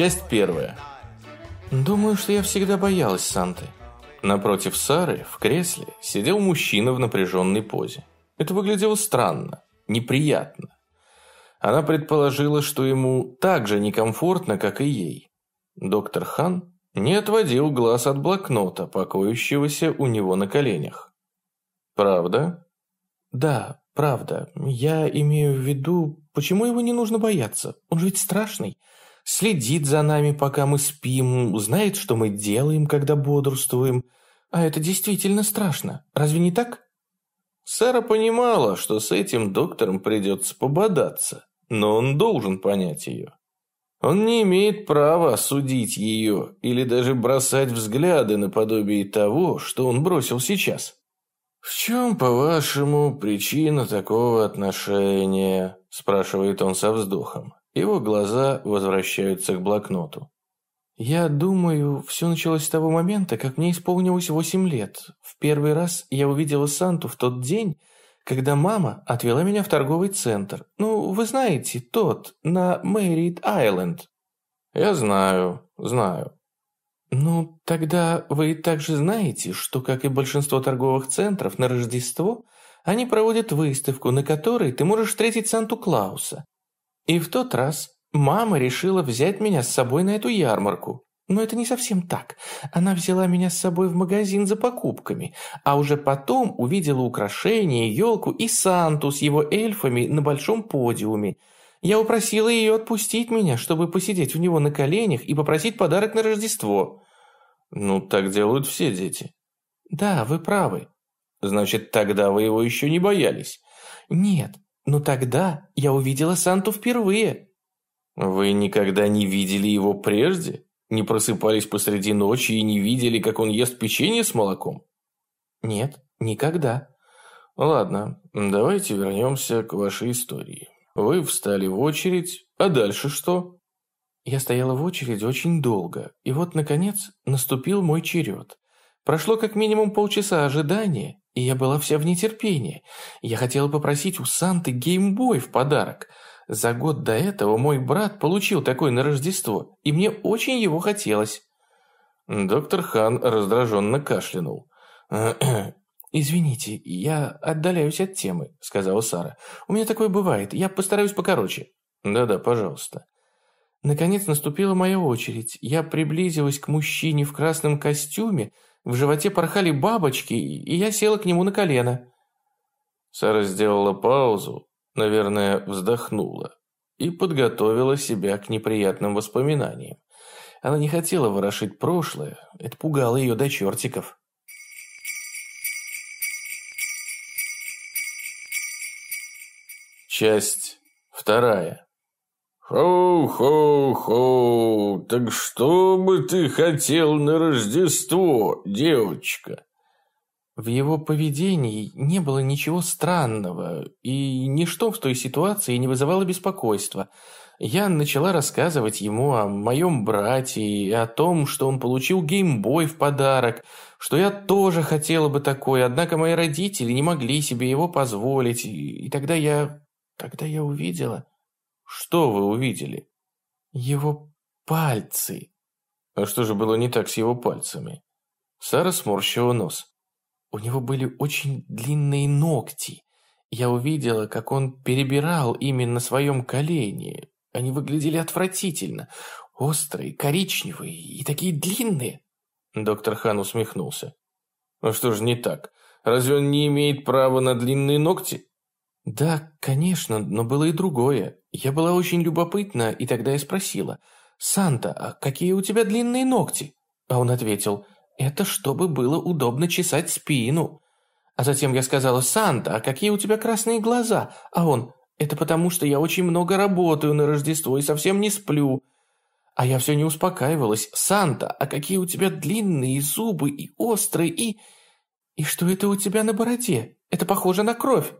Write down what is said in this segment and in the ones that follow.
Часть первая. Думаю, что я всегда боялась Санты. Напротив Сары, в кресле, сидел мужчина в напряженной позе. Это выглядело странно, неприятно. Она предположила, что ему так же некомфортно, как и ей. Доктор Хан не отводил глаз от блокнота, покоящегося у него на коленях. «Правда?» «Да, правда. Я имею в виду, почему его не нужно бояться? Он же ведь страшный. Следит за нами, пока мы спим, знает, что мы делаем, когда бодрствуем. А это действительно страшно. Разве не так?» Сара понимала, что с этим доктором придется пободаться, но он должен понять ее. Он не имеет права осудить ее или даже бросать взгляды наподобие того, что он бросил сейчас. «В чем, по-вашему, причина такого отношения?» – спрашивает он со вздохом. Его глаза возвращаются к блокноту. «Я думаю, все началось с того момента, как мне исполнилось восемь лет. В первый раз я увидела Санту в тот день, когда мама отвела меня в торговый центр. Ну, вы знаете, тот, на Мэрит-Айленд». «Я знаю, знаю». «Ну, тогда вы также знаете, что, как и большинство торговых центров, на Рождество они проводят выставку, на которой ты можешь встретить Санту-Клауса. И в тот раз мама решила взять меня с собой на эту ярмарку. Но это не совсем так. Она взяла меня с собой в магазин за покупками, а уже потом увидела украшения, елку и Санту с его эльфами на большом подиуме. Я упросила ее отпустить меня, чтобы посидеть у него на коленях и попросить подарок на Рождество. Ну, так делают все дети. Да, вы правы. Значит, тогда вы его еще не боялись? Нет, но тогда я увидела Санту впервые. Вы никогда не видели его прежде? Не просыпались посреди ночи и не видели, как он ест печенье с молоком? Нет, никогда. Ладно, давайте вернемся к вашей истории. Вы встали в очередь, а дальше что? Я стояла в очереди очень долго, и вот, наконец, наступил мой черед. Прошло как минимум полчаса ожидания, и я была вся в нетерпении. Я хотела попросить у Санты геймбой в подарок. За год до этого мой брат получил такой на Рождество, и мне очень его хотелось. Доктор Хан раздраженно кашлянул. «Извините, я отдаляюсь от темы», — сказала Сара. «У меня такое бывает, я постараюсь покороче». «Да-да, пожалуйста». Наконец наступила моя очередь. Я приблизилась к мужчине в красном костюме, в животе порхали бабочки, и я села к нему на колено. Сара сделала паузу, наверное, вздохнула и подготовила себя к неприятным воспоминаниям. Она не хотела ворошить прошлое, это пугало ее до чертиков. Часть вторая. «Хоу-хоу-хоу, так что бы ты хотел на Рождество, девочка?» В его поведении не было ничего странного, и ничто в той ситуации не вызывало беспокойства. Я начала рассказывать ему о моем брате и о том, что он получил геймбой в подарок, что я тоже хотела бы такой, однако мои родители не могли себе его позволить, и тогда я... тогда я увидела... Что вы увидели? Его пальцы. А что же было не так с его пальцами? Сара сморщила нос. У него были очень длинные ногти. Я увидела, как он перебирал ими на своем колене. Они выглядели отвратительно. Острые, коричневые и такие длинные. Доктор Хан усмехнулся. А что же не так? Разве он не имеет права на длинные ногти? Да, конечно, но было и другое. Я была очень любопытна, и тогда я спросила, «Санта, а какие у тебя длинные ногти?» А он ответил, «Это чтобы было удобно чесать спину». А затем я сказала, «Санта, а какие у тебя красные глаза?» А он, «Это потому, что я очень много работаю на Рождество и совсем не сплю». А я все не успокаивалась, «Санта, а какие у тебя длинные зубы и острые, и...» «И что это у тебя на бороде? Это похоже на кровь».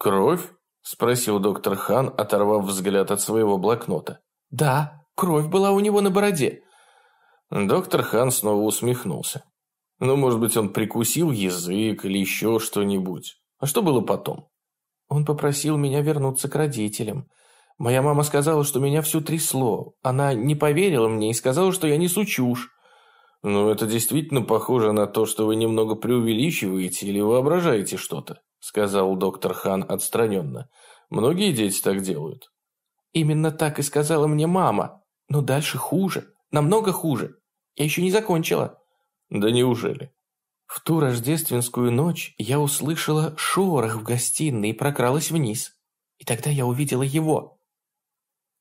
Кровь? Спросил доктор Хан, оторвав взгляд от своего блокнота. Да, кровь была у него на бороде. Доктор Хан снова усмехнулся. Ну, может быть, он прикусил язык или еще что-нибудь. А что было потом? Он попросил меня вернуться к родителям. Моя мама сказала, что меня всю трясло. Она не поверила мне и сказала, что я несу чушь. «Ну, это действительно похоже на то, что вы немного преувеличиваете или воображаете что-то», сказал доктор Хан отстраненно. «Многие дети так делают». «Именно так и сказала мне мама. Но дальше хуже, намного хуже. Я еще не закончила». «Да неужели?» В ту рождественскую ночь я услышала шорох в гостиной и прокралась вниз. И тогда я увидела его.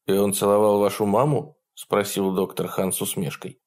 «И он целовал вашу маму?» – спросил доктор Хан с усмешкой.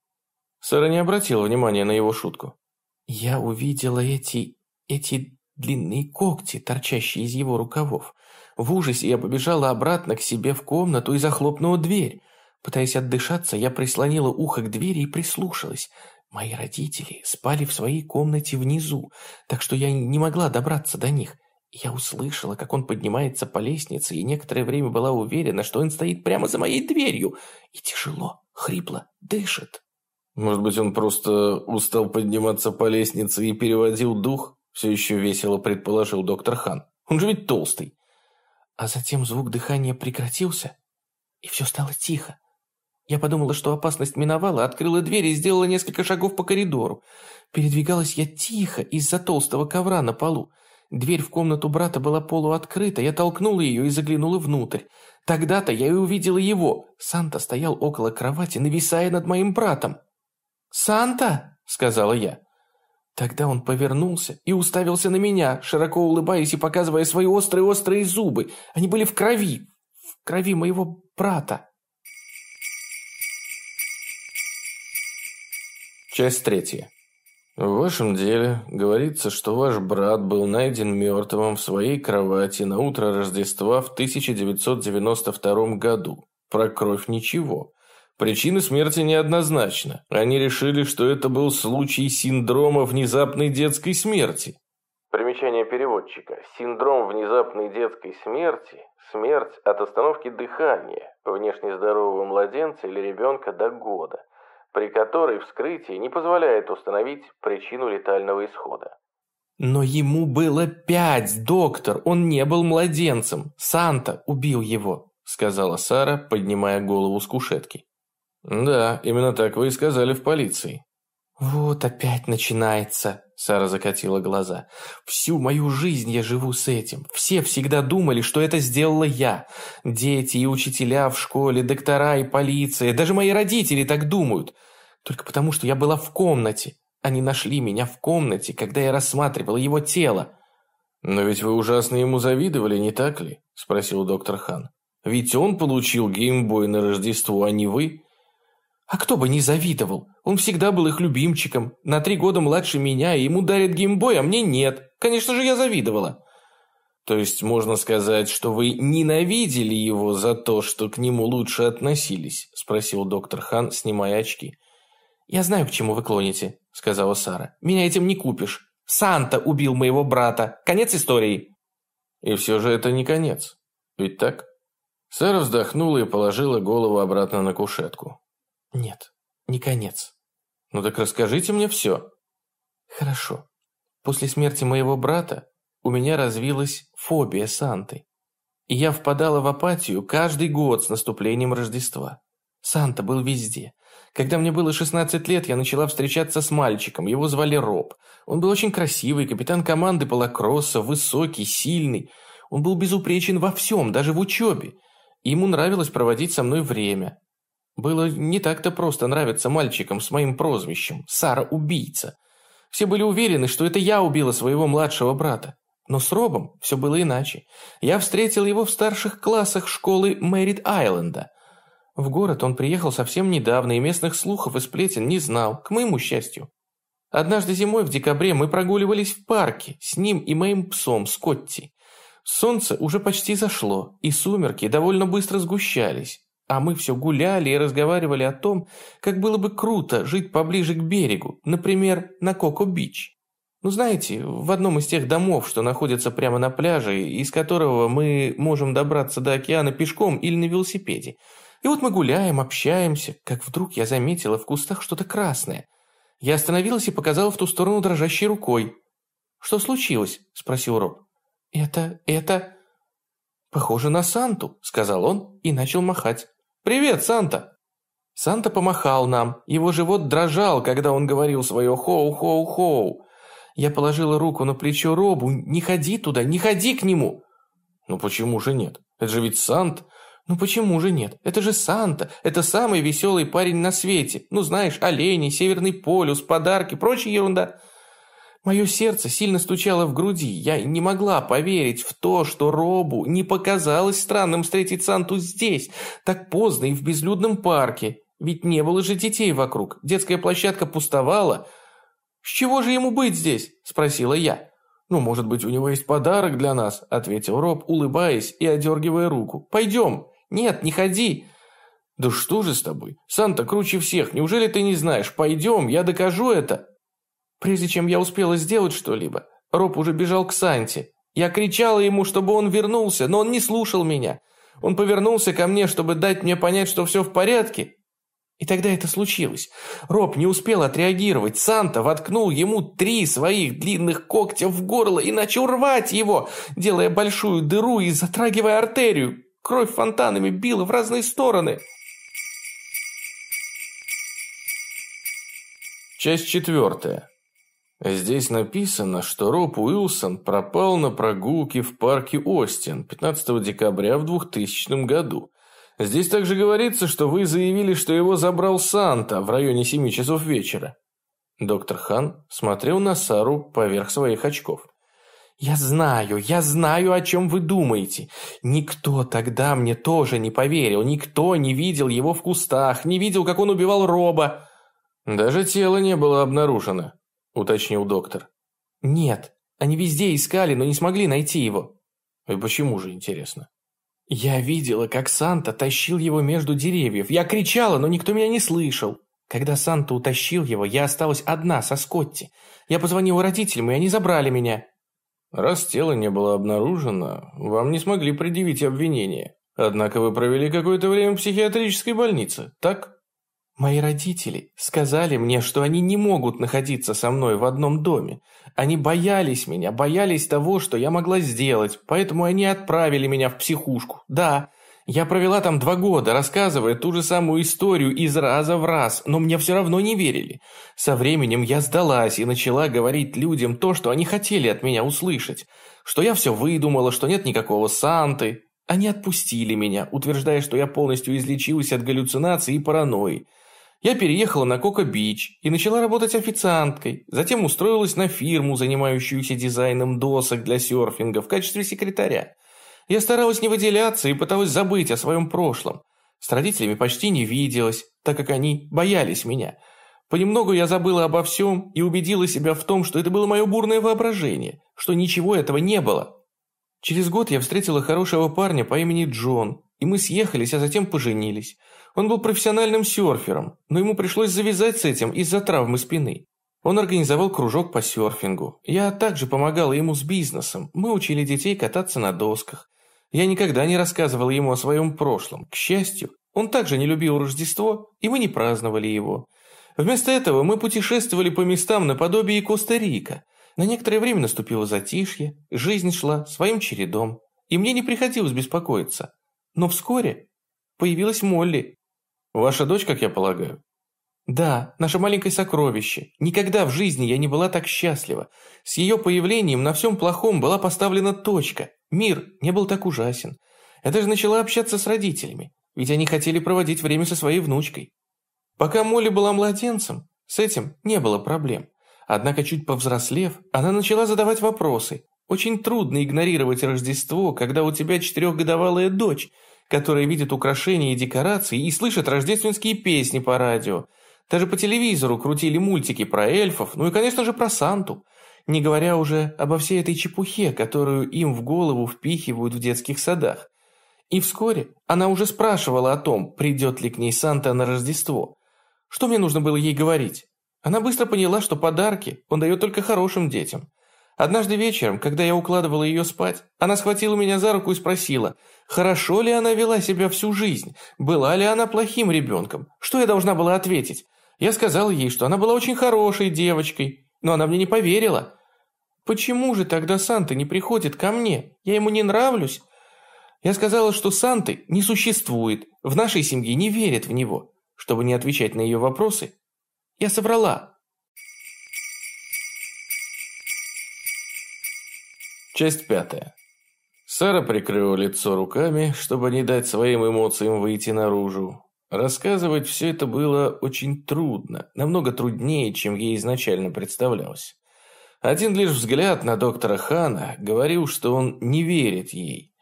Сара не обратила внимания на его шутку. «Я увидела эти... эти длинные когти, торчащие из его рукавов. В ужасе я побежала обратно к себе в комнату и захлопнула дверь. Пытаясь отдышаться, я прислонила ухо к двери и прислушалась. Мои родители спали в своей комнате внизу, так что я не могла добраться до них. Я услышала, как он поднимается по лестнице, и некоторое время была уверена, что он стоит прямо за моей дверью и тяжело, хрипло дышит. Может быть, он просто устал подниматься по лестнице и переводил дух? Все еще весело предположил доктор Хан. Он же ведь толстый. А затем звук дыхания прекратился, и все стало тихо. Я подумала, что опасность миновала, открыла дверь и сделала несколько шагов по коридору. Передвигалась я тихо из-за толстого ковра на полу. Дверь в комнату брата была полуоткрыта, я толкнула ее и заглянула внутрь. Тогда-то я и увидела его. Санта стоял около кровати, нависая над моим братом. «Санта!» – сказала я. Тогда он повернулся и уставился на меня, широко улыбаясь и показывая свои острые-острые зубы. Они были в крови, в крови моего брата. Часть третья. В вашем деле говорится, что ваш брат был найден мертвым в своей кровати на утро Рождества в 1992 году. Про кровь ничего. Причина смерти неоднозначна. Они решили, что это был случай синдрома внезапной детской смерти. Примечание переводчика. Синдром внезапной детской смерти – смерть от остановки дыхания внешне здорового младенца или ребенка до года, при которой вскрытие не позволяет установить причину летального исхода. Но ему было пять, доктор, он не был младенцем. Санта убил его, сказала Сара, поднимая голову с кушетки. «Да, именно так вы и сказали в полиции». «Вот опять начинается», – Сара закатила глаза. «Всю мою жизнь я живу с этим. Все всегда думали, что это сделала я. Дети и учителя в школе, доктора и полиция, даже мои родители так думают. Только потому, что я была в комнате. Они нашли меня в комнате, когда я рассматривала его тело». «Но ведь вы ужасно ему завидовали, не так ли?» – спросил доктор Хан. «Ведь он получил геймбой на Рождество, а не вы». А кто бы не завидовал? Он всегда был их любимчиком. На три года младше меня, и ему дарят геймбой, а мне нет. Конечно же, я завидовала. То есть можно сказать, что вы ненавидели его за то, что к нему лучше относились? Спросил доктор Хан, снимая очки. Я знаю, к чему вы клоните, сказала Сара. Меня этим не купишь. Санта убил моего брата. Конец истории. И все же это не конец. Ведь так? Сара вздохнула и положила голову обратно на кушетку. Нет, не конец. Ну так расскажите мне все. Хорошо. После смерти моего брата у меня развилась фобия Санты. И я впадала в апатию каждый год с наступлением Рождества. Санта был везде. Когда мне было 16 лет, я начала встречаться с мальчиком, его звали Роб. Он был очень красивый, капитан команды по лакроссу, высокий, сильный. Он был безупречен во всем, даже в учебе. И ему нравилось проводить со мной время. Было не так-то просто нравиться мальчикам с моим прозвищем «Сара-убийца». Все были уверены, что это я убила своего младшего брата. Но с Робом все было иначе. Я встретил его в старших классах школы Мэрит-Айленда. В город он приехал совсем недавно, и местных слухов и сплетен не знал, к моему счастью. Однажды зимой в декабре мы прогуливались в парке с ним и моим псом Скотти. Солнце уже почти зашло, и сумерки довольно быстро сгущались. А мы все гуляли и разговаривали о том, как было бы круто жить поближе к берегу, например, на Коко-Бич. Ну, знаете, в одном из тех домов, что находятся прямо на пляже, из которого мы можем добраться до океана пешком или на велосипеде. И вот мы гуляем, общаемся, как вдруг я заметила в кустах что-то красное. Я остановилась и показала в ту сторону дрожащей рукой. «Что случилось?» – спросил Роб. «Это... это...» «Похоже на Санту», – сказал он и начал махать. «Привет, Санта!» Санта помахал нам. Его живот дрожал, когда он говорил свое «хоу-хоу-хоу». Я положила руку на плечо Робу. «Не ходи туда, не ходи к нему!» «Ну почему же нет? Это же ведь Сант!» «Ну почему же нет? Это же Санта! Это самый веселый парень на свете! Ну знаешь, олени, Северный полюс, подарки, прочая ерунда!» Мое сердце сильно стучало в груди. Я не могла поверить в то, что Робу не показалось странным встретить Санту здесь, так поздно и в безлюдном парке. Ведь не было же детей вокруг. Детская площадка пустовала. «С чего же ему быть здесь?» – спросила я. «Ну, может быть, у него есть подарок для нас?» – ответил Роб, улыбаясь и одергивая руку. «Пойдем!» «Нет, не ходи!» «Да что же с тобой? Санта круче всех. Неужели ты не знаешь? Пойдем, я докажу это!» Прежде чем я успела сделать что-либо, Роб уже бежал к Санте. Я кричала ему, чтобы он вернулся, но он не слушал меня. Он повернулся ко мне, чтобы дать мне понять, что все в порядке. И тогда это случилось. Роб не успел отреагировать. Санта воткнул ему три своих длинных когтя в горло и начал рвать его, делая большую дыру и затрагивая артерию. Кровь фонтанами била в разные стороны. Часть четвертая. Здесь написано, что Роб Уилсон пропал на прогулке в парке Остин 15 декабря в 2000 году. Здесь также говорится, что вы заявили, что его забрал Санта в районе 7 часов вечера. Доктор Хан смотрел на Сару поверх своих очков. «Я знаю, я знаю, о чем вы думаете. Никто тогда мне тоже не поверил, никто не видел его в кустах, не видел, как он убивал Роба». «Даже тело не было обнаружено», – уточнил доктор. «Нет, они везде искали, но не смогли найти его». «И почему же, интересно?» «Я видела, как Санта тащил его между деревьев. Я кричала, но никто меня не слышал. Когда Санта утащил его, я осталась одна со Скотти. Я позвонила родителям, и они забрали меня». «Раз тело не было обнаружено, вам не смогли предъявить обвинение. Однако вы провели какое-то время в психиатрической больнице, так?» Мои родители сказали мне, что они не могут находиться со мной в одном доме. Они боялись меня, боялись того, что я могла сделать, поэтому они отправили меня в психушку. Да, я провела там два года, рассказывая ту же самую историю из раза в раз, но мне все равно не верили. Со временем я сдалась и начала говорить людям то, что они хотели от меня услышать. Что я все выдумала, что нет никакого Санты. Они отпустили меня, утверждая, что я полностью излечилась от галлюцинаций и паранойи. Я переехала на Кока-Бич и начала работать официанткой, затем устроилась на фирму, занимающуюся дизайном досок для серфинга в качестве секретаря. Я старалась не выделяться и пыталась забыть о своем прошлом. С родителями почти не виделась, так как они боялись меня. Понемногу я забыла обо всем и убедила себя в том, что это было мое бурное воображение, что ничего этого не было. Через год я встретила хорошего парня по имени Джон, и мы съехались, а затем поженились. Он был профессиональным серфером, но ему пришлось завязать с этим из-за травмы спины. Он организовал кружок по серфингу. Я также помогала ему с бизнесом. Мы учили детей кататься на досках. Я никогда не рассказывала ему о своем прошлом. К счастью, он также не любил Рождество, и мы не праздновали его. Вместо этого мы путешествовали по местам наподобие Коста-Рика. На некоторое время наступило затишье, жизнь шла своим чередом, и мне не приходилось беспокоиться. Но вскоре появилась Молли, Ваша дочь, как я полагаю? Да, наше маленькое сокровище. Никогда в жизни я не была так счастлива. С ее появлением на всем плохом была поставлена точка. Мир не был так ужасен. Я даже начала общаться с родителями, ведь они хотели проводить время со своей внучкой. Пока Молли была младенцем, с этим не было проблем. Однако чуть повзрослев, она начала задавать вопросы. Очень трудно игнорировать Рождество, когда у тебя четырехгодовалая дочь – которая видит украшения и декорации и слышит рождественские песни по радио. Даже по телевизору крутили мультики про эльфов, ну и, конечно же, про Санту. Не говоря уже обо всей этой чепухе, которую им в голову впихивают в детских садах. И вскоре она уже спрашивала о том, придет ли к ней Санта на Рождество. Что мне нужно было ей говорить? Она быстро поняла, что подарки он дает только хорошим детям. Однажды вечером, когда я укладывала ее спать, она схватила меня за руку и спросила, хорошо ли она вела себя всю жизнь, была ли она плохим ребенком. Что я должна была ответить? Я сказала ей, что она была очень хорошей девочкой, но она мне не поверила. Почему же тогда Санта не приходит ко мне? Я ему не нравлюсь? Я сказала, что Санты не существует, в нашей семье не верят в него. Чтобы не отвечать на ее вопросы, я соврала. Часть пятая. Сара прикрыла лицо руками, чтобы не дать своим эмоциям выйти наружу. Рассказывать все это было очень трудно, намного труднее, чем ей изначально представлялось. Один лишь взгляд на доктора Хана говорил, что он не верит ей.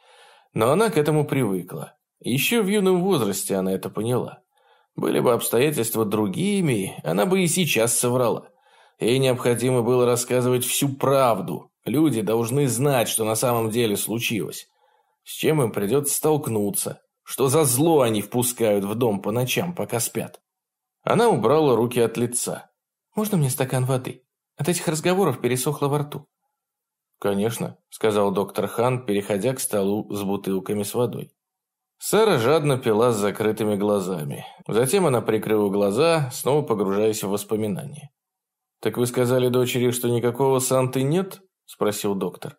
Но она к этому привыкла. Еще в юном возрасте она это поняла. Были бы обстоятельства другими, она бы и сейчас соврала. Ей необходимо было рассказывать всю правду. Люди должны знать, что на самом деле случилось. С чем им придется столкнуться. Что за зло они впускают в дом по ночам, пока спят. Она убрала руки от лица. «Можно мне стакан воды? От этих разговоров пересохло во рту». «Конечно», — сказал доктор Хан, переходя к столу с бутылками с водой. Сара жадно пила с закрытыми глазами. Затем она прикрыла глаза, снова погружаясь в воспоминания. «Так вы сказали дочери, что никакого Санты нет?» – спросил доктор.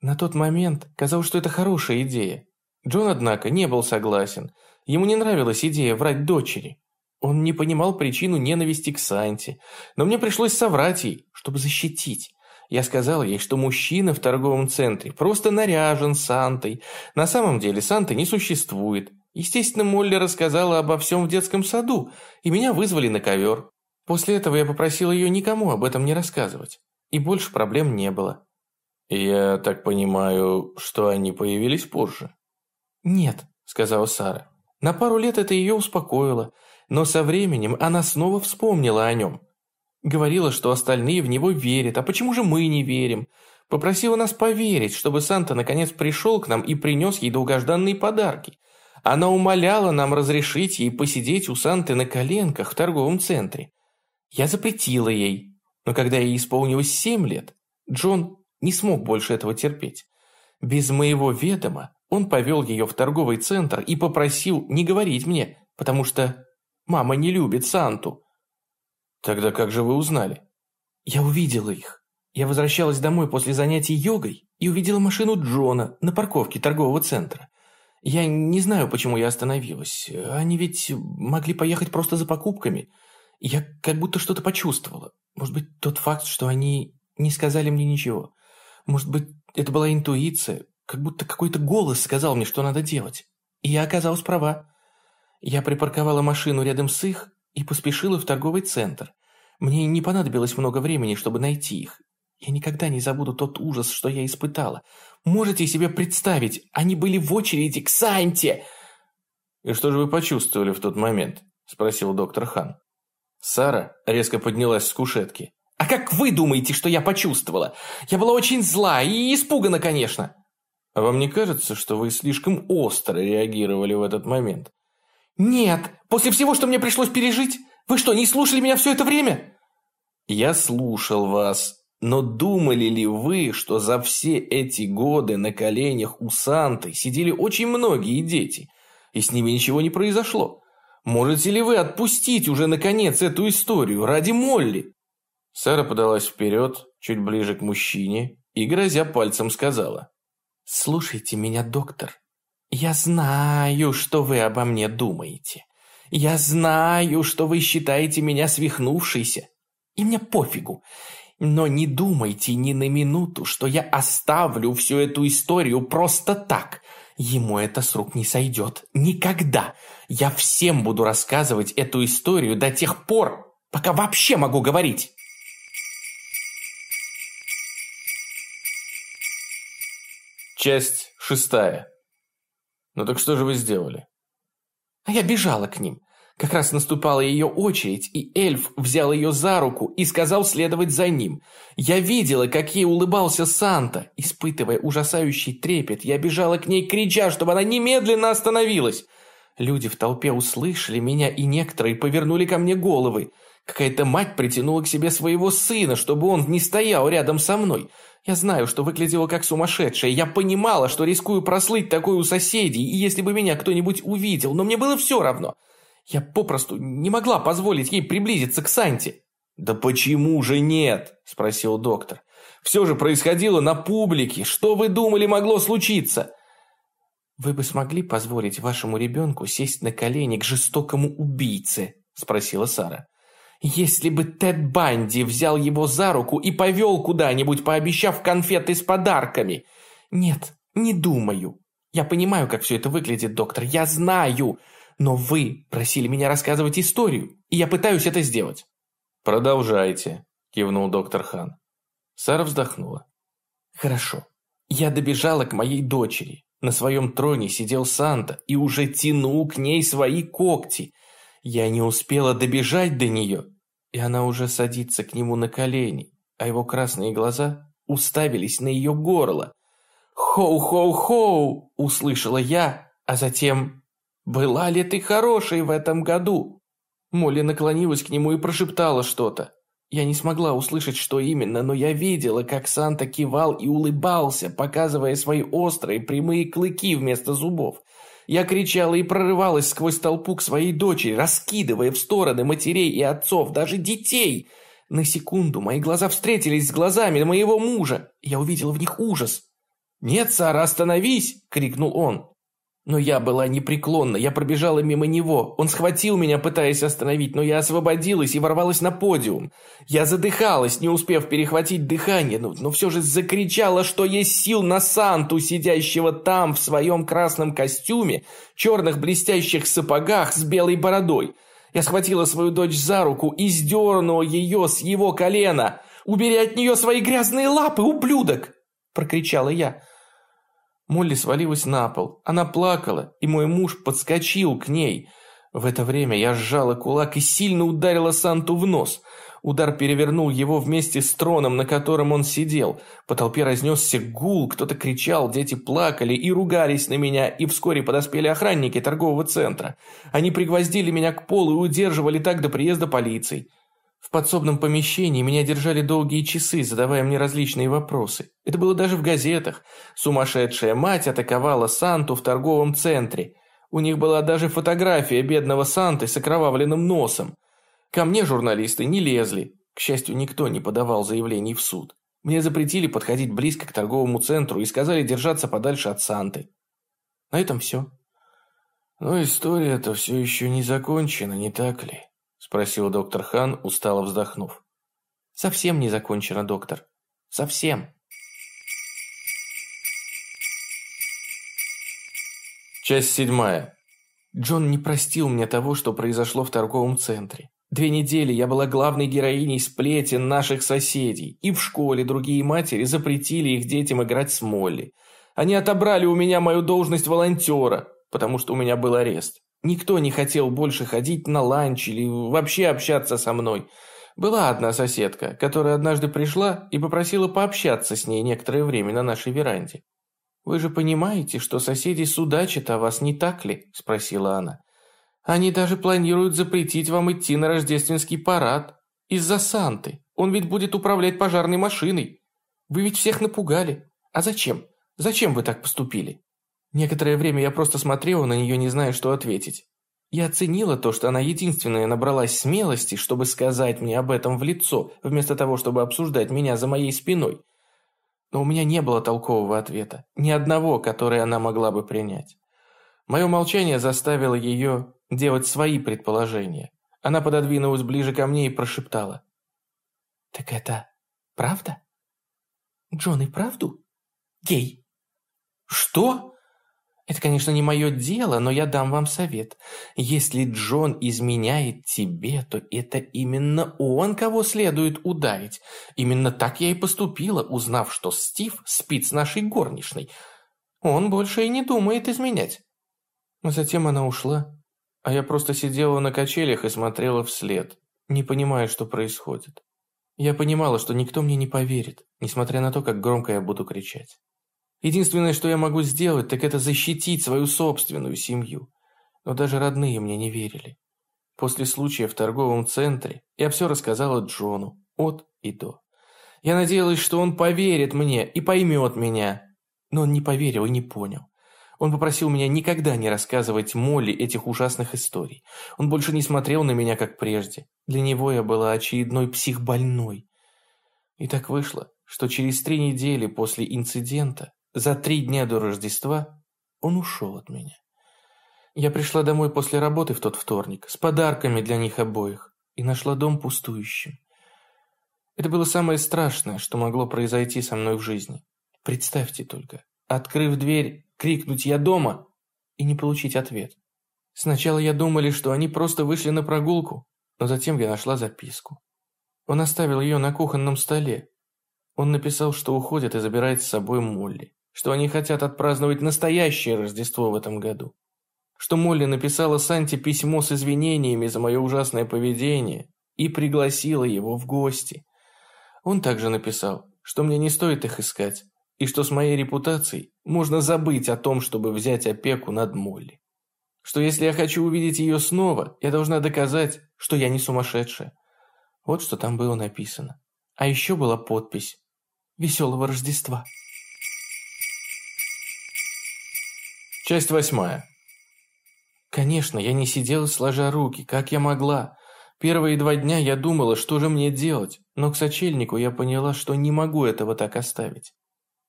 На тот момент казалось, что это хорошая идея. Джон, однако, не был согласен. Ему не нравилась идея врать дочери. Он не понимал причину ненависти к Санте, но мне пришлось соврать ей, чтобы защитить. Я сказал ей, что мужчина в торговом центре просто наряжен Сантой. На самом деле Санты не существует. Естественно, Молли рассказала обо всем в детском саду, и меня вызвали на ковер. После этого я попросил ее никому об этом не рассказывать. И больше проблем не было. «Я так понимаю, что они появились позже?» «Нет», — сказала Сара. «На пару лет это ее успокоило, но со временем она снова вспомнила о нем. Говорила, что остальные в него верят, а почему же мы не верим? Попросила нас поверить, чтобы Санта наконец пришел к нам и принес ей долгожданные подарки. Она умоляла нам разрешить ей посидеть у Санты на коленках в торговом центре. Я запретила ей, но когда ей исполнилось семь лет, Джон не смог больше этого терпеть. Без моего ведома он повел ее в торговый центр и попросил не говорить мне, потому что мама не любит Санту. Тогда как же вы узнали? Я увидела их. Я возвращалась домой после занятий йогой и увидела машину Джона на парковке торгового центра. Я не знаю, почему я остановилась. Они ведь могли поехать просто за покупками. Я как будто что-то почувствовала. Может быть, тот факт, что они не сказали мне ничего. Может быть, это была интуиция, как будто какой-то голос сказал мне, что надо делать. И я оказалась права. Я припарковала машину рядом с их и поспешила в торговый центр. Мне не понадобилось много времени, чтобы найти их. Я никогда не забуду тот ужас, что я испытала. Можете себе представить, они были в очереди к Санте!» «И что же вы почувствовали в тот момент?» – спросил доктор Хан. Сара резко поднялась с кушетки. «А как вы думаете, что я почувствовала? Я была очень зла и испугана, конечно!» «А вам не кажется, что вы слишком остро реагировали в этот момент?» «Нет, после всего, что мне пришлось пережить? Вы что, не слушали меня все это время?» «Я слушал вас, но думали ли вы, что за все эти годы на коленях у Санты сидели очень многие дети, и с ними ничего не произошло? Можете ли вы отпустить уже наконец эту историю ради Молли?» Сара подалась вперед, чуть ближе к мужчине, и, грозя пальцем, сказала. «Слушайте меня, доктор. «Я знаю, что вы обо мне думаете. Я знаю, что вы считаете меня свихнувшейся. И мне пофигу. Но не думайте ни на минуту, что я оставлю всю эту историю просто так. Ему это с рук не сойдет. Никогда. Я всем буду рассказывать эту историю до тех пор, пока вообще могу говорить». Часть шестая. Ну так что же вы сделали? А я бежала к ним. Как раз наступала ее очередь, и эльф взял ее за руку и сказал следовать за ним. Я видела, как ей улыбался Санта. Испытывая ужасающий трепет, я бежала к ней, крича, чтобы она немедленно остановилась. Люди в толпе услышали меня, и некоторые повернули ко мне головы. Какая-то мать притянула к себе своего сына, чтобы он не стоял рядом со мной. Я знаю, что выглядела как сумасшедшая. Я понимала, что рискую прослыть такой у соседей, и если бы меня кто-нибудь увидел, но мне было все равно. Я попросту не могла позволить ей приблизиться к Санте. «Да почему же нет?» – спросил доктор. «Все же происходило на публике. Что вы думали могло случиться?» «Вы бы смогли позволить вашему ребенку сесть на колени к жестокому убийце?» – спросила Сара. Если бы Тед Банди взял его за руку и повел куда-нибудь, пообещав конфеты с подарками. Нет, не думаю. Я понимаю, как все это выглядит, доктор, я знаю. Но вы просили меня рассказывать историю, и я пытаюсь это сделать. Продолжайте, кивнул доктор Хан. Сара вздохнула. Хорошо. Я добежала к моей дочери. На своем троне сидел Санта и уже тянул к ней свои когти. Я не успела добежать до нее, и она уже садится к нему на колени, а его красные глаза уставились на ее горло. «Хоу-хоу-хоу!» – услышала я, а затем «Была ли ты хорошей в этом году?» Молли наклонилась к нему и прошептала что-то. Я не смогла услышать, что именно, но я видела, как Санта кивал и улыбался, показывая свои острые прямые клыки вместо зубов. Я кричала и прорывалась сквозь толпу к своей дочери, раскидывая в стороны матерей и отцов, даже детей. На секунду мои глаза встретились с глазами моего мужа. Я увидела в них ужас. «Нет, Сара, остановись!» – крикнул он. Но я была непреклонна, я пробежала мимо него. Он схватил меня, пытаясь остановить, но я освободилась и ворвалась на подиум. Я задыхалась, не успев перехватить дыхание, но, но все же закричала, что есть сил на Санту, сидящего там в своем красном костюме, черных блестящих сапогах с белой бородой. Я схватила свою дочь за руку и сдернула ее с его колена. «Убери от нее свои грязные лапы, ублюдок!» – прокричала я. Молли свалилась на пол. Она плакала, и мой муж подскочил к ней. В это время я сжала кулак и сильно ударила Санту в нос. Удар перевернул его вместе с троном, на котором он сидел. По толпе разнесся гул, кто-то кричал, дети плакали и ругались на меня, и вскоре подоспели охранники торгового центра. Они пригвоздили меня к полу и удерживали так до приезда полиции. В подсобном помещении меня держали долгие часы, задавая мне различные вопросы. Это было даже в газетах. Сумасшедшая мать атаковала Санту в торговом центре. У них была даже фотография бедного Санты с окровавленным носом. Ко мне журналисты не лезли. К счастью, никто не подавал заявлений в суд. Мне запретили подходить близко к торговому центру и сказали держаться подальше от Санты. На этом все. Но история-то все еще не закончена, не так ли? Спросил доктор Хан, устало вздохнув. Совсем не закончено, доктор. Совсем. Часть седьмая. Джон не простил мне того, что произошло в торговом центре. Две недели я была главной героиней сплетен наших соседей, и в школе другие матери запретили их детям играть с Молли. Они отобрали у меня мою должность волонтера, потому что у меня был арест. Никто не хотел больше ходить на ланч или вообще общаться со мной. Была одна соседка, которая однажды пришла и попросила пообщаться с ней некоторое время на нашей веранде. «Вы же понимаете, что соседи судачат о вас, не так ли?» – спросила она. «Они даже планируют запретить вам идти на рождественский парад. Из-за Санты. Он ведь будет управлять пожарной машиной. Вы ведь всех напугали. А зачем? Зачем вы так поступили?» Некоторое время я просто смотрела на нее, не зная, что ответить. Я оценила то, что она единственная набралась смелости, чтобы сказать мне об этом в лицо, вместо того, чтобы обсуждать меня за моей спиной. Но у меня не было толкового ответа, ни одного, который она могла бы принять. Мое молчание заставило ее делать свои предположения. Она пододвинулась ближе ко мне и прошептала. «Так это правда? Джон и правду? Гей?» «Что?» Это, конечно, не мое дело, но я дам вам совет. Если Джон изменяет тебе, то это именно он, кого следует ударить. Именно так я и поступила, узнав, что Стив спит с нашей горничной. Он больше и не думает изменять. Затем она ушла, а я просто сидела на качелях и смотрела вслед, не понимая, что происходит. Я понимала, что никто мне не поверит, несмотря на то, как громко я буду кричать. Единственное, что я могу сделать, так это защитить свою собственную семью. но даже родные мне не верили. После случая в торговом центре я все рассказала Джону, от и до. Я надеялась, что он поверит мне и поймет меня, но он не поверил и не понял. Он попросил меня никогда не рассказывать Молли этих ужасных историй. Он больше не смотрел на меня, как прежде. Для него я была очередной психбольной. И так вышло, что через три недели после инцидента, за три дня до Рождества, он ушел от меня. Я пришла домой после работы в тот вторник с подарками для них обоих и нашла дом пустующим. Это было самое страшное, что могло произойти со мной в жизни. Представьте только, открыв дверь, крикнуть «Я дома!» и не получить ответ. Сначала я думали, что они просто вышли на прогулку, но затем я нашла записку. Он оставил ее на кухонном столе. Он написал, что уходит и забирает с собой Молли, что они хотят отпраздновать настоящее Рождество в этом году, что Молли написала Санте письмо с извинениями за мое ужасное поведение и пригласила его в гости. Он также написал, что мне не стоит их искать, и что с моей репутацией можно забыть о том, чтобы взять опеку над Молли. Что если я хочу увидеть ее снова, я должна доказать, что я не сумасшедшая. Вот что там было написано. А еще была подпись «Веселого Рождества». Часть восьмая. Конечно, я не сидела сложа руки, как я могла. Первые два дня я думала, что же мне делать, но к сочельнику я поняла, что не могу этого так оставить.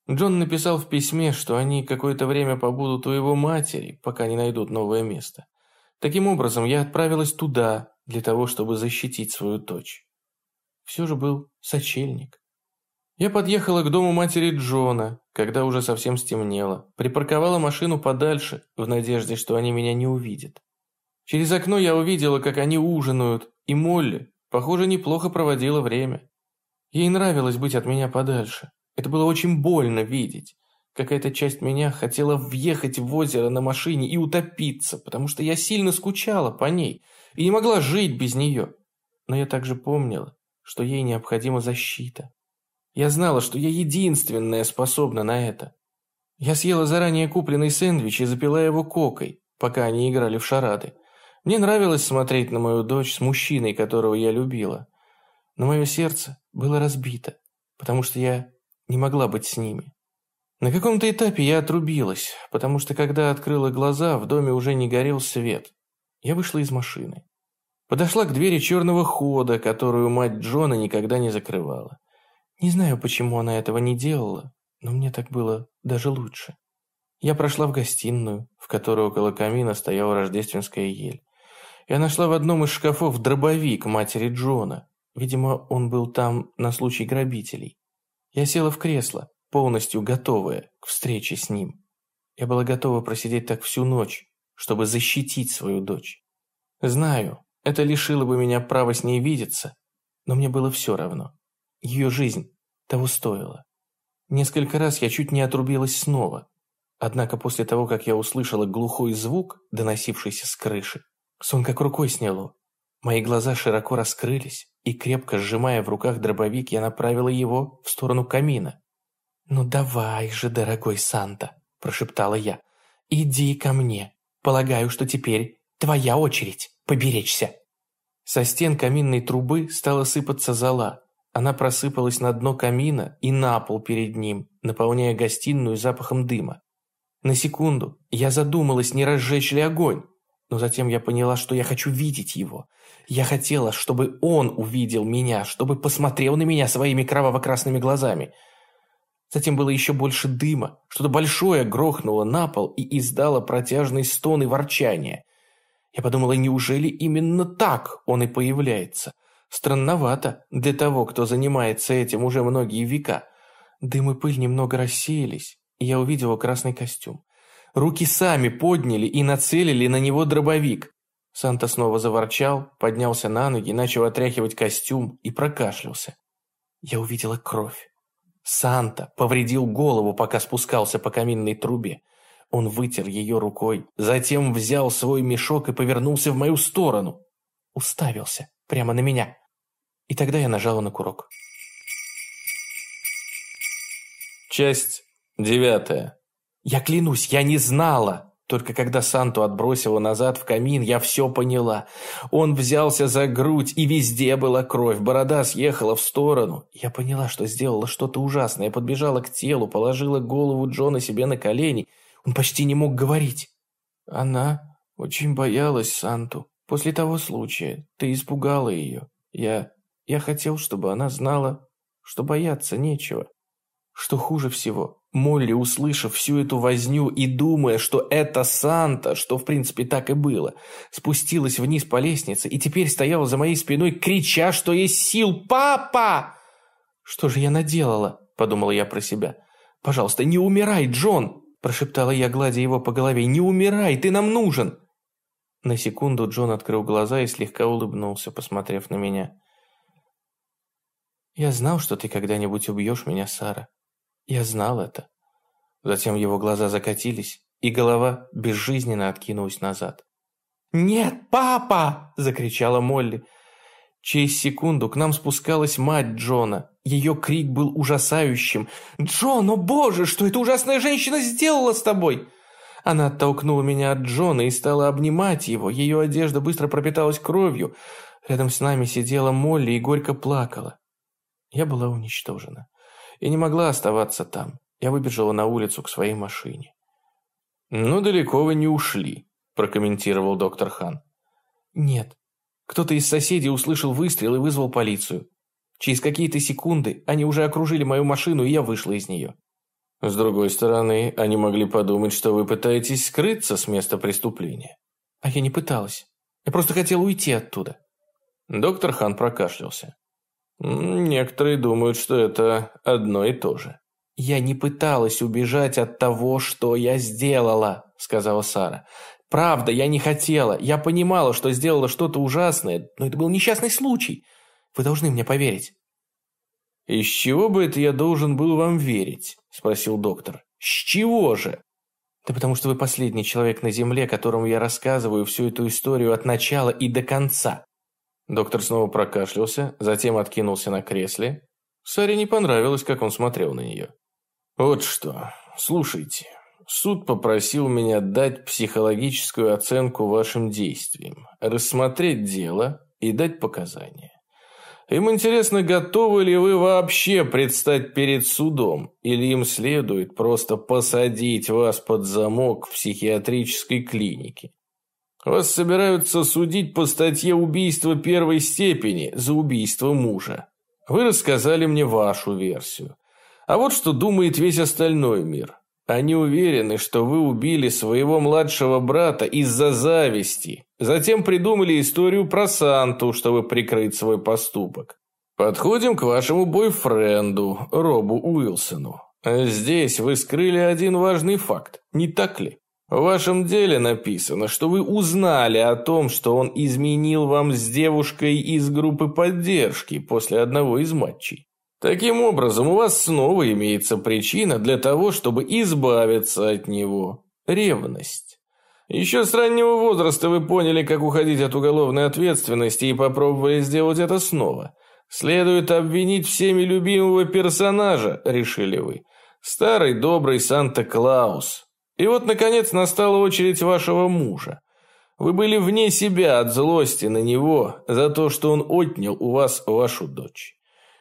Джон написал в письме, что они какое-то время побудут у его матери, пока не найдут новое место. Таким образом, я отправилась туда, для того, чтобы защитить свою дочь. Все же был сочельник. Я подъехала к дому матери Джона, когда уже совсем стемнело, припарковала машину подальше, в надежде, что они меня не увидят. Через окно я увидела, как они ужинают, и Молли, похоже, неплохо проводила время. Ей нравилось быть от меня подальше. Это было очень больно видеть. Какая-то часть меня хотела въехать в озеро на машине и утопиться, потому что я сильно скучала по ней и не могла жить без нее. Но я также помнила, что ей необходима защита. Я знала, что я единственная способна на это. Я съела заранее купленный сэндвич и запила его кокой, пока они играли в шарады. Мне нравилось смотреть на мою дочь с мужчиной, которого я любила. Но мое сердце было разбито, потому что я не могла быть с ними. На каком-то этапе я отрубилась, потому что когда открыла глаза, в доме уже не горел свет. Я вышла из машины. Подошла к двери черного хода, которую мать Джона никогда не закрывала. Не знаю, почему она этого не делала, но мне так было даже лучше. Я прошла в гостиную, в которой около камина стояла рождественская ель. Я нашла в одном из шкафов дробовик матери Джона. Видимо, он был там на случай грабителей. Я села в кресло, полностью готовая к встрече с ним. Я была готова просидеть так всю ночь, чтобы защитить свою дочь. Знаю, это лишило бы меня права с ней видеться, но мне было все равно. Ее жизнь того стоила. Несколько раз я чуть не отрубилась снова, однако после того, как я услышала глухой звук, доносившийся с крыши, сон как рукой сняло. Мои глаза широко раскрылись, и, крепко сжимая в руках дробовик, я направила его в сторону камина. «Ну давай же, дорогой Санта», – прошептала я, – «иди ко мне. Полагаю, что теперь твоя очередь поберечься». Со стен каминной трубы стала сыпаться зола. Она просыпалась на дно камина и на пол перед ним, наполняя гостиную запахом дыма. На секунду я задумалась, не разжечь ли огонь, но затем я поняла, что я хочу видеть его – я хотела, чтобы он увидел меня, чтобы посмотрел на меня своими кроваво-красными глазами. Затем было еще больше дыма, что-то большое грохнуло на пол и издало протяжный стон и ворчание. Я подумала, неужели именно так он и появляется? Странновато для того, кто занимается этим уже многие века. Дым и пыль немного рассеялись, и я увидела красный костюм. Руки сами подняли и нацелили на него дробовик. Санта снова заворчал, поднялся на ноги, начал отряхивать костюм и прокашлялся. Я увидела кровь. Санта повредил голову, пока спускался по каминной трубе. Он вытер ее рукой, затем взял свой мешок и повернулся в мою сторону. Уставился прямо на меня. И тогда я нажала на курок. Часть девятая. Я клянусь, я не знала, Только когда Санту отбросила назад в камин, я все поняла. Он взялся за грудь, и везде была кровь. Борода съехала в сторону. Я поняла, что сделала что-то ужасное. Я подбежала к телу, положила голову Джона себе на колени. Он почти не мог говорить. Она очень боялась Санту. После того случая ты испугала ее. Я... я хотел, чтобы она знала, что бояться нечего. Что хуже всего, Молли, услышав всю эту возню и думая, что это Санта, что в принципе так и было, спустилась вниз по лестнице и теперь стояла за моей спиной, крича, что есть сил «Папа!» «Что же я наделала?» – подумала я про себя. «Пожалуйста, не умирай, Джон!» – прошептала я, гладя его по голове. «Не умирай, ты нам нужен!» На секунду Джон открыл глаза и слегка улыбнулся, посмотрев на меня. «Я знал, что ты когда-нибудь убьешь меня, Сара. Я знал это. Затем его глаза закатились, и голова безжизненно откинулась назад. «Нет, папа!» – закричала Молли. Через секунду к нам спускалась мать Джона. Ее крик был ужасающим. «Джон, о боже, что эта ужасная женщина сделала с тобой?» Она оттолкнула меня от Джона и стала обнимать его. Ее одежда быстро пропиталась кровью. Рядом с нами сидела Молли и горько плакала. Я была уничтожена и не могла оставаться там. Я выбежала на улицу к своей машине. «Ну, далеко вы не ушли», – прокомментировал доктор Хан. «Нет. Кто-то из соседей услышал выстрел и вызвал полицию. Через какие-то секунды они уже окружили мою машину, и я вышла из нее». «С другой стороны, они могли подумать, что вы пытаетесь скрыться с места преступления». «А я не пыталась. Я просто хотела уйти оттуда». Доктор Хан прокашлялся. Некоторые думают, что это одно и то же. «Я не пыталась убежать от того, что я сделала», – сказала Сара. «Правда, я не хотела. Я понимала, что сделала что-то ужасное, но это был несчастный случай. Вы должны мне поверить». «Из чего бы это я должен был вам верить?» – спросил доктор. «С чего же?» «Да потому что вы последний человек на Земле, которому я рассказываю всю эту историю от начала и до конца. Доктор снова прокашлялся, затем откинулся на кресле. Саре не понравилось, как он смотрел на нее. «Вот что, слушайте, суд попросил меня дать психологическую оценку вашим действиям, рассмотреть дело и дать показания. Им интересно, готовы ли вы вообще предстать перед судом, или им следует просто посадить вас под замок в психиатрической клинике. Вас собираются судить по статье убийства первой степени за убийство мужа. Вы рассказали мне вашу версию. А вот что думает весь остальной мир. Они уверены, что вы убили своего младшего брата из-за зависти. Затем придумали историю про Санту, чтобы прикрыть свой поступок. Подходим к вашему бойфренду, Робу Уилсону. Здесь вы скрыли один важный факт, не так ли? В вашем деле написано, что вы узнали о том, что он изменил вам с девушкой из группы поддержки после одного из матчей. Таким образом, у вас снова имеется причина для того, чтобы избавиться от него. Ревность. Еще с раннего возраста вы поняли, как уходить от уголовной ответственности и попробовали сделать это снова. Следует обвинить всеми любимого персонажа, решили вы. Старый добрый Санта-Клаус. И вот, наконец, настала очередь вашего мужа. Вы были вне себя от злости на него за то, что он отнял у вас вашу дочь.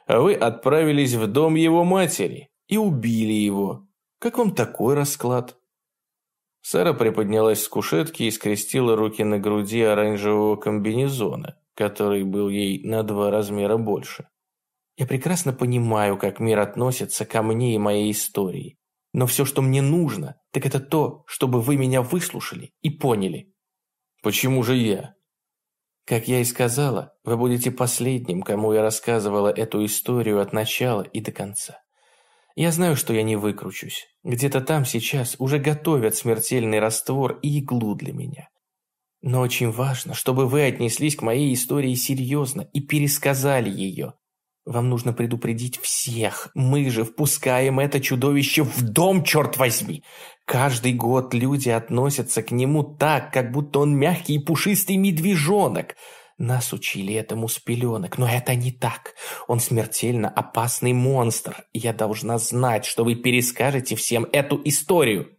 А вы отправились в дом его матери и убили его. Как вам такой расклад? Сара приподнялась с кушетки и скрестила руки на груди оранжевого комбинезона, который был ей на два размера больше. Я прекрасно понимаю, как мир относится ко мне и моей истории. Но все, что мне нужно, так это то, чтобы вы меня выслушали и поняли. Почему же я? Как я и сказала, вы будете последним, кому я рассказывала эту историю от начала и до конца. Я знаю, что я не выкручусь. Где-то там сейчас уже готовят смертельный раствор и иглу для меня. Но очень важно, чтобы вы отнеслись к моей истории серьезно и пересказали ее, вам нужно предупредить всех. Мы же впускаем это чудовище в дом, черт возьми. Каждый год люди относятся к нему так, как будто он мягкий и пушистый медвежонок. Нас учили этому с пеленок, но это не так. Он смертельно опасный монстр. Я должна знать, что вы перескажете всем эту историю.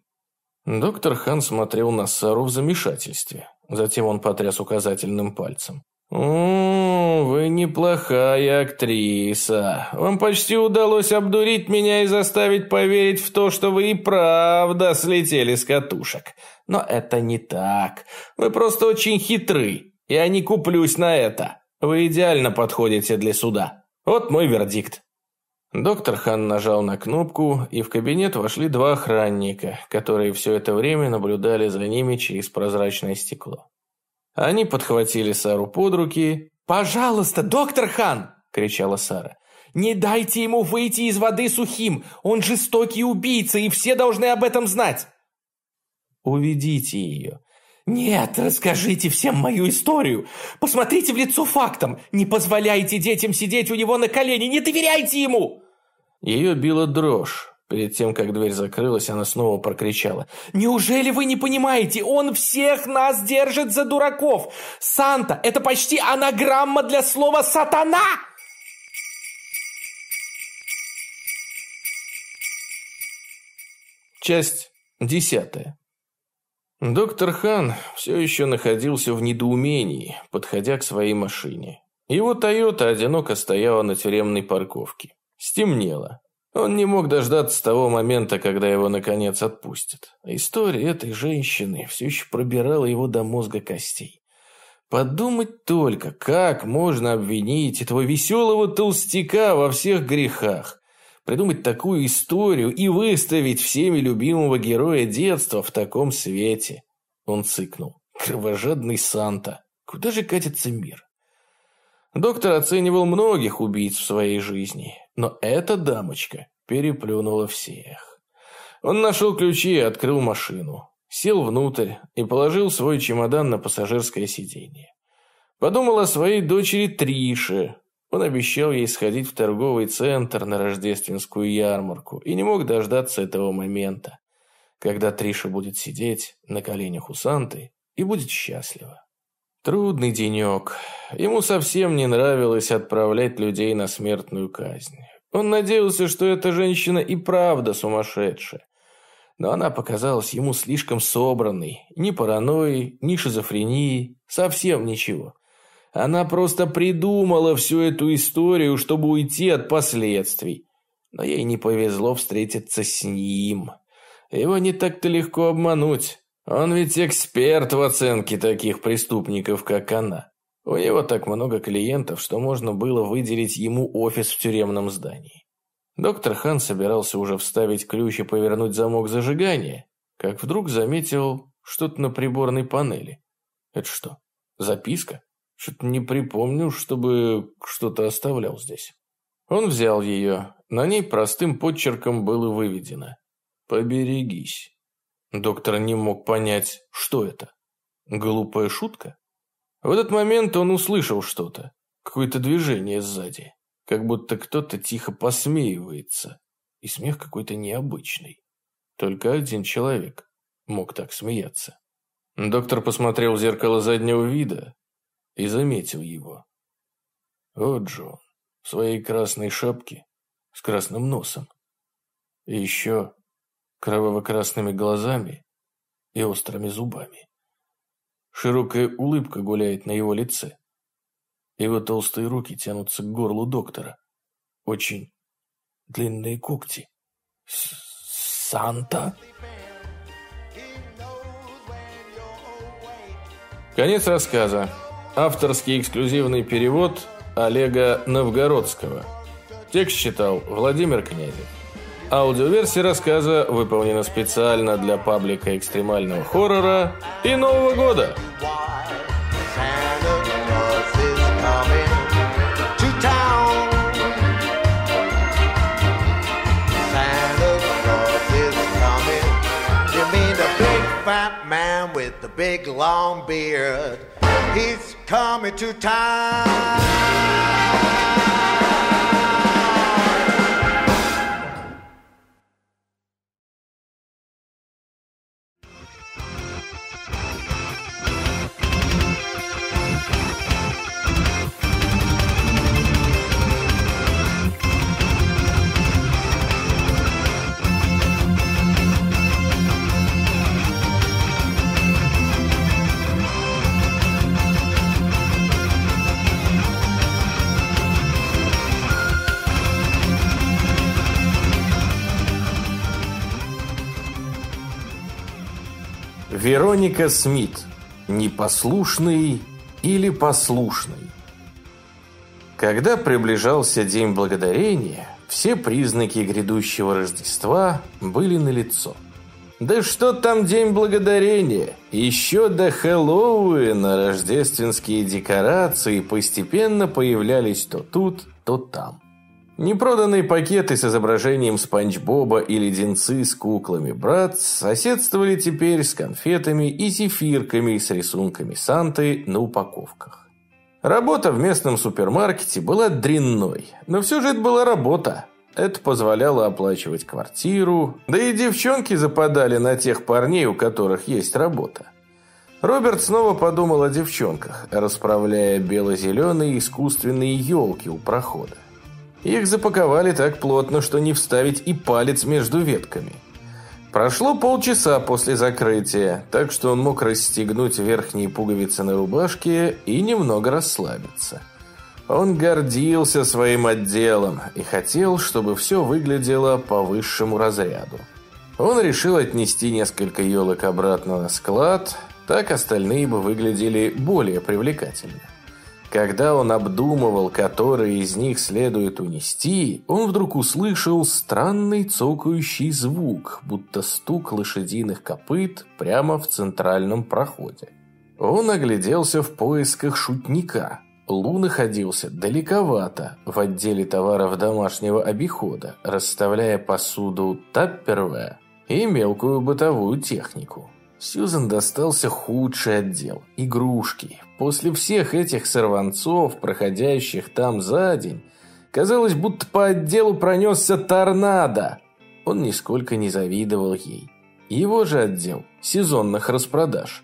Доктор Хан смотрел на Сару в замешательстве. Затем он потряс указательным пальцем. «О, вы неплохая актриса. Вам почти удалось обдурить меня и заставить поверить в то, что вы и правда слетели с катушек. Но это не так. Вы просто очень хитры. Я не куплюсь на это. Вы идеально подходите для суда. Вот мой вердикт». Доктор Хан нажал на кнопку, и в кабинет вошли два охранника, которые все это время наблюдали за ними через прозрачное стекло. Они подхватили Сару под руки. «Пожалуйста, доктор Хан!» – кричала Сара. «Не дайте ему выйти из воды сухим! Он жестокий убийца, и все должны об этом знать!» «Уведите ее!» «Нет, расскажите всем мою историю! Посмотрите в лицо фактам! Не позволяйте детям сидеть у него на колене! Не доверяйте ему!» Ее била дрожь. Перед тем, как дверь закрылась, она снова прокричала. «Неужели вы не понимаете? Он всех нас держит за дураков! Санта – это почти анаграмма для слова «сатана»!» Часть десятая. Доктор Хан все еще находился в недоумении, подходя к своей машине. Его «Тойота» одиноко стояла на тюремной парковке. Стемнело. Он не мог дождаться того момента, когда его наконец отпустят. История этой женщины все еще пробирала его до мозга костей. Подумать только, как можно обвинить этого веселого толстяка во всех грехах. Придумать такую историю и выставить всеми любимого героя детства в таком свете. Он цыкнул. Кровожадный Санта. Куда же катится мир? Доктор оценивал многих убийц в своей жизни, но эта дамочка переплюнула всех. Он нашел ключи и открыл машину, сел внутрь и положил свой чемодан на пассажирское сиденье. Подумал о своей дочери Трише. Он обещал ей сходить в торговый центр на рождественскую ярмарку и не мог дождаться этого момента, когда Триша будет сидеть на коленях у Санты и будет счастлива. Трудный денек. Ему совсем не нравилось отправлять людей на смертную казнь. Он надеялся, что эта женщина и правда сумасшедшая. Но она показалась ему слишком собранной. Ни паранойи, ни шизофрении, совсем ничего. Она просто придумала всю эту историю, чтобы уйти от последствий. Но ей не повезло встретиться с ним. Его не так-то легко обмануть. Он ведь эксперт в оценке таких преступников, как она. У него так много клиентов, что можно было выделить ему офис в тюремном здании. Доктор Хан собирался уже вставить ключ и повернуть замок зажигания, как вдруг заметил что-то на приборной панели. Это что, записка? Что-то не припомню, чтобы что-то оставлял здесь. Он взял ее. На ней простым подчерком было выведено «Поберегись». Доктор не мог понять, что это. Глупая шутка? В этот момент он услышал что-то. Какое-то движение сзади. Как будто кто-то тихо посмеивается. И смех какой-то необычный. Только один человек мог так смеяться. Доктор посмотрел в зеркало заднего вида и заметил его. Вот Джон в своей красной шапке с красным носом. И еще кроваво-красными глазами и острыми зубами. Широкая улыбка гуляет на его лице. Его толстые руки тянутся к горлу доктора. Очень длинные когти. С Санта? Конец рассказа. Авторский эксклюзивный перевод Олега Новгородского. Текст читал Владимир Князев. Аудиоверсия рассказа выполнена специально для паблика экстремального хоррора и Нового года. big long beard. He's coming to town. Вероника Смит. Непослушный или послушный? Когда приближался День Благодарения, все признаки грядущего Рождества были налицо. Да что там День Благодарения? Еще до Хэллоуина рождественские декорации постепенно появлялись то тут, то там. Непроданные пакеты с изображением Спанч Боба и леденцы с куклами брат соседствовали теперь с конфетами и зефирками с рисунками Санты на упаковках. Работа в местном супермаркете была дрянной, но все же это была работа. Это позволяло оплачивать квартиру, да и девчонки западали на тех парней, у которых есть работа. Роберт снова подумал о девчонках, расправляя бело-зеленые искусственные елки у прохода. Их запаковали так плотно, что не вставить и палец между ветками. Прошло полчаса после закрытия, так что он мог расстегнуть верхние пуговицы на рубашке и немного расслабиться. Он гордился своим отделом и хотел, чтобы все выглядело по высшему разряду. Он решил отнести несколько елок обратно на склад, так остальные бы выглядели более привлекательно. Когда он обдумывал, которые из них следует унести, он вдруг услышал странный цокающий звук, будто стук лошадиных копыт прямо в центральном проходе. Он огляделся в поисках шутника. Лу находился далековато в отделе товаров домашнего обихода, расставляя посуду тапперве и мелкую бытовую технику. Сьюзен достался худший отдел – игрушки. После всех этих сорванцов, проходящих там за день, казалось, будто по отделу пронесся торнадо. Он нисколько не завидовал ей. Его же отдел сезонных распродаж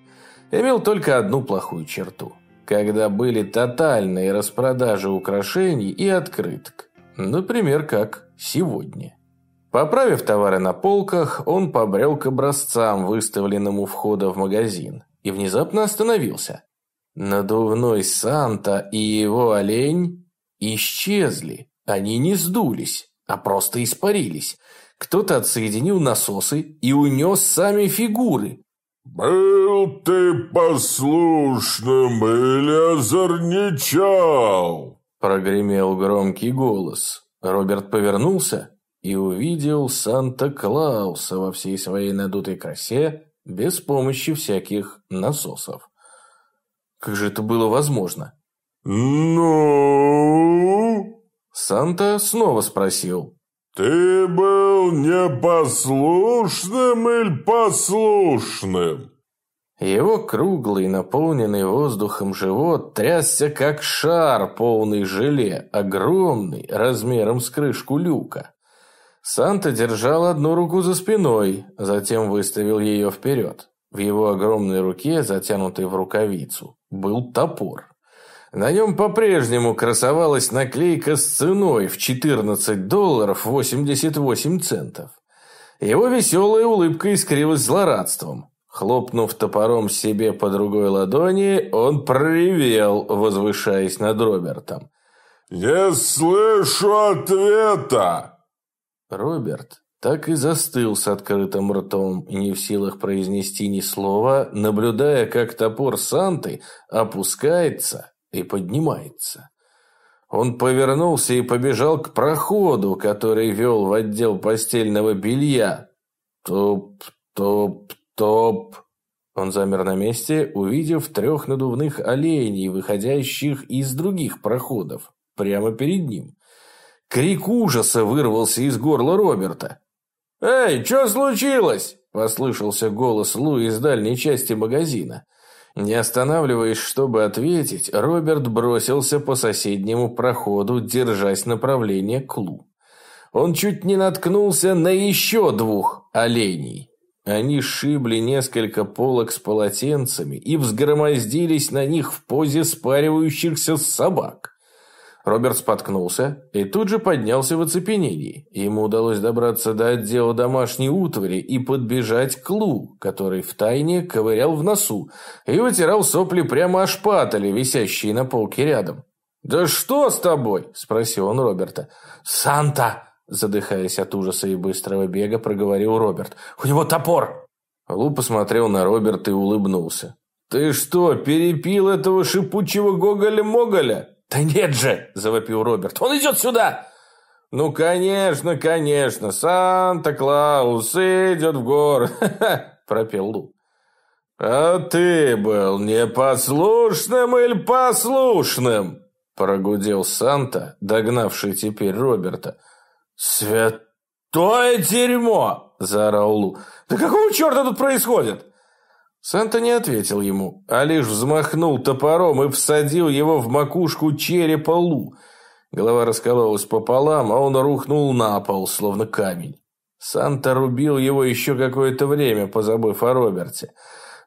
имел только одну плохую черту. Когда были тотальные распродажи украшений и открыток. Например, как сегодня. Поправив товары на полках, он побрел к образцам, выставленным у входа в магазин, и внезапно остановился. Надувной Санта и его олень исчезли. Они не сдулись, а просто испарились. Кто-то отсоединил насосы и унес сами фигуры. «Был ты послушным или озорничал?» Прогремел громкий голос. Роберт повернулся и увидел Санта-Клауса во всей своей надутой красе без помощи всяких насосов. Как же это было возможно? «Ну?» Санта снова спросил. «Ты был непослушным или послушным?» Его круглый, наполненный воздухом живот трясся, как шар, полный желе, огромный, размером с крышку люка. Санта держал одну руку за спиной, затем выставил ее вперед. В его огромной руке, затянутой в рукавицу, был топор. На нем по-прежнему красовалась наклейка с ценой в 14 долларов 88 центов. Его веселая улыбка искрилась злорадством. Хлопнув топором себе по другой ладони, он проревел, возвышаясь над Робертом. «Не слышу ответа!» Роберт так и застыл с открытым ртом, не в силах произнести ни слова, наблюдая, как топор Санты опускается и поднимается. Он повернулся и побежал к проходу, который вел в отдел постельного белья. Топ, топ, топ. Он замер на месте, увидев трех надувных оленей, выходящих из других проходов, прямо перед ним. Крик ужаса вырвался из горла Роберта. «Эй, что случилось?» – послышался голос Лу из дальней части магазина. Не останавливаясь, чтобы ответить, Роберт бросился по соседнему проходу, держась направление к Лу. Он чуть не наткнулся на еще двух оленей. Они сшибли несколько полок с полотенцами и взгромоздились на них в позе спаривающихся собак. Роберт споткнулся и тут же поднялся в оцепенении. Ему удалось добраться до отдела домашней утвари и подбежать к Лу, который втайне ковырял в носу и вытирал сопли прямо о шпатали, висящие на полке рядом. «Да что с тобой?» – спросил он Роберта. «Санта!» – задыхаясь от ужаса и быстрого бега, проговорил Роберт. «У него топор!» Лу посмотрел на Роберта и улыбнулся. «Ты что, перепил этого шипучего Гоголя-Моголя?» «Да нет же!» – завопил Роберт. «Он идет сюда!» «Ну, конечно, конечно, Санта-Клаус идет в город!» – пропел Лу. «А ты был непослушным или послушным?» – прогудел Санта, догнавший теперь Роберта. «Святое дерьмо!» – заорал Лу. «Да какого черта тут происходит?» Санта не ответил ему, а лишь взмахнул топором и всадил его в макушку черепа Лу. Голова раскололась пополам, а он рухнул на пол, словно камень. Санта рубил его еще какое-то время, позабыв о Роберте.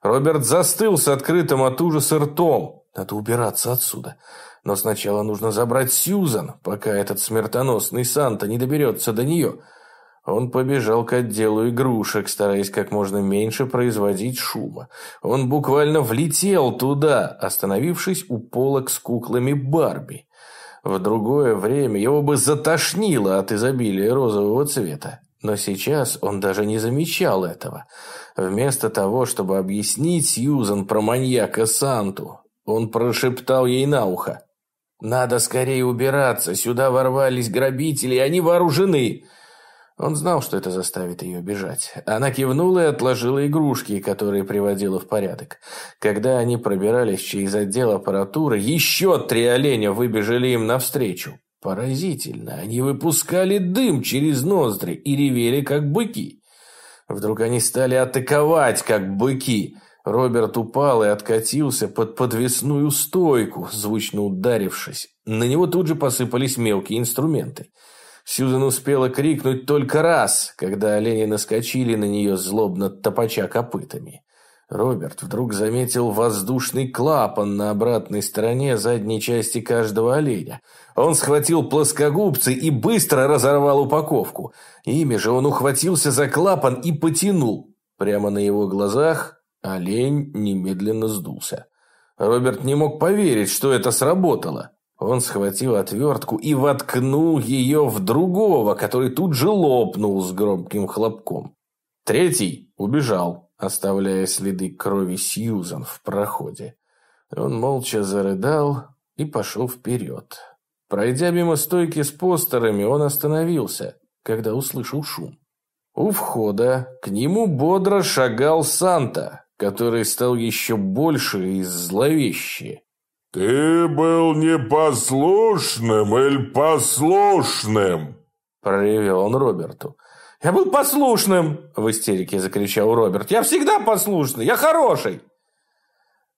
Роберт застыл с открытым от ужаса ртом. Надо убираться отсюда. Но сначала нужно забрать Сьюзан, пока этот смертоносный Санта не доберется до нее. Он побежал к отделу игрушек, стараясь как можно меньше производить шума. Он буквально влетел туда, остановившись у полок с куклами Барби. В другое время его бы затошнило от изобилия розового цвета. Но сейчас он даже не замечал этого. Вместо того, чтобы объяснить Сьюзан про маньяка Санту, он прошептал ей на ухо. «Надо скорее убираться, сюда ворвались грабители, они вооружены!» Он знал, что это заставит ее бежать. Она кивнула и отложила игрушки, которые приводила в порядок. Когда они пробирались через отдел аппаратуры, еще три оленя выбежали им навстречу. Поразительно, они выпускали дым через ноздри и ревели, как быки. Вдруг они стали атаковать, как быки. Роберт упал и откатился под подвесную стойку, звучно ударившись. На него тут же посыпались мелкие инструменты. Сьюзан успела крикнуть только раз, когда олени наскочили на нее злобно топача копытами. Роберт вдруг заметил воздушный клапан на обратной стороне задней части каждого оленя. Он схватил плоскогубцы и быстро разорвал упаковку. Ими же он ухватился за клапан и потянул. Прямо на его глазах олень немедленно сдулся. Роберт не мог поверить, что это сработало. Он схватил отвертку и воткнул ее в другого, который тут же лопнул с громким хлопком. Третий убежал, оставляя следы крови Сьюзан в проходе. Он молча зарыдал и пошел вперед. Пройдя мимо стойки с постерами, он остановился, когда услышал шум. У входа к нему бодро шагал Санта, который стал еще больше и зловеще. «Ты был непослушным или послушным?» Проревел он Роберту. «Я был послушным!» – в истерике закричал Роберт. «Я всегда послушный! Я хороший!»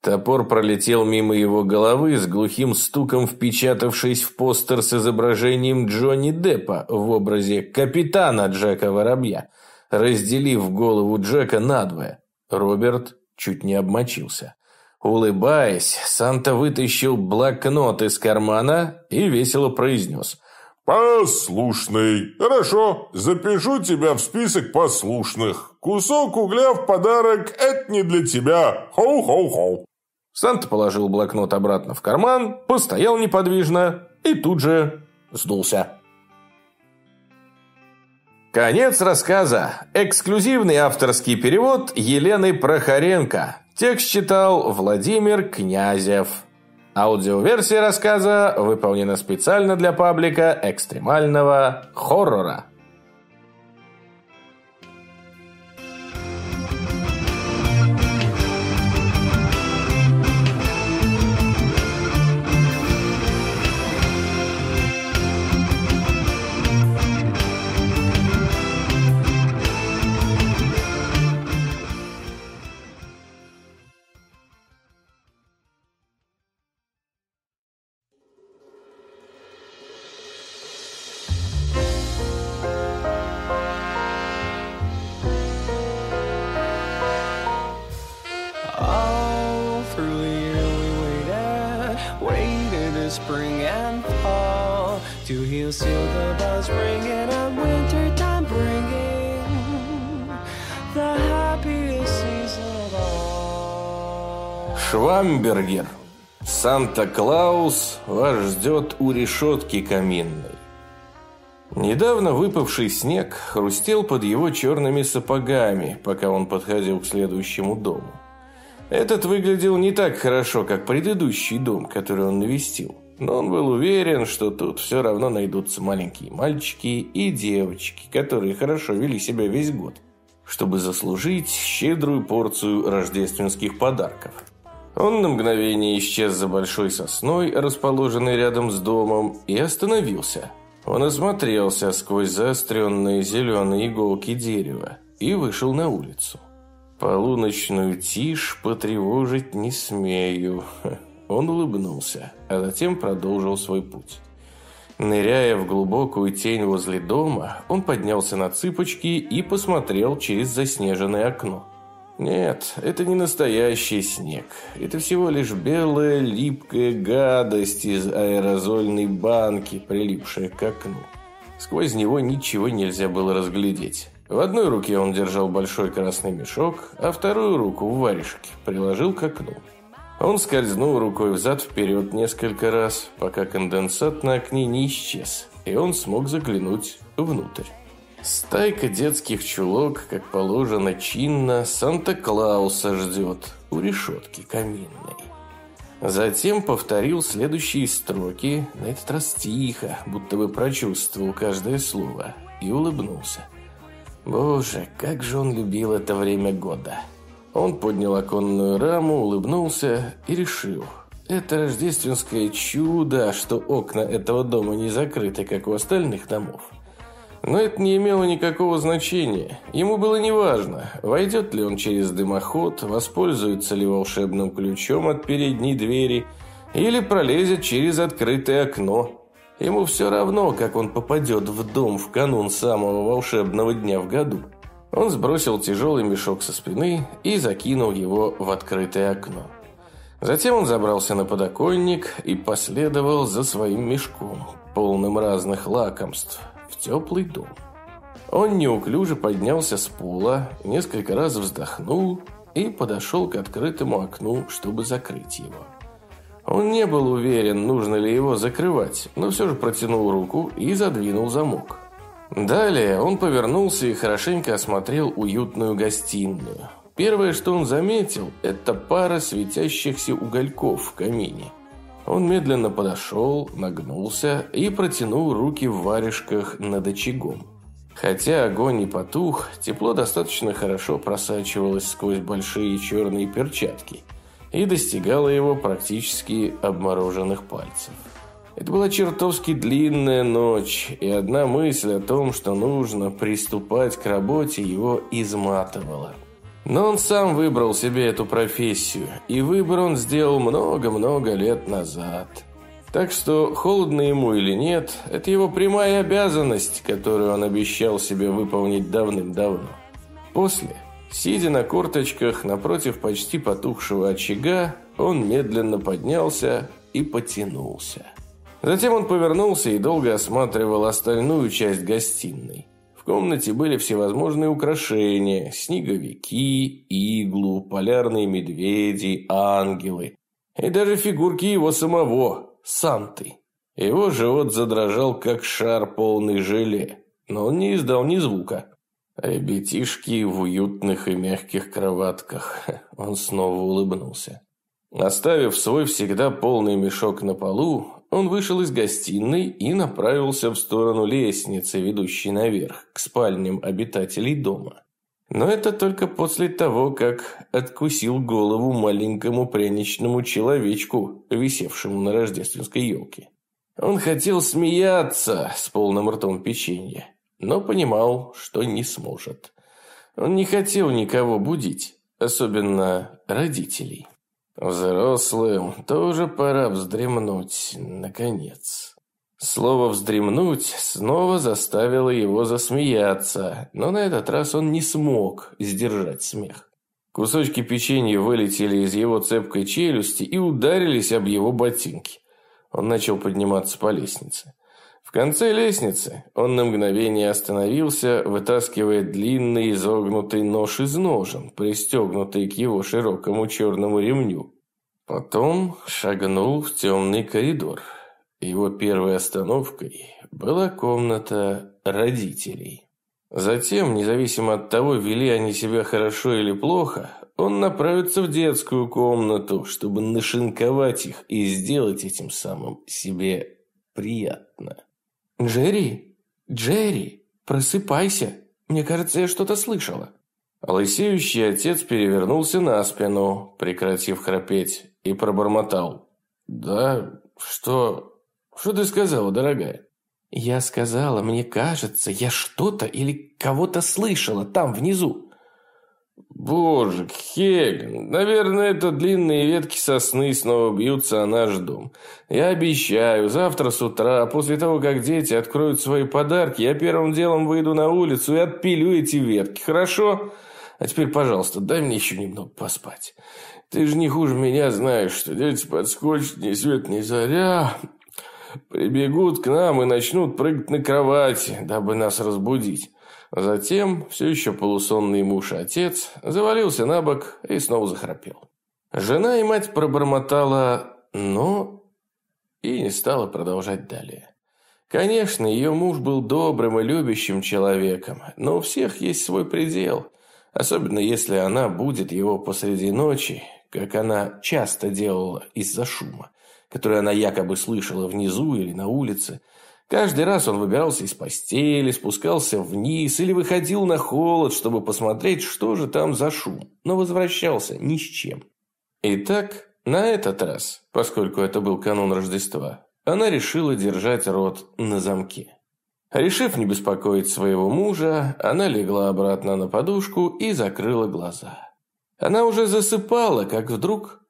Топор пролетел мимо его головы с глухим стуком, впечатавшись в постер с изображением Джонни Деппа в образе капитана Джека Воробья, разделив голову Джека надвое. Роберт чуть не обмочился. Улыбаясь, Санта вытащил блокнот из кармана и весело произнес. «Послушный. Хорошо, запишу тебя в список послушных. Кусок угля в подарок – это не для тебя. Хоу-хоу-хоу». Санта положил блокнот обратно в карман, постоял неподвижно и тут же сдулся. Конец рассказа. Эксклюзивный авторский перевод Елены Прохоренко. Текст читал Владимир Князев. Аудиоверсия рассказа выполнена специально для паблика экстремального хоррора. Санта-Клаус вас ждет у решетки каминной. Недавно выпавший снег хрустел под его черными сапогами, пока он подходил к следующему дому. Этот выглядел не так хорошо, как предыдущий дом, который он навестил. Но он был уверен, что тут все равно найдутся маленькие мальчики и девочки, которые хорошо вели себя весь год, чтобы заслужить щедрую порцию рождественских подарков. Он на мгновение исчез за большой сосной, расположенной рядом с домом, и остановился. Он осмотрелся сквозь заостренные зеленые иголки дерева и вышел на улицу. Полуночную тишь потревожить не смею. Он улыбнулся, а затем продолжил свой путь. Ныряя в глубокую тень возле дома, он поднялся на цыпочки и посмотрел через заснеженное окно. Нет, это не настоящий снег. Это всего лишь белая липкая гадость из аэрозольной банки, прилипшая к окну. Сквозь него ничего нельзя было разглядеть. В одной руке он держал большой красный мешок, а вторую руку в варежке приложил к окну. Он скользнул рукой взад-вперед несколько раз, пока конденсат на окне не исчез, и он смог заглянуть внутрь. Стайка детских чулок, как положено чинно, Санта-Клауса ждет у решетки каминной. Затем повторил следующие строки, на этот раз тихо, будто бы прочувствовал каждое слово, и улыбнулся. Боже, как же он любил это время года. Он поднял оконную раму, улыбнулся и решил. Это рождественское чудо, что окна этого дома не закрыты, как у остальных домов. Но это не имело никакого значения. Ему было неважно, войдет ли он через дымоход, воспользуется ли волшебным ключом от передней двери или пролезет через открытое окно. Ему все равно, как он попадет в дом в канун самого волшебного дня в году. Он сбросил тяжелый мешок со спины и закинул его в открытое окно. Затем он забрался на подоконник и последовал за своим мешком, полным разных лакомств, теплый дом. Он неуклюже поднялся с пола, несколько раз вздохнул и подошел к открытому окну, чтобы закрыть его. Он не был уверен, нужно ли его закрывать, но все же протянул руку и задвинул замок. Далее он повернулся и хорошенько осмотрел уютную гостиную. Первое, что он заметил, это пара светящихся угольков в камине. Он медленно подошел, нагнулся и протянул руки в варежках над очагом. Хотя огонь не потух, тепло достаточно хорошо просачивалось сквозь большие черные перчатки – и достигала его практически обмороженных пальцев. Это была чертовски длинная ночь, и одна мысль о том, что нужно приступать к работе, его изматывала. Но он сам выбрал себе эту профессию, и выбор он сделал много-много лет назад. Так что, холодно ему или нет, это его прямая обязанность, которую он обещал себе выполнить давным-давно. После Сидя на корточках напротив почти потухшего очага, он медленно поднялся и потянулся. Затем он повернулся и долго осматривал остальную часть гостиной. В комнате были всевозможные украшения, снеговики, иглу, полярные медведи, ангелы и даже фигурки его самого, Санты. Его живот задрожал, как шар полный желе, но он не издал ни звука. Ребятишки в уютных и мягких кроватках. Он снова улыбнулся. Оставив свой всегда полный мешок на полу, он вышел из гостиной и направился в сторону лестницы, ведущей наверх, к спальням обитателей дома. Но это только после того, как откусил голову маленькому пряничному человечку, висевшему на рождественской елке. Он хотел смеяться с полным ртом печенья, но понимал, что не сможет. Он не хотел никого будить, особенно родителей. Взрослым тоже пора вздремнуть, наконец. Слово «вздремнуть» снова заставило его засмеяться, но на этот раз он не смог сдержать смех. Кусочки печенья вылетели из его цепкой челюсти и ударились об его ботинки. Он начал подниматься по лестнице. Конце лестницы он на мгновение остановился, вытаскивая длинный изогнутый нож из ножен, пристегнутый к его широкому черному ремню. Потом шагнул в темный коридор. Его первой остановкой была комната родителей. Затем, независимо от того, вели они себя хорошо или плохо, он направится в детскую комнату, чтобы нашинковать их и сделать этим самым себе приятно. «Джерри! Джерри! Просыпайся! Мне кажется, я что-то слышала!» Лысеющий отец перевернулся на спину, прекратив храпеть, и пробормотал. «Да, что... что ты сказала, дорогая?» «Я сказала, мне кажется, я что-то или кого-то слышала там, внизу». «Боже, Хелен, наверное, это длинные ветки сосны снова бьются о наш дом. Я обещаю, завтра с утра, после того, как дети откроют свои подарки, я первым делом выйду на улицу и отпилю эти ветки, хорошо? А теперь, пожалуйста, дай мне еще немного поспать. Ты же не хуже меня знаешь, что дети подскочат ни свет ни заря, прибегут к нам и начнут прыгать на кровати, дабы нас разбудить». Затем, все еще полусонный муж и отец, завалился на бок и снова захрапел. Жена и мать пробормотала «но» и не стала продолжать далее. Конечно, ее муж был добрым и любящим человеком, но у всех есть свой предел, особенно если она будет его посреди ночи, как она часто делала из-за шума, который она якобы слышала внизу или на улице, Каждый раз он выбирался из постели, спускался вниз или выходил на холод, чтобы посмотреть, что же там за шум, но возвращался ни с чем. Итак, на этот раз, поскольку это был канун Рождества, она решила держать рот на замке. Решив не беспокоить своего мужа, она легла обратно на подушку и закрыла глаза. Она уже засыпала, как вдруг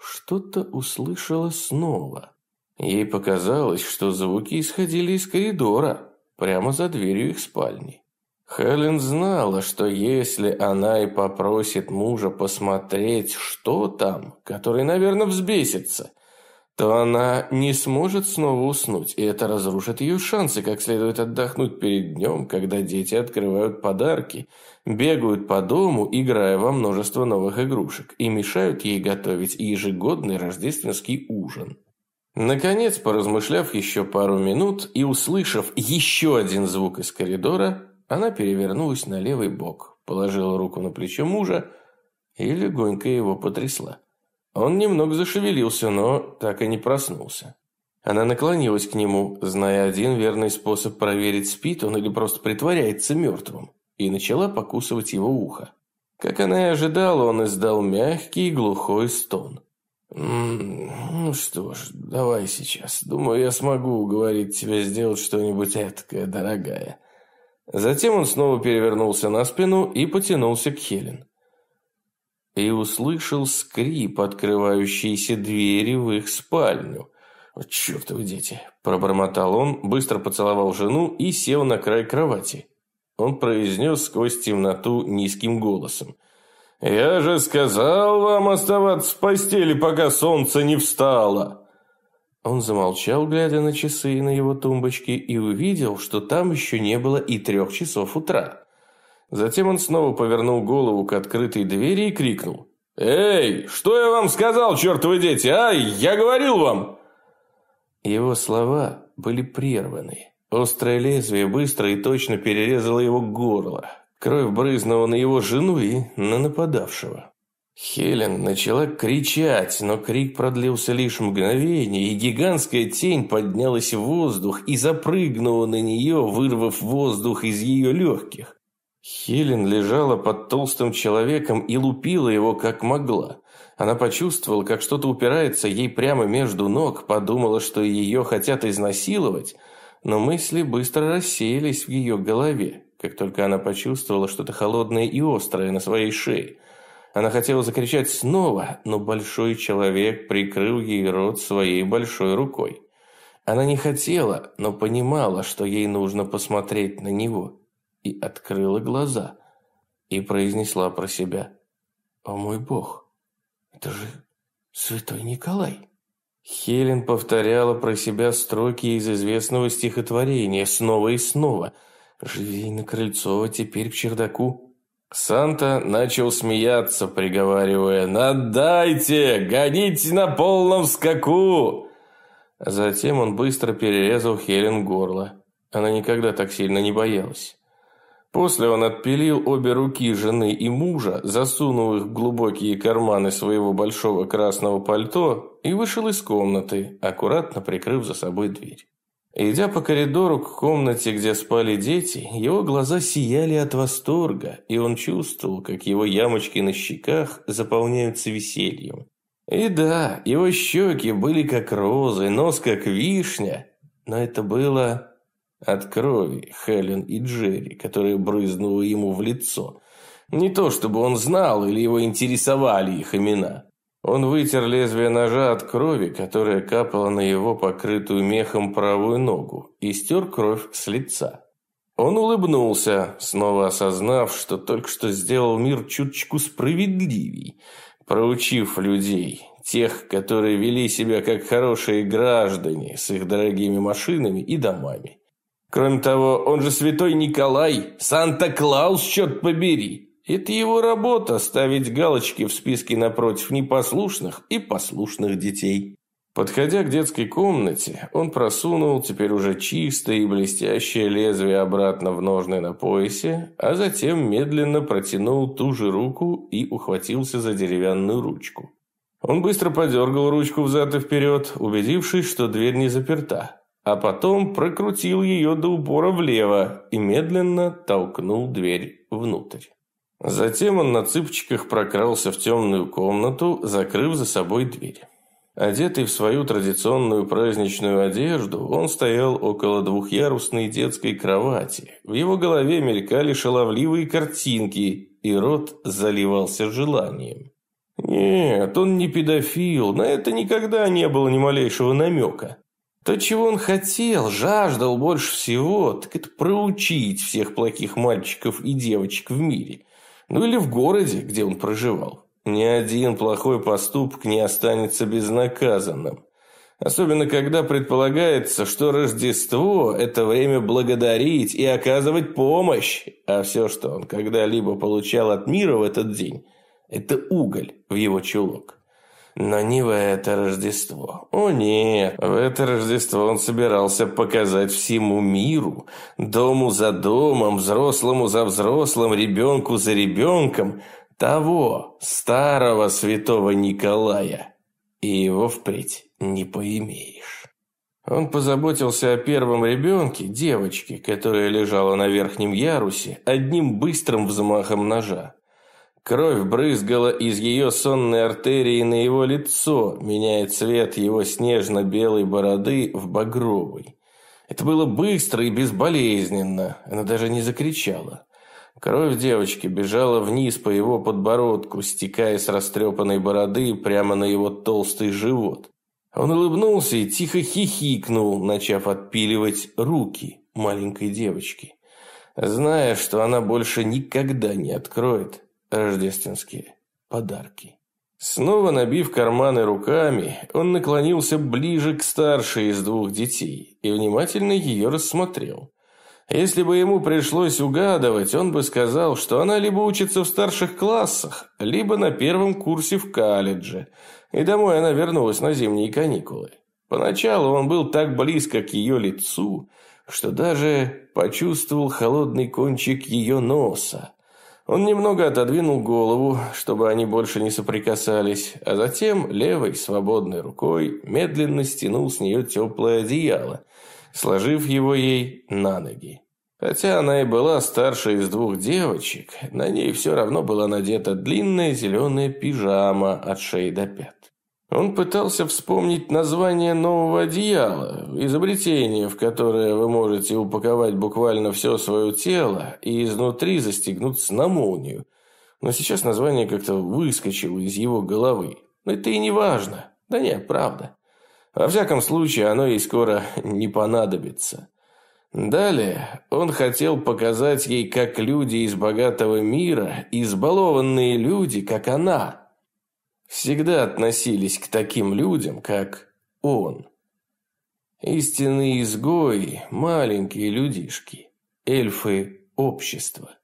что-то услышала снова – Ей показалось, что звуки исходили из коридора, прямо за дверью их спальни. Хелен знала, что если она и попросит мужа посмотреть, что там, который, наверное, взбесится, то она не сможет снова уснуть, и это разрушит ее шансы как следует отдохнуть перед днем, когда дети открывают подарки, бегают по дому, играя во множество новых игрушек, и мешают ей готовить ежегодный рождественский ужин. Наконец, поразмышляв еще пару минут и услышав еще один звук из коридора, она перевернулась на левый бок, положила руку на плечо мужа и легонько его потрясла. Он немного зашевелился, но так и не проснулся. Она наклонилась к нему, зная один верный способ проверить, спит он или просто притворяется мертвым, и начала покусывать его ухо. Как она и ожидала, он издал мягкий глухой стон. «Ну что ж, давай сейчас. Думаю, я смогу уговорить тебя сделать что-нибудь этакое, дорогая». Затем он снова перевернулся на спину и потянулся к Хелен. И услышал скрип открывающейся двери в их спальню. «Вот чертовы дети!» – пробормотал он, быстро поцеловал жену и сел на край кровати. Он произнес сквозь темноту низким голосом. «Я же сказал вам оставаться в постели, пока солнце не встало!» Он замолчал, глядя на часы на его тумбочке, и увидел, что там еще не было и трех часов утра. Затем он снова повернул голову к открытой двери и крикнул. «Эй, что я вам сказал, чертовы дети, ай, я говорил вам!» Его слова были прерваны. Острое лезвие быстро и точно перерезало его горло. Кровь брызнула на его жену и на нападавшего. Хелен начала кричать, но крик продлился лишь мгновение, и гигантская тень поднялась в воздух и запрыгнула на нее, вырвав воздух из ее легких. Хелен лежала под толстым человеком и лупила его как могла. Она почувствовала, как что-то упирается ей прямо между ног, подумала, что ее хотят изнасиловать, но мысли быстро рассеялись в ее голове как только она почувствовала что-то холодное и острое на своей шее. Она хотела закричать снова, но большой человек прикрыл ей рот своей большой рукой. Она не хотела, но понимала, что ей нужно посмотреть на него. И открыла глаза. И произнесла про себя. «О мой бог, это же святой Николай!» Хелен повторяла про себя строки из известного стихотворения снова и снова – Живей на крыльцо, теперь к чердаку. Санта начал смеяться, приговаривая «Надайте! Гоните на полном скаку!» Затем он быстро перерезал Хелен горло. Она никогда так сильно не боялась. После он отпилил обе руки жены и мужа, засунул их в глубокие карманы своего большого красного пальто и вышел из комнаты, аккуратно прикрыв за собой дверь. Идя по коридору к комнате, где спали дети, его глаза сияли от восторга, и он чувствовал, как его ямочки на щеках заполняются весельем. И да, его щеки были как розы, нос как вишня, но это было от крови Хелен и Джерри, которая брызнула ему в лицо. Не то чтобы он знал или его интересовали их имена. Он вытер лезвие ножа от крови, которая капала на его покрытую мехом правую ногу, и стер кровь с лица. Он улыбнулся, снова осознав, что только что сделал мир чуточку справедливей, проучив людей, тех, которые вели себя как хорошие граждане с их дорогими машинами и домами. Кроме того, он же святой Николай, Санта-Клаус, черт побери. Это его работа – ставить галочки в списке напротив непослушных и послушных детей. Подходя к детской комнате, он просунул теперь уже чистое и блестящее лезвие обратно в ножны на поясе, а затем медленно протянул ту же руку и ухватился за деревянную ручку. Он быстро подергал ручку взад и вперед, убедившись, что дверь не заперта, а потом прокрутил ее до упора влево и медленно толкнул дверь внутрь. Затем он на цыпочках прокрался в темную комнату, закрыв за собой дверь. Одетый в свою традиционную праздничную одежду, он стоял около двухъярусной детской кровати. В его голове мелькали шаловливые картинки, и рот заливался желанием. Нет, он не педофил, на это никогда не было ни малейшего намека. То, чего он хотел, жаждал больше всего, так это проучить всех плохих мальчиков и девочек в мире. Ну или в городе, где он проживал. Ни один плохой поступок не останется безнаказанным. Особенно, когда предполагается, что Рождество – это время благодарить и оказывать помощь, а все, что он когда-либо получал от мира в этот день – это уголь в его чулок. Но не в это Рождество. О нет, в это Рождество он собирался показать всему миру, дому за домом, взрослому за взрослым, ребенку за ребенком, того старого святого Николая. И его впредь не поимеешь. Он позаботился о первом ребенке, девочке, которая лежала на верхнем ярусе, одним быстрым взмахом ножа. Кровь брызгала из ее сонной артерии на его лицо, меняя цвет его снежно-белой бороды в багровый. Это было быстро и безболезненно, она даже не закричала. Кровь девочки бежала вниз по его подбородку, стекая с растрепанной бороды прямо на его толстый живот. Он улыбнулся и тихо хихикнул, начав отпиливать руки маленькой девочки, зная, что она больше никогда не откроет рождественские подарки. Снова набив карманы руками, он наклонился ближе к старшей из двух детей и внимательно ее рассмотрел. Если бы ему пришлось угадывать, он бы сказал, что она либо учится в старших классах, либо на первом курсе в колледже, и домой она вернулась на зимние каникулы. Поначалу он был так близко к ее лицу, что даже почувствовал холодный кончик ее носа, он немного отодвинул голову, чтобы они больше не соприкасались, а затем левой свободной рукой медленно стянул с нее теплое одеяло, сложив его ей на ноги. Хотя она и была старшей из двух девочек, на ней все равно была надета длинная зеленая пижама от шеи до пят. Он пытался вспомнить название нового одеяла, изобретение, в которое вы можете упаковать буквально все свое тело и изнутри застегнуться на молнию. Но сейчас название как-то выскочило из его головы. Но это и не важно. Да нет, правда. Во всяком случае, оно ей скоро не понадобится. Далее он хотел показать ей, как люди из богатого мира, избалованные люди, как она – всегда относились к таким людям, как он. Истинные изгои, маленькие людишки, эльфы общества.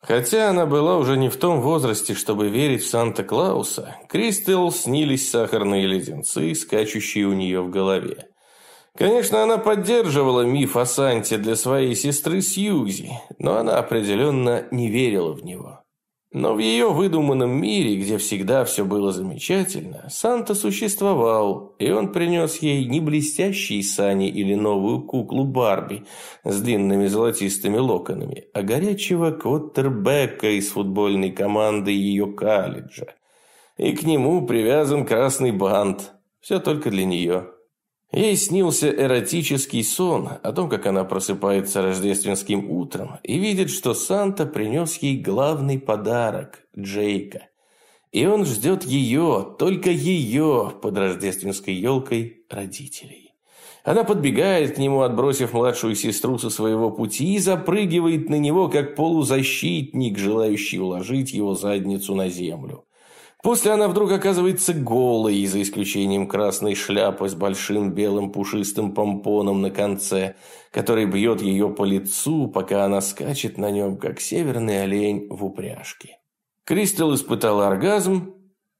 Хотя она была уже не в том возрасте, чтобы верить в Санта-Клауса, Кристел снились сахарные леденцы, скачущие у нее в голове. Конечно, она поддерживала миф о Санте для своей сестры Сьюзи, но она определенно не верила в него. Но в ее выдуманном мире, где всегда все было замечательно, Санта существовал, и он принес ей не блестящие сани или новую куклу Барби с длинными золотистыми локонами, а горячего квотербека из футбольной команды ее колледжа. И к нему привязан красный бант. Все только для нее. Ей снился эротический сон о том, как она просыпается рождественским утром и видит, что Санта принес ей главный подарок – Джейка. И он ждет ее, только ее, под рождественской елкой родителей. Она подбегает к нему, отбросив младшую сестру со своего пути, и запрыгивает на него, как полузащитник, желающий уложить его задницу на землю. После она вдруг оказывается голой, за исключением красной шляпы с большим белым пушистым помпоном на конце, который бьет ее по лицу, пока она скачет на нем, как северный олень в упряжке. Кристал испытала оргазм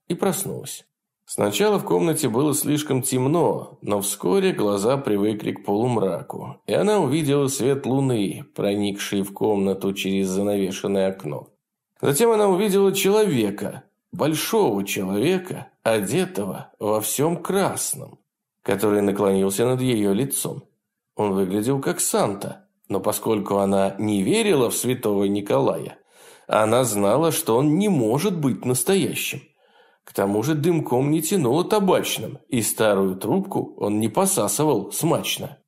и проснулась. Сначала в комнате было слишком темно, но вскоре глаза привыкли к полумраку, и она увидела свет луны, проникший в комнату через занавешенное окно. Затем она увидела человека, большого человека, одетого во всем красном, который наклонился над ее лицом. Он выглядел как Санта, но поскольку она не верила в святого Николая, она знала, что он не может быть настоящим. К тому же дымком не тянуло табачным, и старую трубку он не посасывал смачно.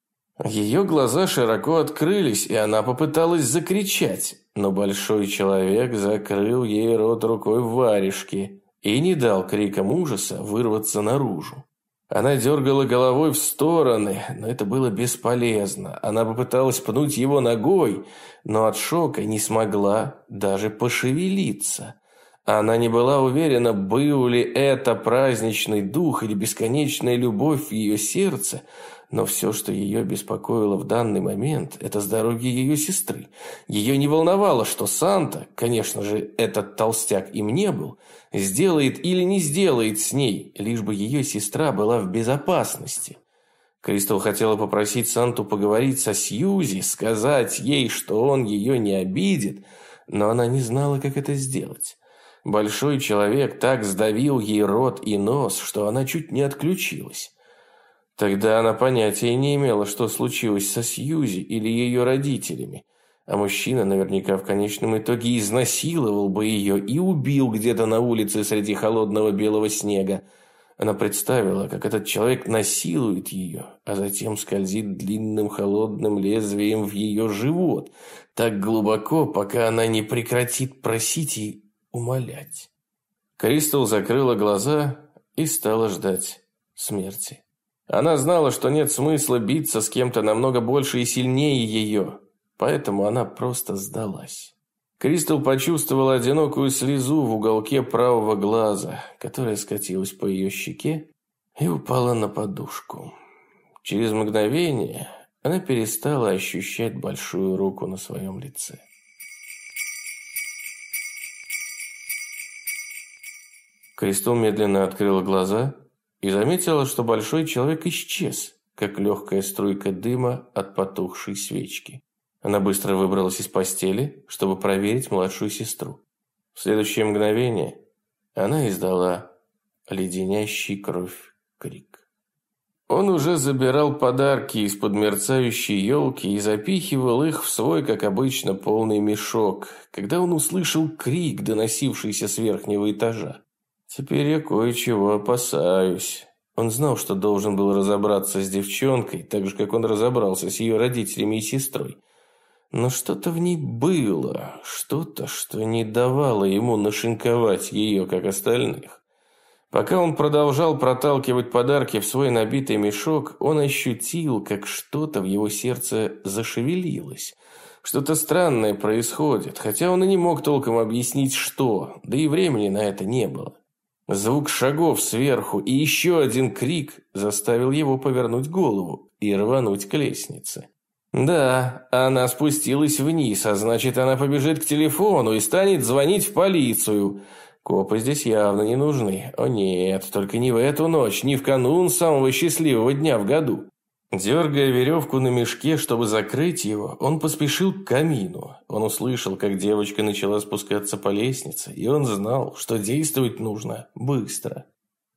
Ее глаза широко открылись, и она попыталась закричать, но большой человек закрыл ей рот рукой в варежке и не дал крикам ужаса вырваться наружу. Она дергала головой в стороны, но это было бесполезно. Она попыталась пнуть его ногой, но от шока не смогла даже пошевелиться. Она не была уверена, был ли это праздничный дух или бесконечная любовь в ее сердце, но все, что ее беспокоило в данный момент, это здоровье ее сестры. Ее не волновало, что Санта, конечно же, этот толстяк им не был, сделает или не сделает с ней, лишь бы ее сестра была в безопасности. Кристал хотела попросить Санту поговорить со Сьюзи, сказать ей, что он ее не обидит, но она не знала, как это сделать. Большой человек так сдавил ей рот и нос, что она чуть не отключилась. Тогда она понятия не имела, что случилось со Сьюзи или ее родителями. А мужчина наверняка в конечном итоге изнасиловал бы ее и убил где-то на улице среди холодного белого снега. Она представила, как этот человек насилует ее, а затем скользит длинным холодным лезвием в ее живот, так глубоко, пока она не прекратит просить и умолять. Кристал закрыла глаза и стала ждать смерти. Она знала, что нет смысла биться с кем-то намного больше и сильнее ее, поэтому она просто сдалась. Кристал почувствовала одинокую слезу в уголке правого глаза, которая скатилась по ее щеке и упала на подушку. Через мгновение она перестала ощущать большую руку на своем лице. Кристал медленно открыла глаза и заметила, что большой человек исчез, как легкая струйка дыма от потухшей свечки. Она быстро выбралась из постели, чтобы проверить младшую сестру. В следующее мгновение она издала леденящий кровь крик. Он уже забирал подарки из-под мерцающей елки и запихивал их в свой, как обычно, полный мешок, когда он услышал крик, доносившийся с верхнего этажа. Теперь я кое-чего опасаюсь. Он знал, что должен был разобраться с девчонкой, так же, как он разобрался с ее родителями и сестрой. Но что-то в ней было, что-то, что не давало ему нашинковать ее, как остальных. Пока он продолжал проталкивать подарки в свой набитый мешок, он ощутил, как что-то в его сердце зашевелилось. Что-то странное происходит, хотя он и не мог толком объяснить, что, да и времени на это не было. Звук шагов сверху и еще один крик заставил его повернуть голову и рвануть к лестнице. Да, она спустилась вниз, а значит, она побежит к телефону и станет звонить в полицию. Копы здесь явно не нужны. О нет, только не в эту ночь, не в канун самого счастливого дня в году. Дергая веревку на мешке, чтобы закрыть его, он поспешил к камину. Он услышал, как девочка начала спускаться по лестнице, и он знал, что действовать нужно быстро.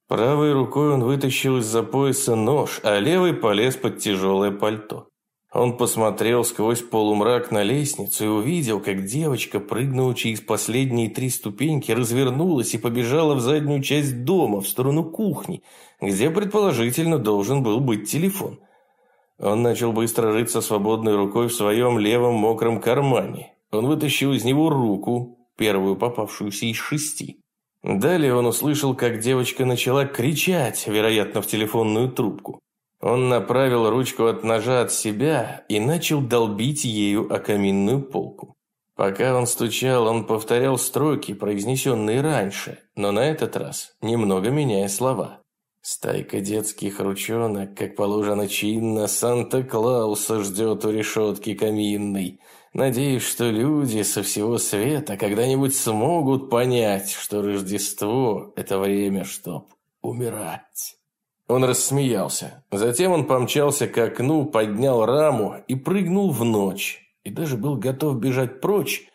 Правой рукой он вытащил из-за пояса нож, а левой полез под тяжелое пальто. Он посмотрел сквозь полумрак на лестницу и увидел, как девочка прыгнула через последние три ступеньки, развернулась и побежала в заднюю часть дома, в сторону кухни, где, предположительно, должен был быть телефон. Он начал быстро рыться свободной рукой в своем левом мокром кармане. Он вытащил из него руку, первую попавшуюся из шести. Далее он услышал, как девочка начала кричать, вероятно, в телефонную трубку. Он направил ручку от ножа от себя и начал долбить ею о каминную полку. Пока он стучал, он повторял строки, произнесенные раньше, но на этот раз немного меняя слова. Стайка детских ручонок, как положено чинно, Санта-Клауса ждет у решетки каминной. Надеюсь, что люди со всего света когда-нибудь смогут понять, что Рождество – это время, чтоб умирать. Он рассмеялся. Затем он помчался к окну, поднял раму и прыгнул в ночь. И даже был готов бежать прочь,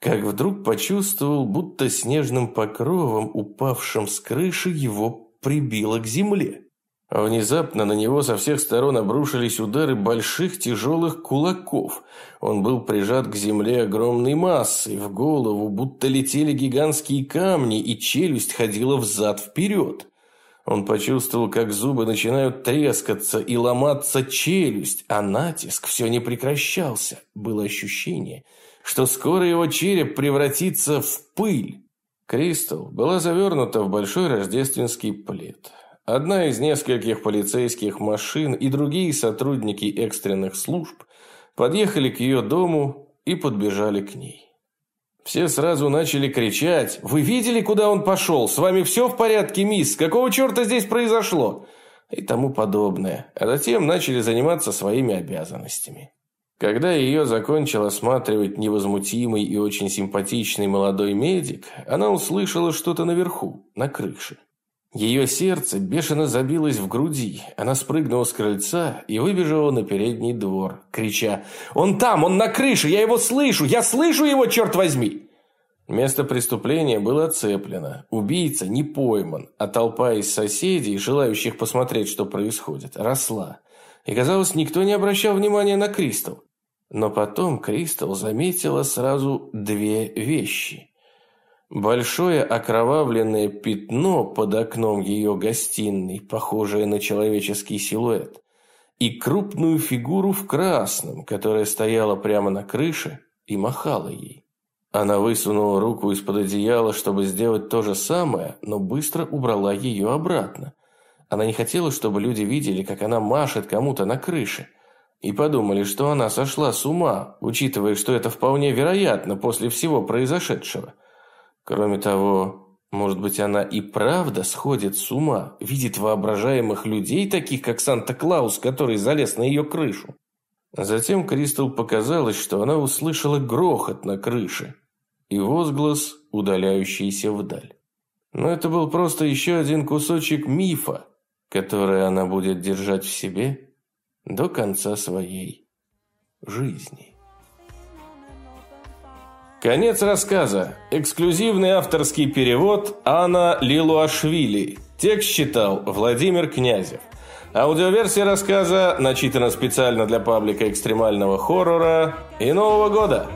как вдруг почувствовал, будто снежным покровом, упавшим с крыши, его прибило к земле. Внезапно на него со всех сторон обрушились удары больших тяжелых кулаков. Он был прижат к земле огромной массой, в голову будто летели гигантские камни, и челюсть ходила взад-вперед. Он почувствовал, как зубы начинают трескаться и ломаться челюсть, а натиск все не прекращался. Было ощущение, что скоро его череп превратится в пыль. Кристал была завернута в большой рождественский плед. Одна из нескольких полицейских машин и другие сотрудники экстренных служб подъехали к ее дому и подбежали к ней. Все сразу начали кричать «Вы видели, куда он пошел? С вами все в порядке, мисс? Какого черта здесь произошло?» и тому подобное, а затем начали заниматься своими обязанностями. Когда ее закончил осматривать невозмутимый и очень симпатичный молодой медик, она услышала что-то наверху, на крыше. Ее сердце бешено забилось в груди. Она спрыгнула с крыльца и выбежала на передний двор, крича «Он там! Он на крыше! Я его слышу! Я слышу его, черт возьми!» Место преступления было оцеплено. Убийца не пойман, а толпа из соседей, желающих посмотреть, что происходит, росла и, казалось, никто не обращал внимания на Кристал. Но потом Кристал заметила сразу две вещи. Большое окровавленное пятно под окном ее гостиной, похожее на человеческий силуэт, и крупную фигуру в красном, которая стояла прямо на крыше и махала ей. Она высунула руку из-под одеяла, чтобы сделать то же самое, но быстро убрала ее обратно – она не хотела, чтобы люди видели, как она машет кому-то на крыше. И подумали, что она сошла с ума, учитывая, что это вполне вероятно после всего произошедшего. Кроме того, может быть, она и правда сходит с ума, видит воображаемых людей, таких как Санта-Клаус, который залез на ее крышу. Затем Кристал показалось, что она услышала грохот на крыше и возглас, удаляющийся вдаль. Но это был просто еще один кусочек мифа, которое она будет держать в себе до конца своей жизни. Конец рассказа. Эксклюзивный авторский перевод Анна Лилуашвили. Текст читал Владимир Князев. Аудиоверсия рассказа начитана специально для паблика экстремального хоррора и Нового года.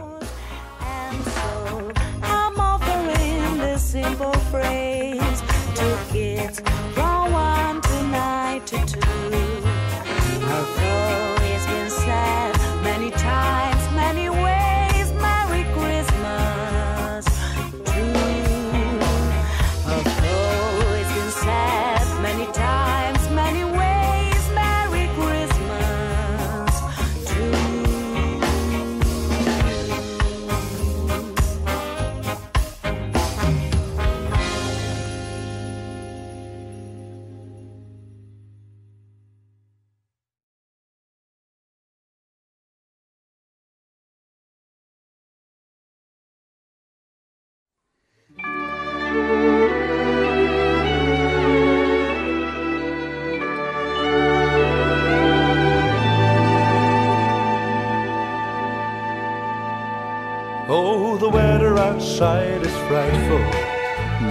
outside is frightful,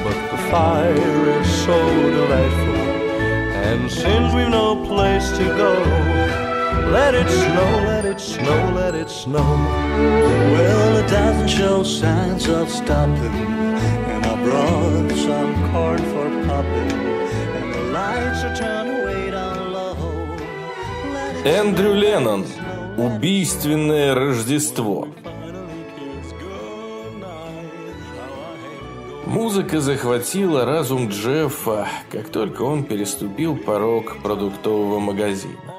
but the fire is so delightful. And since we've no place to go, let it snow, let it snow, let it snow. Well, it doesn't show signs of stopping, and I brought some corn for popping, and the lights are turned way down low. Let it Эндрю Леннон. Убийственное Рождество. Музыка захватила разум Джеффа, как только он переступил порог продуктового магазина.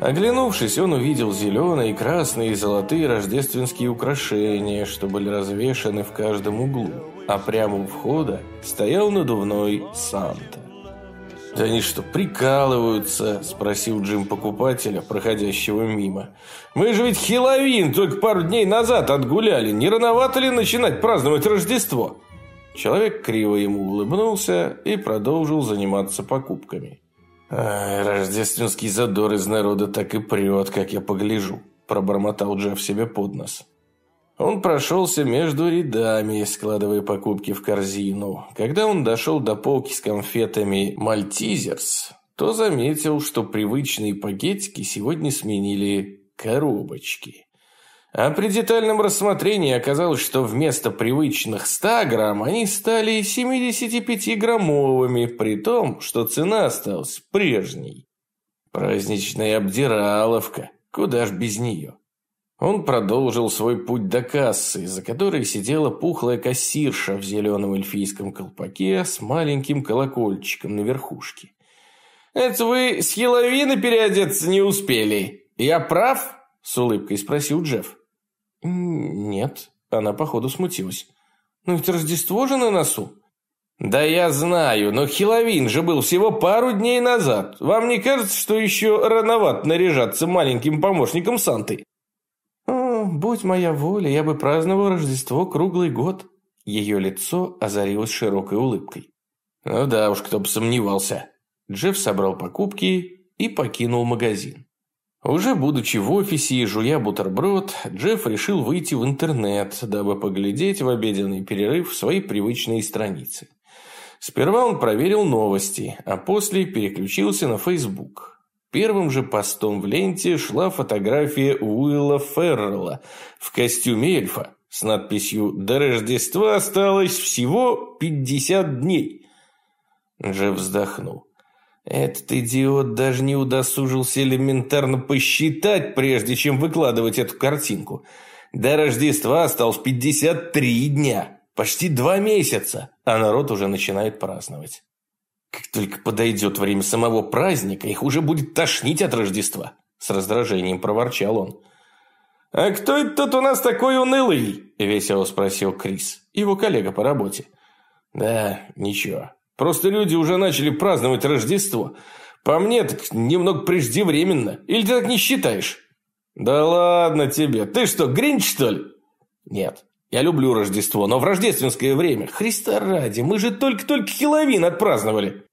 Оглянувшись, он увидел зеленые, красные и золотые рождественские украшения, что были развешаны в каждом углу, а прямо у входа стоял надувной Санта. «Да они что, прикалываются?» – спросил Джим покупателя, проходящего мимо. «Мы же ведь Хеловин только пару дней назад отгуляли. Не рановато ли начинать праздновать Рождество?» Человек криво ему улыбнулся и продолжил заниматься покупками. «Ай, рождественский задор из народа так и прет, как я погляжу», – пробормотал Джефф себе под нос. Он прошелся между рядами, складывая покупки в корзину. Когда он дошел до полки с конфетами «Мальтизерс», то заметил, что привычные пакетики сегодня сменили коробочки. А при детальном рассмотрении оказалось, что вместо привычных 100 грамм они стали 75-граммовыми, при том, что цена осталась прежней. Праздничная обдираловка, куда ж без нее. Он продолжил свой путь до кассы, за которой сидела пухлая кассирша в зеленом эльфийском колпаке с маленьким колокольчиком на верхушке. «Это вы с Хеловина переодеться не успели? Я прав?» – с улыбкой спросил Джефф. «Нет», – она походу смутилась. «Ну ведь Рождество же на носу». «Да я знаю, но Хеловин же был всего пару дней назад. Вам не кажется, что еще рановато наряжаться маленьким помощником Санты?» «О, будь моя воля, я бы праздновал Рождество круглый год». Ее лицо озарилось широкой улыбкой. «Ну да уж, кто бы сомневался». Джефф собрал покупки и покинул магазин. Уже будучи в офисе и жуя бутерброд, Джефф решил выйти в интернет, дабы поглядеть в обеденный перерыв свои привычные страницы. Сперва он проверил новости, а после переключился на Facebook. Первым же постом в ленте шла фотография Уилла Феррелла в костюме эльфа с надписью «До Рождества осталось всего 50 дней». Джефф вздохнул. Этот идиот даже не удосужился элементарно посчитать, прежде чем выкладывать эту картинку. До Рождества осталось 53 дня, почти два месяца, а народ уже начинает праздновать. Как только подойдет время самого праздника, их уже будет тошнить от Рождества. С раздражением проворчал он. «А кто это тут у нас такой унылый?» – весело спросил Крис, его коллега по работе. «Да, ничего. Просто люди уже начали праздновать Рождество. По мне, так немного преждевременно. Или ты так не считаешь?» «Да ладно тебе. Ты что, Гринч, что ли?» «Нет. Я люблю Рождество, но в рождественское время. Христа ради, мы же только-только Хеловин отпраздновали».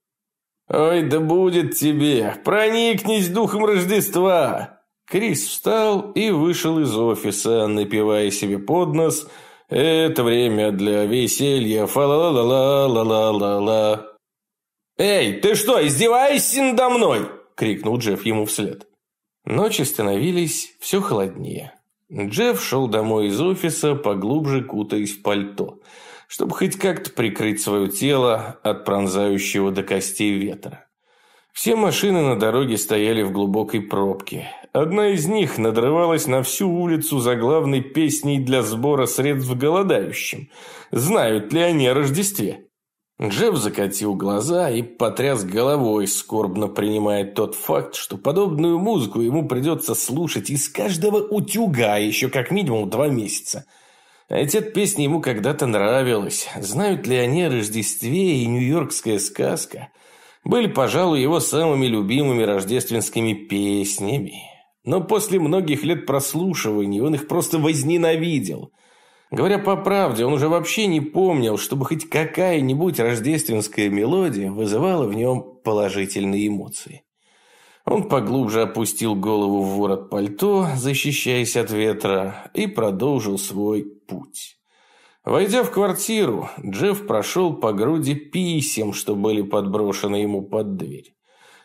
«Ой, да будет тебе. Проникнись духом Рождества». Крис встал и вышел из офиса, напивая себе под нос «Это время для веселья, фа-ла-ла-ла-ла-ла-ла-ла». «Эй, ты что, издеваешься надо мной?» – крикнул Джефф ему вслед. Ночи становились все холоднее. Джефф шел домой из офиса, поглубже кутаясь в пальто, чтобы хоть как-то прикрыть свое тело от пронзающего до костей ветра. Все машины на дороге стояли в глубокой пробке. Одна из них надрывалась на всю улицу за главной песней для сбора средств голодающим. Знают ли они о Рождестве? Джефф закатил глаза и потряс головой, скорбно принимая тот факт, что подобную музыку ему придется слушать из каждого утюга еще как минимум два месяца. А ведь эта песня ему когда-то нравилась. Знают ли они о Рождестве и нью-йоркская сказка? Были, пожалуй, его самыми любимыми рождественскими песнями. Но после многих лет прослушивания он их просто возненавидел – Говоря по правде, он уже вообще не помнил, чтобы хоть какая-нибудь рождественская мелодия вызывала в нем положительные эмоции. Он поглубже опустил голову в ворот пальто, защищаясь от ветра, и продолжил свой путь. Войдя в квартиру, Джефф прошел по груди писем, что были подброшены ему под дверь.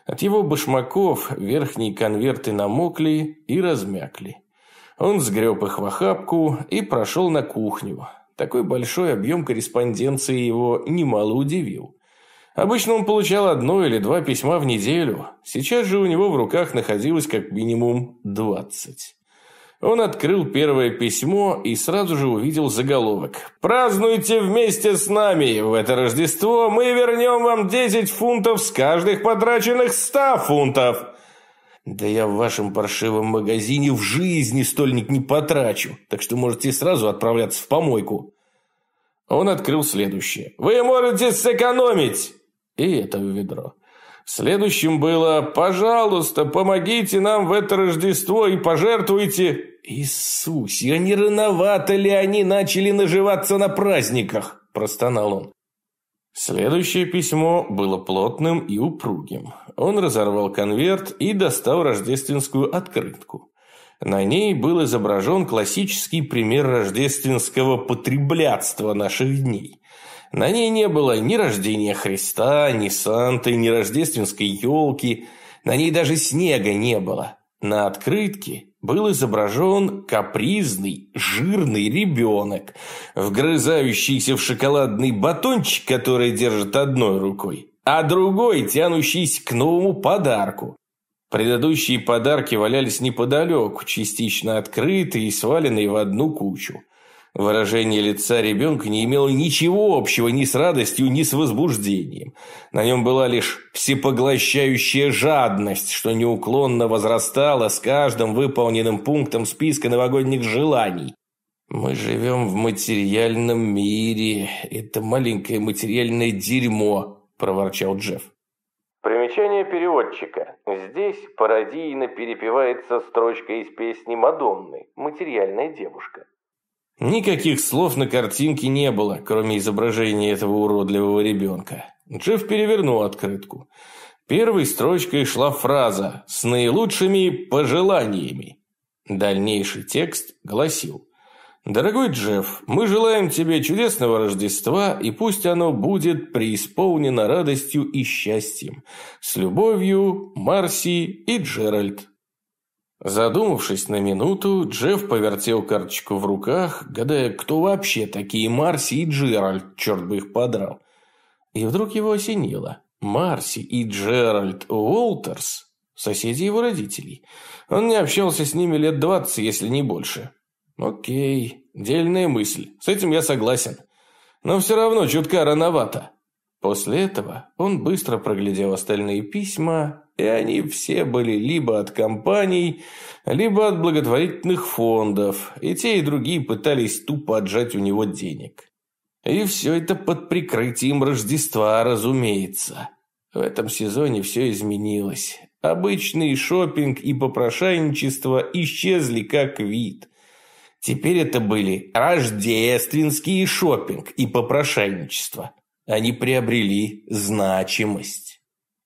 От его башмаков верхние конверты намокли и размякли. Он сгреб их в охапку и прошел на кухню. Такой большой объем корреспонденции его немало удивил. Обычно он получал одно или два письма в неделю. Сейчас же у него в руках находилось как минимум двадцать. Он открыл первое письмо и сразу же увидел заголовок. «Празднуйте вместе с нами! В это Рождество мы вернем вам 10 фунтов с каждых потраченных 100 фунтов!» «Да я в вашем паршивом магазине в жизни стольник не потрачу, так что можете сразу отправляться в помойку». Он открыл следующее. «Вы можете сэкономить!» И это в ведро. Следующим было «Пожалуйста, помогите нам в это Рождество и пожертвуйте...» «Иисусе, а не рановато ли они начали наживаться на праздниках?» – простонал он. Следующее письмо было плотным и упругим. Он разорвал конверт и достал рождественскую открытку. На ней был изображен классический пример рождественского потреблятства наших дней. На ней не было ни рождения Христа, ни Санты, ни рождественской елки. На ней даже снега не было. На открытке был изображен капризный, жирный ребенок, вгрызающийся в шоколадный батончик, который держит одной рукой, а другой тянущийся к новому подарку. Предыдущие подарки валялись неподалеку, частично открытые и сваленные в одну кучу. Выражение лица ребенка не имело ничего общего ни с радостью, ни с возбуждением. На нем была лишь всепоглощающая жадность, что неуклонно возрастала с каждым выполненным пунктом списка новогодних желаний. «Мы живем в материальном мире. Это маленькое материальное дерьмо», – проворчал Джефф. Примечание переводчика. Здесь пародийно перепевается строчка из песни Мадонны «Материальная девушка». Никаких слов на картинке не было, кроме изображения этого уродливого ребенка. Джефф перевернул открытку. Первой строчкой шла фраза «с наилучшими пожеланиями». Дальнейший текст гласил «Дорогой Джефф, мы желаем тебе чудесного Рождества, и пусть оно будет преисполнено радостью и счастьем. С любовью, Марси и Джеральд». Задумавшись на минуту, Джефф повертел карточку в руках, гадая, кто вообще такие Марси и Джеральд, черт бы их подрал. И вдруг его осенило. Марси и Джеральд Уолтерс – соседи его родителей. Он не общался с ними лет двадцать, если не больше. Окей, дельная мысль, с этим я согласен. Но все равно чутка рановато. После этого он быстро проглядел остальные письма и они все были либо от компаний, либо от благотворительных фондов, и те и другие пытались тупо отжать у него денег. И все это под прикрытием Рождества, разумеется. В этом сезоне все изменилось. Обычный шопинг и попрошайничество исчезли как вид. Теперь это были рождественские шопинг и попрошайничество. Они приобрели значимость.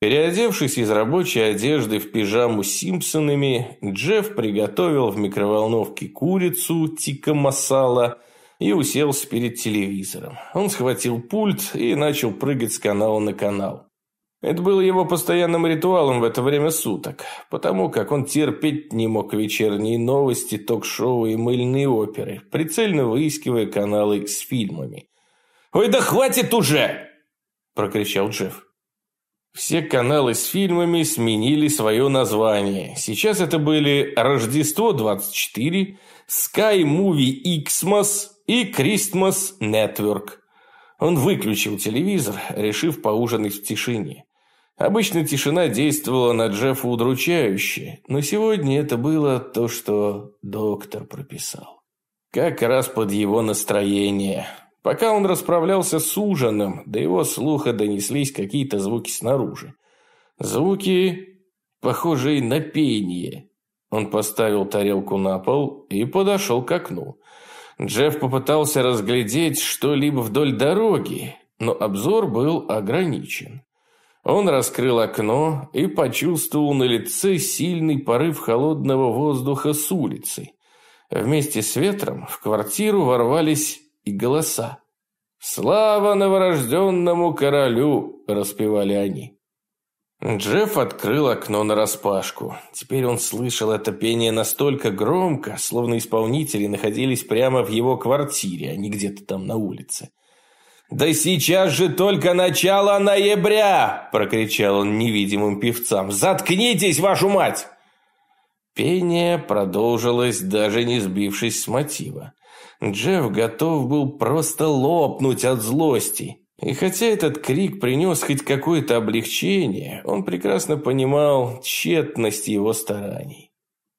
Переодевшись из рабочей одежды в пижаму с Симпсонами, Джефф приготовил в микроволновке курицу тика масала и уселся перед телевизором. Он схватил пульт и начал прыгать с канала на канал. Это было его постоянным ритуалом в это время суток, потому как он терпеть не мог вечерние новости, ток-шоу и мыльные оперы, прицельно выискивая каналы с фильмами. «Ой, да хватит уже!» – прокричал Джефф. Все каналы с фильмами сменили свое название. Сейчас это были «Рождество 24», «Sky Movie Xmas» и «Christmas Network». Он выключил телевизор, решив поужинать в тишине. Обычно тишина действовала на Джеффа удручающе, но сегодня это было то, что доктор прописал. Как раз под его настроение. Пока он расправлялся с ужином, до его слуха донеслись какие-то звуки снаружи. Звуки, похожие на пение. Он поставил тарелку на пол и подошел к окну. Джефф попытался разглядеть что-либо вдоль дороги, но обзор был ограничен. Он раскрыл окно и почувствовал на лице сильный порыв холодного воздуха с улицы. Вместе с ветром в квартиру ворвались и голоса. «Слава новорожденному королю!» – распевали они. Джефф открыл окно нараспашку. Теперь он слышал это пение настолько громко, словно исполнители находились прямо в его квартире, а не где-то там на улице. «Да сейчас же только начало ноября!» – прокричал он невидимым певцам. «Заткнитесь, вашу мать!» Пение продолжилось, даже не сбившись с мотива. Джефф готов был просто лопнуть от злости. И хотя этот крик принес хоть какое-то облегчение, он прекрасно понимал тщетность его стараний.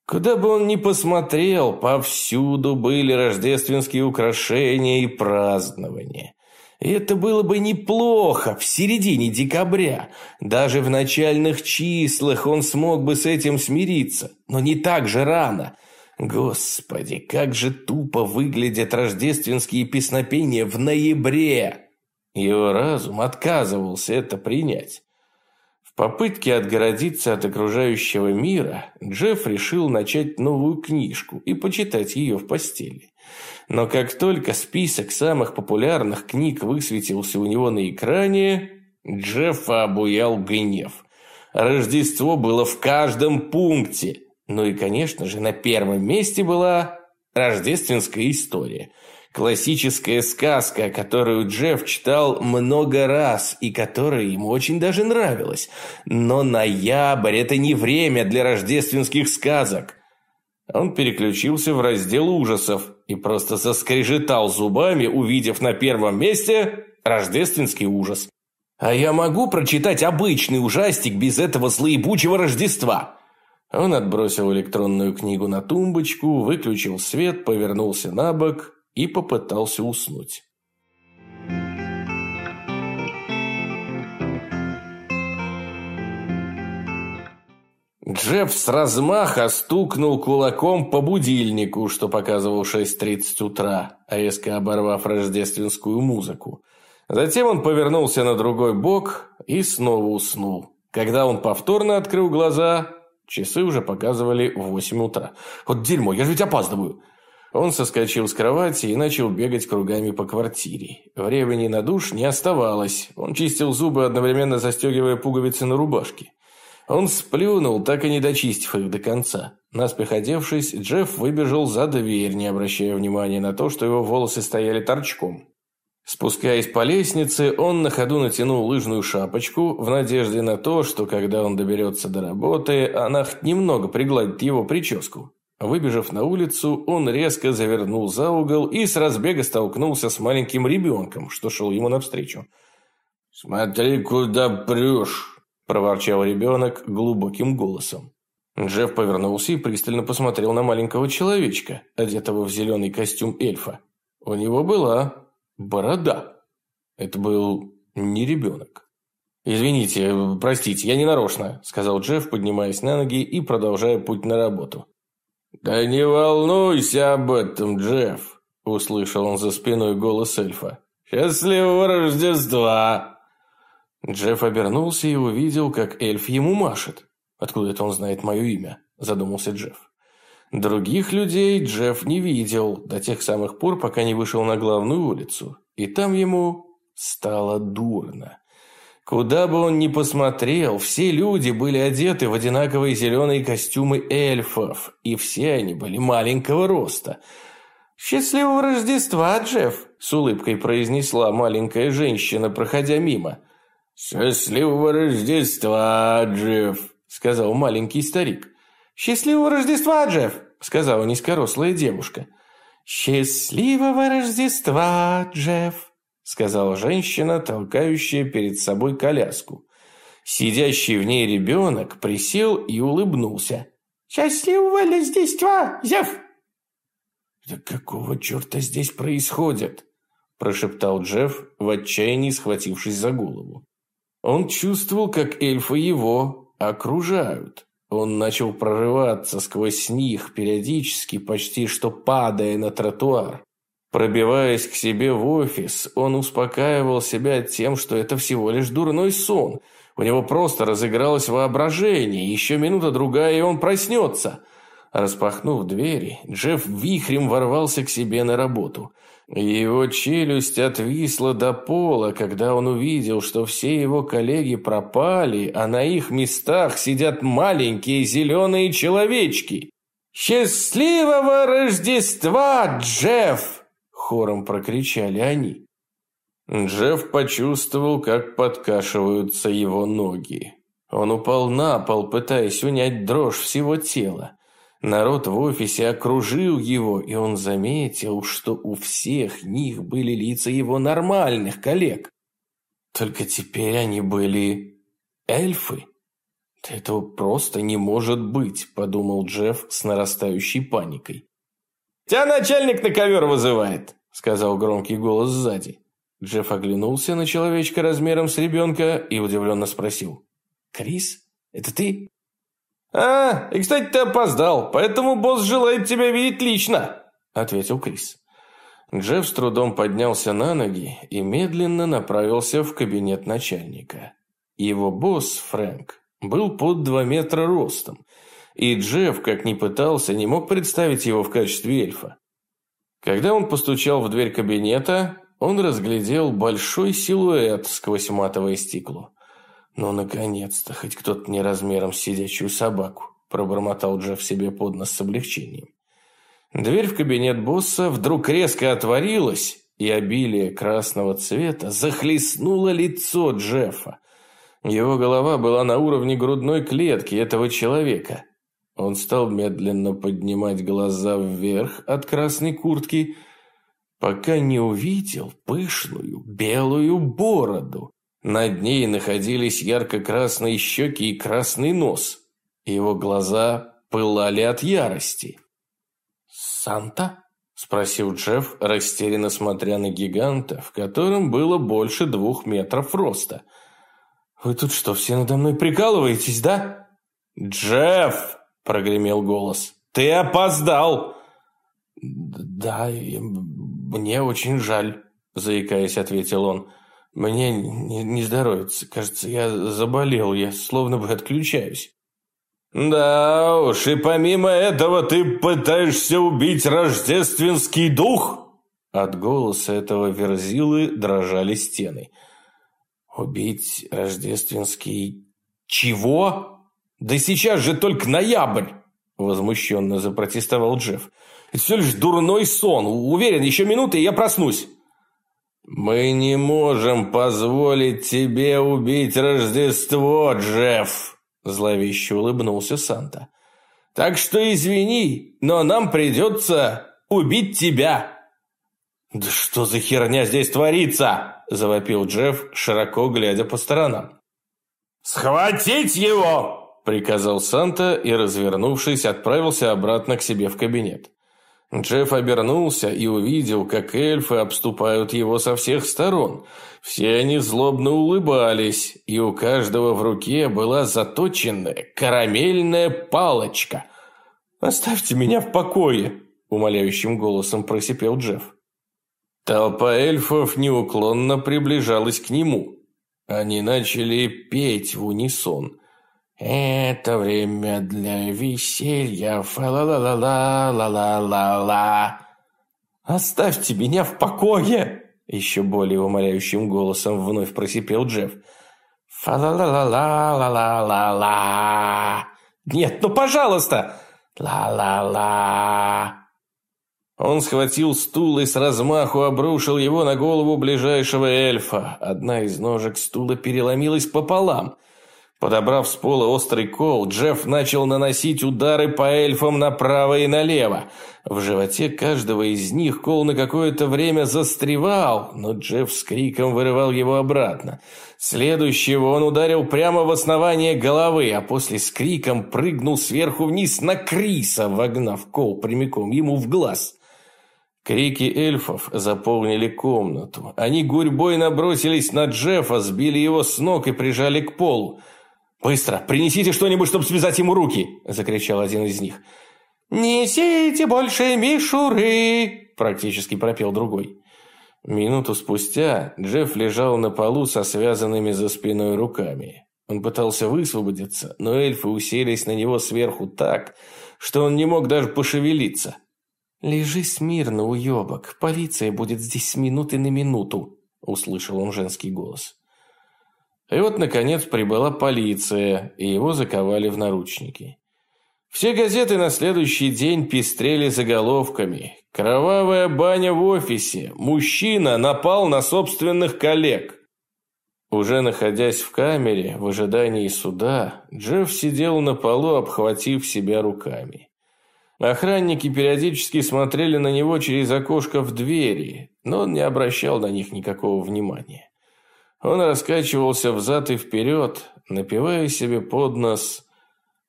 Куда бы он ни посмотрел, повсюду были рождественские украшения и празднования. И это было бы неплохо в середине декабря. Даже в начальных числах он смог бы с этим смириться, но не так же рано. Господи, как же тупо выглядят рождественские песнопения в ноябре! Его разум отказывался это принять. В попытке отгородиться от окружающего мира, Джефф решил начать новую книжку и почитать ее в постели. Но как только список самых популярных книг высветился у него на экране, Джеффа обуял гнев. Рождество было в каждом пункте. Ну и, конечно же, на первом месте была рождественская история – Классическая сказка, которую Джефф читал много раз и которая ему очень даже нравилась. Но ноябрь – это не время для рождественских сказок. Он переключился в раздел ужасов и просто заскрежетал зубами, увидев на первом месте рождественский ужас. «А я могу прочитать обычный ужастик без этого злоебучего Рождества?» Он отбросил электронную книгу на тумбочку, выключил свет, повернулся на бок и попытался уснуть. Джефф с размаха стукнул кулаком по будильнику, что показывал 6.30 утра, резко оборвав рождественскую музыку. Затем он повернулся на другой бок и снова уснул. Когда он повторно открыл глаза, часы уже показывали 8 утра. «Вот дерьмо, я же ведь опаздываю!» Он соскочил с кровати и начал бегать кругами по квартире. Времени на душ не оставалось. Он чистил зубы, одновременно застегивая пуговицы на рубашке. Он сплюнул, так и не дочистив их до конца. Наспех одевшись, Джефф выбежал за дверь, не обращая внимания на то, что его волосы стояли торчком. Спускаясь по лестнице, он на ходу натянул лыжную шапочку в надежде на то, что когда он доберется до работы, она хоть немного пригладит его прическу. Выбежав на улицу, он резко завернул за угол и с разбега столкнулся с маленьким ребенком, что шел ему навстречу. «Смотри, куда прешь!» – проворчал ребенок глубоким голосом. Джефф повернулся и пристально посмотрел на маленького человечка, одетого в зеленый костюм эльфа. У него была борода. Это был не ребенок. «Извините, простите, я не нарочно», – сказал Джефф, поднимаясь на ноги и продолжая путь на работу. «Да не волнуйся об этом, Джефф!» – услышал он за спиной голос эльфа. «Счастливого Рождества!» Джефф обернулся и увидел, как эльф ему машет. «Откуда это он знает мое имя?» – задумался Джефф. Других людей Джефф не видел до тех самых пор, пока не вышел на главную улицу. И там ему стало дурно. Куда бы он ни посмотрел, все люди были одеты в одинаковые зеленые костюмы эльфов, и все они были маленького роста. «Счастливого Рождества, Джефф!» – с улыбкой произнесла маленькая женщина, проходя мимо. «Счастливого Рождества, Джефф!» – сказал маленький старик. «Счастливого Рождества, Джефф!» – сказала низкорослая девушка. «Счастливого Рождества, Джефф!» сказала женщина, толкающая перед собой коляску. Сидящий в ней ребенок присел и улыбнулся. «Счастливого Рождества, Зев!» «Да какого черта здесь происходит?» прошептал Джефф, в отчаянии схватившись за голову. Он чувствовал, как эльфы его окружают. Он начал прорываться сквозь них, периодически, почти что падая на тротуар. Пробиваясь к себе в офис, он успокаивал себя тем, что это всего лишь дурной сон. У него просто разыгралось воображение, еще минута-другая, и он проснется. Распахнув двери, Джефф вихрем ворвался к себе на работу. Его челюсть отвисла до пола, когда он увидел, что все его коллеги пропали, а на их местах сидят маленькие зеленые человечки. «Счастливого Рождества, Джефф!» – хором прокричали они. Джефф почувствовал, как подкашиваются его ноги. Он упал на пол, пытаясь унять дрожь всего тела. Народ в офисе окружил его, и он заметил, что у всех них были лица его нормальных коллег. Только теперь они были эльфы. «Этого просто не может быть», – подумал Джефф с нарастающей паникой. «Тебя начальник на ковер вызывает», – сказал громкий голос сзади. Джефф оглянулся на человечка размером с ребенка и удивленно спросил. «Крис, это ты?» «А, и, кстати, ты опоздал, поэтому босс желает тебя видеть лично», – ответил Крис. Джефф с трудом поднялся на ноги и медленно направился в кабинет начальника. Его босс, Фрэнк, был под два метра ростом, и Джефф, как ни пытался, не мог представить его в качестве эльфа. Когда он постучал в дверь кабинета, он разглядел большой силуэт сквозь матовое стекло. «Ну, наконец-то, хоть кто-то не размером с сидячую собаку», пробормотал Джефф себе под нос с облегчением. Дверь в кабинет босса вдруг резко отворилась, и обилие красного цвета захлестнуло лицо Джеффа. Его голова была на уровне грудной клетки этого человека. Он стал медленно поднимать глаза вверх от красной куртки, пока не увидел пышную белую бороду. Над ней находились ярко-красные щеки и красный нос. Его глаза пылали от ярости. «Санта?» – спросил Джефф, растерянно смотря на гиганта, в котором было больше двух метров роста. «Вы тут что, все надо мной прикалываетесь, да?» «Джефф!» – прогремел голос. «Ты опоздал!» «Да, мне очень жаль», – заикаясь, ответил он. «Мне не, не здоровится. Кажется, я заболел. Я словно бы отключаюсь». «Да уж, и помимо этого ты пытаешься убить рождественский дух?» От голоса этого верзилы дрожали стены. «Убить рождественский... чего? Да сейчас же только ноябрь!» Возмущенно запротестовал Джефф. Это всего лишь дурной сон. Уверен, еще минуты, и я проснусь. «Мы не можем позволить тебе убить Рождество, Джефф!» Зловеще улыбнулся Санта. «Так что извини, но нам придется убить тебя!» «Да что за херня здесь творится?» – завопил Джефф, широко глядя по сторонам. «Схватить его!» – приказал Санта и, развернувшись, отправился обратно к себе в кабинет. Джефф обернулся и увидел, как эльфы обступают его со всех сторон. Все они злобно улыбались, и у каждого в руке была заточенная карамельная палочка. «Оставьте меня в покое!» – умоляющим голосом просипел Джефф. Толпа эльфов неуклонно приближалась к нему. Они начали петь в унисон. Это время для веселья, фа-ла-ла-ла-ла-ла-ла-ла. Оставьте меня в покое! Еще более умоляющим голосом вновь просипел Джефф. Фа-ла-ла-ла-ла-ла-ла-ла. Нет, ну пожалуйста! Ла-ла-ла. Он схватил стул и с размаху обрушил его на голову ближайшего эльфа. Одна из ножек стула переломилась пополам – Подобрав с пола острый кол, Джефф начал наносить удары по эльфам направо и налево. В животе каждого из них кол на какое-то время застревал, но Джефф с криком вырывал его обратно. Следующего он ударил прямо в основание головы, а после с криком прыгнул сверху вниз на Криса, вогнав кол прямиком ему в глаз. Крики эльфов заполнили комнату. Они гурьбой набросились на Джеффа, сбили его с ног и прижали к полу. «Быстро! Принесите что-нибудь, чтобы связать ему руки!» – закричал один из них. «Несите больше мишуры!» – практически пропел другой. Минуту спустя Джефф лежал на полу со связанными за спиной руками. Он пытался высвободиться, но эльфы уселись на него сверху так, что он не мог даже пошевелиться. «Лежи смирно, уебок, полиция будет здесь с минуты на минуту», – услышал он женский голос. И вот, наконец, прибыла полиция, и его заковали в наручники. Все газеты на следующий день пестрели заголовками. «Кровавая баня в офисе. Мужчина напал на собственных коллег». Уже находясь в камере, в ожидании суда, Джефф сидел на полу, обхватив себя руками. Охранники периодически смотрели на него через окошко в двери, но он не обращал на них никакого внимания. Он раскачивался взад и вперед, напивая себе под нос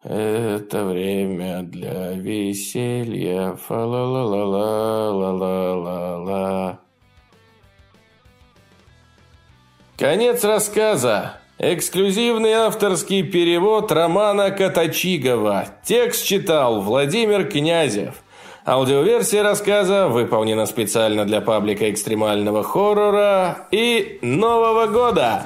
«Это время для веселья, фа-ла-ла-ла-ла-ла-ла-ла». Конец рассказа. Эксклюзивный авторский перевод романа Катачигова. Текст читал Владимир Князев. Аудиоверсия рассказа выполнена специально для паблика экстремального хоррора и Нового года.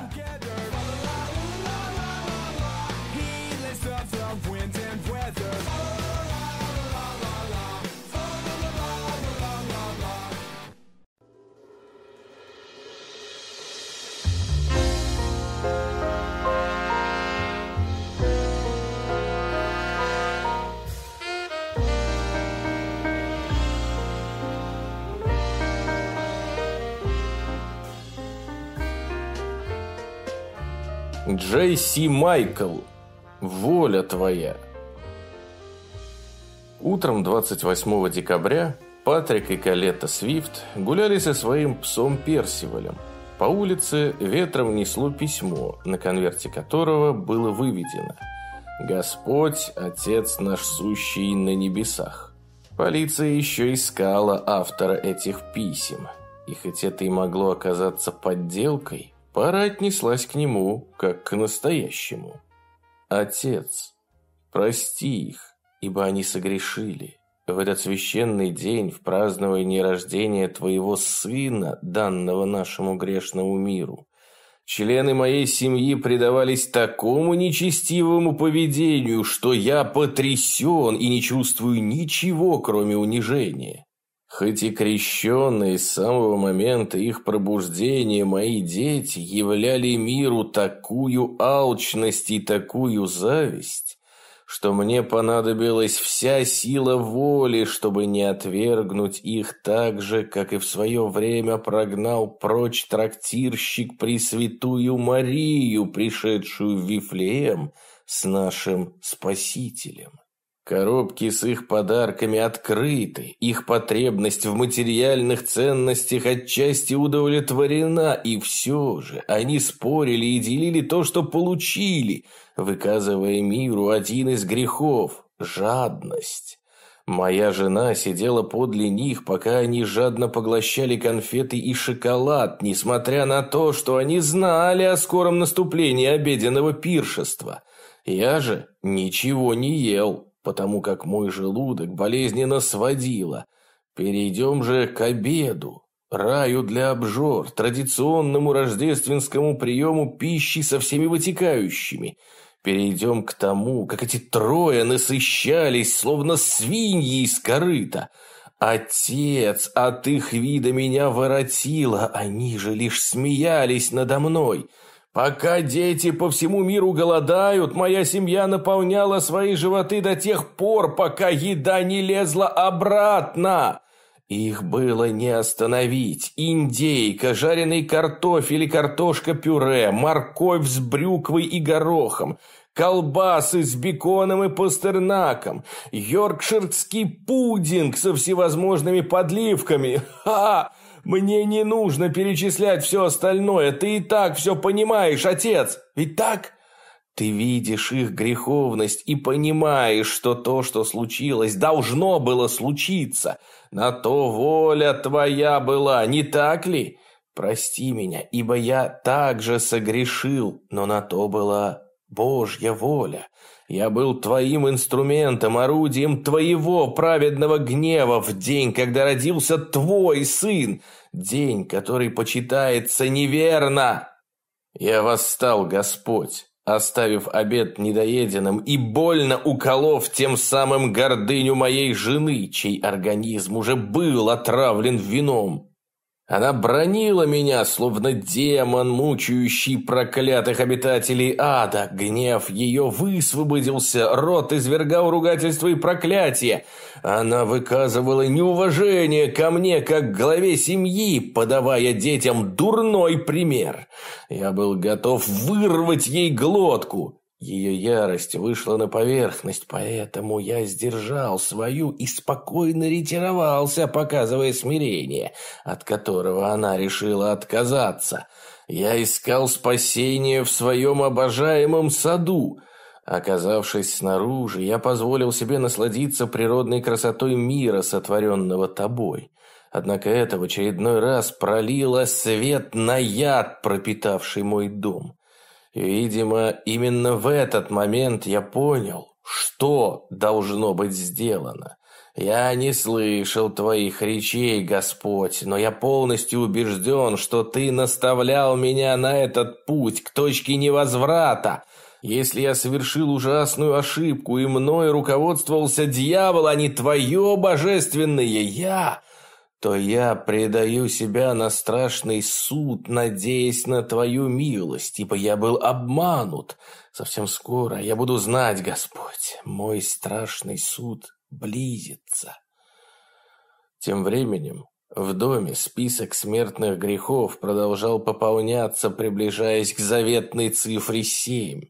Джейси Майкл. Воля твоя. Утром 28 декабря Патрик и Калетта Свифт гуляли со своим псом Персивалем. По улице ветром несло письмо, на конверте которого было выведено «Господь, Отец наш сущий на небесах». Полиция еще искала автора этих писем. И хоть это и могло оказаться подделкой, Пара отнеслась к нему, как к настоящему. «Отец, прости их, ибо они согрешили. В этот священный день, в праздновании рождения твоего сына, данного нашему грешному миру, члены моей семьи предавались такому нечестивому поведению, что я потрясен и не чувствую ничего, кроме унижения. Хоть и крещенные с самого момента их пробуждения мои дети являли миру такую алчность и такую зависть, что мне понадобилась вся сила воли, чтобы не отвергнуть их так же, как и в свое время прогнал прочь трактирщик Пресвятую Марию, пришедшую в Вифлеем с нашим Спасителем. Коробки с их подарками открыты, их потребность в материальных ценностях отчасти удовлетворена, и все же они спорили и делили то, что получили, выказывая миру один из грехов – жадность. Моя жена сидела подле них, пока они жадно поглощали конфеты и шоколад, несмотря на то, что они знали о скором наступлении обеденного пиршества. Я же ничего не ел потому как мой желудок болезненно сводило. Перейдем же к обеду, раю для обжор, традиционному рождественскому приему пищи со всеми вытекающими. Перейдем к тому, как эти трое насыщались, словно свиньи из корыта. Отец от их вида меня воротило, они же лишь смеялись надо мной». Пока дети по всему миру голодают, моя семья наполняла свои животы до тех пор, пока еда не лезла обратно. Их было не остановить. Индейка, жареный картофель и картошка-пюре, морковь с брюквой и горохом, колбасы с беконом и пастернаком, йоркширский пудинг со всевозможными подливками. Ха! Мне не нужно перечислять все остальное, ты и так все понимаешь, отец, ведь так? Ты видишь их греховность и понимаешь, что то, что случилось, должно было случиться. На то воля твоя была, не так ли? Прости меня, ибо я также согрешил, но на то была Божья воля. Я был твоим инструментом, орудием твоего праведного гнева в день, когда родился твой сын, день, который почитается неверно. Я восстал, Господь, оставив обед недоеденным и больно уколов тем самым гордыню моей жены, чей организм уже был отравлен вином. Она бронила меня, словно демон, мучающий проклятых обитателей ада. Гнев ее высвободился, рот извергал ругательства и проклятия. Она выказывала неуважение ко мне, как к главе семьи, подавая детям дурной пример. Я был готов вырвать ей глотку. Ее ярость вышла на поверхность, поэтому я сдержал свою и спокойно ретировался, показывая смирение, от которого она решила отказаться. Я искал спасение в своем обожаемом саду. Оказавшись снаружи, я позволил себе насладиться природной красотой мира, сотворенного тобой. Однако это в очередной раз пролило свет на яд, пропитавший мой дом. Видимо, именно в этот момент я понял, что должно быть сделано. Я не слышал твоих речей, Господь, но я полностью убежден, что ты наставлял меня на этот путь к точке невозврата. Если я совершил ужасную ошибку и мной руководствовался дьявол, а не твое божественное «я», то я предаю себя на страшный суд, надеясь на твою милость, ибо я был обманут. Совсем скоро я буду знать, Господь, мой страшный суд близится. Тем временем в доме список смертных грехов продолжал пополняться, приближаясь к заветной цифре семь.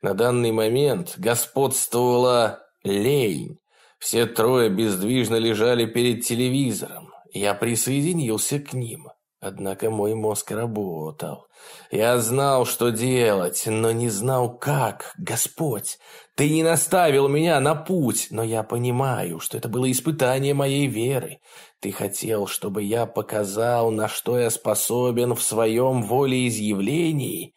На данный момент господствовала лень. Все трое бездвижно лежали перед телевизором. Я присоединился к ним. Однако мой мозг работал. Я знал, что делать, но не знал, как. Господь, ты не наставил меня на путь, но я понимаю, что это было испытание моей веры. Ты хотел, чтобы я показал, на что я способен в своем волеизъявлении.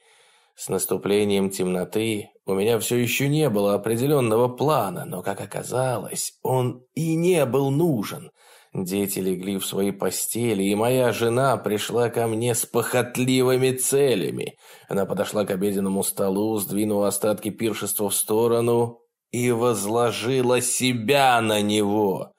С наступлением темноты у меня все еще не было определенного плана, но, как оказалось, он и не был нужен. Дети легли в свои постели, и моя жена пришла ко мне с похотливыми целями. Она подошла к обеденному столу, сдвинула остатки пиршества в сторону и возложила себя на него.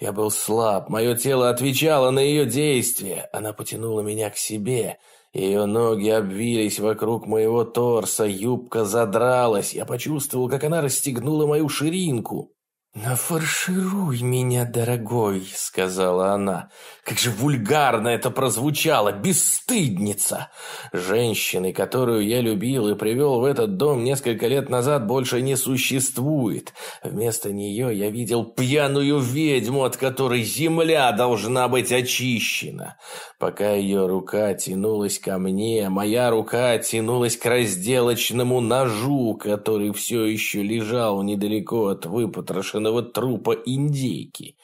Я был слаб, мое тело отвечало на ее действия. Она потянула меня к себе. Ее ноги обвились вокруг моего торса, юбка задралась. Я почувствовал, как она расстегнула мою ширинку. «Нафаршируй меня, дорогой», — сказала она. «Как же вульгарно это прозвучало! Бесстыдница!» Женщины, которую я любил и привел в этот дом несколько лет назад, больше не существует. Вместо нее я видел пьяную ведьму, от которой земля должна быть очищена. Пока ее рука тянулась ко мне, моя рука тянулась к разделочному ножу, который все еще лежал недалеко от выпотрошенного трупа индейки.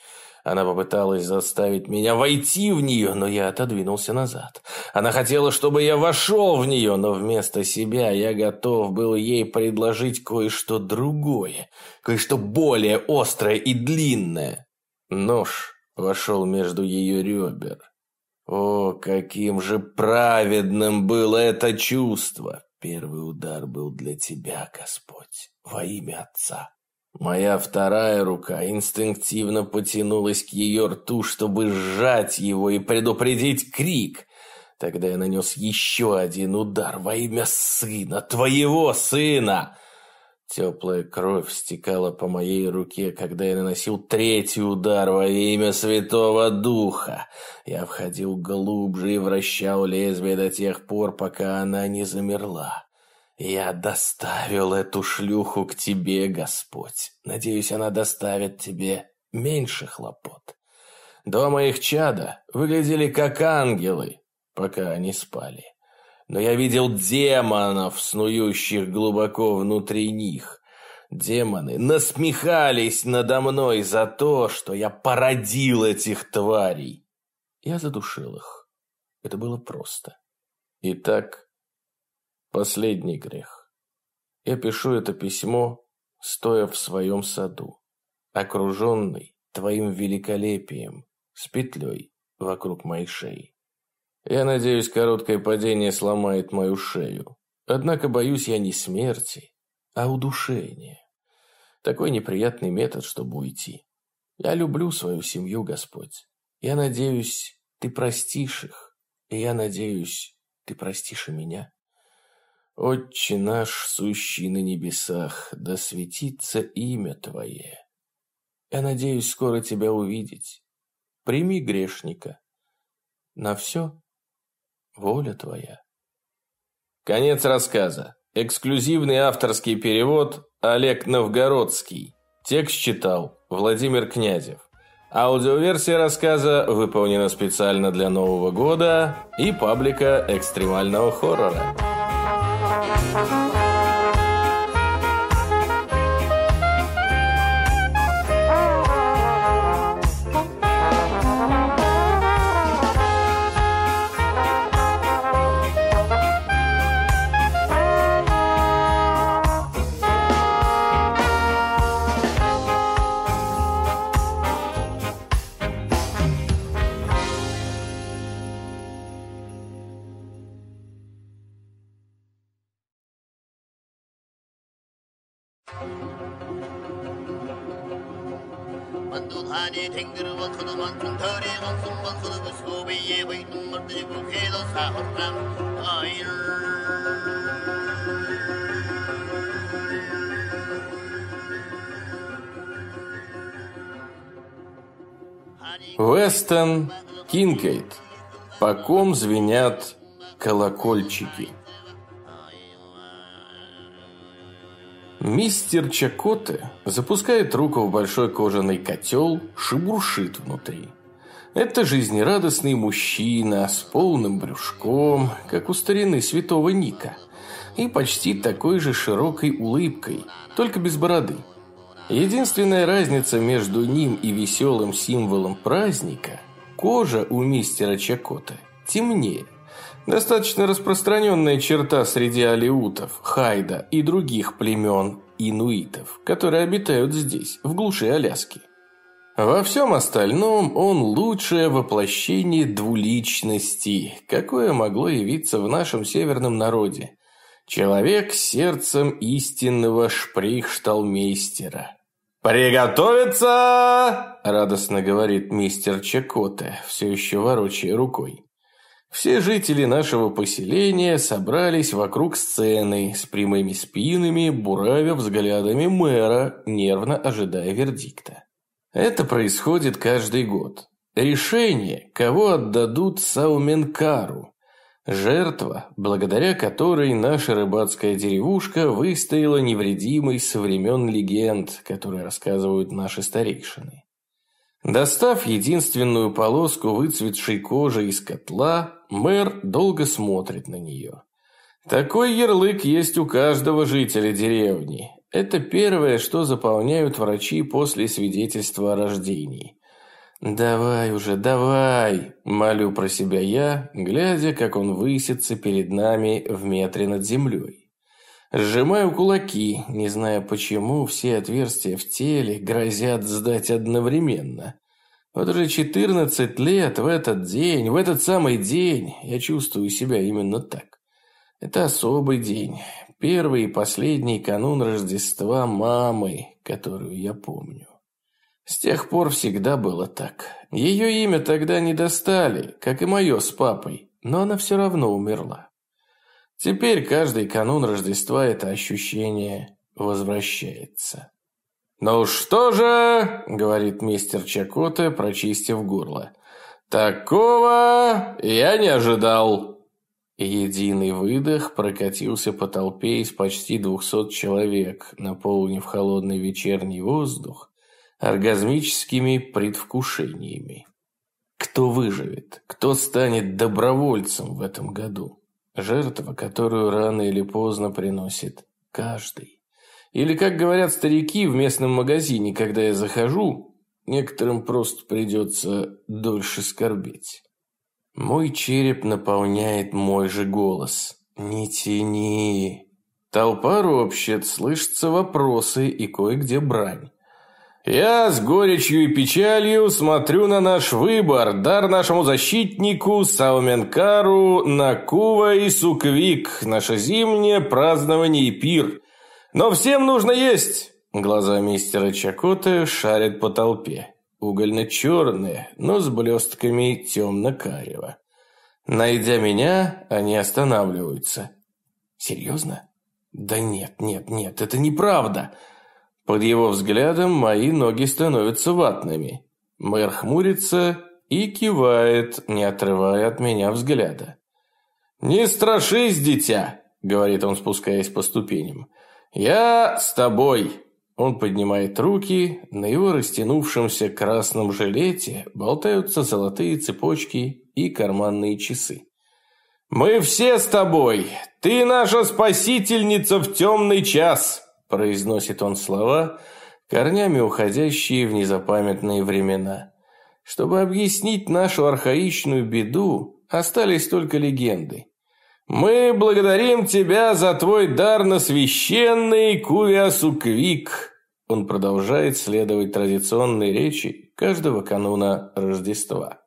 Она попыталась заставить меня войти в нее, но я отодвинулся назад. Она хотела, чтобы я вошел в нее, но вместо себя я готов был ей предложить кое-что другое, кое-что более острое и длинное. Нож вошел между ее ребер. О, каким же праведным было это чувство! Первый удар был для тебя, Господь, во имя Отца. Моя вторая рука инстинктивно потянулась к ее рту, чтобы сжать его и предупредить крик. Тогда я нанес еще один удар во имя сына, твоего сына. Теплая кровь стекала по моей руке, когда я наносил третий удар во имя Святого Духа. Я входил глубже и вращал лезвие до тех пор, пока она не замерла. Я доставил эту шлюху к тебе, Господь. Надеюсь, она доставит тебе меньше хлопот. Дома их чада выглядели как ангелы, пока они спали но я видел демонов, снующих глубоко внутри них. Демоны насмехались надо мной за то, что я породил этих тварей. Я задушил их. Это было просто. Итак, последний грех. Я пишу это письмо, стоя в своем саду, окруженный твоим великолепием, с петлей вокруг моей шеи. Я надеюсь, короткое падение сломает мою шею. Однако боюсь я не смерти, а удушения. Такой неприятный метод, чтобы уйти. Я люблю свою семью, Господь. Я надеюсь, ты простишь их, и я надеюсь, ты простишь и меня. Отче наш, сущий на небесах, да светится имя Твое. Я надеюсь скоро Тебя увидеть. Прими грешника. На все воля Твоя. Конец рассказа. Эксклюзивный авторский перевод Олег Новгородский. Текст читал Владимир Князев. Аудиоверсия рассказа выполнена специально для Нового года и паблика экстремального хоррора. Bye. Вестон Кинкейт. По ком звенят колокольчики. Мистер Чакоте запускает руку в большой кожаный котел, шебуршит внутри. Это жизнерадостный мужчина с полным брюшком, как у старины святого Ника, и почти такой же широкой улыбкой, только без бороды. Единственная разница между ним и веселым символом праздника – кожа у мистера Чакоте темнее – Достаточно распространенная черта среди алиутов, хайда и других племен инуитов, которые обитают здесь, в глуши Аляски. Во всем остальном он лучшее воплощение двуличности, какое могло явиться в нашем северном народе. Человек с сердцем истинного шприхшталмейстера. «Приготовиться!» – радостно говорит мистер Чакоте, все еще ворочая рукой. Все жители нашего поселения собрались вокруг сцены с прямыми спинами, буравя взглядами мэра, нервно ожидая вердикта. Это происходит каждый год. Решение, кого отдадут Сауменкару. Жертва, благодаря которой наша рыбацкая деревушка выстояла невредимой со времен легенд, которые рассказывают наши старейшины. Достав единственную полоску выцветшей кожи из котла, мэр долго смотрит на нее. Такой ярлык есть у каждого жителя деревни. Это первое, что заполняют врачи после свидетельства о рождении. «Давай уже, давай!» – молю про себя я, глядя, как он высится перед нами в метре над землей. Сжимаю кулаки, не зная почему все отверстия в теле грозят сдать одновременно. Вот уже 14 лет в этот день, в этот самый день я чувствую себя именно так. Это особый день, первый и последний канун Рождества мамы, которую я помню. С тех пор всегда было так. Ее имя тогда не достали, как и мое с папой, но она все равно умерла. Теперь каждый канун Рождества это ощущение возвращается. «Ну что же», — говорит мистер Чакоте, прочистив горло, «такого я не ожидал». Единый выдох прокатился по толпе из почти двухсот человек, наполнив холодный вечерний воздух оргазмическими предвкушениями. Кто выживет? Кто станет добровольцем в этом году? Жертва, которую рано или поздно приносит каждый. Или, как говорят старики в местном магазине, когда я захожу, некоторым просто придется дольше скорбеть. Мой череп наполняет мой же голос. «Не тяни!» Толпа ропщет, слышатся вопросы и кое-где брань. Я с горечью и печалью смотрю на наш выбор, дар нашему защитнику Сауменкару, Накува и Суквик, наше зимнее празднование и пир. Но всем нужно есть. Глаза мистера Чакоты шарят по толпе. Угольно-черные, но с блестками темно-карего. Найдя меня, они останавливаются. Серьезно? Да нет, нет, нет, это неправда. Под его взглядом мои ноги становятся ватными. Мэр хмурится и кивает, не отрывая от меня взгляда. «Не страшись, дитя!» — говорит он, спускаясь по ступеням. «Я с тобой!» Он поднимает руки, на его растянувшемся красном жилете болтаются золотые цепочки и карманные часы. «Мы все с тобой! Ты наша спасительница в темный час!» Произносит он слова, корнями уходящие в незапамятные времена. Чтобы объяснить нашу архаичную беду, остались только легенды. «Мы благодарим тебя за твой дар на священный Кувиасуквик!» Он продолжает следовать традиционной речи каждого кануна Рождества.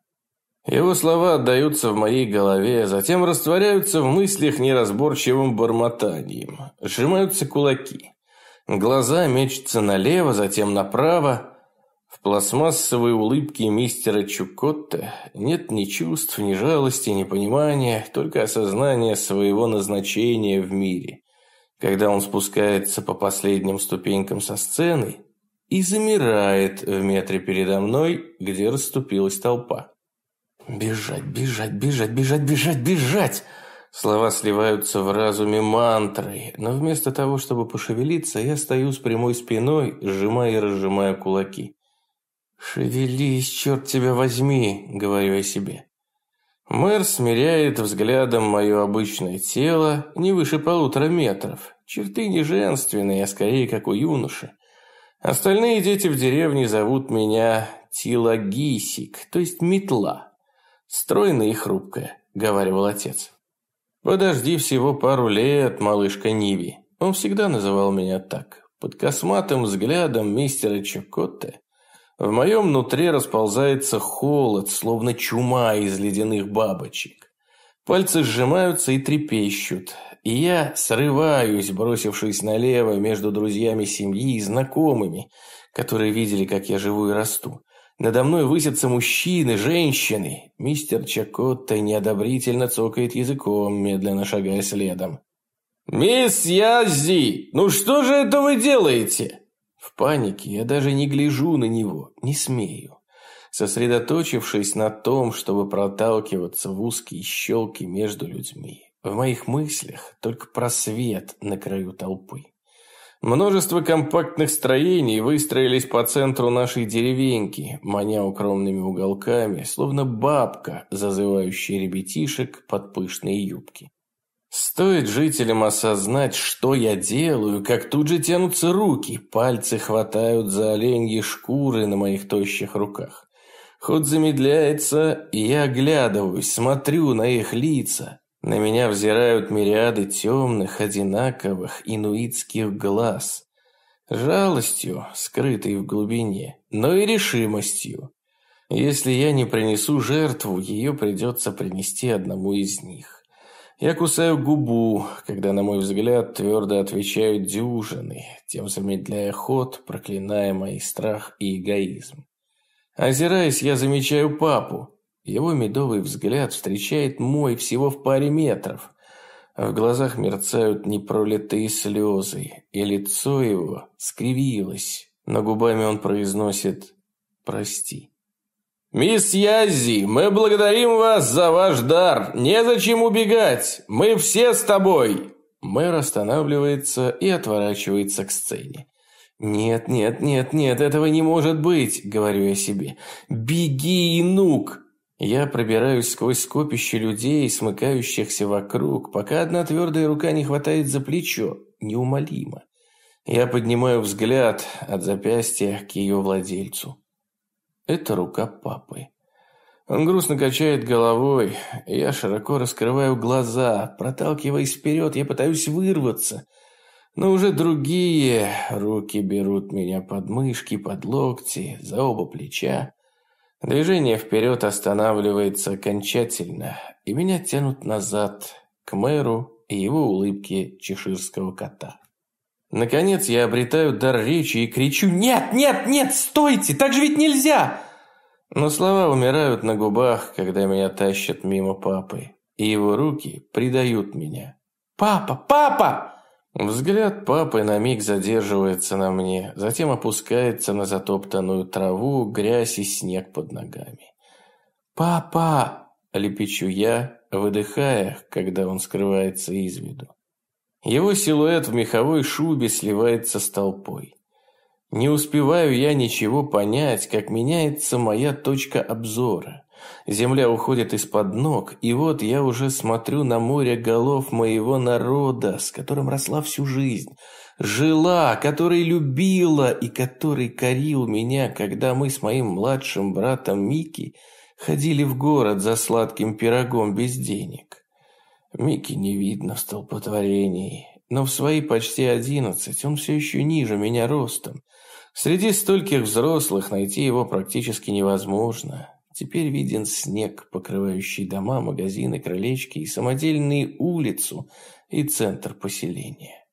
Его слова отдаются в моей голове, затем растворяются в мыслях неразборчивым бормотанием. Сжимаются кулаки. Глаза мечутся налево, затем направо. В пластмассовой улыбке мистера Чукотте нет ни чувств, ни жалости, ни понимания, только осознание своего назначения в мире. Когда он спускается по последним ступенькам со сцены и замирает в метре передо мной, где расступилась толпа. «Бежать, бежать, бежать, бежать, бежать, бежать!» Слова сливаются в разуме мантрой, но вместо того, чтобы пошевелиться, я стою с прямой спиной, сжимая и разжимая кулаки. «Шевелись, черт тебя возьми!» – говорю я себе. Мэр смиряет взглядом мое обычное тело не выше полутора метров. Черты не женственные, а скорее как у юноши. Остальные дети в деревне зовут меня Тилагисик, то есть метла. Стройная и хрупкая, говаривал отец. «Подожди всего пару лет, малышка Ниви». Он всегда называл меня так. Под косматым взглядом мистера Чокотте в моем нутре расползается холод, словно чума из ледяных бабочек. Пальцы сжимаются и трепещут, и я срываюсь, бросившись налево между друзьями семьи и знакомыми, которые видели, как я живу и расту. Надо мной высятся мужчины, женщины. Мистер Чакотта неодобрительно цокает языком, медленно шагая следом. «Мисс Яззи, ну что же это вы делаете?» В панике я даже не гляжу на него, не смею. Сосредоточившись на том, чтобы проталкиваться в узкие щелки между людьми, в моих мыслях только просвет на краю толпы. Множество компактных строений выстроились по центру нашей деревеньки, маня укромными уголками, словно бабка, зазывающая ребятишек под пышные юбки. Стоит жителям осознать, что я делаю, как тут же тянутся руки, пальцы хватают за оленьи шкуры на моих тощих руках. Ход замедляется, и я оглядываюсь, смотрю на их лица, на меня взирают мириады темных, одинаковых инуитских глаз. Жалостью, скрытой в глубине, но и решимостью. Если я не принесу жертву, ее придется принести одному из них. Я кусаю губу, когда, на мой взгляд, твердо отвечают дюжины, тем замедляя ход, проклиная мой страх и эгоизм. Озираясь, я замечаю папу, его медовый взгляд встречает мой всего в паре метров. В глазах мерцают непролитые слезы, и лицо его скривилось, но губами он произносит «Прости». «Мисс Язи, мы благодарим вас за ваш дар. Незачем убегать. Мы все с тобой». Мэр останавливается и отворачивается к сцене. «Нет, нет, нет, нет, этого не может быть», — говорю я себе. «Беги, инук!» Я пробираюсь сквозь скопище людей, смыкающихся вокруг, пока одна твердая рука не хватает за плечо. Неумолимо. Я поднимаю взгляд от запястья к ее владельцу. Это рука папы. Он грустно качает головой. Я широко раскрываю глаза. Проталкиваясь вперед, я пытаюсь вырваться. Но уже другие руки берут меня под мышки, под локти, за оба плеча. Движение вперед останавливается окончательно, и меня тянут назад, к мэру и его улыбке чеширского кота. Наконец я обретаю дар речи и кричу «Нет, нет, нет, стойте, так же ведь нельзя!» Но слова умирают на губах, когда меня тащат мимо папы, и его руки предают меня. «Папа, папа!» Взгляд папы на миг задерживается на мне, затем опускается на затоптанную траву, грязь и снег под ногами. «Папа!» – лепечу я, выдыхая, когда он скрывается из виду. Его силуэт в меховой шубе сливается с толпой. Не успеваю я ничего понять, как меняется моя точка обзора. Земля уходит из-под ног, и вот я уже смотрю на море голов моего народа, с которым росла всю жизнь. Жила, который любила и который корил меня, когда мы с моим младшим братом Мики ходили в город за сладким пирогом без денег. Мики не видно в столпотворении, но в свои почти одиннадцать он все еще ниже меня ростом. Среди стольких взрослых найти его практически невозможно. Теперь виден снег, покрывающий дома, магазины, крылечки и самодельные улицу и центр поселения.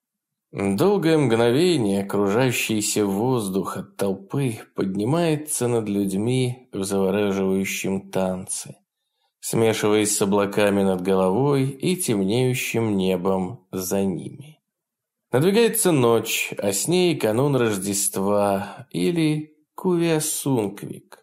Долгое мгновение окружающийся воздух от толпы поднимается над людьми в завораживающем танце, смешиваясь с облаками над головой и темнеющим небом за ними. Надвигается ночь, а с ней канун Рождества или Кувиасунквик,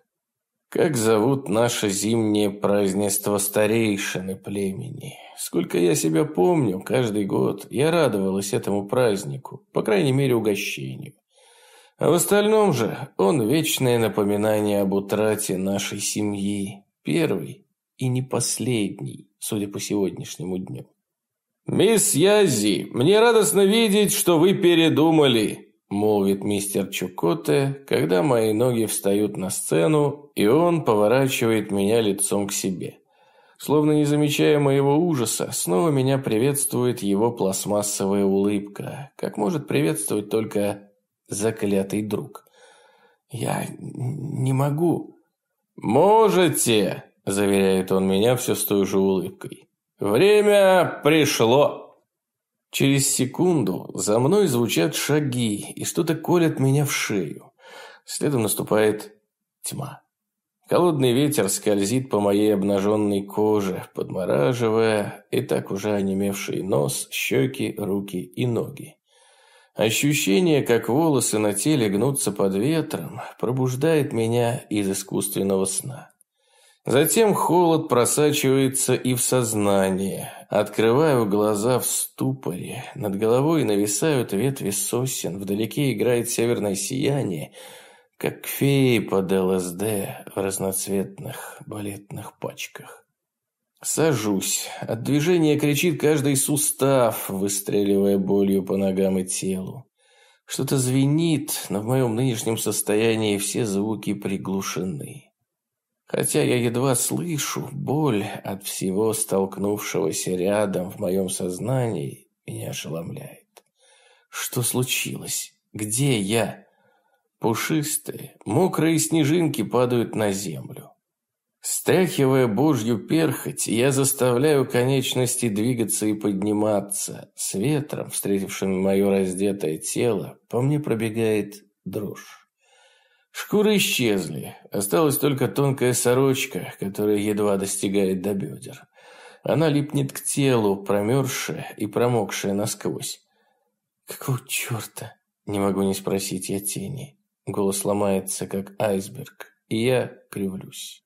как зовут наше зимнее празднество старейшины племени? Сколько я себя помню, каждый год я радовалась этому празднику, по крайней мере угощению. А в остальном же он вечное напоминание об утрате нашей семьи, первый и не последний, судя по сегодняшнему дню. «Мисс Язи, мне радостно видеть, что вы передумали», молвит мистер Чукоте, когда мои ноги встают на сцену, и он поворачивает меня лицом к себе. Словно не замечая моего ужаса, снова меня приветствует его пластмассовая улыбка, как может приветствовать только заклятый друг. «Я не могу». «Можете», – заверяет он меня все с той же улыбкой. «Время пришло». Через секунду за мной звучат шаги, и что-то колет меня в шею. Следом наступает тьма. Холодный ветер скользит по моей обнаженной коже, подмораживая и так уже онемевший нос, щеки, руки и ноги. Ощущение, как волосы на теле гнутся под ветром, пробуждает меня из искусственного сна. Затем холод просачивается и в сознание. Открываю глаза в ступоре. Над головой нависают ветви сосен. Вдалеке играет северное сияние, как феи под ЛСД в разноцветных балетных пачках. Сажусь. От движения кричит каждый сустав, выстреливая болью по ногам и телу. Что-то звенит, но в моем нынешнем состоянии все звуки приглушены. Хотя я едва слышу, боль от всего столкнувшегося рядом в моем сознании меня ошеломляет. Что случилось? Где я? Пушистые, мокрые снежинки падают на землю. Стряхивая божью перхоть, я заставляю конечности двигаться и подниматься. С ветром, встретившим мое раздетое тело, по мне пробегает дрожь. Шкуры исчезли, осталась только тонкая сорочка, которая едва достигает до бедер. Она липнет к телу, промерзшая и промокшая насквозь. «Какого черта?» – не могу не спросить я тени. Голос ломается, как айсберг, и я кривлюсь.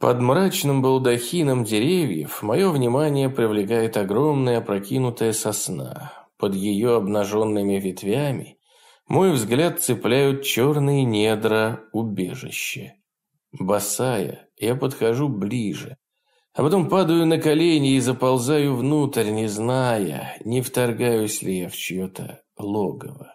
Под мрачным балдахином деревьев мое внимание привлекает огромная опрокинутая сосна. Под ее обнаженными ветвями мой взгляд цепляют черные недра убежища. Босая, я подхожу ближе, а потом падаю на колени и заползаю внутрь, не зная, не вторгаюсь ли я в чье-то логово.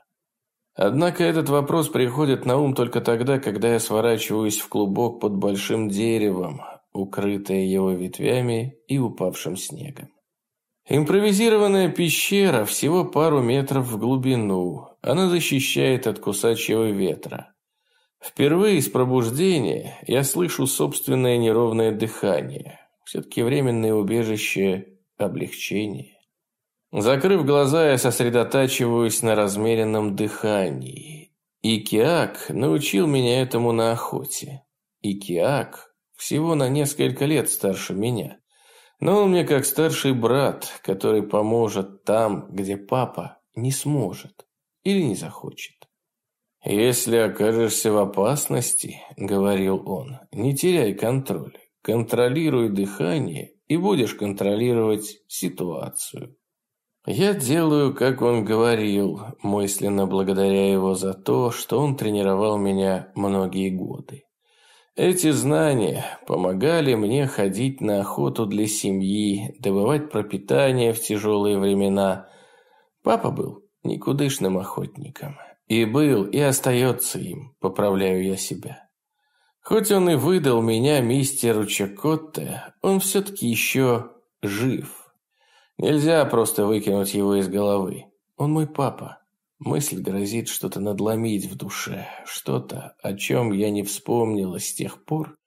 Однако этот вопрос приходит на ум только тогда, когда я сворачиваюсь в клубок под большим деревом, укрытое его ветвями и упавшим снегом. Импровизированная пещера всего пару метров в глубину. Она защищает от кусачего ветра. Впервые с пробуждения я слышу собственное неровное дыхание. Все-таки временное убежище – облегчение. Закрыв глаза, я сосредотачиваюсь на размеренном дыхании. Икиак научил меня этому на охоте. Икиак всего на несколько лет старше меня. Но он мне как старший брат, который поможет там, где папа не сможет или не захочет. «Если окажешься в опасности, — говорил он, — не теряй контроль, контролируй дыхание и будешь контролировать ситуацию». Я делаю, как он говорил, мысленно благодаря его за то, что он тренировал меня многие годы. Эти знания помогали мне ходить на охоту для семьи, добывать пропитание в тяжелые времена. Папа был никудышным охотником, и был, и остается им, поправляю я себя. Хоть он и выдал меня мистеру Чакотте, он все-таки еще жив. Нельзя просто выкинуть его из головы. Он мой папа. Мысль грозит что-то надломить в душе, что-то, о чем я не вспомнила с тех пор,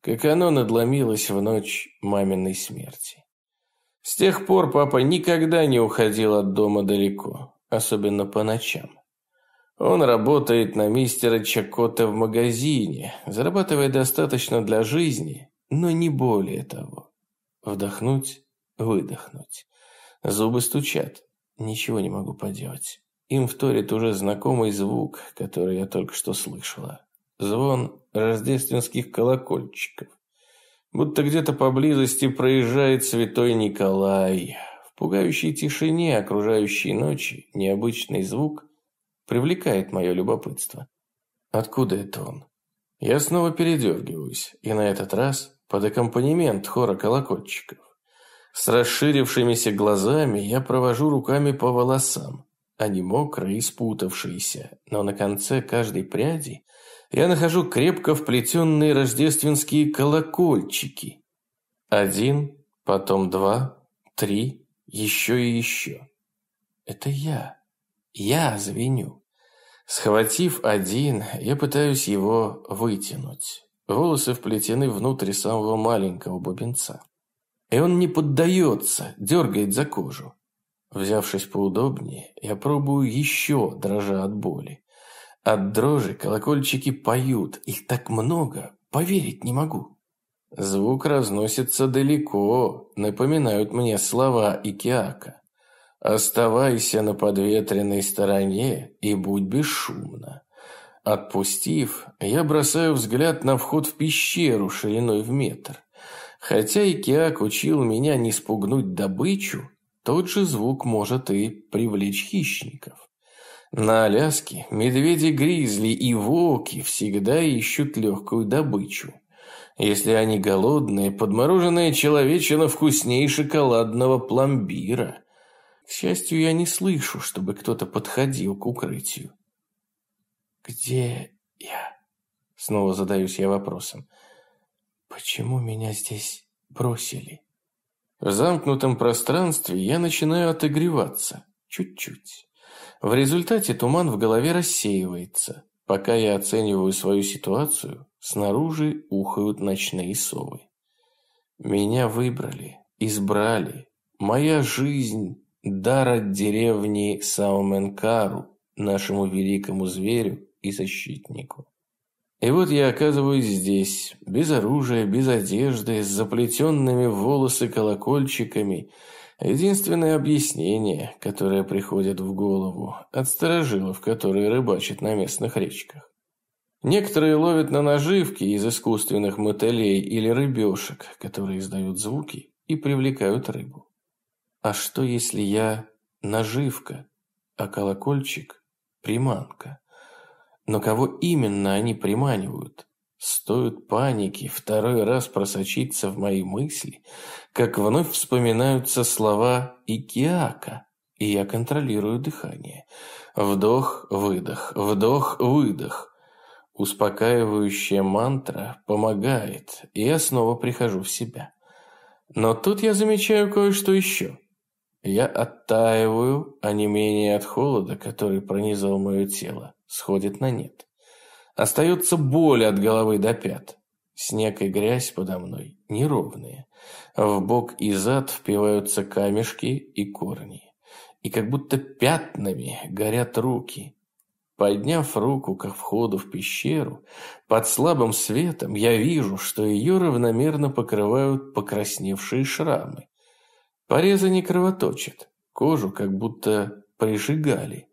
как оно надломилось в ночь маминой смерти. С тех пор папа никогда не уходил от дома далеко, особенно по ночам. Он работает на мистера Чакота в магазине, зарабатывая достаточно для жизни, но не более того. Вдохнуть, выдохнуть. Зубы стучат. Ничего не могу поделать. Им вторит уже знакомый звук, который я только что слышала. Звон рождественских колокольчиков. Будто где-то поблизости проезжает святой Николай. В пугающей тишине окружающей ночи необычный звук привлекает мое любопытство. Откуда это он? Я снова передергиваюсь, и на этот раз под аккомпанемент хора колокольчиков. С расширившимися глазами я провожу руками по волосам. Они мокрые и спутавшиеся, но на конце каждой пряди я нахожу крепко вплетенные рождественские колокольчики. Один, потом два, три, еще и еще. Это я. Я звеню. Схватив один, я пытаюсь его вытянуть. Волосы вплетены внутрь самого маленького бубенца. И он не поддается, дергает за кожу. Взявшись поудобнее, я пробую еще, дрожа от боли. От дрожи колокольчики поют, их так много, поверить не могу. Звук разносится далеко, напоминают мне слова Икиака. Оставайся на подветренной стороне и будь бесшумна. Отпустив, я бросаю взгляд на вход в пещеру шириной в метр. Хотя Икиак учил меня не спугнуть добычу, тот же звук может и привлечь хищников. На Аляске медведи-гризли и волки всегда ищут легкую добычу. Если они голодные, подмороженная человечина вкуснее шоколадного пломбира. К счастью, я не слышу, чтобы кто-то подходил к укрытию. «Где я?» Снова задаюсь я вопросом. «Почему меня здесь бросили?» В замкнутом пространстве я начинаю отогреваться. Чуть-чуть. В результате туман в голове рассеивается. Пока я оцениваю свою ситуацию, снаружи ухают ночные совы. Меня выбрали, избрали. Моя жизнь дар от деревни Сауменкару, нашему великому зверю и защитнику. И вот я оказываюсь здесь, без оружия, без одежды, с заплетенными в волосы колокольчиками. Единственное объяснение, которое приходит в голову, от старожилов, которые рыбачат на местных речках. Некоторые ловят на наживки из искусственных мотылей или рыбешек, которые издают звуки и привлекают рыбу. А что, если я наживка, а колокольчик – приманка? Но кого именно они приманивают? Стоит паники второй раз просочиться в мои мысли, как вновь вспоминаются слова Икиака, и я контролирую дыхание. Вдох, выдох, вдох, выдох. Успокаивающая мантра помогает, и я снова прихожу в себя. Но тут я замечаю кое-что еще. Я оттаиваю, а не менее от холода, который пронизал мое тело, сходит на нет. Остается боль от головы до пят. Снег и грязь подо мной неровные. В бок и зад впиваются камешки и корни. И как будто пятнами горят руки. Подняв руку к входу в пещеру, под слабым светом я вижу, что ее равномерно покрывают покрасневшие шрамы. Порезы не кровоточат, кожу как будто прижигали.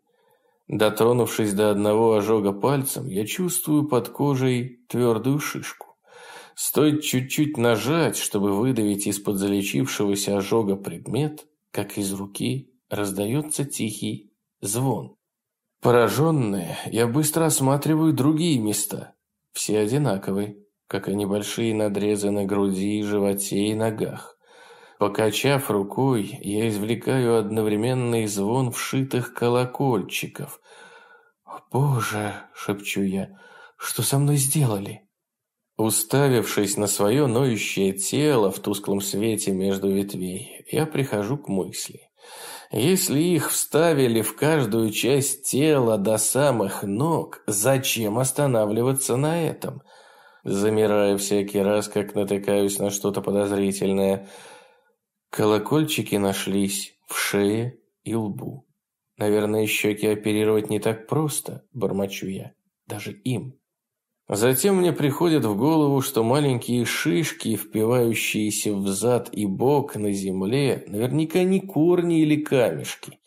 Дотронувшись до одного ожога пальцем, я чувствую под кожей твердую шишку. Стоит чуть-чуть нажать, чтобы выдавить из-под залечившегося ожога предмет, как из руки раздается тихий звон. Пораженные, я быстро осматриваю другие места. Все одинаковые, как и небольшие надрезы на груди, животе и ногах. Покачав рукой, я извлекаю одновременный звон вшитых колокольчиков. «О, «Боже!» — шепчу я. «Что со мной сделали?» Уставившись на свое ноющее тело в тусклом свете между ветвей, я прихожу к мысли. Если их вставили в каждую часть тела до самых ног, зачем останавливаться на этом? Замираю всякий раз, как натыкаюсь на что-то подозрительное. Колокольчики нашлись в шее и лбу. Наверное, щеки оперировать не так просто, бормочу я, даже им. Затем мне приходит в голову, что маленькие шишки, впивающиеся в зад и бок на земле, наверняка не корни или камешки.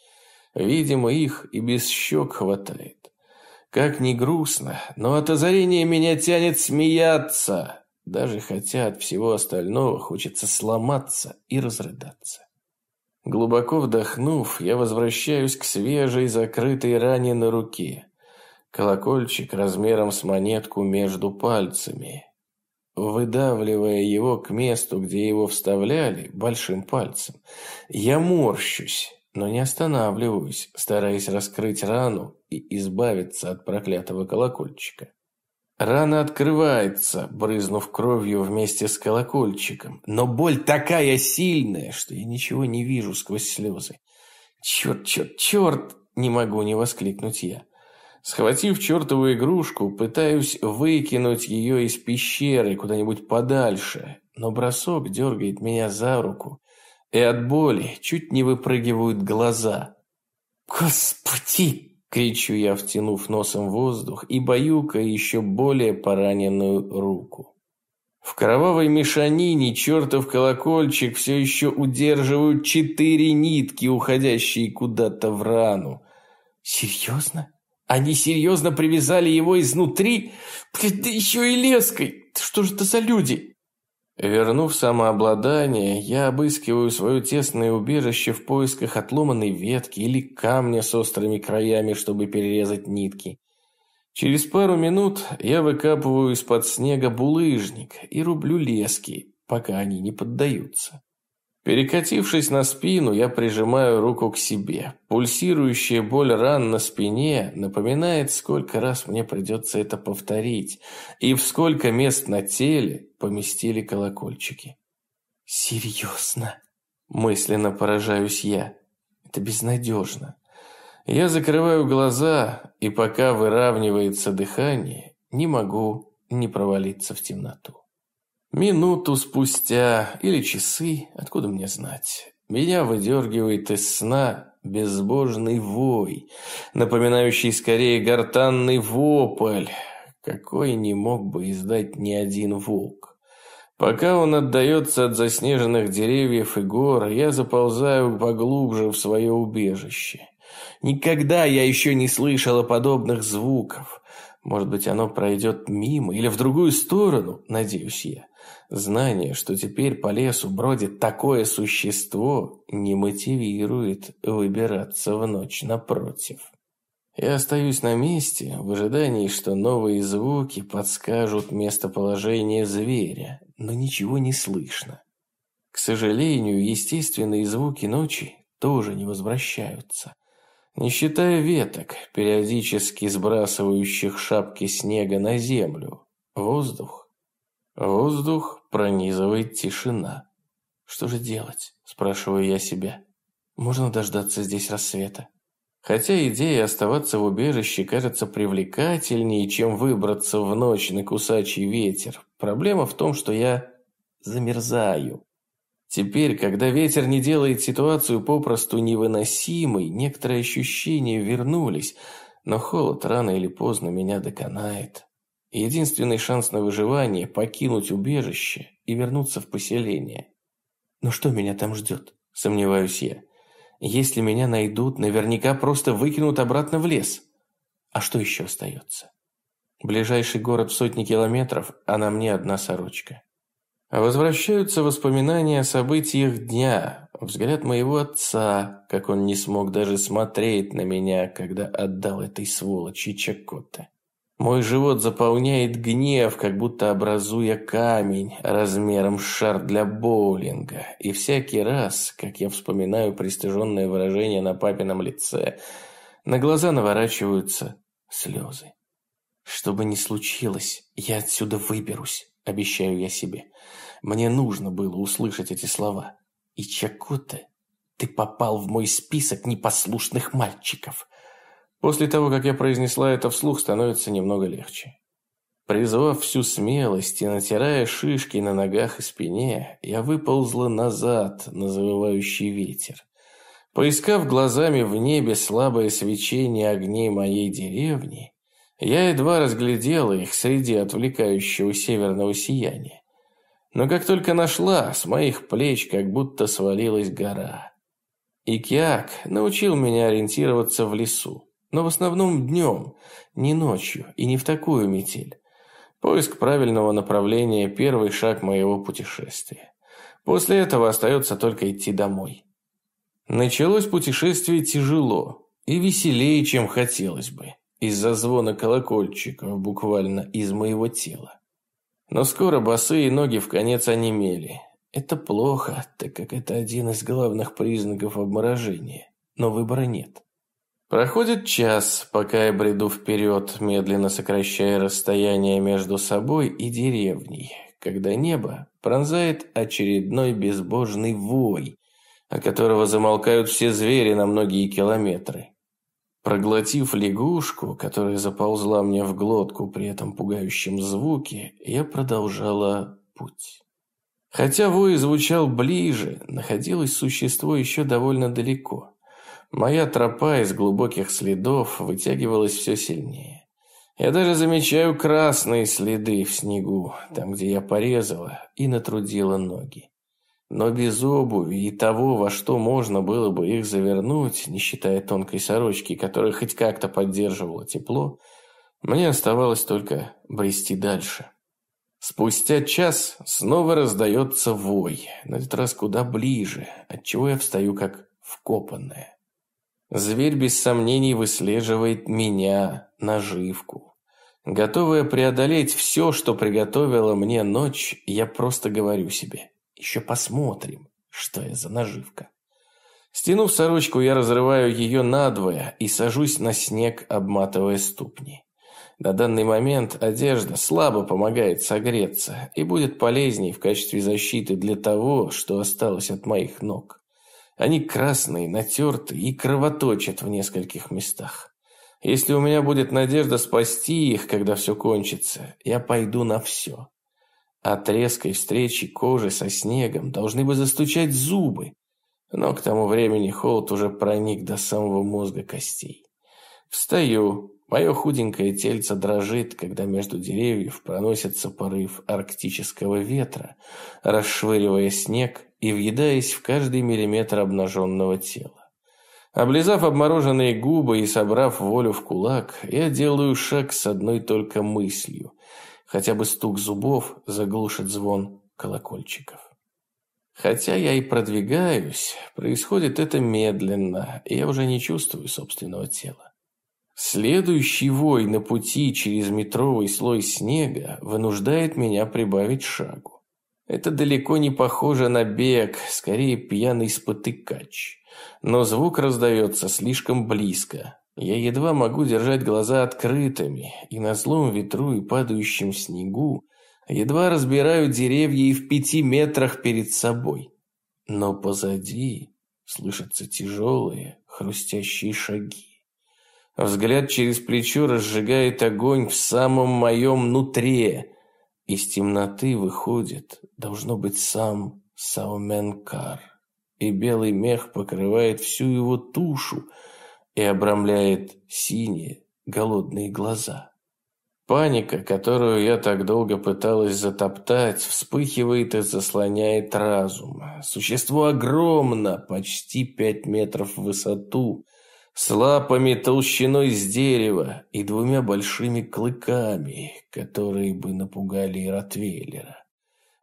Видимо, их и без щек хватает. Как ни грустно, но от озарения меня тянет смеяться, даже хотя от всего остального хочется сломаться и разрыдаться. Глубоко вдохнув, я возвращаюсь к свежей закрытой ране на руке. Колокольчик размером с монетку между пальцами. Выдавливая его к месту, где его вставляли, большим пальцем, я морщусь, но не останавливаюсь, стараясь раскрыть рану и избавиться от проклятого колокольчика. Рана открывается, брызнув кровью вместе с колокольчиком, но боль такая сильная, что я ничего не вижу сквозь слезы. «Черт, черт, черт!» – не могу не воскликнуть я. Схватив чертову игрушку, пытаюсь выкинуть ее из пещеры куда-нибудь подальше, но бросок дергает меня за руку, и от боли чуть не выпрыгивают глаза. «Господи!» – кричу я, втянув носом воздух и баюкая еще более пораненную руку. В кровавой мешанине чертов колокольчик все еще удерживают четыре нитки, уходящие куда-то в рану. «Серьезно?» Они серьезно привязали его изнутри, блядь, да еще и леской. Что же это за люди? Вернув самообладание, я обыскиваю свое тесное убежище в поисках отломанной ветки или камня с острыми краями, чтобы перерезать нитки. Через пару минут я выкапываю из-под снега булыжник и рублю лески, пока они не поддаются. Перекатившись на спину, я прижимаю руку к себе. Пульсирующая боль ран на спине напоминает, сколько раз мне придется это повторить, и в сколько мест на теле поместили колокольчики. «Серьезно?» – мысленно поражаюсь я. «Это безнадежно». Я закрываю глаза, и пока выравнивается дыхание, не могу не провалиться в темноту. Минуту спустя или часы, откуда мне знать, меня выдергивает из сна безбожный вой, напоминающий скорее гортанный вопль, какой не мог бы издать ни один волк. Пока он отдается от заснеженных деревьев и гор, я заползаю поглубже в свое убежище. Никогда я еще не слышала подобных звуков. Может быть, оно пройдет мимо или в другую сторону, надеюсь я. Знание, что теперь по лесу бродит такое существо, не мотивирует выбираться в ночь напротив. Я остаюсь на месте в ожидании, что новые звуки подскажут местоположение зверя, но ничего не слышно. К сожалению, естественные звуки ночи тоже не возвращаются. Не считая веток, периодически сбрасывающих шапки снега на землю, воздух Воздух пронизывает тишина. Что же делать? Спрашиваю я себя. Можно дождаться здесь рассвета. Хотя идея оставаться в убежище кажется привлекательнее, чем выбраться в ночь на кусачий ветер. Проблема в том, что я замерзаю. Теперь, когда ветер не делает ситуацию попросту невыносимой, некоторые ощущения вернулись, но холод рано или поздно меня доконает. Единственный шанс на выживание – покинуть убежище и вернуться в поселение. Но что меня там ждет? Сомневаюсь я. Если меня найдут, наверняка просто выкинут обратно в лес. А что еще остается? Ближайший город сотни километров, а на мне одна сорочка. Возвращаются воспоминания о событиях дня, взгляд моего отца, как он не смог даже смотреть на меня, когда отдал этой сволочи Чакоте. Мой живот заполняет гнев, как будто образуя камень размером с шар для боулинга. И всякий раз, как я вспоминаю пристыженное выражение на папином лице, на глаза наворачиваются слезы. Что бы ни случилось, я отсюда выберусь, обещаю я себе. Мне нужно было услышать эти слова. И Чакуте, ты попал в мой список непослушных мальчиков. После того, как я произнесла это вслух, становится немного легче. Призвав всю смелость и натирая шишки на ногах и спине, я выползла назад на завывающий ветер. Поискав глазами в небе слабое свечение огней моей деревни, я едва разглядела их среди отвлекающего северного сияния. Но как только нашла, с моих плеч как будто свалилась гора. Икиак научил меня ориентироваться в лесу но в основном днем, не ночью и не в такую метель. Поиск правильного направления – первый шаг моего путешествия. После этого остается только идти домой. Началось путешествие тяжело и веселее, чем хотелось бы, из-за звона колокольчиков буквально из моего тела. Но скоро босые ноги в конец онемели. Это плохо, так как это один из главных признаков обморожения, но выбора нет. Проходит час, пока я бреду вперед, медленно сокращая расстояние между собой и деревней, когда небо пронзает очередной безбожный вой, от которого замолкают все звери на многие километры. Проглотив лягушку, которая заползла мне в глотку при этом пугающем звуке, я продолжала путь. Хотя вой звучал ближе, находилось существо еще довольно далеко – Моя тропа из глубоких следов вытягивалась все сильнее. Я даже замечаю красные следы в снегу, там, где я порезала и натрудила ноги. Но без обуви и того, во что можно было бы их завернуть, не считая тонкой сорочки, которая хоть как-то поддерживала тепло, мне оставалось только брести дальше. Спустя час снова раздается вой, на этот раз куда ближе, отчего я встаю как вкопанная. Зверь без сомнений выслеживает меня, наживку. Готовая преодолеть все, что приготовила мне ночь, я просто говорю себе, еще посмотрим, что я за наживка. Стянув сорочку, я разрываю ее надвое и сажусь на снег, обматывая ступни. На данный момент одежда слабо помогает согреться и будет полезней в качестве защиты для того, что осталось от моих ног. Они красные, натертые и кровоточат в нескольких местах. Если у меня будет надежда спасти их, когда все кончится, я пойду на все. От резкой встречи кожи со снегом должны бы застучать зубы, но к тому времени холод уже проник до самого мозга костей. Встаю, мое худенькое тельце дрожит, когда между деревьев проносится порыв арктического ветра, расшвыривая снег и въедаясь в каждый миллиметр обнаженного тела. Облизав обмороженные губы и собрав волю в кулак, я делаю шаг с одной только мыслью. Хотя бы стук зубов заглушит звон колокольчиков. Хотя я и продвигаюсь, происходит это медленно, и я уже не чувствую собственного тела. Следующий вой на пути через метровый слой снега вынуждает меня прибавить шагу. Это далеко не похоже на бег, скорее пьяный спотыкач. Но звук раздается слишком близко. Я едва могу держать глаза открытыми, и на злом ветру и падающем снегу едва разбираю деревья и в пяти метрах перед собой. Но позади Слышатся тяжелые, хрустящие шаги. Взгляд через плечо разжигает огонь в самом моем нутре. Из темноты выходит, должно быть, сам Сауменкар. И белый мех покрывает всю его тушу и обрамляет синие, голодные глаза. Паника, которую я так долго пыталась затоптать, вспыхивает и заслоняет разум. Существо огромно, почти пять метров в высоту, с лапами толщиной с дерева и двумя большими клыками, которые бы напугали Ротвейлера.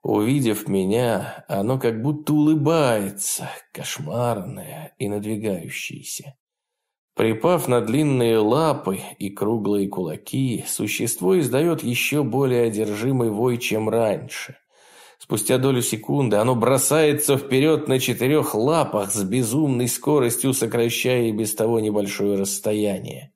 Увидев меня, оно как будто улыбается, кошмарное и надвигающееся. Припав на длинные лапы и круглые кулаки, существо издает еще более одержимый вой, чем раньше. Спустя долю секунды оно бросается вперед на четырех лапах с безумной скоростью, сокращая и без того небольшое расстояние.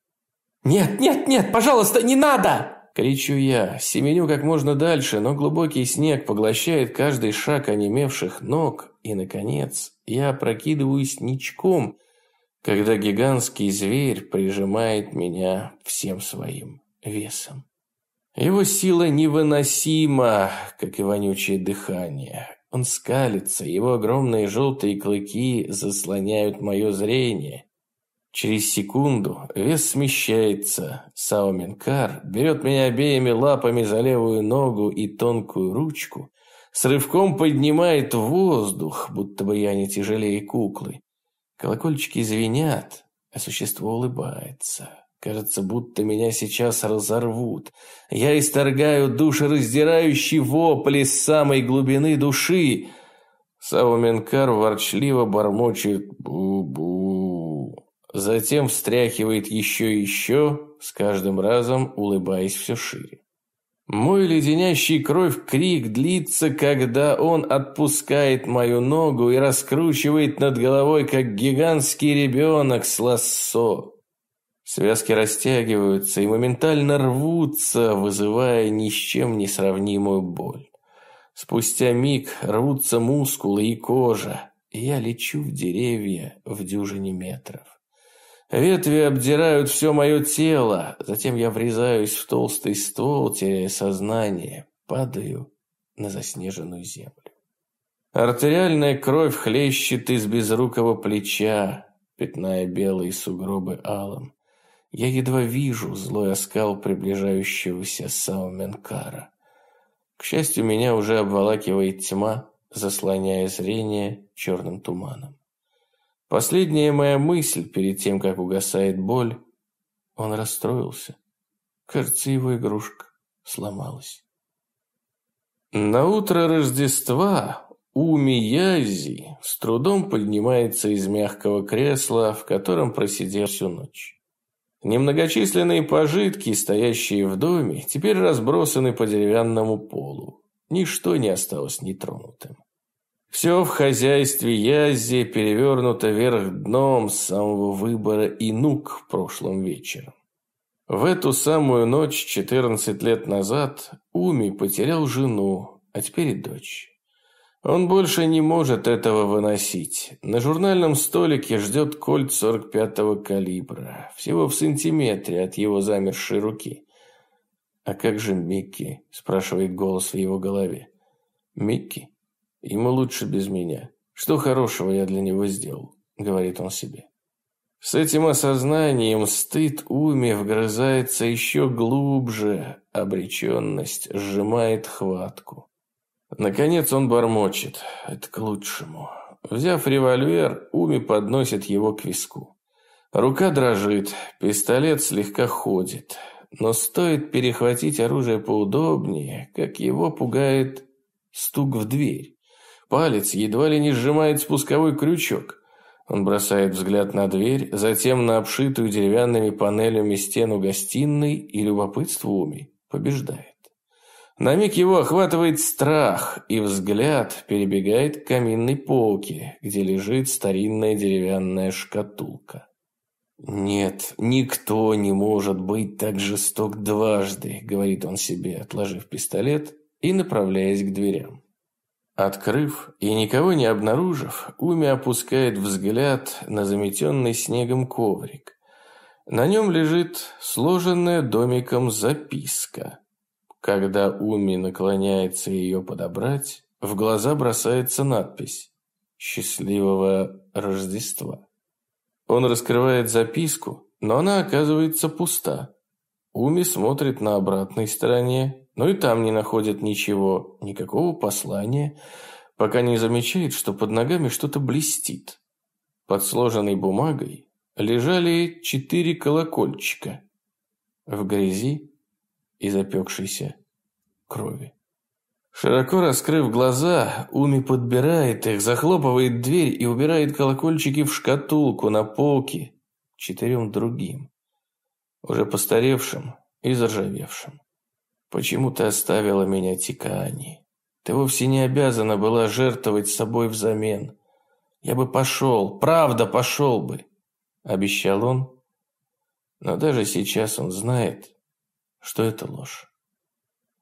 «Нет, нет, нет, пожалуйста, не надо!» Кричу я, семеню как можно дальше, но глубокий снег поглощает каждый шаг онемевших ног, и, наконец, я опрокидываюсь ничком, когда гигантский зверь прижимает меня всем своим весом. Его сила невыносима, как и вонючее дыхание. Он скалится, его огромные желтые клыки заслоняют мое зрение. Через секунду вес смещается. Сауминкар берет меня обеими лапами за левую ногу и тонкую ручку, с рывком поднимает воздух, будто бы я не тяжелее куклы. Колокольчики звенят, а существо улыбается. Кажется, будто меня сейчас разорвут. Я исторгаю душераздирающий вопль из самой глубины души. Сауменкар ворчливо бормочет «бу-бу». Затем встряхивает еще и еще, с каждым разом улыбаясь все шире. Мой леденящий кровь крик длится, когда он отпускает мою ногу и раскручивает над головой, как гигантский ребенок с лассо. Связки растягиваются и моментально рвутся, вызывая ни с чем не сравнимую боль. Спустя миг рвутся мускулы и кожа, и я лечу в деревья в дюжине метров. Ветви обдирают все мое тело, затем я врезаюсь в толстый ствол, теряя сознание, падаю на заснеженную землю. Артериальная кровь хлещет из безрукого плеча, пятная белые сугробы алым. Я едва вижу злой оскал приближающегося Сауменкара. К счастью, меня уже обволакивает тьма, заслоняя зрение черным туманом. Последняя моя мысль перед тем, как угасает боль, он расстроился. Кажется, его игрушка сломалась. На утро Рождества Уми с трудом поднимается из мягкого кресла, в котором просидел всю ночь. Немногочисленные пожитки, стоящие в доме, теперь разбросаны по деревянному полу. Ничто не осталось нетронутым. Все в хозяйстве Язи перевернуто вверх дном с самого выбора инук прошлым вечером. В эту самую ночь, 14 лет назад, Уми потерял жену, а теперь и дочь. Он больше не может этого выносить. На журнальном столике ждет кольт 45-го калибра, всего в сантиметре от его замершей руки. «А как же Микки?» – спрашивает голос в его голове. «Микки?» Ему лучше без меня. Что хорошего я для него сделал, говорит он себе. С этим осознанием стыд уме вгрызается еще глубже, обреченность сжимает хватку. Наконец он бормочет. Это к лучшему. Взяв револьвер, Уми подносит его к виску. Рука дрожит, пистолет слегка ходит. Но стоит перехватить оружие поудобнее, как его пугает стук в дверь. Палец едва ли не сжимает спусковой крючок. Он бросает взгляд на дверь, затем на обшитую деревянными панелями стену гостиной и любопытство уми побеждает. На миг его охватывает страх, и взгляд перебегает к каминной полке, где лежит старинная деревянная шкатулка. «Нет, никто не может быть так жесток дважды», — говорит он себе, отложив пистолет и направляясь к дверям. Открыв и никого не обнаружив, Уми опускает взгляд на заметенный снегом коврик. На нем лежит сложенная домиком записка. Когда Уми наклоняется ее подобрать, в глаза бросается надпись «Счастливого Рождества». Он раскрывает записку, но она оказывается пуста. Уми смотрит на обратной стороне, но и там не находит ничего, никакого послания, пока не замечает, что под ногами что-то блестит. Под сложенной бумагой лежали четыре колокольчика в грязи и запекшейся крови. Широко раскрыв глаза, Уми подбирает их, захлопывает дверь и убирает колокольчики в шкатулку на полке четырем другим, уже постаревшим и заржавевшим. «Почему ты оставила меня, Тикаани? Ты вовсе не обязана была жертвовать собой взамен. Я бы пошел, правда пошел бы обещал он, но даже сейчас он знает, что это ложь.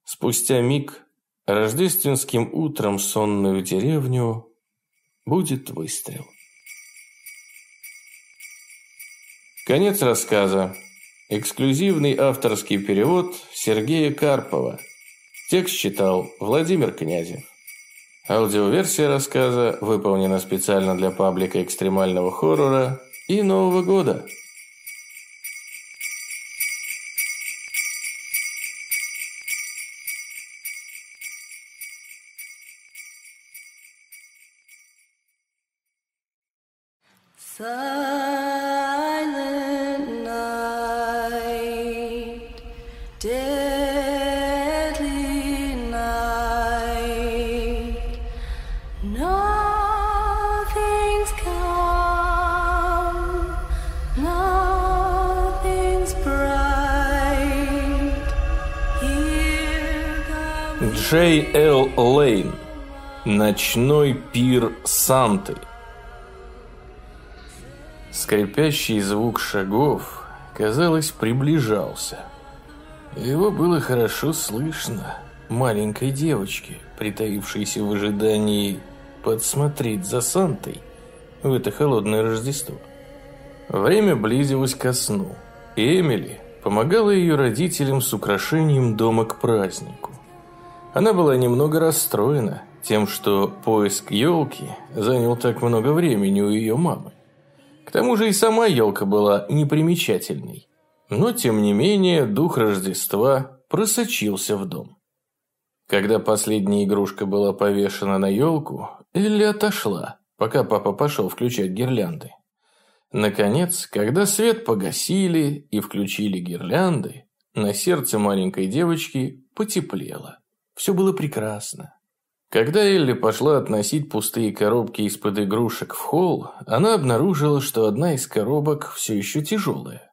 Спустя миг рождественским утром сонную деревню будет выстрел. Конец рассказа. Эксклюзивный авторский перевод Сергея Карпова. Текст читал Владимир Князев. Аудиоверсия рассказа выполнена специально для паблика экстремального хоррора и Нового года. Джей Л. Лейн. Ночной пир Санты. Скрипящий звук шагов, казалось, приближался. Его было хорошо слышно маленькой девочке, притаившейся в ожидании подсмотреть за Сантой в это холодное Рождество. Время близилось ко сну, и Эмили помогала ее родителям с украшением дома к празднику. Она была немного расстроена тем, что поиск елки занял так много времени у ее мамы. К тому же и сама елка была непримечательной. Но, тем не менее, дух Рождества просочился в дом. Когда последняя игрушка была повешена на елку, Элли отошла, пока папа пошел включать гирлянды. Наконец, когда свет погасили и включили гирлянды, на сердце маленькой девочки потеплело. Все было прекрасно. Когда Элли пошла относить пустые коробки из-под игрушек в холл, она обнаружила, что одна из коробок все еще тяжелая.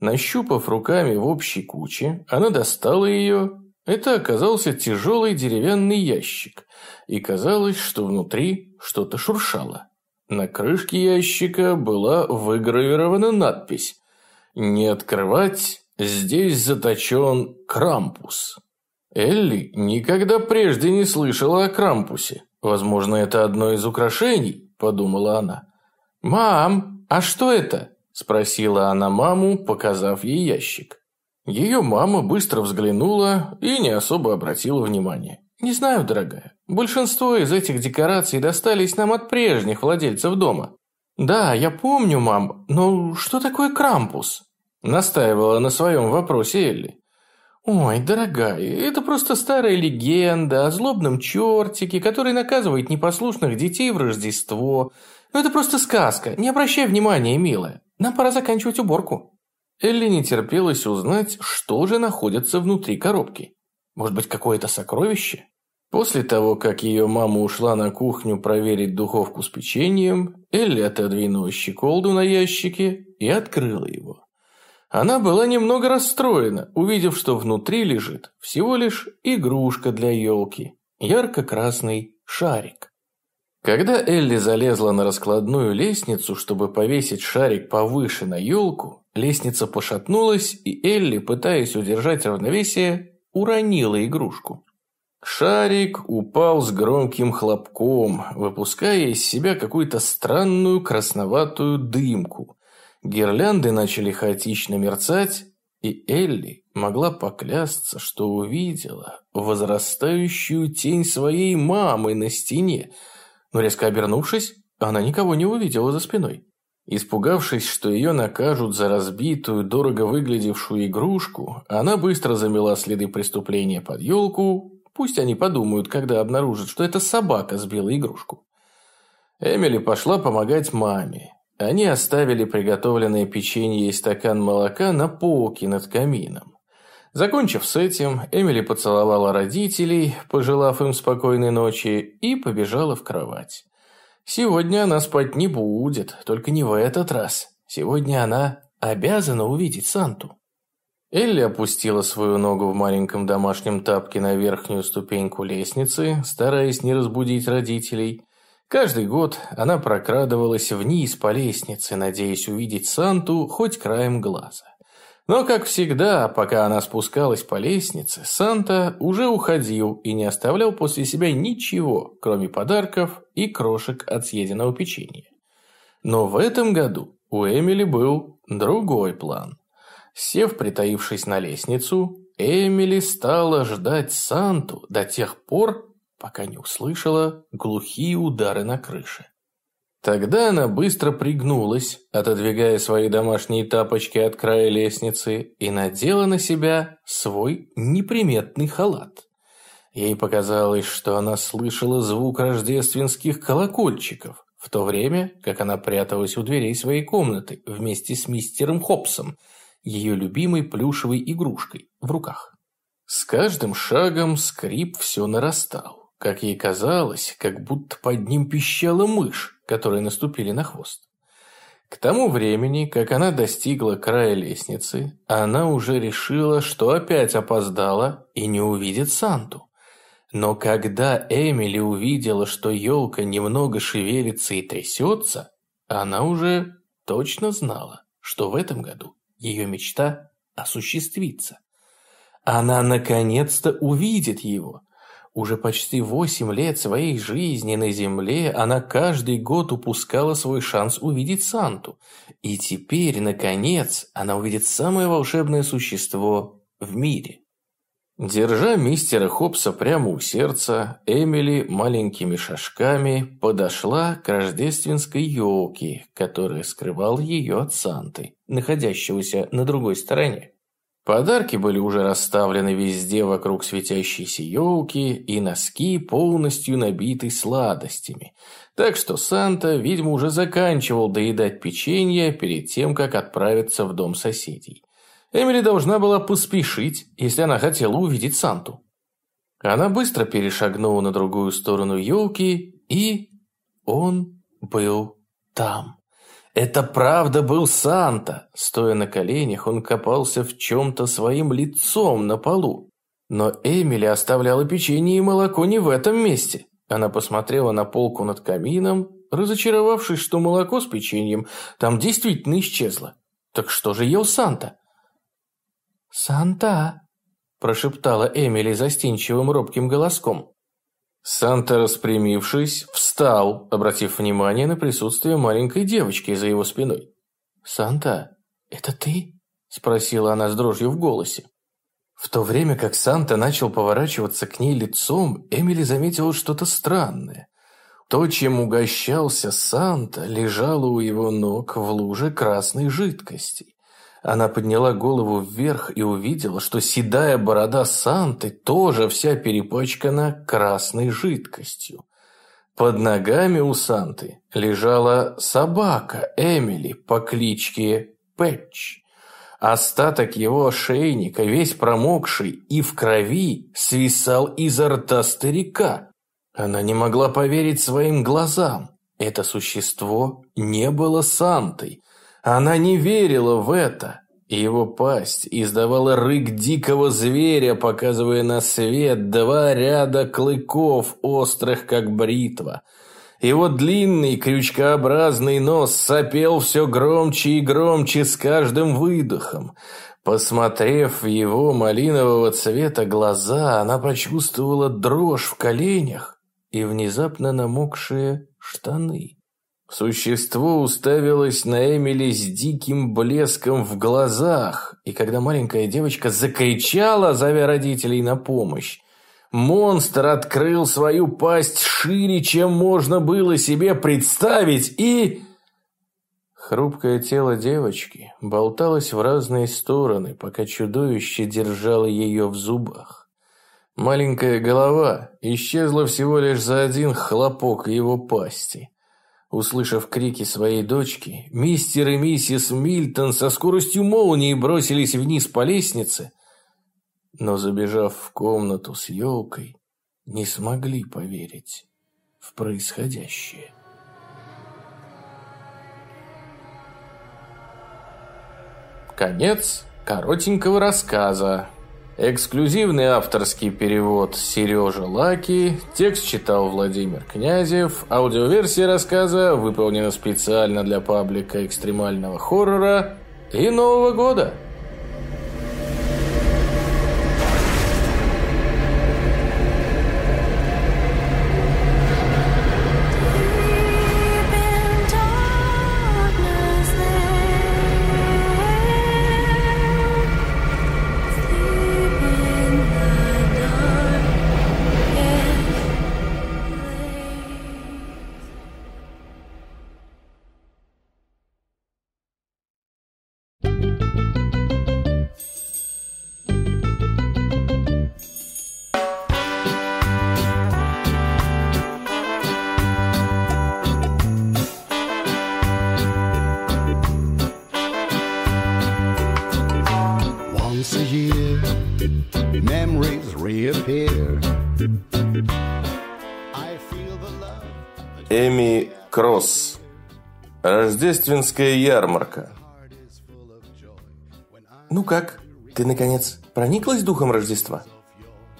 Нащупав руками в общей куче, она достала ее. Это оказался тяжелый деревянный ящик, и казалось, что внутри что-то шуршало. На крышке ящика была выгравирована надпись «Не открывать, здесь заточен Крампус». Элли никогда прежде не слышала о Крампусе. Возможно, это одно из украшений, подумала она. «Мам, а что это?» – спросила она маму, показав ей ящик. Ее мама быстро взглянула и не особо обратила внимания. «Не знаю, дорогая. Большинство из этих декораций достались нам от прежних владельцев дома». «Да, я помню, мам, но что такое Крампус?» Настаивала на своем вопросе Элли. «Ой, дорогая, это просто старая легенда о злобном чертике, который наказывает непослушных детей в Рождество. Ну это просто сказка, не обращай внимания, милая. Нам пора заканчивать уборку». Элли не терпелось узнать, что же находится внутри коробки. Может быть, какое-то сокровище? После того, как ее мама ушла на кухню проверить духовку с печеньем, Элли отодвинула щеколду на ящике и открыла его. Она была немного расстроена, увидев, что внутри лежит всего лишь игрушка для елки, ярко-красный шарик. Когда Элли залезла на раскладную лестницу, чтобы повесить шарик повыше на елку, лестница пошатнулась, и Элли, пытаясь удержать равновесие, уронила игрушку. Шарик упал с громким хлопком, выпуская из себя какую-то странную красноватую дымку. Гирлянды начали хаотично мерцать, и Элли могла поклясться, что увидела возрастающую тень своей мамы на стене, но резко обернувшись, она никого не увидела за спиной. Испугавшись, что ее накажут за разбитую, дорого выглядевшую игрушку, она быстро замела следы преступления под елку, пусть они подумают, когда обнаружат, что это собака сбила игрушку. Эмили пошла помогать маме. Они оставили приготовленное печенье и стакан молока на полке над камином. Закончив с этим, Эмили поцеловала родителей, пожелав им спокойной ночи, и побежала в кровать. Сегодня она спать не будет, только не в этот раз. Сегодня она обязана увидеть Санту. Элли опустила свою ногу в маленьком домашнем тапке на верхнюю ступеньку лестницы, стараясь не разбудить родителей. Каждый год она прокрадывалась вниз по лестнице, надеясь увидеть Санту хоть краем глаза. Но, как всегда, пока она спускалась по лестнице, Санта уже уходил и не оставлял после себя ничего, кроме подарков и крошек от съеденного печенья. Но в этом году у Эмили был другой план. Сев, притаившись на лестницу, Эмили стала ждать Санту до тех пор, пока не услышала глухие удары на крыше. Тогда она быстро пригнулась, отодвигая свои домашние тапочки от края лестницы, и надела на себя свой неприметный халат. Ей показалось, что она слышала звук рождественских колокольчиков, в то время, как она пряталась у дверей своей комнаты вместе с мистером Хопсом, ее любимой плюшевой игрушкой, в руках. С каждым шагом скрип все нарастал. Как ей казалось, как будто под ним пищала мышь, которые наступили на хвост. К тому времени, как она достигла края лестницы, она уже решила, что опять опоздала и не увидит Санту. Но когда Эмили увидела, что елка немного шевелится и трясется, она уже точно знала, что в этом году ее мечта осуществится. Она наконец-то увидит его – уже почти восемь лет своей жизни на Земле она каждый год упускала свой шанс увидеть Санту. И теперь, наконец, она увидит самое волшебное существо в мире. Держа мистера Хопса прямо у сердца, Эмили маленькими шажками подошла к рождественской елке, которая скрывала ее от Санты, находящегося на другой стороне. Подарки были уже расставлены везде вокруг светящейся елки, и носки полностью набиты сладостями. Так что Санта, видимо, уже заканчивал доедать печенье перед тем, как отправиться в дом соседей. Эмили должна была поспешить, если она хотела увидеть Санту. Она быстро перешагнула на другую сторону елки, и он был там. Это правда был Санта. Стоя на коленях, он копался в чем-то своим лицом на полу. Но Эмили оставляла печенье и молоко не в этом месте. Она посмотрела на полку над камином, разочаровавшись, что молоко с печеньем там действительно исчезло. Так что же ел Санта? «Санта!» – прошептала Эмили застенчивым робким голоском. Санта, распрямившись, встал, обратив внимание на присутствие маленькой девочки за его спиной. «Санта, это ты?» – спросила она с дрожью в голосе. В то время как Санта начал поворачиваться к ней лицом, Эмили заметила что-то странное. То, чем угощался Санта, лежало у его ног в луже красной жидкости. Она подняла голову вверх и увидела, что седая борода Санты тоже вся перепачкана красной жидкостью. Под ногами у Санты лежала собака Эмили по кличке Пэтч. Остаток его ошейника, весь промокший и в крови, свисал изо рта старика. Она не могла поверить своим глазам. Это существо не было Сантой. Она не верила в это, и его пасть издавала рык дикого зверя, показывая на свет два ряда клыков, острых как бритва. Его длинный крючкообразный нос сопел все громче и громче с каждым выдохом. Посмотрев в его малинового цвета глаза, она почувствовала дрожь в коленях и внезапно намокшие штаны. Существо уставилось на Эмили с диким блеском в глазах, и когда маленькая девочка закричала, зовя родителей на помощь, монстр открыл свою пасть шире, чем можно было себе представить, и... Хрупкое тело девочки болталось в разные стороны, пока чудовище держало ее в зубах. Маленькая голова исчезла всего лишь за один хлопок его пасти. Услышав крики своей дочки, мистер и миссис Мильтон со скоростью молнии бросились вниз по лестнице, но, забежав в комнату с елкой, не смогли поверить в происходящее. Конец коротенького рассказа. Эксклюзивный авторский перевод Сережа Лаки, текст читал Владимир Князев, аудиоверсия рассказа выполнена специально для паблика экстремального хоррора и Нового года. Рождественская ярмарка. Ну как, ты наконец прониклась духом Рождества?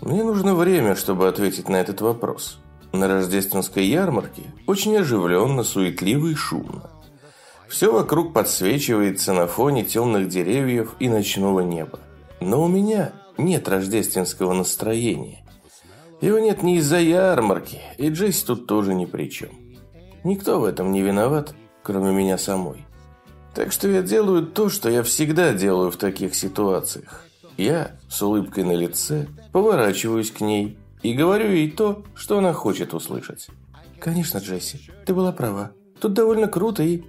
Мне нужно время, чтобы ответить на этот вопрос. На рождественской ярмарке очень оживленно, суетливо и шумно. Все вокруг подсвечивается на фоне темных деревьев и ночного неба. Но у меня нет рождественского настроения. Его нет ни из-за ярмарки, и Джесси тут тоже ни при чем. Никто в этом не виноват, кроме меня самой. Так что я делаю то, что я всегда делаю в таких ситуациях. Я, с улыбкой на лице, поворачиваюсь к ней и говорю ей то, что она хочет услышать. «Конечно, Джесси, ты была права. Тут довольно круто и...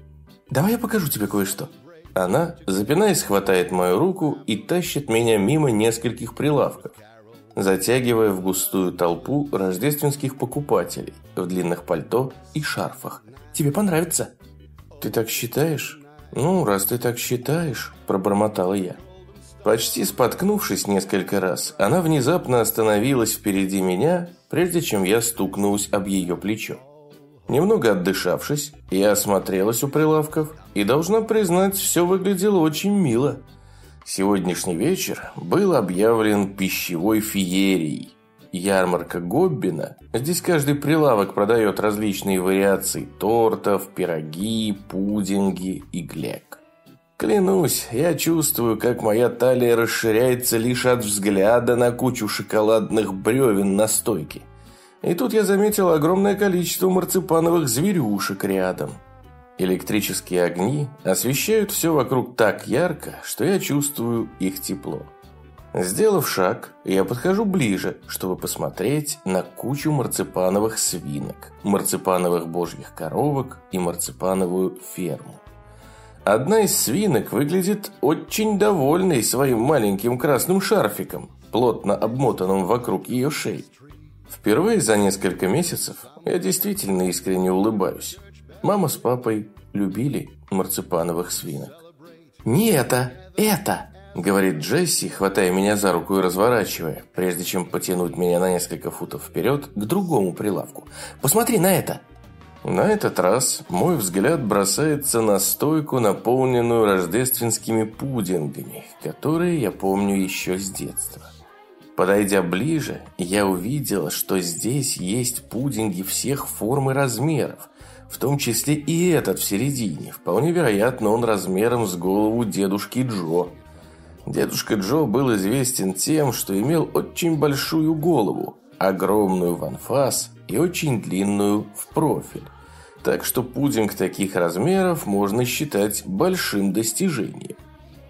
Давай я покажу тебе кое-что». Она, запинаясь, хватает мою руку и тащит меня мимо нескольких прилавков, затягивая в густую толпу рождественских покупателей в длинных пальто и шарфах. «Тебе понравится!» «Ты так считаешь?» «Ну, раз ты так считаешь», – пробормотала я. Почти споткнувшись несколько раз, она внезапно остановилась впереди меня, прежде чем я стукнулась об ее плечо. Немного отдышавшись, я осмотрелась у прилавков и, должна признать, все выглядело очень мило. Сегодняшний вечер был объявлен пищевой феерией. Ярмарка Гоббина. Здесь каждый прилавок продает различные вариации тортов, пироги, пудинги и глек. Клянусь, я чувствую, как моя талия расширяется лишь от взгляда на кучу шоколадных бревен на стойке. И тут я заметил огромное количество марципановых зверюшек рядом. Электрические огни освещают все вокруг так ярко, что я чувствую их тепло. Сделав шаг, я подхожу ближе, чтобы посмотреть на кучу марципановых свинок, марципановых божьих коровок и марципановую ферму. Одна из свинок выглядит очень довольной своим маленьким красным шарфиком, плотно обмотанным вокруг ее шеи. Впервые за несколько месяцев я действительно искренне улыбаюсь. Мама с папой любили марципановых свинок. «Не это, это!» Говорит Джесси, хватая меня за руку и разворачивая, прежде чем потянуть меня на несколько футов вперед к другому прилавку. «Посмотри на это!» На этот раз мой взгляд бросается на стойку, наполненную рождественскими пудингами, которые я помню еще с детства. Подойдя ближе, я увидела, что здесь есть пудинги всех форм и размеров, в том числе и этот в середине. Вполне вероятно, он размером с голову дедушки Джо. Дедушка Джо был известен тем, что имел очень большую голову, огромную в анфас и очень длинную в профиль. Так что пудинг таких размеров можно считать большим достижением.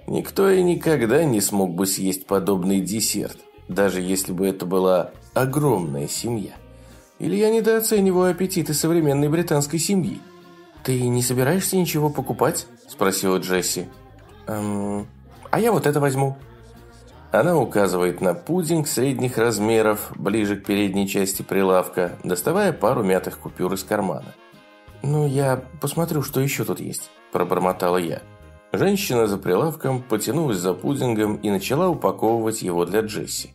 Никто и никогда не смог бы съесть подобный десерт, даже если бы это была огромная семья. Или я недооцениваю аппетиты современной британской семьи? «Ты не собираешься ничего покупать?» – спросила Джесси. «Эм, а я вот это возьму». Она указывает на пудинг средних размеров, ближе к передней части прилавка, доставая пару мятых купюр из кармана. «Ну, я посмотрю, что еще тут есть», – пробормотала я. Женщина за прилавком потянулась за пудингом и начала упаковывать его для Джесси.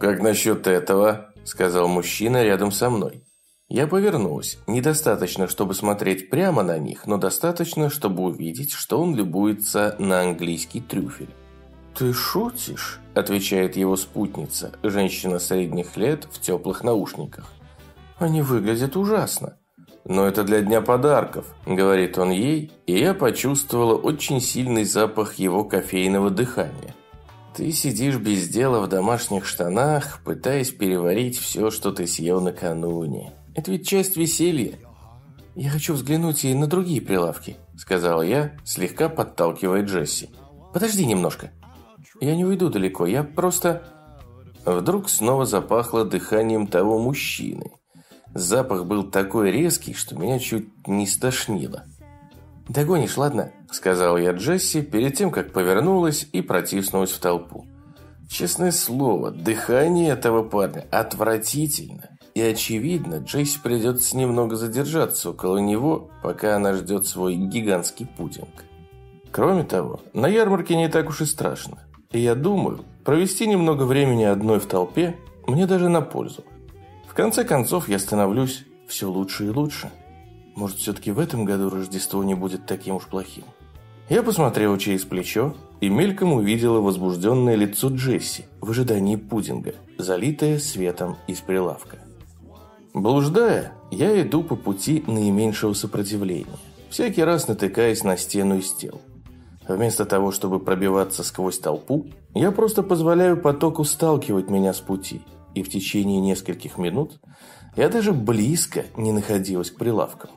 «Как насчет этого?» – сказал мужчина рядом со мной. Я повернулась. Недостаточно, чтобы смотреть прямо на них, но достаточно, чтобы увидеть, что он любуется на английский трюфель. «Ты шутишь?» – отвечает его спутница, женщина средних лет в теплых наушниках. «Они выглядят ужасно». «Но это для дня подарков», – говорит он ей, и я почувствовала очень сильный запах его кофейного дыхания. Ты сидишь без дела в домашних штанах, пытаясь переварить все, что ты съел накануне. Это ведь часть веселья. Я хочу взглянуть и на другие прилавки, сказала я, слегка подталкивая Джесси. Подожди немножко. Я не уйду далеко, я просто... Вдруг снова запахло дыханием того мужчины. Запах был такой резкий, что меня чуть не стошнило. «Догонишь, ладно?» – сказал я Джесси перед тем, как повернулась и протиснулась в толпу. Честное слово, дыхание этого парня отвратительно. И очевидно, Джесси придется немного задержаться около него, пока она ждет свой гигантский пудинг. Кроме того, на ярмарке не так уж и страшно. И я думаю, провести немного времени одной в толпе мне даже на пользу. В конце концов, я становлюсь все лучше и лучше. Может, все-таки в этом году Рождество не будет таким уж плохим. Я посмотрел через плечо и мельком увидела возбужденное лицо Джесси в ожидании пудинга, залитое светом из прилавка. Блуждая, я иду по пути наименьшего сопротивления, всякий раз натыкаясь на стену из тел. Вместо того, чтобы пробиваться сквозь толпу, я просто позволяю потоку сталкивать меня с пути, и в течение нескольких минут я даже близко не находилась к прилавкам.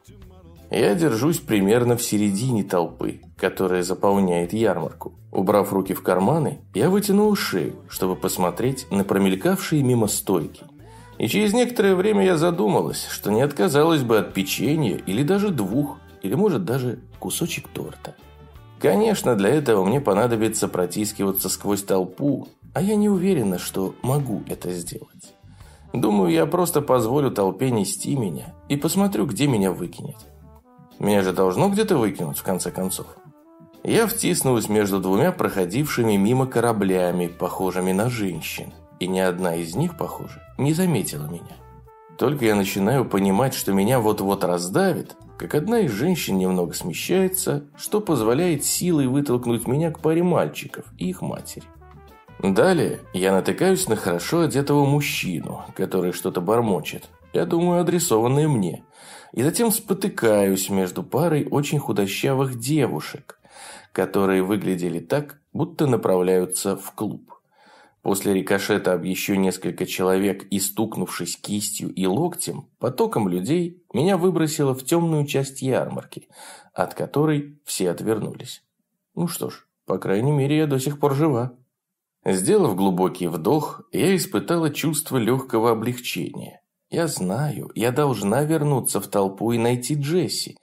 Я держусь примерно в середине толпы, которая заполняет ярмарку. Убрав руки в карманы, я вытянул шею, чтобы посмотреть на промелькавшие мимо стойки – и через некоторое время я задумалась, что не отказалась бы от печенья или даже двух, или может даже кусочек торта. Конечно, для этого мне понадобится протискиваться сквозь толпу, а я не уверена, что могу это сделать. Думаю, я просто позволю толпе нести меня и посмотрю, где меня выкинет. Меня же должно где-то выкинуть, в конце концов. Я втиснулась между двумя проходившими мимо кораблями, похожими на женщин и ни одна из них, похоже, не заметила меня. Только я начинаю понимать, что меня вот-вот раздавит, как одна из женщин немного смещается, что позволяет силой вытолкнуть меня к паре мальчиков и их матери. Далее я натыкаюсь на хорошо одетого мужчину, который что-то бормочет, я думаю, адресованное мне, и затем спотыкаюсь между парой очень худощавых девушек, которые выглядели так, будто направляются в клуб. После рикошета об еще несколько человек и стукнувшись кистью и локтем, потоком людей меня выбросило в темную часть ярмарки, от которой все отвернулись. Ну что ж, по крайней мере, я до сих пор жива. Сделав глубокий вдох, я испытала чувство легкого облегчения. Я знаю, я должна вернуться в толпу и найти Джесси,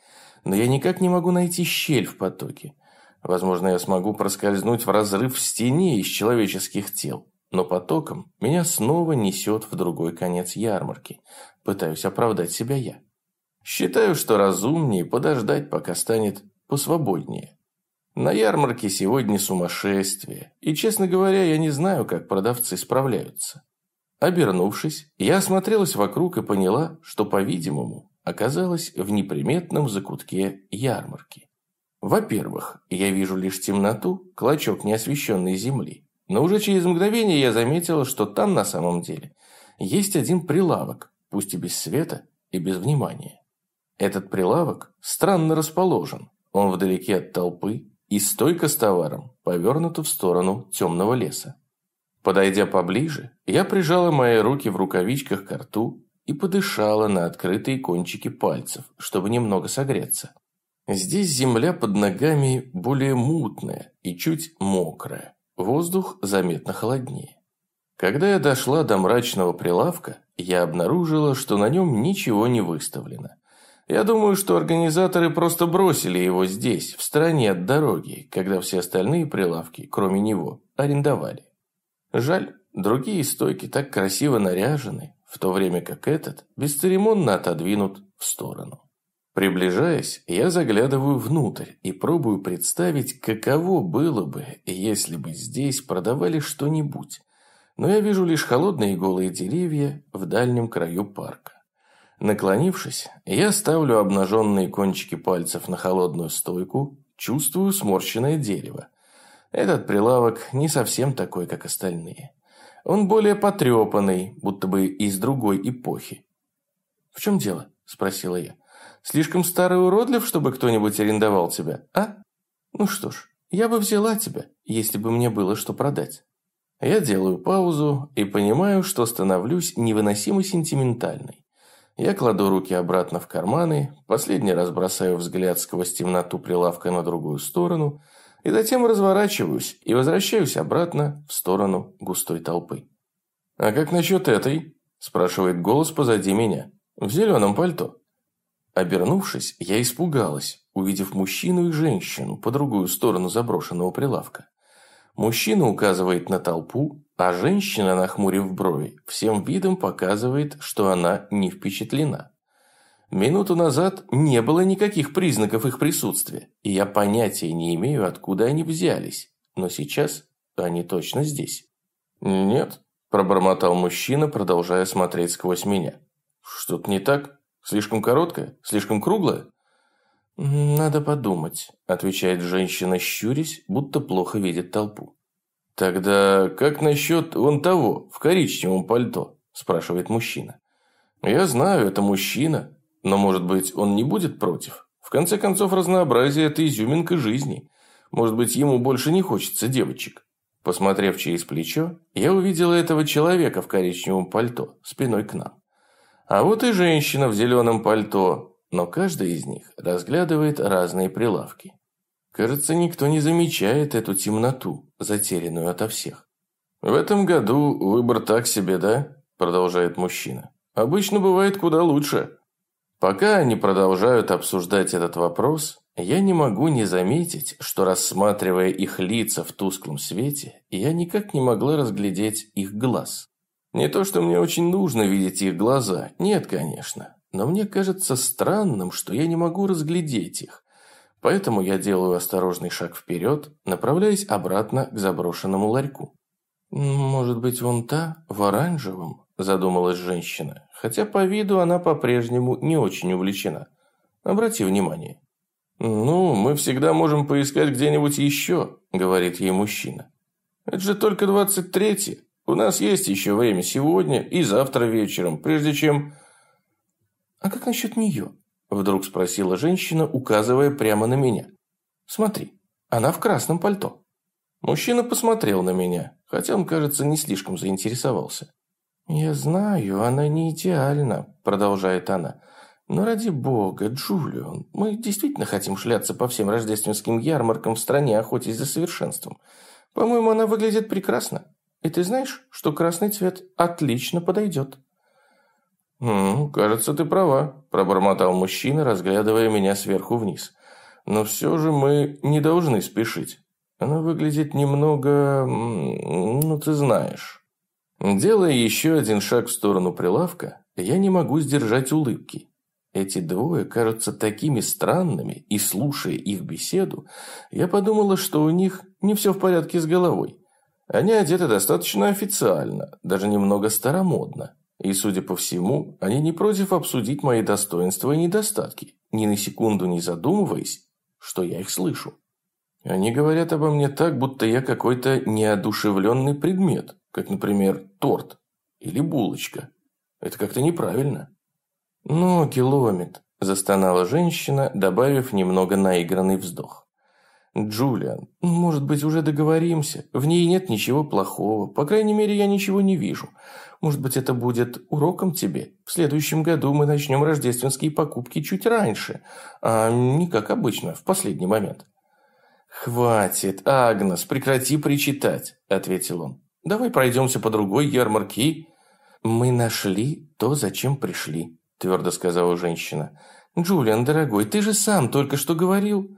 но я никак не могу найти щель в потоке. Возможно, я смогу проскользнуть в разрыв в стене из человеческих тел. Но потоком меня снова несет в другой конец ярмарки. Пытаюсь оправдать себя я. Считаю, что разумнее подождать, пока станет посвободнее. На ярмарке сегодня сумасшествие, и, честно говоря, я не знаю, как продавцы справляются. Обернувшись, я осмотрелась вокруг и поняла, что, по-видимому, оказалась в неприметном закутке ярмарки. Во-первых, я вижу лишь темноту, клочок неосвещенной земли. Но уже через мгновение я заметила, что там на самом деле есть один прилавок, пусть и без света и без внимания. Этот прилавок странно расположен. Он вдалеке от толпы, и стойка с товаром повернута в сторону темного леса. Подойдя поближе, я прижала мои руки в рукавичках к рту и подышала на открытые кончики пальцев, чтобы немного согреться. Здесь земля под ногами более мутная и чуть мокрая. Воздух заметно холоднее. Когда я дошла до мрачного прилавка, я обнаружила, что на нем ничего не выставлено. Я думаю, что организаторы просто бросили его здесь, в стороне от дороги, когда все остальные прилавки, кроме него, арендовали. Жаль, другие стойки так красиво наряжены, в то время как этот бесцеремонно отодвинут в сторону. Приближаясь, я заглядываю внутрь и пробую представить, каково было бы, если бы здесь продавали что-нибудь. Но я вижу лишь холодные голые деревья в дальнем краю парка. Наклонившись, я ставлю обнаженные кончики пальцев на холодную стойку, чувствую сморщенное дерево. Этот прилавок не совсем такой, как остальные. Он более потрепанный, будто бы из другой эпохи. «В чем дело?» – спросила я. «Слишком старый уродлив, чтобы кто-нибудь арендовал тебя, а? Ну что ж, я бы взяла тебя, если бы мне было что продать». Я делаю паузу и понимаю, что становлюсь невыносимо сентиментальной. Я кладу руки обратно в карманы, последний раз бросаю взгляд сквозь темноту прилавка на другую сторону, и затем разворачиваюсь и возвращаюсь обратно в сторону густой толпы. «А как насчет этой?» – спрашивает голос позади меня. «В зеленом пальто». Обернувшись, я испугалась, увидев мужчину и женщину по другую сторону заброшенного прилавка. Мужчина указывает на толпу, а женщина, нахмурив брови, всем видом показывает, что она не впечатлена. Минуту назад не было никаких признаков их присутствия, и я понятия не имею, откуда они взялись, но сейчас они точно здесь. «Нет», – пробормотал мужчина, продолжая смотреть сквозь меня. «Что-то не так? Слишком короткое? Слишком круглое?» «Надо подумать», – отвечает женщина, щурясь, будто плохо видит толпу. «Тогда как насчет вон того, в коричневом пальто?» – спрашивает мужчина. «Я знаю, это мужчина, но, может быть, он не будет против? В конце концов, разнообразие – это изюминка жизни. Может быть, ему больше не хочется девочек?» Посмотрев через плечо, я увидела этого человека в коричневом пальто, спиной к нам. А вот и женщина в зеленом пальто, но каждый из них разглядывает разные прилавки. Кажется, никто не замечает эту темноту, затерянную ото всех. «В этом году выбор так себе, да?» – продолжает мужчина. «Обычно бывает куда лучше». Пока они продолжают обсуждать этот вопрос, я не могу не заметить, что рассматривая их лица в тусклом свете, я никак не могла разглядеть их глаз. Не то, что мне очень нужно видеть их глаза, нет, конечно, но мне кажется странным, что я не могу разглядеть их. Поэтому я делаю осторожный шаг вперед, направляясь обратно к заброшенному ларьку. «Может быть, вон та, в оранжевом?» – задумалась женщина, хотя по виду она по-прежнему не очень увлечена. Обрати внимание. «Ну, мы всегда можем поискать где-нибудь еще», – говорит ей мужчина. «Это же только двадцать третье. У нас есть еще время сегодня и завтра вечером, прежде чем...» «А как насчет нее?» – вдруг спросила женщина, указывая прямо на меня. «Смотри, она в красном пальто». Мужчина посмотрел на меня, хотя он, кажется, не слишком заинтересовался. «Я знаю, она не идеальна», – продолжает она. «Но ради бога, Джулион, мы действительно хотим шляться по всем рождественским ярмаркам в стране, охотясь за совершенством. По-моему, она выглядит прекрасно. И ты знаешь, что красный цвет отлично подойдет». «Ну, кажется, ты права», – пробормотал мужчина, разглядывая меня сверху вниз. «Но все же мы не должны спешить. Она выглядит немного... ну, ты знаешь». Делая еще один шаг в сторону прилавка, я не могу сдержать улыбки. Эти двое кажутся такими странными, и слушая их беседу, я подумала, что у них не все в порядке с головой. Они одеты достаточно официально, даже немного старомодно. И, судя по всему, они не против обсудить мои достоинства и недостатки, ни на секунду не задумываясь, что я их слышу. Они говорят обо мне так, будто я какой-то неодушевленный предмет, как, например, торт или булочка. Это как-то неправильно. «Ну, километр», – застонала женщина, добавив немного наигранный вздох. Джулиан, может быть, уже договоримся? В ней нет ничего плохого. По крайней мере, я ничего не вижу. Может быть, это будет уроком тебе? В следующем году мы начнем рождественские покупки чуть раньше, а не как обычно, в последний момент. «Хватит, Агнес, прекрати причитать», – ответил он. «Давай пройдемся по другой ярмарке». «Мы нашли то, зачем пришли», – твердо сказала женщина. «Джулиан, дорогой, ты же сам только что говорил...»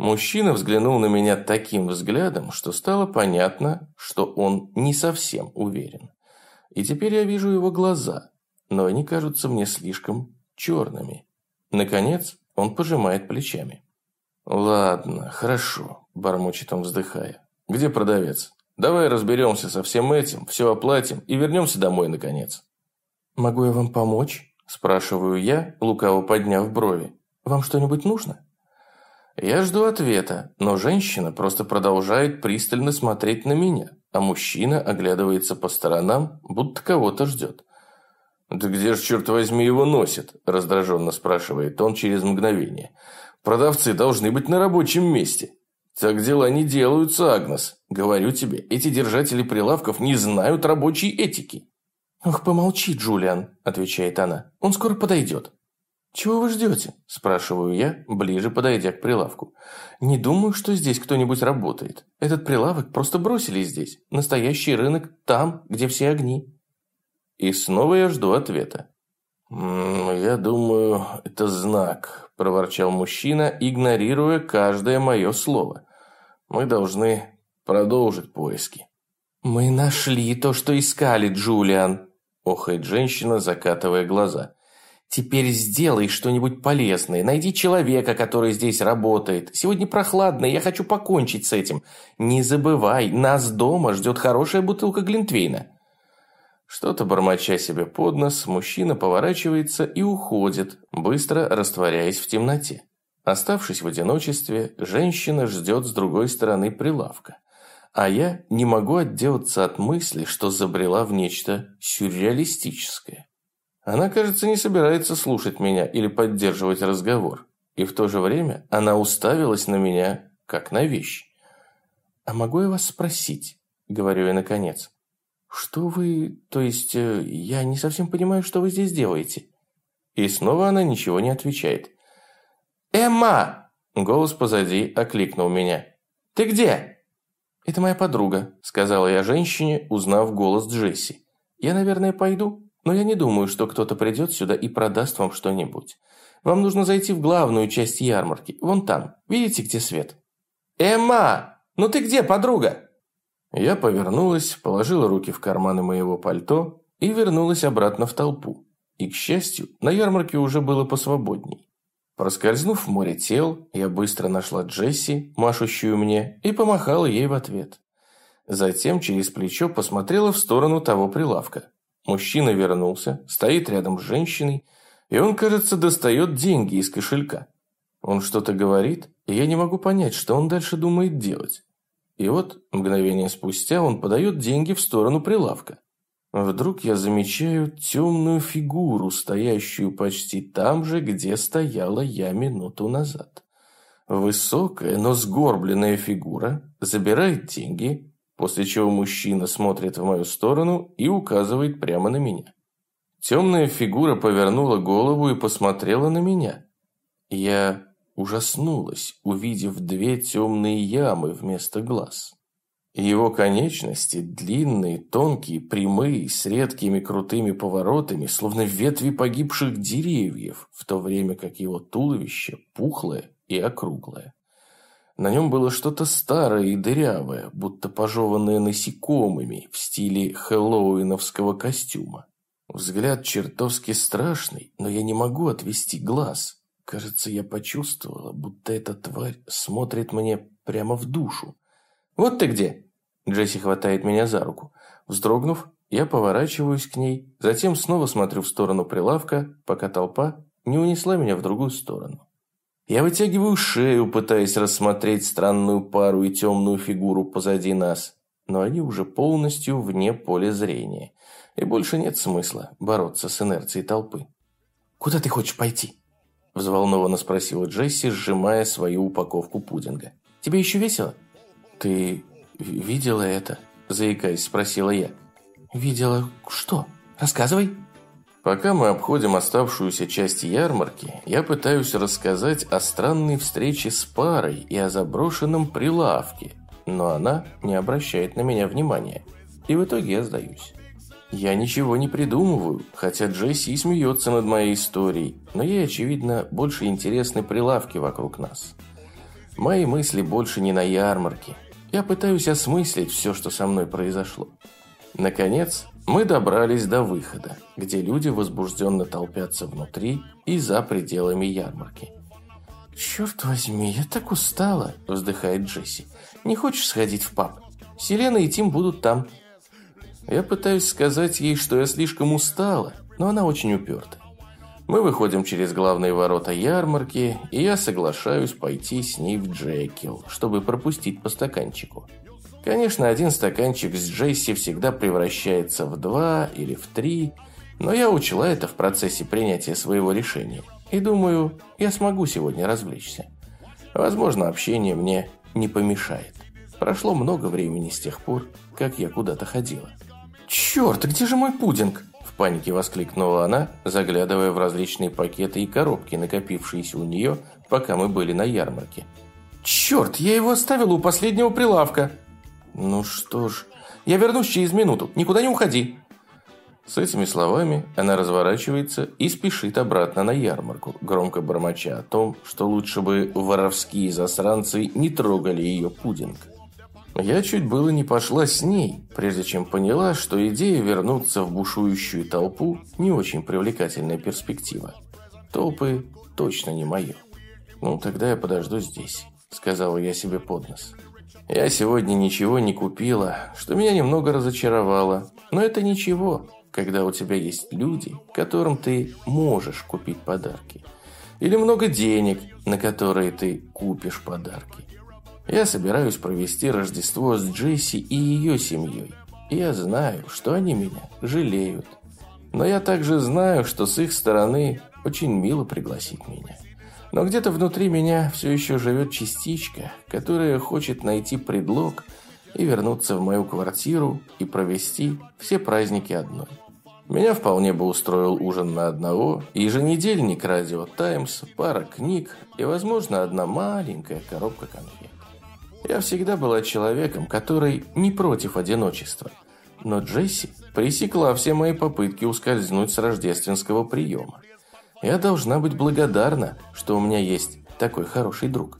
Мужчина взглянул на меня таким взглядом, что стало понятно, что он не совсем уверен. И теперь я вижу его глаза, но они кажутся мне слишком черными. Наконец, он пожимает плечами. «Ладно, хорошо», – бормочет он, вздыхая. «Где продавец? Давай разберемся со всем этим, все оплатим и вернемся домой, наконец». «Могу я вам помочь?» – спрашиваю я, лукаво подняв брови. «Вам что-нибудь нужно?» Я жду ответа, но женщина просто продолжает пристально смотреть на меня, а мужчина оглядывается по сторонам, будто кого-то ждет. «Да где же, черт возьми, его носит?» – раздраженно спрашивает он через мгновение. «Продавцы должны быть на рабочем месте». «Так дела не делаются, Агнес. Говорю тебе, эти держатели прилавков не знают рабочей этики». «Ох, помолчи, Джулиан», – отвечает она. «Он скоро подойдет». «Чего вы ждете?» – спрашиваю я, ближе подойдя к прилавку. «Не думаю, что здесь кто-нибудь работает. Этот прилавок просто бросили здесь. Настоящий рынок там, где все огни». И снова я жду ответа. «Я думаю, это знак», – проворчал мужчина, игнорируя каждое мое слово. «Мы должны продолжить поиски». «Мы нашли то, что искали, Джулиан», – охает женщина, закатывая глаза. Теперь сделай что-нибудь полезное. Найди человека, который здесь работает. Сегодня прохладно, я хочу покончить с этим. Не забывай, нас дома ждет хорошая бутылка Глинтвейна. Что-то бормоча себе под нос, мужчина поворачивается и уходит, быстро растворяясь в темноте. Оставшись в одиночестве, женщина ждет с другой стороны прилавка. А я не могу отделаться от мысли, что забрела в нечто сюрреалистическое. Она, кажется, не собирается слушать меня или поддерживать разговор. И в то же время она уставилась на меня, как на вещь. «А могу я вас спросить?» – говорю я наконец. «Что вы... То есть, э, я не совсем понимаю, что вы здесь делаете?» И снова она ничего не отвечает. «Эмма!» – голос позади окликнул меня. «Ты где?» «Это моя подруга», – сказала я женщине, узнав голос Джесси. «Я, наверное, пойду?» Но я не думаю, что кто-то придет сюда и продаст вам что-нибудь. Вам нужно зайти в главную часть ярмарки. Вон там. Видите, где свет? Эмма! Ну ты где, подруга? Я повернулась, положила руки в карманы моего пальто и вернулась обратно в толпу. И, к счастью, на ярмарке уже было посвободней. Проскользнув в море тел, я быстро нашла Джесси, машущую мне, и помахала ей в ответ. Затем через плечо посмотрела в сторону того прилавка. Мужчина вернулся, стоит рядом с женщиной, и он, кажется, достает деньги из кошелька. Он что-то говорит, и я не могу понять, что он дальше думает делать. И вот, мгновение спустя, он подает деньги в сторону прилавка. Вдруг я замечаю темную фигуру, стоящую почти там же, где стояла я минуту назад. Высокая, но сгорбленная фигура забирает деньги, после чего мужчина смотрит в мою сторону и указывает прямо на меня. Темная фигура повернула голову и посмотрела на меня. Я ужаснулась, увидев две темные ямы вместо глаз. Его конечности длинные, тонкие, прямые, с редкими крутыми поворотами, словно ветви погибших деревьев, в то время как его туловище пухлое и округлое. На нем было что-то старое и дырявое, будто пожеванное насекомыми в стиле хэллоуиновского костюма. Взгляд чертовски страшный, но я не могу отвести глаз. Кажется, я почувствовала, будто эта тварь смотрит мне прямо в душу. «Вот ты где!» Джесси хватает меня за руку. Вздрогнув, я поворачиваюсь к ней, затем снова смотрю в сторону прилавка, пока толпа не унесла меня в другую сторону. Я вытягиваю шею, пытаясь рассмотреть странную пару и темную фигуру позади нас, но они уже полностью вне поля зрения, и больше нет смысла бороться с инерцией толпы. «Куда ты хочешь пойти?» – взволнованно спросила Джесси, сжимая свою упаковку пудинга. Тебе еще весело?» «Ты видела это?» – заикаясь, спросила я. «Видела что? Рассказывай». Пока мы обходим оставшуюся часть ярмарки, я пытаюсь рассказать о странной встрече с парой и о заброшенном прилавке, но она не обращает на меня внимания. И в итоге я сдаюсь. Я ничего не придумываю, хотя Джесси смеется над моей историей, но ей, очевидно, больше интересны прилавки вокруг нас. Мои мысли больше не на ярмарке. Я пытаюсь осмыслить все, что со мной произошло. Наконец, мы добрались до выхода, где люди возбужденно толпятся внутри и за пределами ярмарки. «Черт возьми, я так устала», – вздыхает Джесси. «Не хочешь сходить в паб? Селена и Тим будут там». Я пытаюсь сказать ей, что я слишком устала, но она очень уперта. Мы выходим через главные ворота ярмарки, и я соглашаюсь пойти с ней в Джекил, чтобы пропустить по стаканчику. Конечно, один стаканчик с Джесси всегда превращается в два или в три, но я учла это в процессе принятия своего решения. И думаю, я смогу сегодня развлечься. Возможно, общение мне не помешает. Прошло много времени с тех пор, как я куда-то ходила. «Черт, где же мой пудинг?» В панике воскликнула она, заглядывая в различные пакеты и коробки, накопившиеся у нее, пока мы были на ярмарке. «Черт, я его оставила у последнего прилавка!» «Ну что ж, я вернусь через минуту, никуда не уходи!» С этими словами она разворачивается и спешит обратно на ярмарку, громко бормоча о том, что лучше бы воровские засранцы не трогали ее пудинг. Я чуть было не пошла с ней, прежде чем поняла, что идея вернуться в бушующую толпу не очень привлекательная перспектива. Толпы точно не мое. «Ну, тогда я подожду здесь», — сказала я себе под нос. «Я сегодня ничего не купила, что меня немного разочаровало, но это ничего, когда у тебя есть люди, которым ты можешь купить подарки, или много денег, на которые ты купишь подарки. Я собираюсь провести Рождество с Джесси и ее семьей. И я знаю, что они меня жалеют. Но я также знаю, что с их стороны очень мило пригласить меня. Но где-то внутри меня все еще живет частичка, которая хочет найти предлог и вернуться в мою квартиру и провести все праздники одной. Меня вполне бы устроил ужин на одного, еженедельник «Радио Таймс», пара книг и, возможно, одна маленькая коробка конфет. Я всегда была человеком, который не против одиночества. Но Джесси пресекла все мои попытки ускользнуть с рождественского приема. Я должна быть благодарна, что у меня есть такой хороший друг.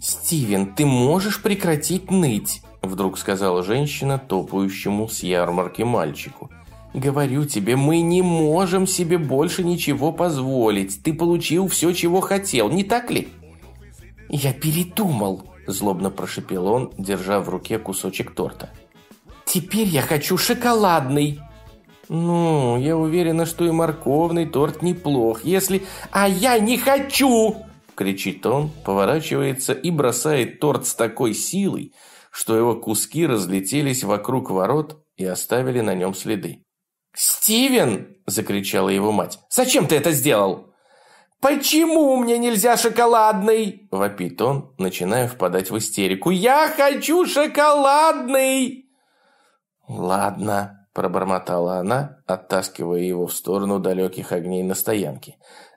«Стивен, ты можешь прекратить ныть?» Вдруг сказала женщина, топающему с ярмарки мальчику. «Говорю тебе, мы не можем себе больше ничего позволить. Ты получил все, чего хотел, не так ли?» «Я передумал», Злобно прошипел он, держа в руке кусочек торта. «Теперь я хочу шоколадный!» «Ну, я уверена, что и морковный торт неплох, если...» «А я не хочу!» Кричит он, поворачивается и бросает торт с такой силой, что его куски разлетелись вокруг ворот и оставили на нем следы. «Стивен!» – закричала его мать. «Зачем ты это сделал?» «Почему мне нельзя шоколадный?» – вопит он, начиная впадать в истерику. «Я хочу шоколадный!» «Ладно», – пробормотала она, оттаскивая его в сторону далеких огней на стоянке.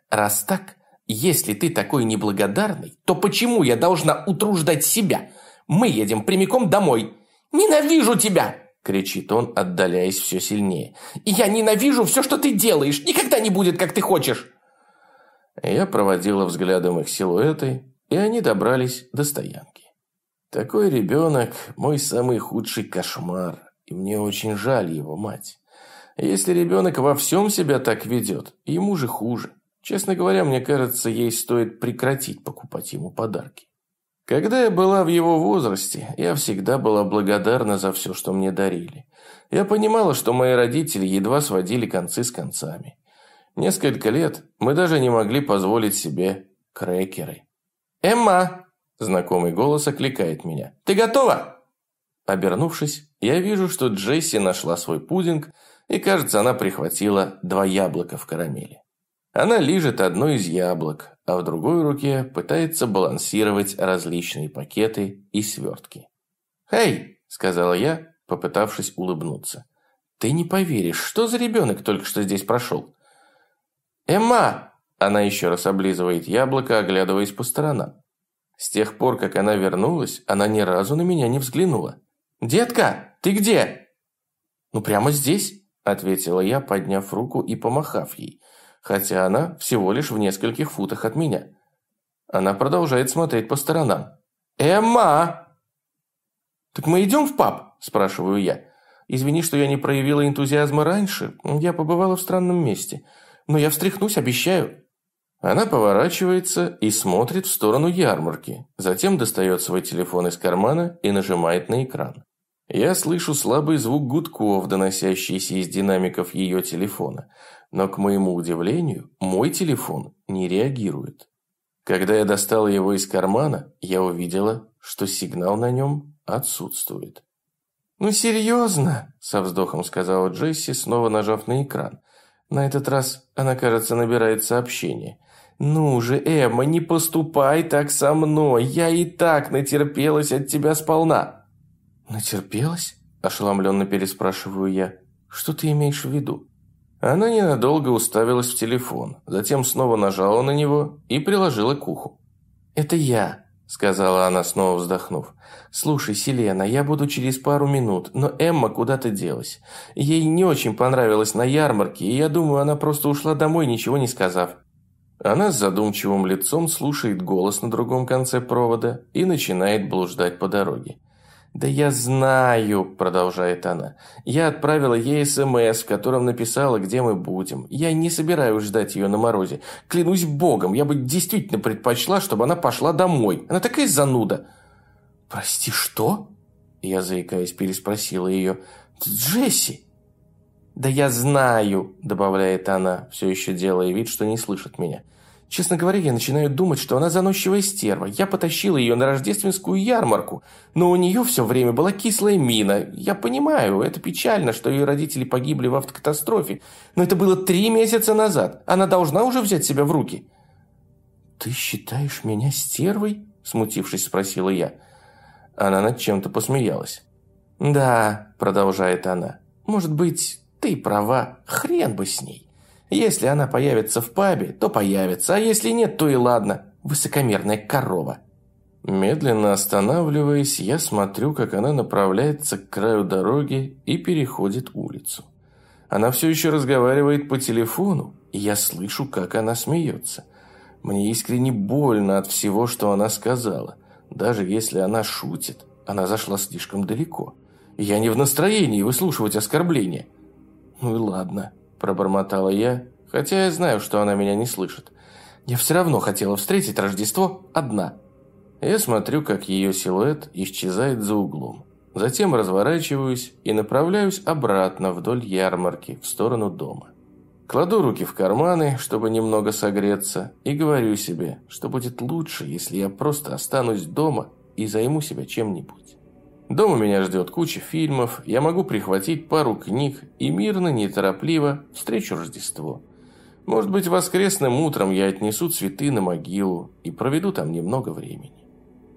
«Раз так, если ты такой неблагодарный, то почему я должна утруждать себя? Мы едем прямиком домой. Ненавижу тебя!» – кричит он, отдаляясь все сильнее. «Я ненавижу все, что ты делаешь. Никогда не будет, как ты хочешь!» Я проводила взглядом их силуэты, и они добрались до стоянки. Такой ребенок – мой самый худший кошмар, и мне очень жаль его мать. Если ребенок во всем себя так ведет, ему же хуже. Честно говоря, мне кажется, ей стоит прекратить покупать ему подарки. Когда я была в его возрасте, я всегда была благодарна за все, что мне дарили. Я понимала, что мои родители едва сводили концы с концами. Несколько лет мы даже не могли позволить себе крекеры. «Эмма!» – знакомый голос окликает меня. «Ты готова?» Обернувшись, я вижу, что Джесси нашла свой пудинг, и, кажется, она прихватила два яблока в карамели. Она лижет одно из яблок, а в другой руке пытается балансировать различные пакеты и свертки. «Эй!» – сказала я, попытавшись улыбнуться. «Ты не поверишь, что за ребенок только что здесь прошел?» «Эмма!» – она еще раз облизывает яблоко, оглядываясь по сторонам. С тех пор, как она вернулась, она ни разу на меня не взглянула. «Детка, ты где?» «Ну, прямо здесь», – ответила я, подняв руку и помахав ей, хотя она всего лишь в нескольких футах от меня. Она продолжает смотреть по сторонам. «Эмма!» «Так мы идем в паб?» – спрашиваю я. «Извини, что я не проявила энтузиазма раньше. Я побывала в странном месте. Но я встряхнусь, обещаю». Она поворачивается и смотрит в сторону ярмарки, затем достает свой телефон из кармана и нажимает на экран. Я слышу слабый звук гудков, доносящийся из динамиков ее телефона, но, к моему удивлению, мой телефон не реагирует. Когда я достала его из кармана, я увидела, что сигнал на нем отсутствует. «Ну серьезно?» – со вздохом сказала Джесси, снова нажав на экран. На этот раз она, кажется, набирает сообщение – «Ну же, Эмма, не поступай так со мной, я и так натерпелась от тебя сполна». «Натерпелась?» – ошеломленно переспрашиваю я. «Что ты имеешь в виду?» Она ненадолго уставилась в телефон, затем снова нажала на него и приложила к уху. «Это я», – сказала она, снова вздохнув. «Слушай, Селена, я буду через пару минут, но Эмма куда-то делась. Ей не очень понравилось на ярмарке, и я думаю, она просто ушла домой, ничего не сказав. Она с задумчивым лицом слушает голос на другом конце провода и начинает блуждать по дороге. «Да я знаю», – продолжает она. «Я отправила ей СМС, в котором написала, где мы будем. Я не собираюсь ждать ее на морозе. Клянусь богом, я бы действительно предпочла, чтобы она пошла домой. Она такая зануда». «Прости, что?» Я, заикаясь, переспросила ее. «Джесси!» «Да я знаю», – добавляет она, все еще делая вид, что не слышит меня. Честно говоря, я начинаю думать, что она заносчивая стерва. Я потащила ее на рождественскую ярмарку, но у нее все время была кислая мина. Я понимаю, это печально, что ее родители погибли в автокатастрофе, но это было три месяца назад. Она должна уже взять себя в руки. «Ты считаешь меня стервой?» – смутившись, спросила я. Она над чем-то посмеялась. «Да», – продолжает она, – «может быть, ты права, хрен бы с ней. Если она появится в пабе, то появится, а если нет, то и ладно. Высокомерная корова. Медленно останавливаясь, я смотрю, как она направляется к краю дороги и переходит улицу. Она все еще разговаривает по телефону, и я слышу, как она смеется. Мне искренне больно от всего, что она сказала. Даже если она шутит, она зашла слишком далеко. Я не в настроении выслушивать оскорбления. «Ну и ладно», – пробормотала я, хотя я знаю, что она меня не слышит. Я все равно хотела встретить Рождество одна. Я смотрю, как ее силуэт исчезает за углом. Затем разворачиваюсь и направляюсь обратно вдоль ярмарки в сторону дома. Кладу руки в карманы, чтобы немного согреться, и говорю себе, что будет лучше, если я просто останусь дома и займу себя чем-нибудь. Дома меня ждет куча фильмов, я могу прихватить пару книг и мирно, неторопливо встречу Рождество. Может быть, воскресным утром я отнесу цветы на могилу и проведу там немного времени.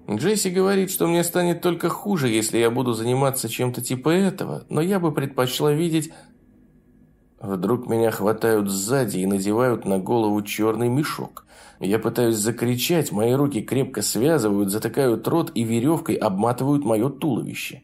Джесси говорит, что мне станет только хуже, если я буду заниматься чем-то типа этого, но я бы предпочла видеть... Вдруг меня хватают сзади и надевают на голову черный мешок. Я пытаюсь закричать, мои руки крепко связывают, затыкают рот и веревкой обматывают мое туловище.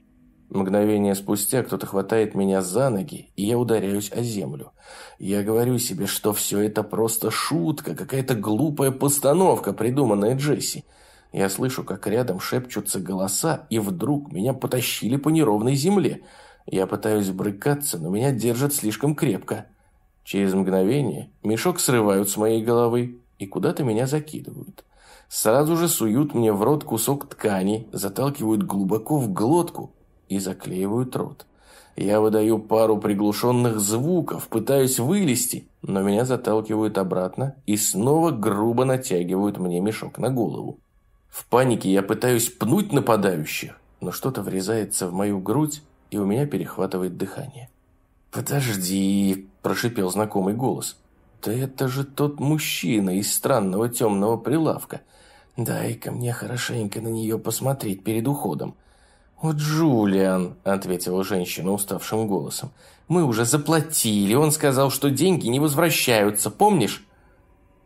Мгновение спустя кто-то хватает меня за ноги, и я ударяюсь о землю. Я говорю себе, что все это просто шутка, какая-то глупая постановка, придуманная Джесси. Я слышу, как рядом шепчутся голоса, и вдруг меня потащили по неровной земле. Я пытаюсь брыкаться, но меня держат слишком крепко. Через мгновение мешок срывают с моей головы, и куда-то меня закидывают. Сразу же суют мне в рот кусок ткани, заталкивают глубоко в глотку и заклеивают рот. Я выдаю пару приглушенных звуков, пытаюсь вылезти, но меня заталкивают обратно и снова грубо натягивают мне мешок на голову. В панике я пытаюсь пнуть нападающих, но что-то врезается в мою грудь, и у меня перехватывает дыхание. «Подожди», – прошипел знакомый голос. Да это же тот мужчина из странного темного прилавка. Дай-ка мне хорошенько на нее посмотреть перед уходом. «О, Джулиан», — ответила женщина уставшим голосом, — «мы уже заплатили. Он сказал, что деньги не возвращаются, помнишь?»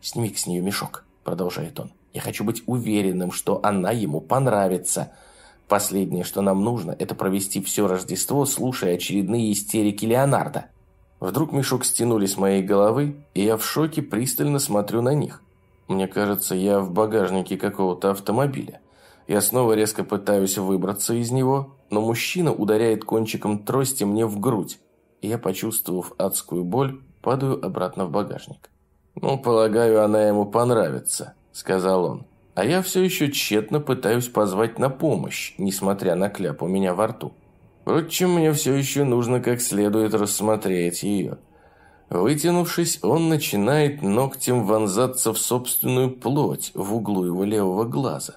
«Сними-ка с нее мешок», — продолжает он. «Я хочу быть уверенным, что она ему понравится. Последнее, что нам нужно, это провести все Рождество, слушая очередные истерики Леонардо». Вдруг мешок стянули с моей головы, и я в шоке пристально смотрю на них. Мне кажется, я в багажнике какого-то автомобиля. Я снова резко пытаюсь выбраться из него, но мужчина ударяет кончиком трости мне в грудь, и я, почувствовав адскую боль, падаю обратно в багажник. «Ну, полагаю, она ему понравится», — сказал он. А я все еще тщетно пытаюсь позвать на помощь, несмотря на кляп у меня во рту. Впрочем, мне все еще нужно как следует рассмотреть ее. Вытянувшись, он начинает ногтем вонзаться в собственную плоть в углу его левого глаза.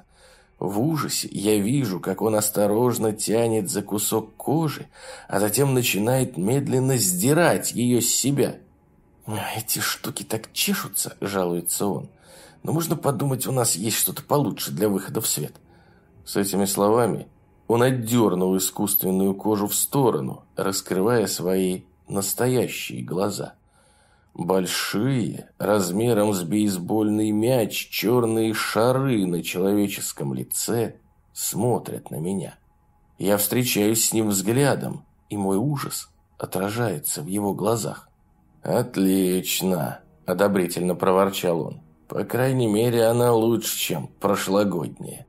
В ужасе я вижу, как он осторожно тянет за кусок кожи, а затем начинает медленно сдирать ее с себя. «Эти штуки так чешутся», – жалуется он. «Но можно подумать, у нас есть что-то получше для выхода в свет». С этими словами он отдернул искусственную кожу в сторону, раскрывая свои настоящие глаза. Большие, размером с бейсбольный мяч, черные шары на человеческом лице смотрят на меня. Я встречаюсь с ним взглядом, и мой ужас отражается в его глазах. «Отлично!» – одобрительно проворчал он. «По крайней мере, она лучше, чем прошлогодняя».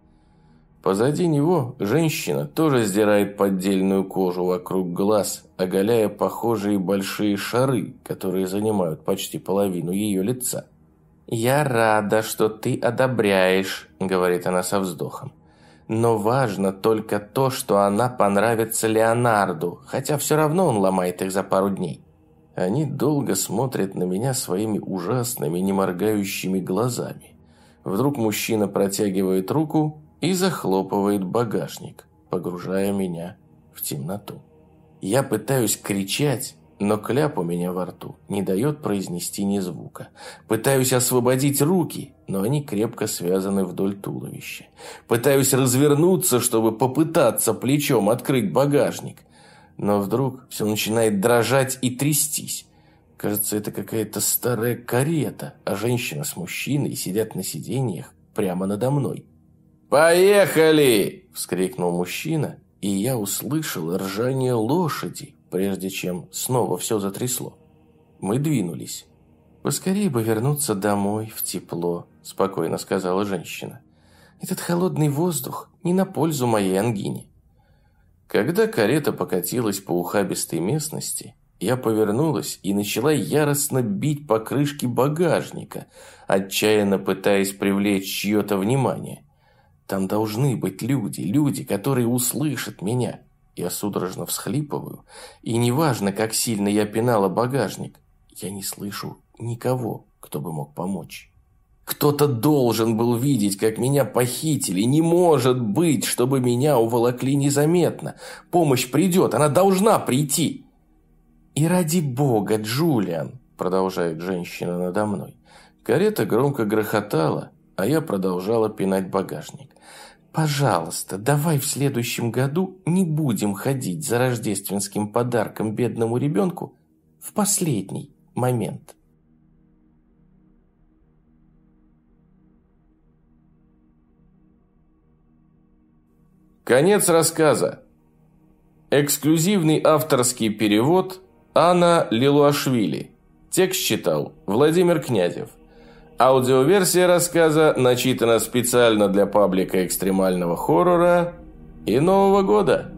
Позади него женщина тоже сдирает поддельную кожу вокруг глаз, оголяя похожие большие шары, которые занимают почти половину ее лица. «Я рада, что ты одобряешь», — говорит она со вздохом. «Но важно только то, что она понравится Леонарду, хотя все равно он ломает их за пару дней». Они долго смотрят на меня своими ужасными, неморгающими глазами. Вдруг мужчина протягивает руку и захлопывает багажник, погружая меня в темноту. Я пытаюсь кричать, но кляп у меня во рту не дает произнести ни звука. Пытаюсь освободить руки, но они крепко связаны вдоль туловища. Пытаюсь развернуться, чтобы попытаться плечом открыть багажник. Но вдруг все начинает дрожать и трястись. Кажется, это какая-то старая карета, а женщина с мужчиной сидят на сиденьях прямо надо мной. «Поехали!» – вскрикнул мужчина, и я услышал ржание лошади, прежде чем снова все затрясло. Мы двинулись. «Поскорее бы вернуться домой, в тепло», – спокойно сказала женщина. «Этот холодный воздух не на пользу моей ангине». Когда карета покатилась по ухабистой местности, я повернулась и начала яростно бить по крышке багажника, отчаянно пытаясь привлечь чье-то внимание. Там должны быть люди, люди, которые услышат меня. Я судорожно всхлипываю, и неважно, как сильно я пинала багажник, я не слышу никого, кто бы мог помочь. Кто-то должен был видеть, как меня похитили. Не может быть, чтобы меня уволокли незаметно. Помощь придет, она должна прийти. И ради бога, Джулиан, продолжает женщина надо мной. Карета громко грохотала, а я продолжала пинать багажник. Пожалуйста, давай в следующем году не будем ходить за рождественским подарком бедному ребенку в последний момент. Конец рассказа. Эксклюзивный авторский перевод Анна Лилуашвили. Текст читал Владимир Князев. Аудиоверсия рассказа начитана специально для паблика экстремального хоррора и Нового года.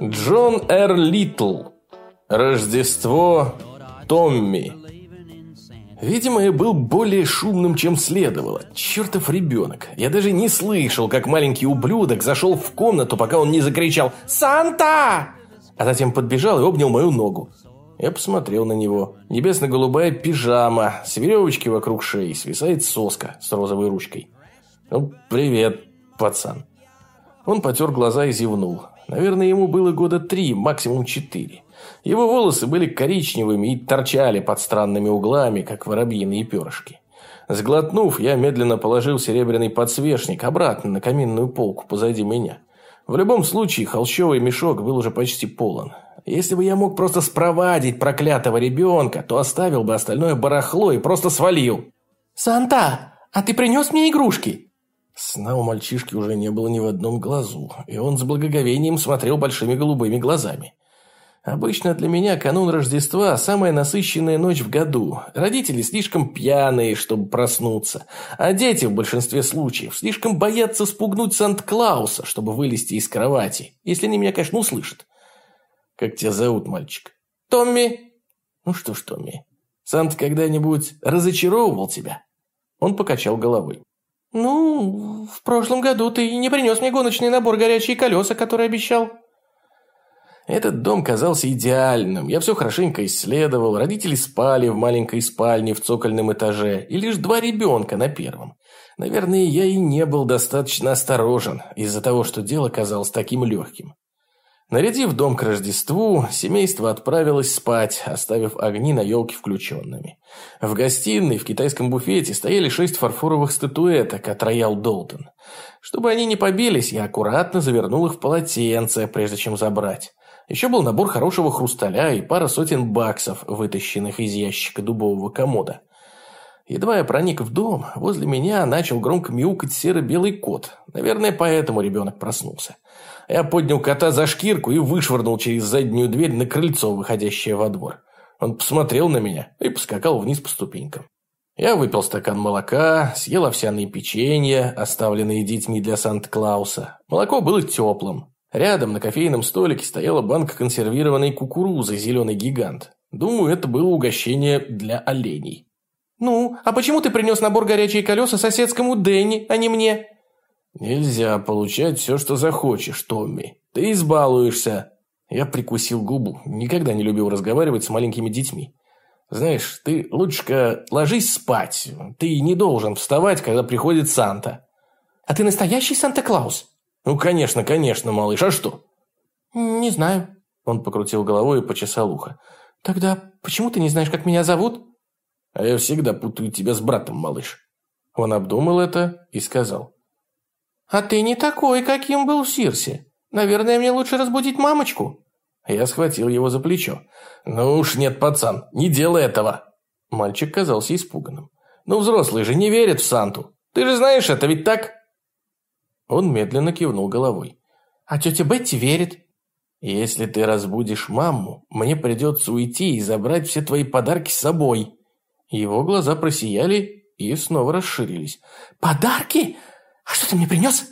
Джон Р. Литл. Рождество Томми. Видимо, я был более шумным, чем следовало. Чертов ребенок. Я даже не слышал, как маленький ублюдок зашел в комнату, пока он не закричал «Санта!», а затем подбежал и обнял мою ногу. Я посмотрел на него. Небесно-голубая пижама, с веревочки вокруг шеи, свисает соска с розовой ручкой. «Ну, привет, пацан». Он потер глаза и зевнул. Наверное, ему было года три, максимум четыре. Его волосы были коричневыми и торчали под странными углами, как воробьиные перышки. Сглотнув, я медленно положил серебряный подсвечник обратно на каминную полку позади меня. В любом случае, холщовый мешок был уже почти полон. Если бы я мог просто спровадить проклятого ребенка, то оставил бы остальное барахло и просто свалил. «Санта, а ты принес мне игрушки?» Сна у мальчишки уже не было ни в одном глазу, и он с благоговением смотрел большими голубыми глазами. Обычно для меня канун Рождества – самая насыщенная ночь в году. Родители слишком пьяные, чтобы проснуться, а дети в большинстве случаев слишком боятся спугнуть Санта-Клауса, чтобы вылезти из кровати, если они меня, конечно, услышат. Как тебя зовут, мальчик? Томми. Ну что ж, Томми, Санта когда-нибудь разочаровывал тебя? Он покачал головой. «Ну, в прошлом году ты не принес мне гоночный набор горячие колеса, который обещал». Этот дом казался идеальным. Я все хорошенько исследовал. Родители спали в маленькой спальне в цокольном этаже. И лишь два ребенка на первом. Наверное, я и не был достаточно осторожен из-за того, что дело казалось таким легким. Нарядив дом к Рождеству, семейство отправилось спать, оставив огни на елке включенными. В гостиной в китайском буфете стояли шесть фарфоровых статуэток от Роял Долтон. Чтобы они не побились, я аккуратно завернул их в полотенце, прежде чем забрать. Еще был набор хорошего хрусталя и пара сотен баксов, вытащенных из ящика дубового комода. Едва я проник в дом, возле меня начал громко мяукать серо-белый кот. Наверное, поэтому ребенок проснулся. Я поднял кота за шкирку и вышвырнул через заднюю дверь на крыльцо, выходящее во двор. Он посмотрел на меня и поскакал вниз по ступенькам. Я выпил стакан молока, съел овсяные печенья, оставленные детьми для Санта-Клауса. Молоко было теплым. Рядом на кофейном столике стояла банка консервированной кукурузы «Зеленый гигант». Думаю, это было угощение для оленей. «Ну, а почему ты принес набор горячие колеса соседскому Дэнни, а не мне?» «Нельзя получать все, что захочешь, Томми. Ты избалуешься». Я прикусил губу. Никогда не любил разговаривать с маленькими детьми. «Знаешь, ты лучше-ка ложись спать. Ты не должен вставать, когда приходит Санта». «А ты настоящий Санта-Клаус?» «Ну, конечно, конечно, малыш. А что?» «Не знаю». Он покрутил головой и почесал ухо. «Тогда почему ты не знаешь, как меня зовут?» «А я всегда путаю тебя с братом, малыш». Он обдумал это и сказал. «А ты не такой, каким был в Сирсе. Наверное, мне лучше разбудить мамочку». Я схватил его за плечо. «Ну уж нет, пацан, не делай этого!» Мальчик казался испуганным. «Ну, взрослые же не верят в Санту. Ты же знаешь это, ведь так?» Он медленно кивнул головой. «А тетя Бетти верит». «Если ты разбудишь маму, мне придется уйти и забрать все твои подарки с собой». Его глаза просияли и снова расширились. «Подарки? А что ты мне принес?»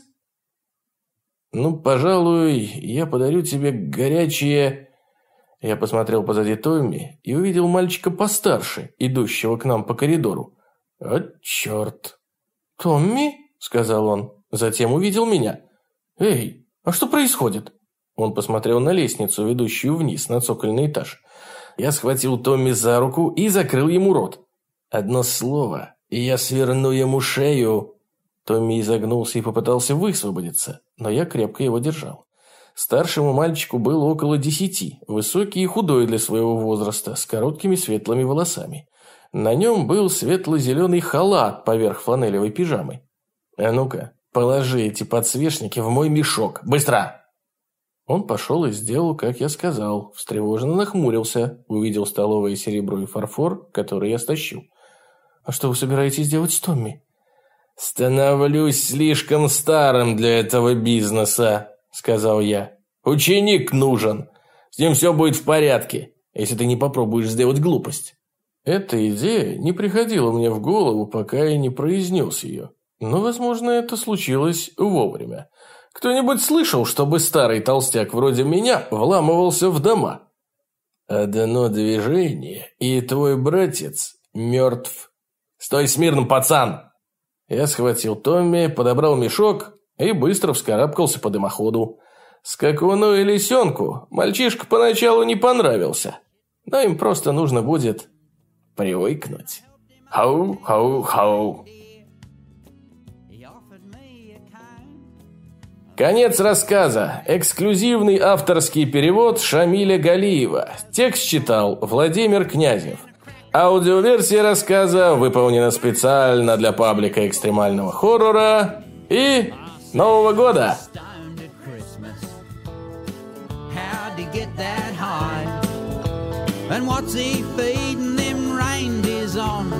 «Ну, пожалуй, я подарю тебе горячие...» Я посмотрел позади Томми и увидел мальчика постарше, идущего к нам по коридору. «О, черт!» «Томми?» – сказал он. Затем увидел меня. «Эй, а что происходит?» Он посмотрел на лестницу, ведущую вниз, на цокольный этаж. Я схватил Томми за руку и закрыл ему рот. Одно слово, и я сверну ему шею. Томми изогнулся и попытался высвободиться, но я крепко его держал. Старшему мальчику было около десяти, высокий и худой для своего возраста, с короткими светлыми волосами. На нем был светло-зеленый халат поверх фланелевой пижамы. «А ну-ка, положи эти подсвечники в мой мешок, быстро!» Он пошел и сделал, как я сказал. Встревоженно нахмурился, увидел столовое серебро и фарфор, который я стащил. «А что вы собираетесь делать с Томми?» «Становлюсь слишком старым для этого бизнеса», — сказал я. «Ученик нужен. С ним все будет в порядке, если ты не попробуешь сделать глупость». Эта идея не приходила мне в голову, пока я не произнес ее. Но, возможно, это случилось вовремя. Кто-нибудь слышал, чтобы старый толстяк вроде меня вламывался в дома? Одно движение, и твой братец мертв. Стой смирно, пацан! Я схватил Томми, подобрал мешок и быстро вскарабкался по дымоходу. Скакуну и лисенку мальчишка поначалу не понравился, но им просто нужно будет привыкнуть. Хау, хау, хау. Конец рассказа. Эксклюзивный авторский перевод Шамиля Галиева. Текст читал Владимир Князев. Аудиоверсия рассказа выполнена специально для паблика экстремального хоррора и Нового года! And what's he feeding them reindeers on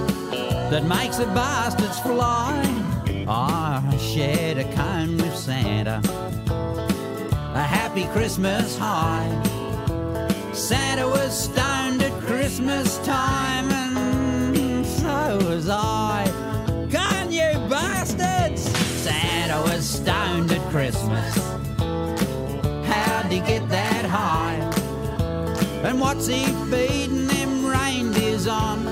that makes the bastards fly? I shared a cone with Santa, a happy Christmas high. Santa was stoned at Christmas time, and so was I. Can you bastards? Santa was stoned at Christmas. How'd he get that high? And what's he feeding them reindeers on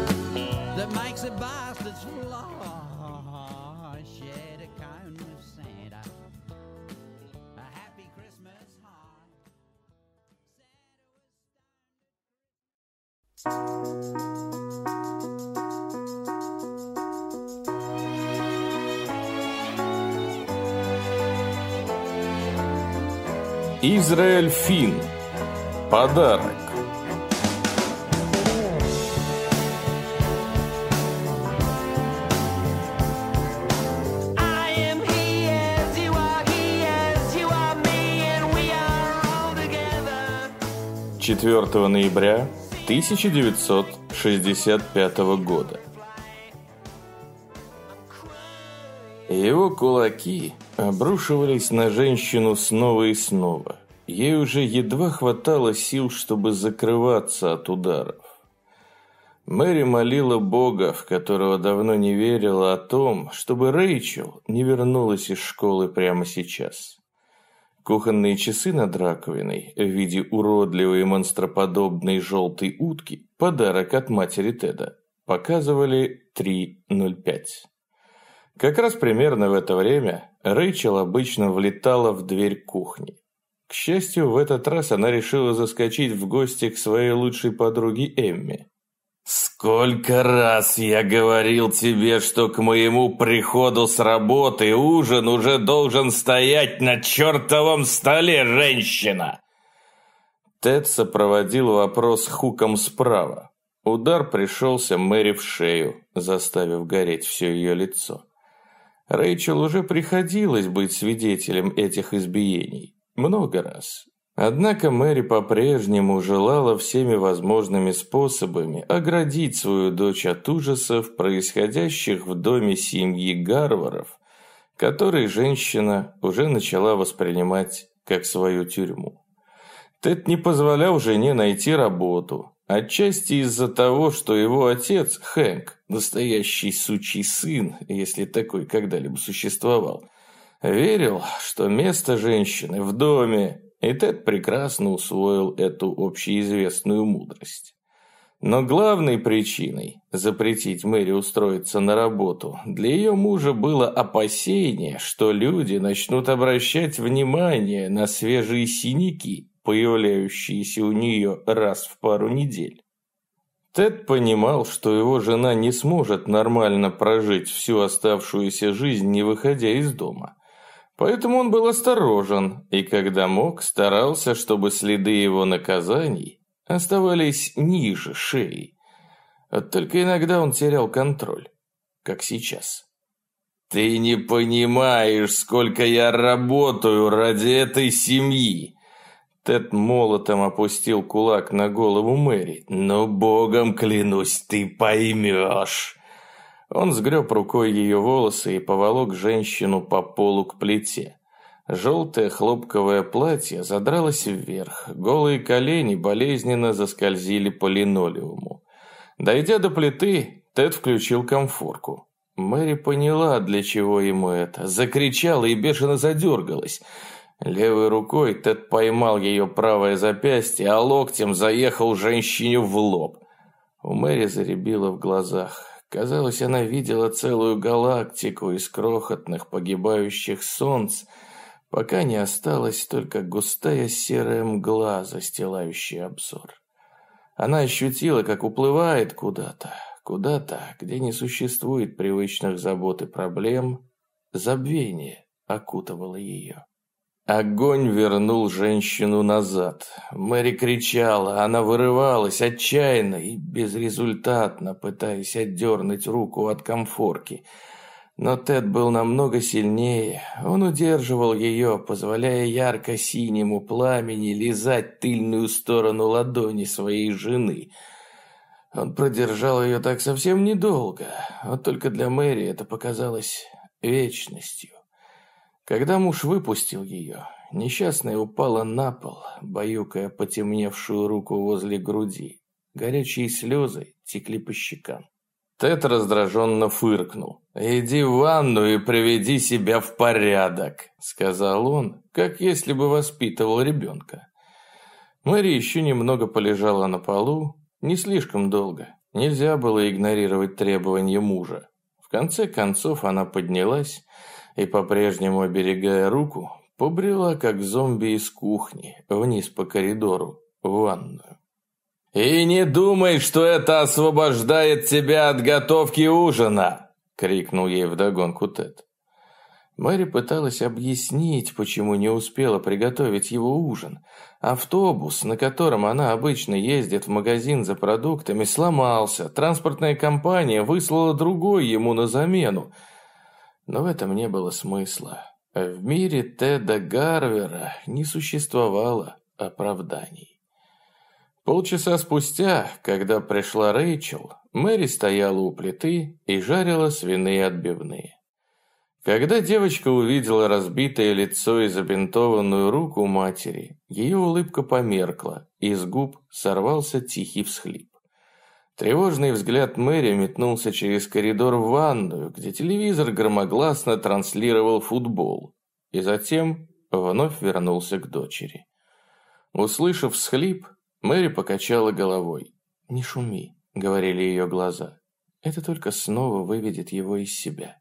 Израиль Фин. Подарок. 4 ноября 1965 года. Его кулаки обрушивались на женщину снова и снова. Ей уже едва хватало сил, чтобы закрываться от ударов. Мэри молила Бога, в которого давно не верила, о том, чтобы Рэйчел не вернулась из школы прямо сейчас. Кухонные часы над раковиной в виде уродливой монстроподобной желтой утки, подарок от матери Теда, показывали 3.05. Как раз примерно в это время Рэйчел обычно влетала в дверь кухни. К счастью, в этот раз она решила заскочить в гости к своей лучшей подруге Эмме. «Сколько раз я говорил тебе, что к моему приходу с работы ужин уже должен стоять на чертовом столе, женщина!» Тед сопроводил вопрос хуком справа. Удар пришелся Мэри в шею, заставив гореть все ее лицо. Рэйчел уже приходилось быть свидетелем этих избиений. Много раз. Однако Мэри по-прежнему желала всеми возможными способами оградить свою дочь от ужасов, происходящих в доме семьи Гарваров, который женщина уже начала воспринимать как свою тюрьму. Тед не позволял жене найти работу, отчасти из-за того, что его отец, Хэнк, настоящий сучий сын, если такой когда-либо существовал, верил, что место женщины в доме, и Тед прекрасно усвоил эту общеизвестную мудрость. Но главной причиной запретить Мэри устроиться на работу для ее мужа было опасение, что люди начнут обращать внимание на свежие синяки, появляющиеся у нее раз в пару недель. Тед понимал, что его жена не сможет нормально прожить всю оставшуюся жизнь, не выходя из дома. Поэтому он был осторожен и, когда мог, старался, чтобы следы его наказаний оставались ниже шеи. Вот только иногда он терял контроль, как сейчас. «Ты не понимаешь, сколько я работаю ради этой семьи. Тед молотом опустил кулак на голову Мэри. «Ну, богом клянусь, ты поймешь!» Он сгреб рукой ее волосы и поволок женщину по полу к плите. Желтое хлопковое платье задралось вверх, голые колени болезненно заскользили по линолеуму. Дойдя до плиты, Тед включил комфорку. Мэри поняла, для чего ему это, закричала и бешено задергалась. Левой рукой Тед поймал ее правое запястье, а локтем заехал женщине в лоб. У Мэри заребило в глазах. Казалось, она видела целую галактику из крохотных погибающих солнц, пока не осталась только густая серая мгла, застилающая обзор. Она ощутила, как уплывает куда-то, куда-то, где не существует привычных забот и проблем. Забвение окутывало ее. Огонь вернул женщину назад. Мэри кричала, она вырывалась отчаянно и безрезультатно, пытаясь отдернуть руку от комфорки. Но Тед был намного сильнее. Он удерживал ее, позволяя ярко-синему пламени лизать тыльную сторону ладони своей жены. Он продержал ее так совсем недолго, вот только для Мэри это показалось вечностью. Когда муж выпустил ее, несчастная упала на пол, баюкая потемневшую руку возле груди. Горячие слезы текли по щекам. Тед раздраженно фыркнул. «Иди в ванну и приведи себя в порядок», — сказал он, как если бы воспитывал ребенка. Мэри еще немного полежала на полу, не слишком долго. Нельзя было игнорировать требования мужа. В конце концов она поднялась и, по-прежнему оберегая руку, побрела, как зомби из кухни, вниз по коридору, в ванную. «И не думай, что это освобождает тебя от готовки ужина!» — крикнул ей вдогонку Тед. Мэри пыталась объяснить, почему не успела приготовить его ужин. Автобус, на котором она обычно ездит в магазин за продуктами, сломался. Транспортная компания выслала другой ему на замену – но в этом не было смысла. В мире Теда Гарвера не существовало оправданий. Полчаса спустя, когда пришла Рэйчел, Мэри стояла у плиты и жарила свиные отбивные. Когда девочка увидела разбитое лицо и забинтованную руку матери, ее улыбка померкла, и с губ сорвался тихий всхлип. Тревожный взгляд Мэри метнулся через коридор в ванную, где телевизор громогласно транслировал футбол, и затем вновь вернулся к дочери. Услышав всхлип, Мэри покачала головой. «Не шуми», — говорили ее глаза. «Это только снова выведет его из себя».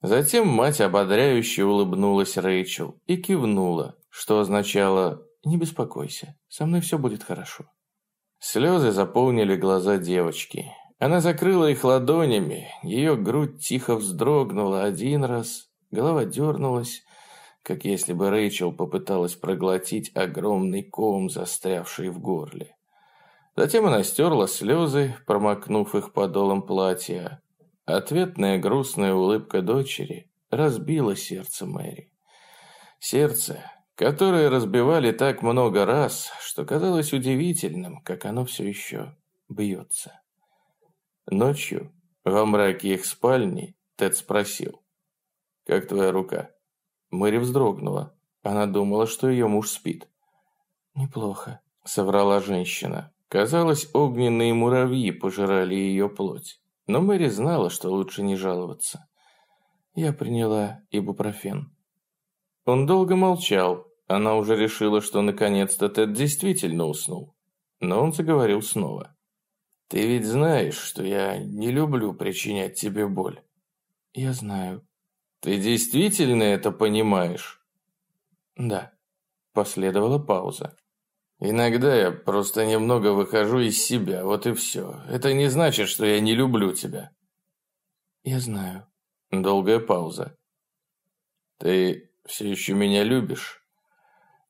Затем мать ободряюще улыбнулась Рэйчел и кивнула, что означало «Не беспокойся, со мной все будет хорошо». Слезы заполнили глаза девочки. Она закрыла их ладонями, ее грудь тихо вздрогнула один раз, голова дернулась, как если бы Рэйчел попыталась проглотить огромный ком, застрявший в горле. Затем она стерла слезы, промокнув их подолом платья. Ответная грустная улыбка дочери разбила сердце Мэри. Сердце, которые разбивали так много раз, что казалось удивительным, как оно все еще бьется. Ночью, во мраке их спальни, Тед спросил, «Как твоя рука?» Мэри вздрогнула. Она думала, что ее муж спит. «Неплохо», — соврала женщина. Казалось, огненные муравьи пожирали ее плоть. Но Мэри знала, что лучше не жаловаться. Я приняла ибупрофен. Он долго молчал. Она уже решила, что наконец-то Тед действительно уснул. Но он заговорил снова. «Ты ведь знаешь, что я не люблю причинять тебе боль?» «Я знаю». «Ты действительно это понимаешь?» «Да». Последовала пауза. «Иногда я просто немного выхожу из себя, вот и все. Это не значит, что я не люблю тебя». «Я знаю». Долгая пауза. «Ты все еще меня любишь?»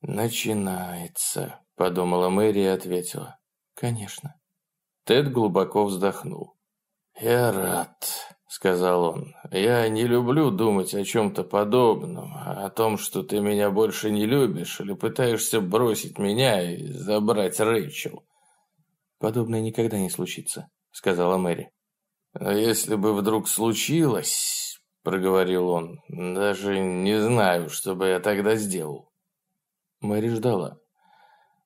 «Начинается», — подумала Мэри и ответила. «Конечно». Тед глубоко вздохнул. «Я рад», — сказал он. «Я не люблю думать о чем-то подобном, о том, что ты меня больше не любишь или пытаешься бросить меня и забрать Рэйчел». «Подобное никогда не случится», — сказала Мэри. «Но если бы вдруг случилось, — проговорил он, — даже не знаю, что бы я тогда сделал». Мэри ждала.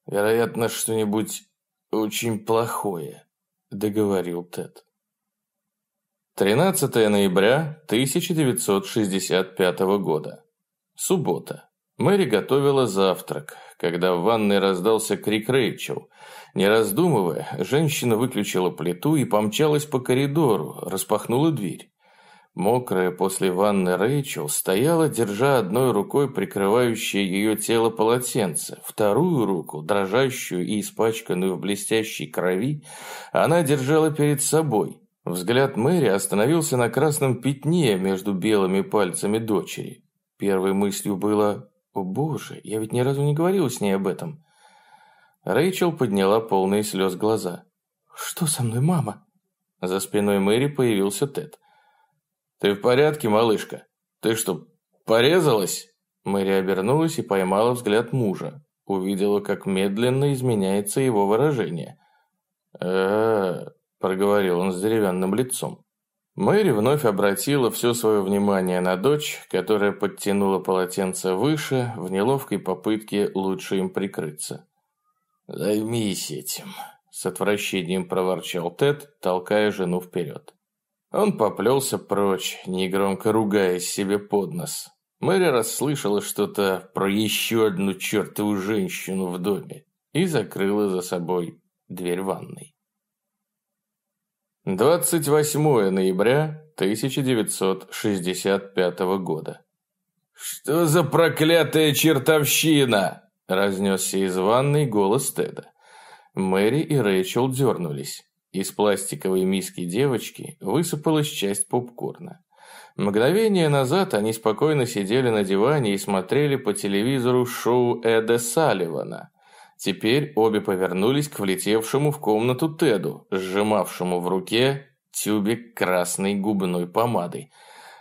«Вероятно, что-нибудь очень плохое», — договорил Тед. 13 ноября 1965 года. Суббота. Мэри готовила завтрак, когда в ванной раздался крик Рэйчел. Не раздумывая, женщина выключила плиту и помчалась по коридору, распахнула дверь. Мокрая после ванны Рэйчел стояла, держа одной рукой прикрывающее ее тело полотенце, вторую руку, дрожащую и испачканную в блестящей крови, она держала перед собой – Взгляд Мэри остановился на красном пятне между белыми пальцами дочери. Первой мыслью было «О боже, я ведь ни разу не говорила с ней об этом». Рэйчел подняла полные слез глаза. «Что со мной, мама?» За спиной Мэри появился Тед. «Ты в порядке, малышка? Ты что, порезалась?» Мэри обернулась и поймала взгляд мужа. Увидела, как медленно изменяется его выражение. э – проговорил он с деревянным лицом. Мэри вновь обратила все свое внимание на дочь, которая подтянула полотенце выше в неловкой попытке лучше им прикрыться. «Займись этим», – с отвращением проворчал Тед, толкая жену вперед. Он поплелся прочь, негромко ругаясь себе под нос. Мэри расслышала что-то про еще одну чертову женщину в доме и закрыла за собой дверь ванной. 28 ноября 1965 года. «Что за проклятая чертовщина?» – разнесся из ванной голос Теда. Мэри и Рэйчел дернулись. Из пластиковой миски девочки высыпалась часть попкорна. Мгновение назад они спокойно сидели на диване и смотрели по телевизору шоу Эда Салливана – Теперь обе повернулись к влетевшему в комнату Теду, сжимавшему в руке тюбик красной губной помады.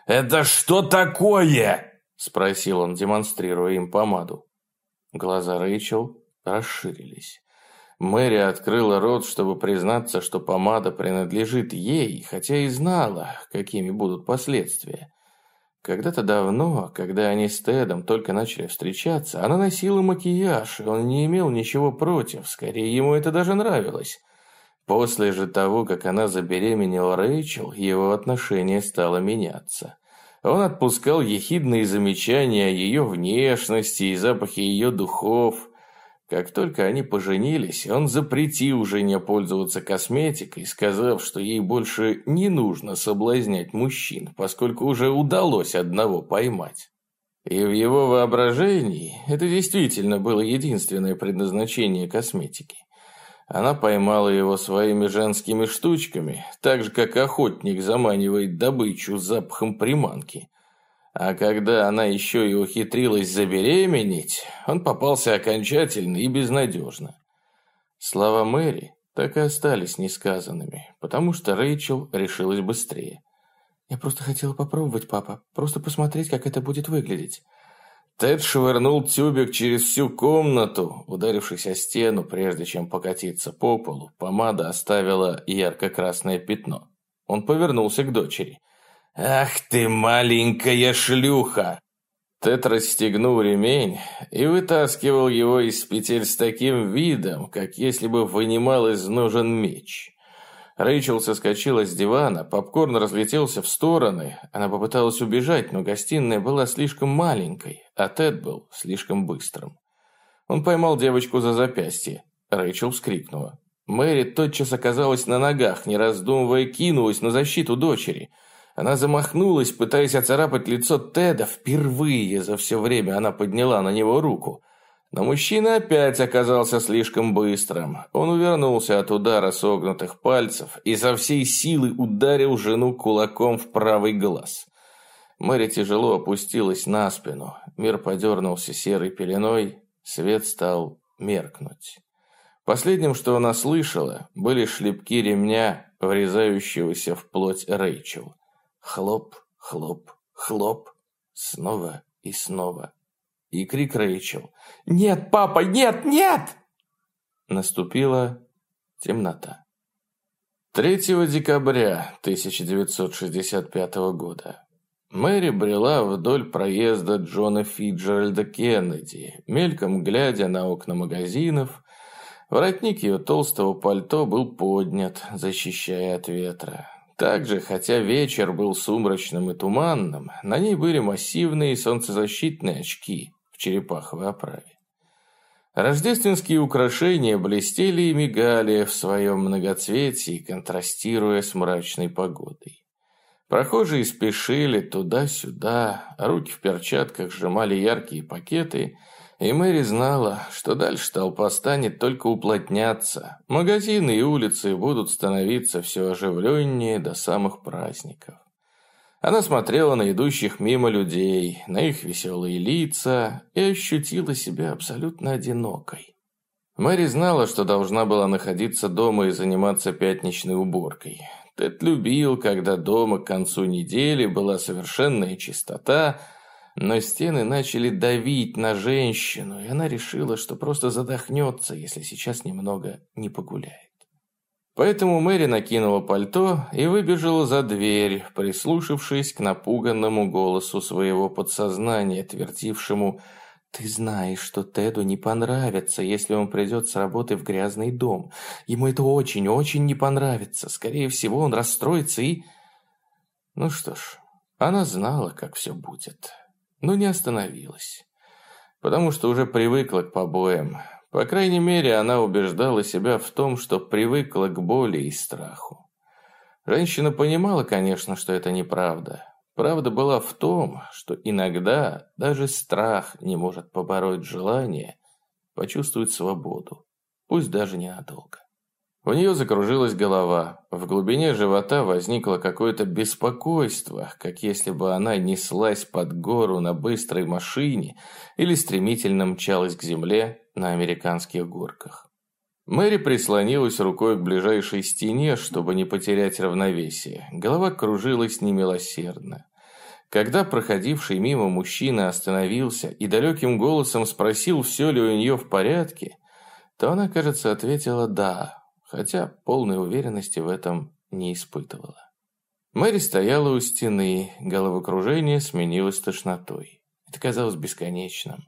«Это что такое?» – спросил он, демонстрируя им помаду. Глаза Рэйчел расширились. Мэри открыла рот, чтобы признаться, что помада принадлежит ей, хотя и знала, какими будут последствия. Когда-то давно, когда они с Тедом только начали встречаться, она носила макияж, и он не имел ничего против, скорее ему это даже нравилось. После же того, как она забеременела Рэйчел, его отношение стало меняться. Он отпускал ехидные замечания о ее внешности и запахе ее духов – как только они поженились, он запретил жене пользоваться косметикой, сказав, что ей больше не нужно соблазнять мужчин, поскольку уже удалось одного поймать. И в его воображении это действительно было единственное предназначение косметики. Она поймала его своими женскими штучками, так же, как охотник заманивает добычу запахом приманки. А когда она еще и ухитрилась забеременеть, он попался окончательно и безнадежно. Слова Мэри так и остались несказанными, потому что Рэйчел решилась быстрее. «Я просто хотела попробовать, папа, просто посмотреть, как это будет выглядеть». Тед швырнул тюбик через всю комнату, ударившись о стену, прежде чем покатиться по полу. Помада оставила ярко-красное пятно. Он повернулся к дочери. «Ах ты, маленькая шлюха!» Тед расстегнул ремень и вытаскивал его из петель с таким видом, как если бы вынимал из ножен меч. Рэйчел соскочила с дивана, попкорн разлетелся в стороны. Она попыталась убежать, но гостиная была слишком маленькой, а Тед был слишком быстрым. Он поймал девочку за запястье. Рэйчел вскрикнула. Мэри тотчас оказалась на ногах, не раздумывая, кинулась на защиту дочери – она замахнулась, пытаясь оцарапать лицо Теда. Впервые за все время она подняла на него руку. Но мужчина опять оказался слишком быстрым. Он увернулся от удара согнутых пальцев и со всей силы ударил жену кулаком в правый глаз. Мэри тяжело опустилась на спину. Мир подернулся серой пеленой, свет стал меркнуть. Последним, что она слышала, были шлепки ремня, врезающегося в плоть Рэйчел. Хлоп, хлоп, хлоп. Снова и снова. И крик Рэйчел. «Нет, папа, нет, нет!» Наступила темнота. 3 декабря 1965 года Мэри брела вдоль проезда Джона Фиджеральда Кеннеди, мельком глядя на окна магазинов. Воротник ее толстого пальто был поднят, защищая от ветра. Также, хотя вечер был сумрачным и туманным, на ней были массивные солнцезащитные очки в черепаховой оправе. Рождественские украшения блестели и мигали в своем многоцветии, контрастируя с мрачной погодой. Прохожие спешили туда-сюда, руки в перчатках сжимали яркие пакеты, и Мэри знала, что дальше толпа станет только уплотняться. Магазины и улицы будут становиться все оживленнее до самых праздников. Она смотрела на идущих мимо людей, на их веселые лица и ощутила себя абсолютно одинокой. Мэри знала, что должна была находиться дома и заниматься пятничной уборкой. Тед любил, когда дома к концу недели была совершенная чистота, но стены начали давить на женщину, и она решила, что просто задохнется, если сейчас немного не погуляет. Поэтому Мэри накинула пальто и выбежала за дверь, прислушавшись к напуганному голосу своего подсознания, твердившему ты знаешь, что Теду не понравится, если он придет с работы в грязный дом. Ему это очень-очень не понравится. Скорее всего, он расстроится и... Ну что ж, она знала, как все будет. Но не остановилась. Потому что уже привыкла к побоям. По крайней мере, она убеждала себя в том, что привыкла к боли и страху. Женщина понимала, конечно, что это неправда. Правда была в том, что иногда даже страх не может побороть желание почувствовать свободу, пусть даже ненадолго. У нее закружилась голова, в глубине живота возникло какое-то беспокойство, как если бы она неслась под гору на быстрой машине или стремительно мчалась к земле на американских горках. Мэри прислонилась рукой к ближайшей стене, чтобы не потерять равновесие. Голова кружилась немилосердно. Когда проходивший мимо мужчина остановился и далеким голосом спросил, все ли у нее в порядке, то она, кажется, ответила «да», хотя полной уверенности в этом не испытывала. Мэри стояла у стены, головокружение сменилось тошнотой. Это казалось бесконечным.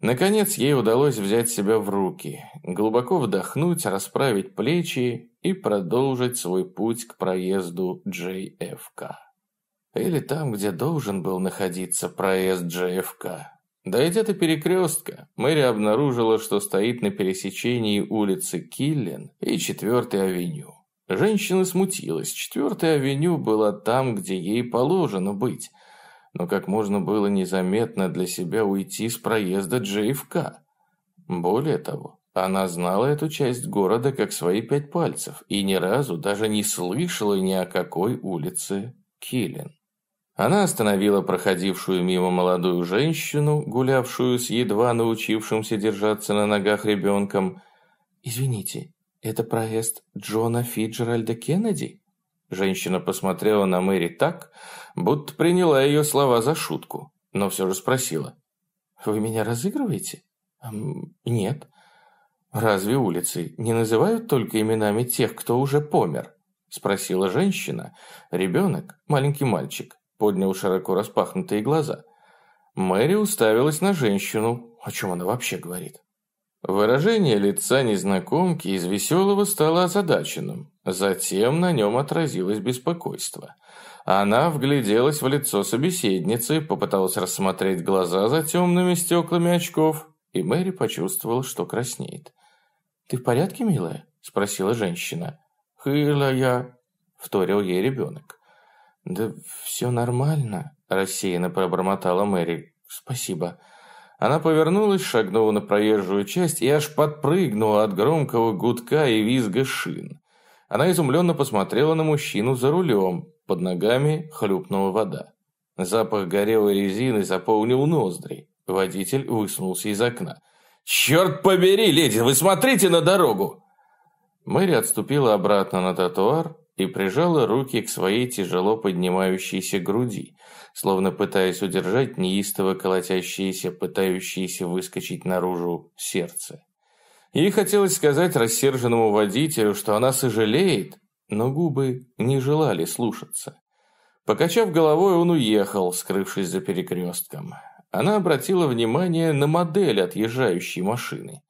Наконец ей удалось взять себя в руки, глубоко вдохнуть, расправить плечи и продолжить свой путь к проезду JFK. Или там, где должен был находиться проезд JFK. Дойдя до перекрестка, Мэри обнаружила, что стоит на пересечении улицы Киллен и 4-й авеню. Женщина смутилась. 4-я авеню была там, где ей положено быть – но как можно было незаметно для себя уйти с проезда JFK. Более того, она знала эту часть города как свои пять пальцев и ни разу даже не слышала ни о какой улице Киллин. Она остановила проходившую мимо молодую женщину, гулявшую с едва научившимся держаться на ногах ребенком. «Извините, это проезд Джона Фиджеральда Кеннеди?» Женщина посмотрела на Мэри так, будто приняла ее слова за шутку, но все же спросила. «Вы меня разыгрываете?» «Нет». «Разве улицы не называют только именами тех, кто уже помер?» Спросила женщина. Ребенок, маленький мальчик, поднял широко распахнутые глаза. Мэри уставилась на женщину. О чем она вообще говорит? Выражение лица незнакомки из веселого стало озадаченным. Затем на нем отразилось беспокойство. Она вгляделась в лицо собеседницы, попыталась рассмотреть глаза за темными стеклами очков, и Мэри почувствовала, что краснеет. «Ты в порядке, милая?» – спросила женщина. «Хыла я», – вторил ей ребенок. «Да все нормально», – рассеянно пробормотала Мэри. «Спасибо». Она повернулась, шагнула на проезжую часть и аж подпрыгнула от громкого гудка и визга шин. Она изумленно посмотрела на мужчину за рулем. Под ногами хлюпнула вода. Запах горелой резины заполнил ноздри. Водитель высунулся из окна. «Черт побери, леди, вы смотрите на дорогу!» Мэри отступила обратно на тротуар и прижала руки к своей тяжело поднимающейся груди, словно пытаясь удержать неистово колотящееся, пытающееся выскочить наружу сердце. Ей хотелось сказать рассерженному водителю, что она сожалеет, но губы не желали слушаться. Покачав головой, он уехал, скрывшись за перекрестком. Она обратила внимание на модель отъезжающей машины.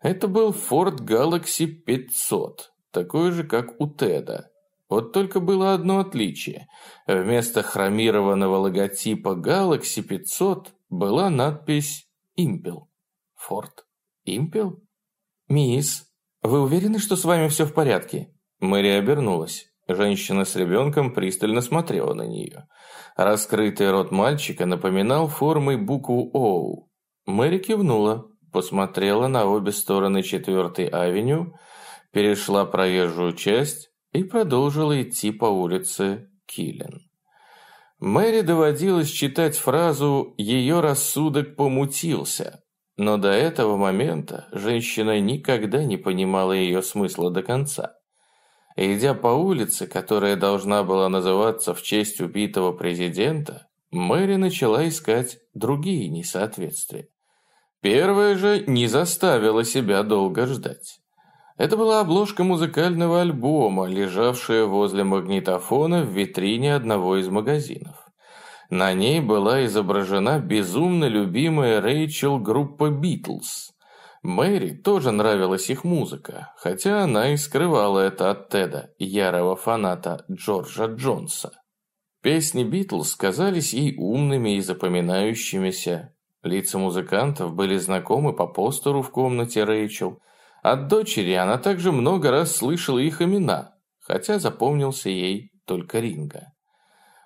Это был Ford Galaxy 500, такой же, как у Теда. Вот только было одно отличие. Вместо хромированного логотипа Galaxy 500 была надпись «Импел». Ford. «Импел»? «Мисс, вы уверены, что с вами все в порядке?» Мэри обернулась. Женщина с ребенком пристально смотрела на нее. Раскрытый рот мальчика напоминал формой букву «Оу». Мэри кивнула, посмотрела на обе стороны 4-й авеню, перешла проезжую часть и продолжила идти по улице Киллен. Мэри доводилось читать фразу «ее рассудок помутился», но до этого момента женщина никогда не понимала ее смысла до конца. Идя по улице, которая должна была называться в честь убитого президента, Мэри начала искать другие несоответствия. Первая же не заставила себя долго ждать. Это была обложка музыкального альбома, лежавшая возле магнитофона в витрине одного из магазинов. На ней была изображена безумно любимая Рэйчел группа «Битлз». Мэри тоже нравилась их музыка, хотя она и скрывала это от Теда, ярого фаната Джорджа Джонса. Песни «Битлз» казались ей умными и запоминающимися. Лица музыкантов были знакомы по постеру в комнате Рэйчел. От дочери она также много раз слышала их имена, хотя запомнился ей только Ринга.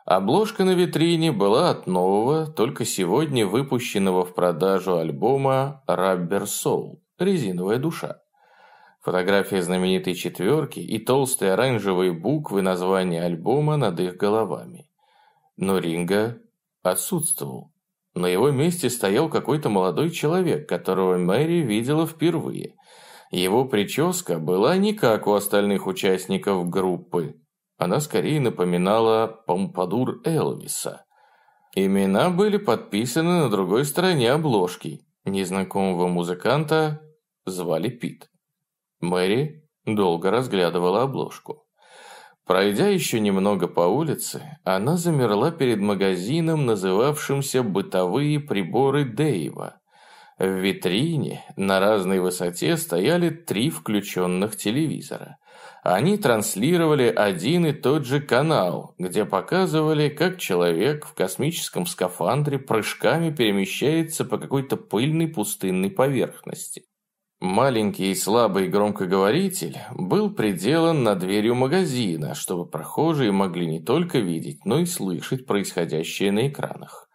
Обложка на витрине была от нового, только сегодня выпущенного в продажу альбома «Rubber Soul» – «Резиновая душа». Фотография знаменитой четверки и толстые оранжевые буквы названия альбома над их головами. Но Ринга отсутствовал. На его месте стоял какой-то молодой человек, которого Мэри видела впервые. Его прическа была не как у остальных участников группы, она скорее напоминала помпадур Элвиса. Имена были подписаны на другой стороне обложки. Незнакомого музыканта звали Пит. Мэри долго разглядывала обложку. Пройдя еще немного по улице, она замерла перед магазином, называвшимся «Бытовые приборы Дэйва». В витрине на разной высоте стояли три включенных телевизора – они транслировали один и тот же канал, где показывали, как человек в космическом скафандре прыжками перемещается по какой-то пыльной пустынной поверхности. Маленький и слабый громкоговоритель был приделан над дверью магазина, чтобы прохожие могли не только видеть, но и слышать происходящее на экранах.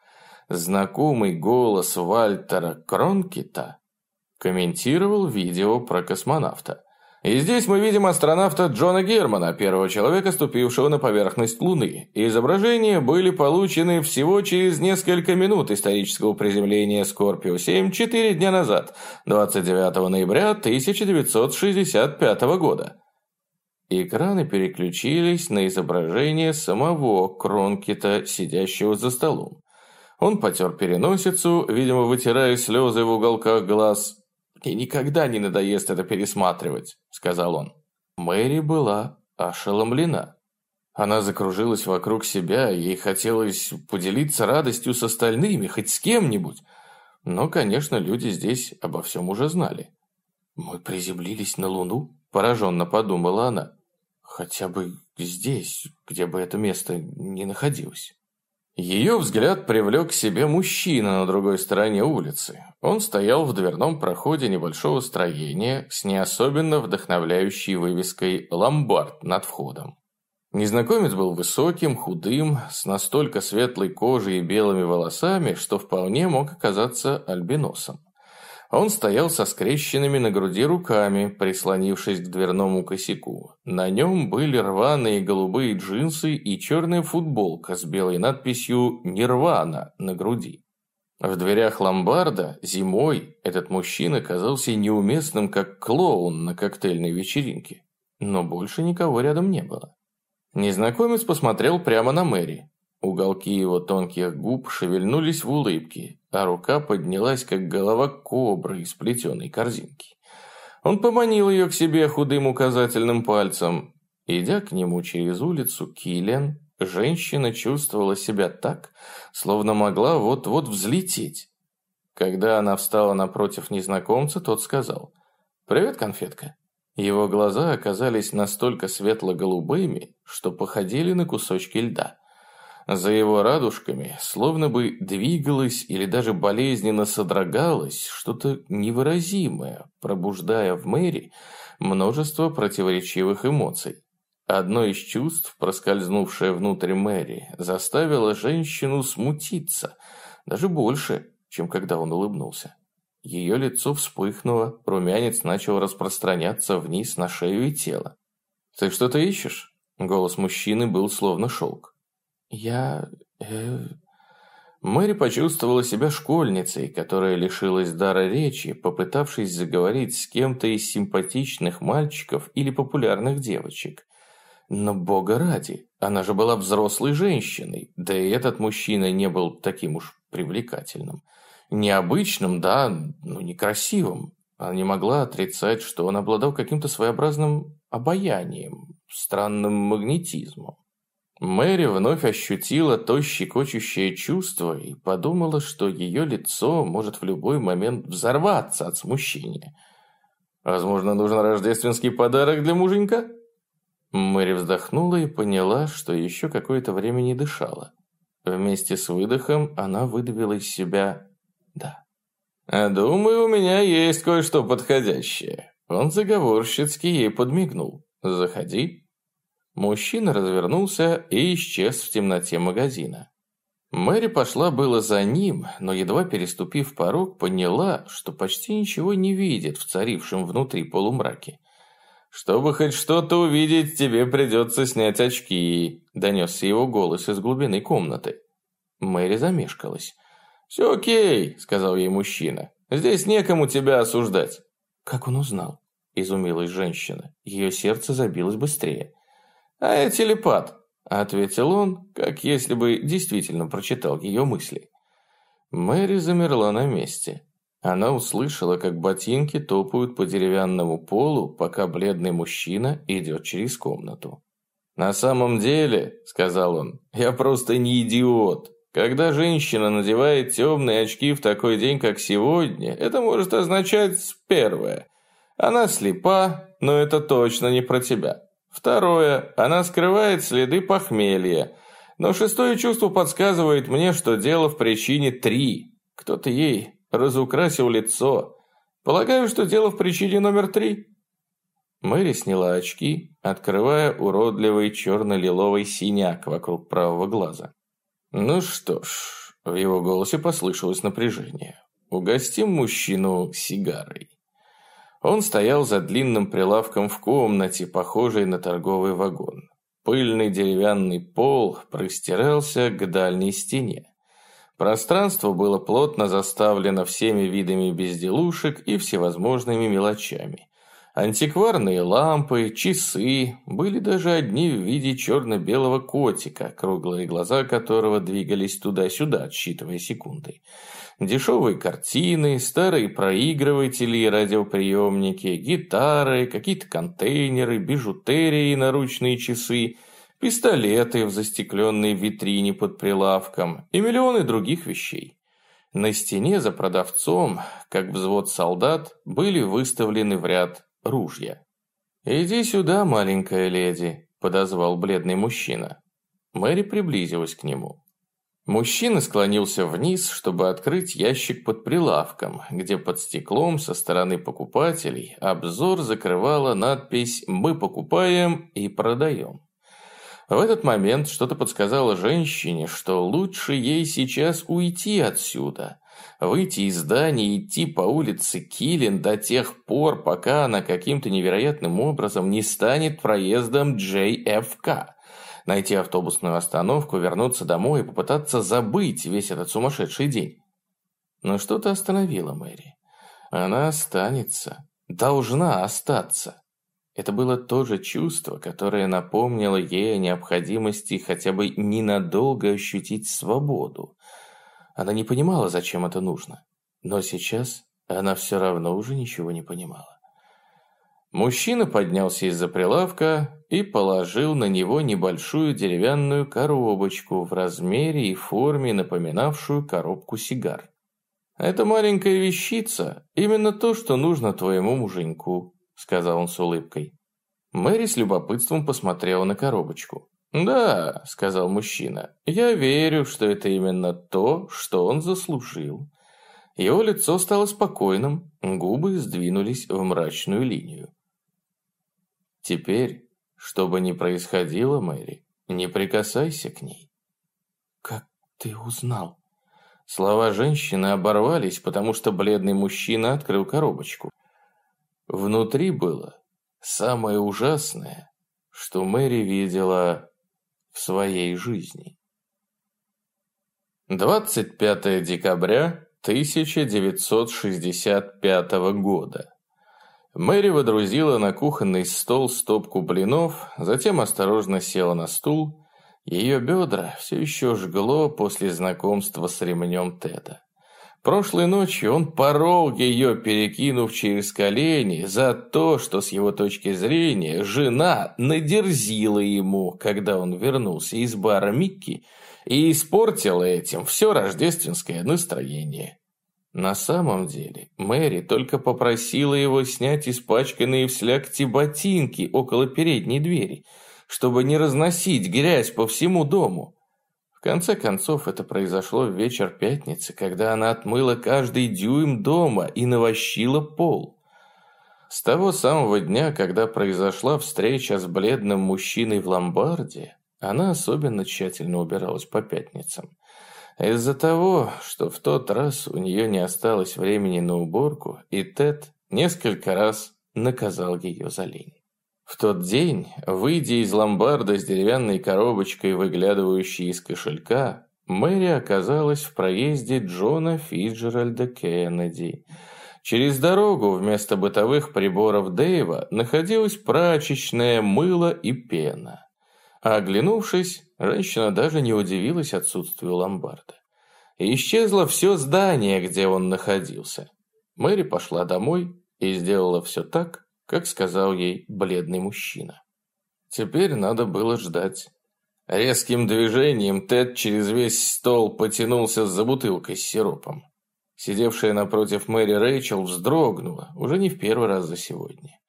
Знакомый голос Вальтера Кронкита комментировал видео про космонавта. И здесь мы видим астронавта Джона Германа, первого человека, ступившего на поверхность Луны. Изображения были получены всего через несколько минут исторического приземления Скорпио-7 4 дня назад, 29 ноября 1965 года. Экраны переключились на изображение самого Кронкита, сидящего за столом. Он потер переносицу, видимо, вытирая слезы в уголках глаз, «Мне никогда не надоест это пересматривать», — сказал он. Мэри была ошеломлена. Она закружилась вокруг себя, ей хотелось поделиться радостью с остальными, хоть с кем-нибудь. Но, конечно, люди здесь обо всем уже знали. «Мы приземлились на Луну?» – пораженно подумала она. «Хотя бы здесь, где бы это место ни находилось». Ее взгляд привлек к себе мужчина на другой стороне улицы. Он стоял в дверном проходе небольшого строения с не особенно вдохновляющей вывеской «Ломбард» над входом. Незнакомец был высоким, худым, с настолько светлой кожей и белыми волосами, что вполне мог оказаться альбиносом. Он стоял со скрещенными на груди руками, прислонившись к дверному косяку. На нем были рваные голубые джинсы и черная футболка с белой надписью «Нирвана» на груди. В дверях ломбарда зимой этот мужчина казался неуместным, как клоун на коктейльной вечеринке. Но больше никого рядом не было. Незнакомец посмотрел прямо на Мэри. Уголки его тонких губ шевельнулись в улыбке, а рука поднялась, как голова кобры из плетеной корзинки. Он поманил ее к себе худым указательным пальцем. Идя к нему через улицу, Киллиан, женщина чувствовала себя так, словно могла вот-вот взлететь. Когда она встала напротив незнакомца, тот сказал «Привет, конфетка». Его глаза оказались настолько светло-голубыми, что походили на кусочки льда. За его радужками словно бы двигалось или даже болезненно содрогалось что-то невыразимое, пробуждая в Мэри множество противоречивых эмоций. Одно из чувств, проскользнувшее внутрь Мэри, заставило женщину смутиться, даже больше, чем когда он улыбнулся. Ее лицо вспыхнуло, румянец начал распространяться вниз на шею и тело. «Ты что-то ищешь?» Голос мужчины был словно шелк. «Я... э...» Мэри почувствовала себя школьницей, которая лишилась дара речи, попытавшись заговорить с кем-то из симпатичных мальчиков или популярных девочек. Но бога ради, она же была взрослой женщиной, да и этот мужчина не был таким уж привлекательным. Необычным, да, но некрасивым. Она не могла отрицать, что он обладал каким-то своеобразным обаянием, странным магнетизмом. Мэри вновь ощутила то щекочущее чувство и подумала, что ее лицо может в любой момент взорваться от смущения. «Возможно, нужен рождественский подарок для муженька?» Мэри вздохнула и поняла, что еще какое-то время не дышала. Вместе с выдохом она выдавила из себя «да». «А «Думаю, у меня есть кое-что подходящее». Он заговорщицки ей подмигнул. «Заходи». Мужчина развернулся и исчез в темноте магазина. Мэри пошла было за ним, но едва переступив порог, поняла, что почти ничего не видит в царившем внутри полумраке. «Чтобы хоть что-то увидеть, тебе придется снять очки», – донесся его голос из глубины комнаты. Мэри замешкалась. «Все окей», – сказал ей мужчина. «Здесь некому тебя осуждать». «Как он узнал?» – изумилась женщина. Ее сердце забилось быстрее. «А я телепат», – ответил он, как если бы действительно прочитал ее мысли. Мэри замерла на месте. Она услышала, как ботинки топают по деревянному полу, пока бледный мужчина идет через комнату. «На самом деле», – сказал он, – «я просто не идиот. Когда женщина надевает темные очки в такой день, как сегодня, это может означать первое. Она слепа, но это точно не про тебя. Второе. Она скрывает следы похмелья. Но шестое чувство подсказывает мне, что дело в причине три. Кто-то ей разукрасил лицо. Полагаю, что дело в причине номер три. Мэри сняла очки, открывая уродливый черно-лиловый синяк вокруг правого глаза. «Ну что ж», – в его голосе послышалось напряжение. «Угостим мужчину сигарой». Он стоял за длинным прилавком в комнате, похожей на торговый вагон. Пыльный деревянный пол простирался к дальней стене. Пространство было плотно заставлено всеми видами безделушек и всевозможными мелочами. Антикварные лампы, часы, были даже одни в виде черно-белого котика, круглые глаза которого двигались туда-сюда, отсчитывая секунды. Дешевые картины, старые проигрыватели и радиоприемники, гитары, какие-то контейнеры, бижутерии и наручные часы, пистолеты в застекленной витрине под прилавком и миллионы других вещей. На стене за продавцом, как взвод солдат, были выставлены в ряд ружья. «Иди сюда, маленькая леди», – подозвал бледный мужчина. Мэри приблизилась к нему. Мужчина склонился вниз, чтобы открыть ящик под прилавком, где под стеклом со стороны покупателей обзор закрывала надпись «Мы покупаем и продаем». В этот момент что-то подсказало женщине, что лучше ей сейчас уйти отсюда, выйти из здания и идти по улице Килин до тех пор, пока она каким-то невероятным образом не станет проездом JFK найти автобусную остановку, вернуться домой и попытаться забыть весь этот сумасшедший день. Но что-то остановило Мэри. Она останется. Должна остаться. Это было то же чувство, которое напомнило ей о необходимости хотя бы ненадолго ощутить свободу. Она не понимала, зачем это нужно. Но сейчас она все равно уже ничего не понимала. Мужчина поднялся из-за прилавка и положил на него небольшую деревянную коробочку в размере и форме, напоминавшую коробку сигар. «Эта маленькая вещица – именно то, что нужно твоему муженьку», – сказал он с улыбкой. Мэри с любопытством посмотрела на коробочку. «Да», – сказал мужчина, – «я верю, что это именно то, что он заслужил». Его лицо стало спокойным, губы сдвинулись в мрачную линию. «Теперь, что бы ни происходило, Мэри, не прикасайся к ней». «Как ты узнал?» Слова женщины оборвались, потому что бледный мужчина открыл коробочку. Внутри было самое ужасное, что Мэри видела в своей жизни. 25 декабря 1965 года. Мэри водрузила на кухонный стол стопку блинов, затем осторожно села на стул ее бедра все еще жгло после знакомства с ремнем Теда. Прошлой ночью он порол ее, перекинув через колени, за то, что с его точки зрения жена надерзила ему, когда он вернулся из бара Микки, и испортила этим все рождественское настроение. На самом деле Мэри только попросила его снять испачканные в слякоти ботинки около передней двери – чтобы не разносить грязь по всему дому. В конце концов, это произошло в вечер пятницы, когда она отмыла каждый дюйм дома и навощила пол. С того самого дня, когда произошла встреча с бледным мужчиной в ломбарде, она особенно тщательно убиралась по пятницам. Из-за того, что в тот раз у нее не осталось времени на уборку, и Тед несколько раз наказал ее за лень. В тот день, выйдя из ломбарда с деревянной коробочкой, выглядывающей из кошелька, Мэри оказалась в проезде Джона Фиджеральда Кеннеди. Через дорогу вместо бытовых приборов Дэйва находилась прачечная, мыло и пена. А оглянувшись, женщина даже не удивилась отсутствию ломбарда. исчезло все здание, где он находился. Мэри пошла домой и сделала все так, как сказал ей бледный мужчина. Теперь надо было ждать. Резким движением Тед через весь стол потянулся за бутылкой с сиропом. Сидевшая напротив Мэри Рэйчел вздрогнула, уже не в первый раз за сегодня.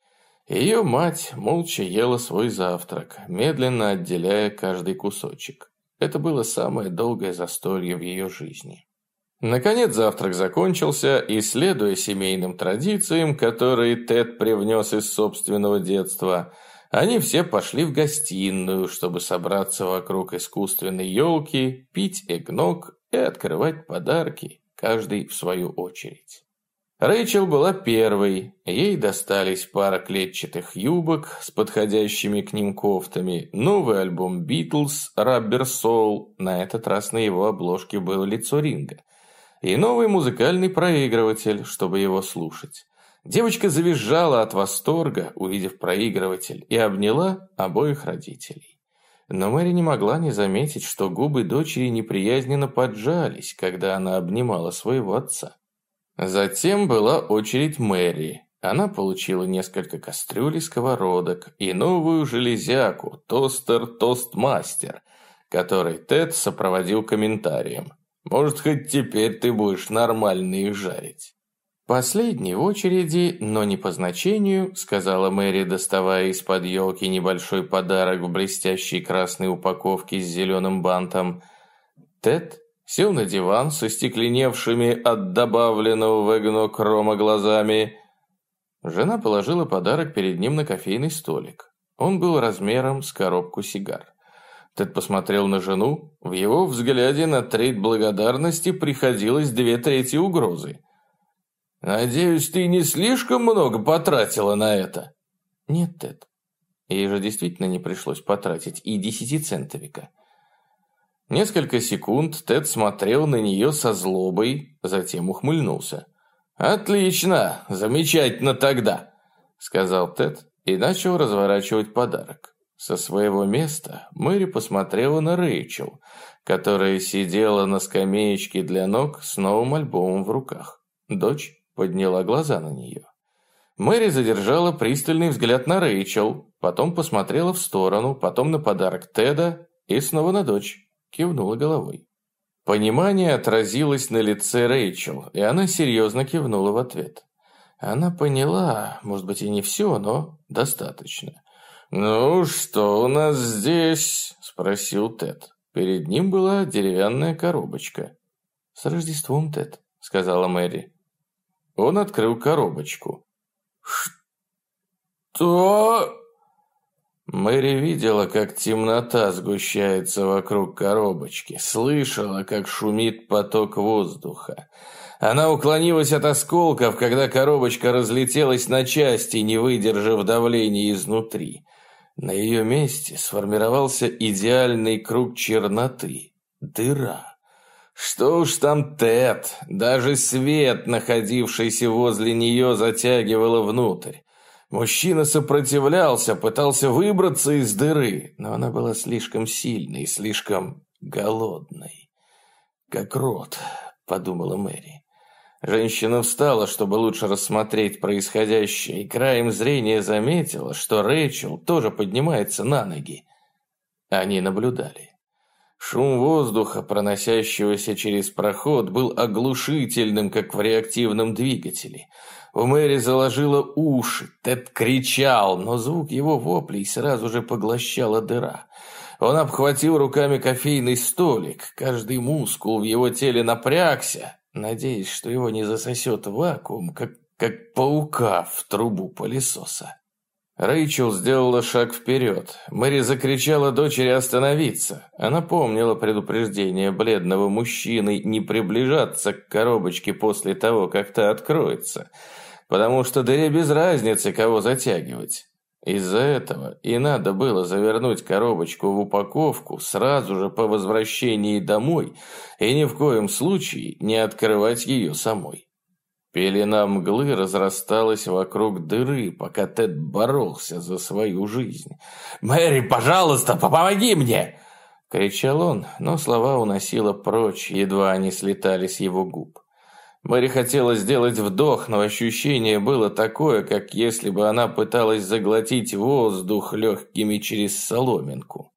Ее мать молча ела свой завтрак, медленно отделяя каждый кусочек. Это было самое долгое застолье в ее жизни. Наконец завтрак закончился, и, следуя семейным традициям, которые Тед привнес из собственного детства, они все пошли в гостиную, чтобы собраться вокруг искусственной елки, пить эгног и открывать подарки, каждый в свою очередь. Рэйчел была первой, ей достались пара клетчатых юбок с подходящими к ним кофтами, новый альбом «Битлз» «Rubber Soul», на этот раз на его обложке было лицо Ринга – и новый музыкальный проигрыватель, чтобы его слушать. Девочка завизжала от восторга, увидев проигрыватель, и обняла обоих родителей. Но Мэри не могла не заметить, что губы дочери неприязненно поджались, когда она обнимала своего отца. Затем была очередь Мэри. Она получила несколько кастрюль сковородок и новую железяку, тостер-тостмастер, который Тед сопроводил комментарием. Может, хоть теперь ты будешь нормально их жарить». «Последний в очереди, но не по значению», сказала Мэри, доставая из-под елки небольшой подарок в блестящей красной упаковке с зеленым бантом. Тед сел на диван со стекленевшими от добавленного в эгно крома глазами. Жена положила подарок перед ним на кофейный столик. Он был размером с коробку сигар. Тед посмотрел на жену. В его взгляде на треть благодарности приходилось две трети угрозы. «Надеюсь, ты не слишком много потратила на это?» «Нет, Тед. Ей же действительно не пришлось потратить и десятицентовика». Несколько секунд Тед смотрел на нее со злобой, затем ухмыльнулся. «Отлично! Замечательно тогда!» Сказал Тед и начал разворачивать подарок. Со своего места Мэри посмотрела на Рэйчел, которая сидела на скамеечке для ног с новым альбомом в руках. Дочь подняла глаза на нее. Мэри задержала пристальный взгляд на Рэйчел, потом посмотрела в сторону, потом на подарок Теда и снова на дочь. Кивнула головой. Понимание отразилось на лице Рэйчел, и она серьезно кивнула в ответ. Она поняла, может быть и не все, но достаточно. «Ну, что у нас здесь?» – спросил Тед. Перед ним была деревянная коробочка. «С Рождеством, Тед», – сказала Мэри. Он открыл коробочку. «Что?» Мэри видела, как темнота сгущается вокруг коробочки, слышала, как шумит поток воздуха. Она уклонилась от осколков, когда коробочка разлетелась на части, не выдержав давления изнутри. На ее месте сформировался идеальный круг черноты – дыра. Что уж там Тед, даже свет, находившийся возле нее, затягивало внутрь. Мужчина сопротивлялся, пытался выбраться из дыры, но она была слишком сильной, слишком голодной. «Как рот», — подумала Мэри. Женщина встала, чтобы лучше рассмотреть происходящее, и краем зрения заметила, что Рэйчел тоже поднимается на ноги. Они наблюдали. Шум воздуха, проносящегося через проход, был оглушительным, как в реактивном двигателе. У Мэри заложило уши, Тед кричал, но звук его воплей сразу же поглощала дыра. Он обхватил руками кофейный столик, каждый мускул в его теле напрягся, надеясь, что его не засосет вакуум, как, как паука в трубу пылесоса. Рэйчел сделала шаг вперед. Мэри закричала дочери остановиться. Она помнила предупреждение бледного мужчины не приближаться к коробочке после того, как та откроется, потому что дыре без разницы, кого затягивать. Из-за этого и надо было завернуть коробочку в упаковку сразу же по возвращении домой и ни в коем случае не открывать ее самой. Пелена мглы разрасталась вокруг дыры, пока Тед боролся за свою жизнь. «Мэри, пожалуйста, помоги мне!» Кричал он, но слова уносило прочь, едва они слетали с его губ. Мэри хотела сделать вдох, но ощущение было такое, как если бы она пыталась заглотить воздух легкими через соломинку.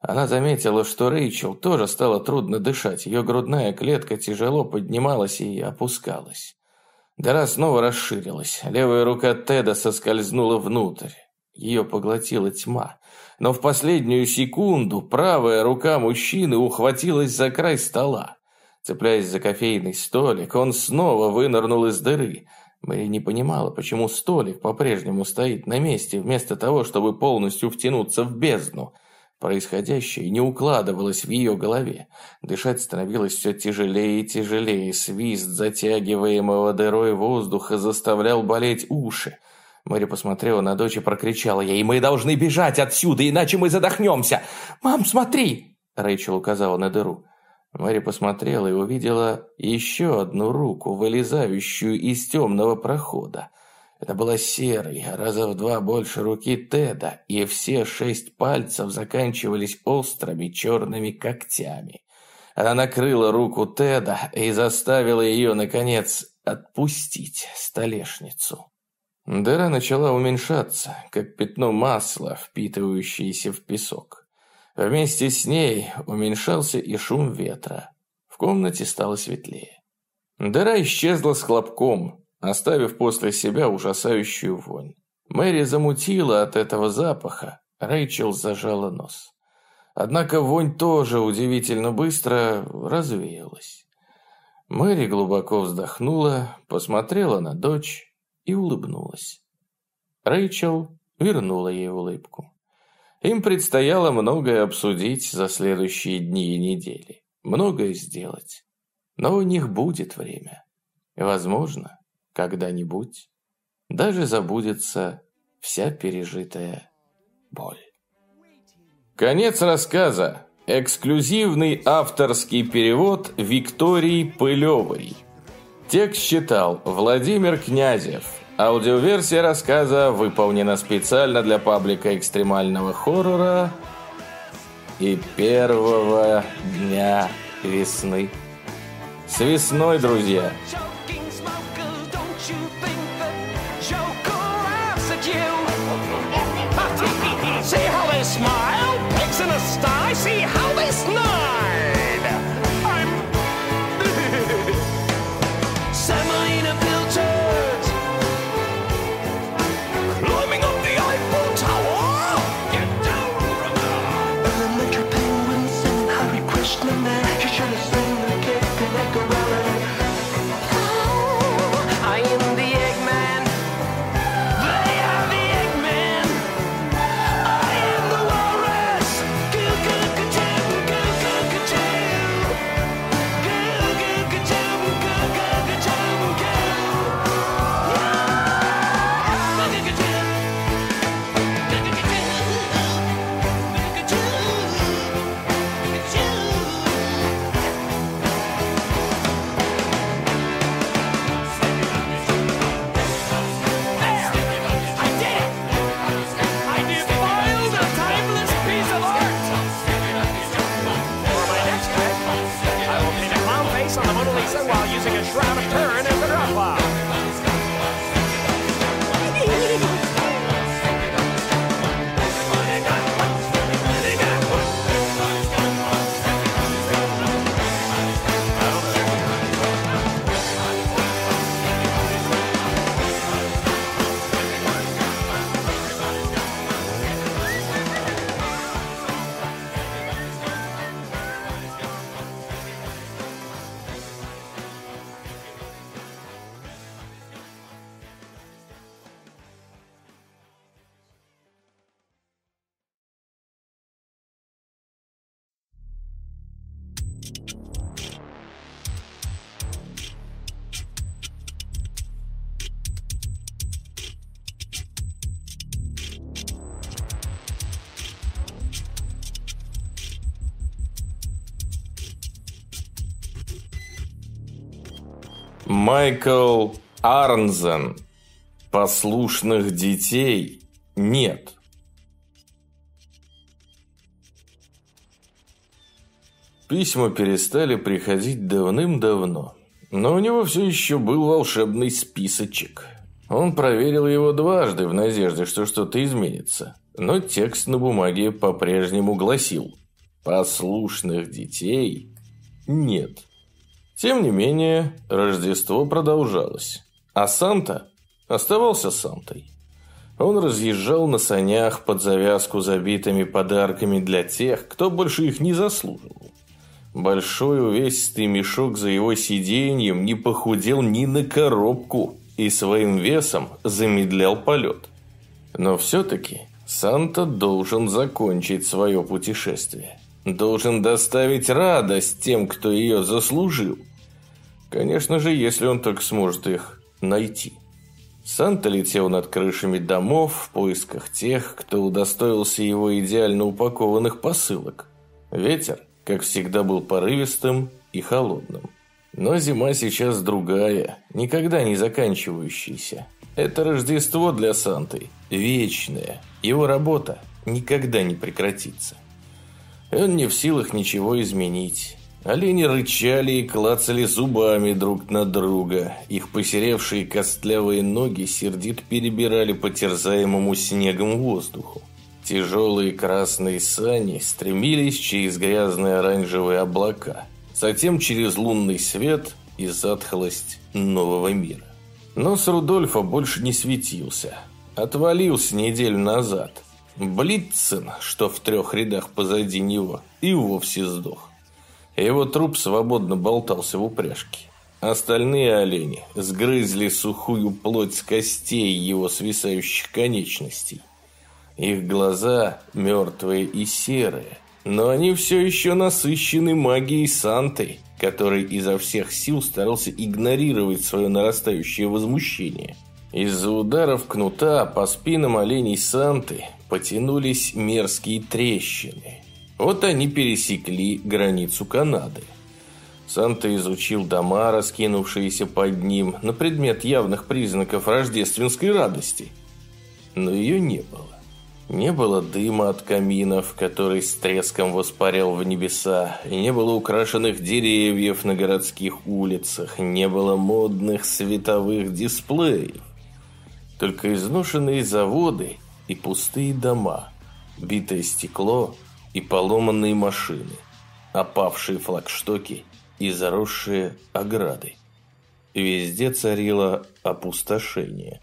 Она заметила, что Рэйчел тоже стало трудно дышать, ее грудная клетка тяжело поднималась и опускалась. Дыра снова расширилась. Левая рука Теда соскользнула внутрь. Ее поглотила тьма. Но в последнюю секунду правая рука мужчины ухватилась за край стола. Цепляясь за кофейный столик, он снова вынырнул из дыры. Мэри не понимала, почему столик по-прежнему стоит на месте, вместо того, чтобы полностью втянуться в бездну. Происходящее не укладывалось в ее голове. Дышать становилось все тяжелее и тяжелее. Свист затягиваемого дырой воздуха заставлял болеть уши. Мэри посмотрела на дочь и прокричала ей, «Мы должны бежать отсюда, иначе мы задохнемся! Мам, смотри!» Рэйчел указала на дыру. Мэри посмотрела и увидела еще одну руку, вылезающую из темного прохода. Это была серой, раза в два больше руки Теда, и все шесть пальцев заканчивались острыми черными когтями. Она накрыла руку Теда и заставила ее, наконец, отпустить столешницу. Дыра начала уменьшаться, как пятно масла, впитывающееся в песок. Вместе с ней уменьшался и шум ветра. В комнате стало светлее. Дыра исчезла с хлопком, оставив после себя ужасающую вонь. Мэри замутила от этого запаха, Рэйчел зажала нос. Однако вонь тоже удивительно быстро развеялась. Мэри глубоко вздохнула, посмотрела на дочь и улыбнулась. Рэйчел вернула ей улыбку. Им предстояло многое обсудить за следующие дни и недели, многое сделать. Но у них будет время. Возможно, когда-нибудь даже забудется вся пережитая боль. Конец рассказа. Эксклюзивный авторский перевод Виктории Пылевой. Текст читал Владимир Князев. Аудиоверсия рассказа выполнена специально для паблика экстремального хоррора и первого дня весны. С весной, друзья! See how Майкл Арнзен. Послушных детей нет. Письма перестали приходить давным-давно. Но у него все еще был волшебный списочек. Он проверил его дважды в надежде, что что-то изменится. Но текст на бумаге по-прежнему гласил «Послушных детей нет». Тем не менее, Рождество продолжалось. А Санта оставался Сантой. Он разъезжал на санях под завязку забитыми подарками для тех, кто больше их не заслуживал. Большой увесистый мешок за его сиденьем не похудел ни на коробку и своим весом замедлял полет. Но все-таки Санта должен закончить свое путешествие. Должен доставить радость тем, кто ее заслужил. Конечно же, если он только сможет их найти. Санта летел над крышами домов в поисках тех, кто удостоился его идеально упакованных посылок. Ветер, как всегда, был порывистым и холодным. Но зима сейчас другая, никогда не заканчивающаяся. Это Рождество для Санты, вечное. Его работа никогда не прекратится. Он не в силах ничего изменить. Олени рычали и клацали зубами друг на друга. Их посеревшие костлявые ноги сердито перебирали по терзаемому снегом воздуху. Тяжелые красные сани стремились через грязные оранжевые облака, затем через лунный свет и затхлость нового мира. Нос Рудольфа больше не светился. Отвалился неделю назад. Блицин, что в трех рядах позади него, и вовсе сдох. Его труп свободно болтался в упряжке. Остальные олени сгрызли сухую плоть с костей его свисающих конечностей. Их глаза мертвые и серые, но они все еще насыщены магией Санты, который изо всех сил старался игнорировать свое нарастающее возмущение. Из-за ударов кнута по спинам оленей Санты потянулись мерзкие трещины. Вот они пересекли границу Канады. Санта изучил дома, раскинувшиеся под ним, на предмет явных признаков рождественской радости. Но ее не было. Не было дыма от каминов, который с треском воспарял в небеса, и не было украшенных деревьев на городских улицах, не было модных световых дисплеев. Только изношенные заводы и пустые дома, битое стекло и поломанные машины, опавшие флагштоки и заросшие ограды. Везде царило опустошение.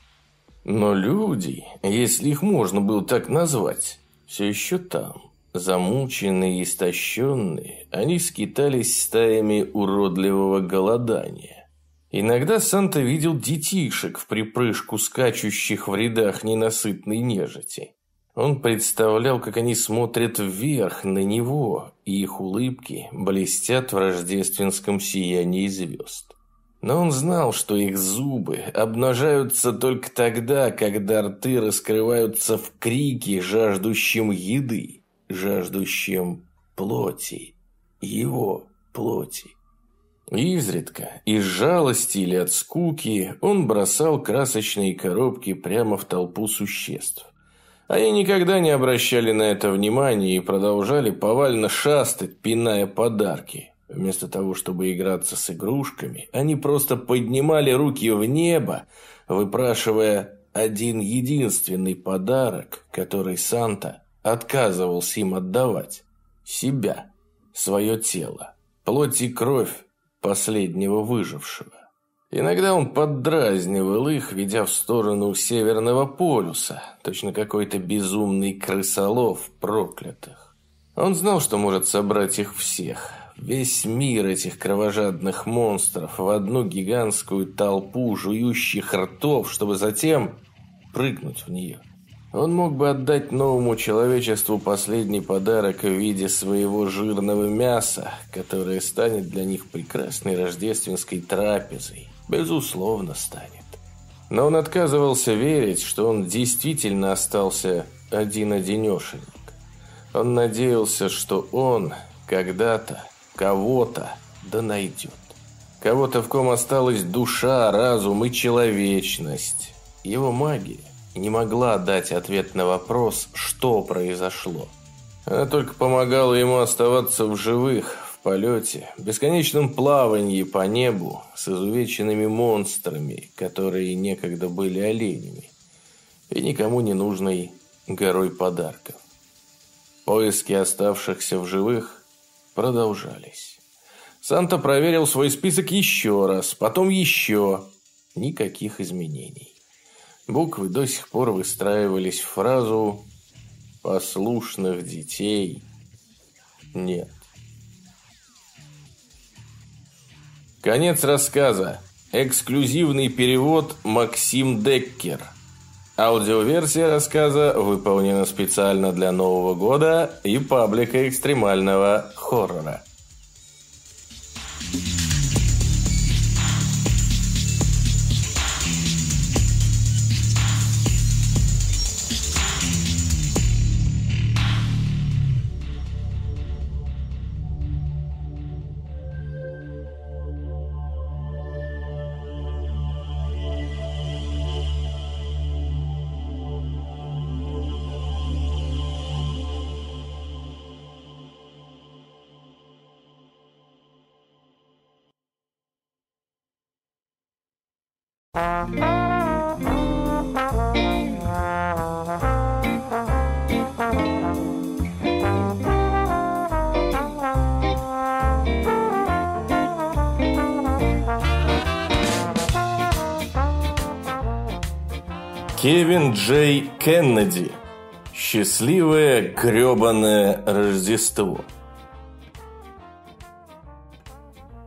Но люди, если их можно было так назвать, все еще там. Замученные и истощенные, они скитались стаями уродливого голодания. Иногда Санта видел детишек в припрыжку, скачущих в рядах ненасытной нежити. Он представлял, как они смотрят вверх на него, и их улыбки блестят в рождественском сиянии звезд. Но он знал, что их зубы обнажаются только тогда, когда рты раскрываются в крике, жаждущем еды, жаждущем плоти, его плоти. Изредка, из жалости или от скуки, он бросал красочные коробки прямо в толпу существ. Они никогда не обращали на это внимания и продолжали повально шастать, пиная подарки. Вместо того, чтобы играться с игрушками, они просто поднимали руки в небо, выпрашивая один единственный подарок, который Санта отказывался им отдавать. Себя, свое тело, плоть и кровь последнего выжившего. Иногда он поддразнивал их, ведя в сторону Северного полюса, точно какой-то безумный крысолов проклятых. Он знал, что может собрать их всех, весь мир этих кровожадных монстров в одну гигантскую толпу жующих ртов, чтобы затем прыгнуть в нее. Он мог бы отдать новому человечеству последний подарок в виде своего жирного мяса, которое станет для них прекрасной рождественской трапезой безусловно, станет. Но он отказывался верить, что он действительно остался один-одинешенек. Он надеялся, что он когда-то кого-то да найдет. Кого-то, в ком осталась душа, разум и человечность. Его магия не могла дать ответ на вопрос, что произошло. Она только помогала ему оставаться в живых, полете, бесконечном плавании по небу с изувеченными монстрами, которые некогда были оленями, и никому не нужной горой подарков. Поиски оставшихся в живых продолжались. Санта проверил свой список еще раз, потом еще. Никаких изменений. Буквы до сих пор выстраивались в фразу «послушных детей нет». Конец рассказа. Эксклюзивный перевод Максим Деккер. Аудиоверсия рассказа выполнена специально для Нового года и паблика экстремального хоррора. Джей Кеннеди. Счастливое грёбаное Рождество.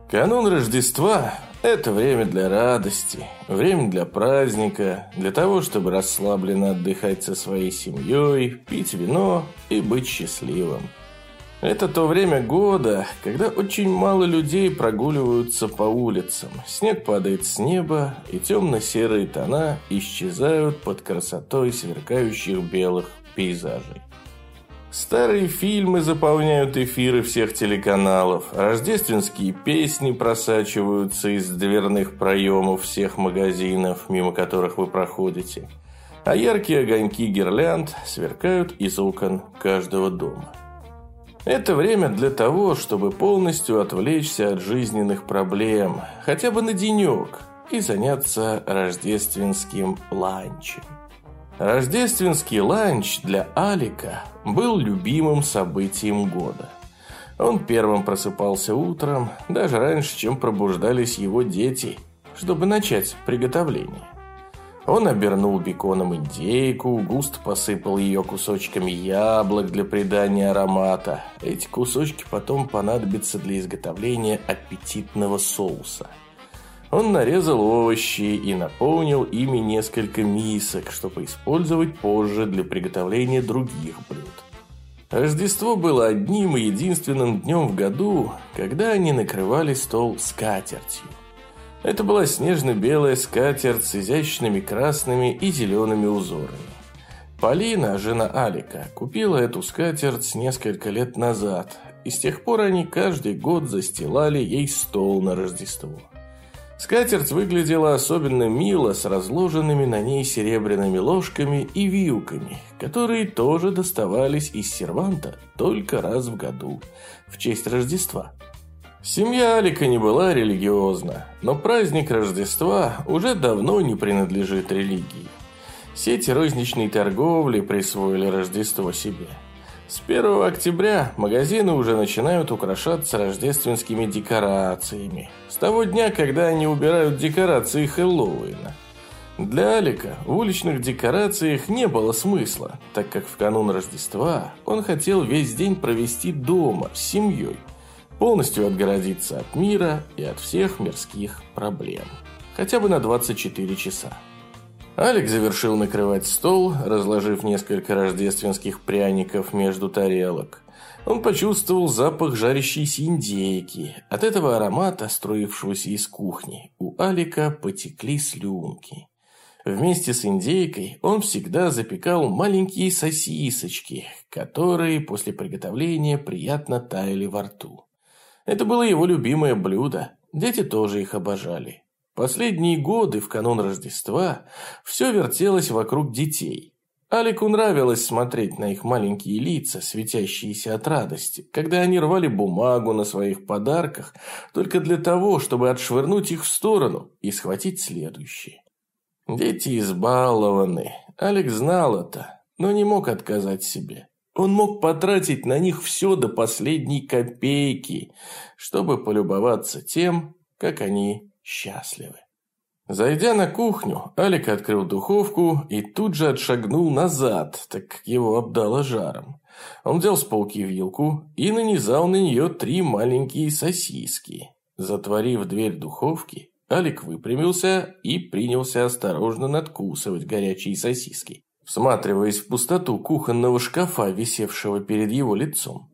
Канун Рождества – это время для радости, время для праздника, для того, чтобы расслабленно отдыхать со своей семьей, пить вино и быть счастливым. Это то время года, когда очень мало людей прогуливаются по улицам. Снег падает с неба, и темно-серые тона исчезают под красотой сверкающих белых пейзажей. Старые фильмы заполняют эфиры всех телеканалов, рождественские песни просачиваются из дверных проемов всех магазинов, мимо которых вы проходите, а яркие огоньки гирлянд сверкают из окон каждого дома. Это время для того, чтобы полностью отвлечься от жизненных проблем, хотя бы на денек, и заняться рождественским ланчем. Рождественский ланч для Алика был любимым событием года. Он первым просыпался утром, даже раньше, чем пробуждались его дети, чтобы начать приготовление. Он обернул беконом индейку, густо посыпал ее кусочками яблок для придания аромата. Эти кусочки потом понадобятся для изготовления аппетитного соуса – он нарезал овощи и наполнил ими несколько мисок, чтобы использовать позже для приготовления других блюд. Рождество было одним и единственным днем в году, когда они накрывали стол скатертью. Это была снежно-белая скатерть с изящными красными и зелеными узорами. Полина, жена Алика, купила эту скатерть несколько лет назад, и с тех пор они каждый год застилали ей стол на Рождество. Скатерть выглядела особенно мило с разложенными на ней серебряными ложками и вилками, которые тоже доставались из серванта только раз в году, в честь Рождества. Семья Алика не была религиозна, но праздник Рождества уже давно не принадлежит религии. Сети розничной торговли присвоили Рождество себе – с 1 октября магазины уже начинают украшаться рождественскими декорациями. С того дня, когда они убирают декорации Хэллоуина. Для Алика в уличных декорациях не было смысла, так как в канун Рождества он хотел весь день провести дома с семьей, полностью отгородиться от мира и от всех мирских проблем. Хотя бы на 24 часа. Алекс завершил накрывать стол, разложив несколько рождественских пряников между тарелок. Он почувствовал запах жарящейся индейки. От этого аромата, строившегося из кухни, у Алика потекли слюнки. Вместе с индейкой он всегда запекал маленькие сосисочки, которые после приготовления приятно таяли во рту. Это было его любимое блюдо. Дети тоже их обожали. Последние годы, в канун Рождества, все вертелось вокруг детей. Алику нравилось смотреть на их маленькие лица, светящиеся от радости, когда они рвали бумагу на своих подарках только для того, чтобы отшвырнуть их в сторону и схватить следующие. Дети избалованы. Алекс знал это, но не мог отказать себе. Он мог потратить на них все до последней копейки, чтобы полюбоваться тем, как они счастливы. Зайдя на кухню, Алик открыл духовку и тут же отшагнул назад, так как его обдало жаром. Он взял с полки вилку и нанизал на нее три маленькие сосиски. Затворив дверь духовки, Алик выпрямился и принялся осторожно надкусывать горячие сосиски, всматриваясь в пустоту кухонного шкафа, висевшего перед его лицом.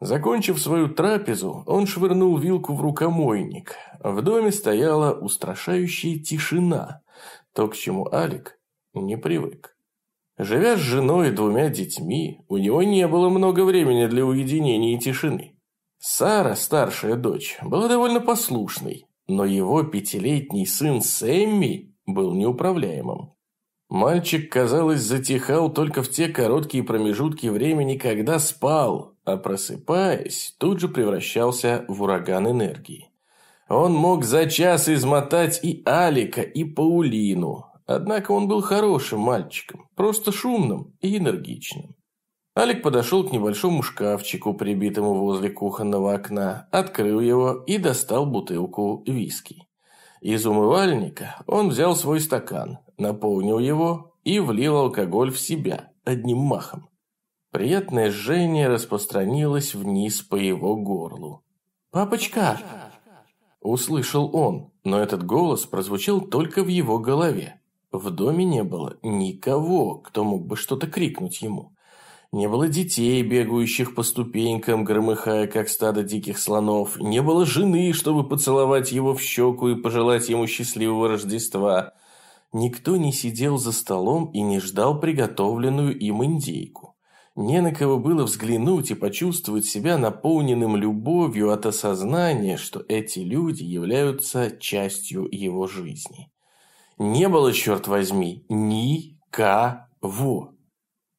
Закончив свою трапезу, он швырнул вилку в рукомойник. В доме стояла устрашающая тишина, то, к чему Алик не привык. Живя с женой и двумя детьми, у него не было много времени для уединения и тишины. Сара, старшая дочь, была довольно послушной, но его пятилетний сын Сэмми был неуправляемым. Мальчик, казалось, затихал только в те короткие промежутки времени, когда спал, а просыпаясь, тут же превращался в ураган энергии. Он мог за час измотать и Алика, и Паулину. Однако он был хорошим мальчиком, просто шумным и энергичным. Алик подошел к небольшому шкафчику, прибитому возле кухонного окна, открыл его и достал бутылку виски. Из умывальника он взял свой стакан, наполнил его и влил алкоголь в себя одним махом. Приятное жжение распространилось вниз по его горлу. «Папочка!» Услышал он, но этот голос прозвучал только в его голове. В доме не было никого, кто мог бы что-то крикнуть ему. Не было детей, бегающих по ступенькам, громыхая, как стадо диких слонов. Не было жены, чтобы поцеловать его в щеку и пожелать ему счастливого Рождества. Никто не сидел за столом и не ждал приготовленную им индейку. Не на кого было взглянуть и почувствовать себя наполненным любовью от осознания, что эти люди являются частью его жизни. Не было, черт возьми, никого.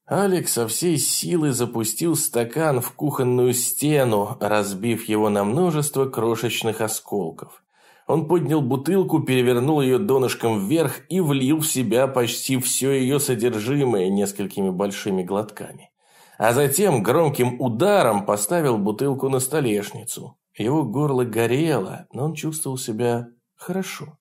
Алекс со всей силы запустил стакан в кухонную стену, разбив его на множество крошечных осколков. Он поднял бутылку, перевернул ее донышком вверх и влил в себя почти все ее содержимое несколькими большими глотками. А затем громким ударом поставил бутылку на столешницу. Его горло горело, но он чувствовал себя хорошо.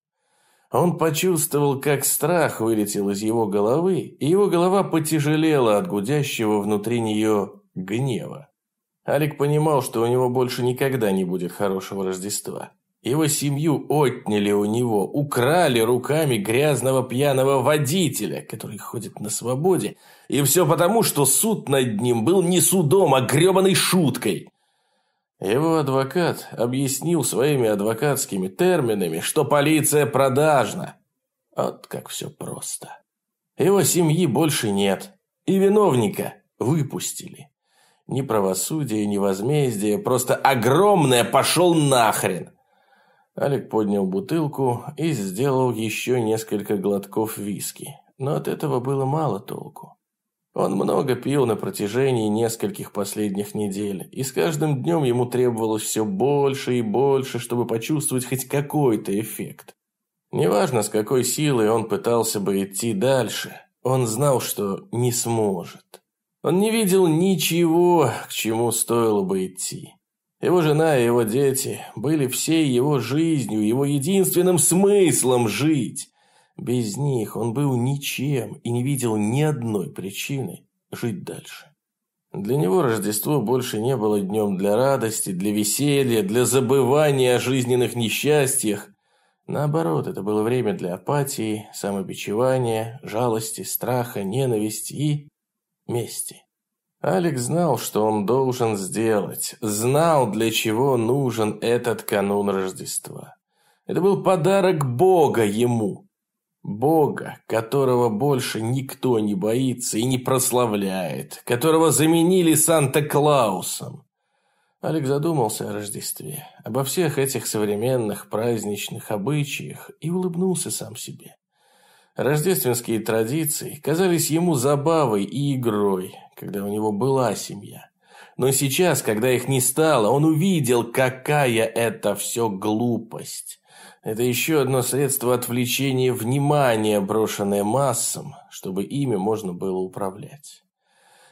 Он почувствовал, как страх вылетел из его головы, и его голова потяжелела от гудящего внутри нее гнева. Алик понимал, что у него больше никогда не будет хорошего Рождества. Его семью отняли у него, украли руками грязного пьяного водителя, который ходит на свободе, и все потому, что суд над ним был не судом, а гребаной шуткой. Его адвокат объяснил своими адвокатскими терминами, что полиция продажна. Вот как все просто. Его семьи больше нет, и виновника выпустили. Ни правосудия, ни возмездия, просто огромное пошел нахрен. Алик поднял бутылку и сделал еще несколько глотков виски. Но от этого было мало толку. Он много пил на протяжении нескольких последних недель, и с каждым днем ему требовалось все больше и больше, чтобы почувствовать хоть какой-то эффект. Неважно, с какой силой он пытался бы идти дальше, он знал, что не сможет. Он не видел ничего, к чему стоило бы идти. Его жена и его дети были всей его жизнью, его единственным смыслом жить. Без них он был ничем и не видел ни одной причины жить дальше. Для него Рождество больше не было днем для радости, для веселья, для забывания о жизненных несчастьях. Наоборот, это было время для апатии, самобичевания, жалости, страха, ненависти и мести. Алекс знал, что он должен сделать, знал, для чего нужен этот канун Рождества. Это был подарок Бога ему. Бога, которого больше никто не боится и не прославляет, которого заменили Санта-Клаусом. Алекс задумался о Рождестве, обо всех этих современных праздничных обычаях и улыбнулся сам себе. Рождественские традиции казались ему забавой и игрой, когда у него была семья. Но сейчас, когда их не стало, он увидел, какая это все глупость. Это еще одно средство отвлечения внимания, брошенное массам, чтобы ими можно было управлять.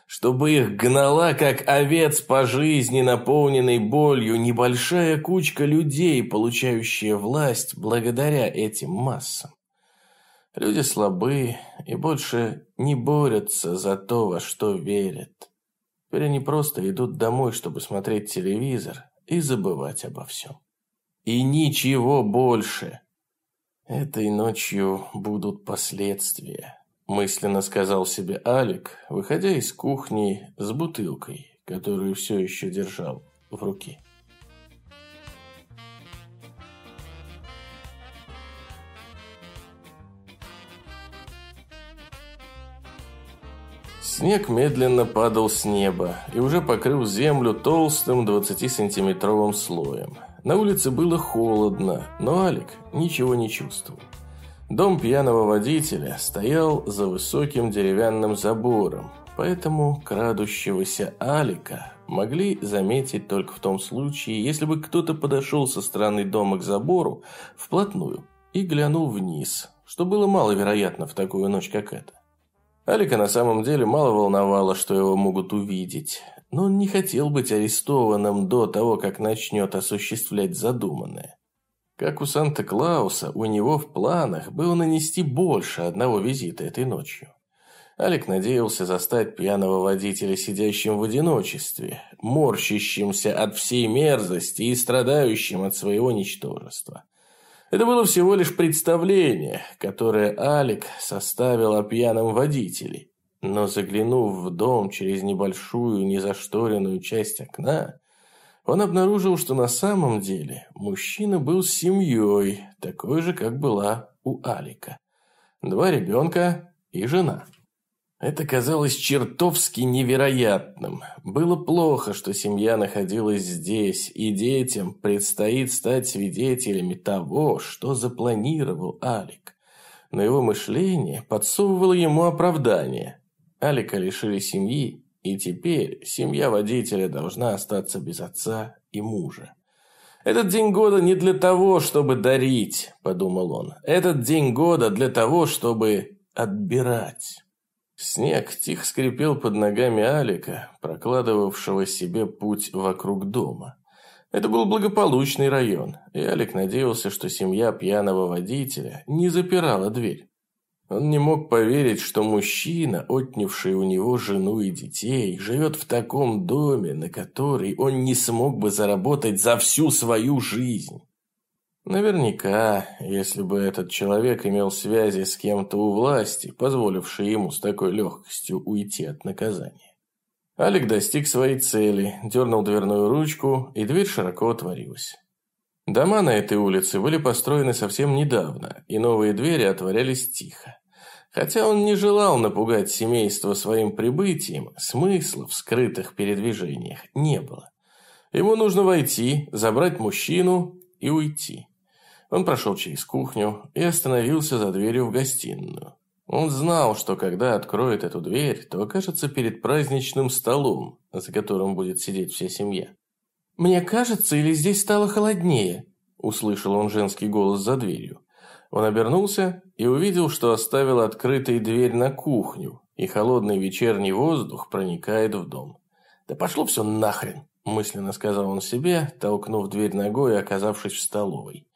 Чтобы их гнала, как овец по жизни, наполненной болью, небольшая кучка людей, получающая власть благодаря этим массам. Люди слабы и больше не борются за то, во что верят. Теперь они просто идут домой, чтобы смотреть телевизор и забывать обо всем. И ничего больше. Этой ночью будут последствия, мысленно сказал себе Алик, выходя из кухни с бутылкой, которую все еще держал в руке. Снег медленно падал с неба и уже покрыл землю толстым 20-сантиметровым слоем. На улице было холодно, но Алик ничего не чувствовал. Дом пьяного водителя стоял за высоким деревянным забором, поэтому крадущегося Алика могли заметить только в том случае, если бы кто-то подошел со стороны дома к забору вплотную и глянул вниз, что было маловероятно в такую ночь, как эта. Алика на самом деле мало волновало, что его могут увидеть, но он не хотел быть арестованным до того, как начнет осуществлять задуманное. Как у Санта-Клауса, у него в планах было нанести больше одного визита этой ночью. Алик надеялся застать пьяного водителя, сидящим в одиночестве, морщащимся от всей мерзости и страдающим от своего ничтожества. Это было всего лишь представление, которое Алик составил о пьяном водителе. Но заглянув в дом через небольшую незашторенную часть окна, он обнаружил, что на самом деле мужчина был с семьей, такой же, как была у Алика. Два ребенка и жена. Это казалось чертовски невероятным. Было плохо, что семья находилась здесь, и детям предстоит стать свидетелями того, что запланировал Алик. Но его мышление подсовывало ему оправдание. Алика лишили семьи, и теперь семья водителя должна остаться без отца и мужа. «Этот день года не для того, чтобы дарить», – подумал он. «Этот день года для того, чтобы отбирать». Снег тихо скрипел под ногами Алика, прокладывавшего себе путь вокруг дома. Это был благополучный район, и Алик надеялся, что семья пьяного водителя не запирала дверь. Он не мог поверить, что мужчина, отнявший у него жену и детей, живет в таком доме, на который он не смог бы заработать за всю свою жизнь. Наверняка, если бы этот человек имел связи с кем-то у власти, позволившие ему с такой легкостью уйти от наказания. Алик достиг своей цели, дернул дверную ручку, и дверь широко отворилась. Дома на этой улице были построены совсем недавно, и новые двери отворялись тихо. Хотя он не желал напугать семейство своим прибытием, смысла в скрытых передвижениях не было. Ему нужно войти, забрать мужчину и уйти. Он прошел через кухню и остановился за дверью в гостиную. Он знал, что когда откроет эту дверь, то окажется перед праздничным столом, за которым будет сидеть вся семья. «Мне кажется, или здесь стало холоднее?» – услышал он женский голос за дверью. Он обернулся и увидел, что оставил открытой дверь на кухню, и холодный вечерний воздух проникает в дом. «Да пошло все нахрен!» – мысленно сказал он себе, толкнув дверь ногой и оказавшись в столовой.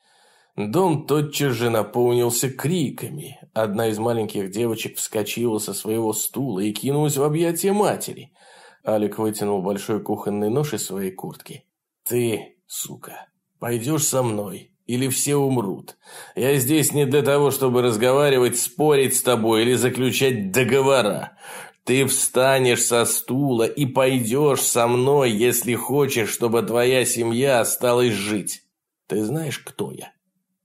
Дом тотчас же наполнился криками. Одна из маленьких девочек вскочила со своего стула и кинулась в объятия матери. Алик вытянул большой кухонный нож из своей куртки. «Ты, сука, пойдешь со мной, или все умрут. Я здесь не для того, чтобы разговаривать, спорить с тобой или заключать договора. Ты встанешь со стула и пойдешь со мной, если хочешь, чтобы твоя семья осталась жить. Ты знаешь, кто я?»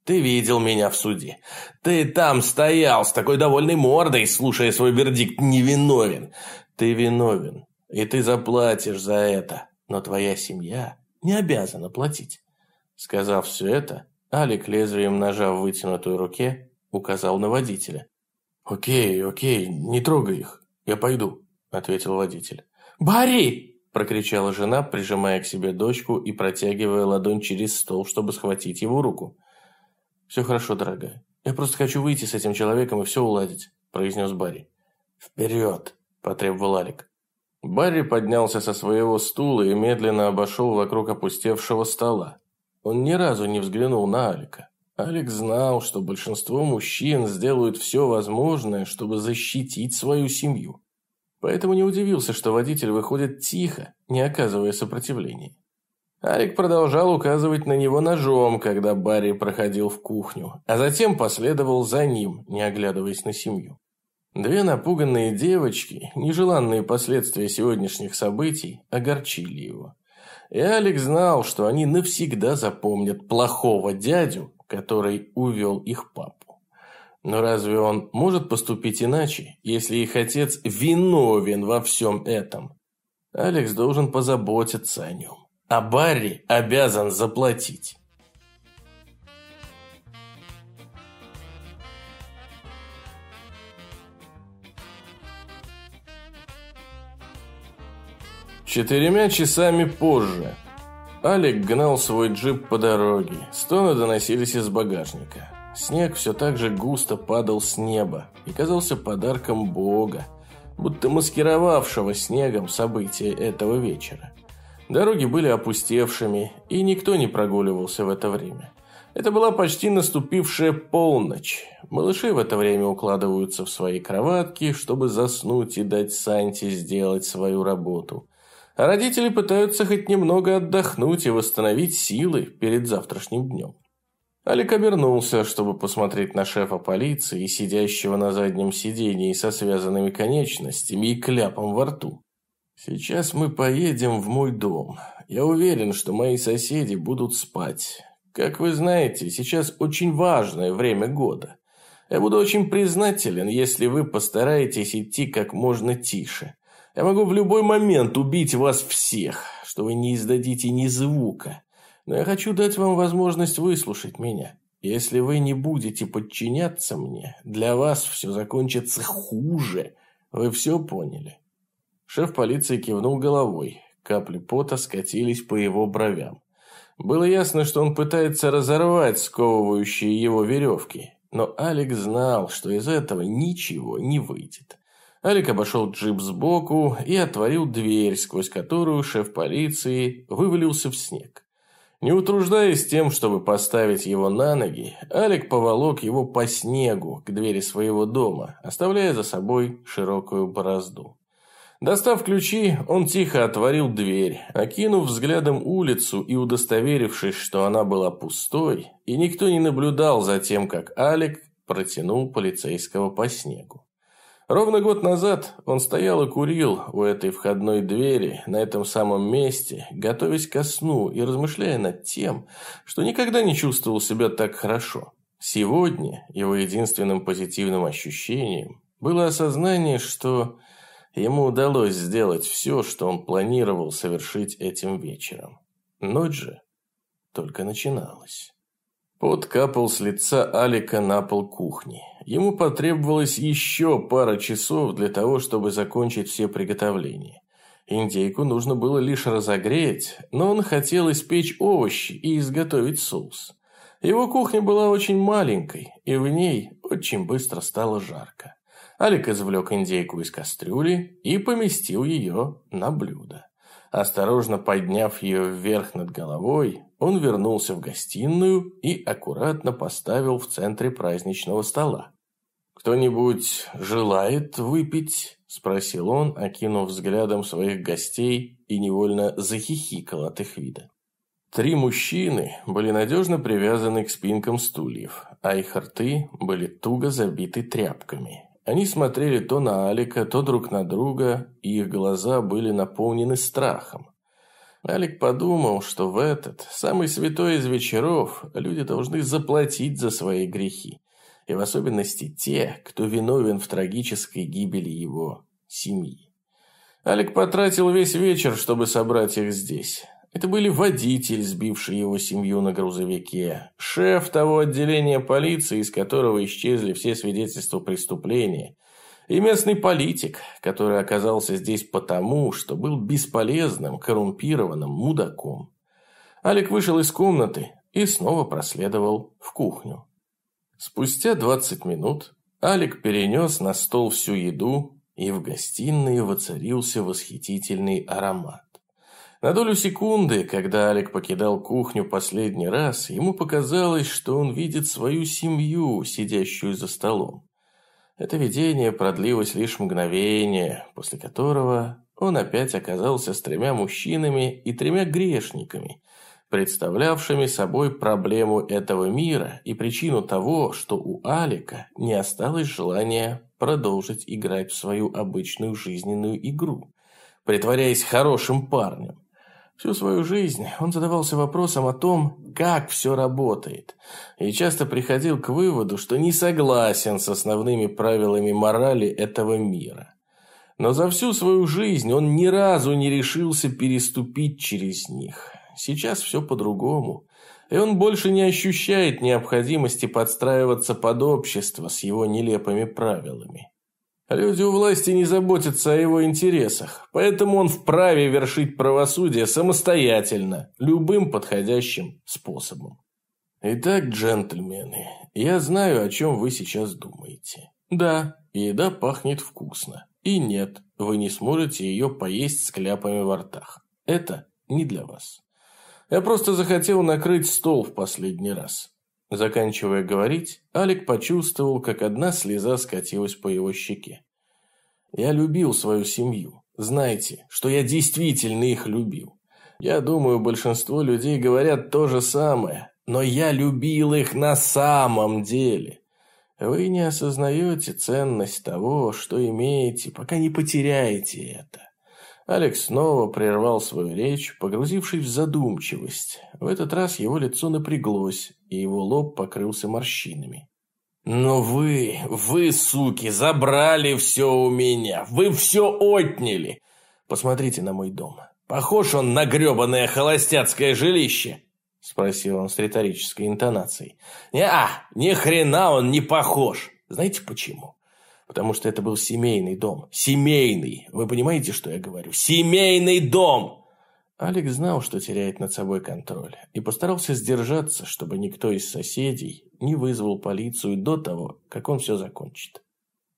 Ты видел меня в суде. Ты там стоял с такой довольной мордой, слушая свой вердикт «невиновен». Ты виновен, и ты заплатишь за это, но твоя семья не обязана платить. Сказав все это, Алик лезвием ножа в вытянутой руке указал на водителя. «Окей, окей, не трогай их, я пойду», – ответил водитель. «Барри!» – прокричала жена, прижимая к себе дочку и протягивая ладонь через стол, чтобы схватить его руку. «Все хорошо, дорогая. Я просто хочу выйти с этим человеком и все уладить», – произнес Барри. «Вперед!» – потребовал Алик. Барри поднялся со своего стула и медленно обошел вокруг опустевшего стола. Он ни разу не взглянул на Алика. Алик знал, что большинство мужчин сделают все возможное, чтобы защитить свою семью. Поэтому не удивился, что водитель выходит тихо, не оказывая сопротивления. Арик продолжал указывать на него ножом, когда Барри проходил в кухню, а затем последовал за ним, не оглядываясь на семью. Две напуганные девочки, нежеланные последствия сегодняшних событий, огорчили его. И Алик знал, что они навсегда запомнят плохого дядю, который увел их папу. Но разве он может поступить иначе, если их отец виновен во всем этом? Алекс должен позаботиться о нем а Барри обязан заплатить. Четырьмя часами позже Алик гнал свой джип по дороге. Стоны доносились из багажника. Снег все так же густо падал с неба и казался подарком Бога, будто маскировавшего снегом события этого вечера. Дороги были опустевшими, и никто не прогуливался в это время. Это была почти наступившая полночь. Малыши в это время укладываются в свои кроватки, чтобы заснуть и дать Санте сделать свою работу. А родители пытаются хоть немного отдохнуть и восстановить силы перед завтрашним днем. Алик обернулся, чтобы посмотреть на шефа полиции, сидящего на заднем сидении со связанными конечностями и кляпом во рту. Сейчас мы поедем в мой дом. Я уверен, что мои соседи будут спать. Как вы знаете, сейчас очень важное время года. Я буду очень признателен, если вы постараетесь идти как можно тише. Я могу в любой момент убить вас всех, что вы не издадите ни звука. Но я хочу дать вам возможность выслушать меня. Если вы не будете подчиняться мне, для вас все закончится хуже. Вы все поняли?» Шеф полиции кивнул головой. Капли пота скатились по его бровям. Было ясно, что он пытается разорвать сковывающие его веревки. Но Алекс знал, что из этого ничего не выйдет. Алик обошел джип сбоку и отворил дверь, сквозь которую шеф полиции вывалился в снег. Не утруждаясь тем, чтобы поставить его на ноги, Алик поволок его по снегу к двери своего дома, оставляя за собой широкую борозду. Достав ключи, он тихо отворил дверь, окинув взглядом улицу и удостоверившись, что она была пустой, и никто не наблюдал за тем, как Алик протянул полицейского по снегу. Ровно год назад он стоял и курил у этой входной двери на этом самом месте, готовясь ко сну и размышляя над тем, что никогда не чувствовал себя так хорошо. Сегодня его единственным позитивным ощущением было осознание, что ему удалось сделать все, что он планировал совершить этим вечером. Ночь же только начиналась. Пот капал с лица Алика на пол кухни. Ему потребовалось еще пара часов для того, чтобы закончить все приготовления. Индейку нужно было лишь разогреть, но он хотел испечь овощи и изготовить соус. Его кухня была очень маленькой, и в ней очень быстро стало жарко. Алик извлек индейку из кастрюли и поместил ее на блюдо. Осторожно подняв ее вверх над головой, он вернулся в гостиную и аккуратно поставил в центре праздничного стола. «Кто-нибудь желает выпить?» – спросил он, окинув взглядом своих гостей и невольно захихикал от их вида. Три мужчины были надежно привязаны к спинкам стульев, а их рты были туго забиты тряпками. Они смотрели то на Алика, то друг на друга, и их глаза были наполнены страхом. Алик подумал, что в этот, самый святой из вечеров, люди должны заплатить за свои грехи. И в особенности те, кто виновен в трагической гибели его семьи. Алик потратил весь вечер, чтобы собрать их здесь. Это были водитель, сбивший его семью на грузовике, шеф того отделения полиции, из которого исчезли все свидетельства преступления, и местный политик, который оказался здесь потому, что был бесполезным, коррумпированным мудаком. Алик вышел из комнаты и снова проследовал в кухню. Спустя 20 минут Алик перенес на стол всю еду, и в гостиной воцарился восхитительный аромат. На долю секунды, когда Алик покидал кухню последний раз, ему показалось, что он видит свою семью, сидящую за столом. Это видение продлилось лишь мгновение, после которого он опять оказался с тремя мужчинами и тремя грешниками, представлявшими собой проблему этого мира и причину того, что у Алика не осталось желания продолжить играть в свою обычную жизненную игру, притворяясь хорошим парнем. Всю свою жизнь он задавался вопросом о том, как все работает, и часто приходил к выводу, что не согласен с основными правилами морали этого мира. Но за всю свою жизнь он ни разу не решился переступить через них. Сейчас все по-другому, и он больше не ощущает необходимости подстраиваться под общество с его нелепыми правилами. Люди у власти не заботятся о его интересах, поэтому он вправе вершить правосудие самостоятельно, любым подходящим способом. Итак, джентльмены, я знаю, о чем вы сейчас думаете. Да, еда пахнет вкусно. И нет, вы не сможете ее поесть с кляпами во ртах. Это не для вас. Я просто захотел накрыть стол в последний раз. Заканчивая говорить, Алик почувствовал, как одна слеза скатилась по его щеке. «Я любил свою семью. Знаете, что я действительно их любил. Я думаю, большинство людей говорят то же самое, но я любил их на самом деле. Вы не осознаете ценность того, что имеете, пока не потеряете это. Алекс снова прервал свою речь, погрузившись в задумчивость. В этот раз его лицо напряглось, и его лоб покрылся морщинами. Но вы, вы, суки, забрали все у меня. Вы все отняли. Посмотрите на мой дом. Похож он на гребаное холостяцкое жилище?» Спросил он с риторической интонацией. «Не-а, ни хрена он не похож. Знаете почему? Потому что это был семейный дом. Семейный. Вы понимаете, что я говорю? Семейный дом!» Алекс знал, что теряет над собой контроль, и постарался сдержаться, чтобы никто из соседей не вызвал полицию до того, как он все закончит.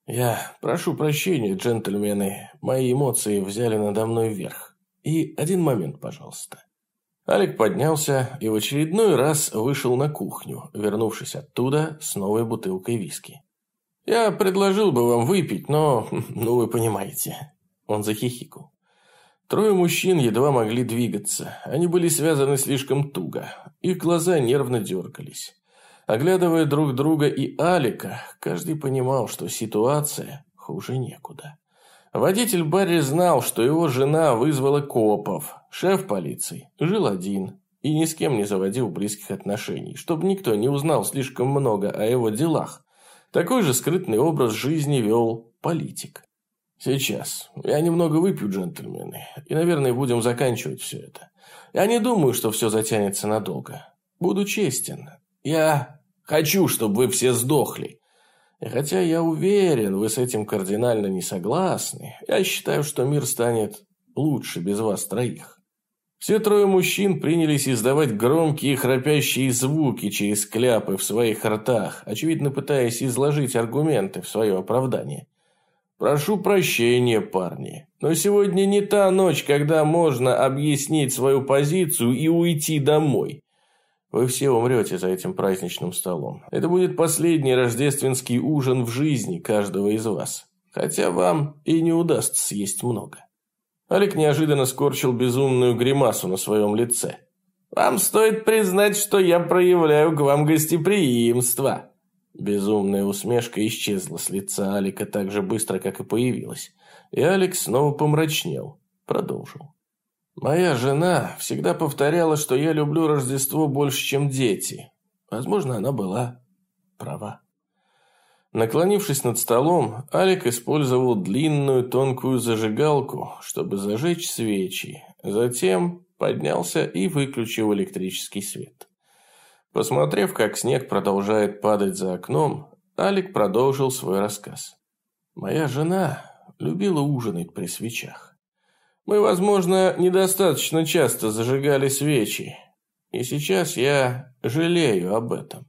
«Я прошу прощения, джентльмены, мои эмоции взяли надо мной вверх. И один момент, пожалуйста». Алик поднялся и в очередной раз вышел на кухню, вернувшись оттуда с новой бутылкой виски. «Я предложил бы вам выпить, но, ну вы понимаете». Он захихикал. Трое мужчин едва могли двигаться. Они были связаны слишком туго. Их глаза нервно дергались. Оглядывая друг друга и Алика, каждый понимал, что ситуация хуже некуда. Водитель Барри знал, что его жена вызвала копов. Шеф полиции жил один и ни с кем не заводил близких отношений, чтобы никто не узнал слишком много о его делах. Такой же скрытный образ жизни вел политик. Сейчас. Я немного выпью, джентльмены, и, наверное, будем заканчивать все это. Я не думаю, что все затянется надолго. Буду честен. Я хочу, чтобы вы все сдохли. И хотя я уверен, вы с этим кардинально не согласны, я считаю, что мир станет лучше без вас троих. Все трое мужчин принялись издавать громкие храпящие звуки через кляпы в своих ртах, очевидно пытаясь изложить аргументы в свое оправдание. Прошу прощения, парни, но сегодня не та ночь, когда можно объяснить свою позицию и уйти домой. Вы все умрете за этим праздничным столом. Это будет последний рождественский ужин в жизни каждого из вас. Хотя вам и не удастся съесть много. Алик неожиданно скорчил безумную гримасу на своем лице. «Вам стоит признать, что я проявляю к вам гостеприимство», Безумная усмешка исчезла с лица Алика так же быстро, как и появилась. И Алекс снова помрачнел. Продолжил. «Моя жена всегда повторяла, что я люблю Рождество больше, чем дети. Возможно, она была права». Наклонившись над столом, Алик использовал длинную тонкую зажигалку, чтобы зажечь свечи. Затем поднялся и выключил электрический свет. Посмотрев, как снег продолжает падать за окном, Алик продолжил свой рассказ. «Моя жена любила ужинать при свечах. Мы, возможно, недостаточно часто зажигали свечи, и сейчас я жалею об этом.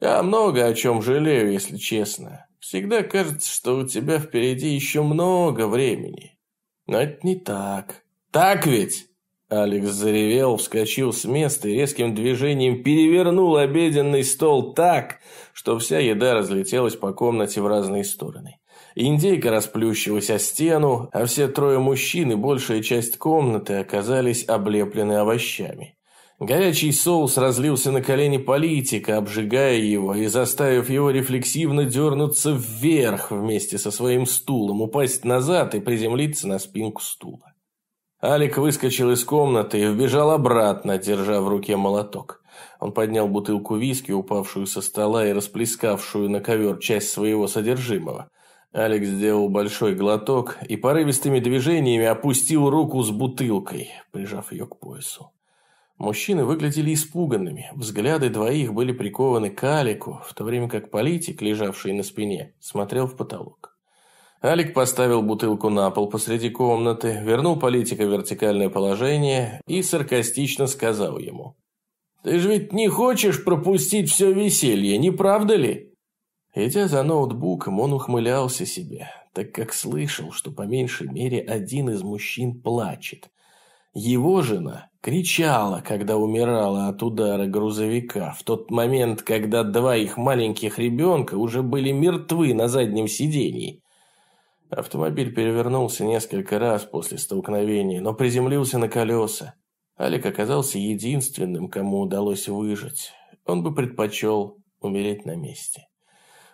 Я много о чем жалею, если честно. Всегда кажется, что у тебя впереди еще много времени. Но это не так. Так ведь?» Алекс заревел, вскочил с места и резким движением перевернул обеденный стол так, что вся еда разлетелась по комнате в разные стороны. Индейка расплющилась о стену, а все трое мужчин и большая часть комнаты оказались облеплены овощами. Горячий соус разлился на колени политика, обжигая его и заставив его рефлексивно дернуться вверх вместе со своим стулом, упасть назад и приземлиться на спинку стула. Алик выскочил из комнаты и вбежал обратно, держа в руке молоток. Он поднял бутылку виски, упавшую со стола и расплескавшую на ковер часть своего содержимого. Алекс сделал большой глоток и порывистыми движениями опустил руку с бутылкой, прижав ее к поясу. Мужчины выглядели испуганными, взгляды двоих были прикованы к Алику, в то время как политик, лежавший на спине, смотрел в потолок. Алик поставил бутылку на пол посреди комнаты, вернул политика в вертикальное положение и саркастично сказал ему. «Ты же ведь не хочешь пропустить все веселье, не правда ли?» Идя за ноутбуком, он ухмылялся себе, так как слышал, что по меньшей мере один из мужчин плачет. Его жена кричала, когда умирала от удара грузовика, в тот момент, когда два их маленьких ребенка уже были мертвы на заднем сидении. Автомобиль перевернулся несколько раз после столкновения, но приземлился на колеса. Алик оказался единственным, кому удалось выжить. Он бы предпочел умереть на месте.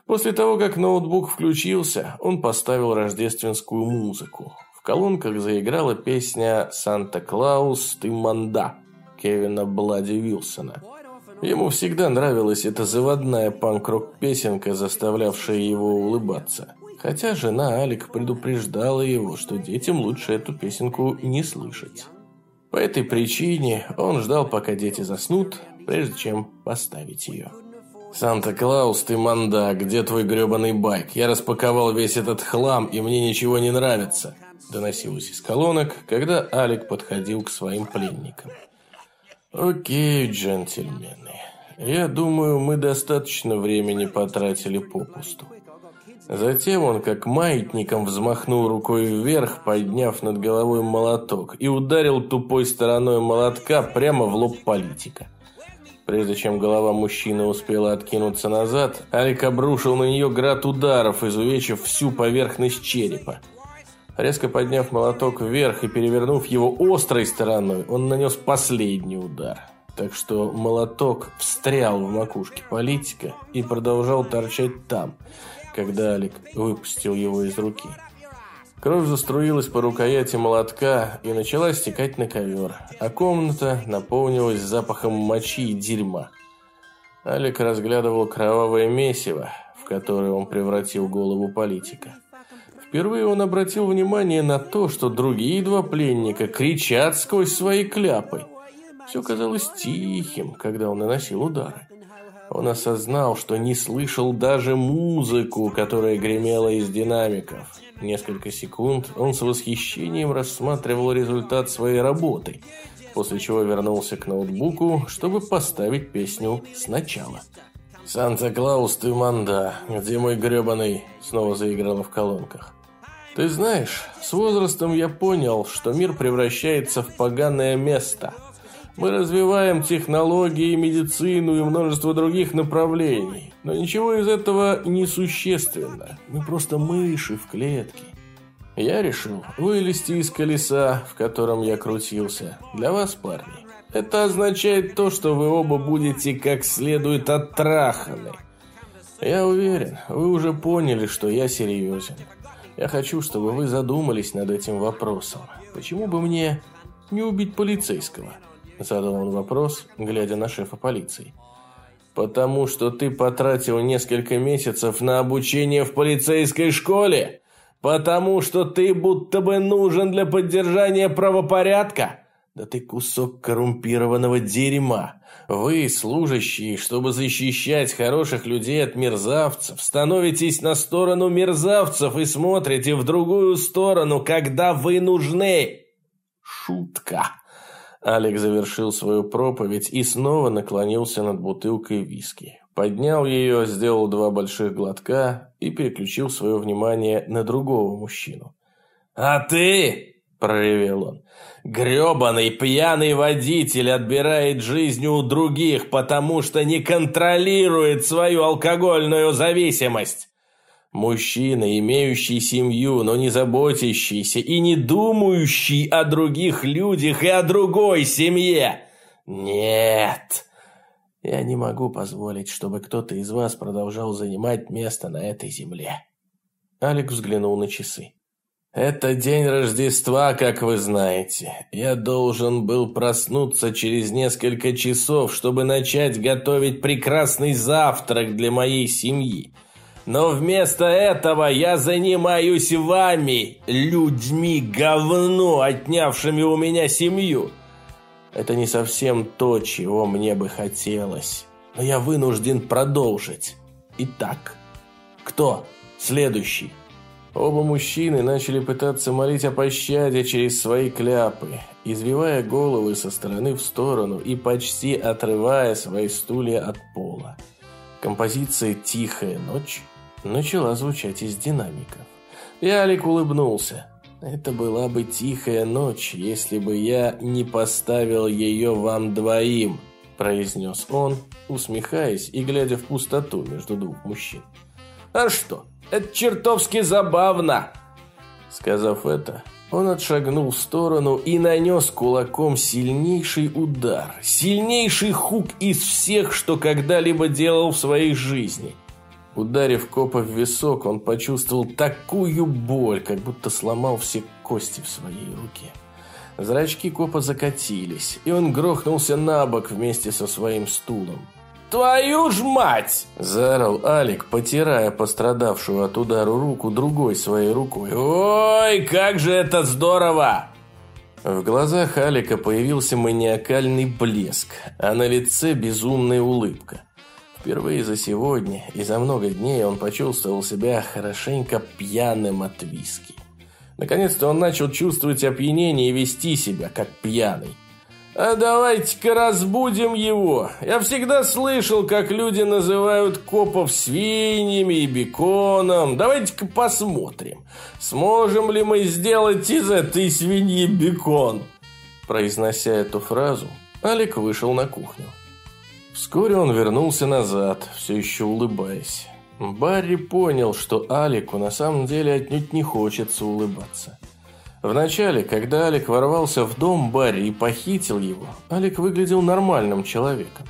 После того, как ноутбук включился, он поставил рождественскую музыку. В колонках заиграла песня «Санта-Клаус, ты манда» Кевина Блади Вилсона. Ему всегда нравилась эта заводная панк-рок песенка, заставлявшая его улыбаться. Хотя жена Алик предупреждала его, что детям лучше эту песенку не слышать. По этой причине он ждал, пока дети заснут, прежде чем поставить ее. «Санта-Клаус, ты манда, где твой гребаный байк? Я распаковал весь этот хлам, и мне ничего не нравится», доносилось из колонок, когда Алик подходил к своим пленникам. «Окей, джентльмены, я думаю, мы достаточно времени потратили попусту. Затем он, как маятником, взмахнул рукой вверх, подняв над головой молоток, и ударил тупой стороной молотка прямо в лоб политика. Прежде чем голова мужчины успела откинуться назад, Алик обрушил на нее град ударов, изувечив всю поверхность черепа. Резко подняв молоток вверх и перевернув его острой стороной, он нанес последний удар. Так что молоток встрял в макушке политика и продолжал торчать там – когда Алик выпустил его из руки. Кровь заструилась по рукояти молотка и начала стекать на ковер, а комната наполнилась запахом мочи и дерьма. Алик разглядывал кровавое месиво, в которое он превратил голову политика. Впервые он обратил внимание на то, что другие два пленника кричат сквозь свои кляпы. Все казалось тихим, когда он наносил удары. Он осознал, что не слышал даже музыку, которая гремела из динамиков. Несколько секунд он с восхищением рассматривал результат своей работы, после чего вернулся к ноутбуку, чтобы поставить песню сначала. «Санта-Клаус, ты манда, где мой гребаный?» снова заиграла в колонках. «Ты знаешь, с возрастом я понял, что мир превращается в поганое место». Мы развиваем технологии, медицину и множество других направлений. Но ничего из этого не существенно. Мы просто мыши в клетке. Я решил вылезти из колеса, в котором я крутился. Для вас, парни. Это означает то, что вы оба будете как следует оттраханы. Я уверен, вы уже поняли, что я серьезен. Я хочу, чтобы вы задумались над этим вопросом. Почему бы мне не убить полицейского? Задал он вопрос, глядя на шефа полиции. «Потому что ты потратил несколько месяцев на обучение в полицейской школе? Потому что ты будто бы нужен для поддержания правопорядка? Да ты кусок коррумпированного дерьма. Вы, служащие, чтобы защищать хороших людей от мерзавцев, становитесь на сторону мерзавцев и смотрите в другую сторону, когда вы нужны. Шутка. Алекс завершил свою проповедь и снова наклонился над бутылкой виски. Поднял ее, сделал два больших глотка и переключил свое внимание на другого мужчину. «А ты!» – проревел он. «Гребаный пьяный водитель отбирает жизнь у других, потому что не контролирует свою алкогольную зависимость!» Мужчина, имеющий семью, но не заботящийся и не думающий о других людях и о другой семье. Нет. Я не могу позволить, чтобы кто-то из вас продолжал занимать место на этой земле. Алекс взглянул на часы. «Это день Рождества, как вы знаете. Я должен был проснуться через несколько часов, чтобы начать готовить прекрасный завтрак для моей семьи. Но вместо этого я занимаюсь вами, людьми говно, отнявшими у меня семью. Это не совсем то, чего мне бы хотелось. Но я вынужден продолжить. Итак, кто следующий? Оба мужчины начали пытаться молить о пощаде через свои кляпы, извивая головы со стороны в сторону и почти отрывая свои стулья от пола. Композиция «Тихая ночь» начала звучать из динамиков. И Алик улыбнулся. Это была бы тихая ночь, если бы я не поставил ее вам двоим, произнес он, усмехаясь и глядя в пустоту между двух мужчин. А что? Это чертовски забавно. Сказав это, он отшагнул в сторону и нанес кулаком сильнейший удар, сильнейший хук из всех, что когда-либо делал в своей жизни. Ударив копа в висок, он почувствовал такую боль, как будто сломал все кости в своей руке. Зрачки копа закатились, и он грохнулся на бок вместе со своим стулом. «Твою ж мать!» – заорал Алик, потирая пострадавшую от удара руку другой своей рукой. «Ой, как же это здорово!» В глазах Алика появился маниакальный блеск, а на лице безумная улыбка. Впервые за сегодня и за много дней он почувствовал себя хорошенько пьяным от виски. Наконец-то он начал чувствовать опьянение и вести себя как пьяный. «А давайте-ка разбудим его. Я всегда слышал, как люди называют копов свиньями и беконом. Давайте-ка посмотрим, сможем ли мы сделать из этой свиньи бекон». Произнося эту фразу, Алик вышел на кухню. Вскоре он вернулся назад, все еще улыбаясь. Барри понял, что Алику на самом деле отнюдь не хочется улыбаться. Вначале, когда Алик ворвался в дом Барри и похитил его, Алик выглядел нормальным человеком.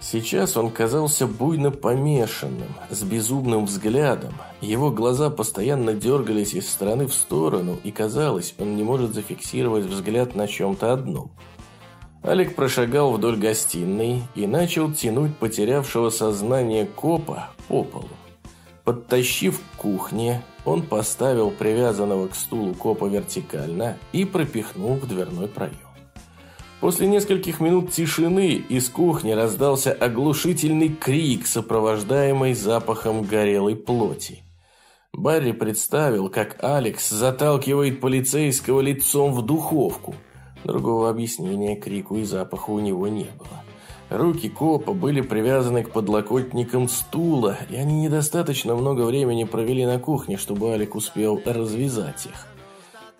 Сейчас он казался буйно помешанным, с безумным взглядом. Его глаза постоянно дергались из стороны в сторону, и казалось, он не может зафиксировать взгляд на чем-то одном. Алик прошагал вдоль гостиной и начал тянуть потерявшего сознание копа по полу. Подтащив к кухне, он поставил привязанного к стулу копа вертикально и пропихнул в дверной проем. После нескольких минут тишины из кухни раздался оглушительный крик, сопровождаемый запахом горелой плоти. Барри представил, как Алекс заталкивает полицейского лицом в духовку. Другого объяснения крику и запаху у него не было. Руки копа были привязаны к подлокотникам стула, и они недостаточно много времени провели на кухне, чтобы Алик успел развязать их.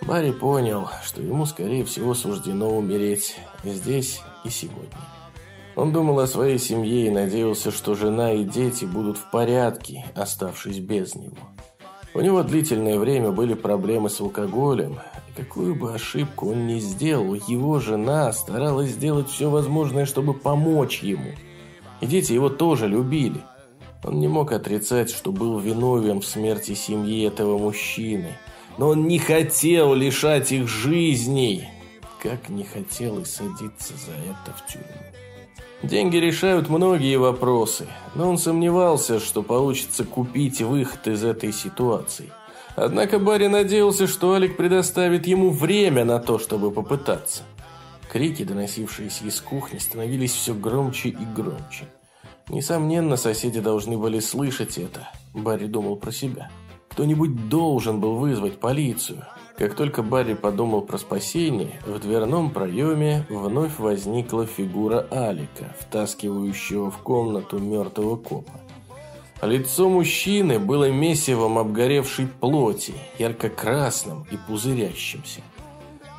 Барри понял, что ему, скорее всего, суждено умереть здесь и сегодня. Он думал о своей семье и надеялся, что жена и дети будут в порядке, оставшись без него. У него длительное время были проблемы с алкоголем, Какую бы ошибку он ни сделал, его жена старалась сделать все возможное, чтобы помочь ему. И дети его тоже любили. Он не мог отрицать, что был виновен в смерти семьи этого мужчины. Но он не хотел лишать их жизней. Как не хотел и садиться за это в тюрьму. Деньги решают многие вопросы, но он сомневался, что получится купить выход из этой ситуации. Однако Барри надеялся, что Алик предоставит ему время на то, чтобы попытаться. Крики, доносившиеся из кухни, становились все громче и громче. Несомненно, соседи должны были слышать это, Барри думал про себя. Кто-нибудь должен был вызвать полицию. Как только Барри подумал про спасение, в дверном проеме вновь возникла фигура Алика, втаскивающего в комнату мертвого копа. Лицо мужчины было месивом обгоревшей плоти, ярко-красным и пузырящимся.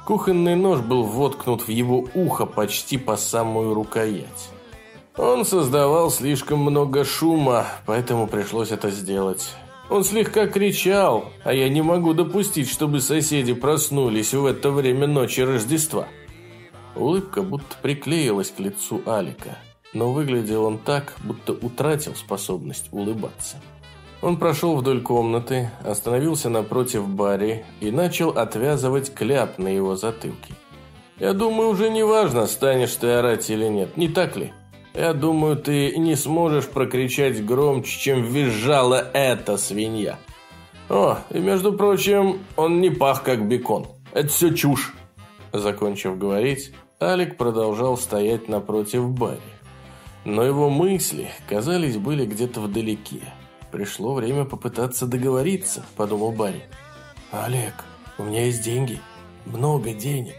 Кухонный нож был воткнут в его ухо почти по самую рукоять. Он создавал слишком много шума, поэтому пришлось это сделать. Он слегка кричал, а я не могу допустить, чтобы соседи проснулись в это время ночи Рождества. Улыбка будто приклеилась к лицу Алика но выглядел он так, будто утратил способность улыбаться. Он прошел вдоль комнаты, остановился напротив Барри и начал отвязывать кляп на его затылке. «Я думаю, уже не важно, станешь ты орать или нет, не так ли? Я думаю, ты не сможешь прокричать громче, чем визжала эта свинья. О, и между прочим, он не пах как бекон. Это все чушь». Закончив говорить, Алик продолжал стоять напротив Барри. Но его мысли, казались, были где-то вдалеке. «Пришло время попытаться договориться», – подумал Барри. «Олег, у меня есть деньги. Много денег.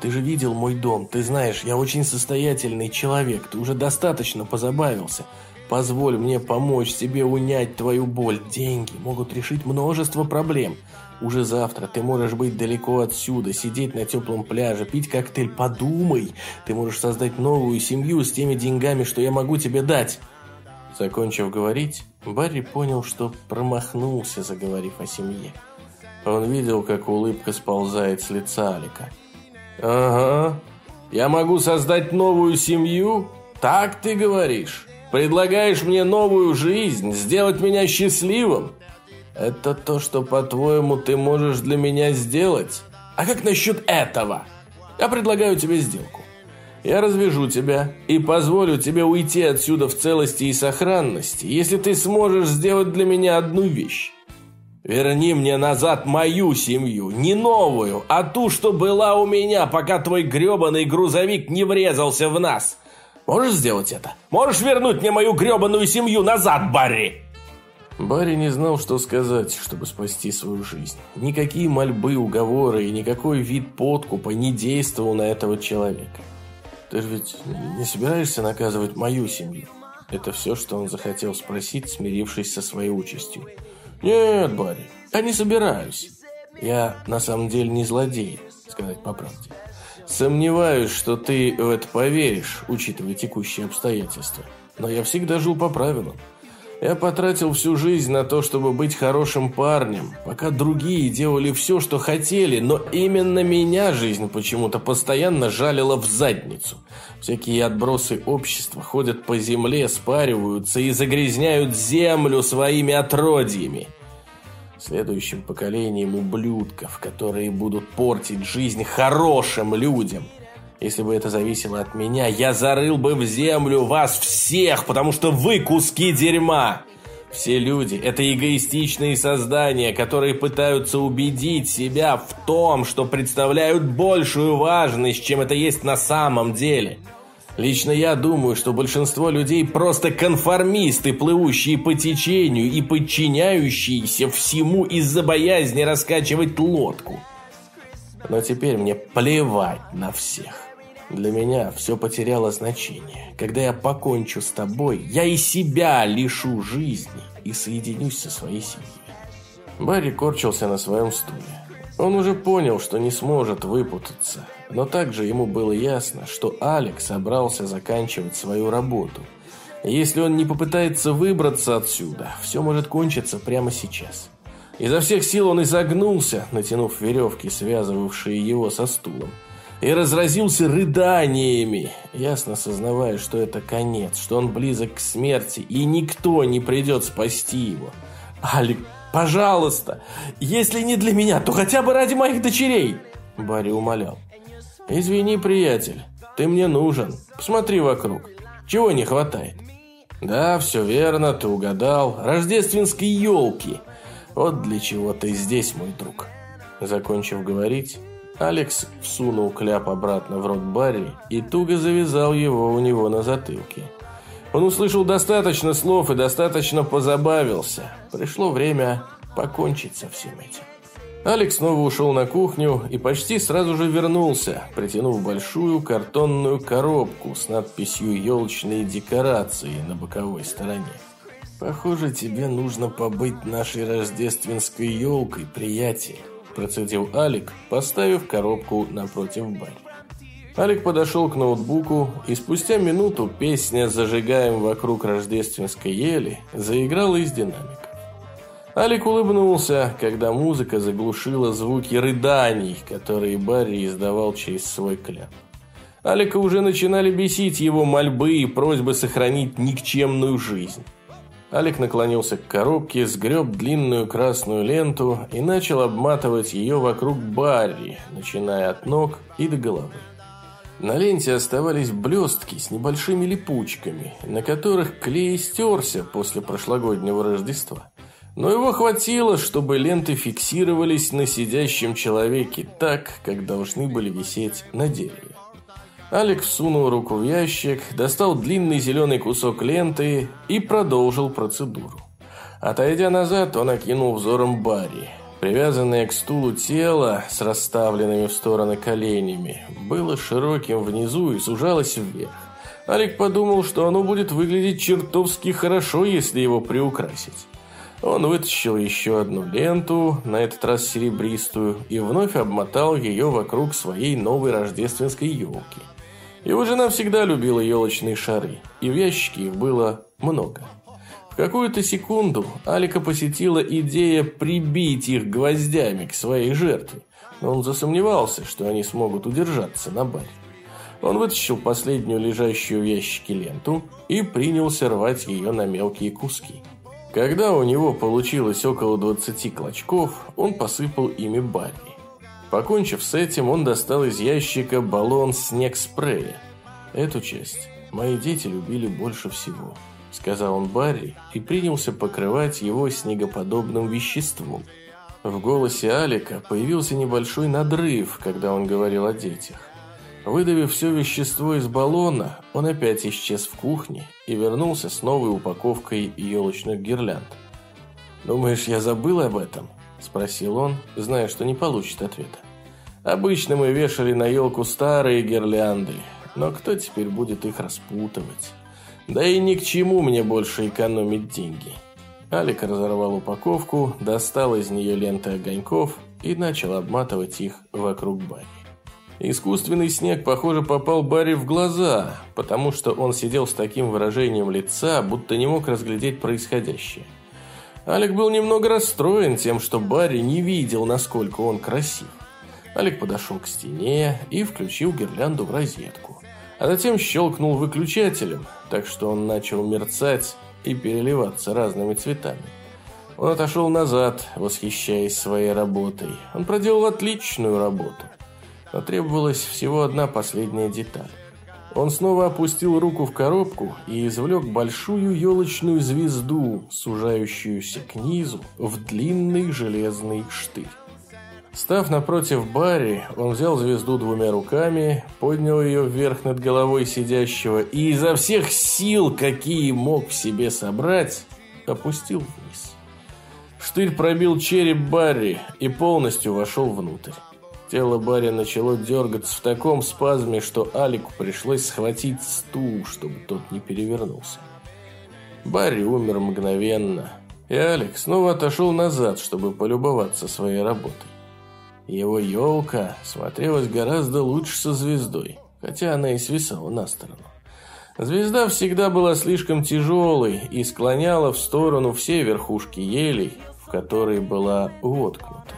Ты же видел мой дом. Ты знаешь, я очень состоятельный человек. Ты уже достаточно позабавился. Позволь мне помочь тебе унять твою боль. Деньги могут решить множество проблем. Уже завтра ты можешь быть далеко отсюда, сидеть на теплом пляже, пить коктейль. Подумай, ты можешь создать новую семью с теми деньгами, что я могу тебе дать. Закончив говорить, Барри понял, что промахнулся, заговорив о семье. Он видел, как улыбка сползает с лица Алика. «Ага, я могу создать новую семью? Так ты говоришь? Предлагаешь мне новую жизнь, сделать меня счастливым?» «Это то, что, по-твоему, ты можешь для меня сделать? А как насчет этого? Я предлагаю тебе сделку. Я развяжу тебя и позволю тебе уйти отсюда в целости и сохранности, если ты сможешь сделать для меня одну вещь. Верни мне назад мою семью, не новую, а ту, что была у меня, пока твой гребаный грузовик не врезался в нас. Можешь сделать это? Можешь вернуть мне мою гребаную семью назад, Барри?» Барри не знал, что сказать, чтобы спасти свою жизнь. Никакие мольбы, уговоры и никакой вид подкупа не действовал на этого человека. «Ты же ведь не собираешься наказывать мою семью?» Это все, что он захотел спросить, смирившись со своей участью. «Нет, Барри, я не собираюсь. Я на самом деле не злодей, сказать по правде. Сомневаюсь, что ты в это поверишь, учитывая текущие обстоятельства. Но я всегда жил по правилам. Я потратил всю жизнь на то, чтобы быть хорошим парнем, пока другие делали все, что хотели, но именно меня жизнь почему-то постоянно жалила в задницу. Всякие отбросы общества ходят по земле, спариваются и загрязняют землю своими отродьями. Следующим поколением ублюдков, которые будут портить жизнь хорошим людям – если бы это зависело от меня, я зарыл бы в землю вас всех, потому что вы куски дерьма. Все люди – это эгоистичные создания, которые пытаются убедить себя в том, что представляют большую важность, чем это есть на самом деле. Лично я думаю, что большинство людей просто конформисты, плывущие по течению и подчиняющиеся всему из-за боязни раскачивать лодку. Но теперь мне плевать на всех. Для меня все потеряло значение. Когда я покончу с тобой, я и себя лишу жизни и соединюсь со своей семьей. Барри корчился на своем стуле. Он уже понял, что не сможет выпутаться, но также ему было ясно, что Алекс собрался заканчивать свою работу. Если он не попытается выбраться отсюда, все может кончиться прямо сейчас. Изо всех сил он изогнулся, натянув веревки, связывавшие его со стулом и разразился рыданиями, ясно сознавая, что это конец, что он близок к смерти, и никто не придет спасти его. «Алик, пожалуйста, если не для меня, то хотя бы ради моих дочерей!» Барри умолял. «Извини, приятель, ты мне нужен. Посмотри вокруг. Чего не хватает?» «Да, все верно, ты угадал. Рождественской елки. Вот для чего ты здесь, мой друг». Закончив говорить, Алекс всунул кляп обратно в рот Барри и туго завязал его у него на затылке. Он услышал достаточно слов и достаточно позабавился. Пришло время покончить со всем этим. Алекс снова ушел на кухню и почти сразу же вернулся, притянув большую картонную коробку с надписью «Елочные декорации» на боковой стороне. «Похоже, тебе нужно побыть нашей рождественской елкой, приятель» процедил Алик, поставив коробку напротив Барри. Алик подошел к ноутбуку, и спустя минуту песня «Зажигаем вокруг рождественской ели» заиграла из динамиков. Алик улыбнулся, когда музыка заглушила звуки рыданий, которые Барри издавал через свой кляп. Алика уже начинали бесить его мольбы и просьбы сохранить никчемную жизнь. Алик наклонился к коробке, сгреб длинную красную ленту и начал обматывать ее вокруг Барри, начиная от ног и до головы. На ленте оставались блестки с небольшими липучками, на которых клей стерся после прошлогоднего Рождества. Но его хватило, чтобы ленты фиксировались на сидящем человеке так, как должны были висеть на дереве. Алекс сунул руку в ящик, достал длинный зеленый кусок ленты и продолжил процедуру. Отойдя назад, он окинул взором Барри. Привязанное к стулу тело с расставленными в стороны коленями было широким внизу и сужалось вверх. Алик подумал, что оно будет выглядеть чертовски хорошо, если его приукрасить. Он вытащил еще одну ленту, на этот раз серебристую, и вновь обмотал ее вокруг своей новой рождественской елки. Его жена всегда любила елочные шары, и в ящике их было много. В какую-то секунду Алика посетила идея прибить их гвоздями к своей жертве, но он засомневался, что они смогут удержаться на баре. Он вытащил последнюю лежащую в ящике ленту и принялся рвать ее на мелкие куски. Когда у него получилось около 20 клочков, он посыпал ими Барри. Покончив с этим, он достал из ящика баллон снег-спрея. Эту часть мои дети любили больше всего, сказал он Барри и принялся покрывать его снегоподобным веществом. В голосе Алика появился небольшой надрыв, когда он говорил о детях. Выдавив все вещество из баллона, он опять исчез в кухне и вернулся с новой упаковкой елочных гирлянд. «Думаешь, я забыл об этом?» – спросил он, зная, что не получит ответа. «Обычно мы вешали на елку старые гирлянды, но кто теперь будет их распутывать? Да и ни к чему мне больше экономить деньги». Алик разорвал упаковку, достал из нее ленты огоньков и начал обматывать их вокруг бани. Искусственный снег, похоже, попал Барри в глаза, потому что он сидел с таким выражением лица, будто не мог разглядеть происходящее. Алик был немного расстроен тем, что Барри не видел, насколько он красив. Алик подошел к стене и включил гирлянду в розетку. А затем щелкнул выключателем, так что он начал мерцать и переливаться разными цветами. Он отошел назад, восхищаясь своей работой. Он проделал отличную работу но требовалась всего одна последняя деталь. Он снова опустил руку в коробку и извлек большую елочную звезду, сужающуюся к низу в длинный железный штырь. Став напротив Барри, он взял звезду двумя руками, поднял ее вверх над головой сидящего и изо всех сил, какие мог в себе собрать, опустил вниз. Штырь пробил череп Барри и полностью вошел внутрь. Тело Барри начало дергаться в таком спазме, что Алику пришлось схватить стул, чтобы тот не перевернулся. Барри умер мгновенно, и Алик снова отошел назад, чтобы полюбоваться своей работой. Его елка смотрелась гораздо лучше со звездой, хотя она и свисала на сторону. Звезда всегда была слишком тяжелой и склоняла в сторону все верхушки елей, в которые была воткнута.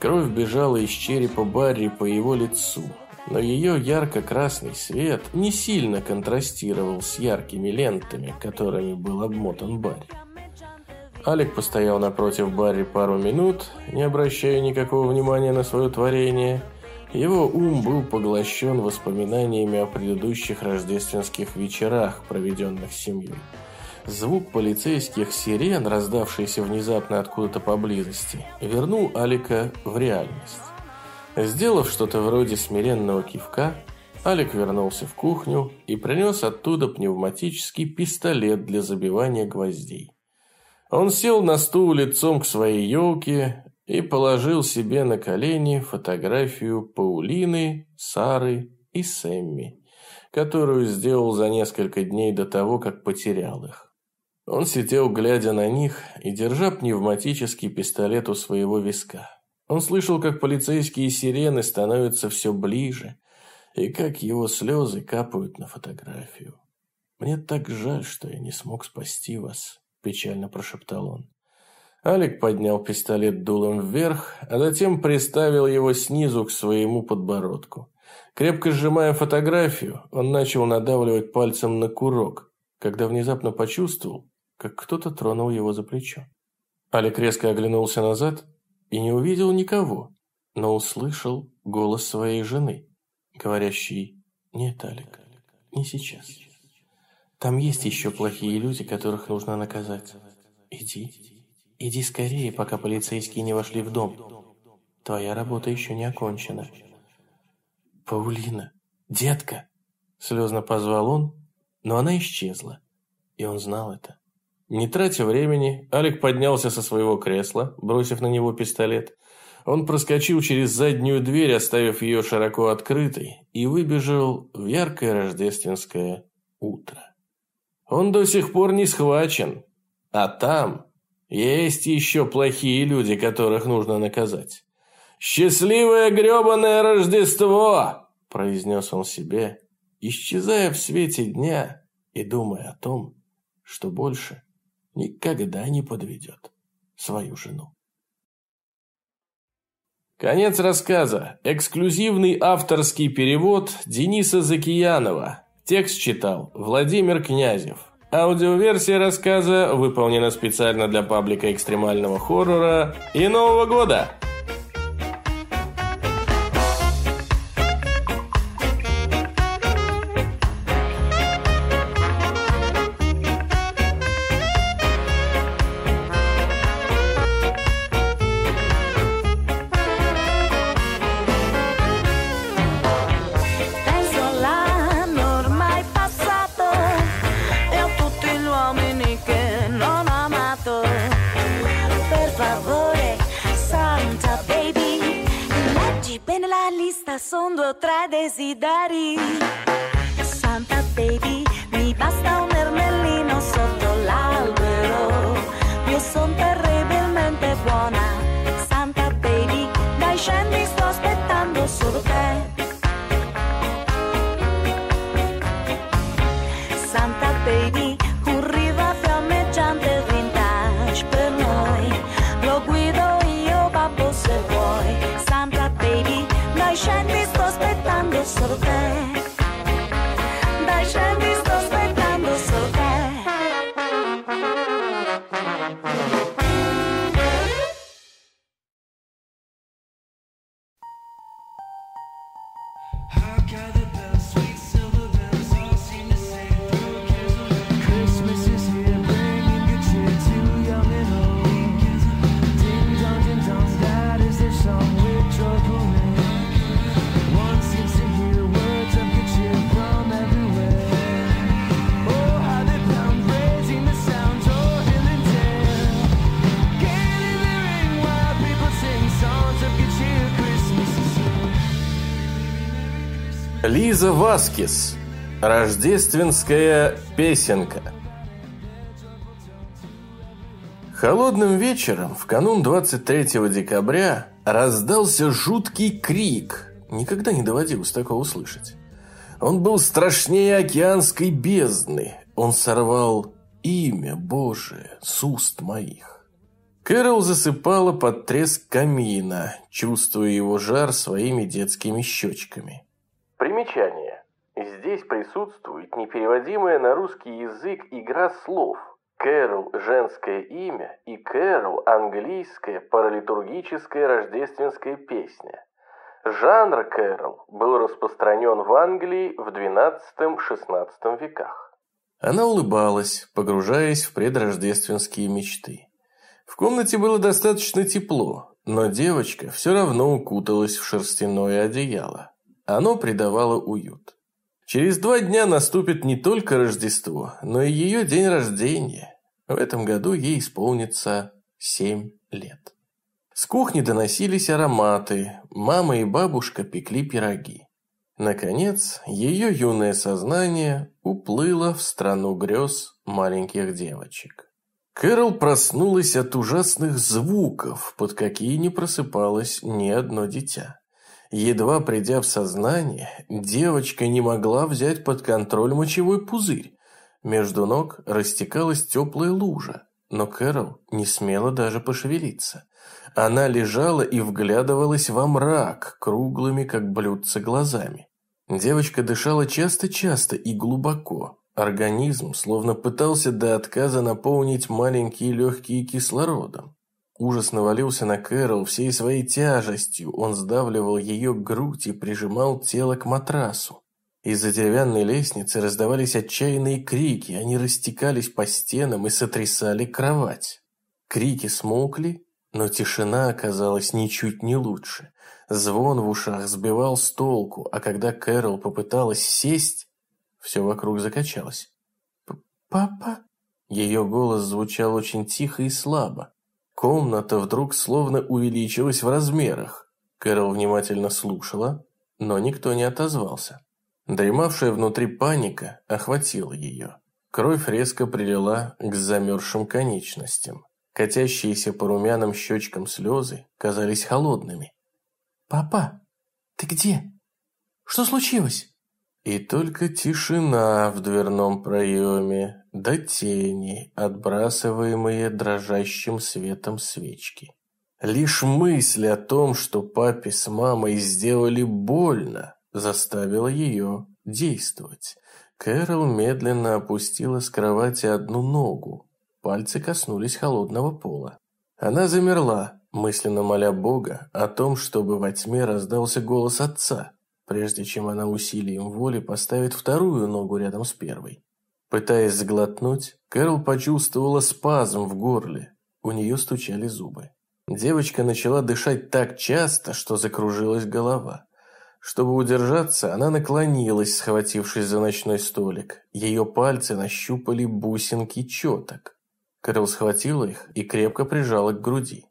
Кровь бежала из черепа Барри по его лицу, но ее ярко-красный свет не сильно контрастировал с яркими лентами, которыми был обмотан Барри. Алик постоял напротив Барри пару минут, не обращая никакого внимания на свое творение. Его ум был поглощен воспоминаниями о предыдущих рождественских вечерах, проведенных с семьей. Звук полицейских сирен, раздавшийся внезапно откуда-то поблизости, вернул Алика в реальность. Сделав что-то вроде смиренного кивка, Алик вернулся в кухню и принес оттуда пневматический пистолет для забивания гвоздей. Он сел на стул лицом к своей елке и положил себе на колени фотографию Паулины, Сары и Сэмми, которую сделал за несколько дней до того, как потерял их. Он сидел, глядя на них и держа пневматический пистолет у своего виска. Он слышал, как полицейские сирены становятся все ближе, и как его слезы капают на фотографию. «Мне так жаль, что я не смог спасти вас», – печально прошептал он. Алик поднял пистолет дулом вверх, а затем приставил его снизу к своему подбородку. Крепко сжимая фотографию, он начал надавливать пальцем на курок, когда внезапно почувствовал, как кто-то тронул его за плечо. Алик резко оглянулся назад и не увидел никого, но услышал голос своей жены, говорящий «Нет, Алик, не сейчас. Там есть еще плохие люди, которых нужно наказать. Иди, иди скорее, пока полицейские не вошли в дом. Твоя работа еще не окончена». «Паулина, детка!» Слезно позвал он, но она исчезла, и он знал это. Не тратя времени, Алик поднялся со своего кресла, бросив на него пистолет. Он проскочил через заднюю дверь, оставив ее широко открытой, и выбежал в яркое рождественское утро. Он до сих пор не схвачен, а там есть еще плохие люди, которых нужно наказать. «Счастливое гребаное Рождество!» – произнес он себе, исчезая в свете дня и думая о том, что больше – никогда не подведет свою жену. Конец рассказа. Эксклюзивный авторский перевод Дениса Закиянова. Текст читал Владимир Князев. Аудиоверсия рассказа выполнена специально для паблика экстремального хоррора и Нового года. Лиза Васкис. Рождественская песенка. Холодным вечером, в канун 23 декабря, раздался жуткий крик. Никогда не доводилось такого услышать. Он был страшнее океанской бездны. Он сорвал имя Божие с уст моих. Кэрол засыпала под треск камина, чувствуя его жар своими детскими щечками. Примечание. Здесь присутствует непереводимая на русский язык игра слов. Кэрол – женское имя, и Кэрол – английская паралитургическая рождественская песня. Жанр Кэрол был распространен в Англии в XII-XVI веках. Она улыбалась, погружаясь в предрождественские мечты. В комнате было достаточно тепло, но девочка все равно укуталась в шерстяное одеяло. Оно придавало уют. Через два дня наступит не только Рождество, но и ее день рождения. В этом году ей исполнится семь лет. С кухни доносились ароматы, мама и бабушка пекли пироги. Наконец, ее юное сознание уплыло в страну грез маленьких девочек. Кэрол проснулась от ужасных звуков, под какие не просыпалось ни одно дитя. Едва придя в сознание, девочка не могла взять под контроль мочевой пузырь. Между ног растекалась теплая лужа, но Кэрол не смела даже пошевелиться. Она лежала и вглядывалась во мрак, круглыми, как блюдце, глазами. Девочка дышала часто-часто и глубоко. Организм словно пытался до отказа наполнить маленькие легкие кислородом. Ужас навалился на Кэрол всей своей тяжестью. Он сдавливал ее грудь и прижимал тело к матрасу. Из-за деревянной лестницы раздавались отчаянные крики. Они растекались по стенам и сотрясали кровать. Крики смолкли, но тишина оказалась ничуть не лучше. Звон в ушах сбивал с толку, а когда Кэрол попыталась сесть, все вокруг закачалось. «Папа?» Ее голос звучал очень тихо и слабо. Комната вдруг словно увеличилась в размерах. Кэрол внимательно слушала, но никто не отозвался. Дремавшая внутри паника охватила ее. Кровь резко прилила к замерзшим конечностям. Катящиеся по румяным щечкам слезы казались холодными. «Папа, ты где? Что случилось?» И только тишина в дверном проеме, да тени, отбрасываемые дрожащим светом свечки. Лишь мысль о том, что папе с мамой сделали больно, заставила ее действовать. Кэрол медленно опустила с кровати одну ногу. Пальцы коснулись холодного пола. Она замерла, мысленно моля Бога о том, чтобы во тьме раздался голос отца, прежде чем она усилием воли поставит вторую ногу рядом с первой. Пытаясь заглотнуть, Кэрол почувствовала спазм в горле. У нее стучали зубы. Девочка начала дышать так часто, что закружилась голова. Чтобы удержаться, она наклонилась, схватившись за ночной столик. Ее пальцы нащупали бусинки четок. Кэрол схватила их и крепко прижала к груди.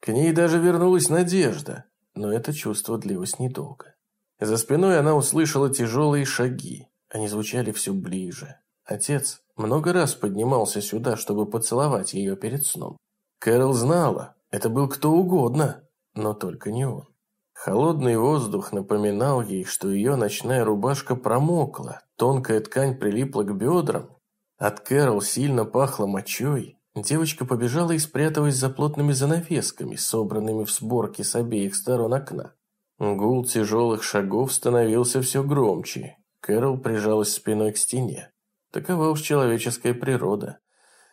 К ней даже вернулась надежда, но это чувство длилось недолго. За спиной она услышала тяжелые шаги. Они звучали все ближе. Отец много раз поднимался сюда, чтобы поцеловать ее перед сном. Кэрол знала, это был кто угодно, но только не он. Холодный воздух напоминал ей, что ее ночная рубашка промокла, тонкая ткань прилипла к бедрам. От Кэрол сильно пахло мочой. Девочка побежала и спряталась за плотными занавесками, собранными в сборке с обеих сторон окна. Гул тяжелых шагов становился все громче. Кэрол прижалась спиной к стене. Такова уж человеческая природа.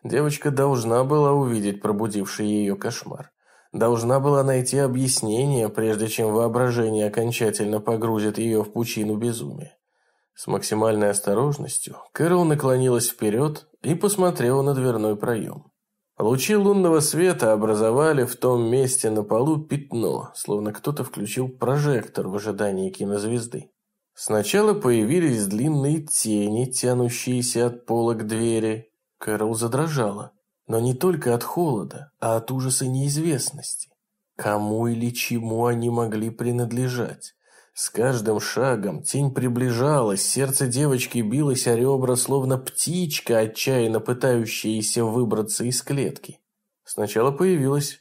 Девочка должна была увидеть пробудивший ее кошмар. Должна была найти объяснение, прежде чем воображение окончательно погрузит ее в пучину безумия. С максимальной осторожностью Кэрол наклонилась вперед и посмотрела на дверной проем. Лучи лунного света образовали в том месте на полу пятно, словно кто-то включил прожектор в ожидании кинозвезды. Сначала появились длинные тени, тянущиеся от пола к двери. Кэрол задрожала. Но не только от холода, а от ужаса неизвестности. Кому или чему они могли принадлежать? С каждым шагом тень приближалась, сердце девочки билось о ребра, словно птичка, отчаянно пытающаяся выбраться из клетки. Сначала появилось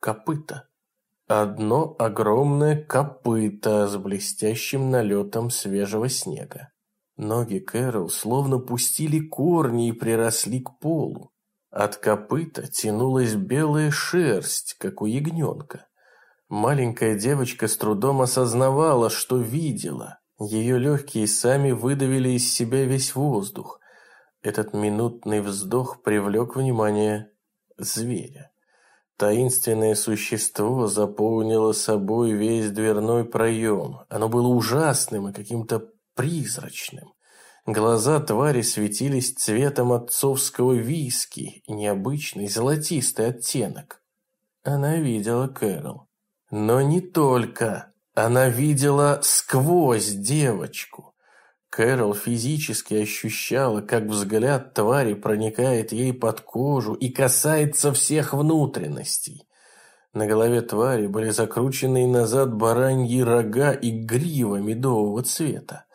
копыто. Одно огромное копыто с блестящим налетом свежего снега. Ноги Кэрол словно пустили корни и приросли к полу. От копыта тянулась белая шерсть, как у ягненка. Маленькая девочка с трудом осознавала, что видела. Ее легкие сами выдавили из себя весь воздух. Этот минутный вздох привлек внимание зверя. Таинственное существо заполнило собой весь дверной проем. Оно было ужасным и каким-то призрачным. Глаза твари светились цветом отцовского виски необычный золотистый оттенок. Она видела Кэрол. Но не только. Она видела сквозь девочку. Кэрол физически ощущала, как взгляд твари проникает ей под кожу и касается всех внутренностей. На голове твари были закрученные назад бараньи рога и грива медового цвета.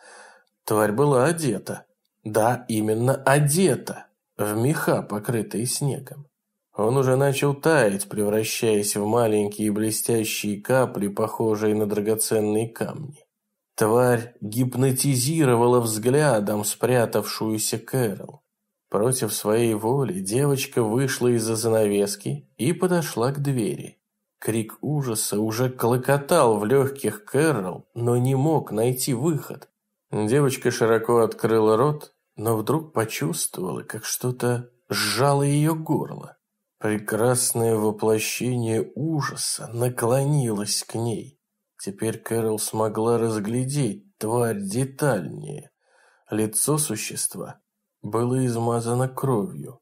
Тварь была одета. Да, именно одета. В меха, покрытые снегом. Он уже начал таять, превращаясь в маленькие блестящие капли, похожие на драгоценные камни. Тварь гипнотизировала взглядом спрятавшуюся Кэрол. Против своей воли девочка вышла из-за занавески и подошла к двери. Крик ужаса уже клокотал в легких Кэрол, но не мог найти выход. Девочка широко открыла рот, но вдруг почувствовала, как что-то сжало ее горло. Прекрасное воплощение ужаса наклонилось к ней. Теперь Кэрол смогла разглядеть тварь детальнее. Лицо существа было измазано кровью.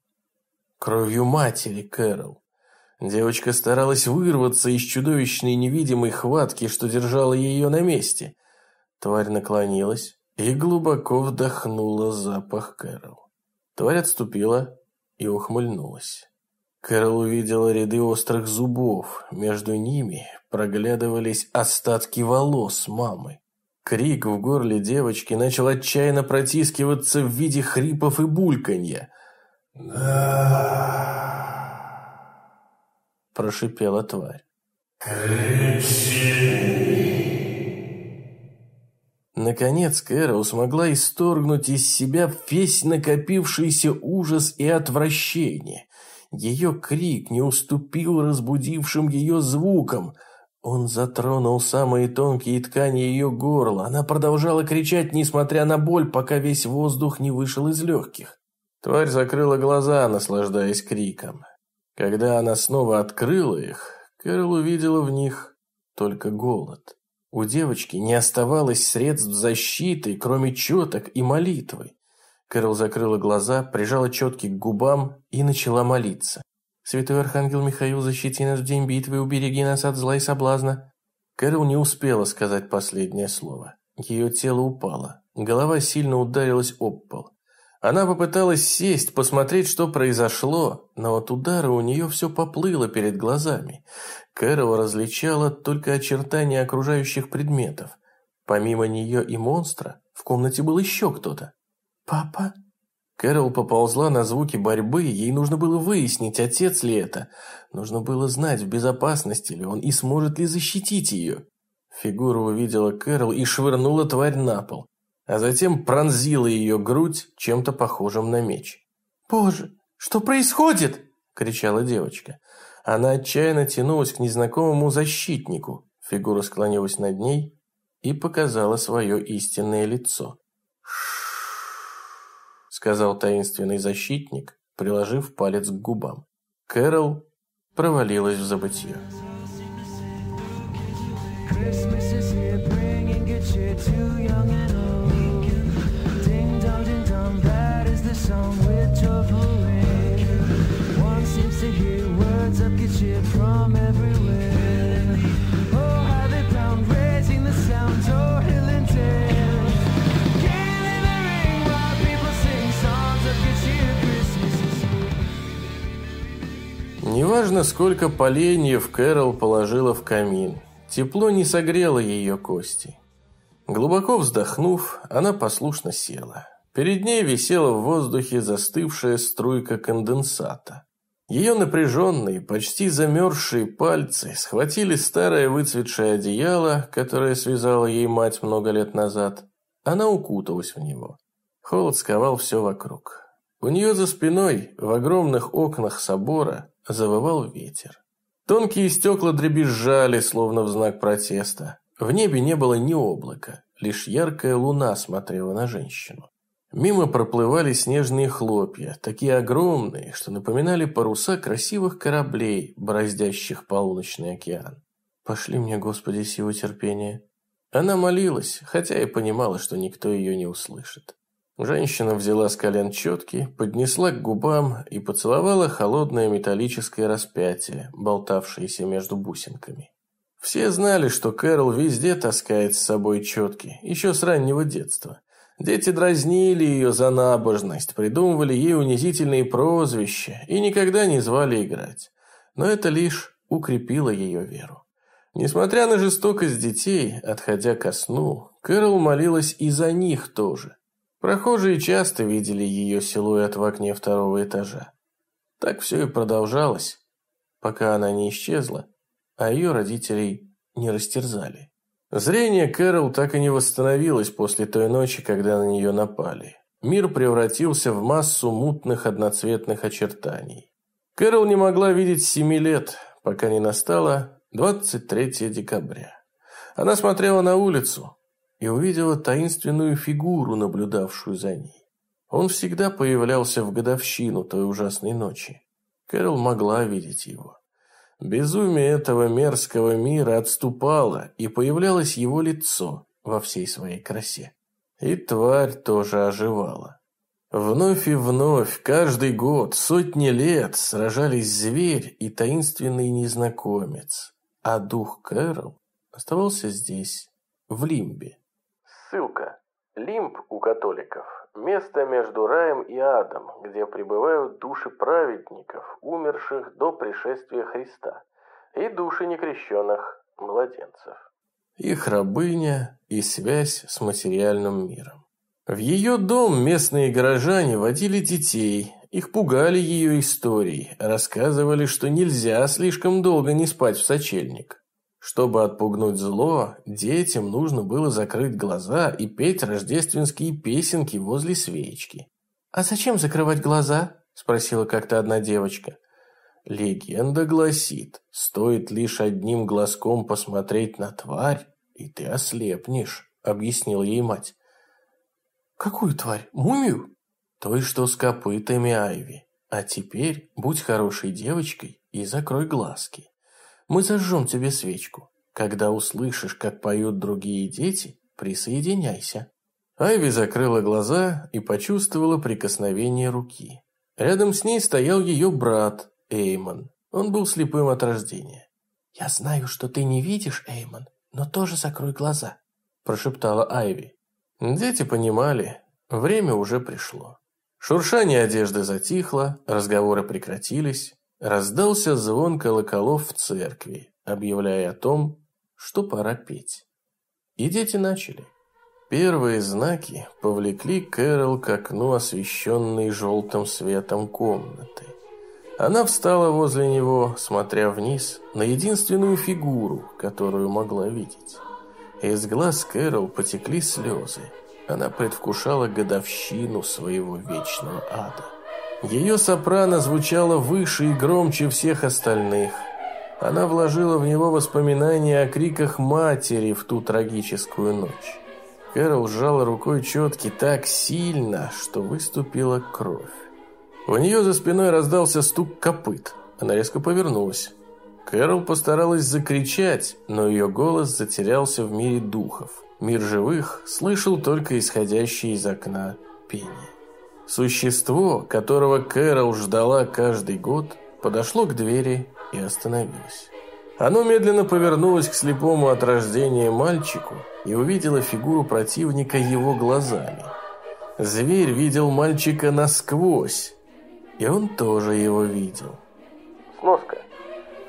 Кровью матери Кэрол. Девочка старалась вырваться из чудовищной невидимой хватки, что держала ее на месте. Тварь наклонилась и глубоко вдохнула запах Кэрол. Тварь отступила и ухмыльнулась. Кэрол увидела ряды острых зубов. Между ними проглядывались остатки волос мамы. Крик в горле девочки начал отчаянно протискиваться в виде хрипов и бульканья. Прошипела тварь. Наконец Кэрол смогла исторгнуть из себя весь накопившийся ужас и отвращение. Ее крик не уступил разбудившим ее звукам. Он затронул самые тонкие ткани ее горла. Она продолжала кричать, несмотря на боль, пока весь воздух не вышел из легких. Тварь закрыла глаза, наслаждаясь криком. Когда она снова открыла их, Кэрол увидела в них только голод. У девочки не оставалось средств защиты, кроме четок и молитвы. Кэрол закрыла глаза, прижала четки к губам и начала молиться. «Святой Архангел Михаил, защити нас в день битвы, убереги нас от зла и соблазна». Кэрол не успела сказать последнее слово. Ее тело упало. Голова сильно ударилась об пол. Она попыталась сесть, посмотреть, что произошло, но от удара у нее все поплыло перед глазами. Кэрол различала только очертания окружающих предметов. Помимо нее и монстра, в комнате был еще кто-то. «Папа?» Кэрол поползла на звуки борьбы, ей нужно было выяснить, отец ли это. Нужно было знать, в безопасности ли он и сможет ли защитить ее. Фигура увидела Кэрол и швырнула тварь на пол, а затем пронзила ее грудь чем-то похожим на меч. «Боже, что происходит?» – кричала девочка. Она отчаянно тянулась к незнакомому защитнику. Фигура склонилась над ней и показала свое истинное лицо сказал таинственный защитник, приложив палец к губам. Кэрол провалилась в забытье. Of good cheer from everywhere. Неважно, сколько поленьев Кэрол положила в камин. Тепло не согрело ее кости. Глубоко вздохнув, она послушно села. Перед ней висела в воздухе застывшая струйка конденсата. Ее напряженные, почти замерзшие пальцы схватили старое выцветшее одеяло, которое связала ей мать много лет назад. Она укуталась в него. Холод сковал все вокруг. У нее за спиной, в огромных окнах собора, завывал ветер. Тонкие стекла дребезжали, словно в знак протеста. В небе не было ни облака, лишь яркая луна смотрела на женщину. Мимо проплывали снежные хлопья, такие огромные, что напоминали паруса красивых кораблей, бороздящих полуночный океан. «Пошли мне, Господи, силы терпения». Она молилась, хотя и понимала, что никто ее не услышит. Женщина взяла с колен четки, поднесла к губам и поцеловала холодное металлическое распятие, болтавшееся между бусинками. Все знали, что Кэрол везде таскает с собой четки, еще с раннего детства. Дети дразнили ее за набожность, придумывали ей унизительные прозвища и никогда не звали играть. Но это лишь укрепило ее веру. Несмотря на жестокость детей, отходя ко сну, Кэрол молилась и за них тоже. Прохожие часто видели ее силуэт в окне второго этажа. Так все и продолжалось, пока она не исчезла, а ее родителей не растерзали. Зрение Кэрол так и не восстановилось после той ночи, когда на нее напали. Мир превратился в массу мутных одноцветных очертаний. Кэрол не могла видеть семи лет, пока не настало 23 декабря. Она смотрела на улицу, и увидела таинственную фигуру, наблюдавшую за ней. Он всегда появлялся в годовщину той ужасной ночи. Кэрол могла видеть его. Безумие этого мерзкого мира отступало, и появлялось его лицо во всей своей красе. И тварь тоже оживала. Вновь и вновь, каждый год, сотни лет сражались зверь и таинственный незнакомец, а дух Кэрол оставался здесь, в Лимбе. Ссылка. Лимб у католиков – место между раем и адом, где пребывают души праведников, умерших до пришествия Христа, и души некрещенных младенцев. Их рабыня и связь с материальным миром. В ее дом местные горожане водили детей, их пугали ее историей, рассказывали, что нельзя слишком долго не спать в сочельник. Чтобы отпугнуть зло, детям нужно было закрыть глаза и петь рождественские песенки возле свечки. «А зачем закрывать глаза?» – спросила как-то одна девочка. «Легенда гласит, стоит лишь одним глазком посмотреть на тварь, и ты ослепнешь», – объяснила ей мать. «Какую тварь? Мумию?» «Той, что с копытами Айви. А теперь будь хорошей девочкой и закрой глазки». Мы зажжем тебе свечку. Когда услышишь, как поют другие дети, присоединяйся». Айви закрыла глаза и почувствовала прикосновение руки. Рядом с ней стоял ее брат, Эймон. Он был слепым от рождения. «Я знаю, что ты не видишь, Эймон, но тоже закрой глаза», – прошептала Айви. Дети понимали, время уже пришло. Шуршание одежды затихло, разговоры прекратились, Раздался звон колоколов в церкви, объявляя о том, что пора петь. И дети начали. Первые знаки повлекли Кэрол к окну, освещенной желтым светом комнаты. Она встала возле него, смотря вниз на единственную фигуру, которую могла видеть. Из глаз Кэрол потекли слезы. Она предвкушала годовщину своего вечного ада. Ее сопрано звучало выше и громче всех остальных. Она вложила в него воспоминания о криках матери в ту трагическую ночь. Кэрол сжала рукой четки так сильно, что выступила кровь. У нее за спиной раздался стук копыт. Она резко повернулась. Кэрол постаралась закричать, но ее голос затерялся в мире духов. Мир живых слышал только исходящее из окна пение. Существо, которого Кэрол ждала каждый год, подошло к двери и остановилось. Оно медленно повернулось к слепому от рождения мальчику и увидела фигуру противника его глазами. Зверь видел мальчика насквозь, и он тоже его видел. Сноска.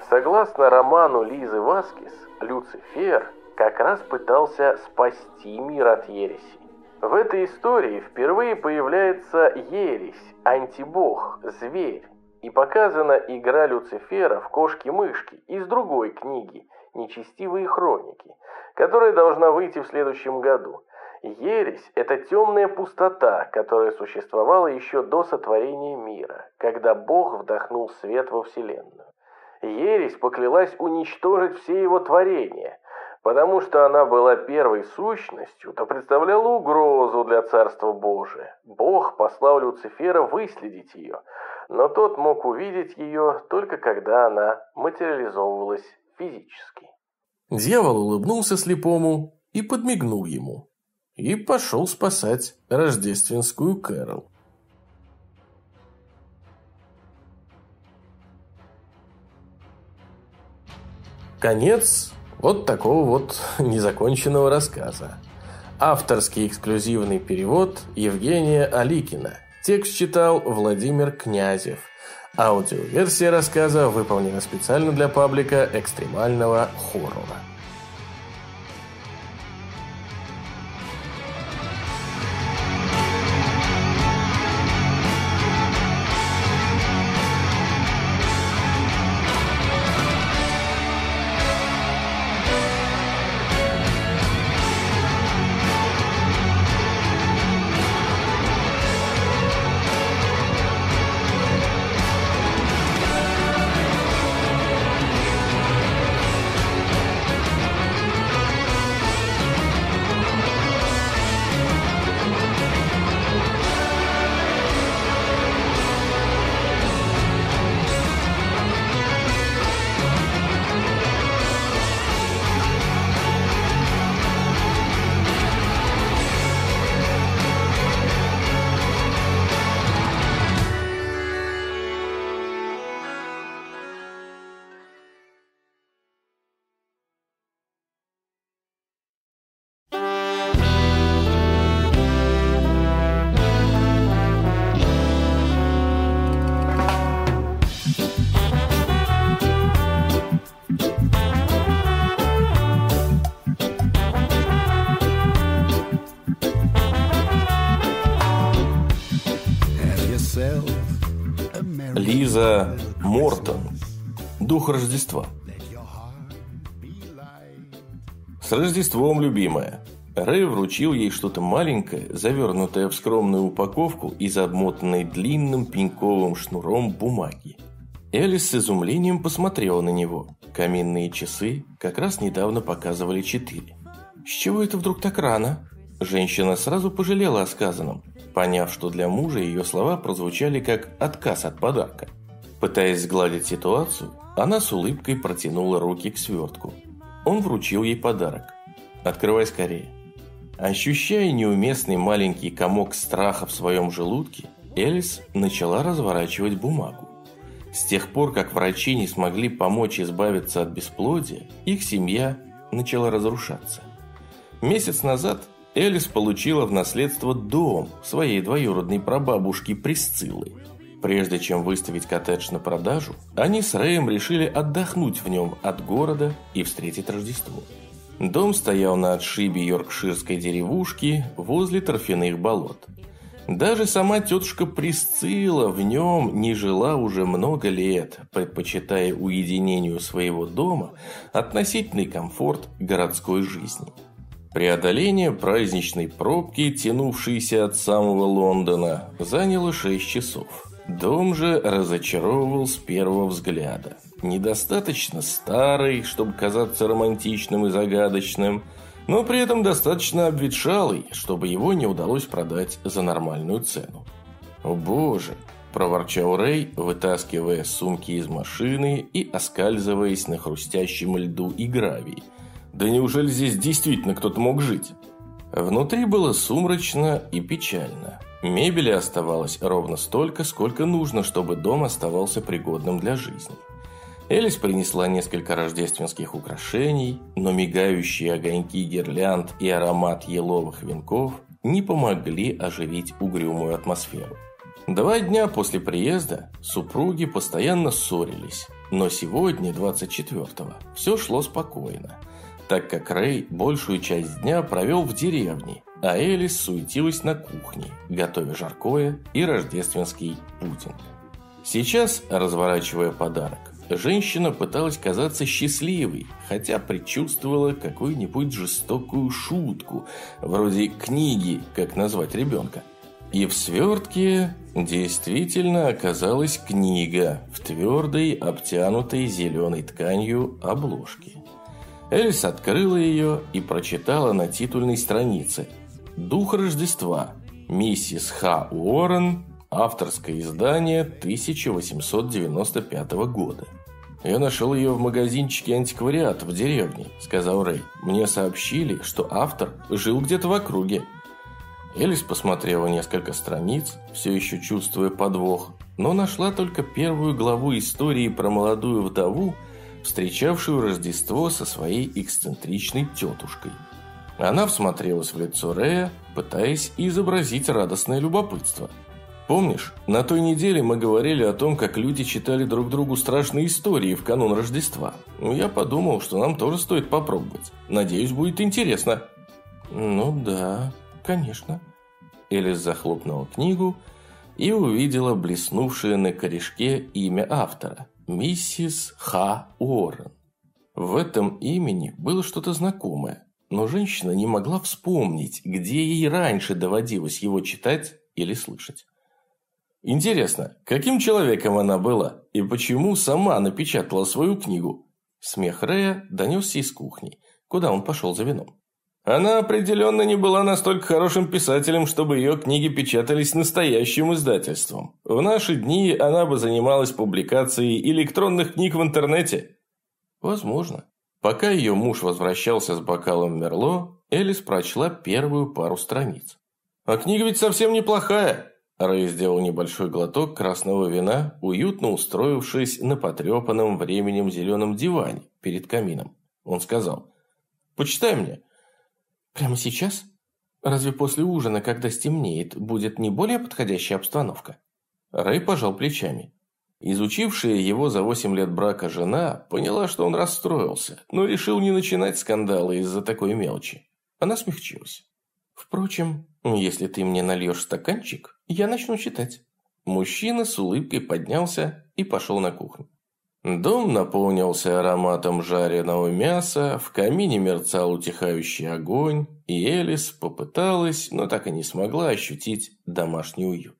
Согласно роману Лизы Васкис, Люцифер как раз пытался спасти мир от ереси. В этой истории впервые появляется ересь, антибог, зверь, и показана игра Люцифера в кошки-мышки из другой книги «Нечестивые хроники», которая должна выйти в следующем году. Ересь – это темная пустота, которая существовала еще до сотворения мира, когда Бог вдохнул свет во Вселенную. Ересь поклялась уничтожить все его творения, потому что она была первой сущностью, то представляла угрозу для Царства Божия. Бог послал Люцифера выследить ее, но тот мог увидеть ее только когда она материализовывалась физически. Дьявол улыбнулся слепому и подмигнул ему. И пошел спасать рождественскую Кэрол. Конец вот такого вот незаконченного рассказа. Авторский эксклюзивный перевод Евгения Аликина. Текст читал Владимир Князев. Аудиоверсия рассказа выполнена специально для паблика экстремального хоррора. С Рождеством, любимая. Рэй вручил ей что-то маленькое, завернутое в скромную упаковку и обмотанной длинным пеньковым шнуром бумаги. Элис с изумлением посмотрела на него. Каминные часы как раз недавно показывали четыре. «С чего это вдруг так рано?» Женщина сразу пожалела о сказанном, поняв, что для мужа ее слова прозвучали как отказ от подарка. Пытаясь сгладить ситуацию, она с улыбкой протянула руки к свертку. Он вручил ей подарок. «Открывай скорее». Ощущая неуместный маленький комок страха в своем желудке, Элис начала разворачивать бумагу. С тех пор, как врачи не смогли помочь избавиться от бесплодия, их семья начала разрушаться. Месяц назад Элис получила в наследство дом своей двоюродной прабабушки Присциллы. Прежде чем выставить коттедж на продажу, они с Рэем решили отдохнуть в нем от города и встретить Рождество. Дом стоял на отшибе йоркширской деревушки возле торфяных болот. Даже сама тетушка Присцилла в нем не жила уже много лет, предпочитая уединению своего дома относительный комфорт городской жизни. Преодоление праздничной пробки, тянувшейся от самого Лондона, заняло 6 часов. Дом же разочаровывал с первого взгляда. Недостаточно старый, чтобы казаться романтичным и загадочным – но при этом достаточно обветшалый, чтобы его не удалось продать за нормальную цену. «О боже!» – проворчал Рэй, вытаскивая сумки из машины и оскальзываясь на хрустящем льду и гравии. «Да неужели здесь действительно кто-то мог жить?» Внутри было сумрачно и печально. Мебели оставалось ровно столько, сколько нужно, чтобы дом оставался пригодным для жизни. Элис принесла несколько рождественских украшений, но мигающие огоньки гирлянд и аромат еловых венков не помогли оживить угрюмую атмосферу. Два дня после приезда супруги постоянно ссорились, но сегодня, 24-го, все шло спокойно, так как Рэй большую часть дня провел в деревне, а Элис суетилась на кухне, готовя жаркое и рождественский пудинг. Сейчас, разворачивая подарок, Женщина пыталась казаться счастливой, хотя предчувствовала какую-нибудь жестокую шутку, вроде книги «Как назвать ребенка». И в свертке действительно оказалась книга в твердой, обтянутой зеленой тканью обложке. Эльс открыла ее и прочитала на титульной странице «Дух Рождества. Миссис Х. Уоррен. Авторское издание 1895 года». «Я нашел ее в магазинчике антиквариат в деревне», – сказал Рэй. «Мне сообщили, что автор жил где-то в округе». Элис посмотрела несколько страниц, все еще чувствуя подвох, но нашла только первую главу истории про молодую вдову, встречавшую Рождество со своей эксцентричной тетушкой. Она всмотрелась в лицо Рэя, пытаясь изобразить радостное любопытство – Помнишь, на той неделе мы говорили о том, как люди читали друг другу страшные истории в канун Рождества. Ну, я подумал, что нам тоже стоит попробовать. Надеюсь, будет интересно. Ну да, конечно. Элис захлопнула книгу и увидела блеснувшее на корешке имя автора – миссис Х. Уоррен. В этом имени было что-то знакомое, но женщина не могла вспомнить, где ей раньше доводилось его читать или слышать. Интересно, каким человеком она была и почему сама напечатала свою книгу? Смех Рея донесся из кухни, куда он пошел за вином. Она определенно не была настолько хорошим писателем, чтобы ее книги печатались настоящим издательством. В наши дни она бы занималась публикацией электронных книг в интернете. Возможно. Пока ее муж возвращался с бокалом Мерло, Элис прочла первую пару страниц. А книга ведь совсем неплохая. Рэй сделал небольшой глоток красного вина, уютно устроившись на потрепанном временем зеленом диване перед камином. Он сказал, «Почитай мне». «Прямо сейчас? Разве после ужина, когда стемнеет, будет не более подходящая обстановка?» Рэй пожал плечами. Изучившая его за восемь лет брака жена поняла, что он расстроился, но решил не начинать скандалы из-за такой мелочи. Она смягчилась. «Впрочем, если ты мне нальешь стаканчик, я начну читать». Мужчина с улыбкой поднялся и пошел на кухню. Дом наполнился ароматом жареного мяса, в камине мерцал утихающий огонь, и Элис попыталась, но так и не смогла ощутить домашний уют.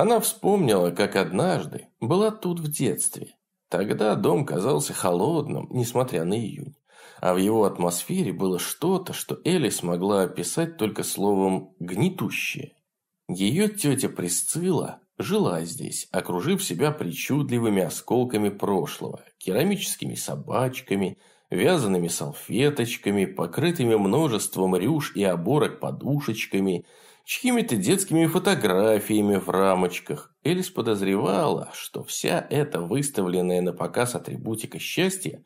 Она вспомнила, как однажды была тут в детстве. Тогда дом казался холодным, несмотря на июнь. А в его атмосфере было что-то, что Элис могла описать только словом «гнетущее». Ее тетя Присцилла жила здесь, окружив себя причудливыми осколками прошлого, керамическими собачками, вязаными салфеточками, покрытыми множеством рюш и оборок подушечками, чьими-то детскими фотографиями в рамочках. Элис подозревала, что вся эта выставленная на показ атрибутика счастья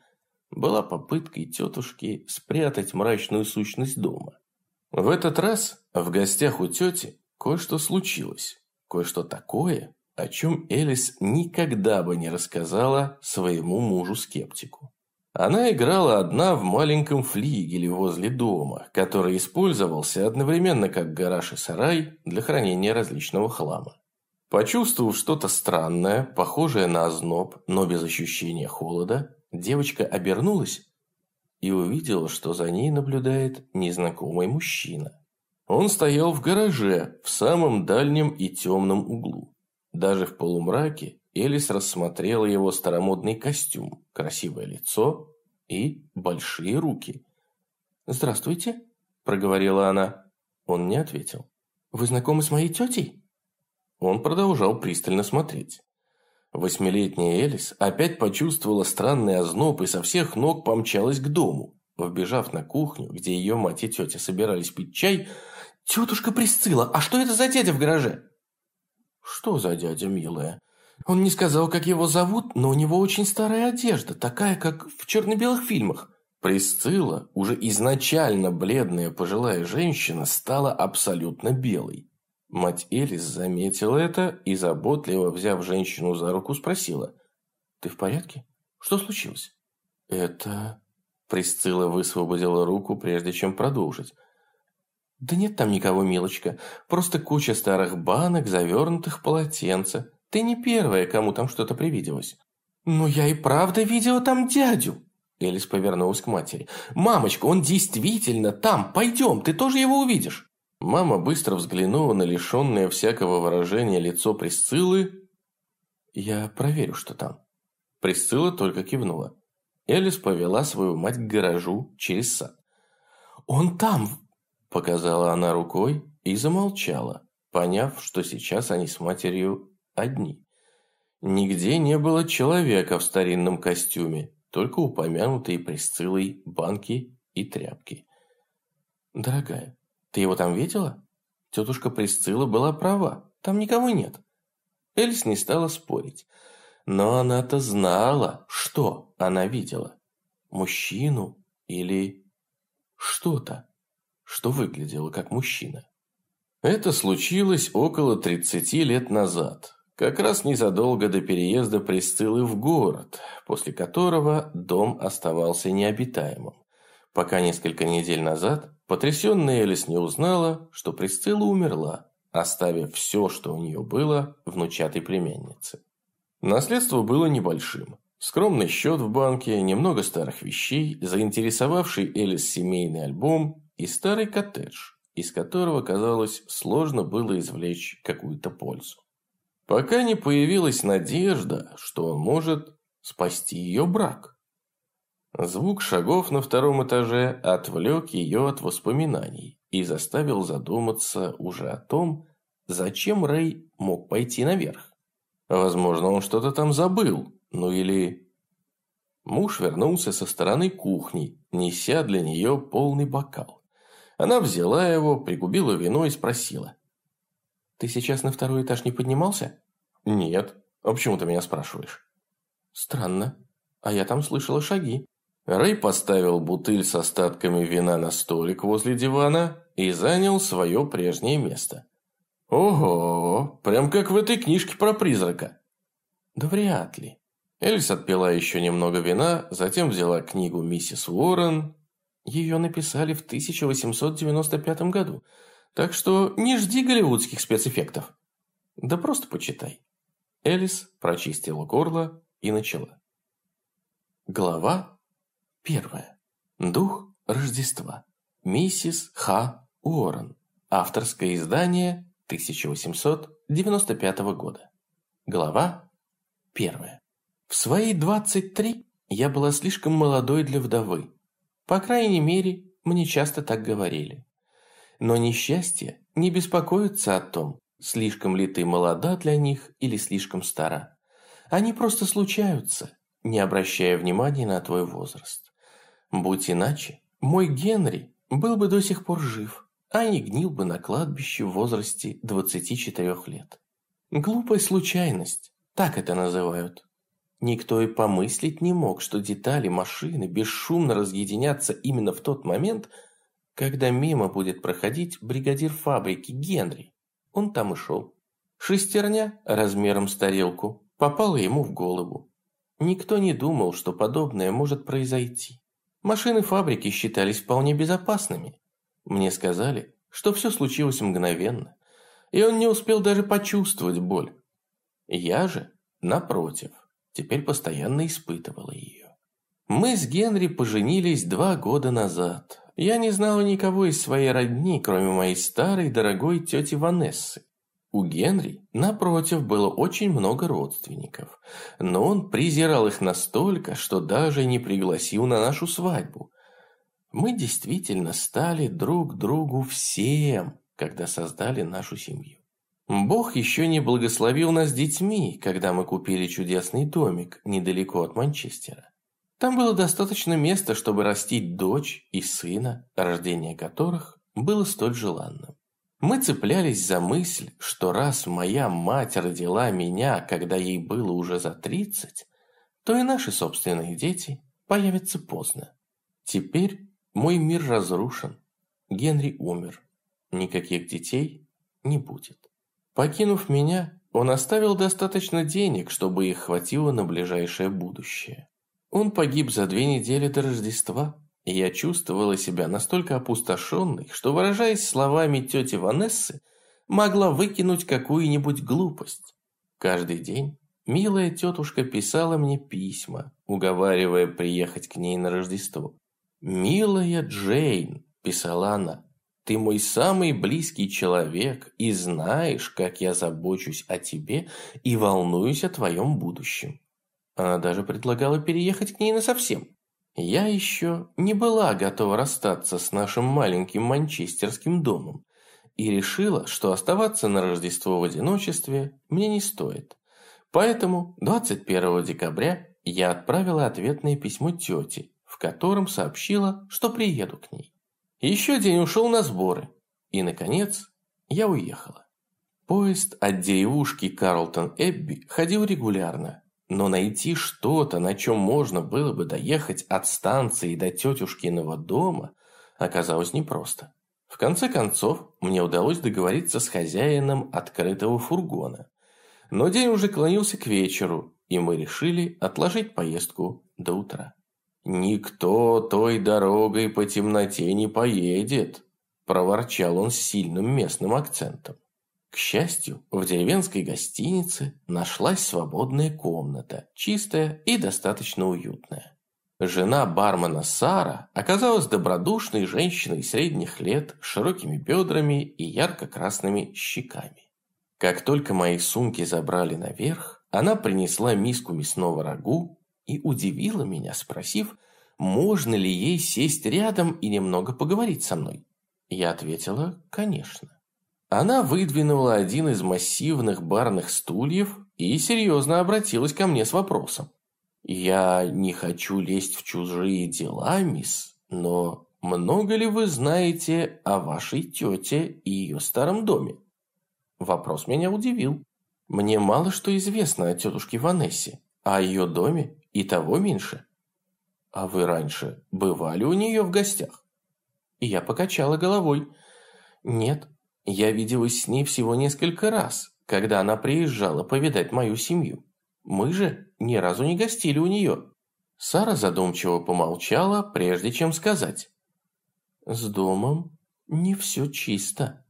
была попыткой тетушки спрятать мрачную сущность дома. В этот раз в гостях у тети Кое-что случилось, кое-что такое, о чем Элис никогда бы не рассказала своему мужу-скептику. Она играла одна в маленьком флигеле возле дома, который использовался одновременно как гараж и сарай для хранения различного хлама. Почувствовав что-то странное, похожее на озноб, но без ощущения холода, девочка обернулась и увидела, что за ней наблюдает незнакомый мужчина. Он стоял в гараже, в самом дальнем и темном углу. Даже в полумраке Элис рассмотрела его старомодный костюм, красивое лицо и большие руки. «Здравствуйте», – проговорила она. Он не ответил. «Вы знакомы с моей тетей?» Он продолжал пристально смотреть. Восьмилетняя Элис опять почувствовала странный озноб и со всех ног помчалась к дому. Вбежав на кухню, где ее мать и тетя собирались пить чай, «Тетушка Присцилла, а что это за дядя в гараже?» «Что за дядя, милая?» Он не сказал, как его зовут, но у него очень старая одежда, такая, как в черно-белых фильмах. Присцилла, уже изначально бледная пожилая женщина, стала абсолютно белой. Мать Элис заметила это и, заботливо взяв женщину за руку, спросила. «Ты в порядке? Что случилось?» «Это...» Присцилла высвободила руку, прежде чем продолжить. «Да нет там никого, милочка. Просто куча старых банок, завернутых в полотенце. Ты не первая, кому там что-то привиделось». «Но я и правда видела там дядю!» Элис повернулась к матери. «Мамочка, он действительно там! Пойдем, ты тоже его увидишь!» Мама быстро взглянула на лишенное всякого выражения лицо Присциллы. «Я проверю, что там». Присцилла только кивнула. Элис повела свою мать к гаражу через сад. «Он там!» – показала она рукой и замолчала, поняв, что сейчас они с матерью одни. Нигде не было человека в старинном костюме, только упомянутые Присциллой банки и тряпки. «Дорогая, ты его там видела?» Тетушка Присцилла была права, там никого нет. Элис не стала спорить. Но она-то знала, что она видела. Мужчину или что-то, что выглядело как мужчина. Это случилось около 30 лет назад, как раз незадолго до переезда Присциллы в город, после которого дом оставался необитаемым, пока несколько недель назад потрясенная Элис не узнала, что Присцилла умерла, оставив все, что у нее было, внучатой племяннице. Наследство было небольшим. Скромный счет в банке, немного старых вещей, заинтересовавший Элис семейный альбом и старый коттедж, из которого, казалось, сложно было извлечь какую-то пользу. Пока не появилась надежда, что он может спасти ее брак. Звук шагов на втором этаже отвлек ее от воспоминаний и заставил задуматься уже о том, зачем Рэй мог пойти наверх. Возможно, он что-то там забыл. Ну или... Муж вернулся со стороны кухни, неся для нее полный бокал. Она взяла его, пригубила вино и спросила. «Ты сейчас на второй этаж не поднимался?» «Нет. А почему ты меня спрашиваешь?» «Странно. А я там слышала шаги». Рэй поставил бутыль с остатками вина на столик возле дивана и занял свое прежнее место. Ого, прям как в этой книжке про призрака. Да вряд ли. Эльс отпила еще немного вина, затем взяла книгу «Миссис Уоррен». Ее написали в 1895 году, так что не жди голливудских спецэффектов. Да просто почитай. Элис прочистила горло и начала. Глава первая. Дух Рождества. Миссис Х. Уоррен. Авторское издание 1895 года. Глава 1. В свои 23 я была слишком молодой для вдовы. По крайней мере, мне часто так говорили. Но несчастье не беспокоится о том, слишком ли ты молода для них или слишком стара. Они просто случаются, не обращая внимания на твой возраст. Будь иначе, мой Генри был бы до сих пор жив а не гнил бы на кладбище в возрасте 24 лет. Глупая случайность, так это называют. Никто и помыслить не мог, что детали машины бесшумно разъединятся именно в тот момент, когда мимо будет проходить бригадир фабрики Генри. Он там и шел. Шестерня размером с тарелку попала ему в голову. Никто не думал, что подобное может произойти. Машины фабрики считались вполне безопасными. Мне сказали, что все случилось мгновенно, и он не успел даже почувствовать боль. Я же, напротив, теперь постоянно испытывала ее. Мы с Генри поженились два года назад. Я не знала никого из своей родни, кроме моей старой дорогой тети Ванессы. У Генри, напротив, было очень много родственников, но он презирал их настолько, что даже не пригласил на нашу свадьбу. Мы действительно стали друг другу всем, когда создали нашу семью. Бог еще не благословил нас детьми, когда мы купили чудесный домик недалеко от Манчестера. Там было достаточно места, чтобы растить дочь и сына, рождение которых было столь желанным. Мы цеплялись за мысль, что раз моя мать родила меня, когда ей было уже за тридцать, то и наши собственные дети появятся поздно. Теперь мой мир разрушен. Генри умер. Никаких детей не будет. Покинув меня, он оставил достаточно денег, чтобы их хватило на ближайшее будущее. Он погиб за две недели до Рождества, я чувствовала себя настолько опустошенной, что, выражаясь словами тети Ванессы, могла выкинуть какую-нибудь глупость. Каждый день милая тетушка писала мне письма, уговаривая приехать к ней на Рождество. «Милая Джейн», – писала она, – «ты мой самый близкий человек и знаешь, как я забочусь о тебе и волнуюсь о твоем будущем». Она даже предлагала переехать к ней насовсем. Я еще не была готова расстаться с нашим маленьким манчестерским домом и решила, что оставаться на Рождество в одиночестве мне не стоит. Поэтому 21 декабря я отправила ответное письмо тете, в котором сообщила, что приеду к ней. Еще день ушел на сборы, и, наконец, я уехала. Поезд от деревушки Карлтон-Эбби ходил регулярно, но найти что-то, на чем можно было бы доехать от станции до тетушкиного дома, оказалось непросто. В конце концов, мне удалось договориться с хозяином открытого фургона. Но день уже клонился к вечеру, и мы решили отложить поездку до утра. «Никто той дорогой по темноте не поедет», – проворчал он с сильным местным акцентом. К счастью, в деревенской гостинице нашлась свободная комната, чистая и достаточно уютная. Жена бармена Сара оказалась добродушной женщиной средних лет с широкими бедрами и ярко-красными щеками. Как только мои сумки забрали наверх, она принесла миску мясного рагу и удивила меня, спросив, можно ли ей сесть рядом и немного поговорить со мной. Я ответила, конечно. Она выдвинула один из массивных барных стульев и серьезно обратилась ко мне с вопросом. «Я не хочу лезть в чужие дела, мисс, но много ли вы знаете о вашей тете и ее старом доме?» Вопрос меня удивил. Мне мало что известно о тетушке Ванессе, а о ее доме и того меньше. А вы раньше бывали у нее в гостях? И я покачала головой. Нет, я виделась с ней всего несколько раз, когда она приезжала повидать мою семью. Мы же ни разу не гостили у нее. Сара задумчиво помолчала, прежде чем сказать. С домом не все чисто.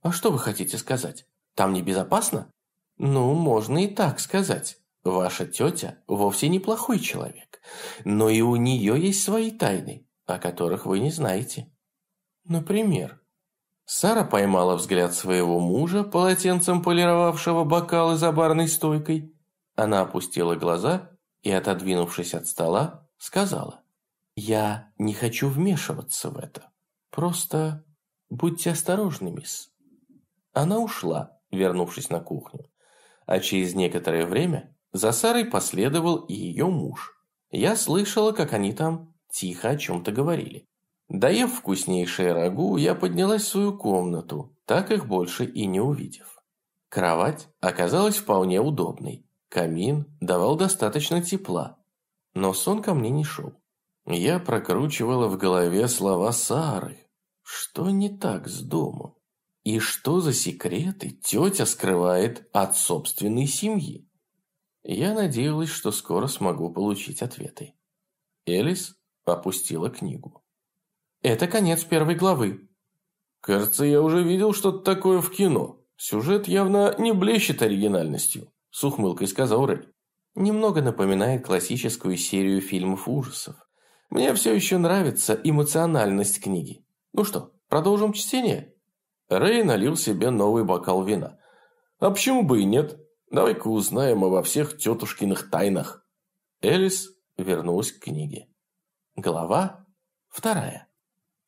А что вы хотите сказать? Там небезопасно? Ну, можно и так сказать. Ваша тетя вовсе неплохой человек, но и у нее есть свои тайны, о которых вы не знаете. Например, Сара поймала взгляд своего мужа, полотенцем полировавшего бокалы за барной стойкой. Она опустила глаза и, отодвинувшись от стола, сказала, «Я не хочу вмешиваться в это. Просто будьте осторожны, мисс». Она ушла, вернувшись на кухню. А через некоторое время за Сарой последовал и ее муж. Я слышала, как они там тихо о чем-то говорили. Доев вкуснейшее рагу, я поднялась в свою комнату, так их больше и не увидев. Кровать оказалась вполне удобной. Камин давал достаточно тепла, но сон ко мне не шел. Я прокручивала в голове слова Сары. Что не так с домом? И что за секреты тетя скрывает от собственной семьи? Я надеялась, что скоро смогу получить ответы. Элис опустила книгу. Это конец первой главы. Кажется, я уже видел что-то такое в кино. Сюжет явно не блещет оригинальностью, с ухмылкой сказал Рэй. Немного напоминает классическую серию фильмов ужасов. Мне все еще нравится эмоциональность книги. Ну что, продолжим чтение? Рэй налил себе новый бокал вина. А почему бы и нет? Давай-ка узнаем обо всех тетушкиных тайнах. Элис вернулась к книге. Глава вторая.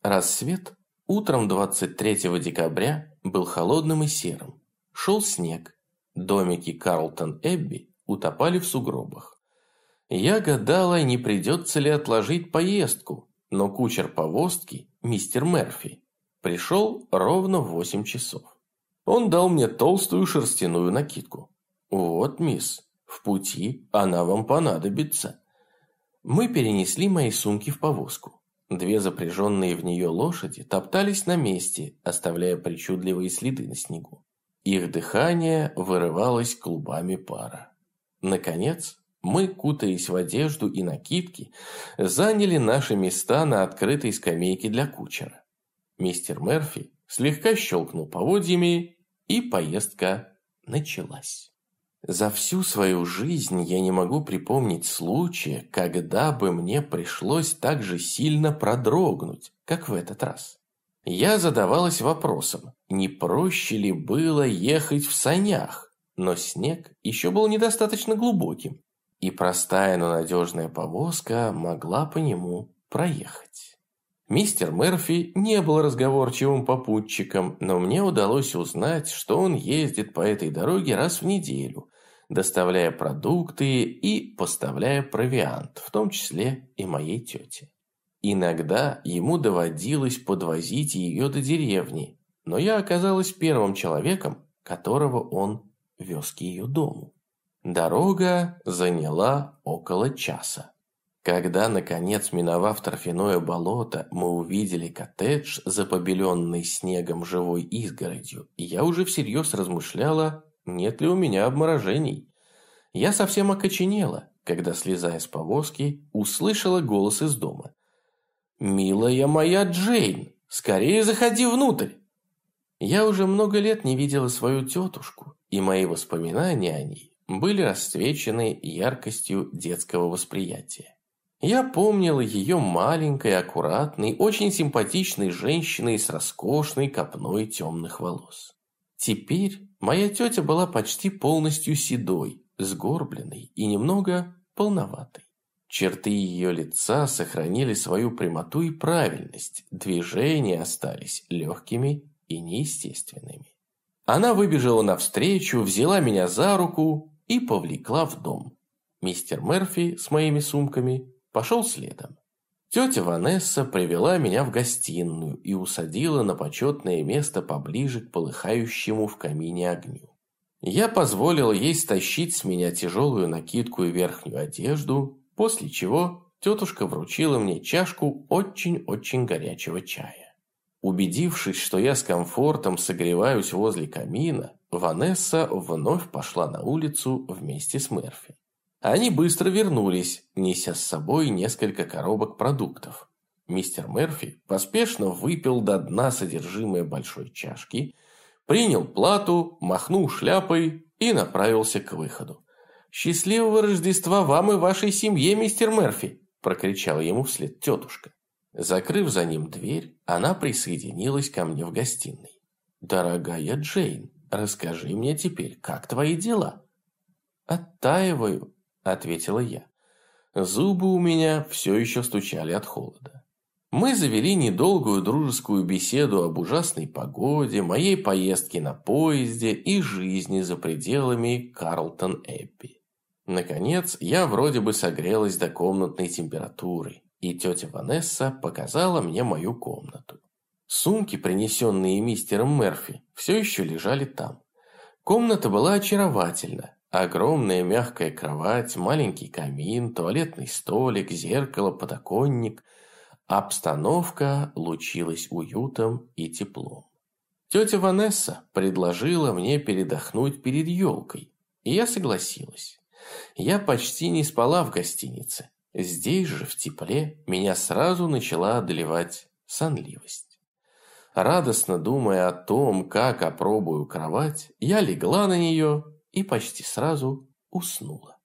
Рассвет утром 23 декабря был холодным и серым. Шел снег. Домики Карлтон-Эбби утопали в сугробах. Я гадала, не придется ли отложить поездку, но кучер повозки, мистер Мерфи, пришел ровно в 8 часов. Он дал мне толстую шерстяную накидку. «Вот, мисс, в пути она вам понадобится». Мы перенесли мои сумки в повозку. Две запряженные в нее лошади топтались на месте, оставляя причудливые следы на снегу. Их дыхание вырывалось клубами пара. Наконец, мы, кутаясь в одежду и накидки, заняли наши места на открытой скамейке для кучера. Мистер Мерфи слегка щелкнул поводьями, и поездка началась. За всю свою жизнь я не могу припомнить случая, когда бы мне пришлось так же сильно продрогнуть, как в этот раз. Я задавалась вопросом, не проще ли было ехать в санях, но снег еще был недостаточно глубоким, и простая, но надежная повозка могла по нему проехать. Мистер Мерфи не был разговорчивым попутчиком, но мне удалось узнать, что он ездит по этой дороге раз в неделю, доставляя продукты и поставляя провиант, в том числе и моей тете. Иногда ему доводилось подвозить ее до деревни, но я оказалась первым человеком, которого он вез к ее дому. Дорога заняла около часа. Когда, наконец, миновав торфяное болото, мы увидели коттедж, запобеленный снегом живой изгородью, я уже всерьез размышляла, нет ли у меня обморожений. Я совсем окоченела, когда, слезая с повозки, услышала голос из дома. «Милая моя Джейн, скорее заходи внутрь!» Я уже много лет не видела свою тетушку, и мои воспоминания о ней были расцвечены яркостью детского восприятия. Я помнила ее маленькой, аккуратной, очень симпатичной женщиной с роскошной копной темных волос. Теперь моя тетя была почти полностью седой, сгорбленной и немного полноватой. Черты ее лица сохранили свою прямоту и правильность, движения остались легкими и неестественными. Она выбежала навстречу, взяла меня за руку и повлекла в дом. Мистер Мерфи с моими сумками пошел следом. Тетя Ванесса привела меня в гостиную и усадила на почетное место поближе к полыхающему в камине огню. Я позволил ей стащить с меня тяжелую накидку и верхнюю одежду, после чего тетушка вручила мне чашку очень-очень горячего чая. Убедившись, что я с комфортом согреваюсь возле камина, Ванесса вновь пошла на улицу вместе с Мерфи. Они быстро вернулись, неся с собой несколько коробок продуктов. Мистер Мерфи поспешно выпил до дна содержимое большой чашки, принял плату, махнул шляпой и направился к выходу. «Счастливого Рождества вам и вашей семье, мистер Мерфи!» – прокричала ему вслед тетушка. Закрыв за ним дверь, она присоединилась ко мне в гостиной. «Дорогая Джейн, расскажи мне теперь, как твои дела?» «Оттаиваю», – ответила я. Зубы у меня все еще стучали от холода. Мы завели недолгую дружескую беседу об ужасной погоде, моей поездке на поезде и жизни за пределами Карлтон-Эбби. Наконец, я вроде бы согрелась до комнатной температуры, и тетя Ванесса показала мне мою комнату. Сумки, принесенные мистером Мерфи, все еще лежали там. Комната была очаровательна, Огромная мягкая кровать, маленький камин, туалетный столик, зеркало, подоконник. Обстановка лучилась уютом и теплом. Тетя Ванесса предложила мне передохнуть перед елкой, и я согласилась. Я почти не спала в гостинице. Здесь же, в тепле, меня сразу начала одолевать сонливость. Радостно думая о том, как опробую кровать, я легла на нее и почти сразу уснула.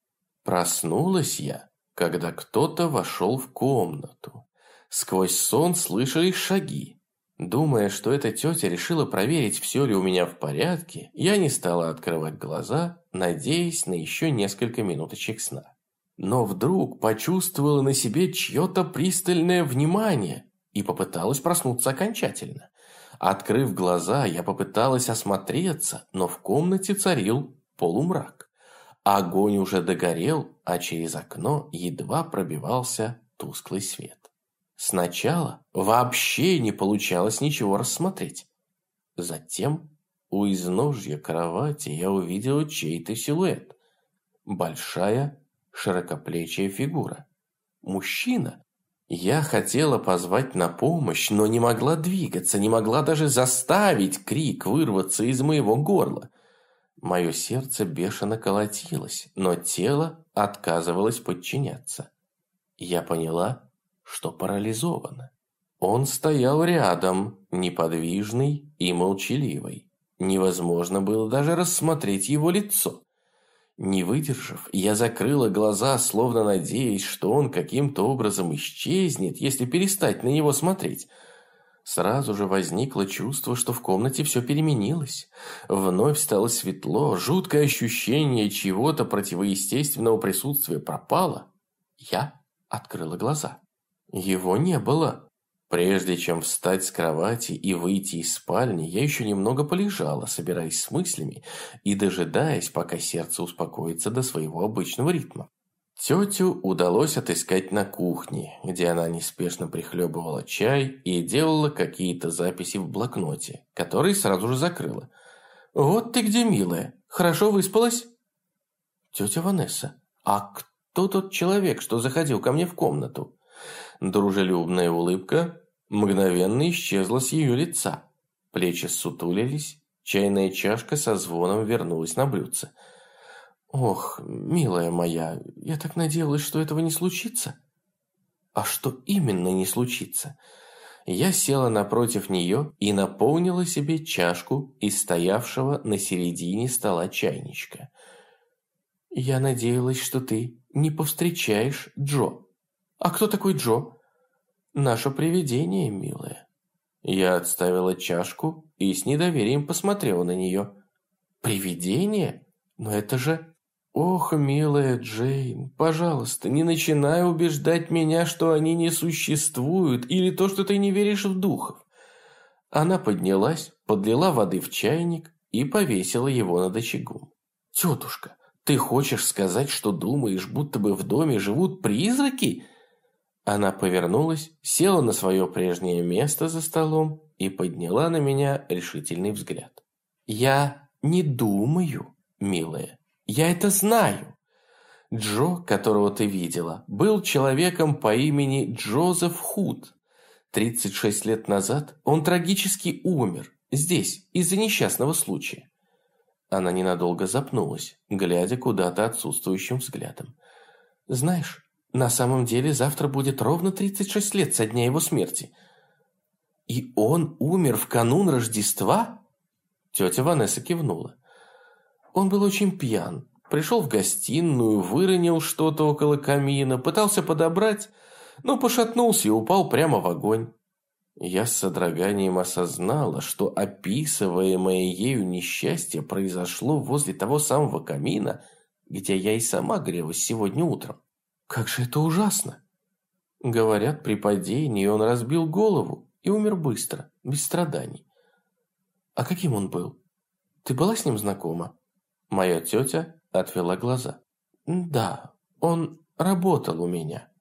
Проснулась я, когда кто-то вошел в комнату. Сквозь сон слышались шаги. Думая, что эта тетя решила проверить, все ли у меня в порядке, я не стала открывать глаза, надеясь на еще несколько минуточек сна. Но вдруг почувствовала на себе чье-то пристальное внимание и попыталась проснуться окончательно. Открыв глаза, я попыталась осмотреться, но в комнате царил полумрак. Огонь уже догорел, а через окно едва пробивался тусклый свет. Сначала вообще не получалось ничего рассмотреть. Затем у изножья кровати я увидела чей-то силуэт. Большая, широкоплечья фигура. Мужчина. Я хотела позвать на помощь, но не могла двигаться, не могла даже заставить крик вырваться из моего горла. Мое сердце бешено колотилось, но тело отказывалось подчиняться. Я поняла, что парализовано. Он стоял рядом, неподвижный и молчаливый. Невозможно было даже рассмотреть его лицо. Не выдержав, я закрыла глаза, словно надеясь, что он каким-то образом исчезнет, если перестать на него смотреть. Сразу же возникло чувство, что в комнате все переменилось. Вновь стало светло, жуткое ощущение чего-то противоестественного присутствия пропало. Я открыла глаза. Его не было. Прежде чем встать с кровати и выйти из спальни, я еще немного полежала, собираясь с мыслями и дожидаясь, пока сердце успокоится до своего обычного ритма. Тетю удалось отыскать на кухне, где она неспешно прихлебывала чай и делала какие-то записи в блокноте, который сразу же закрыла. «Вот ты где, милая. Хорошо выспалась?» «Тетя Ванесса, а кто тот человек, что заходил ко мне в комнату?» Дружелюбная улыбка мгновенно исчезла с ее лица. Плечи сутулились, чайная чашка со звоном вернулась на блюдце. «Ох, милая моя, я так надеялась, что этого не случится». «А что именно не случится?» Я села напротив нее и наполнила себе чашку из стоявшего на середине стола чайничка. «Я надеялась, что ты не повстречаешь Джо». «А кто такой Джо?» «Наше привидение, милая». Я отставила чашку и с недоверием посмотрела на нее. «Привидение? Но это же...» «Ох, милая Джейн, пожалуйста, не начинай убеждать меня, что они не существуют, или то, что ты не веришь в духов». Она поднялась, подлила воды в чайник и повесила его над очагом. «Тетушка, ты хочешь сказать, что думаешь, будто бы в доме живут призраки?» Она повернулась, села на свое прежнее место за столом и подняла на меня решительный взгляд. «Я не думаю, милая. Я это знаю. Джо, которого ты видела, был человеком по имени Джозеф Худ. 36 лет назад он трагически умер, здесь, из-за несчастного случая». Она ненадолго запнулась, глядя куда-то отсутствующим взглядом. «Знаешь, на самом деле завтра будет ровно 36 лет со дня его смерти. И он умер в канун Рождества? Тетя Ванесса кивнула. Он был очень пьян. Пришел в гостиную, выронил что-то около камина, пытался подобрать, но пошатнулся и упал прямо в огонь. Я с содроганием осознала, что описываемое ею несчастье произошло возле того самого камина, где я и сама грелась сегодня утром. Как же это ужасно! Говорят, при падении он разбил голову и умер быстро, без страданий. А каким он был? Ты была с ним знакома? Моя тетя отвела глаза. Да, он работал у меня.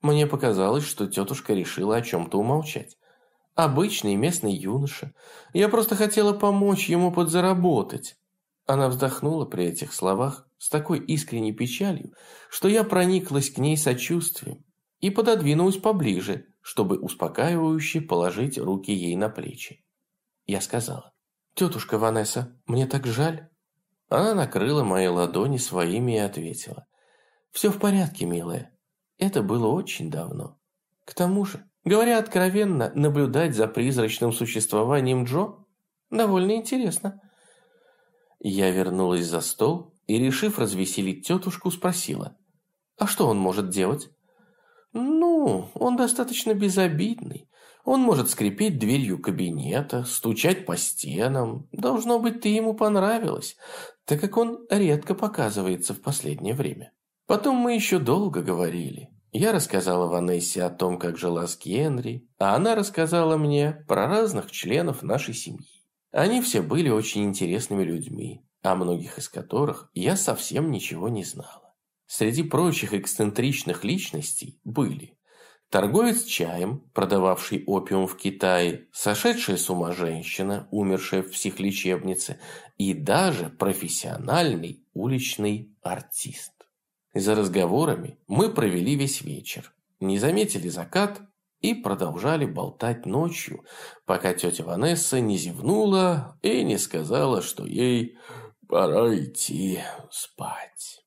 Мне показалось, что тетушка решила о чем-то умолчать. Обычный местный юноша. Я просто хотела помочь ему подзаработать. Она вздохнула при этих словах с такой искренней печалью, что я прониклась к ней сочувствием и пододвинулась поближе, чтобы успокаивающе положить руки ей на плечи. Я сказала, «Тетушка Ванесса, мне так жаль». Она накрыла мои ладони своими и ответила. «Все в порядке, милая. Это было очень давно. К тому же, говоря откровенно, наблюдать за призрачным существованием Джо довольно интересно». Я вернулась за стол и, решив развеселить тетушку, спросила. «А что он может делать?» «Ну, он достаточно безобидный. Он может скрипеть дверью кабинета, стучать по стенам. Должно быть, ты ему понравилась, так как он редко показывается в последнее время. Потом мы еще долго говорили. Я рассказала Ванессе о том, как жила с Генри, а она рассказала мне про разных членов нашей семьи. Они все были очень интересными людьми, о многих из которых я совсем ничего не знала. Среди прочих эксцентричных личностей были торговец чаем, продававший опиум в Китае, сошедшая с ума женщина, умершая в психлечебнице, и даже профессиональный уличный артист. За разговорами мы провели весь вечер, не заметили закат и продолжали болтать ночью, пока тетя Ванесса не зевнула и не сказала, что ей пора идти спать.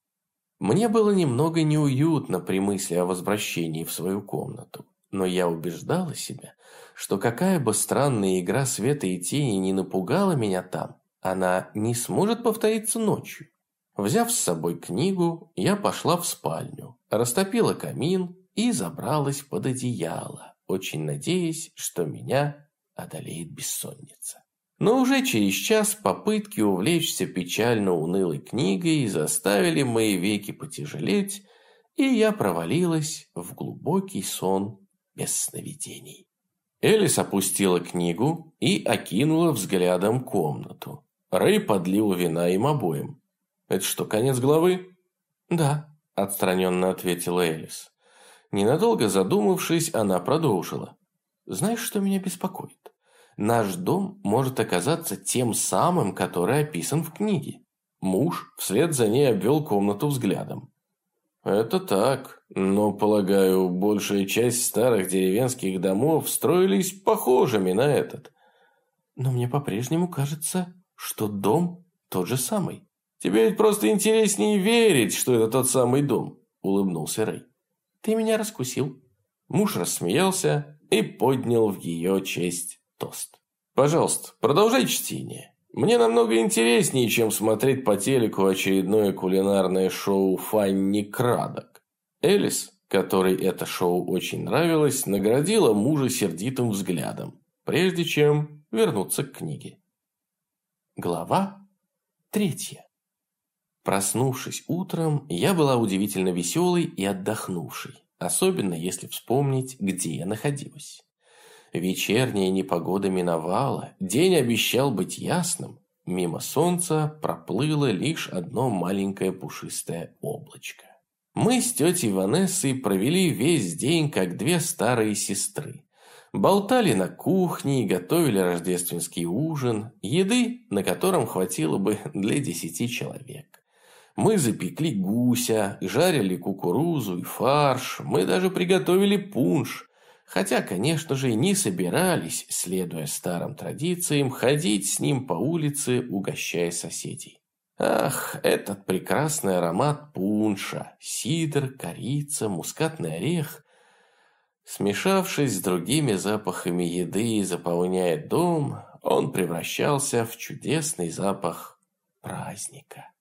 Мне было немного неуютно при мысли о возвращении в свою комнату, но я убеждала себя, что какая бы странная игра света и тени не напугала меня там, она не сможет повториться ночью. Взяв с собой книгу, я пошла в спальню, растопила камин и забралась под одеяло, очень надеясь, что меня одолеет бессонница. Но уже через час попытки увлечься печально унылой книгой заставили мои веки потяжелеть, и я провалилась в глубокий сон без сновидений. Элис опустила книгу и окинула взглядом комнату. Рэй подлил вина им обоим. «Это что, конец главы?» «Да», – отстраненно ответила Элис. Ненадолго задумавшись, она продолжила. «Знаешь, что меня беспокоит? Наш дом может оказаться тем самым, который описан в книге. Муж вслед за ней обвел комнату взглядом. Это так, но, полагаю, большая часть старых деревенских домов строились похожими на этот. Но мне по-прежнему кажется, что дом тот же самый. Тебе ведь просто интереснее верить, что это тот самый дом, улыбнулся Рэй. Ты меня раскусил. Муж рассмеялся и поднял в ее честь тост. Пожалуйста, продолжай чтение. Мне намного интереснее, чем смотреть по телеку очередное кулинарное шоу Фанни Крадок. Элис, которой это шоу очень нравилось, наградила мужа сердитым взглядом, прежде чем вернуться к книге. Глава третья. Проснувшись утром, я была удивительно веселой и отдохнувшей, особенно если вспомнить, где я находилась. Вечерняя непогода миновала, день обещал быть ясным. Мимо солнца проплыло лишь одно маленькое пушистое облачко. Мы с тетей Ванессой провели весь день, как две старые сестры. Болтали на кухне и готовили рождественский ужин, еды, на котором хватило бы для десяти человек. Мы запекли гуся, жарили кукурузу и фарш, мы даже приготовили пунш, Хотя, конечно же, не собирались, следуя старым традициям, ходить с ним по улице, угощая соседей. Ах, этот прекрасный аромат пунша, сидр, корица, мускатный орех. Смешавшись с другими запахами еды и заполняя дом, он превращался в чудесный запах праздника.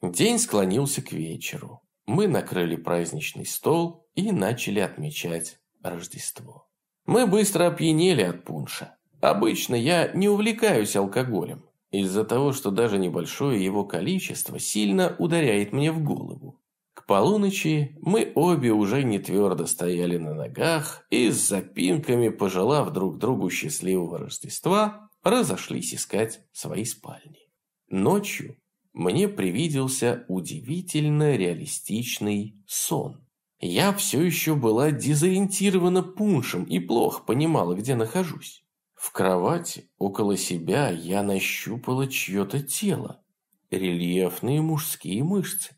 День склонился к вечеру. Мы накрыли праздничный стол и начали отмечать Рождество. Мы быстро опьянели от пунша. Обычно я не увлекаюсь алкоголем, из-за того, что даже небольшое его количество сильно ударяет мне в голову. К полуночи мы обе уже не твердо стояли на ногах и с запинками, пожелав друг другу счастливого Рождества, разошлись искать свои спальни. Ночью мне привиделся удивительно реалистичный сон. Я все еще была дезориентирована пуншем и плохо понимала, где нахожусь. В кровати около себя я нащупала чье-то тело, рельефные мужские мышцы,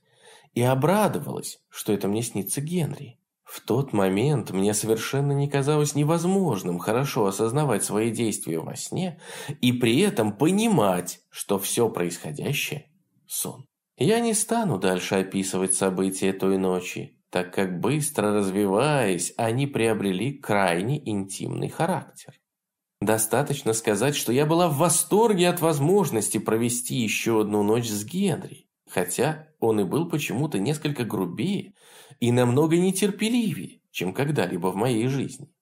и обрадовалась, что это мне снится Генри. В тот момент мне совершенно не казалось невозможным хорошо осознавать свои действия во сне и при этом понимать, что все происходящее сон. Я не стану дальше описывать события той ночи, так как быстро развиваясь, они приобрели крайне интимный характер. Достаточно сказать, что я была в восторге от возможности провести еще одну ночь с Генри, хотя он и был почему-то несколько грубее и намного нетерпеливее, чем когда-либо в моей жизни.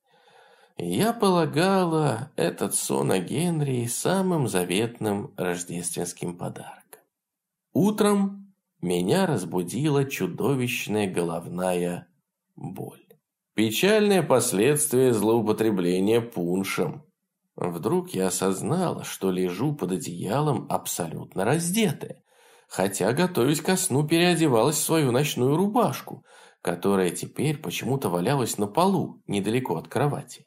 Я полагала этот сон о Генри самым заветным рождественским подарком. Утром меня разбудила чудовищная головная боль. Печальное последствие злоупотребления пуншем. Вдруг я осознала, что лежу под одеялом абсолютно раздетая, хотя, готовясь ко сну, переодевалась в свою ночную рубашку, которая теперь почему-то валялась на полу, недалеко от кровати.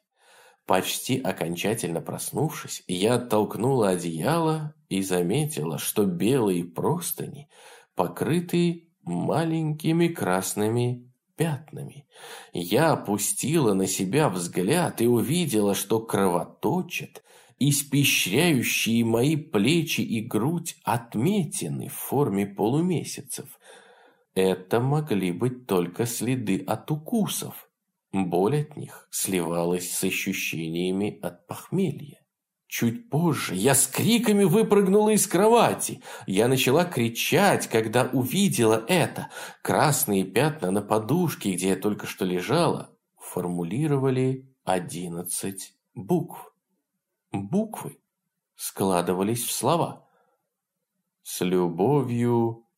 Почти окончательно проснувшись, я оттолкнула одеяло и заметила, что белые простыни покрыты маленькими красными пятнами. Я опустила на себя взгляд и увидела, что кровоточат, испещряющие мои плечи и грудь отметины в форме полумесяцев. Это могли быть только следы от укусов. Боль от них сливалась с ощущениями от похмелья. Чуть позже я с криками выпрыгнула из кровати. Я начала кричать, когда увидела это. Красные пятна на подушке, где я только что лежала, формулировали одиннадцать букв. Буквы складывались в слова. «С любовью,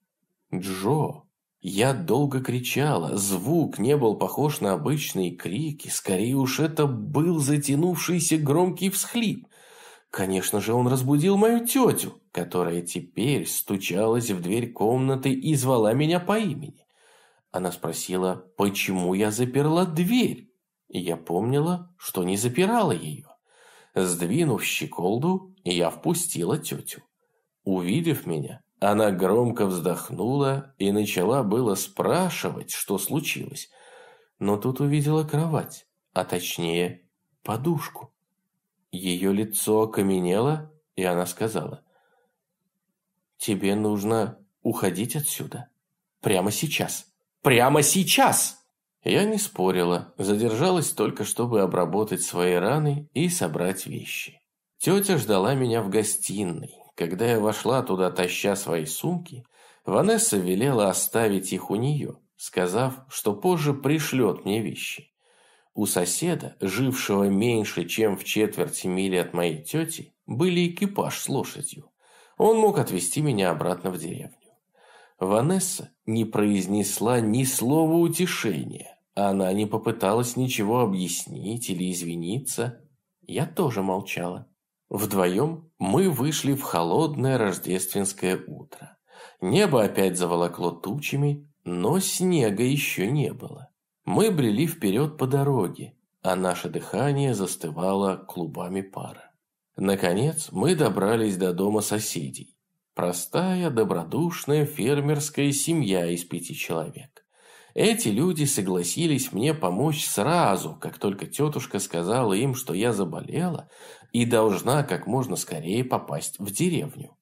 Джо». Я долго кричала, звук не был похож на обычные крики, скорее уж это был затянувшийся громкий всхлип. Конечно же, он разбудил мою тетю, которая теперь стучалась в дверь комнаты и звала меня по имени. Она спросила, почему я заперла дверь, и я помнила, что не запирала ее. Сдвинув щеколду, я впустила тетю. Увидев меня, она громко вздохнула и начала было спрашивать, что случилось. Но тут увидела кровать, а точнее подушку. Ее лицо окаменело, и она сказала, «Тебе нужно уходить отсюда. Прямо сейчас. Прямо сейчас!» Я не спорила, задержалась только, чтобы обработать свои раны и собрать вещи. Тетя ждала меня в гостиной, когда я вошла туда, таща свои сумки, Ванесса велела оставить их у нее, сказав, что позже пришлет мне вещи. У соседа, жившего меньше, чем в четверти мили от моей тети, были экипаж с лошадью. Он мог отвезти меня обратно в деревню. Ванесса не произнесла ни слова утешения. Она не попыталась ничего объяснить или извиниться. Я тоже молчала. Вдвоем мы вышли в холодное рождественское утро. Небо опять заволокло тучами, но снега еще не было. Мы брели вперед по дороге, а наше дыхание застывало клубами пара. Наконец мы добрались до дома соседей. Простая, добродушная фермерская семья из пяти человек. Эти люди согласились мне помочь сразу, как только тетушка сказала им, что я заболела и должна как можно скорее попасть в деревню.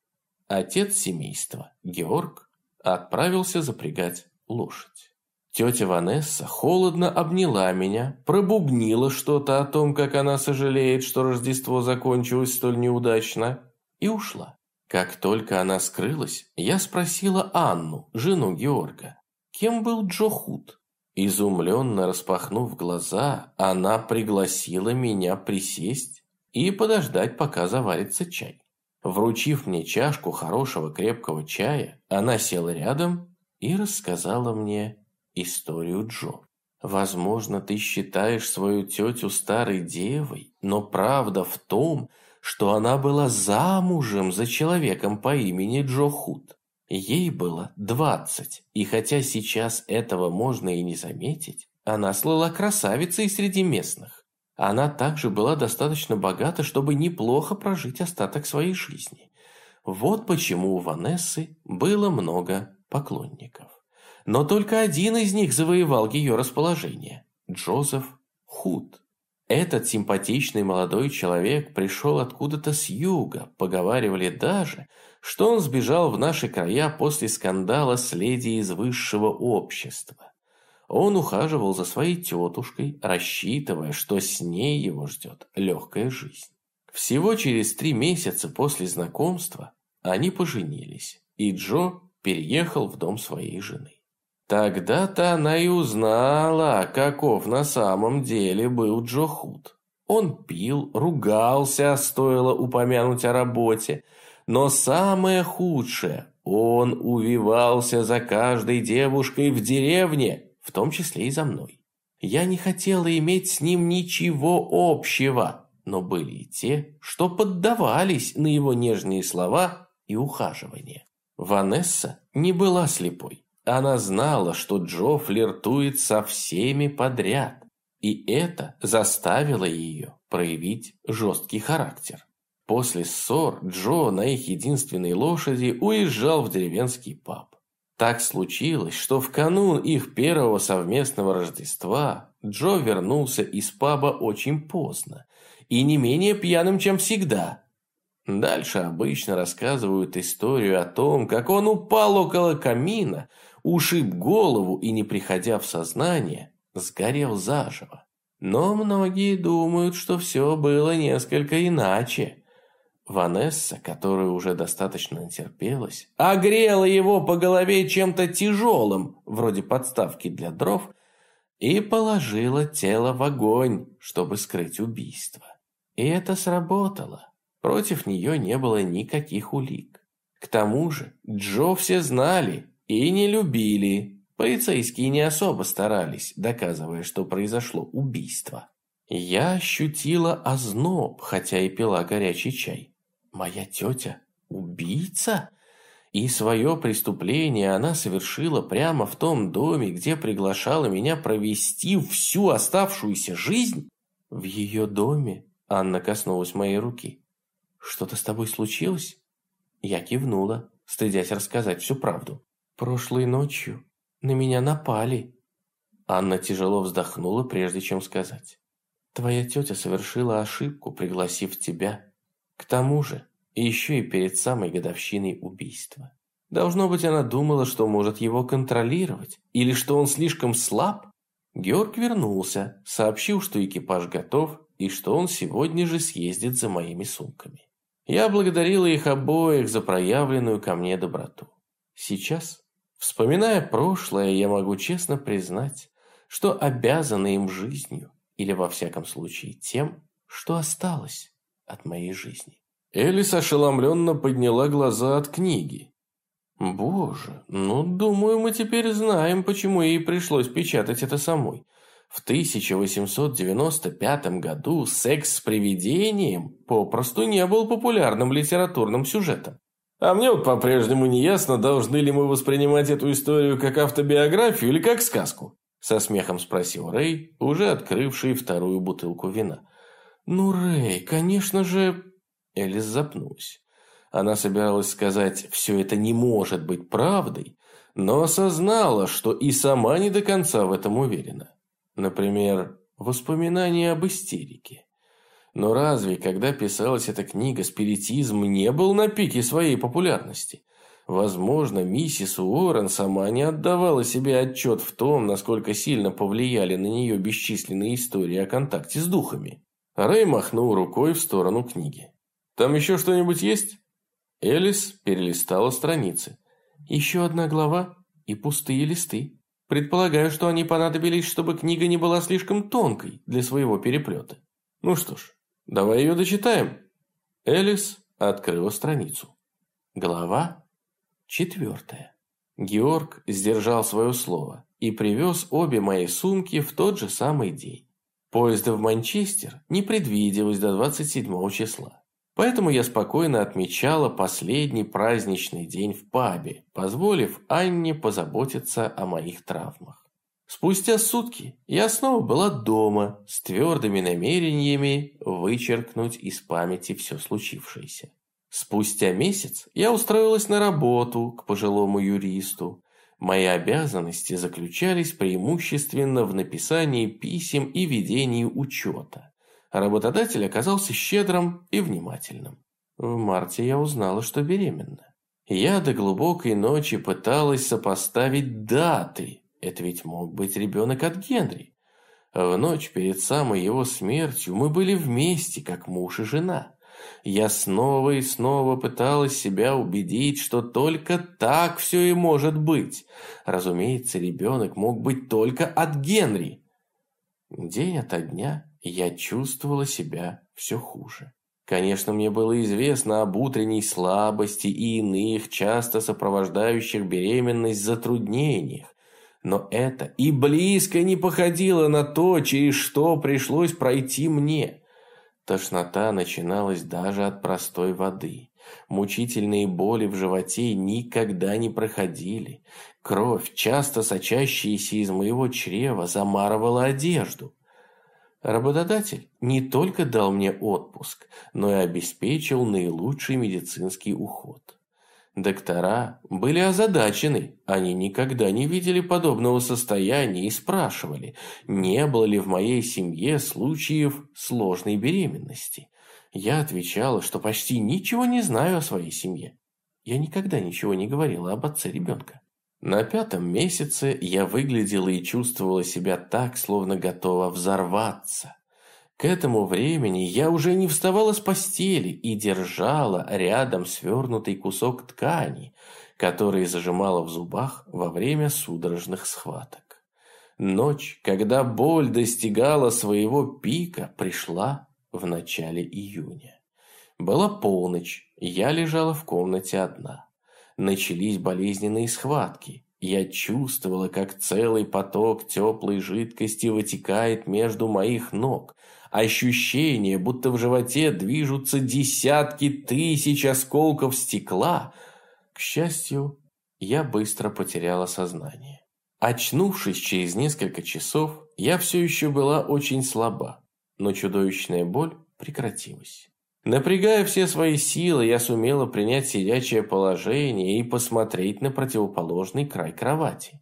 Отец семейства, Георг, отправился запрягать лошадь. Тетя Ванесса холодно обняла меня, пробубнила что-то о том, как она сожалеет, что Рождество закончилось столь неудачно, и ушла. Как только она скрылась, я спросила Анну, жену Георга, кем был Джо Худ. Изумленно распахнув глаза, она пригласила меня присесть и подождать, пока заварится чай. Вручив мне чашку хорошего крепкого чая, она села рядом и рассказала мне историю Джо. Возможно, ты считаешь свою тетю старой девой, но правда в том, что она была замужем за человеком по имени Джо Худ. Ей было двадцать, и хотя сейчас этого можно и не заметить, она слыла красавицей среди местных. Она также была достаточно богата, чтобы неплохо прожить остаток своей жизни. Вот почему у Ванессы было много поклонников. Но только один из них завоевал ее расположение – Джозеф Худ. Этот симпатичный молодой человек пришел откуда-то с юга, поговаривали даже, что он сбежал в наши края после скандала с леди из высшего общества. Он ухаживал за своей тетушкой, рассчитывая, что с ней его ждет легкая жизнь. Всего через три месяца после знакомства они поженились, и Джо переехал в дом своей жены. Тогда-то она и узнала, каков на самом деле был Джо Худ. Он пил, ругался, стоило упомянуть о работе. Но самое худшее, он увивался за каждой девушкой в деревне, в том числе и за мной. Я не хотела иметь с ним ничего общего, но были и те, что поддавались на его нежные слова и ухаживания. Ванесса не была слепой. Она знала, что Джо флиртует со всеми подряд, и это заставило ее проявить жесткий характер. После ссор Джо на их единственной лошади уезжал в деревенский паб. Так случилось, что в канун их первого совместного Рождества Джо вернулся из паба очень поздно и не менее пьяным, чем всегда. Дальше обычно рассказывают историю о том, как он упал около камина, ушиб голову и, не приходя в сознание, сгорел заживо. Но многие думают, что все было несколько иначе. Ванесса, которая уже достаточно натерпелась, огрела его по голове чем-то тяжелым, вроде подставки для дров, и положила тело в огонь, чтобы скрыть убийство. И это сработало. Против нее не было никаких улик. К тому же Джо все знали, и не любили. Полицейские не особо старались, доказывая, что произошло убийство. Я ощутила озноб, хотя и пила горячий чай. Моя тетя – убийца? И свое преступление она совершила прямо в том доме, где приглашала меня провести всю оставшуюся жизнь? В ее доме Анна коснулась моей руки. «Что-то с тобой случилось?» Я кивнула, стыдясь рассказать всю правду. Прошлой ночью на меня напали. Анна тяжело вздохнула, прежде чем сказать. Твоя тетя совершила ошибку, пригласив тебя. К тому же, еще и перед самой годовщиной убийства. Должно быть, она думала, что может его контролировать, или что он слишком слаб. Георг вернулся, сообщил, что экипаж готов, и что он сегодня же съездит за моими сумками. Я благодарила их обоих за проявленную ко мне доброту. Сейчас Вспоминая прошлое, я могу честно признать, что обязана им жизнью, или во всяком случае тем, что осталось от моей жизни. Элис ошеломленно подняла глаза от книги. «Боже, ну, думаю, мы теперь знаем, почему ей пришлось печатать это самой. В 1895 году секс с привидением попросту не был популярным литературным сюжетом. А мне вот по-прежнему не ясно, должны ли мы воспринимать эту историю как автобиографию или как сказку. Со смехом спросил Рэй, уже открывший вторую бутылку вина. «Ну, Рэй, конечно же...» Элис запнулась. Она собиралась сказать «все это не может быть правдой», но осознала, что и сама не до конца в этом уверена. Например, воспоминания об истерике. Но разве, когда писалась эта книга, спиритизм не был на пике своей популярности? Возможно, миссис Уоррен сама не отдавала себе отчет в том, насколько сильно повлияли на нее бесчисленные истории о контакте с духами. Рэй махнул рукой в сторону книги. «Там еще что-нибудь есть?» Элис перелистала страницы. «Еще одна глава и пустые листы. Предполагаю, что они понадобились, чтобы книга не была слишком тонкой для своего переплета. Ну что ж, Давай ее дочитаем. Элис открыла страницу. Глава четвертая. Георг сдержал свое слово и привез обе мои сумки в тот же самый день. Поезда в Манчестер не предвиделось до 27 числа. Поэтому я спокойно отмечала последний праздничный день в пабе, позволив Анне позаботиться о моих травмах. Спустя сутки я снова была дома с твердыми намерениями вычеркнуть из памяти все случившееся. Спустя месяц я устроилась на работу к пожилому юристу. Мои обязанности заключались преимущественно в написании писем и ведении учета. Работодатель оказался щедрым и внимательным. В марте я узнала, что беременна. Я до глубокой ночи пыталась сопоставить даты. Это ведь мог быть ребенок от Генри. В ночь перед самой его смертью мы были вместе, как муж и жена. Я снова и снова пыталась себя убедить, что только так все и может быть. Разумеется, ребенок мог быть только от Генри. День ото дня я чувствовала себя все хуже. Конечно, мне было известно об утренней слабости и иных, часто сопровождающих беременность затруднениях. Но это и близко не походило на то, через что пришлось пройти мне. Тошнота начиналась даже от простой воды. Мучительные боли в животе никогда не проходили. Кровь, часто сочащаяся из моего чрева, замарывала одежду. Работодатель не только дал мне отпуск, но и обеспечил наилучший медицинский уход. Доктора были озадачены, они никогда не видели подобного состояния и спрашивали, не было ли в моей семье случаев сложной беременности. Я отвечала, что почти ничего не знаю о своей семье. Я никогда ничего не говорила об отце ребенка. На пятом месяце я выглядела и чувствовала себя так, словно готова взорваться. К этому времени я уже не вставала с постели и держала рядом свернутый кусок ткани, который зажимала в зубах во время судорожных схваток. Ночь, когда боль достигала своего пика, пришла в начале июня. Была полночь, я лежала в комнате одна. Начались болезненные схватки. Я чувствовала, как целый поток теплой жидкости вытекает между моих ног. Ощущение, будто в животе движутся десятки тысяч осколков стекла. К счастью, я быстро потеряла сознание. Очнувшись через несколько часов, я все еще была очень слаба, но чудовищная боль прекратилась. Напрягая все свои силы, я сумела принять сидячее положение и посмотреть на противоположный край кровати.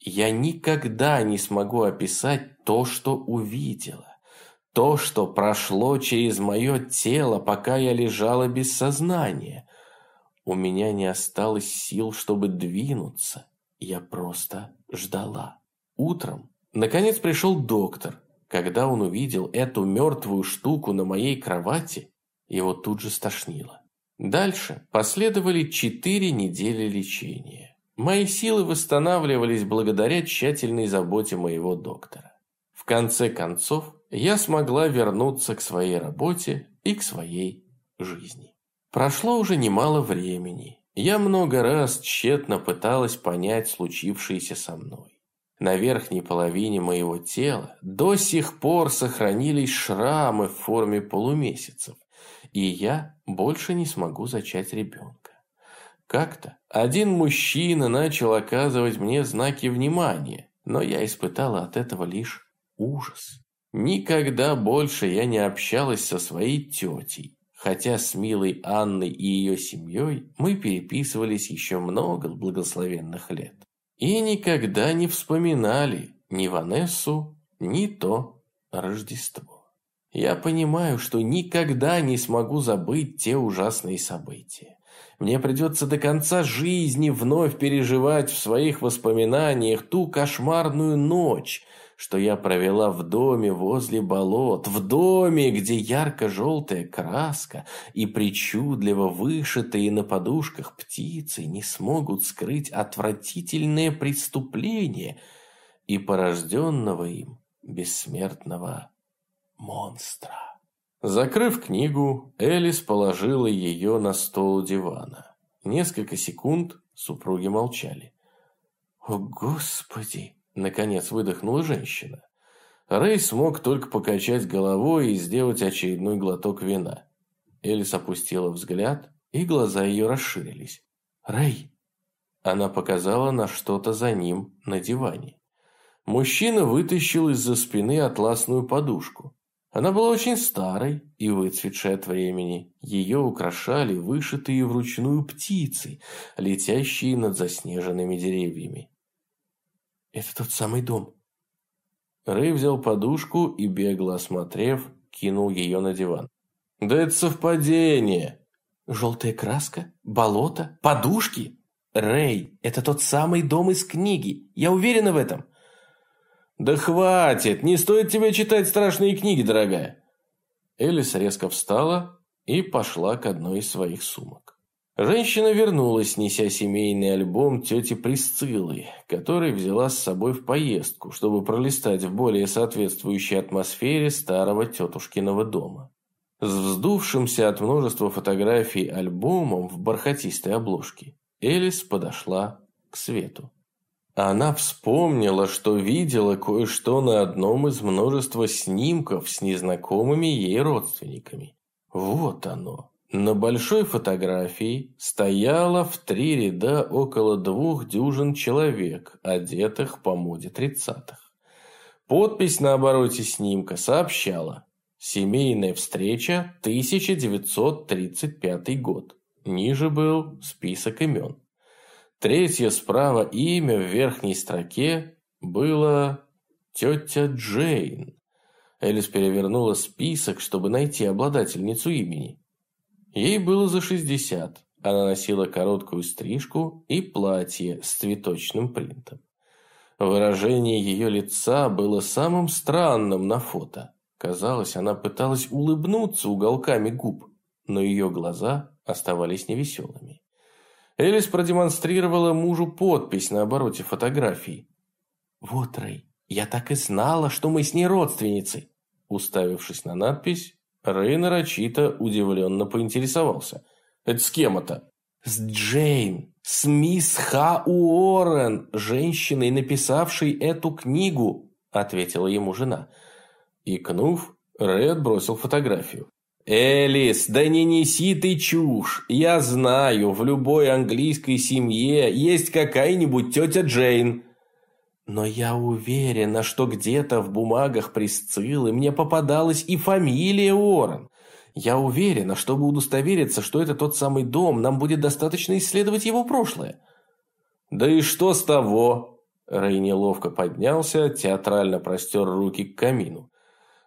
Я никогда не смогу описать то, что увидела. То, что прошло через мое тело, пока я лежала без сознания. У меня не осталось сил, чтобы двинуться. Я просто ждала. Утром, наконец, пришел доктор когда он увидел эту мертвую штуку на моей кровати, его тут же стошнило. Дальше последовали четыре недели лечения. Мои силы восстанавливались благодаря тщательной заботе моего доктора. В конце концов, я смогла вернуться к своей работе и к своей жизни. Прошло уже немало времени. Я много раз тщетно пыталась понять случившееся со мной. На верхней половине моего тела до сих пор сохранились шрамы в форме полумесяцев, и я больше не смогу зачать ребенка. Как-то один мужчина начал оказывать мне знаки внимания, но я испытала от этого лишь ужас. Никогда больше я не общалась со своей тетей, хотя с милой Анной и ее семьей мы переписывались еще много благословенных лет и никогда не вспоминали ни Ванессу, ни то Рождество. Я понимаю, что никогда не смогу забыть те ужасные события. Мне придется до конца жизни вновь переживать в своих воспоминаниях ту кошмарную ночь, что я провела в доме возле болот, в доме, где ярко-желтая краска и причудливо вышитые на подушках птицы не смогут скрыть отвратительное преступление и порожденного им бессмертного монстра. Закрыв книгу, Элис положила ее на стол дивана. Несколько секунд супруги молчали. «О, Господи!» Наконец выдохнула женщина. Рэй смог только покачать головой и сделать очередной глоток вина. Элис опустила взгляд, и глаза ее расширились. «Рэй!» Она показала на что-то за ним на диване. Мужчина вытащил из-за спины атласную подушку. Она была очень старой и выцветшей от времени. Ее украшали вышитые вручную птицы, летящие над заснеженными деревьями. Это тот самый дом. Рэй взял подушку и, бегло осмотрев, кинул ее на диван. «Да это совпадение!» Желтая краска? Болото? Подушки? Рэй, это тот самый дом из книги. Я уверена в этом. «Да хватит! Не стоит тебе читать страшные книги, дорогая!» Элис резко встала и пошла к одной из своих сумок. Женщина вернулась, неся семейный альбом тети Присциллы, который взяла с собой в поездку, чтобы пролистать в более соответствующей атмосфере старого тетушкиного дома. С вздувшимся от множества фотографий альбомом в бархатистой обложке Элис подошла к свету. Она вспомнила, что видела кое-что на одном из множества снимков с незнакомыми ей родственниками. Вот оно. На большой фотографии стояло в три ряда около двух дюжин человек, одетых по моде тридцатых. Подпись на обороте снимка сообщала «Семейная встреча, 1935 год». Ниже был список имен. Третье справа имя в верхней строке было «Тетя Джейн». Элис перевернула список, чтобы найти обладательницу имени. Ей было за 60. Она носила короткую стрижку и платье с цветочным принтом. Выражение ее лица было самым странным на фото. Казалось, она пыталась улыбнуться уголками губ, но ее глаза оставались невеселыми. Элис продемонстрировала мужу подпись на обороте фотографии. «Вот, Рэй, я так и знала, что мы с ней родственницы!» Уставившись на надпись, Рэй нарочито удивленно поинтересовался. «Это с кем это?» «С Джейн, с мисс Ха Уоррен, женщиной, написавшей эту книгу», ответила ему жена. Икнув, Рэй отбросил фотографию. «Элис, да не неси ты чушь. Я знаю, в любой английской семье есть какая-нибудь тетя Джейн. Но я уверена, что где-то в бумагах Присциллы мне попадалась и фамилия Уоррен. Я уверена, чтобы удостовериться, что это тот самый дом, нам будет достаточно исследовать его прошлое». «Да и что с того?» Рэй неловко поднялся, театрально простер руки к камину.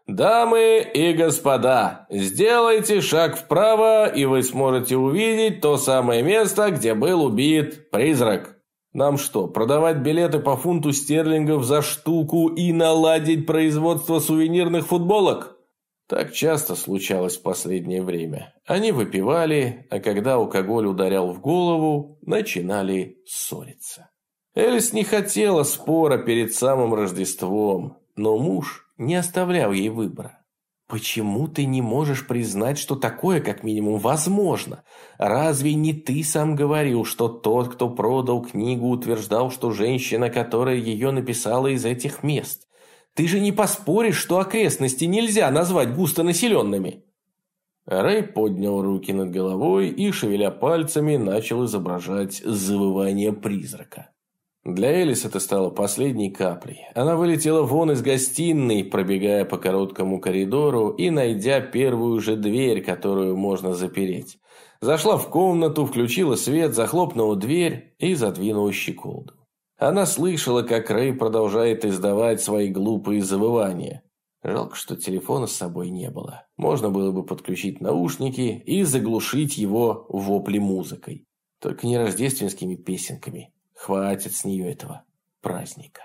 «Дамы и господа, сделайте шаг вправо, и вы сможете увидеть то самое место, где был убит призрак. Нам что, продавать билеты по фунту стерлингов за штуку и наладить производство сувенирных футболок?» Так часто случалось в последнее время. Они выпивали, а когда алкоголь ударял в голову, начинали ссориться. Элис не хотела спора перед самым Рождеством, но муж не оставлял ей выбора. «Почему ты не можешь признать, что такое, как минимум, возможно? Разве не ты сам говорил, что тот, кто продал книгу, утверждал, что женщина, которая ее написала из этих мест? Ты же не поспоришь, что окрестности нельзя назвать густонаселенными?» Рэй поднял руки над головой и, шевеля пальцами, начал изображать завывание призрака. Для Элис это стало последней каплей. Она вылетела вон из гостиной, пробегая по короткому коридору и найдя первую же дверь, которую можно запереть. Зашла в комнату, включила свет, захлопнула дверь и задвинула щеколду. Она слышала, как Рэй продолжает издавать свои глупые завывания. Жалко, что телефона с собой не было. Можно было бы подключить наушники и заглушить его вопли музыкой. Только не рождественскими песенками. Хватит с нее этого праздника.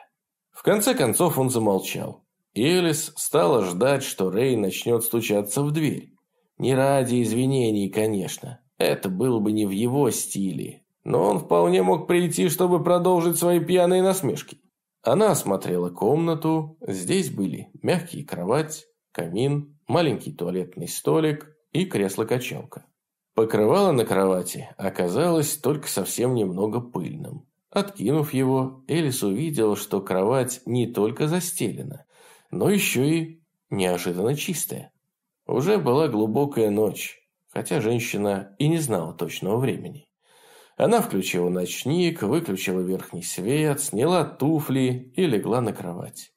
В конце концов он замолчал. Элис стала ждать, что Рэй начнет стучаться в дверь. Не ради извинений, конечно. Это было бы не в его стиле. Но он вполне мог прийти, чтобы продолжить свои пьяные насмешки. Она осмотрела комнату. Здесь были мягкий кровать, камин, маленький туалетный столик и кресло-качалка. Покрывало на кровати оказалось только совсем немного пыльным. Откинув его, Элис увидел, что кровать не только застелена, но еще и неожиданно чистая. Уже была глубокая ночь, хотя женщина и не знала точного времени. Она включила ночник, выключила верхний свет, сняла туфли и легла на кровать.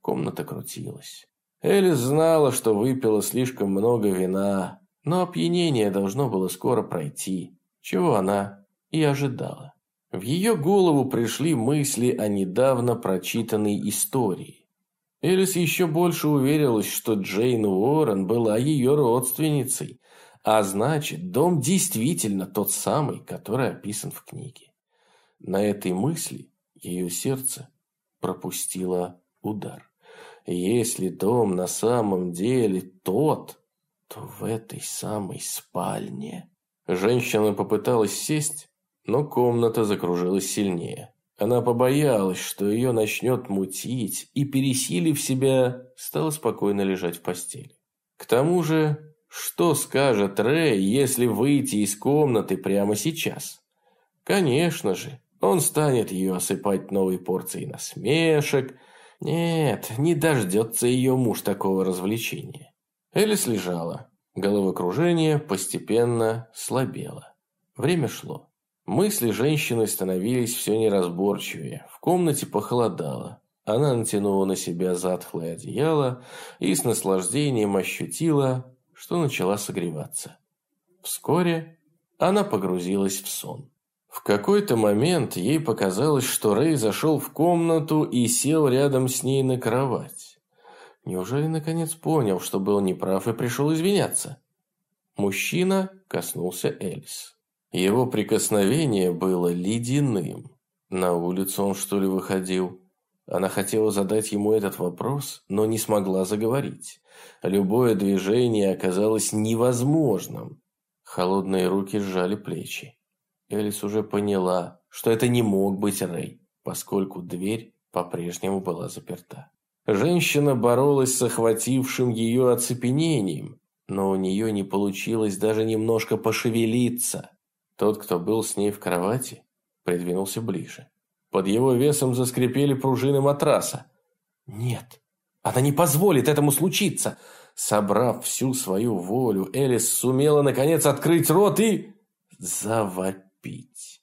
Комната крутилась. Элис знала, что выпила слишком много вина, но опьянение должно было скоро пройти, чего она и ожидала. В ее голову пришли мысли о недавно прочитанной истории. Элис еще больше уверилась, что Джейн Уоррен была ее родственницей, а значит, дом действительно тот самый, который описан в книге. На этой мысли ее сердце пропустило удар. Если дом на самом деле тот, то в этой самой спальне. Женщина попыталась сесть, но комната закружилась сильнее. Она побоялась, что ее начнет мутить, и, пересилив себя, стала спокойно лежать в постели. К тому же, что скажет Рэй, если выйти из комнаты прямо сейчас? Конечно же, он станет ее осыпать новой порцией насмешек. Нет, не дождется ее муж такого развлечения. Элис лежала. Головокружение постепенно слабело. Время шло. Мысли женщины становились все неразборчивее. В комнате похолодало. Она натянула на себя затхлое одеяло и с наслаждением ощутила, что начала согреваться. Вскоре она погрузилась в сон. В какой-то момент ей показалось, что Рэй зашел в комнату и сел рядом с ней на кровать. Неужели наконец понял, что был неправ и пришел извиняться? Мужчина коснулся Элис. Его прикосновение было ледяным. На улицу он что ли выходил? Она хотела задать ему этот вопрос, но не смогла заговорить. Любое движение оказалось невозможным. Холодные руки сжали плечи. Элис уже поняла, что это не мог быть Рэй, поскольку дверь по-прежнему была заперта. Женщина боролась с охватившим ее оцепенением, но у нее не получилось даже немножко пошевелиться. Тот, кто был с ней в кровати, придвинулся ближе. Под его весом заскрипели пружины матраса. «Нет, она не позволит этому случиться!» Собрав всю свою волю, Элис сумела наконец открыть рот и... завопить.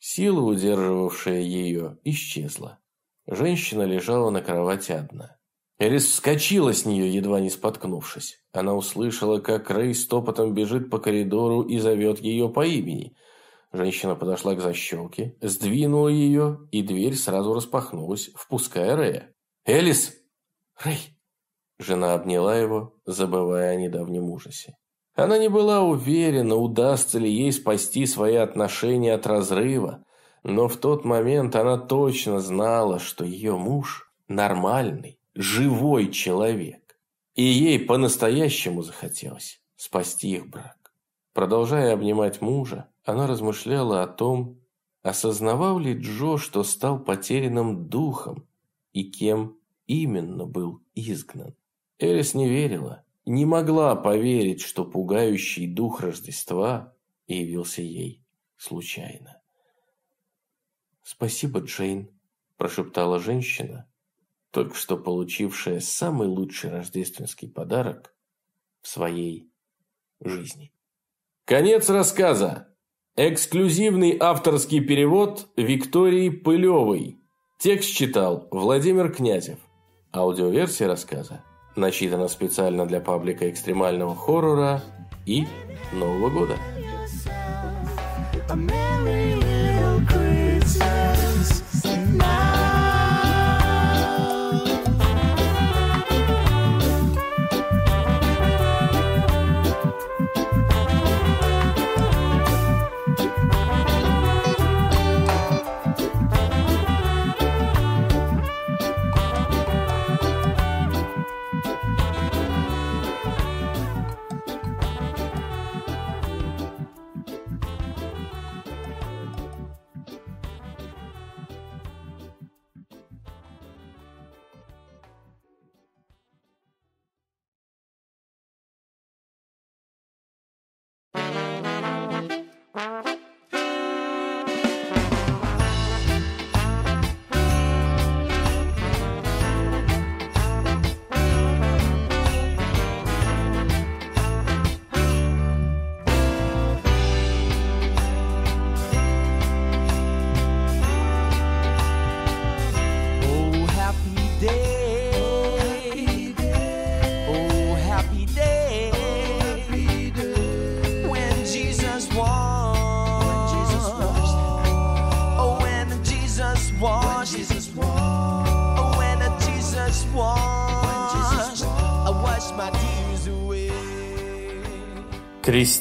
Сила, удерживавшая ее, исчезла. Женщина лежала на кровати одна. Элис вскочила с нее, едва не споткнувшись. Она услышала, как Рэй стопотом бежит по коридору и зовет ее по имени. Женщина подошла к защелке, сдвинула ее, и дверь сразу распахнулась, впуская Рэя. «Элис!» «Рэй!» Жена обняла его, забывая о недавнем ужасе. Она не была уверена, удастся ли ей спасти свои отношения от разрыва, но в тот момент она точно знала, что ее муж нормальный живой человек. И ей по-настоящему захотелось спасти их брак. Продолжая обнимать мужа, она размышляла о том, осознавал ли Джо, что стал потерянным духом и кем именно был изгнан. Элис не верила, не могла поверить, что пугающий дух Рождества явился ей случайно. «Спасибо, Джейн», – прошептала женщина, только что получившая самый лучший рождественский подарок в своей жизни. Конец рассказа. Эксклюзивный авторский перевод Виктории Пылевой. Текст читал Владимир Князев. Аудиоверсия рассказа начитана специально для паблика экстремального хоррора и Нового года.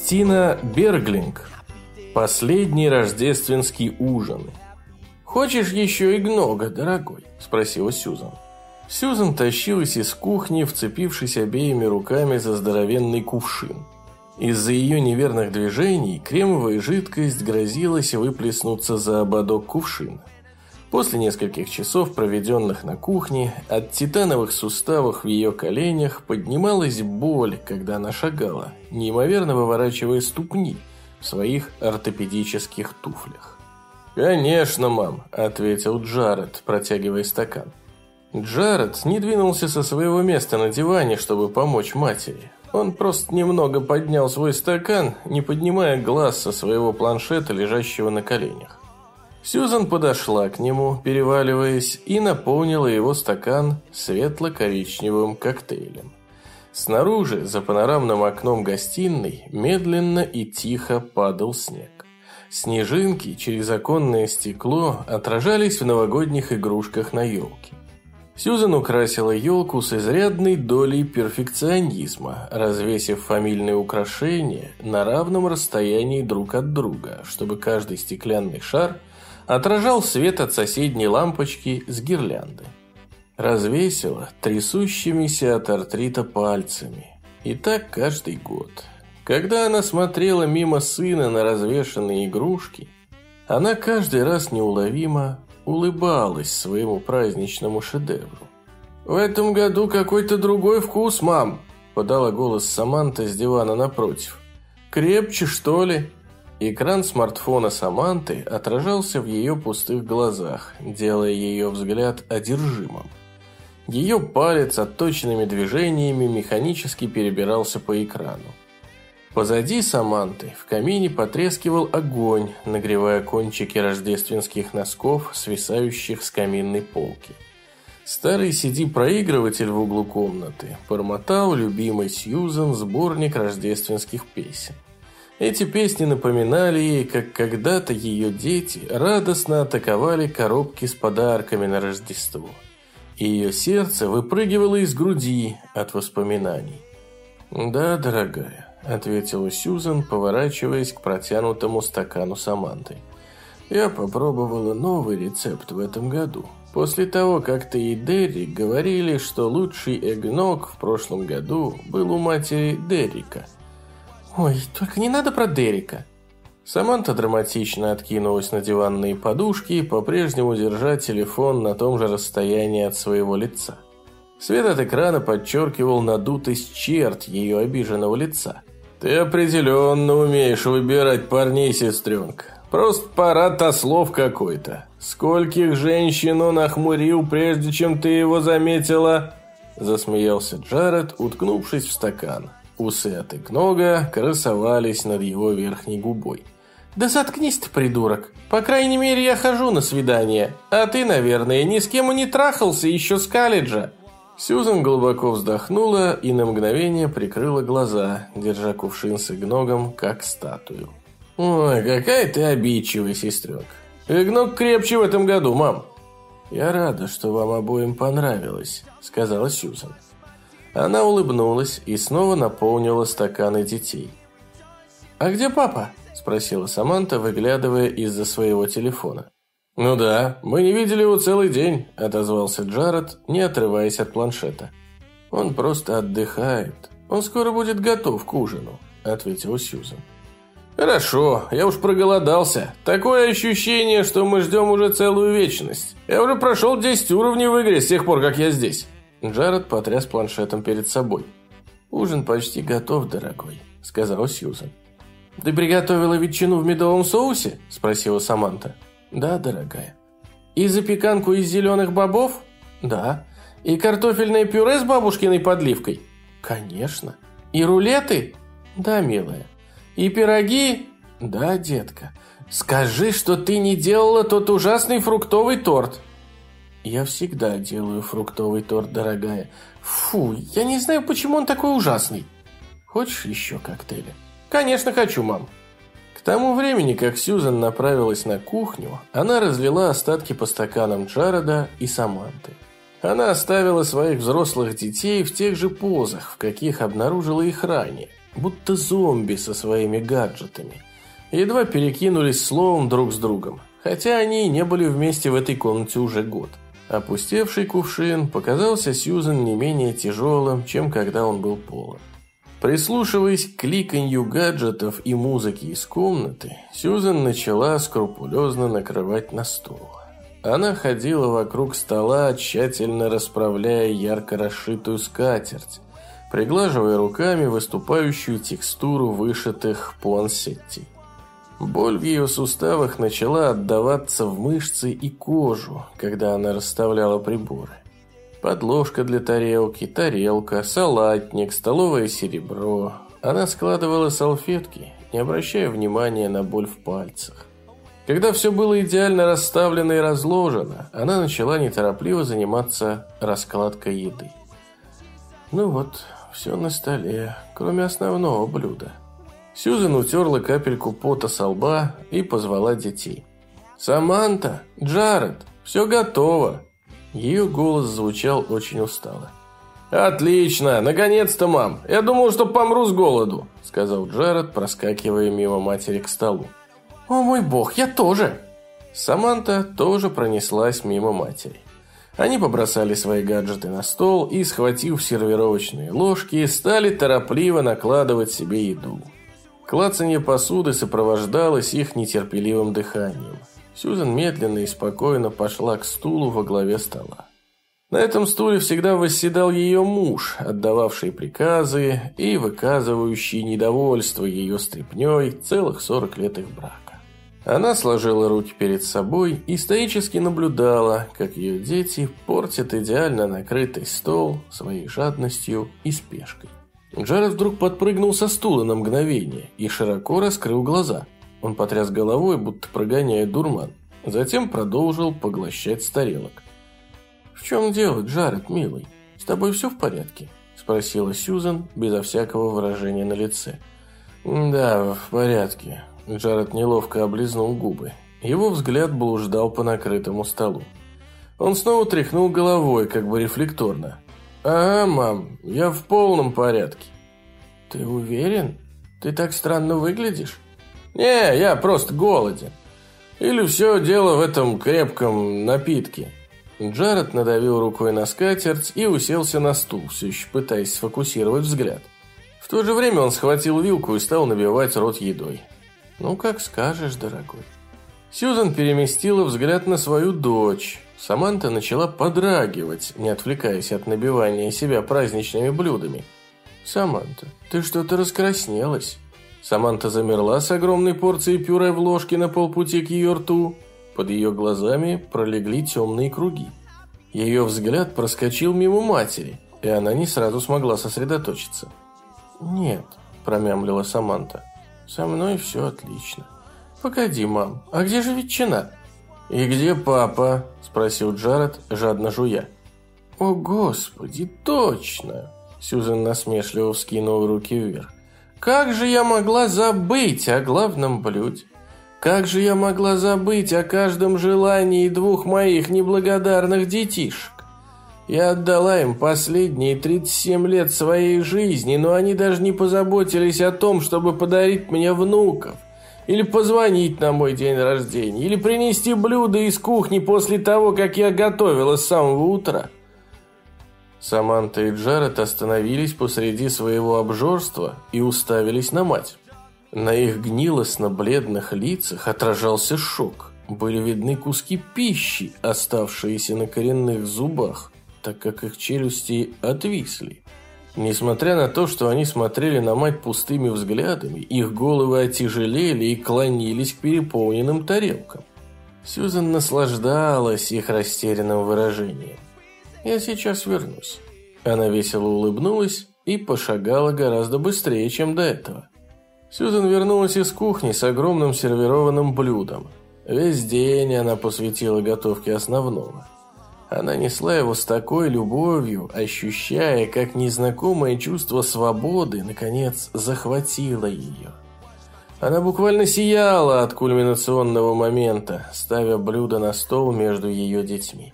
Кристина Берглинг. Последний рождественский ужин. «Хочешь еще и гнога, дорогой?» – спросила Сьюзан. Сьюзан тащилась из кухни, вцепившись обеими руками за здоровенный кувшин. Из-за ее неверных движений кремовая жидкость грозилась выплеснуться за ободок кувшина. После нескольких часов, проведенных на кухне, от титановых суставов в ее коленях поднималась боль, когда она шагала, неимоверно выворачивая ступни в своих ортопедических туфлях. «Конечно, мам», – ответил Джаред, протягивая стакан. Джаред не двинулся со своего места на диване, чтобы помочь матери. Он просто немного поднял свой стакан, не поднимая глаз со своего планшета, лежащего на коленях. Сьюзан подошла к нему, переваливаясь, и наполнила его стакан светло-коричневым коктейлем. Снаружи, за панорамным окном гостиной, медленно и тихо падал снег. Снежинки через оконное стекло отражались в новогодних игрушках на елке. Сьюзан украсила елку с изрядной долей перфекционизма, развесив фамильные украшения на равном расстоянии друг от друга, чтобы каждый стеклянный шар отражал свет от соседней лампочки с гирлянды. Развесила трясущимися от артрита пальцами. И так каждый год. Когда она смотрела мимо сына на развешанные игрушки, она каждый раз неуловимо улыбалась своему праздничному шедевру. «В этом году какой-то другой вкус, мам!» – подала голос Саманта с дивана напротив. «Крепче, что ли?» Экран смартфона Саманты отражался в ее пустых глазах, делая ее взгляд одержимым. Ее палец отточенными движениями механически перебирался по экрану. Позади Саманты в камине потрескивал огонь, нагревая кончики рождественских носков, свисающих с каминной полки. Старый CD-проигрыватель в углу комнаты бормотал любимый Сьюзан сборник рождественских песен. Эти песни напоминали ей, как когда-то ее дети радостно атаковали коробки с подарками на Рождество. И ее сердце выпрыгивало из груди от воспоминаний. «Да, дорогая, ответила Сьюзан, поворачиваясь к протянутому стакану Саманты. Я попробовала новый рецепт в этом году. После того, как ты и Дерри говорили, что лучший эгног в прошлом году был у матери Деррика. Ой, только не надо про Деррика. Саманта драматично откинулась на диванные подушки, по-прежнему держа телефон на том же расстоянии от своего лица. Свет от экрана подчеркивал надутость черт ее обиженного лица. «Ты определенно умеешь выбирать парней, сестренка. Просто парад ослов какой-то. Скольких женщин он охмурил, прежде чем ты его заметила?» Засмеялся Джаред, уткнувшись в стакан. Усы от Игнога красовались над его верхней губой. «Да заткнись ты, придурок. По крайней мере, я хожу на свидание. А ты, наверное, ни с кем и не трахался еще с колледжа». Сьюзан глубоко вздохнула и на мгновение прикрыла глаза, держа кувшин с игногом, как статую. «Ой, какая ты обидчивая, сестренка. Игног крепче в этом году, мам». «Я рада, что вам обоим понравилось», — сказала Сьюзан. Она улыбнулась и снова наполнила стаканы детей. «А где папа?» – спросила Саманта, выглядывая из-за своего телефона. «Ну да, мы не видели его целый день», – отозвался Джаред, не отрываясь от планшета. «Он просто отдыхает. Он скоро будет готов к ужину», – ответила Сьюзан. «Хорошо, я уж проголодался. Такое ощущение, что мы ждем уже целую вечность. Я уже прошел 10 уровней в игре с тех пор, как я здесь». Джаред потряс планшетом перед собой. «Ужин почти готов, дорогой», – сказала Сьюзан. «Ты приготовила ветчину в медовом соусе?» – спросила Саманта. Да, дорогая. И запеканку из зеленых бобов? Да. И картофельное пюре с бабушкиной подливкой? Конечно. И рулеты? Да, милая. И пироги? Да, детка. Скажи, что ты не делала тот ужасный фруктовый торт. Я всегда делаю фруктовый торт, дорогая. Фу, я не знаю, почему он такой ужасный. Хочешь еще коктейля? Конечно, хочу, мам тому времени, как Сьюзан направилась на кухню, она разлила остатки по стаканам Джареда и Саманты. Она оставила своих взрослых детей в тех же позах, в каких обнаружила их ранее, будто зомби со своими гаджетами. Едва перекинулись словом друг с другом, хотя они не были вместе в этой комнате уже год. Опустевший кувшин показался Сьюзен не менее тяжелым, чем когда он был полон. Прислушиваясь к кликанью гаджетов и музыки из комнаты, Сьюзен начала скрупулезно накрывать на стол. Она ходила вокруг стола, тщательно расправляя ярко расшитую скатерть, приглаживая руками выступающую текстуру вышитых пуансетти. Боль в ее суставах начала отдаваться в мышцы и кожу, когда она расставляла приборы. Подложка для тарелки, тарелка, салатник, столовое серебро. Она складывала салфетки, не обращая внимания на боль в пальцах. Когда все было идеально расставлено и разложено, она начала неторопливо заниматься раскладкой еды. Ну вот, все на столе, кроме основного блюда. Сьюзен утерла капельку пота со лба и позвала детей. «Саманта! Джаред! Все готово!» Ее голос звучал очень устало. «Отлично! Наконец-то, мам! Я думал, что помру с голоду!» Сказал Джаред, проскакивая мимо матери к столу. «О мой бог, я тоже!» Саманта тоже пронеслась мимо матери. Они побросали свои гаджеты на стол и, схватив сервировочные ложки, стали торопливо накладывать себе еду. Клацанье посуды сопровождалось их нетерпеливым дыханием. Сьюзен медленно и спокойно пошла к стулу во главе стола. На этом стуле всегда восседал ее муж, отдававший приказы и выказывающий недовольство ее стряпней целых 40 лет их брака. Она сложила руки перед собой и стоически наблюдала, как ее дети портят идеально накрытый стол своей жадностью и спешкой. Джаред вдруг подпрыгнул со стула на мгновение и широко раскрыл глаза – он потряс головой, будто прогоняя дурман. Затем продолжил поглощать тарелок. «В чем дело, Джаред, милый? С тобой все в порядке?» Спросила Сьюзан, безо всякого выражения на лице. «Да, в порядке». Джаред неловко облизнул губы. Его взгляд блуждал по накрытому столу. Он снова тряхнул головой, как бы рефлекторно. «Ага, мам, я в полном порядке». «Ты уверен? Ты так странно выглядишь?» «Не, я просто голоден. Или все дело в этом крепком напитке». Джаред надавил рукой на скатерть и уселся на стул, все еще пытаясь сфокусировать взгляд. В то же время он схватил вилку и стал набивать рот едой. «Ну, как скажешь, дорогой». Сьюзан переместила взгляд на свою дочь. Саманта начала подрагивать, не отвлекаясь от набивания себя праздничными блюдами. «Саманта, ты что-то раскраснелась». Саманта замерла с огромной порцией пюре в ложке на полпути к ее рту. Под ее глазами пролегли темные круги. Ее взгляд проскочил мимо матери, и она не сразу смогла сосредоточиться. «Нет», – промямлила Саманта, – «со мной все отлично». «Погоди, мам, а где же ветчина?» «И где папа?» – спросил Джаред, жадно жуя. «О, Господи, точно!» Сьюзен насмешливо вскинул руки вверх. Как же я могла забыть о главном блюде? Как же я могла забыть о каждом желании двух моих неблагодарных детишек? Я отдала им последние 37 лет своей жизни, но они даже не позаботились о том, чтобы подарить мне внуков. Или позвонить на мой день рождения, или принести блюда из кухни после того, как я готовила с самого утра. Саманта и Джаред остановились посреди своего обжорства и уставились на мать. На их гнилостно-бледных лицах отражался шок. Были видны куски пищи, оставшиеся на коренных зубах, так как их челюсти отвисли. Несмотря на то, что они смотрели на мать пустыми взглядами, их головы отяжелели и клонились к переполненным тарелкам. Сьюзан наслаждалась их растерянным выражением. Я сейчас вернусь». Она весело улыбнулась и пошагала гораздо быстрее, чем до этого. Сьюзен вернулась из кухни с огромным сервированным блюдом. Весь день она посвятила готовке основного. Она несла его с такой любовью, ощущая, как незнакомое чувство свободы, наконец, захватило ее. Она буквально сияла от кульминационного момента, ставя блюдо на стол между ее детьми.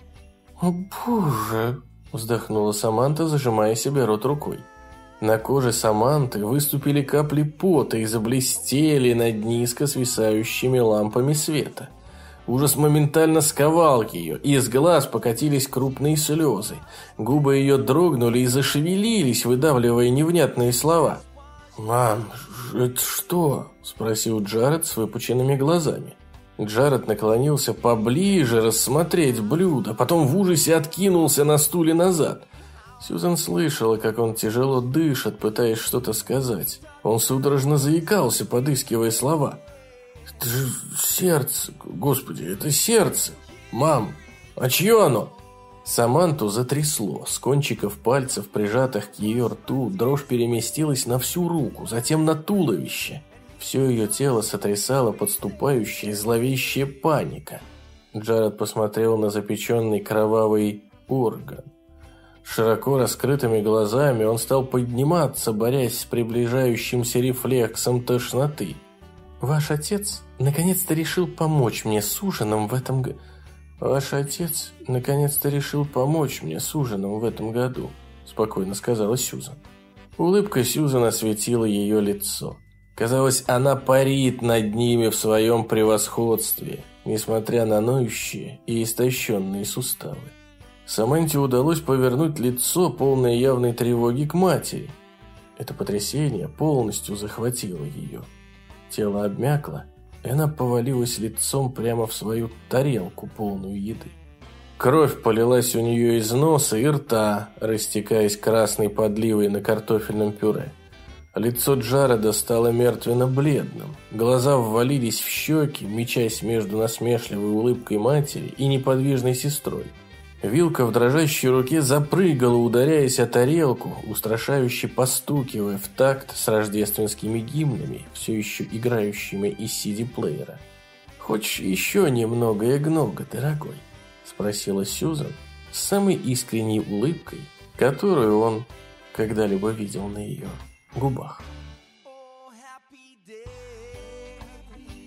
«О, боже!» – вздохнула Саманта, зажимая себе рот рукой. На коже Саманты выступили капли пота и заблестели над низко свисающими лампами света. Ужас моментально сковал ее, и из глаз покатились крупные слезы. Губы ее дрогнули и зашевелились, выдавливая невнятные слова. «Мам, это что?» – спросил Джаред с выпученными глазами. Джаред наклонился поближе рассмотреть блюдо, потом в ужасе откинулся на стуле назад. Сьюзан слышала, как он тяжело дышит, пытаясь что-то сказать. Он судорожно заикался, подыскивая слова – это же сердце, господи, это сердце. Мам, а чье оно? Саманту затрясло. С кончиков пальцев, прижатых к ее рту, дрожь переместилась на всю руку, затем на туловище. Все ее тело сотрясало подступающая зловещая паника. Джаред посмотрел на запеченный кровавый орган. Широко раскрытыми глазами он стал подниматься, борясь с приближающимся рефлексом тошноты. Ваш отец наконец-то решил помочь мне с ужином в этом году. Ваш отец наконец-то решил помочь мне с ужином в этом году, спокойно сказала Сьюзан. Улыбка Сьюзан осветила ее лицо. Казалось, она парит над ними в своем превосходстве, несмотря на ноющие и истощенные суставы. Саманте удалось повернуть лицо, полное явной тревоги к матери. Это потрясение полностью захватило ее. Тело обмякло, и она повалилась лицом прямо в свою тарелку, полную еды. Кровь полилась у нее из носа и рта, растекаясь красной подливой на картофельном пюре. Лицо Джареда стало мертвенно-бледным. Глаза ввалились в щеки, мечась между насмешливой улыбкой матери и неподвижной сестрой. Вилка в дрожащей руке запрыгала, ударяясь о тарелку, устрашающе постукивая в такт с рождественскими гимнами, все еще играющими из CD-плеера. «Хочешь еще немного эгнога, дорогой?» – спросила Сьюзан с самой искренней улыбкой, которую он когда-либо видел на ее губах.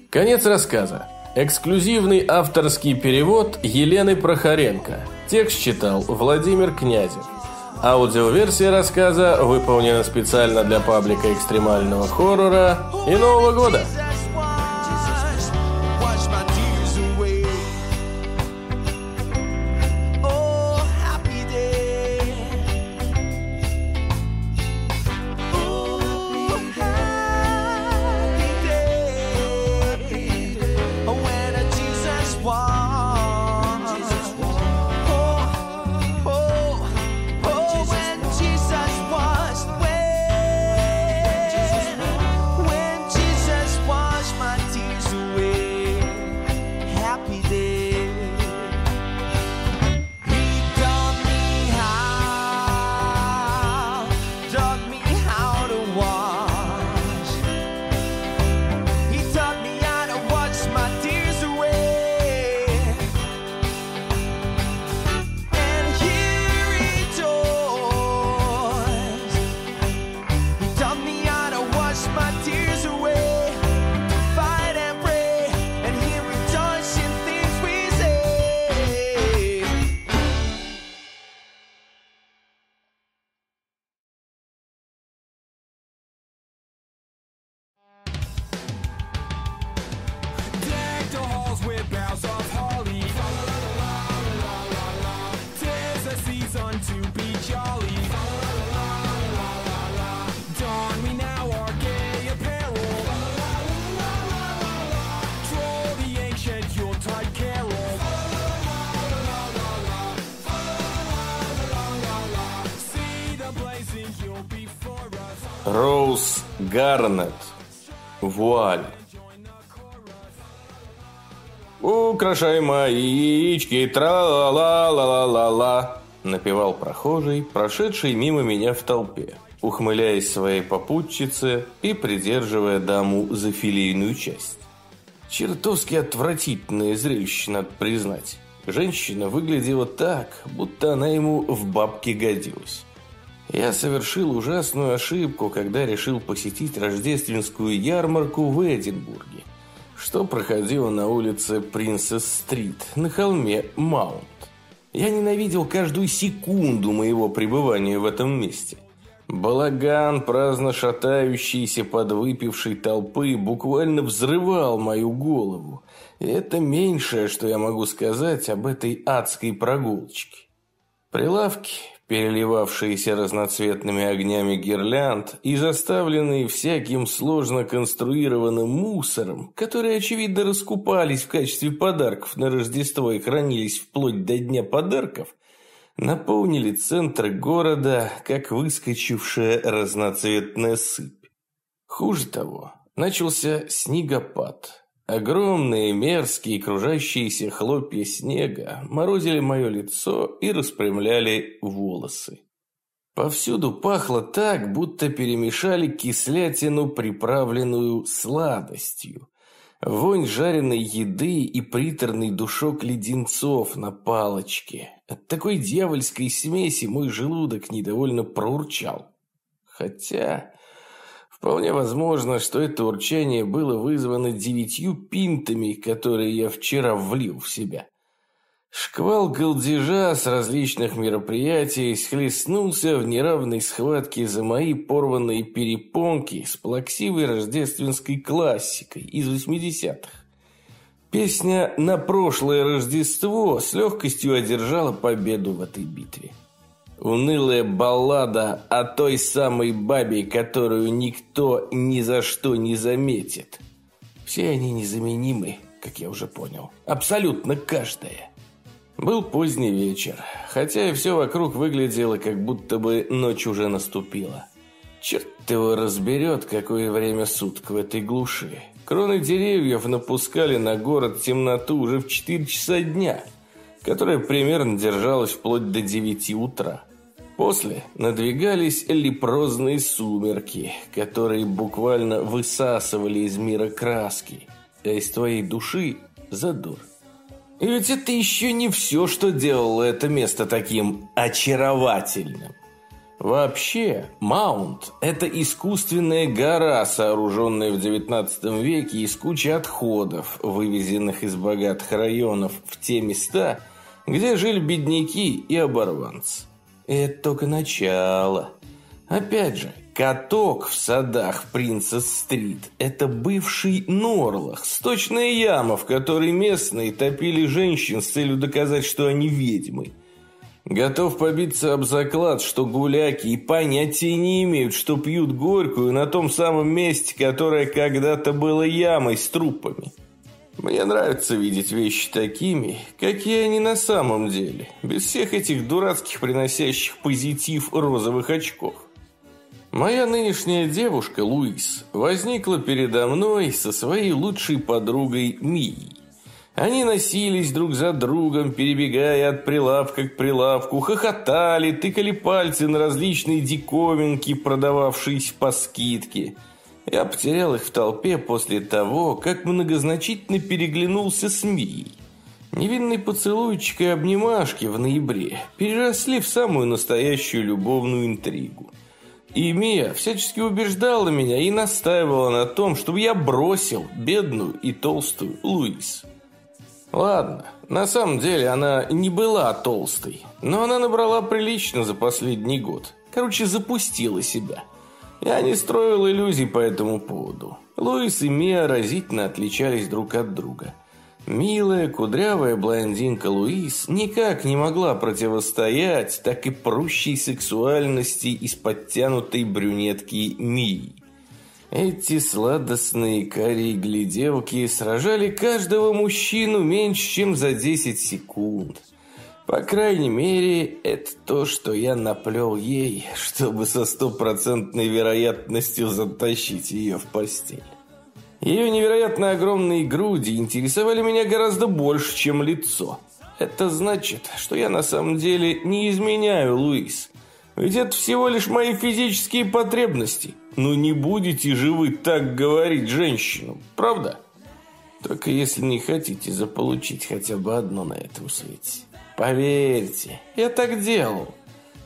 Конец рассказа. Эксклюзивный авторский перевод Елены Прохоренко. Текст читал Владимир Князев. Аудиоверсия рассказа выполнена специально для паблика экстремального хоррора и Нового года. «Украшай мои яички, тра-ла-ла-ла-ла-ла-ла», напевал прохожий, прошедший мимо меня в толпе, ухмыляясь своей попутчице и придерживая даму за филейную часть. Чертовски отвратительное зрелище, надо признать. Женщина выглядела так, будто она ему в бабке годилась. Я совершил ужасную ошибку, когда решил посетить рождественскую ярмарку в Эдинбурге, что проходило на улице Принцесс-стрит на холме Маунт. Я ненавидел каждую секунду моего пребывания в этом месте. Балаган, праздно шатающийся под выпившей толпы, буквально взрывал мою голову. И это меньшее, что я могу сказать об этой адской прогулочке. Прилавки, переливавшиеся разноцветными огнями гирлянд и заставленные всяким сложно конструированным мусором, которые, очевидно, раскупались в качестве подарков на Рождество и хранились вплоть до Дня подарков, наполнили центр города, как выскочившая разноцветная сыпь. Хуже того, начался снегопад. Огромные, мерзкие, кружащиеся хлопья снега морозили мое лицо и распрямляли волосы. Повсюду пахло так, будто перемешали кислятину, приправленную сладостью. Вонь жареной еды и приторный душок леденцов на палочке. От такой дьявольской смеси мой желудок недовольно проурчал. Хотя, вполне возможно, что это урчание было вызвано девятью пинтами, которые я вчера влил в себя. Шквал голдежа с различных мероприятий схлестнулся в неравной схватке за мои порванные перепонки с плаксивой рождественской классикой из 80-х. Песня «На прошлое Рождество» с легкостью одержала победу в этой битве. Унылая баллада о той самой бабе, которую никто ни за что не заметит. Все они незаменимы, как я уже понял. Абсолютно каждая. Был поздний вечер, хотя и все вокруг выглядело, как будто бы ночь уже наступила. Черт его разберет, какое время суток в этой глуши. Кроны деревьев напускали на город темноту уже в 4 часа дня, которая примерно держалась вплоть до 9 утра. После надвигались лепрозные сумерки, которые буквально высасывали из мира краски, а из твоей души задор. И ведь это еще не все, что делало это место таким очаровательным. Вообще, Маунт – это искусственная гора, сооруженная в XIX веке из кучи отходов, вывезенных из богатых районов в те места, где жили бедняки и оборванцы. Это только начало. Опять же, Каток в садах Принцесс-стрит – это бывший Норлах, сточная яма, в которой местные топили женщин с целью доказать, что они ведьмы. Готов побиться об заклад, что гуляки и понятия не имеют, что пьют горькую на том самом месте, которое когда-то было ямой с трупами. Мне нравится видеть вещи такими, какие они на самом деле, без всех этих дурацких приносящих позитив розовых очков. Моя нынешняя девушка, Луис, возникла передо мной со своей лучшей подругой Мией. Они носились друг за другом, перебегая от прилавка к прилавку, хохотали, тыкали пальцы на различные диковинки, продававшиеся по скидке. Я потерял их в толпе после того, как многозначительно переглянулся с Мией. Невинный поцелуйчик и обнимашки в ноябре переросли в самую настоящую любовную интригу. И Мия всячески убеждала меня и настаивала на том, чтобы я бросил бедную и толстую Луис. Ладно, на самом деле она не была толстой, но она набрала прилично за последний год. Короче, запустила себя. Я не строил иллюзий по этому поводу. Луис и Мия разительно отличались друг от друга – Милая, кудрявая блондинка Луис никак не могла противостоять так и прущей сексуальности из подтянутой брюнетки Мии. Эти сладостные карие гляделки сражали каждого мужчину меньше, чем за 10 секунд. По крайней мере, это то, что я наплел ей, чтобы со стопроцентной вероятностью затащить ее в постель. Ее невероятно огромные груди интересовали меня гораздо больше, чем лицо. Это значит, что я на самом деле не изменяю, Луис. Ведь это всего лишь мои физические потребности. Ну не будете же вы так говорить женщинам, правда? Только если не хотите заполучить хотя бы одно на этом свете. Поверьте, я так делал.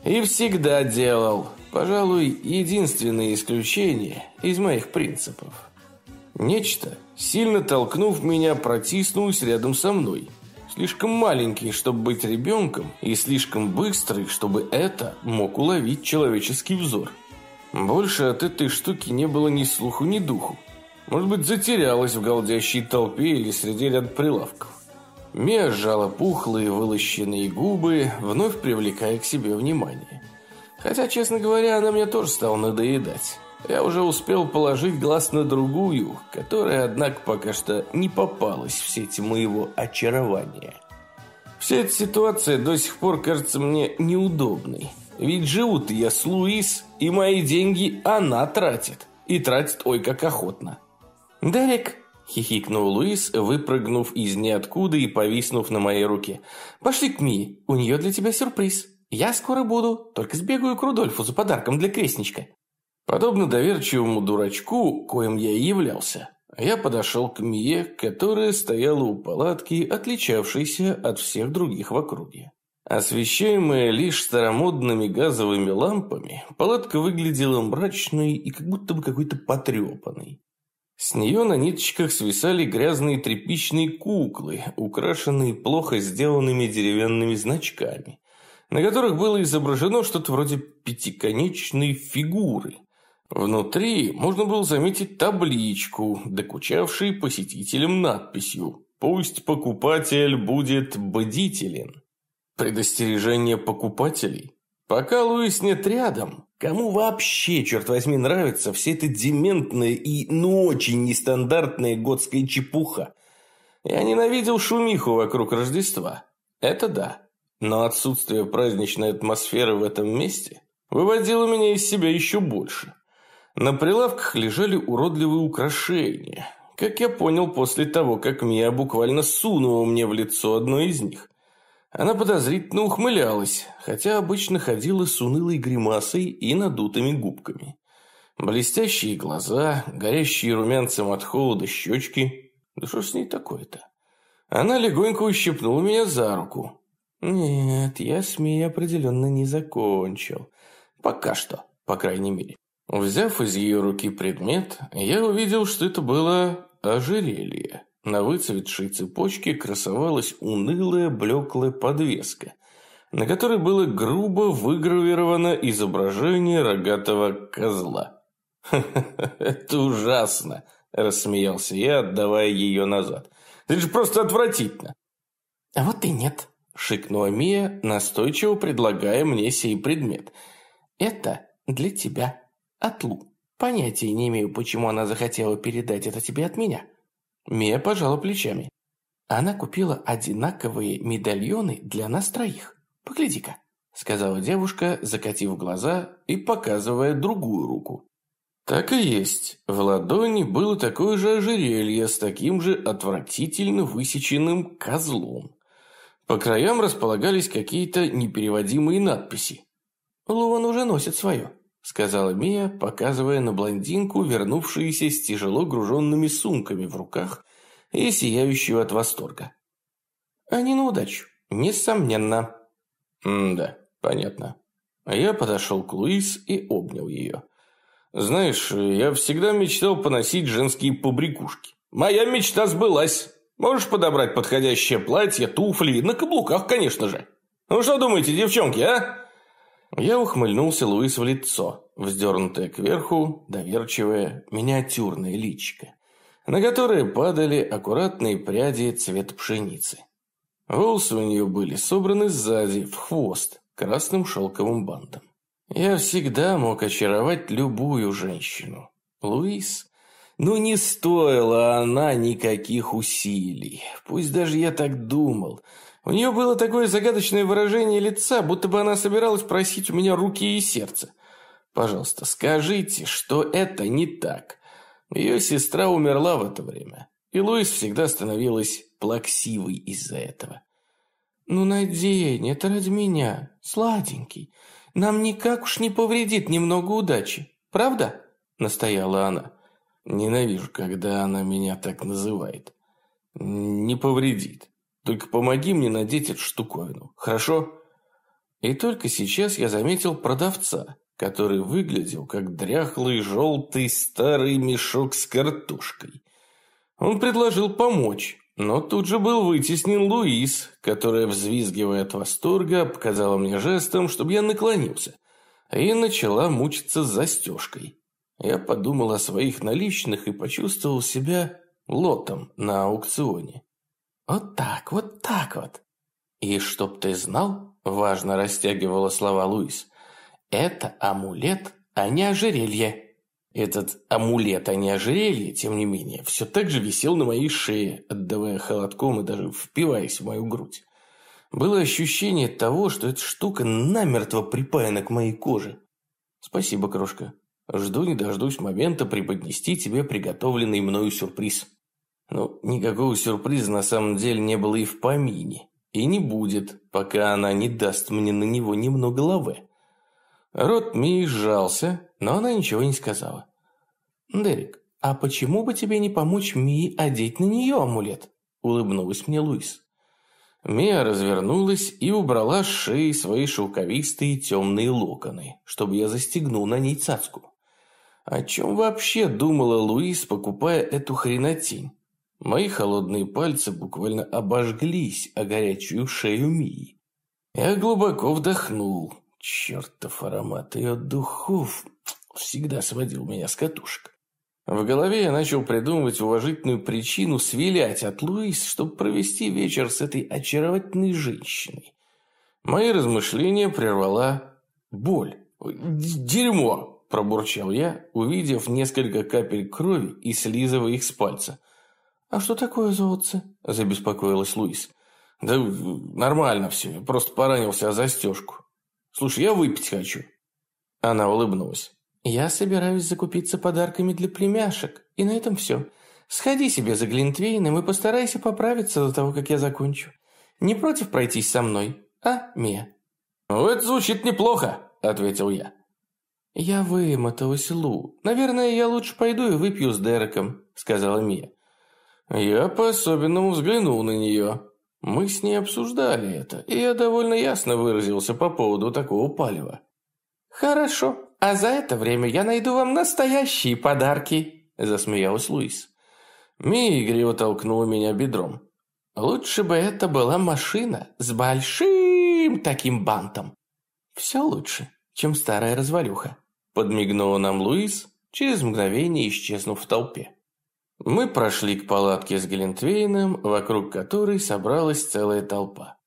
И всегда делал. Пожалуй, единственное исключение из моих принципов. Нечто, сильно толкнув меня, протиснулось рядом со мной. Слишком маленький, чтобы быть ребенком, и слишком быстрый, чтобы это мог уловить человеческий взор. Больше от этой штуки не было ни слуху, ни духу. Может быть, затерялась в голдящей толпе или среди ряд прилавков. Мия сжала пухлые вылощенные губы, вновь привлекая к себе внимание. Хотя, честно говоря, она мне тоже стала надоедать. Я уже успел положить глаз на другую, которая, однако, пока что не попалась в сети моего очарования. Вся эта ситуация до сих пор кажется мне неудобной. Ведь живут я с Луис, и мои деньги она тратит. И тратит ой как охотно. «Дерек», – хихикнул Луис, выпрыгнув из ниоткуда и повиснув на моей руке. «Пошли к Мии, у нее для тебя сюрприз. Я скоро буду, только сбегаю к Рудольфу за подарком для крестничка». Подобно доверчивому дурачку, коим я и являлся, я подошел к Мие, которая стояла у палатки, отличавшейся от всех других в округе. Освещаемая лишь старомодными газовыми лампами, палатка выглядела мрачной и как будто бы какой-то потрепанной. С нее на ниточках свисали грязные тряпичные куклы, украшенные плохо сделанными деревянными значками, на которых было изображено что-то вроде пятиконечной фигуры. Внутри можно было заметить табличку, докучавшей посетителям надписью «Пусть покупатель будет бдителен». Предостережение покупателей. Пока Луис нет рядом, кому вообще, черт возьми, нравится вся эта дементная и ну очень нестандартная готская чепуха? Я ненавидел шумиху вокруг Рождества. Это да. Но отсутствие праздничной атмосферы в этом месте выводило меня из себя еще больше. На прилавках лежали уродливые украшения. Как я понял после того, как Мия буквально сунула мне в лицо одно из них. Она подозрительно ухмылялась, хотя обычно ходила с унылой гримасой и надутыми губками. Блестящие глаза, горящие румянцем от холода щечки. Да что с ней такое-то? Она легонько ущипнула меня за руку. Нет, я с Мией определенно не закончил. Пока что, по крайней мере. Взяв из ее руки предмет, я увидел, что это было ожерелье. На выцветшей цепочке красовалась унылая блеклая подвеска, на которой было грубо выгравировано изображение рогатого козла. это ужасно!» – рассмеялся я, отдавая ее назад. «Это же просто отвратительно!» «А вот и нет!» – шикнула Мия, настойчиво предлагая мне сей предмет. «Это для тебя, Атлу. Понятия не имею, почему она захотела передать это тебе от меня». Мия пожала плечами. Она купила одинаковые медальоны для нас троих. Погляди-ка, сказала девушка, закатив глаза и показывая другую руку. Так и есть. В ладони было такое же ожерелье с таким же отвратительно высеченным козлом. По краям располагались какие-то непереводимые надписи. Луан уже носит свое сказала Мия, показывая на блондинку, вернувшуюся с тяжело груженными сумками в руках и сияющую от восторга. Не на удачу, несомненно. М-да, понятно. Я подошел к Луис и обнял ее. Знаешь, я всегда мечтал поносить женские побрякушки. Моя мечта сбылась. Можешь подобрать подходящее платье, туфли, на каблуках, конечно же. Ну что думаете, девчонки, а? Я ухмыльнулся Луис в лицо, вздернутое кверху, доверчивое, миниатюрное личико, на которое падали аккуратные пряди цвет пшеницы. Волосы у нее были собраны сзади, в хвост, красным шелковым бантом. Я всегда мог очаровать любую женщину. Луис? Ну не стоила она никаких усилий. Пусть даже я так думал – у нее было такое загадочное выражение лица, будто бы она собиралась просить у меня руки и сердце. Пожалуйста, скажите, что это не так. Ее сестра умерла в это время, и Луис всегда становилась плаксивой из-за этого. «Ну, надень, это ради меня, сладенький. Нам никак уж не повредит немного удачи, правда?» – настояла она. «Ненавижу, когда она меня так называет. Не повредит. Только помоги мне надеть эту штуковину, хорошо?» И только сейчас я заметил продавца, который выглядел как дряхлый желтый старый мешок с картошкой. Он предложил помочь, но тут же был вытеснен Луис, которая, взвизгивая от восторга, показала мне жестом, чтобы я наклонился. и начала мучиться с застежкой. Я подумал о своих наличных и почувствовал себя лотом на аукционе. Вот так, вот так вот. И чтоб ты знал, важно растягивала слова Луис, это амулет, а не ожерелье. Этот амулет, а не ожерелье, тем не менее, все так же висел на моей шее, отдавая холодком и даже впиваясь в мою грудь. Было ощущение того, что эта штука намертво припаяна к моей коже. Спасибо, крошка. Жду не дождусь момента преподнести тебе приготовленный мною сюрприз. Ну, никакого сюрприза на самом деле не было и в помине. И не будет, пока она не даст мне на него немного лавы. Рот Мии сжался, но она ничего не сказала. «Дерек, а почему бы тебе не помочь Мии одеть на нее амулет?» Улыбнулась мне Луис. Мия развернулась и убрала с шеи свои шелковистые темные локоны, чтобы я застегнул на ней цацку. О чем вообще думала Луис, покупая эту хренотень? Мои холодные пальцы буквально обожглись о горячую шею Мии. Я глубоко вдохнул. Чертов аромат ее духов всегда сводил меня с катушек. В голове я начал придумывать уважительную причину свилять от Луис, чтобы провести вечер с этой очаровательной женщиной. Мои размышления прервала боль. «Дерьмо!» – пробурчал я, увидев несколько капель крови и слизывая их с пальца. «А что такое, золотце?» – забеспокоилась Луис. «Да нормально все, я просто поранился о застежку. Слушай, я выпить хочу». Она улыбнулась. «Я собираюсь закупиться подарками для племяшек, и на этом все. Сходи себе за Глинтвейном и постарайся поправиться до того, как я закончу. Не против пройтись со мной, а, Мия?» «Ну, это звучит неплохо», — ответил я. «Я вымоталась, Лу. Наверное, я лучше пойду и выпью с Дереком», — сказала Мия. Я по-особенному взглянул на нее. Мы с ней обсуждали это, и я довольно ясно выразился по поводу такого палева. «Хорошо, а за это время я найду вам настоящие подарки», – засмеялась Луис. Мия игриво толкнула меня бедром. «Лучше бы это была машина с большим таким бантом. Все лучше, чем старая развалюха», – подмигнула нам Луис, через мгновение исчезнув в толпе. Мы прошли к палатке с Глинтвейном, вокруг которой собралась целая толпа.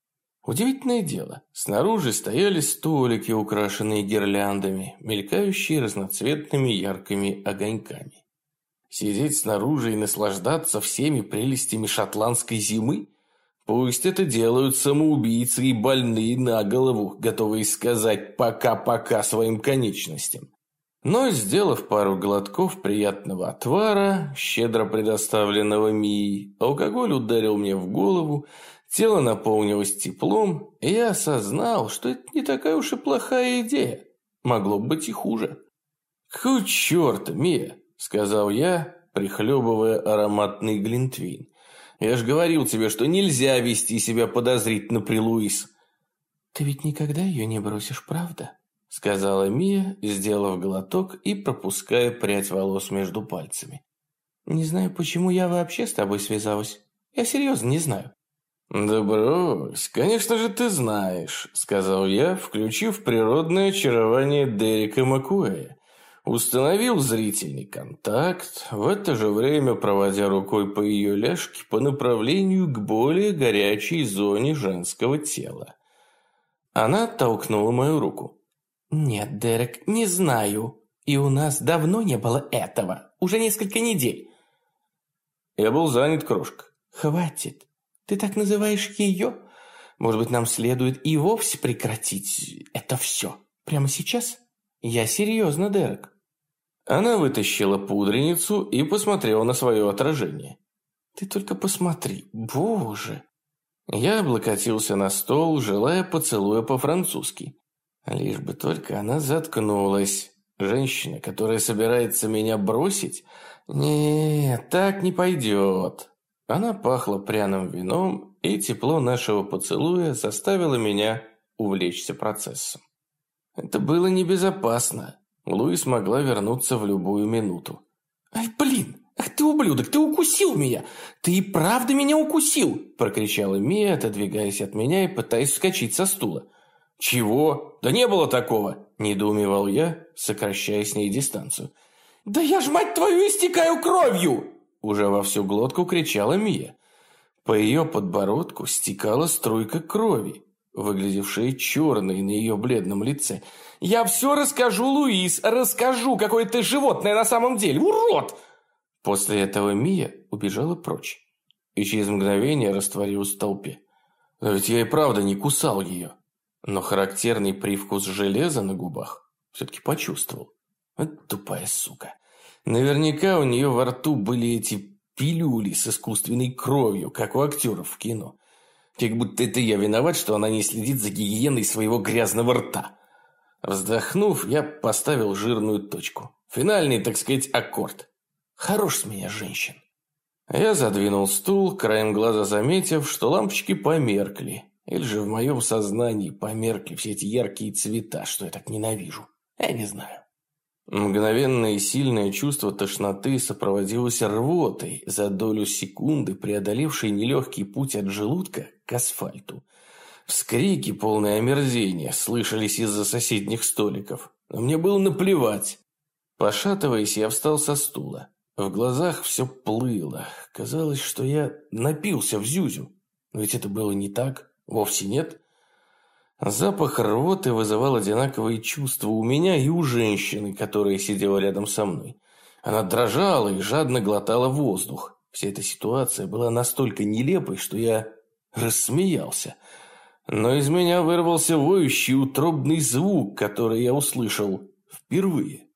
Удивительное дело, снаружи стояли столики, украшенные гирляндами, мелькающие разноцветными яркими огоньками. Сидеть снаружи и наслаждаться всеми прелестями шотландской зимы? Пусть это делают самоубийцы и больные на голову, готовые сказать «пока-пока» своим конечностям. Но, сделав пару глотков приятного отвара, щедро предоставленного Мией, алкоголь ударил мне в голову, тело наполнилось теплом, и я осознал, что это не такая уж и плохая идея. Могло быть и хуже. «Ку черта, Мия!» – сказал я, прихлебывая ароматный глинтвейн. «Я же говорил тебе, что нельзя вести себя подозрительно при Луис». «Ты ведь никогда ее не бросишь, правда?» Сказала Мия, сделав глоток и пропуская прядь волос между пальцами. «Не знаю, почему я вообще с тобой связалась. Я серьезно не знаю». «Да брось, конечно же ты знаешь», — сказал я, включив природное очарование Дерека Макуэя. Установил зрительный контакт, в это же время проводя рукой по ее ляжке по направлению к более горячей зоне женского тела. Она толкнула мою руку. «Нет, Дерек, не знаю. И у нас давно не было этого. Уже несколько недель». «Я был занят, крошка». «Хватит. Ты так называешь ее? Может быть, нам следует и вовсе прекратить это все? Прямо сейчас? Я серьезно, Дерек». Она вытащила пудреницу и посмотрела на свое отражение. «Ты только посмотри, боже!» Я облокотился на стол, желая поцелуя по-французски. Лишь бы только она заткнулась. Женщина, которая собирается меня бросить? Нет, так не пойдет. Она пахла пряным вином, и тепло нашего поцелуя заставило меня увлечься процессом. Это было небезопасно. Луис могла вернуться в любую минуту. «Ай, блин! Ах ты ублюдок, ты укусил меня! Ты и правда меня укусил!» Прокричала Мия, отодвигаясь от меня и пытаясь вскочить со стула. Чего? Да не было такого, недоумевал я, сокращая с ней дистанцию. Да я ж, мать твою, истекаю кровью! Уже во всю глотку кричала Мия. По ее подбородку стекала струйка крови, выглядевшая черной на ее бледном лице. «Я все расскажу, Луис, расскажу, какое ты животное на самом деле, урод!» После этого Мия убежала прочь и через мгновение растворилась в толпе. Но ведь я и правда не кусал ее. Но характерный привкус железа на губах все-таки почувствовал. Вот тупая сука. Наверняка у нее во рту были эти пилюли с искусственной кровью, как у актеров в кино. Как будто это я виноват, что она не следит за гигиеной своего грязного рта. Вздохнув, я поставил жирную точку. Финальный, так сказать, аккорд. Хорош с меня женщин. Я задвинул стул, краем глаза заметив, что лампочки померкли. Или же в моем сознании померкли все эти яркие цвета, что я так ненавижу. Я не знаю. Мгновенное и сильное чувство тошноты сопроводилось рвотой за долю секунды, преодолевшей нелегкий путь от желудка к асфальту. Вскрики, полное омерзения, слышались из-за соседних столиков. Но мне было наплевать. Пошатываясь, я встал со стула. В глазах все плыло. Казалось, что я напился в зюзю. Но ведь это было не так. Вовсе нет. Запах рвоты вызывал одинаковые чувства у меня и у женщины, которая сидела рядом со мной. Она дрожала и жадно глотала воздух. Вся эта ситуация была настолько нелепой, что я рассмеялся. Но из меня вырвался воющий утробный звук, который я услышал впервые.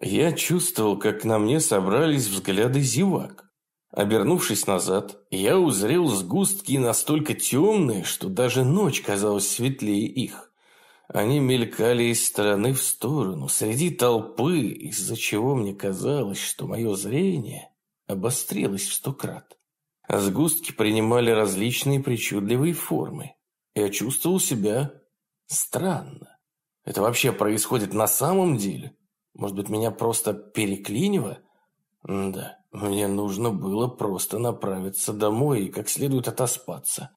Я чувствовал, как на мне собрались взгляды зевак. Обернувшись назад, я узрел сгустки настолько темные, что даже ночь казалась светлее их. Они мелькали из стороны в сторону, среди толпы, из-за чего мне казалось, что мое зрение обострилось в сто крат. Сгустки принимали различные причудливые формы. Я чувствовал себя странно. Это вообще происходит на самом деле? Может быть, меня просто переклинило? Да. Мне нужно было просто направиться домой и как следует отоспаться.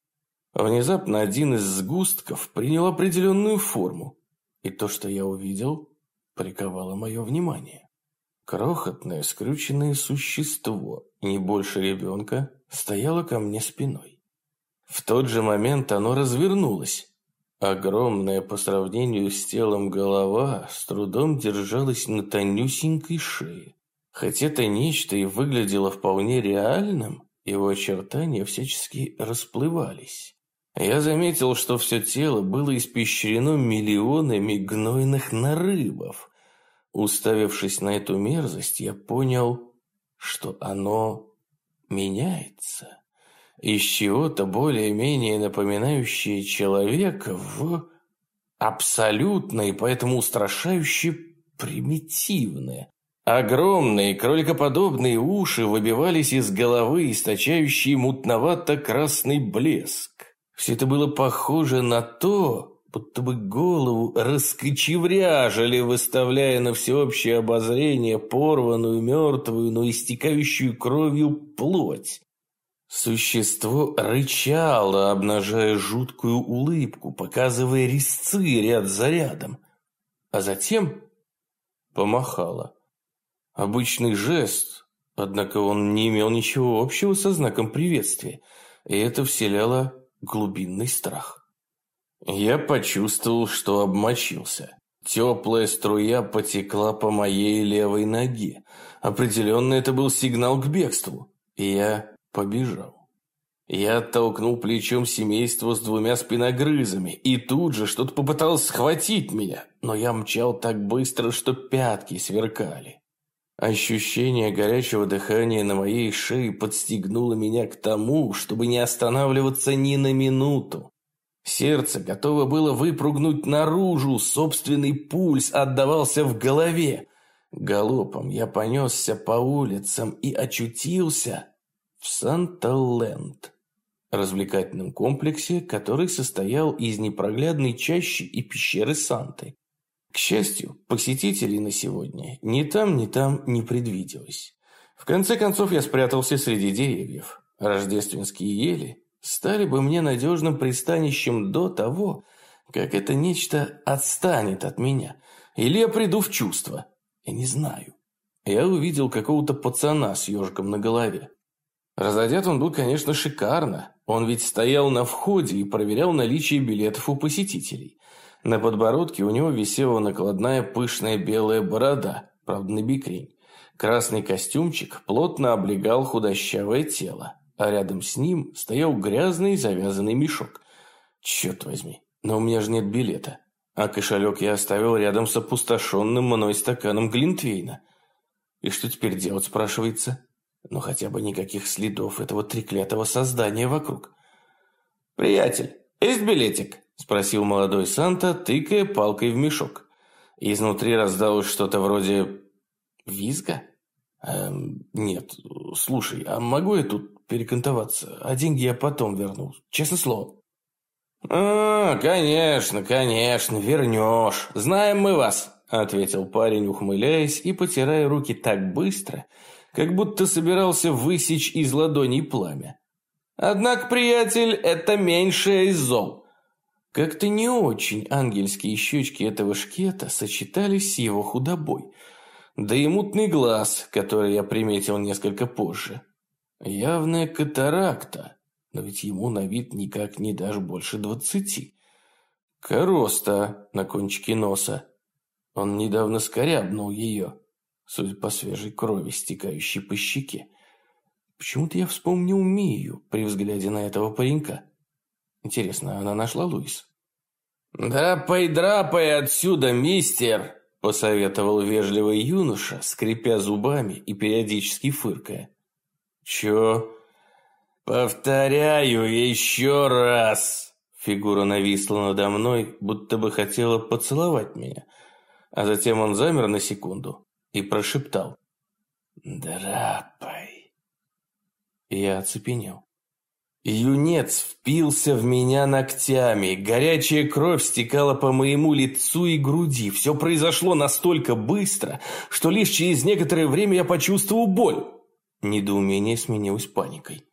Внезапно один из сгустков принял определенную форму, и то, что я увидел, приковало мое внимание. Крохотное скрюченное существо, не больше ребенка, стояло ко мне спиной. В тот же момент оно развернулось. Огромная по сравнению с телом голова с трудом держалась на тонюсенькой шее. Хоть это нечто и выглядело вполне реальным, его очертания всячески расплывались. Я заметил, что все тело было испещрено миллионами гнойных нарывов. Уставившись на эту мерзость, я понял, что оно меняется. Из чего-то более-менее напоминающее человека в абсолютно и поэтому устрашающе примитивное, Огромные кроликоподобные уши выбивались из головы, источающие мутновато-красный блеск. Все это было похоже на то, будто бы голову раскочевряжили, выставляя на всеобщее обозрение порванную, мертвую, но истекающую кровью плоть. Существо рычало, обнажая жуткую улыбку, показывая резцы ряд за рядом, а затем помахало. Обычный жест, однако он не имел ничего общего со знаком приветствия, и это вселяло глубинный страх. Я почувствовал, что обмочился. Теплая струя потекла по моей левой ноге. Определенно это был сигнал к бегству, и я побежал. Я оттолкнул плечом семейство с двумя спиногрызами, и тут же что-то попыталось схватить меня, но я мчал так быстро, что пятки сверкали. Ощущение горячего дыхания на моей шее подстегнуло меня к тому, чтобы не останавливаться ни на минуту. Сердце готово было выпрыгнуть наружу, собственный пульс отдавался в голове. Галопом я понесся по улицам и очутился в Санта-Ленд, развлекательном комплексе, который состоял из непроглядной чащи и пещеры Санты. К счастью, посетителей на сегодня ни там, ни там не предвиделось. В конце концов я спрятался среди деревьев. Рождественские ели стали бы мне надежным пристанищем до того, как это нечто отстанет от меня. Или я приду в чувство. Я не знаю. Я увидел какого-то пацана с ежиком на голове. Разодет он был, конечно, шикарно. Он ведь стоял на входе и проверял наличие билетов у посетителей. На подбородке у него висела накладная пышная белая борода, правда, на бикрень. Красный костюмчик плотно облегал худощавое тело, а рядом с ним стоял грязный завязанный мешок. Черт возьми, но у меня же нет билета. А кошелек я оставил рядом с опустошенным мной стаканом Глинтвейна. И что теперь делать, спрашивается? Ну хотя бы никаких следов этого треклятого создания вокруг. «Приятель, есть билетик?» – спросил молодой Санта, тыкая палкой в мешок. Изнутри раздалось что-то вроде «Визга?» эм, «Нет, слушай, а могу я тут перекантоваться? А деньги я потом верну, честное слово». «А, конечно, конечно, вернешь. Знаем мы вас», – ответил парень, ухмыляясь и потирая руки так быстро, как будто собирался высечь из ладоней пламя. «Однако, приятель, это меньшее из зол». Как-то не очень ангельские щечки этого шкета сочетались с его худобой. Да и мутный глаз, который я приметил несколько позже. Явная катаракта, но ведь ему на вид никак не дашь больше двадцати. Короста на кончике носа. Он недавно скорябнул ее, судя по свежей крови, стекающей по щеке. Почему-то я вспомнил Мию при взгляде на этого паренька. Интересно, она нашла Луис? «Драпай, драпай отсюда, мистер!» – посоветовал вежливый юноша, скрипя зубами и периодически фыркая. «Чё?» «Повторяю еще раз!» Фигура нависла надо мной, будто бы хотела поцеловать меня. А затем он замер на секунду и прошептал. «Драпай!» Я оцепенел. Юнец впился в меня ногтями, горячая кровь стекала по моему лицу и груди. Все произошло настолько быстро, что лишь через некоторое время я почувствовал боль. Недоумение сменилось паникой.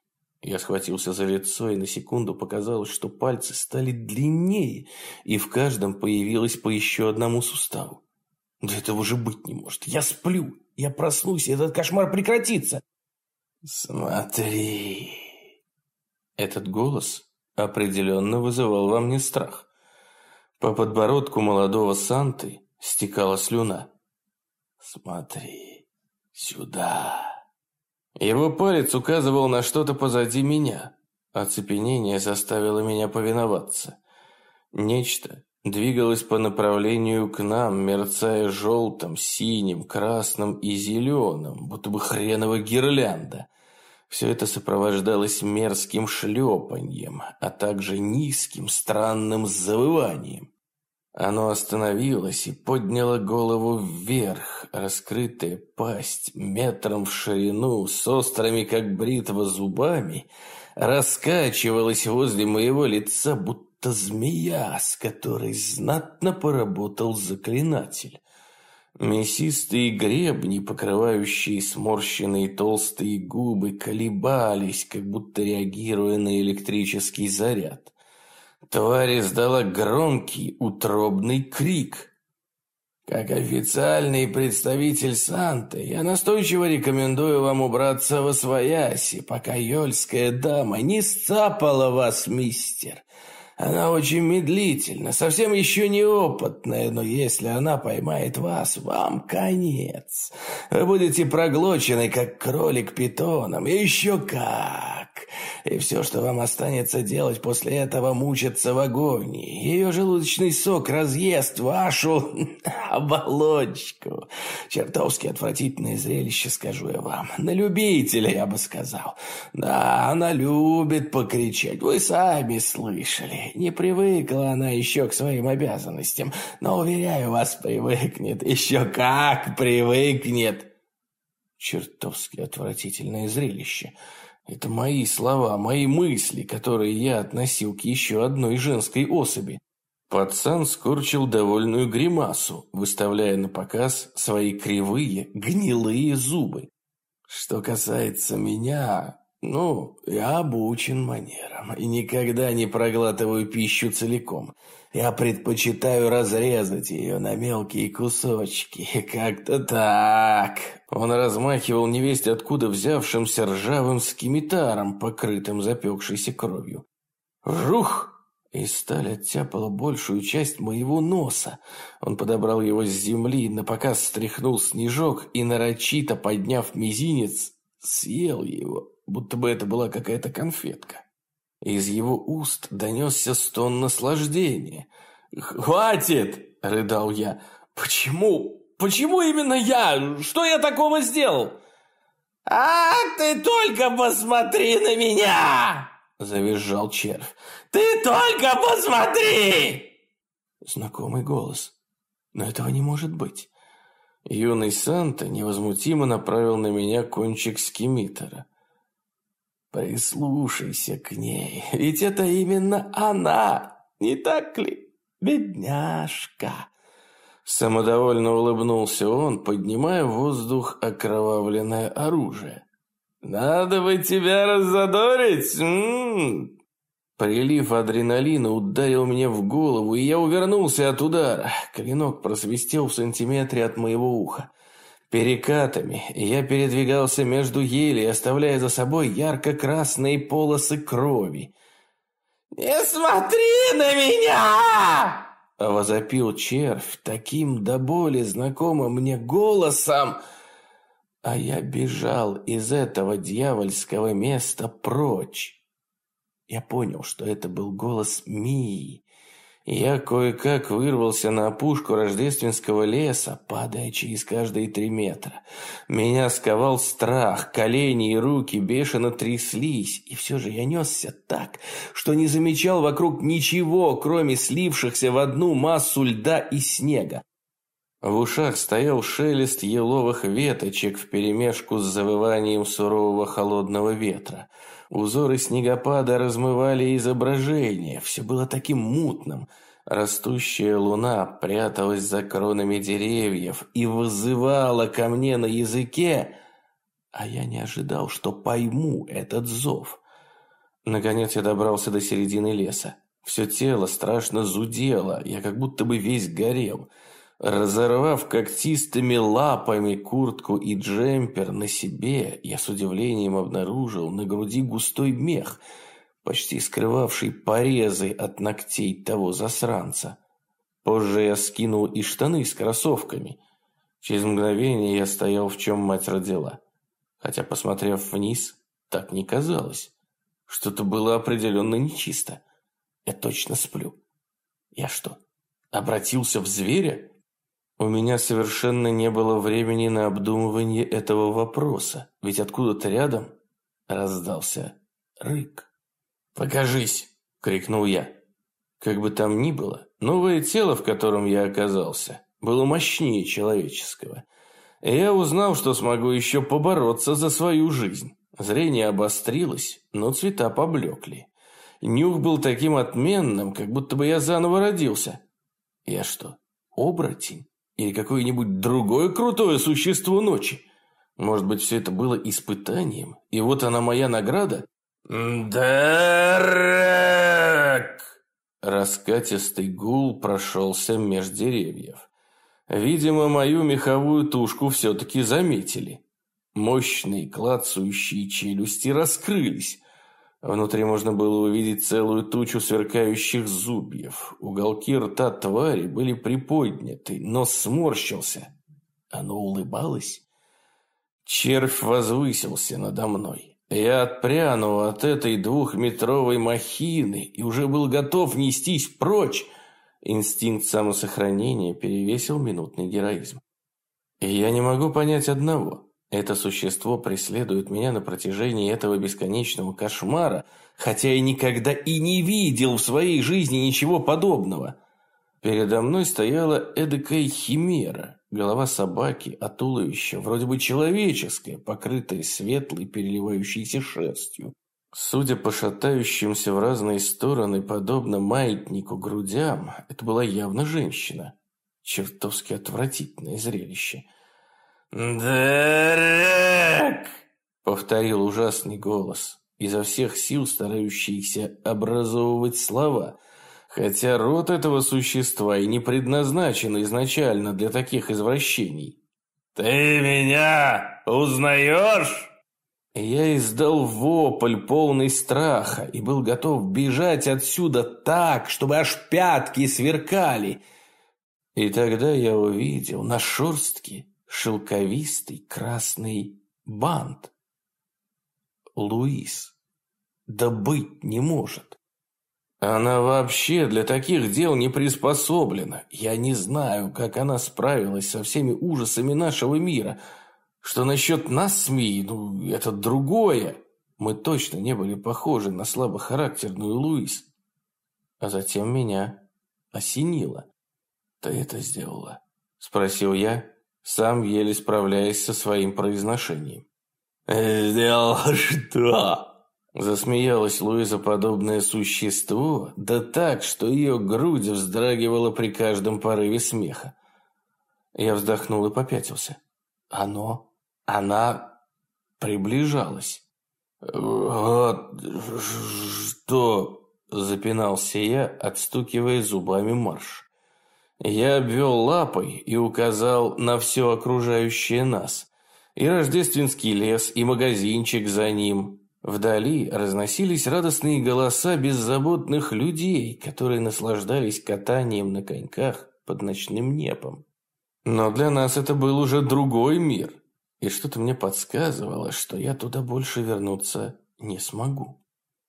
Я схватился за лицо, и на секунду показалось, что пальцы стали длиннее, и в каждом появилось по еще одному суставу. Да этого же быть не может. Я сплю, я проснусь, и этот кошмар прекратится. Смотри. Этот голос определенно вызывал во мне страх. По подбородку молодого Санты стекала слюна. Смотри сюда. Его палец указывал на что-то позади меня. Оцепенение заставило меня повиноваться. Нечто двигалось по направлению к нам, мерцая желтым, синим, красным и зеленым, будто бы хреново гирлянда. Все это сопровождалось мерзким шлепаньем, а также низким, странным завыванием. Оно остановилось и подняло голову вверх, раскрытая пасть метром в ширину, с острыми, как бритва, зубами, раскачивалась возле моего лица, будто змея, с которой знатно поработал заклинатель. Мясистые гребни, покрывающие сморщенные толстые губы, колебались, как будто реагируя на электрический заряд. Тварь издала громкий, утробный крик. Как официальный представитель Санты, я настойчиво рекомендую вам убраться во свояси, пока ёльская дама не сцапала вас, мистер. Она очень медлительна, совсем еще неопытная, но если она поймает вас, вам конец. Вы будете проглочены, как кролик питоном, и еще как. И все, что вам останется делать после этого, мучиться в агонии. Ее желудочный сок разъест вашу оболочку. Чертовски отвратительное зрелище, скажу я вам. На любителя, я бы сказал. Да, она любит покричать. Вы сами слышали. Не привыкла она еще к своим обязанностям. Но, уверяю вас, привыкнет. Еще как привыкнет. Чертовски отвратительное зрелище. Это мои слова, мои мысли, которые я относил к еще одной женской особи. Пацан скорчил довольную гримасу, выставляя на показ свои кривые, гнилые зубы. Что касается меня, Ну, я обучен манерам и никогда не проглатываю пищу целиком. Я предпочитаю разрезать ее на мелкие кусочки. Как-то так. Он размахивал невесть откуда взявшимся ржавым скимитаром, покрытым запекшейся кровью. Жух! И сталь оттяпала большую часть моего носа. Он подобрал его с земли, напоказ стряхнул снежок и, нарочито подняв мизинец, съел его, будто бы это была какая-то конфетка. Из его уст донесся стон наслаждения. «Хватит!» – рыдал я. «Почему? Почему именно я? Что я такого сделал?» «А ты только посмотри на меня!» – завизжал червь. «Ты только посмотри!» Знакомый голос. Но этого не может быть. Юный Санта невозмутимо направил на меня кончик скимитера. Прислушайся к ней, ведь это именно она, не так ли, бедняжка? Самодовольно улыбнулся он, поднимая в воздух окровавленное оружие. «Надо бы тебя раззадорить!» М -м -м. Прилив адреналина ударил мне в голову, и я увернулся от удара. Клинок просвистел в сантиметре от моего уха. Перекатами я передвигался между елей, оставляя за собой ярко-красные полосы крови. «Не смотри на меня!» Возопил червь таким до боли знакомым мне голосом, а я бежал из этого дьявольского места прочь. Я понял, что это был голос Мии, я кое-как вырвался на опушку рождественского леса, падая через каждые три метра. Меня сковал страх, колени и руки бешено тряслись, и все же я несся так, что не замечал вокруг ничего, кроме слившихся в одну массу льда и снега. В ушах стоял шелест еловых веточек вперемешку с завыванием сурового холодного ветра. Узоры снегопада размывали изображение, все было таким мутным. Растущая луна пряталась за кронами деревьев и вызывала ко мне на языке, а я не ожидал, что пойму этот зов. Наконец я добрался до середины леса. Все тело страшно зудело, я как будто бы весь горел – Разорвав когтистыми лапами куртку и джемпер на себе, я с удивлением обнаружил на груди густой мех, почти скрывавший порезы от ногтей того засранца. Позже я скинул и штаны с кроссовками. Через мгновение я стоял, в чем мать родила. Хотя, посмотрев вниз, так не казалось. Что-то было определенно нечисто. Я точно сплю. Я что, обратился в зверя? У меня совершенно не было времени на обдумывание этого вопроса, ведь откуда-то рядом раздался рык. «Покажись!» – крикнул я. Как бы там ни было, новое тело, в котором я оказался, было мощнее человеческого. И я узнал, что смогу еще побороться за свою жизнь. Зрение обострилось, но цвета поблекли. Нюх был таким отменным, как будто бы я заново родился. Я что, оборотень? Или какое-нибудь другое крутое существо ночи? Может быть, все это было испытанием, и вот она моя награда? «Дарак!» Раскатистый гул прошелся меж деревьев. Видимо, мою меховую тушку все-таки заметили. Мощные клацающие челюсти раскрылись. Внутри можно было увидеть целую тучу сверкающих зубьев. Уголки рта твари были приподняты, нос сморщился. Оно улыбалось. Червь возвысился надо мной. Я отпрянул от этой двухметровой махины и уже был готов нестись прочь. Инстинкт самосохранения перевесил минутный героизм. И я не могу понять одного. Это существо преследует меня на протяжении этого бесконечного кошмара, хотя я никогда и не видел в своей жизни ничего подобного. Передо мной стояла эдакая химера, голова собаки, а туловище вроде бы человеческое, покрытое светлой переливающейся шерстью. Судя по шатающимся в разные стороны, подобно маятнику грудям, это была явно женщина. Чертовски отвратительное зрелище – «Дерек!» повторил ужасный голос, изо всех сил старающийся образовывать слова, хотя рот этого существа и не предназначен изначально для таких извращений. «Ты меня узнаешь?» Я издал вопль, полный страха, и был готов бежать отсюда так, чтобы аж пятки сверкали. И тогда я увидел на шерстке шелковистый красный бант. Луис. Да быть не может. Она вообще для таких дел не приспособлена. Я не знаю, как она справилась со всеми ужасами нашего мира – что насчет нас, СМИ, ну, это другое. Мы точно не были похожи на слабохарактерную Луис. А затем меня осенило. «Ты это сделала?» – спросил я, сам еле справляясь со своим произношением. «Сделал что?» Засмеялась Луиза подобное существо, да так, что ее грудь вздрагивала при каждом порыве смеха. Я вздохнул и попятился. Оно она приближалась. «Вот что...» – запинался я, отстукивая зубами марш. Я обвел лапой и указал на все окружающее нас. И рождественский лес, и магазинчик за ним. Вдали разносились радостные голоса беззаботных людей, которые наслаждались катанием на коньках под ночным небом. Но для нас это был уже другой мир и что-то мне подсказывало, что я туда больше вернуться не смогу.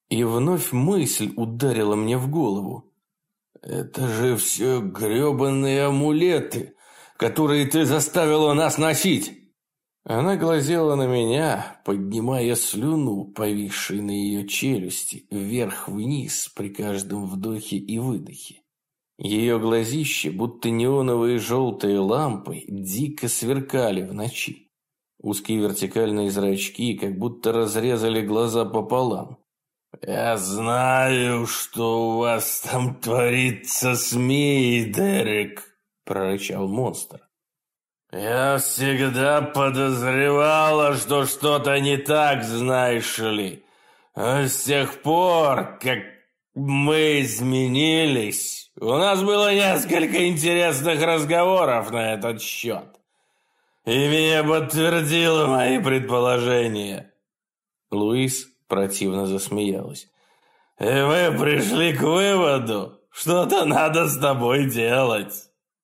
И вновь мысль ударила мне в голову. «Это же все гребаные амулеты, которые ты заставила нас носить!» Она глазела на меня, поднимая слюну, повисшей на ее челюсти, вверх-вниз при каждом вдохе и выдохе. Ее глазища, будто неоновые желтые лампы, дико сверкали в ночи. Узкие вертикальные зрачки как будто разрезали глаза пополам. «Я знаю, что у вас там творится с Дерек», — прорычал монстр. «Я всегда подозревала, что что-то не так, знаешь ли. А с тех пор, как мы изменились, у нас было несколько интересных разговоров на этот счет и меня подтвердила мои предположения». Луис противно засмеялась. «И мы пришли к выводу, что-то надо с тобой делать.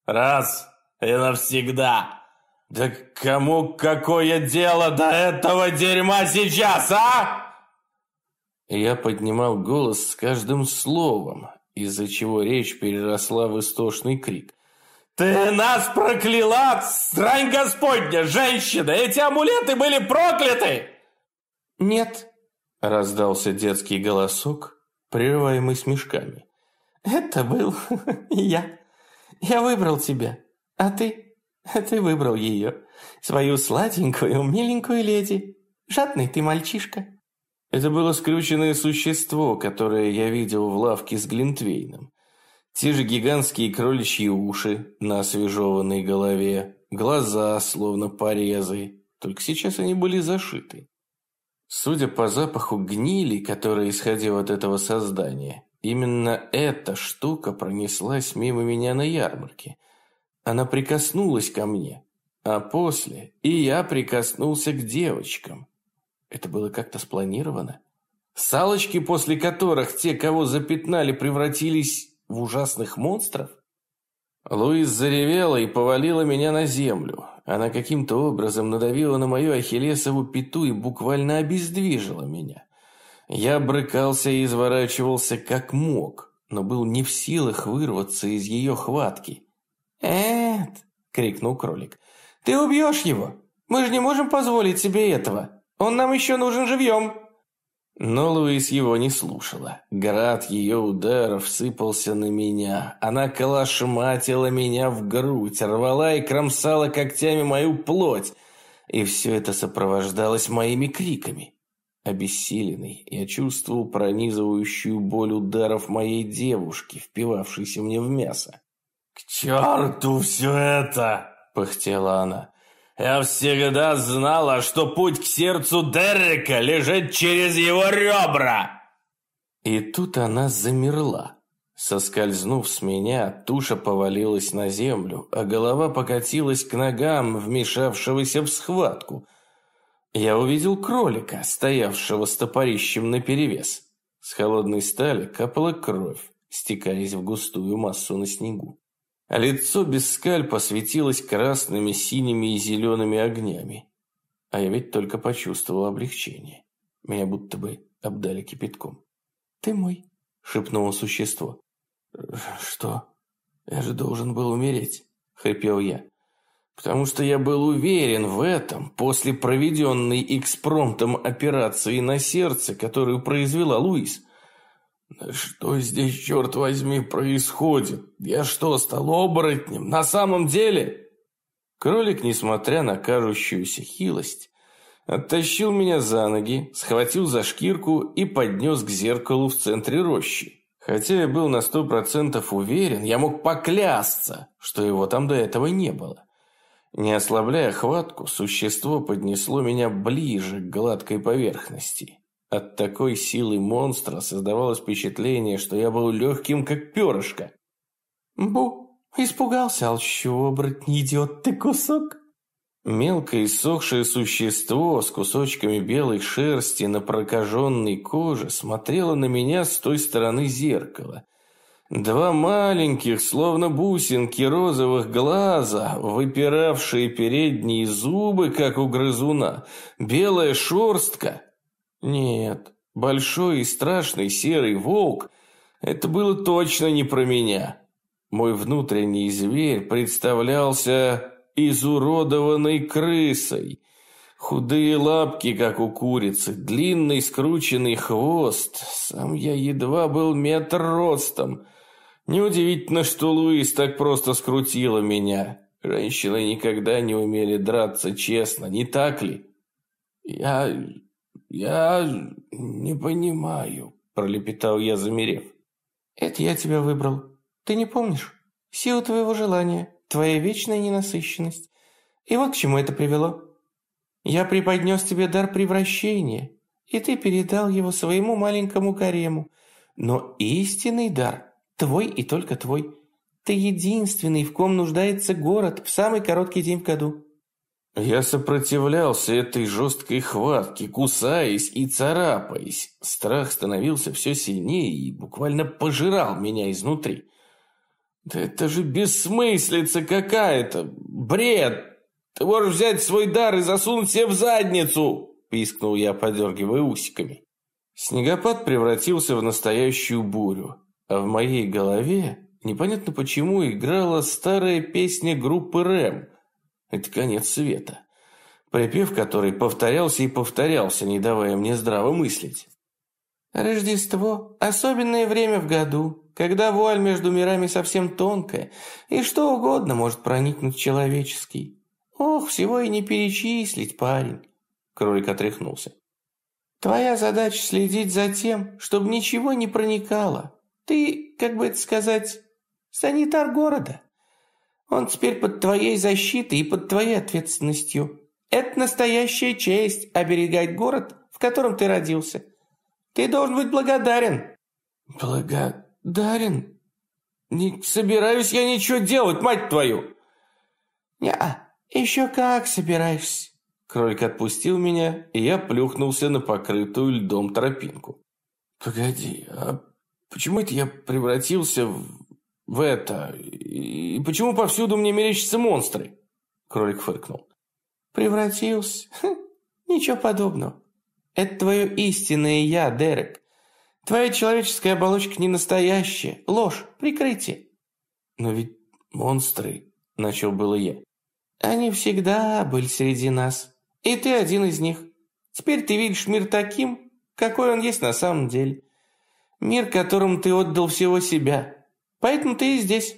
Раз и навсегда». «Да кому какое дело до этого дерьма сейчас, а?» Я поднимал голос с каждым словом, из-за чего речь переросла в истошный крик. «Ты нас прокляла, срань Господня, женщина! Эти амулеты были прокляты!» «Нет», — раздался детский голосок, прерываемый смешками. «Это был я. Я выбрал тебя, а ты... ты выбрал ее. Свою сладенькую, миленькую леди. Жадный ты мальчишка». Это было скрюченное существо, которое я видел в лавке с Глинтвейном. Те же гигантские кроличьи уши на освежеванной голове, глаза, словно порезы, только сейчас они были зашиты. Судя по запаху гнили, который исходил от этого создания, именно эта штука пронеслась мимо меня на ярмарке. Она прикоснулась ко мне, а после и я прикоснулся к девочкам. Это было как-то спланировано. Салочки, после которых те, кого запятнали, превратились в ужасных монстров? Луис заревела и повалила меня на землю. Она каким-то образом надавила на мою ахиллесову пяту и буквально обездвижила меня. Я брыкался и изворачивался как мог, но был не в силах вырваться из ее хватки. «Эд!» — крикнул кролик. «Ты убьешь его! Мы же не можем позволить себе этого! Он нам еще нужен живьем!» Но Луис его не слушала. Град ее ударов сыпался на меня. Она калашматила меня в грудь, рвала и кромсала когтями мою плоть. И все это сопровождалось моими криками. Обессиленный, я чувствовал пронизывающую боль ударов моей девушки, впивавшейся мне в мясо. «К черту все это!» – пыхтела она. Я всегда знала, что путь к сердцу Дерека лежит через его ребра!» И тут она замерла. Соскользнув с меня, туша повалилась на землю, а голова покатилась к ногам вмешавшегося в схватку. Я увидел кролика, стоявшего с топорищем наперевес. С холодной стали капала кровь, стекаясь в густую массу на снегу. А лицо без скальпа светилось красными, синими и зелеными огнями. А я ведь только почувствовал облегчение. Меня будто бы обдали кипятком. «Ты мой», — шепнуло существо. «Что? Я же должен был умереть», — хрипел я. «Потому что я был уверен в этом после проведенной экспромтом операции на сердце, которую произвела Луис. Что здесь, черт возьми, происходит? Я что, стал оборотнем? На самом деле?» Кролик, несмотря на кажущуюся хилость, оттащил меня за ноги, схватил за шкирку и поднес к зеркалу в центре рощи. Хотя я был на сто процентов уверен, я мог поклясться, что его там до этого не было. Не ослабляя хватку, существо поднесло меня ближе к гладкой поверхности. От такой силы монстра создавалось впечатление, что я был легким, как перышко. «Бу, испугался, алчу, оборотни, идиот ты кусок!» Мелкое иссохшее существо с кусочками белой шерсти на прокаженной коже смотрело на меня с той стороны зеркала. Два маленьких, словно бусинки розовых глаза, выпиравшие передние зубы, как у грызуна, белая шерстка. Нет, большой и страшный серый волк – это было точно не про меня. Мой внутренний зверь представлялся изуродованной крысой. Худые лапки, как у курицы, длинный скрученный хвост. Сам я едва был метр ростом. Неудивительно, что Луис так просто скрутила меня. Женщины никогда не умели драться честно, не так ли? Я... я не понимаю, пролепетал я, замерев. Это я тебя выбрал. Ты не помнишь? Сила твоего желания твоя вечная ненасыщенность. И вот к чему это привело. Я преподнес тебе дар превращения, и ты передал его своему маленькому гарему. Но истинный дар твой и только твой. Ты единственный, в ком нуждается город в самый короткий день в году. Я сопротивлялся этой жесткой хватке, кусаясь и царапаясь. Страх становился все сильнее и буквально пожирал меня изнутри. Да это же бессмыслица какая-то! Бред! Ты можешь взять свой дар и засунуть себе в задницу!» Пискнул я, подергивая усиками. Снегопад превратился в настоящую бурю, а в моей голове непонятно почему играла старая песня группы Рэм. Это конец света. Припев который повторялся и повторялся, не давая мне здраво мыслить. Рождество – особенное время в году, когда вуаль между мирами совсем тонкая, и что угодно может проникнуть человеческий. Ох, всего и не перечислить, парень. Кролик отряхнулся. Твоя задача следить за тем, чтобы ничего не проникало. Ты, как бы это сказать, санитар города. Он теперь под твоей защитой и под твоей ответственностью. Это настоящая честь оберегать город, в котором ты родился. Ты должен быть благодарен. Благодарен. Не собираюсь я ничего делать, мать твою!» «Я еще как собираешься!» Кролик отпустил меня, и я плюхнулся на покрытую льдом тропинку. «Погоди, а почему это я превратился в, в это? И почему повсюду мне мерещатся монстры?» Кролик фыркнул. «Превратился? Хм, ничего подобного. Это твое истинное я, Дерек. Твоя человеческая оболочка не настоящая. Ложь, прикрытие. Но ведь монстры, начал было я. Они всегда были среди нас. И ты один из них. Теперь ты видишь мир таким, какой он есть на самом деле. Мир, которому ты отдал всего себя. Поэтому ты и здесь.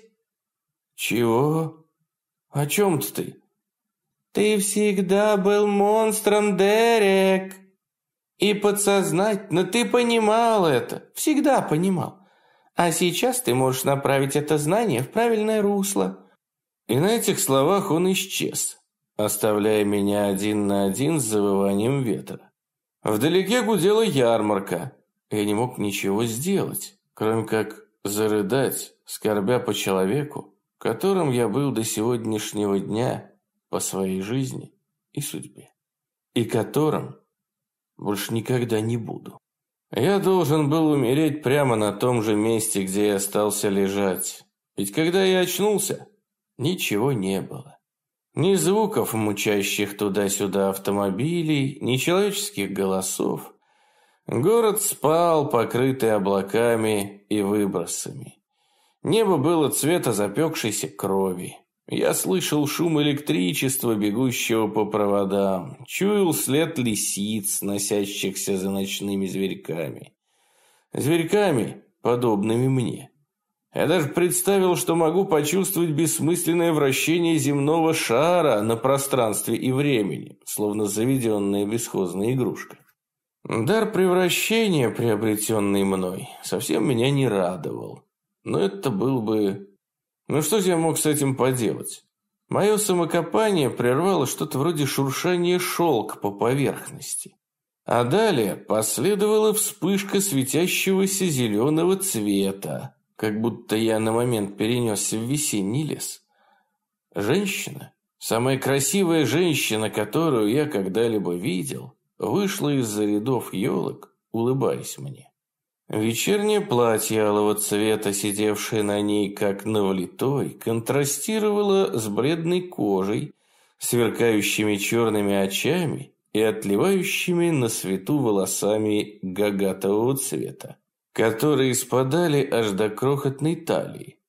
Чего? О чем ты? Ты всегда был монстром, Дерек. И подсознательно ты понимал это, всегда понимал. А сейчас ты можешь направить это знание в правильное русло. И на этих словах он исчез. оставляя меня один на один с завыванием ветра. Вдалеке гудела ярмарка. Я не мог ничего сделать, кроме как зарыдать, скорбя по человеку, которым я был до сегодняшнего дня по своей жизни и судьбе, и которым больше никогда не буду. Я должен был умереть прямо на том же месте, где я остался лежать. Ведь когда я очнулся, ничего не было. Ни звуков, мучащих туда-сюда автомобилей, ни человеческих голосов. Город спал, покрытый облаками и выбросами. Небо было цвета запекшейся крови. Я слышал шум электричества, бегущего по проводам, чуял след лисиц, носящихся за ночными зверьками. Зверьками, подобными мне. Я даже представил, что могу почувствовать бессмысленное вращение земного шара на пространстве и времени, словно заведенная бесхозная игрушка. Дар превращения, приобретенный мной, совсем меня не радовал. Но это был бы ну что я мог с этим поделать? Мое самокопание прервало что-то вроде шуршания шелк по поверхности. А далее последовала вспышка светящегося зеленого цвета, как будто я на момент перенесся в весенний лес. Женщина, самая красивая женщина, которую я когда-либо видел, вышла из-за рядов елок, улыбаясь мне. Вечернее платье алого цвета, сидевшее на ней как на влитой, контрастировало с бледной кожей, сверкающими черными очами и отливающими на свету волосами гагатового цвета, которые спадали аж до крохотной талии.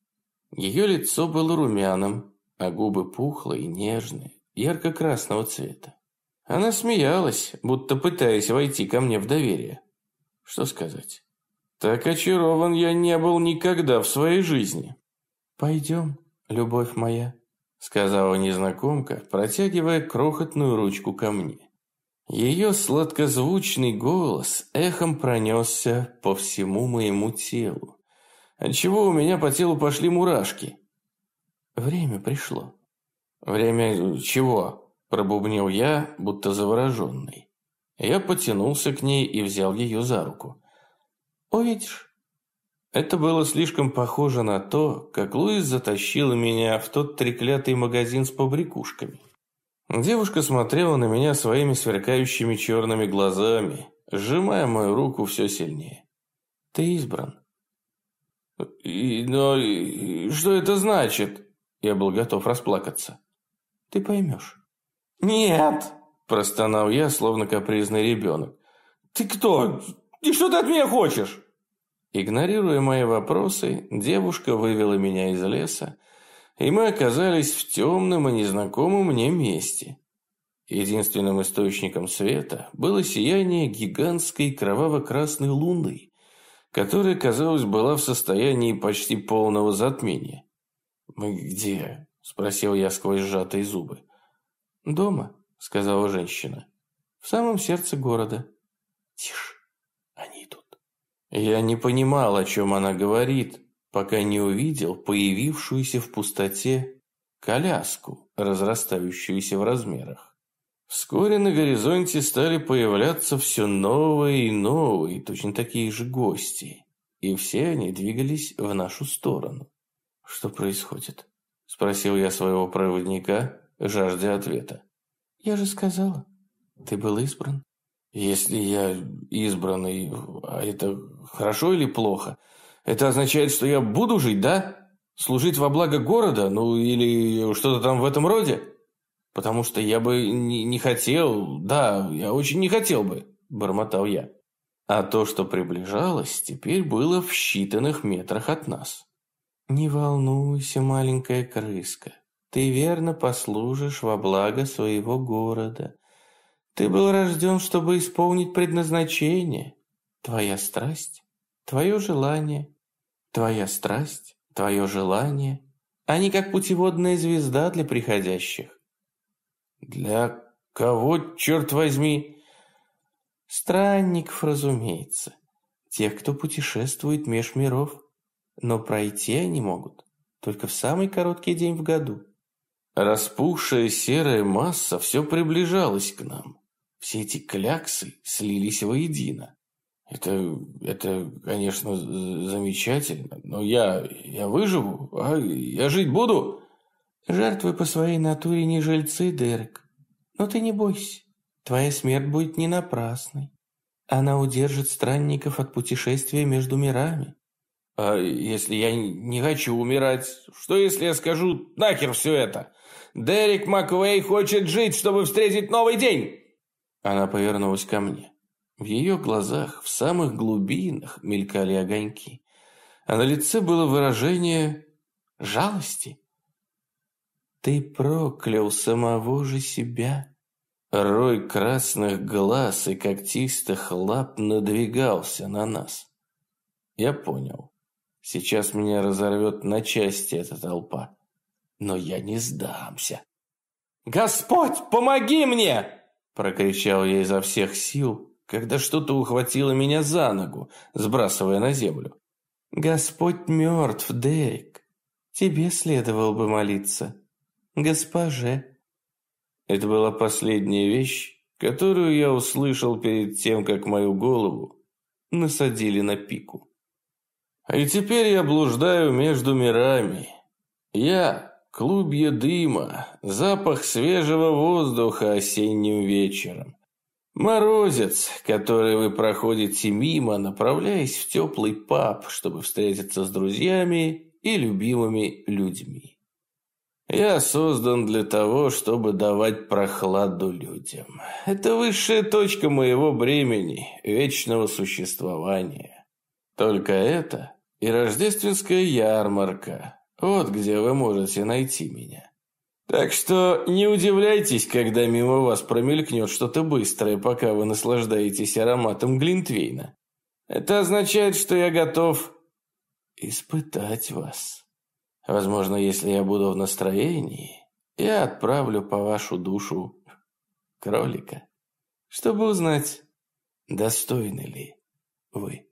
Ее лицо было румяным, а губы пухлые, нежные, ярко-красного цвета. Она смеялась, будто пытаясь войти ко мне в доверие. Что сказать? Так очарован я не был никогда в своей жизни. «Пойдем, любовь моя», — сказала незнакомка, протягивая крохотную ручку ко мне. Ее сладкозвучный голос эхом пронесся по всему моему телу, отчего у меня по телу пошли мурашки. Время пришло. «Время чего?» – пробубнил я, будто завороженный. Я потянулся к ней и взял ее за руку. Увидишь. Это было слишком похоже на то, как Луис затащила меня в тот треклятый магазин с побрякушками. Девушка смотрела на меня своими сверкающими черными глазами, сжимая мою руку все сильнее. «Ты избран». И, «Но и, что это значит?» Я был готов расплакаться. «Ты поймешь». «Нет!» – простонал я, словно капризный ребенок. «Ты кто? И что ты от меня хочешь?» Игнорируя мои вопросы, девушка вывела меня из леса, и мы оказались в темном и незнакомом мне месте. Единственным источником света было сияние гигантской кроваво-красной луны, которая, казалось, была в состоянии почти полного затмения. «Мы где?» – спросил я сквозь сжатые зубы. «Дома», – сказала женщина, – «в самом сердце города». «Тише, они идут». Я не понимал, о чем она говорит, пока не увидел появившуюся в пустоте коляску, разрастающуюся в размерах. Вскоре на горизонте стали появляться все новые и новые, точно такие же гости, и все они двигались в нашу сторону. «Что происходит?» – спросил я своего проводника, жаждя ответа. «Я же сказала, ты был избран». Если я избранный, а это хорошо или плохо? Это означает, что я буду жить, да? Служить во благо города, ну или что-то там в этом роде? Потому что я бы не, не хотел, да, я очень не хотел бы, бормотал я. А то, что приближалось, теперь было в считанных метрах от нас. Не волнуйся, маленькая крыска. Ты верно послужишь во благо своего города. Ты был рожден, чтобы исполнить предназначение. Твоя страсть, твое желание. Твоя страсть, твое желание. Они как путеводная звезда для приходящих. Для кого, черт возьми? Странников, разумеется. Тех, кто путешествует меж миров. Но пройти они могут только в самый короткий день в году. Распухшая серая масса все приближалась к нам. Все эти кляксы слились воедино. Это, это, конечно, замечательно, но я, я выживу, а я жить буду. Жертвы по своей натуре не жильцы, Дерек. Но ты не бойся, твоя смерть будет не напрасной. Она удержит странников от путешествия между мирами. А если я не хочу умирать? Что если я скажу нахер все это? Дерек Маквей хочет жить, чтобы встретить новый день. Она повернулась ко мне. В ее глазах, в самых глубинах, мелькали огоньки. А на лице было выражение жалости. Ты проклял самого же себя. Рой красных глаз и когтистых лап надвигался на нас. Я понял. Сейчас меня разорвет на части эта толпа. Но я не сдамся. «Господь, помоги мне!» Прокричал я изо всех сил, когда что-то ухватило меня за ногу, сбрасывая на землю. «Господь мертв, Дерек. Тебе следовало бы молиться. Госпоже». Это была последняя вещь, которую я услышал перед тем, как мою голову насадили на пику. И теперь я блуждаю между мирами. Я – клубья дыма, запах свежего воздуха осенним вечером. Морозец, который вы проходите мимо, направляясь в теплый паб, чтобы встретиться с друзьями и любимыми людьми. Я создан для того, чтобы давать прохладу людям. Это высшая точка моего бремени, вечного существования. Только это и рождественская ярмарка. Вот где вы можете найти меня. Так что не удивляйтесь, когда мимо вас промелькнет что-то быстрое, пока вы наслаждаетесь ароматом Глинтвейна. Это означает, что я готов испытать вас. Возможно, если я буду в настроении, я отправлю по вашу душу кролика, чтобы узнать, достойны ли вы.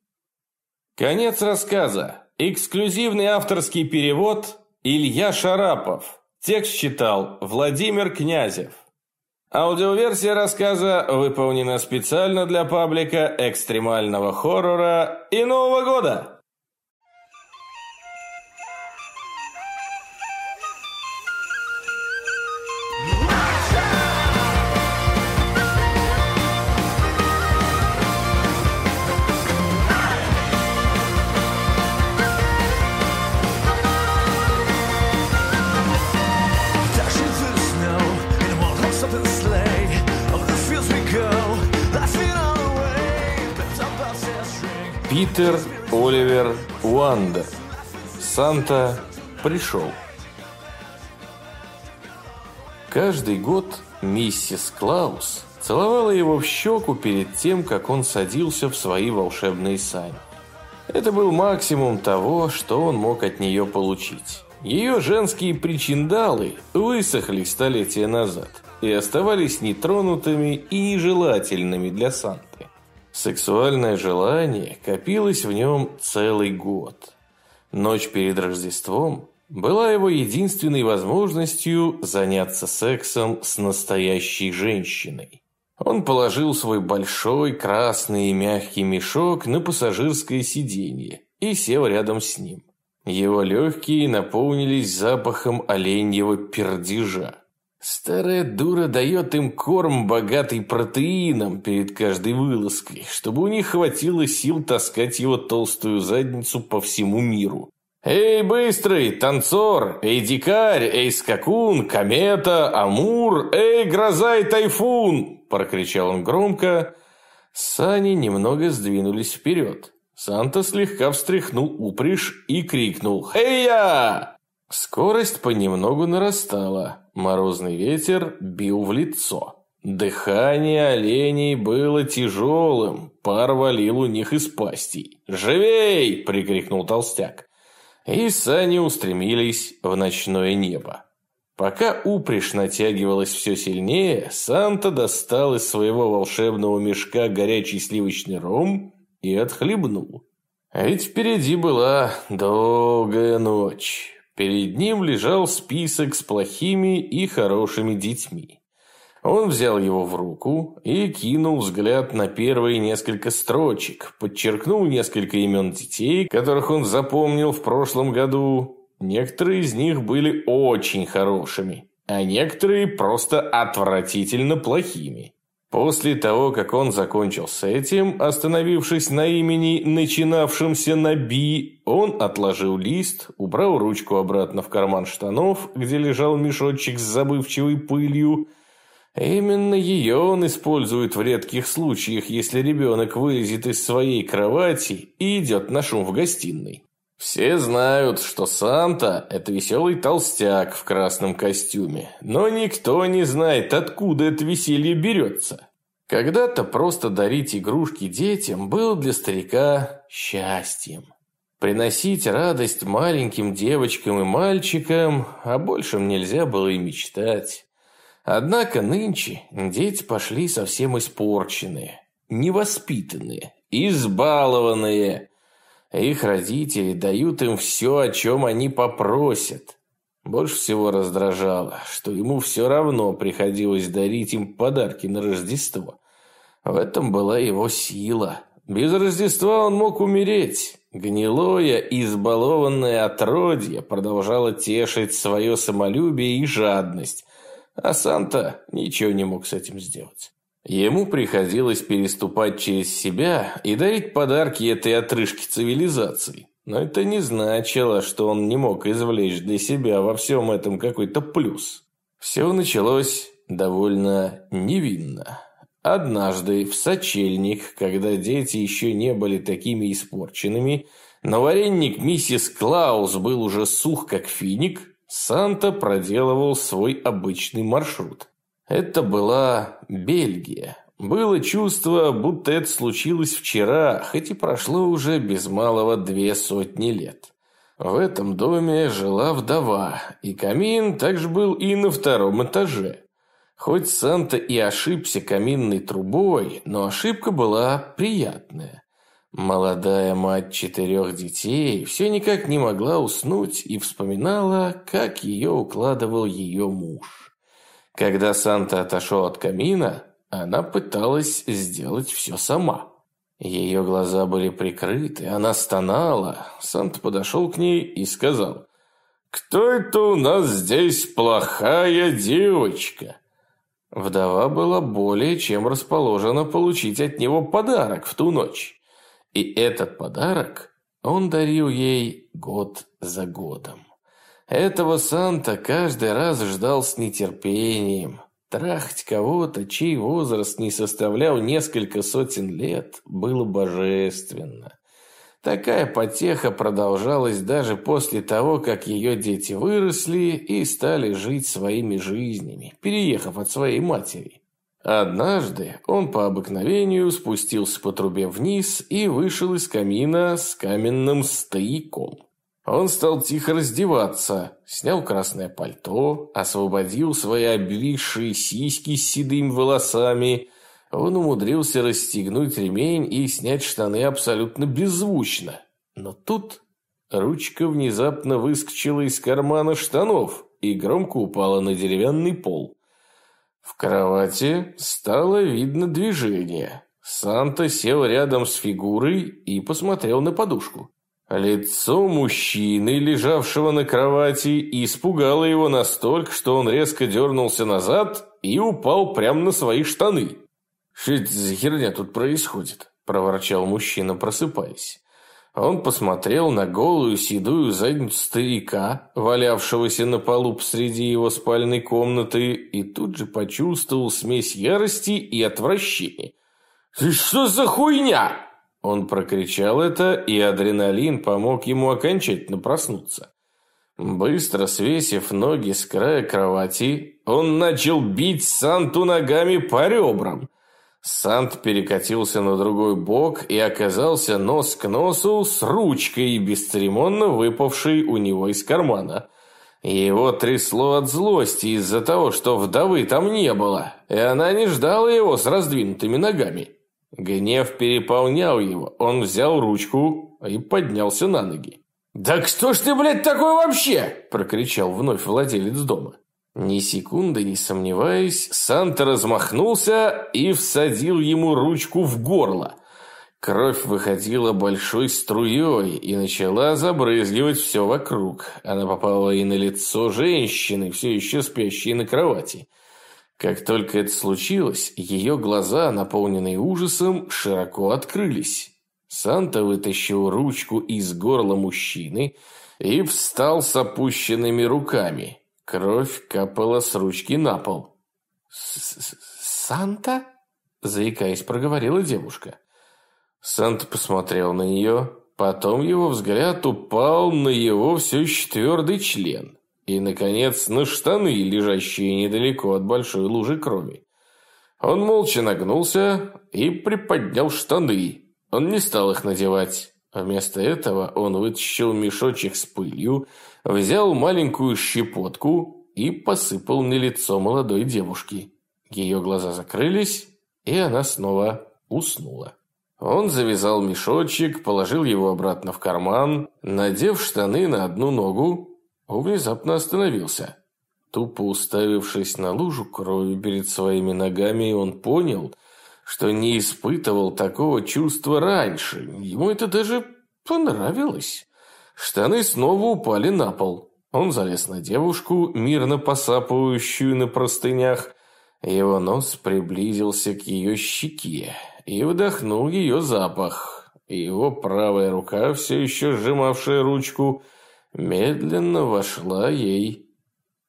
Конец рассказа. Эксклюзивный авторский перевод Илья Шарапов. Текст читал Владимир Князев. Аудиоверсия рассказа выполнена специально для паблика экстремального хоррора и Нового года. Питер Оливер Уандер. Санта пришел. Каждый год миссис Клаус целовала его в щеку перед тем, как он садился в свои волшебные сани. Это был максимум того, что он мог от нее получить. Ее женские причиндалы высохли столетия назад и оставались нетронутыми и нежелательными для Санты. Сексуальное желание копилось в нем целый год. Ночь перед Рождеством была его единственной возможностью заняться сексом с настоящей женщиной. Он положил свой большой красный и мягкий мешок на пассажирское сиденье и сел рядом с ним. Его легкие наполнились запахом оленьего пердежа. Старая дура дает им корм, богатый протеином перед каждой вылазкой, чтобы у них хватило сил таскать его толстую задницу по всему миру. «Эй, быстрый, танцор! Эй, дикарь! Эй, скакун! Комета! Амур! Эй, гроза и тайфун!» Прокричал он громко. Сани немного сдвинулись вперед. Санта слегка встряхнул упряжь и крикнул «Хей-я!». Скорость понемногу нарастала. Морозный ветер бил в лицо. Дыхание оленей было тяжелым, пар валил у них из пастей. «Живей!» – прикрикнул толстяк. И сани устремились в ночное небо. Пока упряжь натягивалась все сильнее, Санта достал из своего волшебного мешка горячий сливочный ром и отхлебнул. А ведь впереди была долгая ночь. Перед ним лежал список с плохими и хорошими детьми. Он взял его в руку и кинул взгляд на первые несколько строчек, подчеркнул несколько имен детей, которых он запомнил в прошлом году. Некоторые из них были очень хорошими, а некоторые просто отвратительно плохими. После того, как он закончил с этим, остановившись на имени, начинавшемся на «Би», он отложил лист, убрал ручку обратно в карман штанов, где лежал мешочек с забывчивой пылью. Именно ее он использует в редких случаях, если ребенок вылезет из своей кровати и идет на шум в гостиной. Все знают, что Санта – это веселый толстяк в красном костюме, но никто не знает, откуда это веселье берется. Когда-то просто дарить игрушки детям было для старика счастьем. Приносить радость маленьким девочкам и мальчикам, а большем нельзя было и мечтать. Однако нынче дети пошли совсем испорченные, невоспитанные, избалованные – их родители дают им все, о чем они попросят. Больше всего раздражало, что ему все равно приходилось дарить им подарки на Рождество. В этом была его сила. Без Рождества он мог умереть. Гнилое, избалованное отродье продолжало тешить свое самолюбие и жадность, а Санта ничего не мог с этим сделать. Ему приходилось переступать через себя и дарить подарки этой отрыжке цивилизации. Но это не значило, что он не мог извлечь для себя во всем этом какой-то плюс. Все началось довольно невинно. Однажды в сочельник, когда дети еще не были такими испорченными, но вареник миссис Клаус был уже сух как финик, Санта проделывал свой обычный маршрут. Это была Бельгия. Было чувство, будто это случилось вчера, хоть и прошло уже без малого две сотни лет. В этом доме жила вдова, и камин также был и на втором этаже. Хоть Санта и ошибся каминной трубой, но ошибка была приятная. Молодая мать четырех детей все никак не могла уснуть и вспоминала, как ее укладывал ее муж. Когда Санта отошел от камина, она пыталась сделать все сама. Ее глаза были прикрыты, она стонала. Санта подошел к ней и сказал, «Кто это у нас здесь плохая девочка?» Вдова была более чем расположена получить от него подарок в ту ночь. И этот подарок он дарил ей год за годом. Этого Санта каждый раз ждал с нетерпением. Трахать кого-то, чей возраст не составлял несколько сотен лет, было божественно. Такая потеха продолжалась даже после того, как ее дети выросли и стали жить своими жизнями, переехав от своей матери. Однажды он по обыкновению спустился по трубе вниз и вышел из камина с каменным стояком. Он стал тихо раздеваться, снял красное пальто, освободил свои обвисшие сиськи с седыми волосами. Он умудрился расстегнуть ремень и снять штаны абсолютно беззвучно. Но тут ручка внезапно выскочила из кармана штанов и громко упала на деревянный пол. В кровати стало видно движение. Санта сел рядом с фигурой и посмотрел на подушку. Лицо мужчины, лежавшего на кровати, испугало его настолько, что он резко дернулся назад и упал прямо на свои штаны. «Что это за херня тут происходит?» – проворчал мужчина, просыпаясь. Он посмотрел на голую седую задницу старика, валявшегося на полу посреди его спальной комнаты, и тут же почувствовал смесь ярости и отвращения. «Что за хуйня?» Он прокричал это, и адреналин помог ему окончательно проснуться. Быстро свесив ноги с края кровати, он начал бить Санту ногами по ребрам. Сант перекатился на другой бок и оказался нос к носу с ручкой, бесцеремонно выпавшей у него из кармана. Его трясло от злости из-за того, что вдовы там не было, и она не ждала его с раздвинутыми ногами. Гнев переполнял его. Он взял ручку и поднялся на ноги. «Да кто ж ты, блядь, такой вообще?» – прокричал вновь владелец дома. Ни секунды не сомневаясь, Санта размахнулся и всадил ему ручку в горло. Кровь выходила большой струей и начала забрызгивать все вокруг. Она попала и на лицо женщины, все еще спящей на кровати. Как только это случилось, ее глаза, наполненные ужасом, широко открылись. Санта вытащил ручку из горла мужчины и встал с опущенными руками. Кровь капала с ручки на пол. «Санта?» – заикаясь, проговорила девушка. Санта посмотрел на нее, потом его взгляд упал на его все еще твердый член и, наконец, на штаны, лежащие недалеко от большой лужи крови. Он молча нагнулся и приподнял штаны. Он не стал их надевать. Вместо этого он вытащил мешочек с пылью, взял маленькую щепотку и посыпал на лицо молодой девушки. Ее глаза закрылись, и она снова уснула. Он завязал мешочек, положил его обратно в карман, надев штаны на одну ногу, внезапно остановился. Тупо уставившись на лужу крови перед своими ногами, он понял, что не испытывал такого чувства раньше. Ему это даже понравилось. Штаны снова упали на пол. Он залез на девушку, мирно посапывающую на простынях. Его нос приблизился к ее щеке и вдохнул ее запах. Его правая рука, все еще сжимавшая ручку, медленно вошла ей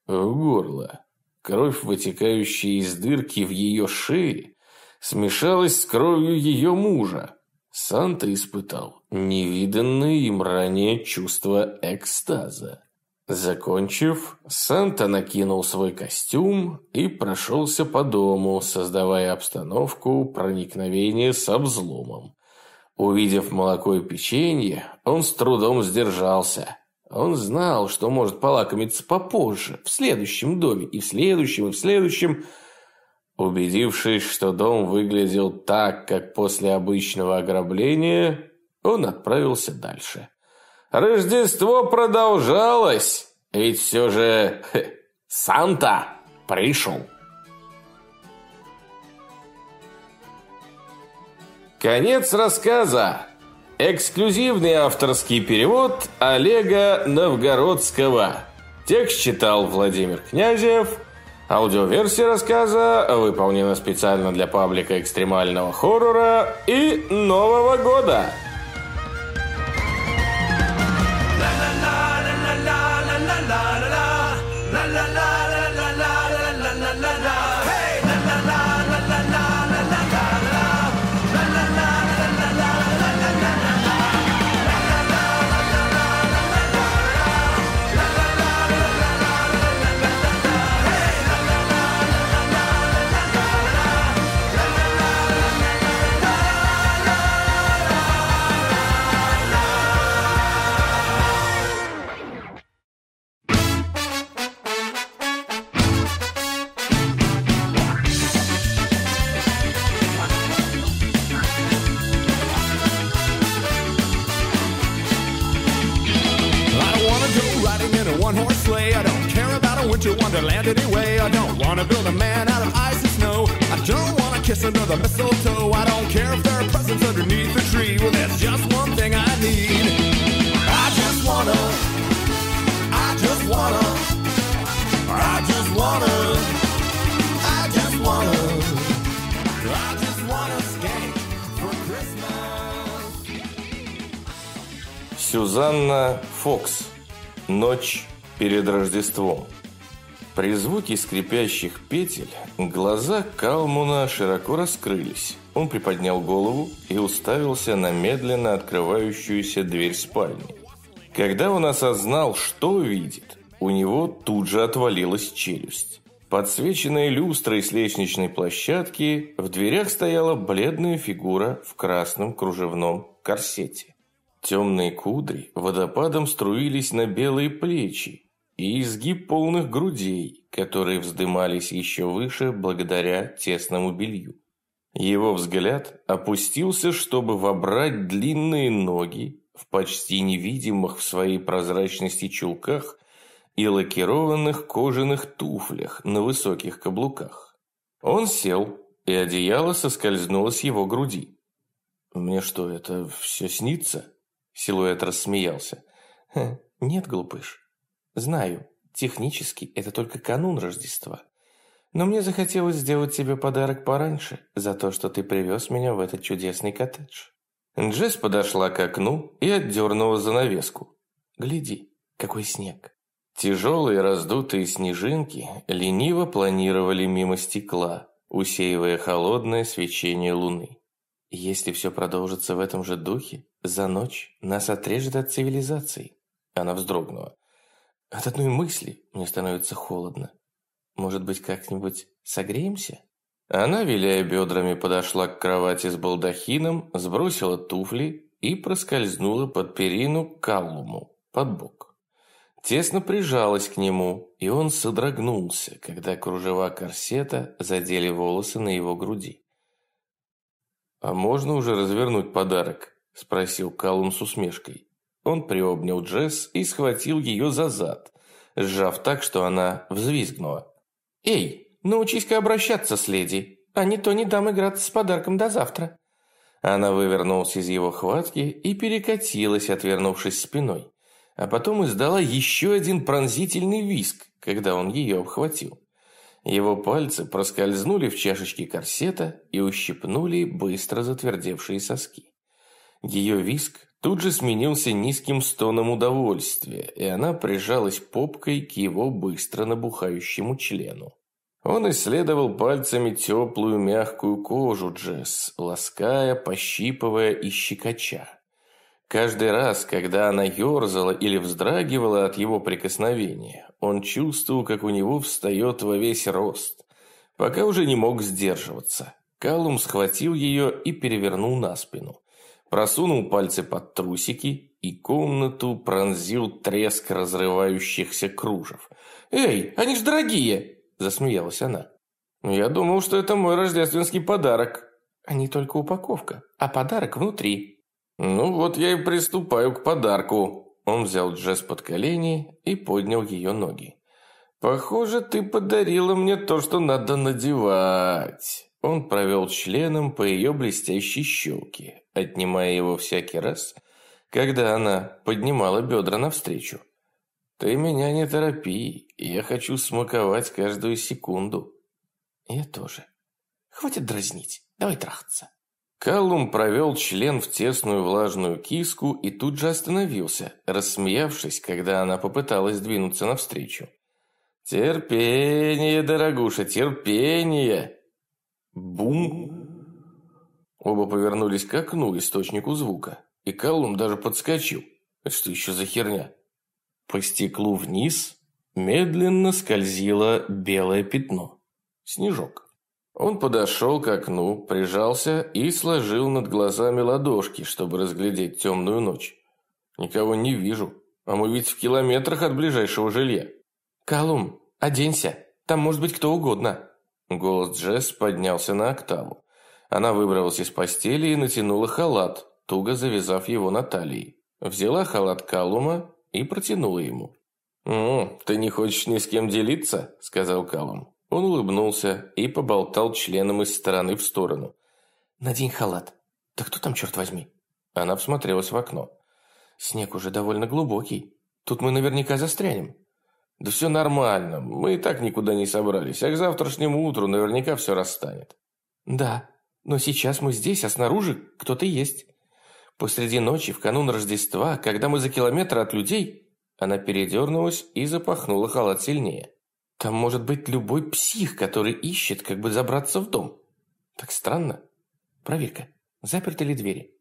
в горло. Кровь, вытекающая из дырки в ее шее, смешалась с кровью ее мужа. Санта испытал невиданное им ранее чувство экстаза. Закончив, Санта накинул свой костюм и прошелся по дому, создавая обстановку проникновения с обзломом. Увидев молоко и печенье, он с трудом сдержался. Он знал, что может полакомиться попозже, в следующем доме, и в следующем, и в следующем. Убедившись, что дом выглядел так, как после обычного ограбления, он отправился дальше. Рождество продолжалось, ведь все же хе, Санта пришел. Конец рассказа. Эксклюзивный авторский перевод Олега Новгородского. Текст читал Владимир Князев. Аудиоверсия рассказа выполнена специально для паблика экстремального хоррора и Нового года. wanna build a man out of ice and snow. I don't wanna kiss under the mistletoe. I don't care if there are presents underneath the tree. Well, there's just one thing I need. I just wanna. I just wanna. I just wanna. I just wanna. I just wanna skank for Christmas. Сюзанна Фокс. Ночь перед Рождеством. При звуке скрипящих петель глаза Калмуна широко раскрылись. Он приподнял голову и уставился на медленно открывающуюся дверь спальни. Когда он осознал, что видит, у него тут же отвалилась челюсть. Подсвеченная люстрой с лестничной площадки, в дверях стояла бледная фигура в красном кружевном корсете. Темные кудри водопадом струились на белые плечи и изгиб полных грудей, которые вздымались еще выше благодаря тесному белью. Его взгляд опустился, чтобы вобрать длинные ноги в почти невидимых в своей прозрачности чулках и лакированных кожаных туфлях на высоких каблуках. Он сел, и одеяло соскользнуло с его груди. «Мне что, это все снится?» Силуэт рассмеялся. «Хм, «Нет, глупыш. Знаю, технически это только канун Рождества. Но мне захотелось сделать тебе подарок пораньше за то, что ты привез меня в этот чудесный коттедж». Джесс подошла к окну и отдернула занавеску. «Гляди, какой снег!» Тяжелые раздутые снежинки лениво планировали мимо стекла, усеивая холодное свечение луны. Если все продолжится в этом же духе, за ночь нас отрежет от цивилизации. Она вздрогнула. От одной мысли мне становится холодно. Может быть, как-нибудь согреемся? Она, виляя бедрами, подошла к кровати с балдахином, сбросила туфли и проскользнула под перину к Каллуму, под бок. Тесно прижалась к нему, и он содрогнулся, когда кружева корсета задели волосы на его груди. «А можно уже развернуть подарок?» – спросил Каллум с усмешкой. Он приобнял Джесс и схватил ее за зад, сжав так, что она взвизгнула. «Эй, научись-ка обращаться с леди, а не то не дам играться с подарком до завтра». Она вывернулась из его хватки и перекатилась, отвернувшись спиной, а потом издала еще один пронзительный виск, когда он ее обхватил. Его пальцы проскользнули в чашечки корсета и ущипнули быстро затвердевшие соски. Ее виск тут же сменился низким стоном удовольствия, и она прижалась попкой к его быстро набухающему члену. Он исследовал пальцами теплую мягкую кожу Джесс, лаская, пощипывая и щекоча. Каждый раз, когда она ерзала или вздрагивала от его прикосновения, он чувствовал, как у него встает во весь рост, пока уже не мог сдерживаться. Калум схватил ее и перевернул на спину. Просунул пальцы под трусики, и комнату пронзил треск разрывающихся кружев. «Эй, они ж дорогие!» Засмеялась она. «Я думал, что это мой рождественский подарок». «А не только упаковка, а подарок внутри». «Ну вот я и приступаю к подарку». Он взял Джесс под колени и поднял ее ноги. «Похоже, ты подарила мне то, что надо надевать». Он провел членом по ее блестящей щеке, отнимая его всякий раз, когда она поднимала бедра навстречу. Ты меня не торопи, я хочу смаковать каждую секунду. Я тоже. Хватит дразнить, давай трахаться. Каллум провел член в тесную влажную киску и тут же остановился, рассмеявшись, когда она попыталась двинуться навстречу. «Терпение, дорогуша, терпение!» Бум! Оба повернулись к окну, источнику звука, и Каллум даже подскочил. Что еще за херня? По стеклу вниз медленно скользило белое пятно. Снежок. Он подошел к окну, прижался и сложил над глазами ладошки, чтобы разглядеть темную ночь. Никого не вижу, а мы ведь в километрах от ближайшего жилья. «Колумн, оденься, там может быть кто угодно». Голос Джесс поднялся на октаву. Она выбралась из постели и натянула халат, туго завязав его на талии. Взяла халат Калума и протянула ему. «О, ты не хочешь ни с кем делиться?» – сказал Калум. Он улыбнулся и поболтал членом из стороны в сторону. «Надень халат. Да кто там, черт возьми?» Она всмотрелась в окно. «Снег уже довольно глубокий. Тут мы наверняка застрянем». «Да все нормально. Мы и так никуда не собрались. А к завтрашнему утру наверняка все расстанет». «Да, но сейчас мы здесь, а снаружи кто-то есть. Посреди ночи, в канун Рождества, когда мы за километр от людей...» Она передернулась и запахнула халат сильнее. «Там может быть любой псих, который ищет, как бы забраться в дом. Так странно. Проверь-ка, заперты ли двери?»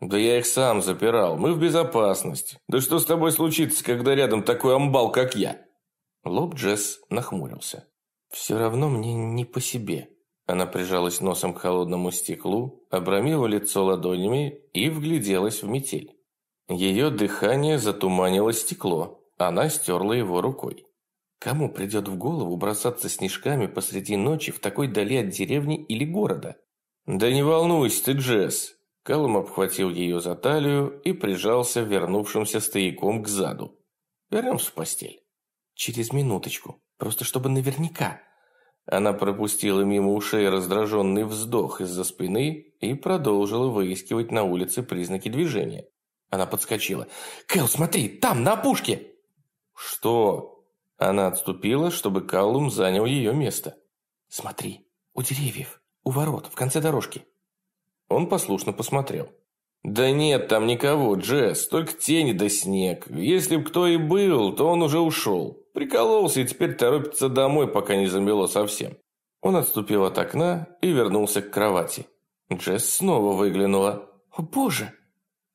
«Да я их сам запирал. Мы в безопасности. Да что с тобой случится, когда рядом такой амбал, как я?» Лоб Джесс нахмурился. «Все равно мне не по себе. Она прижалась носом к холодному стеклу, обрамила лицо ладонями и вгляделась в метель. Ее дыхание затуманило стекло, она стерла его рукой. Кому придет в голову бросаться снежками посреди ночи в такой дали от деревни или города? «Да не волнуйся ты, Джесс. Калум обхватил ее за талию и прижался вернувшимся стояком к заду. «Вернемся в постель». «Через минуточку, просто чтобы наверняка». Она пропустила мимо ушей раздраженный вздох из-за спины и продолжила выискивать на улице признаки движения. Она подскочила. «Кэл, смотри, там, на опушке!» «Что?» Она отступила, чтобы Каллум занял ее место. «Смотри, у деревьев, у ворот, в конце дорожки». Он послушно посмотрел. «Да нет там никого, Джесс, только тени да снег. Если б кто и был, то он уже ушел. Прикололся и теперь торопится домой, пока не замело совсем». Он отступил от окна и вернулся к кровати. Джесс снова выглянула. «О, боже!»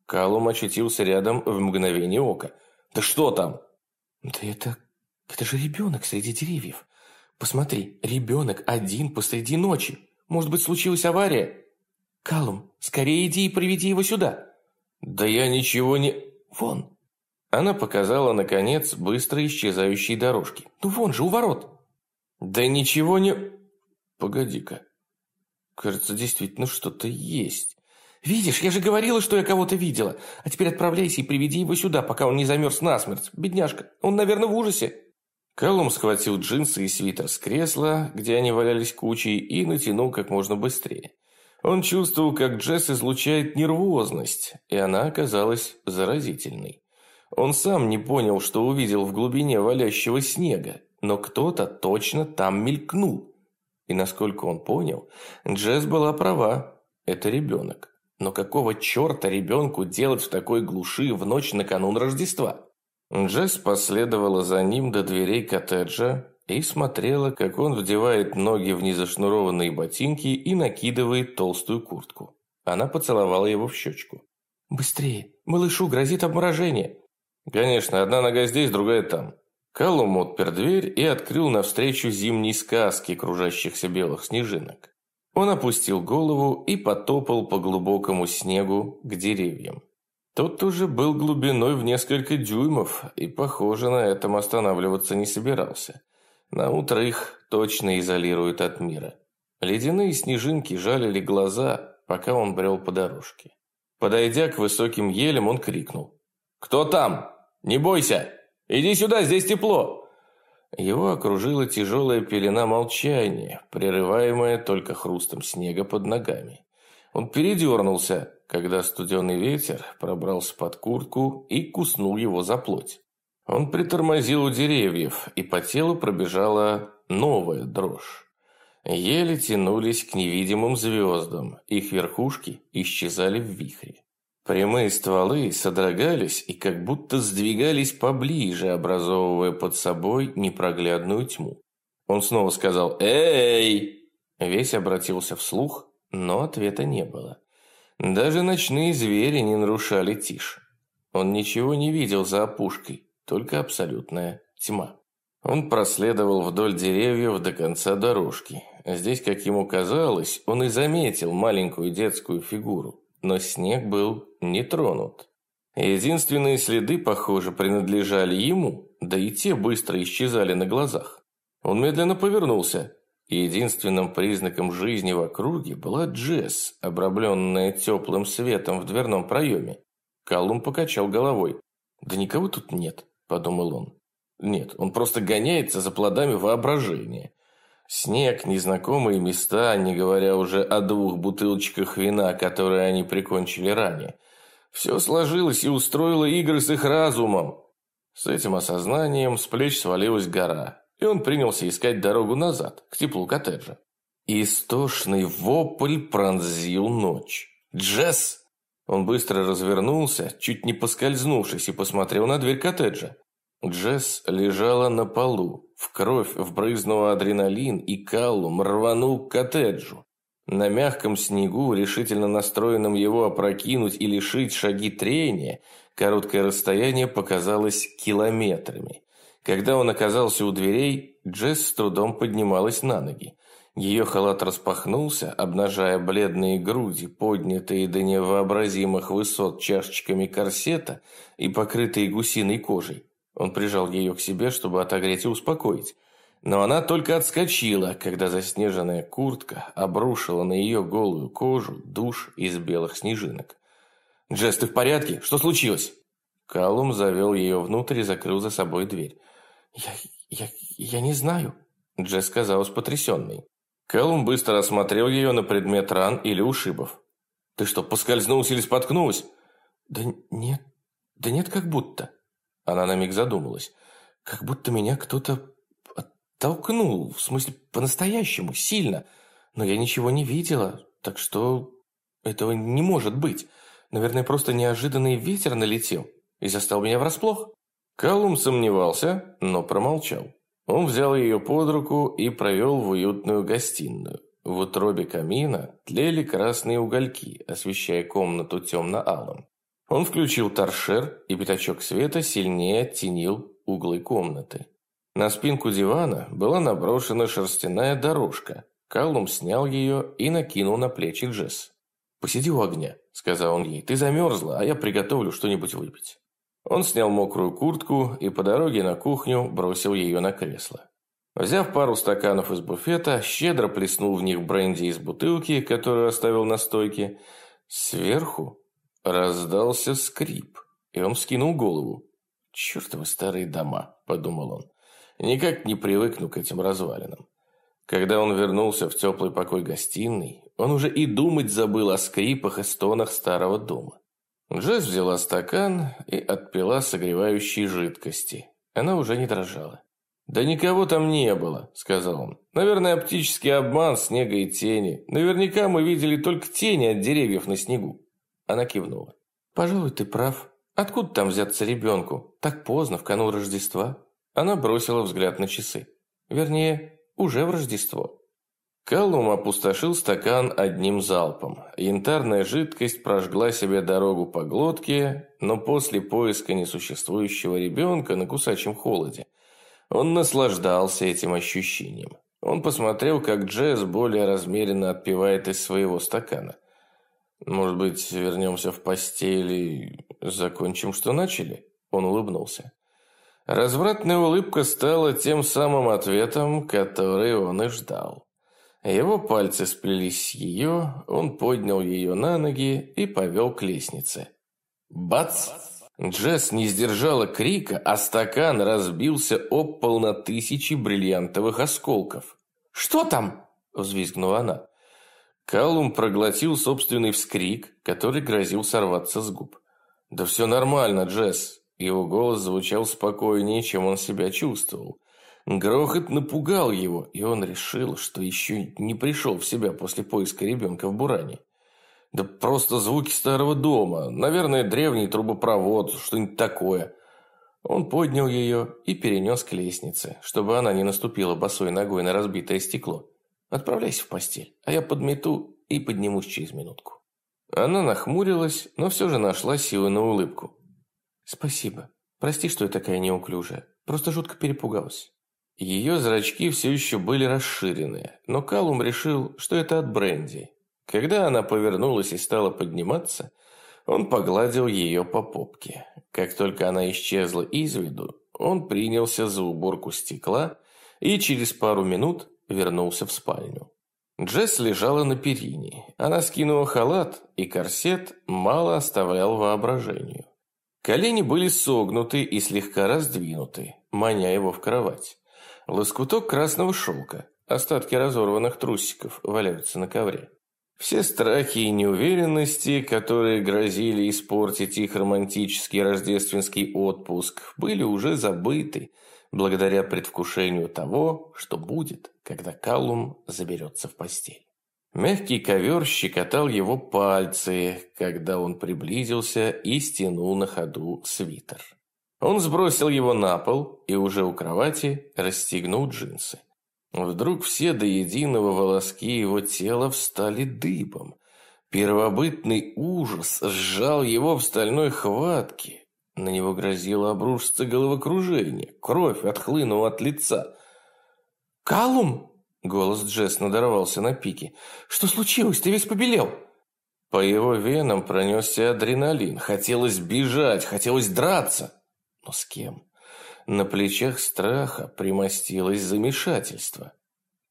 Калум очутился рядом в мгновение ока. «Да что там?» «Да это... это же ребенок среди деревьев. Посмотри, ребенок один посреди ночи. Может быть, случилась авария?» «Калум, скорее иди и приведи его сюда!» «Да я ничего не...» «Вон!» Она показала, наконец, быстро исчезающие дорожки. «Ну вон же, у ворот!» «Да ничего не...» «Погоди-ка. Кажется, действительно что-то есть». «Видишь, я же говорила, что я кого-то видела. А теперь отправляйся и приведи его сюда, пока он не замерз насмерть. Бедняжка, он, наверное, в ужасе». Калум схватил джинсы и свитер с кресла, где они валялись кучей, и натянул как можно быстрее. Он чувствовал, как Джесс излучает нервозность, и она оказалась заразительной. Он сам не понял, что увидел в глубине валящего снега, но кто-то точно там мелькнул. И насколько он понял, Джесс была права, это ребенок. Но какого черта ребенку делать в такой глуши в ночь накануне Рождества? Джесс последовала за ним до дверей коттеджа и смотрела, как он вдевает ноги в незашнурованные ботинки и накидывает толстую куртку. Она поцеловала его в щечку. «Быстрее! Малышу грозит обморожение!» «Конечно, одна нога здесь, другая там». Каллум отпер дверь и открыл навстречу зимней сказки кружащихся белых снежинок. Он опустил голову и потопал по глубокому снегу к деревьям. Тот уже был глубиной в несколько дюймов и, похоже, на этом останавливаться не собирался. На утро их точно изолируют от мира. Ледяные снежинки жалили глаза, пока он брел по дорожке. Подойдя к высоким елям, он крикнул. «Кто там? Не бойся! Иди сюда, здесь тепло!» Его окружила тяжелая пелена молчания, прерываемая только хрустом снега под ногами. Он передернулся, когда студеный ветер пробрался под куртку и куснул его за плоть. Он притормозил у деревьев, и по телу пробежала новая дрожь. Еле тянулись к невидимым звездам, их верхушки исчезали в вихре. Прямые стволы содрогались и как будто сдвигались поближе, образовывая под собой непроглядную тьму. Он снова сказал «Эй!». Весь обратился вслух, но ответа не было. Даже ночные звери не нарушали тишь. Он ничего не видел за опушкой, только абсолютная тьма. Он проследовал вдоль деревьев до конца дорожки. Здесь, как ему казалось, он и заметил маленькую детскую фигуру но снег был не тронут. Единственные следы, похоже, принадлежали ему, да и те быстро исчезали на глазах. Он медленно повернулся. Единственным признаком жизни в округе была Джесс, обрамленная теплым светом в дверном проеме. Каллум покачал головой. «Да никого тут нет», – подумал он. «Нет, он просто гоняется за плодами воображения. Снег, незнакомые места, не говоря уже о двух бутылочках вина, которые они прикончили ранее. Все сложилось и устроило игры с их разумом. С этим осознанием с плеч свалилась гора, и он принялся искать дорогу назад, к теплу коттеджа. Истошный вопль пронзил ночь. «Джесс!» Он быстро развернулся, чуть не поскользнувшись, и посмотрел на дверь коттеджа. Джесс лежала на полу, в кровь вбрызнул адреналин, и Каллум рванул к коттеджу. На мягком снегу, решительно настроенном его опрокинуть и лишить шаги трения, короткое расстояние показалось километрами. Когда он оказался у дверей, Джесс с трудом поднималась на ноги. Ее халат распахнулся, обнажая бледные груди, поднятые до невообразимых высот чашечками корсета и покрытые гусиной кожей. Он прижал ее к себе, чтобы отогреть и успокоить. Но она только отскочила, когда заснеженная куртка обрушила на ее голую кожу душ из белых снежинок. «Джесс, ты в порядке? Что случилось?» Калум завел ее внутрь и закрыл за собой дверь. «Я... я... я не знаю», — Джесс казалась потрясенной. Калум быстро осмотрел ее на предмет ран или ушибов. «Ты что, поскользнулась или споткнулась?» «Да нет, да нет, как будто». Она на миг задумалась. «Как будто меня кто-то оттолкнул, в смысле, по-настоящему, сильно. Но я ничего не видела, так что этого не может быть. Наверное, просто неожиданный ветер налетел и застал меня врасплох». Калум сомневался, но промолчал. Он взял ее под руку и провел в уютную гостиную. В утробе камина тлели красные угольки, освещая комнату темно-алым. Он включил торшер, и пятачок света сильнее оттенил углы комнаты. На спинку дивана была наброшена шерстяная дорожка. Каллум снял ее и накинул на плечи Джесс. «Посиди у огня», — сказал он ей. «Ты замерзла, а я приготовлю что-нибудь выпить». Он снял мокрую куртку и по дороге на кухню бросил ее на кресло. Взяв пару стаканов из буфета, щедро плеснул в них бренди из бутылки, которую оставил на стойке. Сверху раздался скрип, и он вскинул голову. «Чертовы старые дома», — подумал он. «Никак не привыкну к этим развалинам». Когда он вернулся в теплый покой гостиной, он уже и думать забыл о скрипах и стонах старого дома. Джесс взяла стакан и отпила согревающей жидкости. Она уже не дрожала. «Да никого там не было», — сказал он. «Наверное, оптический обман снега и тени. Наверняка мы видели только тени от деревьев на снегу». Она кивнула. «Пожалуй, ты прав. Откуда там взяться ребенку? Так поздно, в канун Рождества». Она бросила взгляд на часы. Вернее, уже в Рождество. Каллум опустошил стакан одним залпом. Янтарная жидкость прожгла себе дорогу по глотке, но после поиска несуществующего ребенка на кусачем холоде он наслаждался этим ощущением. Он посмотрел, как Джесс более размеренно отпивает из своего стакана. «Может быть, вернемся в постель и закончим, что начали?» Он улыбнулся. Развратная улыбка стала тем самым ответом, который он и ждал. Его пальцы сплелись с ее, он поднял ее на ноги и повел к лестнице. Бац! Джесс не сдержала крика, а стакан разбился об пол на тысячи бриллиантовых осколков. «Что там?» – взвизгнула она. Каллум проглотил собственный вскрик, который грозил сорваться с губ. «Да все нормально, Джесс». Его голос звучал спокойнее, чем он себя чувствовал. Грохот напугал его, и он решил, что еще не пришел в себя после поиска ребенка в Буране. Да просто звуки старого дома, наверное, древний трубопровод, что-нибудь такое. Он поднял ее и перенес к лестнице, чтобы она не наступила босой ногой на разбитое стекло. Отправляйся в постель, а я подмету и поднимусь через минутку. Она нахмурилась, но все же нашла силы на улыбку. Спасибо. Прости, что я такая неуклюжая. Просто жутко перепугалась. Ее зрачки все еще были расширены, но Калум решил, что это от бренди. Когда она повернулась и стала подниматься, он погладил ее по попке. Как только она исчезла из виду, он принялся за уборку стекла и через пару минут вернулся в спальню. Джесс лежала на перине. Она скинула халат, и корсет мало оставлял воображению. Колени были согнуты и слегка раздвинуты, маня его в кровать. Лоскуток красного шелка, остатки разорванных трусиков валяются на ковре. Все страхи и неуверенности, которые грозили испортить их романтический рождественский отпуск, были уже забыты благодаря предвкушению того, что будет, когда Каллум заберется в постель. Мягкий ковер щекотал его пальцы, когда он приблизился и стянул на ходу свитер. Он сбросил его на пол и уже у кровати расстегнул джинсы. Вдруг все до единого волоски его тела встали дыбом. Первобытный ужас сжал его в стальной хватке. На него грозило обрушиться головокружение. Кровь отхлынула от лица. «Калум!» — голос Джесс надорвался на пике. «Что случилось? Ты весь побелел!» По его венам пронесся адреналин. Хотелось бежать, хотелось драться. Но с кем? На плечах страха примостилось замешательство.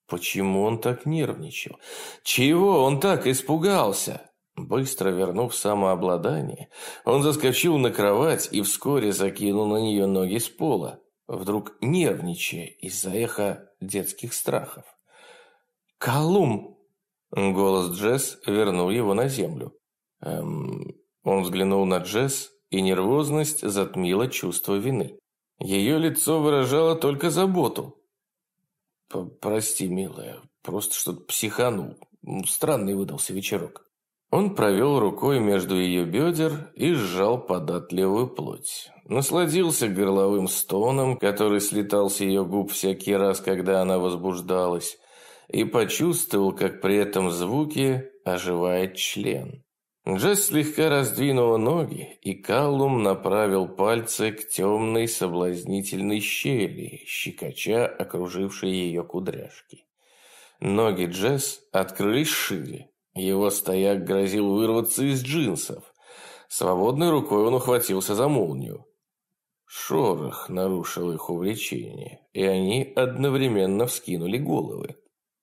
Почему он так нервничал? Чего он так испугался? Быстро вернув самообладание, он заскочил на кровать и вскоре закинул на нее ноги с пола, вдруг нервничая из-за эха детских страхов. «Колумб!» Голос Джесс вернул его на землю. Эм... Он взглянул на Джесс, и нервозность затмила чувство вины. Ее лицо выражало только заботу. «Прости, милая, просто что-то психанул. Странный выдался вечерок». Он провел рукой между ее бедер и сжал податливую плоть. Насладился горловым стоном, который слетал с ее губ всякий раз, когда она возбуждалась, и почувствовал, как при этом звуке оживает член. Джесс слегка раздвинула ноги, и Каллум направил пальцы к темной соблазнительной щели, щекоча окружившей ее кудряшки. Ноги Джесс открылись шире, его стояк грозил вырваться из джинсов. Свободной рукой он ухватился за молнию. Шорох нарушил их увлечение, и они одновременно вскинули головы.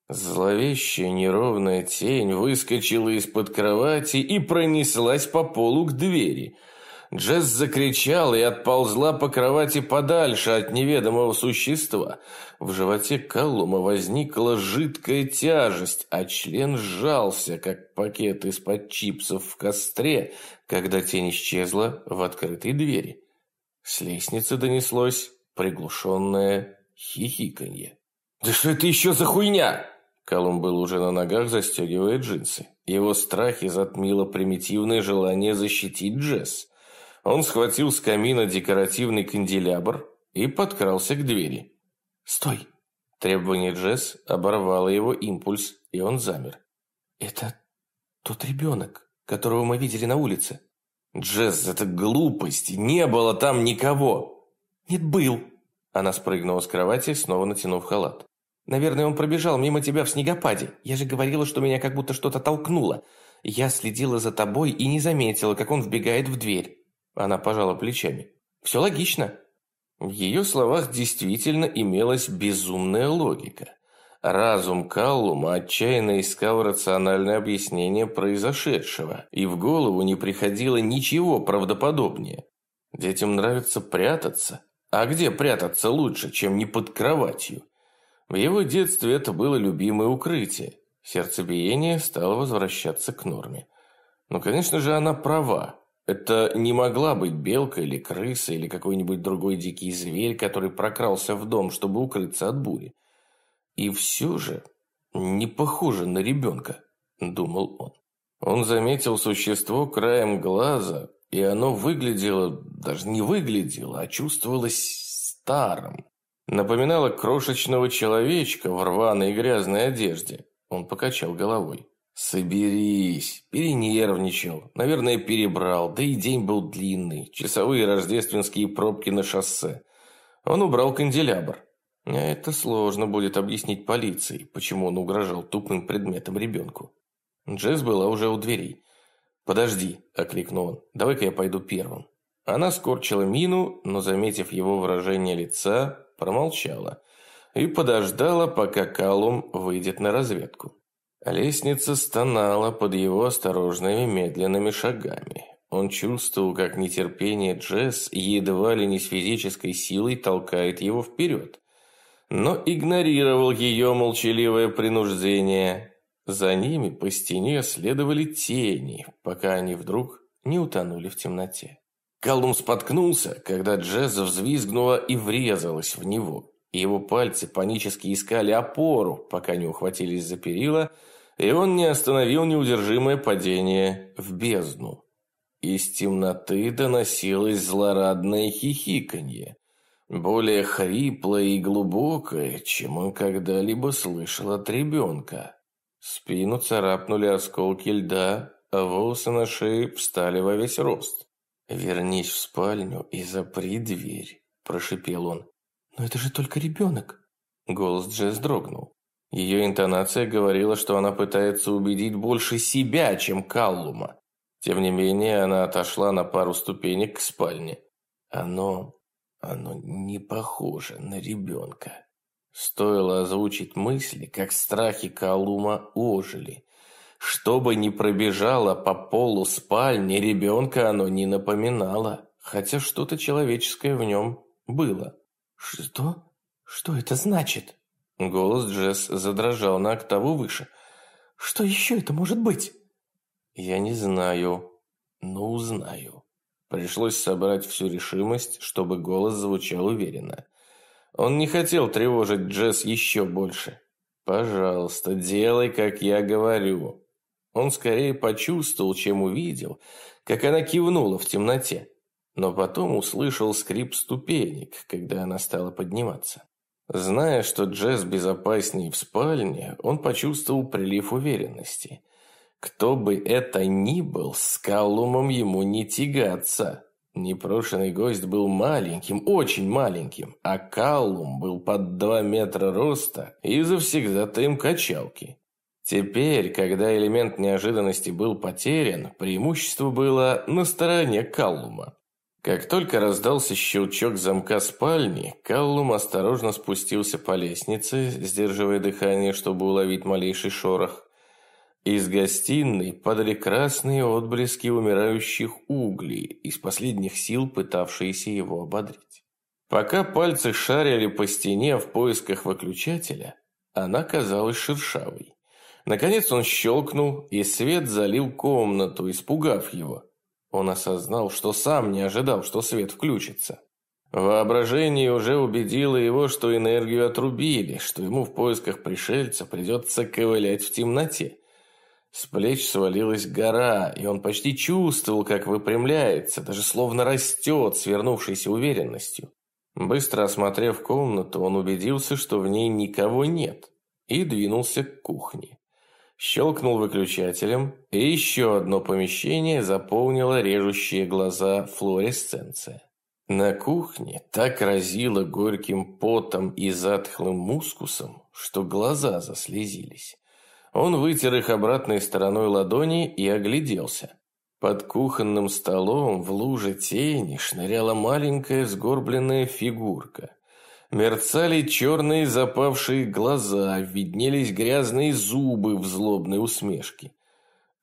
Зловещая неровная тень выскочила из-под кровати и пронеслась по полу к двери – Джесс закричала и отползла по кровати подальше от неведомого существа. В животе Каллума возникла жидкая тяжесть, а член сжался, как пакет из-под чипсов в костре, когда тень исчезла в открытой двери. С лестницы донеслось приглушенное хихиканье. «Да что это еще за хуйня?» Колумб был уже на ногах, застегивая джинсы. Его страхи затмило примитивное желание защитить Джесс. Он схватил с камина декоративный канделябр и подкрался к двери. «Стой!» Требование Джесс оборвало его импульс, и он замер. «Это тот ребенок, которого мы видели на улице». «Джесс, это глупость! Не было там никого!» «Нет, был!» Она спрыгнула с кровати, снова натянув халат. «Наверное, он пробежал мимо тебя в снегопаде. Я же говорила, что меня как будто что-то толкнуло. Я следила за тобой и не заметила, как он вбегает в дверь. Она пожала плечами. «Все логично». В ее словах действительно имелась безумная логика. Разум Каллума отчаянно искал рациональное объяснение произошедшего, и в голову не приходило ничего правдоподобнее. Детям нравится прятаться. А где прятаться лучше, чем не под кроватью? В его детстве это было любимое укрытие. Сердцебиение стало возвращаться к норме. Но, конечно же, она права. Это не могла быть белка или крыса или какой-нибудь другой дикий зверь, который прокрался в дом, чтобы укрыться от бури. И все же не похоже на ребенка, думал он. Он заметил существо краем глаза, и оно выглядело, даже не выглядело, а чувствовалось старым. Напоминало крошечного человечка в рваной и грязной одежде. Он покачал головой. «Соберись!» Перенервничал, наверное, перебрал, да и день был длинный, часовые рождественские пробки на шоссе. Он убрал канделябр. Это сложно будет объяснить полиции, почему он угрожал тупым предметом ребенку. Джесс была уже у дверей. «Подожди», – окликнул он, – «давай-ка я пойду первым». Она скорчила мину, но, заметив его выражение лица, промолчала и подождала, пока Калум выйдет на разведку. Лестница стонала под его осторожными медленными шагами. Он чувствовал, как нетерпение Джесс едва ли не с физической силой толкает его вперед. Но игнорировал ее молчаливое принуждение. За ними по стене следовали тени, пока они вдруг не утонули в темноте. Колдун споткнулся, когда Джесс взвизгнула и врезалась в него. Его пальцы панически искали опору, пока не ухватились за перила, и он не остановил неудержимое падение в бездну. Из темноты доносилось злорадное хихиканье, более хриплое и глубокое, чем он когда-либо слышал от ребенка. Спину царапнули осколки льда, а волосы на шее встали во весь рост. «Вернись в спальню и запри дверь», – прошипел он. «Но это же только ребенок!» Голос Джесс дрогнул. Ее интонация говорила, что она пытается убедить больше себя, чем Каллума. Тем не менее, она отошла на пару ступенек к спальне. Оно... Оно не похоже на ребенка. Стоило озвучить мысли, как страхи Калума ожили. Что бы ни пробежало по полу спальни, ребенка оно не напоминало, хотя что-то человеческое в нем было. «Что? Что это значит?» Голос Джесс задрожал на октаву выше. «Что еще это может быть?» «Я не знаю, но узнаю». Пришлось собрать всю решимость, чтобы голос звучал уверенно. Он не хотел тревожить Джесс еще больше. «Пожалуйста, делай, как я говорю». Он скорее почувствовал, чем увидел, как она кивнула в темноте. Но потом услышал скрип ступенек, когда она стала подниматься. Зная, что Джесс безопаснее в спальне, он почувствовал прилив уверенности. Кто бы это ни был, с Каллумом ему не тягаться. Непрошенный гость был маленьким, очень маленьким, а Каллум был под два метра роста и завсегдатаем качалки. Теперь, когда элемент неожиданности был потерян, преимущество было на стороне Каллума. Как только раздался щелчок замка спальни, Каллум осторожно спустился по лестнице, сдерживая дыхание, чтобы уловить малейший шорох. Из гостиной падали красные отблески умирающих углей, из последних сил пытавшиеся его ободрить. Пока пальцы шарили по стене в поисках выключателя, она казалась шершавой. Наконец он щелкнул, и свет залил комнату, испугав его. Он осознал, что сам не ожидал, что свет включится. Воображение уже убедило его, что энергию отрубили, что ему в поисках пришельца придется ковылять в темноте. С плеч свалилась гора, и он почти чувствовал, как выпрямляется, даже словно растет, свернувшейся уверенностью. Быстро осмотрев комнату, он убедился, что в ней никого нет, и двинулся к кухне. Щелкнул выключателем, и еще одно помещение заполнило режущие глаза флуоресценция. На кухне так разило горьким потом и затхлым мускусом, что глаза заслезились. Он вытер их обратной стороной ладони и огляделся. Под кухонным столом в луже тени шныряла маленькая сгорбленная фигурка. Мерцали черные запавшие глаза, виднелись грязные зубы в злобной усмешке.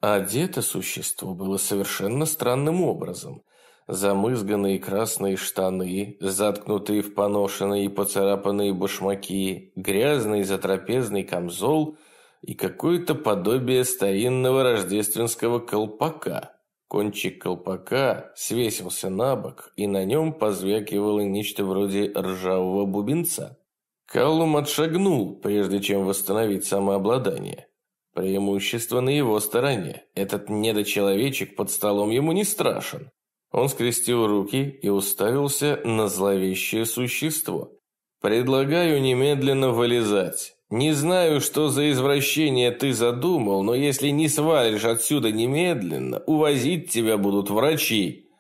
Одето существо было совершенно странным образом. Замызганные красные штаны, заткнутые в поношенные и поцарапанные башмаки, грязный затрапезный камзол и какое-то подобие старинного рождественского колпака. Кончик колпака свесился на бок, и на нем позвякивало нечто вроде ржавого бубенца. Каллум отшагнул, прежде чем восстановить самообладание. Преимущество на его стороне. Этот недочеловечек под столом ему не страшен. Он скрестил руки и уставился на зловещее существо. «Предлагаю немедленно вылезать. Не знаю, что за извращение ты задумал, но если не свалишь отсюда немедленно, увозить тебя будут врачи».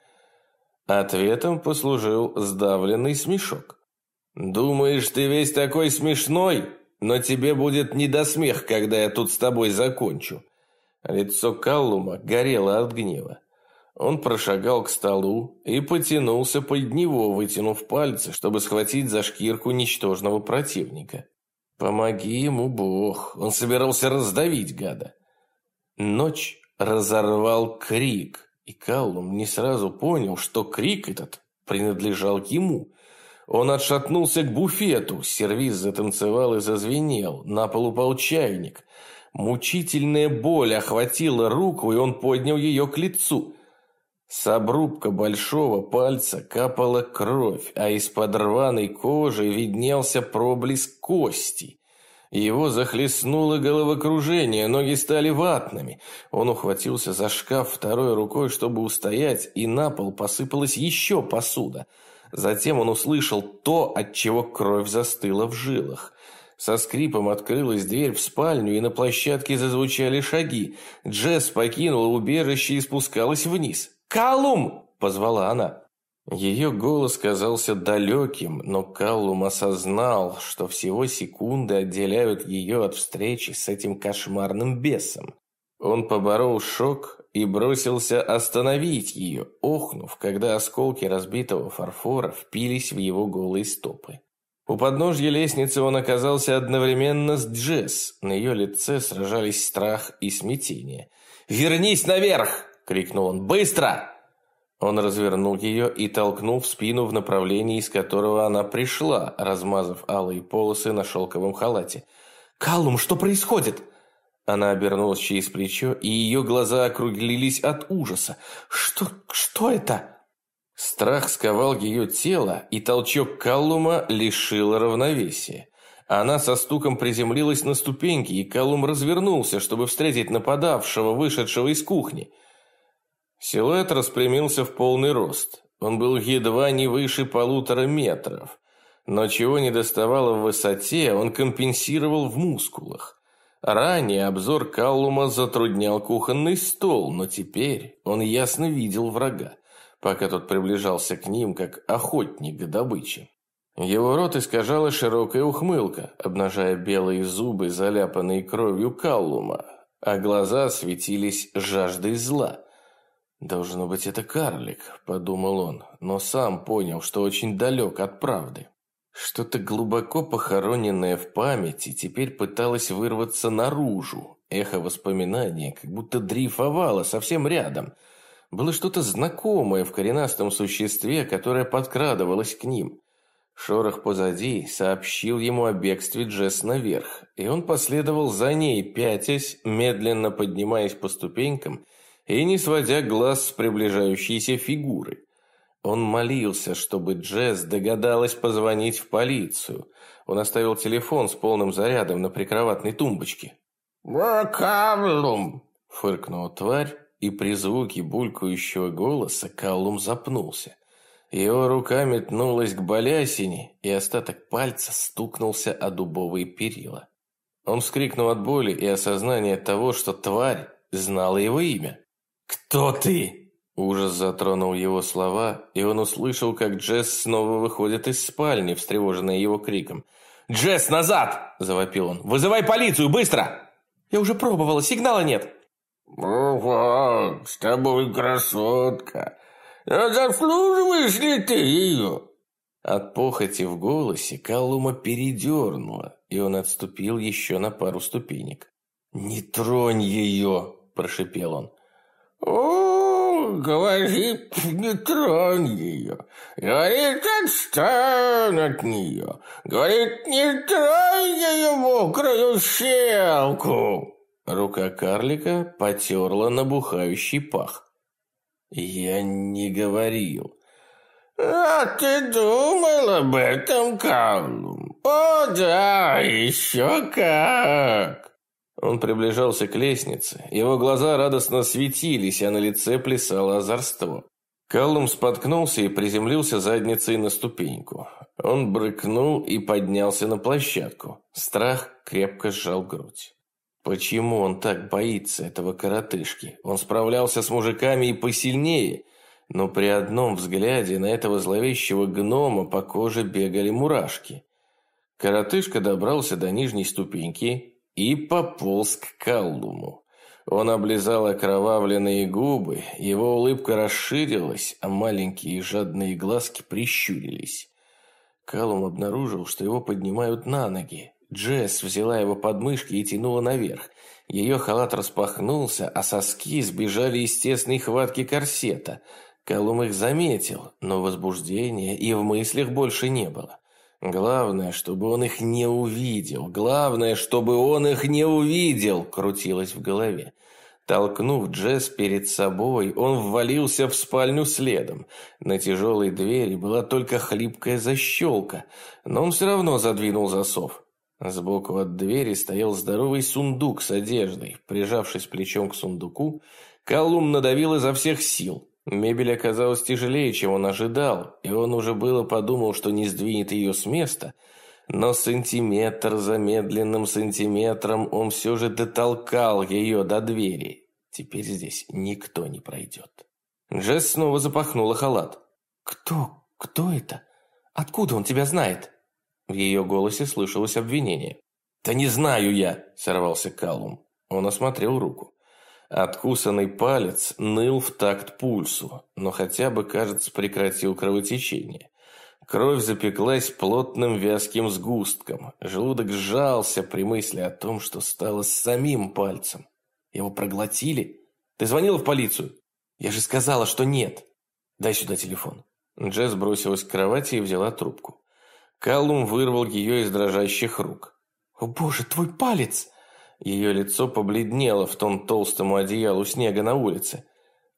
Ответом послужил сдавленный смешок. «Думаешь, ты весь такой смешной? Но тебе будет не до смех, когда я тут с тобой закончу». Лицо Каллума горело от гнева. Он прошагал к столу и потянулся под него, вытянув пальцы, чтобы схватить за шкирку ничтожного противника. Помоги ему Бог, он собирался раздавить гада. Ночь разорвал крик, и Каллум не сразу понял, что крик этот принадлежал ему. Он отшатнулся к буфету, сервиз затанцевал и зазвенел, на пол упал чайник. Мучительная боль охватила руку, и он поднял ее к лицу. С обрубка большого пальца капала кровь, а из-под рваной кожи виднелся проблеск кости. Его захлестнуло головокружение, ноги стали ватными. Он ухватился за шкаф второй рукой, чтобы устоять, и на пол посыпалась еще посуда. Затем он услышал то, от чего кровь застыла в жилах. Со скрипом открылась дверь в спальню, и на площадке зазвучали шаги. Джесс покинула убежище и спускалась вниз. «Калум!» – позвала она. Ее голос казался далеким, но Каллум осознал, что всего секунды отделяют ее от встречи с этим кошмарным бесом. Он поборол шок и бросился остановить ее, охнув, когда осколки разбитого фарфора впились в его голые стопы. У подножья лестницы он оказался одновременно с Джесс. На ее лице сражались страх и смятение. «Вернись наверх!» – крикнул он. «Быстро!» Он развернул ее и толкнул в спину в направлении, из которого она пришла, размазав алые полосы на шелковом халате. «Каллум, что происходит?» Она обернулась через плечо, и ее глаза округлились от ужаса. «Что... что это?» Страх сковал ее тело, и толчок Каллума лишил равновесия. Она со стуком приземлилась на ступеньки, и Каллум развернулся, чтобы встретить нападавшего, вышедшего из кухни. Силуэт распрямился в полный рост. Он был едва не выше полутора метров. Но чего не доставало в высоте, он компенсировал в мускулах. Ранее обзор Каллума затруднял кухонный стол, но теперь он ясно видел врага пока тот приближался к ним, как охотник к добыче. Его рот искажала широкая ухмылка, обнажая белые зубы, заляпанные кровью Каллума, а глаза светились жаждой зла. «Должно быть, это карлик», – подумал он, но сам понял, что очень далек от правды. Что-то глубоко похороненное в памяти теперь пыталось вырваться наружу. Эхо воспоминания как будто дрейфовало совсем рядом – было что-то знакомое в коренастом существе, которое подкрадывалось к ним. Шорох позади сообщил ему о бегстве Джесс наверх, и он последовал за ней, пятясь, медленно поднимаясь по ступенькам и не сводя глаз с приближающейся фигуры. Он молился, чтобы Джесс догадалась позвонить в полицию. Он оставил телефон с полным зарядом на прикроватной тумбочке. «Вакаблум!» – фыркнула тварь, и при звуке булькающего голоса Каллум запнулся. Его рука метнулась к балясине, и остаток пальца стукнулся о дубовые перила. Он вскрикнул от боли и осознания того, что тварь знала его имя. «Кто ты?» Ужас затронул его слова, и он услышал, как Джесс снова выходит из спальни, встревоженная его криком. «Джесс, назад!» – завопил он. «Вызывай полицию, быстро!» «Я уже пробовала, сигнала нет!» «Ого, с тобой красотка! А заслуживаешь ли ты ее?» От похоти в голосе Каллума передернуло, и он отступил еще на пару ступенек. «Не тронь ее!» – прошипел он. «О, говорит, не тронь ее. Говорит, отстань от нее. Говорит, не тронь ее мокрую щелку!» Рука карлика потерла набухающий пах. «Я не говорил». «А ты думал об этом, Каллум? О, да, еще как!» Он приближался к лестнице. Его глаза радостно светились, а на лице плясало озорство. Каллум споткнулся и приземлился задницей на ступеньку. Он брыкнул и поднялся на площадку. Страх крепко сжал грудь. Почему он так боится этого коротышки? Он справлялся с мужиками и посильнее, но при одном взгляде на этого зловещего гнома по коже бегали мурашки. Коротышка добрался до нижней ступеньки и пополз к Каллуму. Он облизал окровавленные губы, его улыбка расширилась, а маленькие жадные глазки прищурились. Каллум обнаружил, что его поднимают на ноги. Джесс взяла его подмышки и тянула наверх. Ее халат распахнулся, а соски сбежали из тесной хватки корсета. Колум их заметил, но возбуждения и в мыслях больше не было. Главное, чтобы он их не увидел. Главное, чтобы он их не увидел, крутилось в голове. Толкнув Джесс перед собой, он ввалился в спальню следом. На тяжелой двери была только хлипкая защелка, но он все равно задвинул засов. Сбоку от двери стоял здоровый сундук с одеждой. Прижавшись плечом к сундуку, Колумн надавил изо всех сил. Мебель оказалась тяжелее, чем он ожидал, и он уже было подумал, что не сдвинет ее с места, но сантиметр за медленным сантиметром он все же дотолкал ее до двери. Теперь здесь никто не пройдет. Джесс снова запахнула халат. «Кто? Кто это? Откуда он тебя знает?» В ее голосе слышалось обвинение. «Да не знаю я!» – сорвался Калум. Он осмотрел руку. Откусанный палец ныл в такт пульсу, но хотя бы, кажется, прекратил кровотечение. Кровь запеклась плотным вязким сгустком. Желудок сжался при мысли о том, что стало с самим пальцем. Его проглотили? Ты звонила в полицию? Я же сказала, что нет. Дай сюда телефон. Джесс бросилась к кровати и взяла трубку. Каллум вырвал ее из дрожащих рук. «О боже, твой палец!» Ее лицо побледнело в том толстому одеялу снега на улице.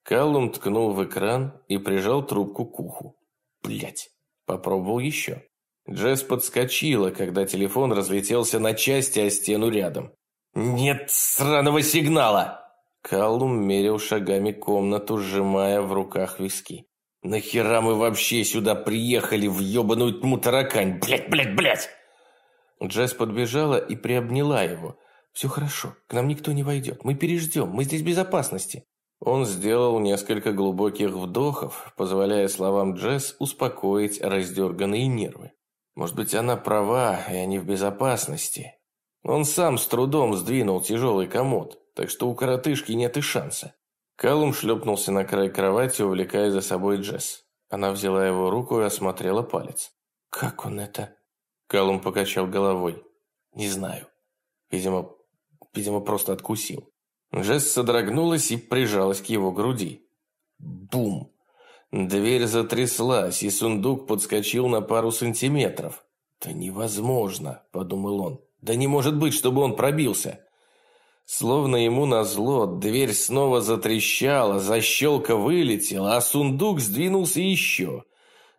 Каллум ткнул в экран и прижал трубку к уху. Блять. Попробовал еще. Джесс подскочила, когда телефон разлетелся на части о стену рядом. «Нет сраного сигнала!» Каллум мерил шагами комнату, сжимая в руках виски. «Нахера мы вообще сюда приехали в ебаную тьму таракань? Блять, блять, блять!» Джесс подбежала и приобняла его. «Все хорошо, к нам никто не войдет. Мы переждем, мы здесь в безопасности». Он сделал несколько глубоких вдохов, позволяя словам Джесс успокоить раздерганные нервы. Может быть, она права, и они в безопасности. Он сам с трудом сдвинул тяжелый комод, так что у коротышки нет и шанса. Калум шлепнулся на край кровати, увлекая за собой Джесс. Она взяла его руку и осмотрела палец. «Как он это?» Калум покачал головой. «Не знаю. Видимо, Видимо, просто откусил. Джесс содрогнулась и прижалась к его груди. Бум! Дверь затряслась, и сундук подскочил на пару сантиметров. «Да невозможно», — подумал он. «Да не может быть, чтобы он пробился». Словно ему назло, дверь снова затрещала, защелка вылетела, а сундук сдвинулся еще.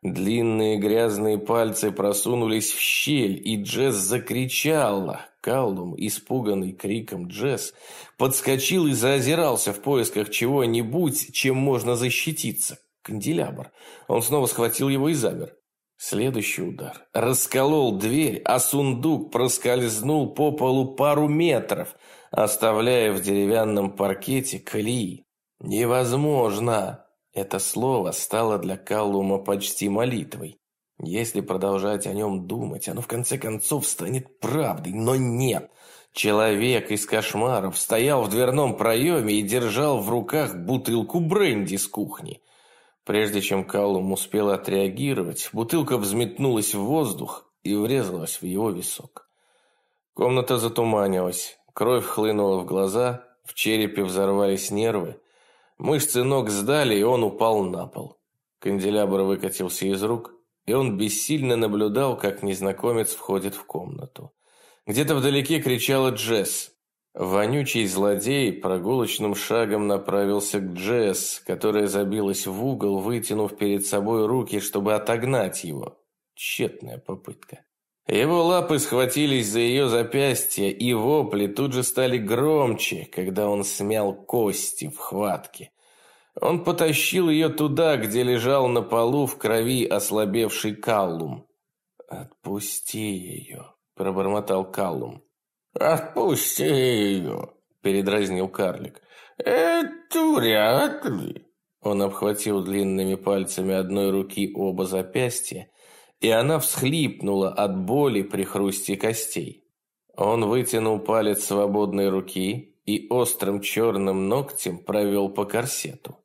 Длинные грязные пальцы просунулись в щель, и Джесс закричала. Каллум, испуганный криком Джесс, подскочил и заозирался в поисках чего-нибудь, чем можно защититься. Канделябр. Он снова схватил его и замер. Следующий удар расколол дверь, а сундук проскользнул по полу пару метров, оставляя в деревянном паркете колеи. «Невозможно!» Это слово стало для Каллума почти молитвой. Если продолжать о нем думать, оно в конце концов станет правдой, но нет. Человек из кошмаров стоял в дверном проеме и держал в руках бутылку бренди с кухни. Прежде чем Каллум успел отреагировать, бутылка взметнулась в воздух и врезалась в его висок. Комната затуманилась, кровь хлынула в глаза, в черепе взорвались нервы, Мышцы ног сдали, и он упал на пол. Канделябр выкатился из рук, и он бессильно наблюдал, как незнакомец входит в комнату. Где-то вдалеке кричала Джесс. Вонючий злодей прогулочным шагом направился к Джесс, которая забилась в угол, вытянув перед собой руки, чтобы отогнать его. Тщетная попытка. Его лапы схватились за ее запястье, и вопли тут же стали громче, когда он смял кости в хватке. Он потащил ее туда, где лежал на полу в крови ослабевший Каллум. «Отпусти ее», — пробормотал Каллум. «Отпусти ее», — передразнил карлик. «Это вряд ли». Он обхватил длинными пальцами одной руки оба запястья и она всхлипнула от боли при хрусте костей. Он вытянул палец свободной руки и острым черным ногтем провел по корсету.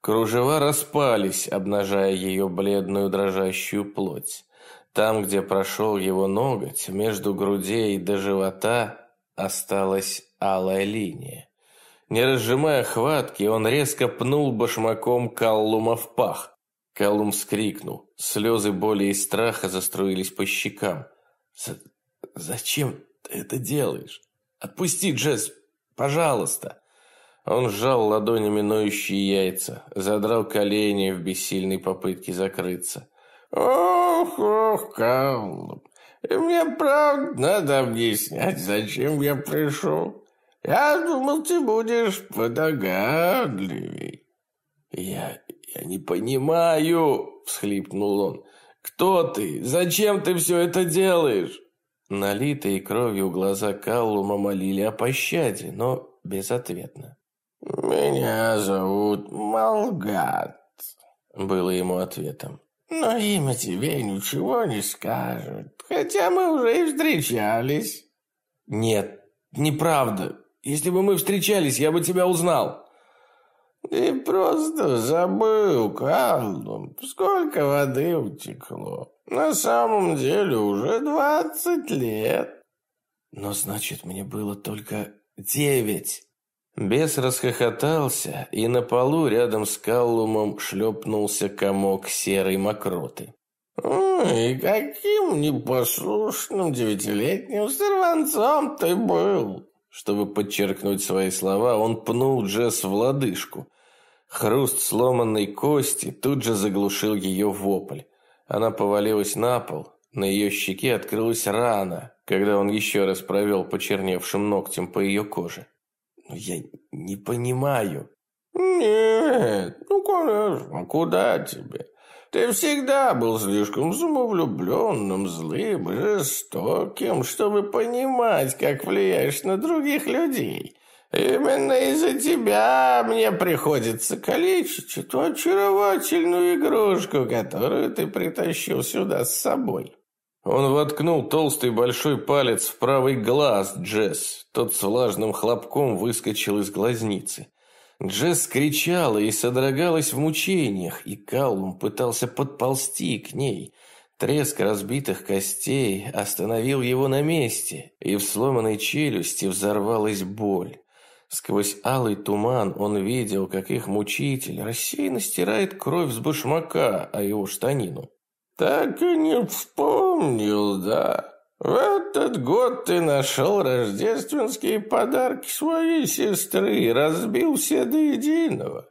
Кружева распались, обнажая ее бледную дрожащую плоть. Там, где прошел его ноготь, между грудей до живота осталась алая линия. Не разжимая хватки, он резко пнул башмаком Каллума в пах. Калум вскрикнул. Слезы боли и страха заструились по щекам. «Зачем ты это делаешь? Отпусти, Джесс, пожалуйста!» Он сжал ладонями ноющие яйца, задрал колени в бессильной попытке закрыться. «Ох, ох, Калум, мне правда надо объяснять, зачем я пришел. Я думал, ты будешь подогадливей». «Я «Я не понимаю!» – всхлипнул он. «Кто ты? Зачем ты все это делаешь?» Налитые кровью глаза Каллума молили о пощаде, но безответно. «Меня зовут Малгат», – было ему ответом. «Но имя тебе ничего не скажет, хотя мы уже и встречались». «Нет, неправда. Если бы мы встречались, я бы тебя узнал». Ты просто забыл, Калдум, сколько воды утекло. На самом деле уже двадцать лет. Но значит, мне было только девять. Бес расхохотался, и на полу рядом с Каллумом шлепнулся комок серой мокроты. «И каким непослушным девятилетним сорванцом ты был!» Чтобы подчеркнуть свои слова, он пнул Джесс в лодыжку. Хруст сломанной кости тут же заглушил ее вопль. Она повалилась на пол, на ее щеке открылась рана, когда он еще раз провел почерневшим ногтем по ее коже. «Но я не понимаю». «Нет, ну, конечно, куда тебе? Ты всегда был слишком самовлюбленным, злым, жестоким, чтобы понимать, как влияешь на других людей. Именно из-за тебя мне приходится калечить эту очаровательную игрушку, которую ты притащил сюда с собой». Он воткнул толстый большой палец в правый глаз Джесс. Тот с влажным хлопком выскочил из глазницы. Джесс кричала и содрогалась в мучениях, и Каллум пытался подползти к ней. Треск разбитых костей остановил его на месте, и в сломанной челюсти взорвалась боль. Сквозь алый туман он видел, как их мучитель рассеянно стирает кровь с башмака, а его штанину. «Так и не вспомнил, да? В этот год ты нашел рождественские подарки своей сестры и разбил все до единого.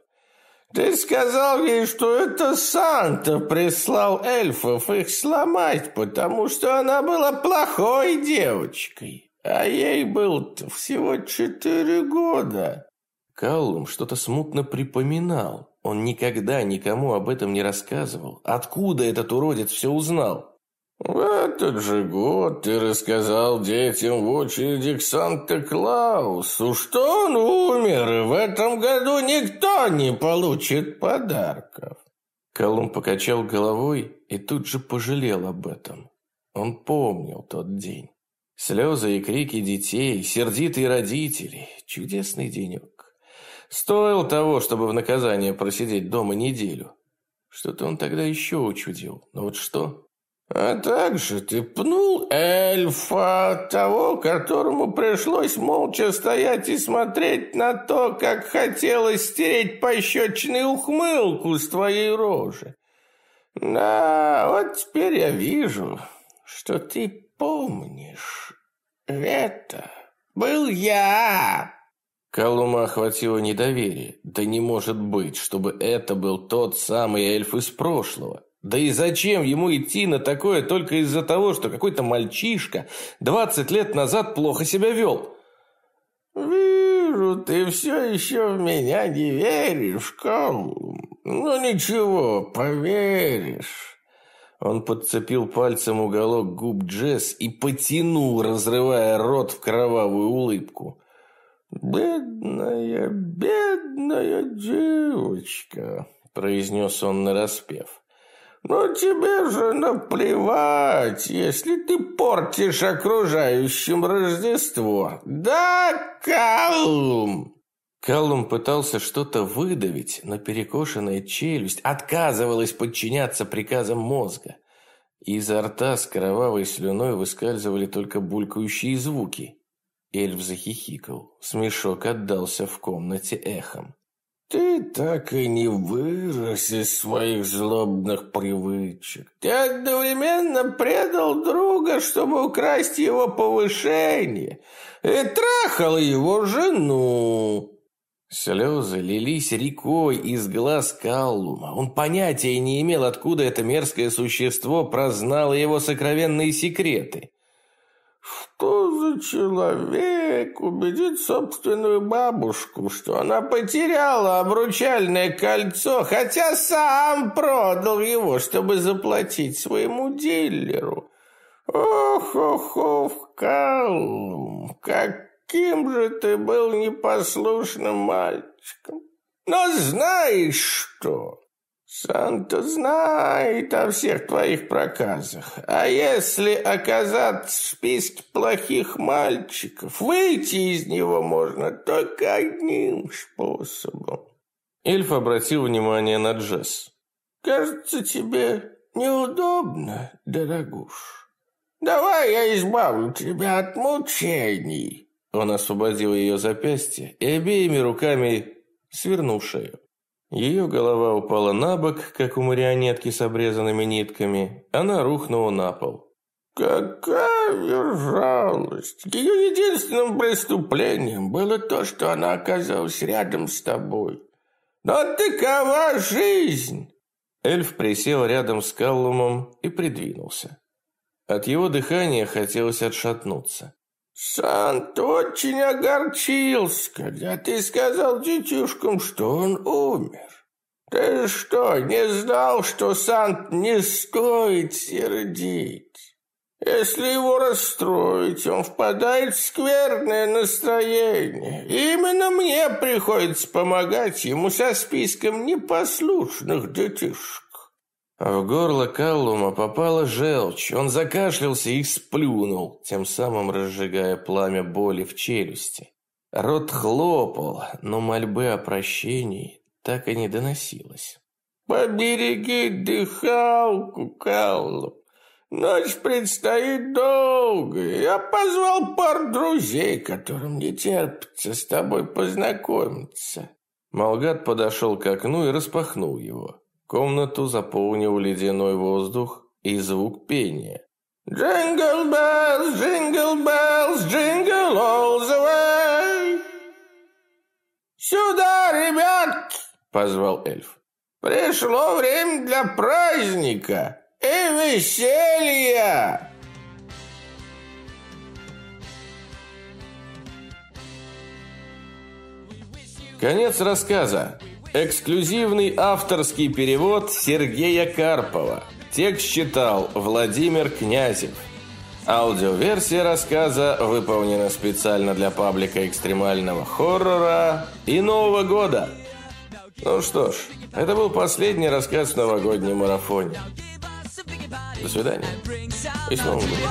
Ты сказал ей, что это Санта прислал эльфов их сломать, потому что она была плохой девочкой, а ей было всего четыре года». Каллум что-то смутно припоминал. Он никогда никому об этом не рассказывал. Откуда этот уродец все узнал? В этот же год ты рассказал детям в очереди к Санта-Клаусу, что он умер, и в этом году никто не получит подарков. Колумб покачал головой и тут же пожалел об этом. Он помнил тот день. Слезы и крики детей, сердитые родители. Чудесный денек. Стоил того, чтобы в наказание просидеть дома неделю. Что-то он тогда еще учудил. Но вот что? А также ты пнул эльфа, того, которому пришлось молча стоять и смотреть на то, как хотелось стереть пощечную ухмылку с твоей рожи. Да, вот теперь я вижу, что ты помнишь. Это был я. Калума охватило недоверие. Да не может быть, чтобы это был тот самый эльф из прошлого. Да и зачем ему идти на такое только из-за того, что какой-то мальчишка 20 лет назад плохо себя вел? «Вижу, ты все еще в меня не веришь, Колум. Ну ничего, поверишь». Он подцепил пальцем уголок губ Джесс и потянул, разрывая рот в кровавую улыбку. «Бедная, бедная девочка», — произнес он нараспев. Но тебе же наплевать, если ты портишь окружающим Рождество. Да, Каллум?» Каллум пытался что-то выдавить, но перекошенная челюсть отказывалась подчиняться приказам мозга. Изо рта с кровавой слюной выскальзывали только булькающие звуки. Эльф захихикал. Смешок отдался в комнате эхом. Ты так и не вырос из своих злобных привычек. Ты одновременно предал друга, чтобы украсть его повышение, и трахал его жену. Слезы лились рекой из глаз Каллума. Он понятия не имел, откуда это мерзкое существо прознало его сокровенные секреты. Что за человек убедит собственную бабушку, что она потеряла обручальное кольцо, хотя сам продал его, чтобы заплатить своему дилеру? Ох, ох, ох, Калум, каким же ты был непослушным мальчиком. Но знаешь что? Санта знает о всех твоих проказах. А если оказаться в списке плохих мальчиков, выйти из него можно только одним способом. Эльф обратил внимание на Джесс. Кажется, тебе неудобно, дорогуш. Давай я избавлю тебя от мучений. Он освободил ее запястье и обеими руками свернул шею. Ее голова упала на бок, как у марионетки с обрезанными нитками. Она рухнула на пол. Какая жалость! Ее единственным преступлением было то, что она оказалась рядом с тобой. Но такова жизнь! Эльф присел рядом с Каллумом и придвинулся. От его дыхания хотелось отшатнуться. Сант очень огорчился, когда ты сказал детишкам, что он умер. Ты что, не знал, что Сант не стоит сердить? Если его расстроить, он впадает в скверное настроение. Именно мне приходится помогать ему со списком непослушных детишек. В горло Каллума попала желчь. Он закашлялся и сплюнул, тем самым разжигая пламя боли в челюсти. Рот хлопал, но мольбы о прощении так и не доносилось. «Побереги дыхалку, Каллум. Ночь предстоит долгая. Я позвал пару друзей, которым не терпится с тобой познакомиться». Малгат подошел к окну и распахнул его. Комнату заполнил ледяной воздух и звук пения. «Jingle bells, jingle bells, jingle all the way!» «Сюда, ребятки!» — позвал эльф. «Пришло время для праздника и веселья!» Конец рассказа. Эксклюзивный авторский перевод Сергея Карпова. Текст читал Владимир Князев. Аудиоверсия рассказа выполнена специально для паблика экстремального хоррора и Нового года. Ну что ж, это был последний рассказ в новогоднем марафоне. До свидания. И с Новым годом.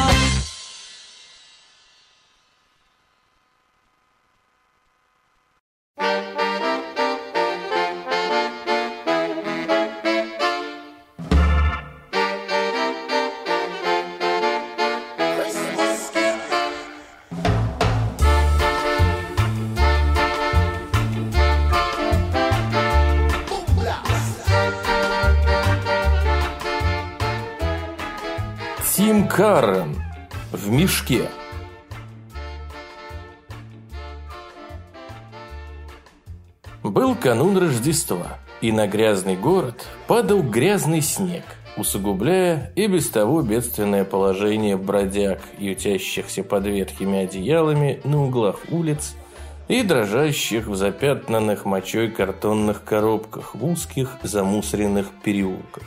Тим Каррен в мешке. Был канун Рождества, и на грязный город падал грязный снег, усугубляя и без того бедственное положение бродяг, ютящихся под ветхими одеялами на углах улиц и дрожащих в запятнанных мочой картонных коробках в узких замусоренных переулках.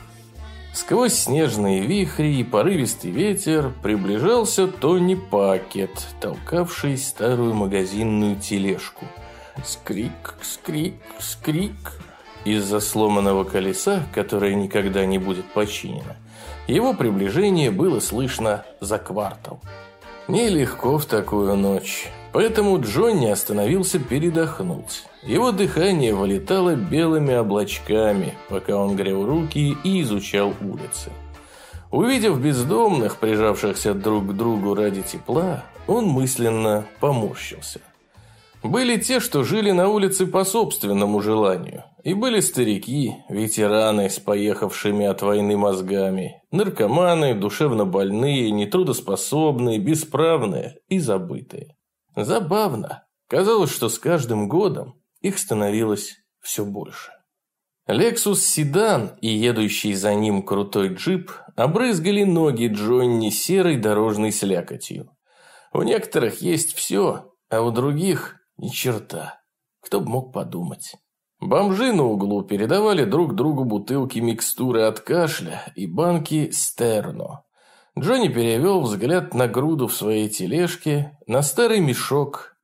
Сквозь снежные вихри и порывистый ветер приближался Тони Пакет, толкавший старую магазинную тележку. Скрик, скрик, скрик. Из-за сломанного колеса, которое никогда не будет починено, его приближение было слышно за квартал. Нелегко в такую ночь, поэтому Джонни остановился передохнуть. Его дыхание вылетало белыми облачками, пока он грел руки и изучал улицы. Увидев бездомных, прижавшихся друг к другу ради тепла, он мысленно поморщился. Были те, что жили на улице по собственному желанию, и были старики, ветераны с поехавшими от войны мозгами, наркоманы, душевно больные, нетрудоспособные, бесправные и забытые. Забавно. Казалось, что с каждым годом их становилось все больше. Лексус Седан и едущий за ним крутой джип обрызгали ноги Джонни серой дорожной слякотью. У некоторых есть все, а у других ни черта. Кто бы мог подумать. Бомжи на углу передавали друг другу бутылки микстуры от кашля и банки стерно. Джонни перевел взгляд на груду в своей тележке, на старый мешок.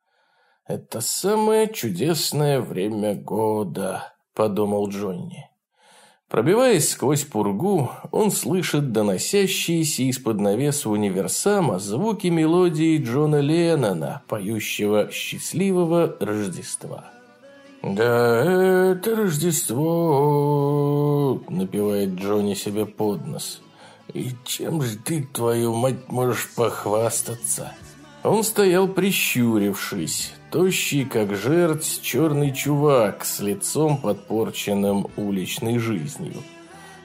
«Это самое чудесное время года», – подумал Джонни. Пробиваясь сквозь пургу, он слышит доносящиеся из-под навеса универсама звуки мелодии Джона Леннона, поющего «Счастливого Рождества». «Да это Рождество», – напевает Джонни себе под нос. «И чем же ты, твою мать, можешь похвастаться?» Он стоял прищурившись, тощий, как жерть, черный чувак с лицом подпорченным уличной жизнью.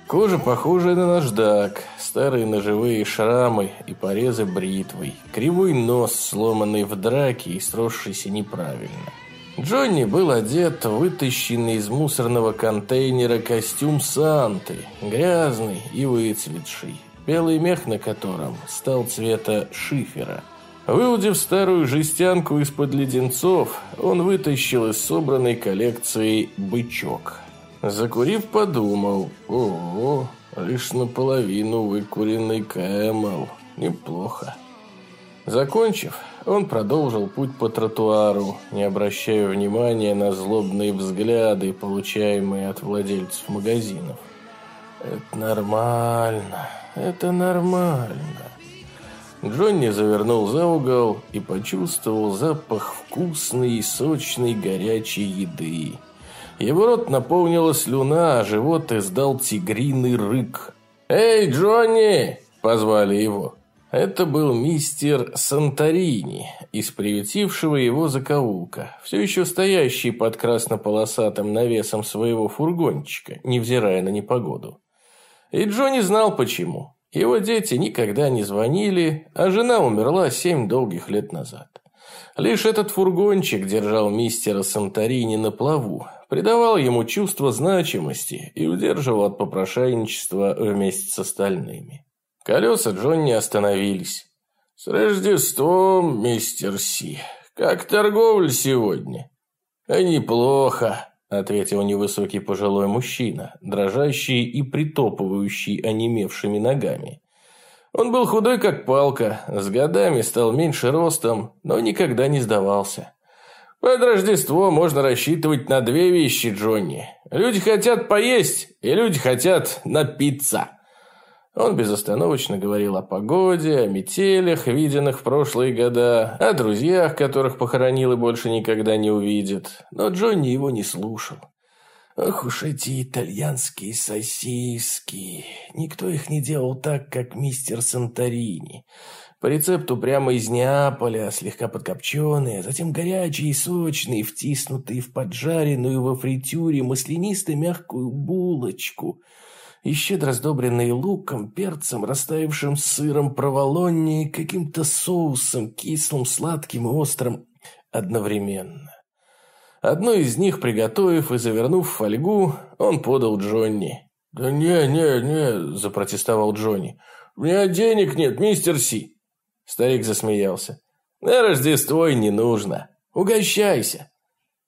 Кожа похожая на наждак, старые ножевые шрамы и порезы бритвой, кривой нос, сломанный в драке и сросшийся неправильно. Джонни был одет в вытащенный из мусорного контейнера костюм Санты, грязный и выцветший, белый мех на котором стал цвета шифера – Выудив старую жестянку из-под леденцов, он вытащил из собранной коллекции бычок. Закурив, подумал, ого, лишь наполовину выкуренный Кэмэл, неплохо. Закончив, он продолжил путь по тротуару, не обращая внимания на злобные взгляды, получаемые от владельцев магазинов. «Это нормально, это нормально». Джонни завернул за угол и почувствовал запах вкусной и сочной горячей еды. Его рот наполнила слюна, а живот издал тигриный рык. «Эй, Джонни!» – позвали его. Это был мистер Санторини из приютившего его закоулка, все еще стоящий под красно-полосатым навесом своего фургончика, невзирая на непогоду. И Джонни знал почему. Его дети никогда не звонили, а жена умерла семь долгих лет назад. Лишь этот фургончик держал мистера Санторини на плаву, придавал ему чувство значимости и удерживал от попрошайничества вместе с остальными. Колеса Джонни остановились. «С Рождеством, мистер Си! Как торговля сегодня?» «Неплохо», – ответил невысокий пожилой мужчина, дрожащий и притопывающий онемевшими ногами. Он был худой, как палка, с годами стал меньше ростом, но никогда не сдавался. Под Рождество можно рассчитывать на две вещи, Джонни. Люди хотят поесть, и люди хотят напиться. Он безостановочно говорил о погоде, о метелях, виденных в прошлые года, о друзьях, которых похоронил и больше никогда не увидит. Но Джонни его не слушал. Ох уж эти итальянские сосиски. Никто их не делал так, как мистер Санторини. По рецепту прямо из Неаполя, слегка подкопченые, затем горячие и сочные, втиснутые в поджаренную во фритюре маслянисто-мягкую булочку – и щедро сдобренные луком, перцем, растаявшим сыром проволонни и каким-то соусом, кислым, сладким и острым одновременно. Одну из них, приготовив и завернув в фольгу, он подал Джонни. «Да не, не, не», – запротестовал Джонни. «У меня денег нет, мистер Си». Старик засмеялся. «На Рождество и не нужно. Угощайся».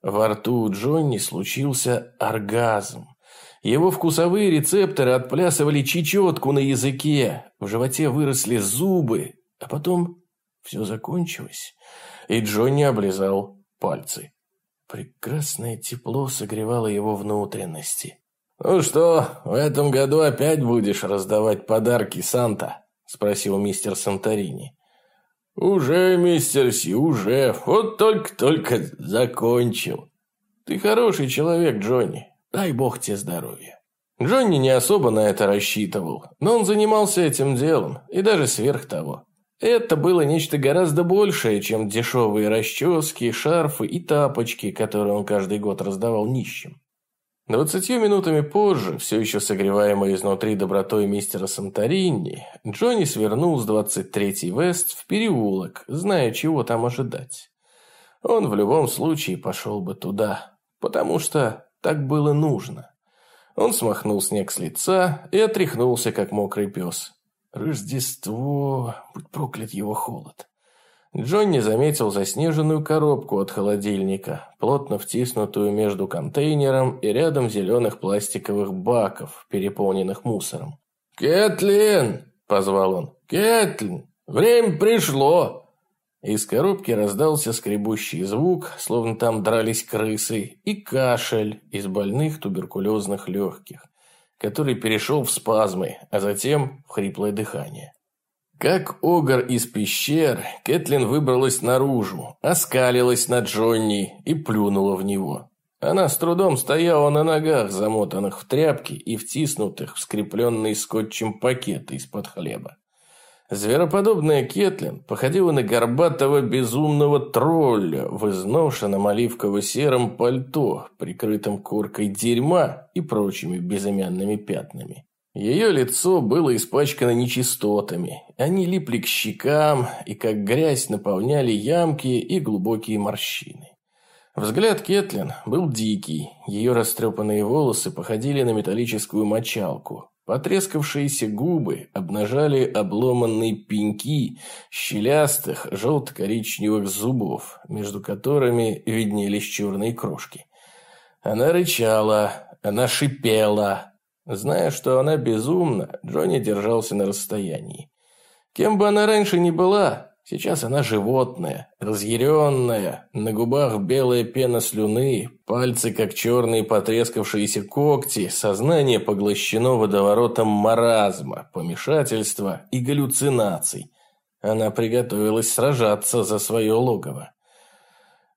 Во рту Джонни случился оргазм. Его вкусовые рецепторы отплясывали чечетку на языке, в животе выросли зубы, а потом все закончилось, и Джонни облизал пальцы. Прекрасное тепло согревало его внутренности. «Ну что, в этом году опять будешь раздавать подарки Санта?» – спросил мистер Санторини. «Уже, мистер Си, уже. Вот только-только закончил. Ты хороший человек, Джонни. Дай бог тебе здоровья. Джонни не особо на это рассчитывал, но он занимался этим делом, и даже сверх того. Это было нечто гораздо большее, чем дешевые расчески, шарфы и тапочки, которые он каждый год раздавал нищим. Двадцатью минутами позже, все еще согреваемый изнутри добротой мистера Санторини, Джонни свернул с 23-й Вест в переулок, зная, чего там ожидать. Он в любом случае пошел бы туда, потому что так было нужно. Он смахнул снег с лица и отряхнулся, как мокрый пес. Рождество, будь проклят его холод. Джонни заметил заснеженную коробку от холодильника, плотно втиснутую между контейнером и рядом зеленых пластиковых баков, переполненных мусором. «Кэтлин!» – позвал он. «Кэтлин! Время пришло!» Из коробки раздался скребущий звук, словно там дрались крысы, и кашель из больных туберкулезных легких, который перешел в спазмы, а затем в хриплое дыхание. Как огр из пещер, Кэтлин выбралась наружу, оскалилась на Джонни и плюнула в него. Она с трудом стояла на ногах, замотанных в тряпки и втиснутых в скрепленные скотчем пакеты из-под хлеба. Звероподобная Кетлин походила на горбатого безумного тролля в изношенном оливково-сером пальто, прикрытом коркой дерьма и прочими безымянными пятнами. Ее лицо было испачкано нечистотами. Они липли к щекам и, как грязь, наполняли ямки и глубокие морщины. Взгляд Кетлин был дикий. Ее растрепанные волосы походили на металлическую мочалку. Потрескавшиеся губы обнажали обломанные пеньки щелястых желто-коричневых зубов, между которыми виднелись черные крошки. Она рычала, она шипела, Зная, что она безумна, Джонни держался на расстоянии. Кем бы она раньше ни была, сейчас она животное, разъяренная, на губах белая пена слюны, пальцы как черные потрескавшиеся когти, сознание поглощено водоворотом маразма, помешательства и галлюцинаций. Она приготовилась сражаться за свое логово.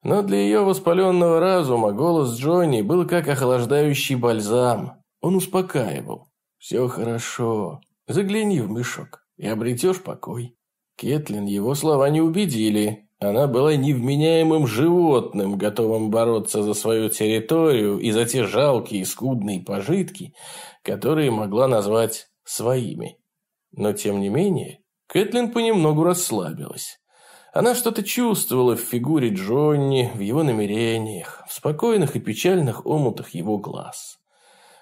Но для ее воспаленного разума голос Джонни был как охлаждающий бальзам – он успокаивал. «Все хорошо. Загляни в мешок и обретешь покой». Кетлин его слова не убедили. Она была невменяемым животным, готовым бороться за свою территорию и за те жалкие и скудные пожитки, которые могла назвать своими. Но тем не менее, Кэтлин понемногу расслабилась. Она что-то чувствовала в фигуре Джонни, в его намерениях, в спокойных и печальных омутах его глаз.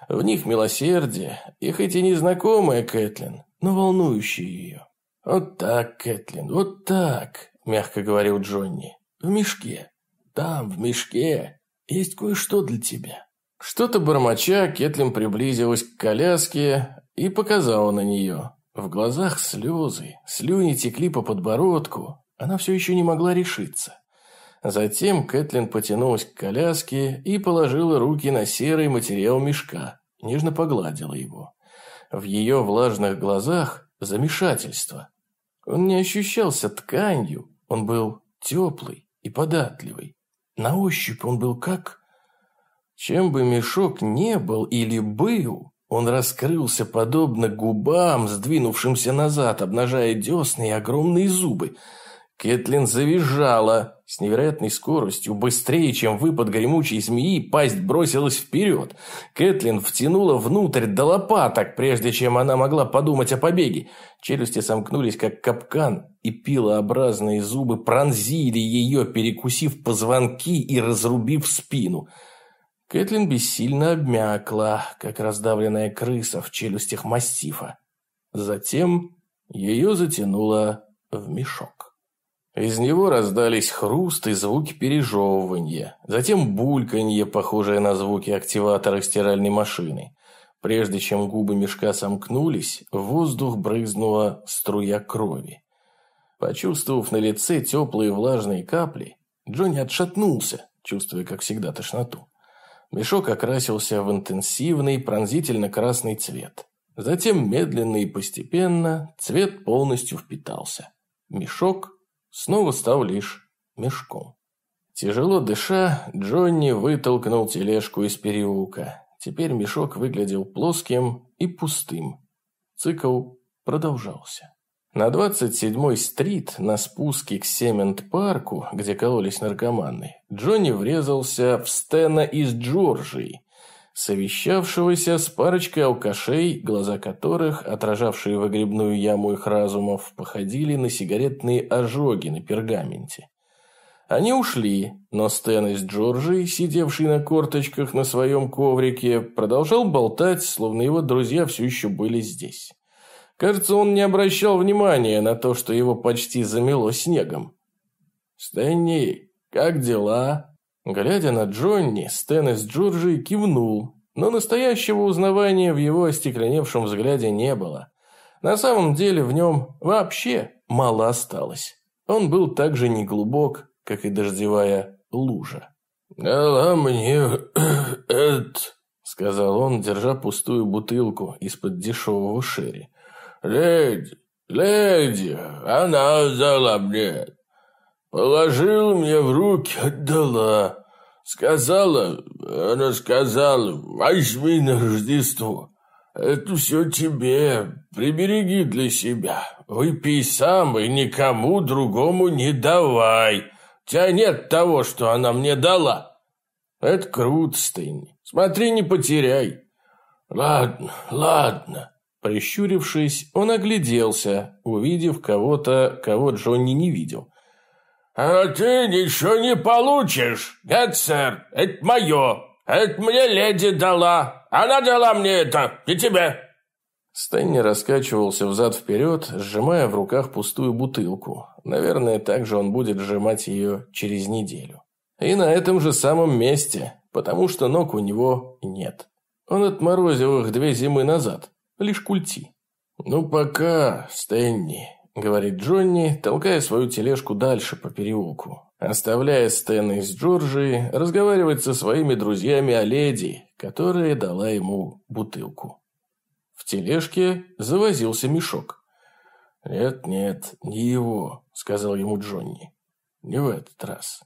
В них милосердие, и хоть и незнакомая Кэтлин, но волнующая ее. «Вот так, Кэтлин, вот так», – мягко говорил Джонни. «В мешке. Там, в мешке, есть кое-что для тебя». Что-то бормоча, Кэтлин приблизилась к коляске и показала на нее. В глазах слезы, слюни текли по подбородку. Она все еще не могла решиться. Затем Кэтлин потянулась к коляске и положила руки на серый материал мешка нежно погладила его. В ее влажных глазах замешательство. Он не ощущался тканью, он был теплый и податливый. На ощупь он был как... Чем бы мешок не был или был, он раскрылся подобно губам, сдвинувшимся назад, обнажая десны и огромные зубы – Кэтлин завизжала. С невероятной скоростью, быстрее, чем выпад гремучей змеи, пасть бросилась вперед. Кэтлин втянула внутрь до лопаток, прежде чем она могла подумать о побеге. Челюсти сомкнулись, как капкан, и пилообразные зубы пронзили ее, перекусив позвонки и разрубив спину. Кэтлин бессильно обмякла, как раздавленная крыса в челюстях мастифа. Затем ее затянуло в мешок. Из него раздались хруст и звуки пережевывания, затем бульканье, похожее на звуки активатора стиральной машины. Прежде чем губы мешка сомкнулись, в воздух брызнула струя крови. Почувствовав на лице теплые влажные капли, Джонни отшатнулся, чувствуя, как всегда, тошноту. Мешок окрасился в интенсивный пронзительно-красный цвет. Затем медленно и постепенно цвет полностью впитался. Мешок снова стал лишь мешком. Тяжело дыша, Джонни вытолкнул тележку из переулка. Теперь мешок выглядел плоским и пустым. Цикл продолжался. На 27-й стрит, на спуске к Семент-парку, где кололись наркоманы, Джонни врезался в Стена из Джорджии, совещавшегося с парочкой алкашей, глаза которых, отражавшие выгребную яму их разумов, походили на сигаретные ожоги на пергаменте. Они ушли, но Стэн из Джорджии, сидевший на корточках на своем коврике, продолжал болтать, словно его друзья все еще были здесь. Кажется, он не обращал внимания на то, что его почти замело снегом. «Стэнни, как дела?» Глядя на Джонни, Стэн из Джорджии кивнул, но настоящего узнавания в его остекленевшем взгляде не было. На самом деле в нем вообще мало осталось. Он был так же неглубок, как и дождевая лужа. «Дала мне это», — сказал он, держа пустую бутылку из-под дешевого шерри. «Леди, леди, она дала мне. Положила мне в руки, отдала. Сказала, она сказала, возьми на Рождество. Это все тебе, прибереги для себя. Выпей сам и никому другому не давай. У тебя нет того, что она мне дала. Это круто, Стэнни. Смотри, не потеряй. Ладно, ладно. Прищурившись, он огляделся, увидев кого-то, кого Джонни не видел. «А ты ничего не получишь. Нет, сэр, это мое. Это мне леди дала. Она дала мне это, и тебе». Стэнни раскачивался взад-вперед, сжимая в руках пустую бутылку. Наверное, так же он будет сжимать ее через неделю. И на этом же самом месте, потому что ног у него нет. Он отморозил их две зимы назад, лишь культи. «Ну пока, Стэнни», — говорит Джонни, толкая свою тележку дальше по переулку, оставляя Стэна из Джорджии разговаривать со своими друзьями о леди, которая дала ему бутылку. В тележке завозился мешок. «Нет-нет, не его», — сказал ему Джонни. «Не в этот раз».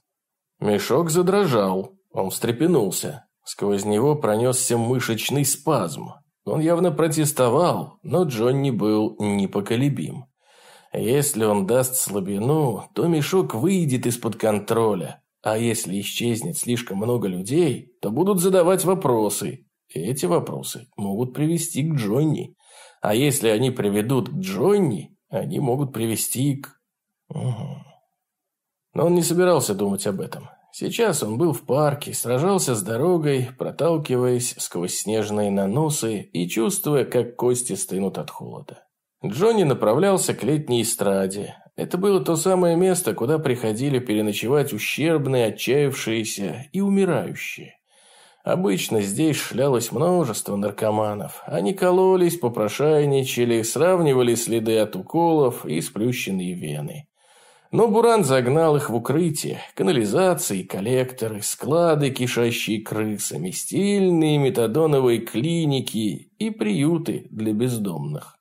Мешок задрожал, он встрепенулся. Сквозь него пронесся мышечный спазм. Он явно протестовал, но Джонни был непоколебим. Если он даст слабину, то мешок выйдет из-под контроля. А если исчезнет слишком много людей, то будут задавать вопросы. И эти вопросы могут привести к Джонни. А если они приведут к Джонни, они могут привести к... Угу. Но он не собирался думать об этом. Сейчас он был в парке, сражался с дорогой, проталкиваясь сквозь снежные наносы и чувствуя, как кости стынут от холода. Джонни направлялся к летней эстраде. Это было то самое место, куда приходили переночевать ущербные, отчаявшиеся и умирающие. Обычно здесь шлялось множество наркоманов. Они кололись, попрошайничали, сравнивали следы от уколов и сплющенные вены. Но Буран загнал их в укрытие, канализации, коллекторы, склады, кишащие крысами, стильные метадоновые клиники и приюты для бездомных.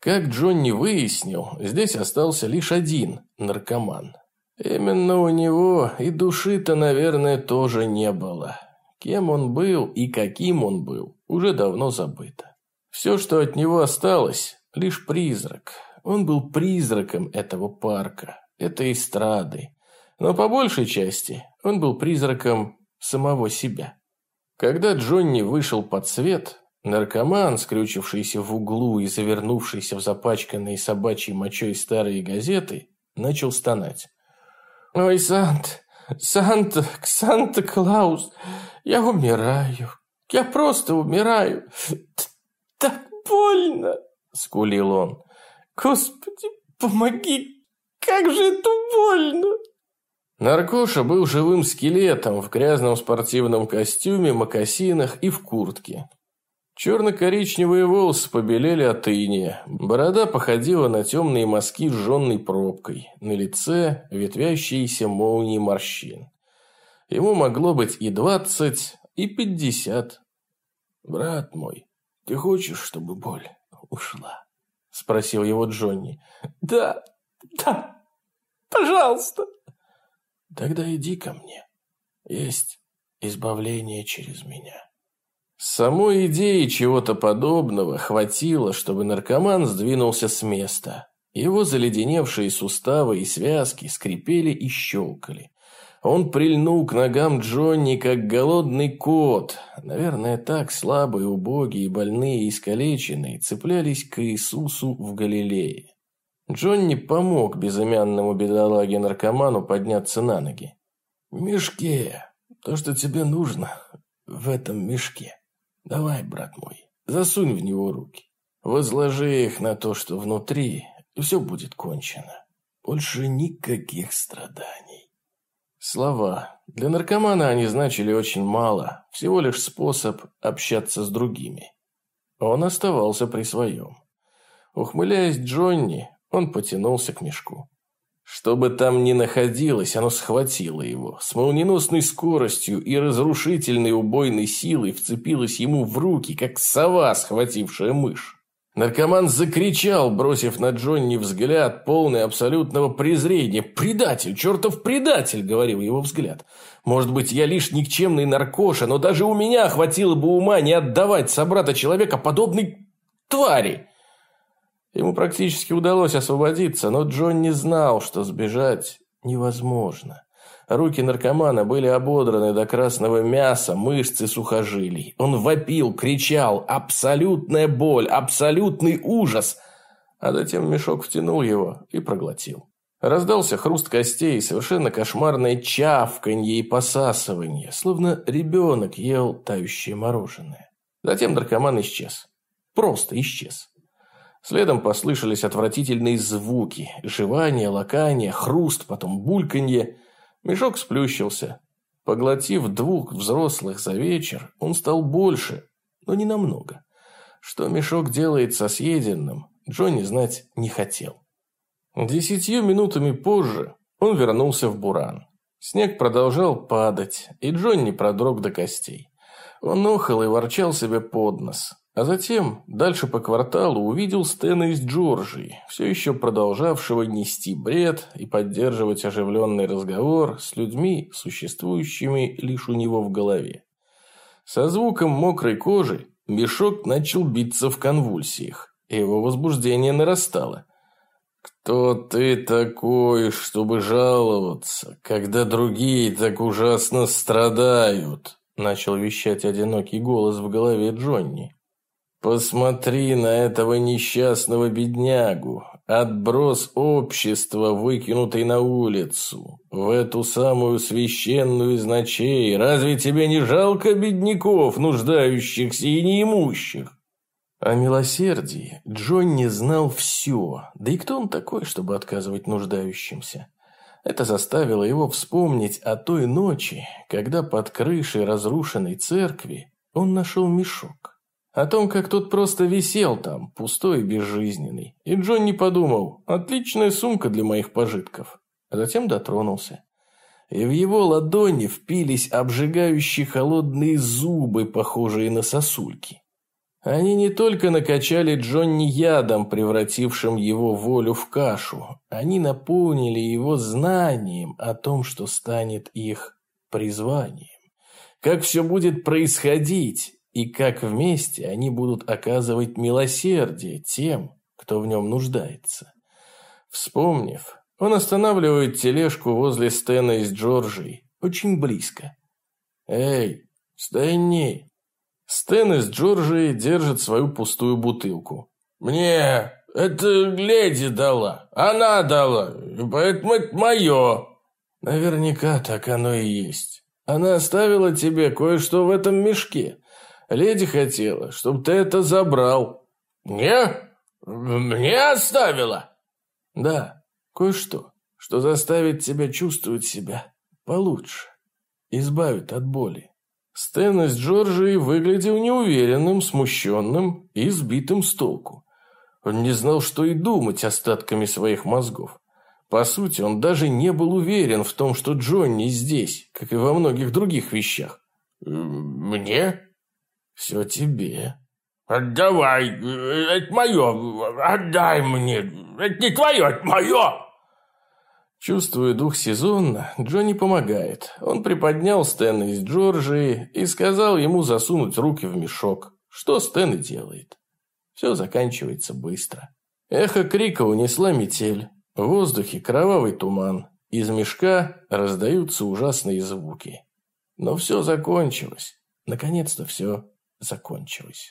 Как Джонни выяснил, здесь остался лишь один наркоман. Именно у него и души-то, наверное, тоже не было. Кем он был и каким он был, уже давно забыто. Все, что от него осталось, лишь призрак. Он был призраком этого парка, этой эстрады. Но по большей части он был призраком самого себя. Когда Джонни вышел под свет, Наркоман, скрючившийся в углу и завернувшийся в запачканные собачьей мочой старые газеты, начал стонать. «Ой, Санта, Санта, Санта-Клаус, я умираю, я просто умираю, так больно!» – скулил он. «Господи, помоги, как же это больно!» Наркоша был живым скелетом в грязном спортивном костюме, мокасинах и в куртке. Черно-коричневые волосы побелели от иния. Борода походила на темные мазки с жженной пробкой. На лице ветвящиеся молнии морщин. Ему могло быть и двадцать, и пятьдесят. «Брат мой, ты хочешь, чтобы боль ушла?» Спросил его Джонни. «Да, да, пожалуйста». «Тогда иди ко мне. Есть избавление через меня». Самой идеи чего-то подобного хватило, чтобы наркоман сдвинулся с места. Его заледеневшие суставы и связки скрипели и щелкали. Он прильнул к ногам Джонни, как голодный кот. Наверное, так слабые, убогие, больные и искалеченные цеплялись к Иисусу в Галилее. Джонни помог безымянному бедолаге-наркоману подняться на ноги. Мешке. То, что тебе нужно, в этом мешке. Давай, брат мой, засунь в него руки. Возложи их на то, что внутри, и все будет кончено. Больше никаких страданий. Слова. Для наркомана они значили очень мало, всего лишь способ общаться с другими. Он оставался при своем. Ухмыляясь Джонни, он потянулся к мешку. Что бы там ни находилось, оно схватило его. С молниеносной скоростью и разрушительной убойной силой вцепилось ему в руки, как сова, схватившая мышь. Наркоман закричал, бросив на Джонни взгляд, полный абсолютного презрения. «Предатель! Чертов предатель!» — говорил его взгляд. «Может быть, я лишь никчемный наркоша, но даже у меня хватило бы ума не отдавать собрата человека подобной твари!» Ему практически удалось освободиться, но Джон не знал, что сбежать невозможно. Руки наркомана были ободраны до красного мяса, мышцы сухожилий. Он вопил, кричал, абсолютная боль, абсолютный ужас. А затем мешок втянул его и проглотил. Раздался хруст костей, совершенно кошмарное чавканье и посасывание, словно ребенок ел тающее мороженое. Затем наркоман исчез. Просто исчез. Следом послышались отвратительные звуки. Жевание, лакание, хруст, потом бульканье. Мешок сплющился. Поглотив двух взрослых за вечер, он стал больше, но не намного. Что мешок делает со съеденным, Джонни знать не хотел. Десятью минутами позже он вернулся в Буран. Снег продолжал падать, и Джонни продрог до костей. Он охал и ворчал себе под нос. А затем, дальше по кварталу, увидел Стэна из Джорджии, все еще продолжавшего нести бред и поддерживать оживленный разговор с людьми, существующими лишь у него в голове. Со звуком мокрой кожи мешок начал биться в конвульсиях, и его возбуждение нарастало. «Кто ты такой, чтобы жаловаться, когда другие так ужасно страдают?» начал вещать одинокий голос в голове Джонни. Посмотри на этого несчастного беднягу, отброс общества, выкинутый на улицу, в эту самую священную из ночей. Разве тебе не жалко бедняков, нуждающихся и неимущих? О милосердии Джонни знал все, да и кто он такой, чтобы отказывать нуждающимся? Это заставило его вспомнить о той ночи, когда под крышей разрушенной церкви он нашел мешок. О том, как тот просто висел там, пустой и безжизненный. И Джонни подумал, отличная сумка для моих пожитков. А затем дотронулся. И в его ладони впились обжигающие холодные зубы, похожие на сосульки. Они не только накачали Джонни ядом, превратившим его волю в кашу, они наполнили его знанием о том, что станет их призванием. Как все будет происходить, и как вместе они будут оказывать милосердие тем, кто в нем нуждается. Вспомнив, он останавливает тележку возле Стэна из Джорджии, очень близко. «Эй, Стэнни!» Стэн из Джорджии держит свою пустую бутылку. «Мне это леди дала, она дала, поэтому это мое». «Наверняка так оно и есть. Она оставила тебе кое-что в этом мешке». Леди хотела, чтобы ты это забрал». «Мне? Мне оставила?» «Да, кое-что, что заставит тебя чувствовать себя получше, избавит от боли». Стэн из Джорджии выглядел неуверенным, смущенным и сбитым с толку. Он не знал, что и думать остатками своих мозгов. По сути, он даже не был уверен в том, что Джонни здесь, как и во многих других вещах. «Мне?» «Все тебе». «Отдавай, это мое, отдай мне, это не твое, это мое!» Чувствуя дух сезонно, Джонни помогает. Он приподнял Стэна из Джорджии и сказал ему засунуть руки в мешок, что Стэн и делает. Все заканчивается быстро. Эхо крика унесла метель. В воздухе кровавый туман. Из мешка раздаются ужасные звуки. Но все закончилось. Наконец-то все закончилось.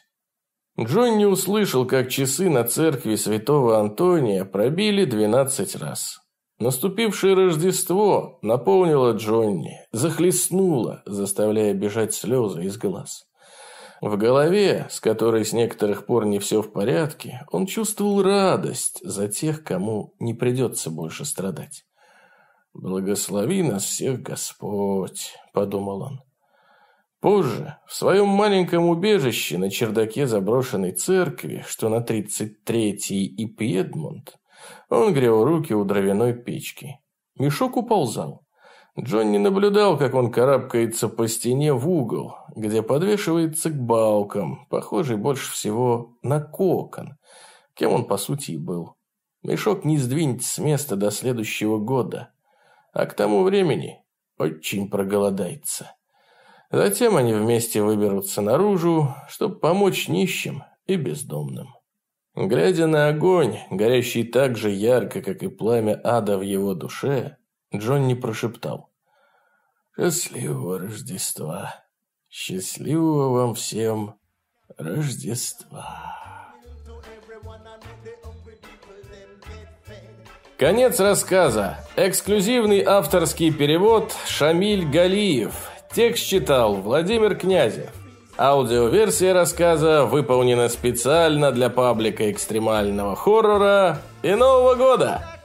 Джонни услышал, как часы на церкви святого Антония пробили двенадцать раз. Наступившее Рождество наполнило Джонни, захлестнуло, заставляя бежать слезы из глаз. В голове, с которой с некоторых пор не все в порядке, он чувствовал радость за тех, кому не придется больше страдать. «Благослови нас всех Господь», — подумал он. Позже, в своем маленьком убежище на чердаке заброшенной церкви, что на 33-й и Пьедмонт, он грел руки у дровяной печки. Мешок уползал. Джонни наблюдал, как он карабкается по стене в угол, где подвешивается к балкам, похожий больше всего на кокон, кем он по сути и был. Мешок не сдвинется с места до следующего года, а к тому времени очень проголодается. Затем они вместе выберутся наружу, чтобы помочь нищим и бездомным. Глядя на огонь, горящий так же ярко, как и пламя ада в его душе, Джонни прошептал. «Счастливого Рождества! Счастливого вам всем Рождества!» Конец рассказа. Эксклюзивный авторский перевод Шамиль Галиев. Текст читал Владимир Князев. Аудиоверсия рассказа выполнена специально для паблика экстремального хоррора и Нового года.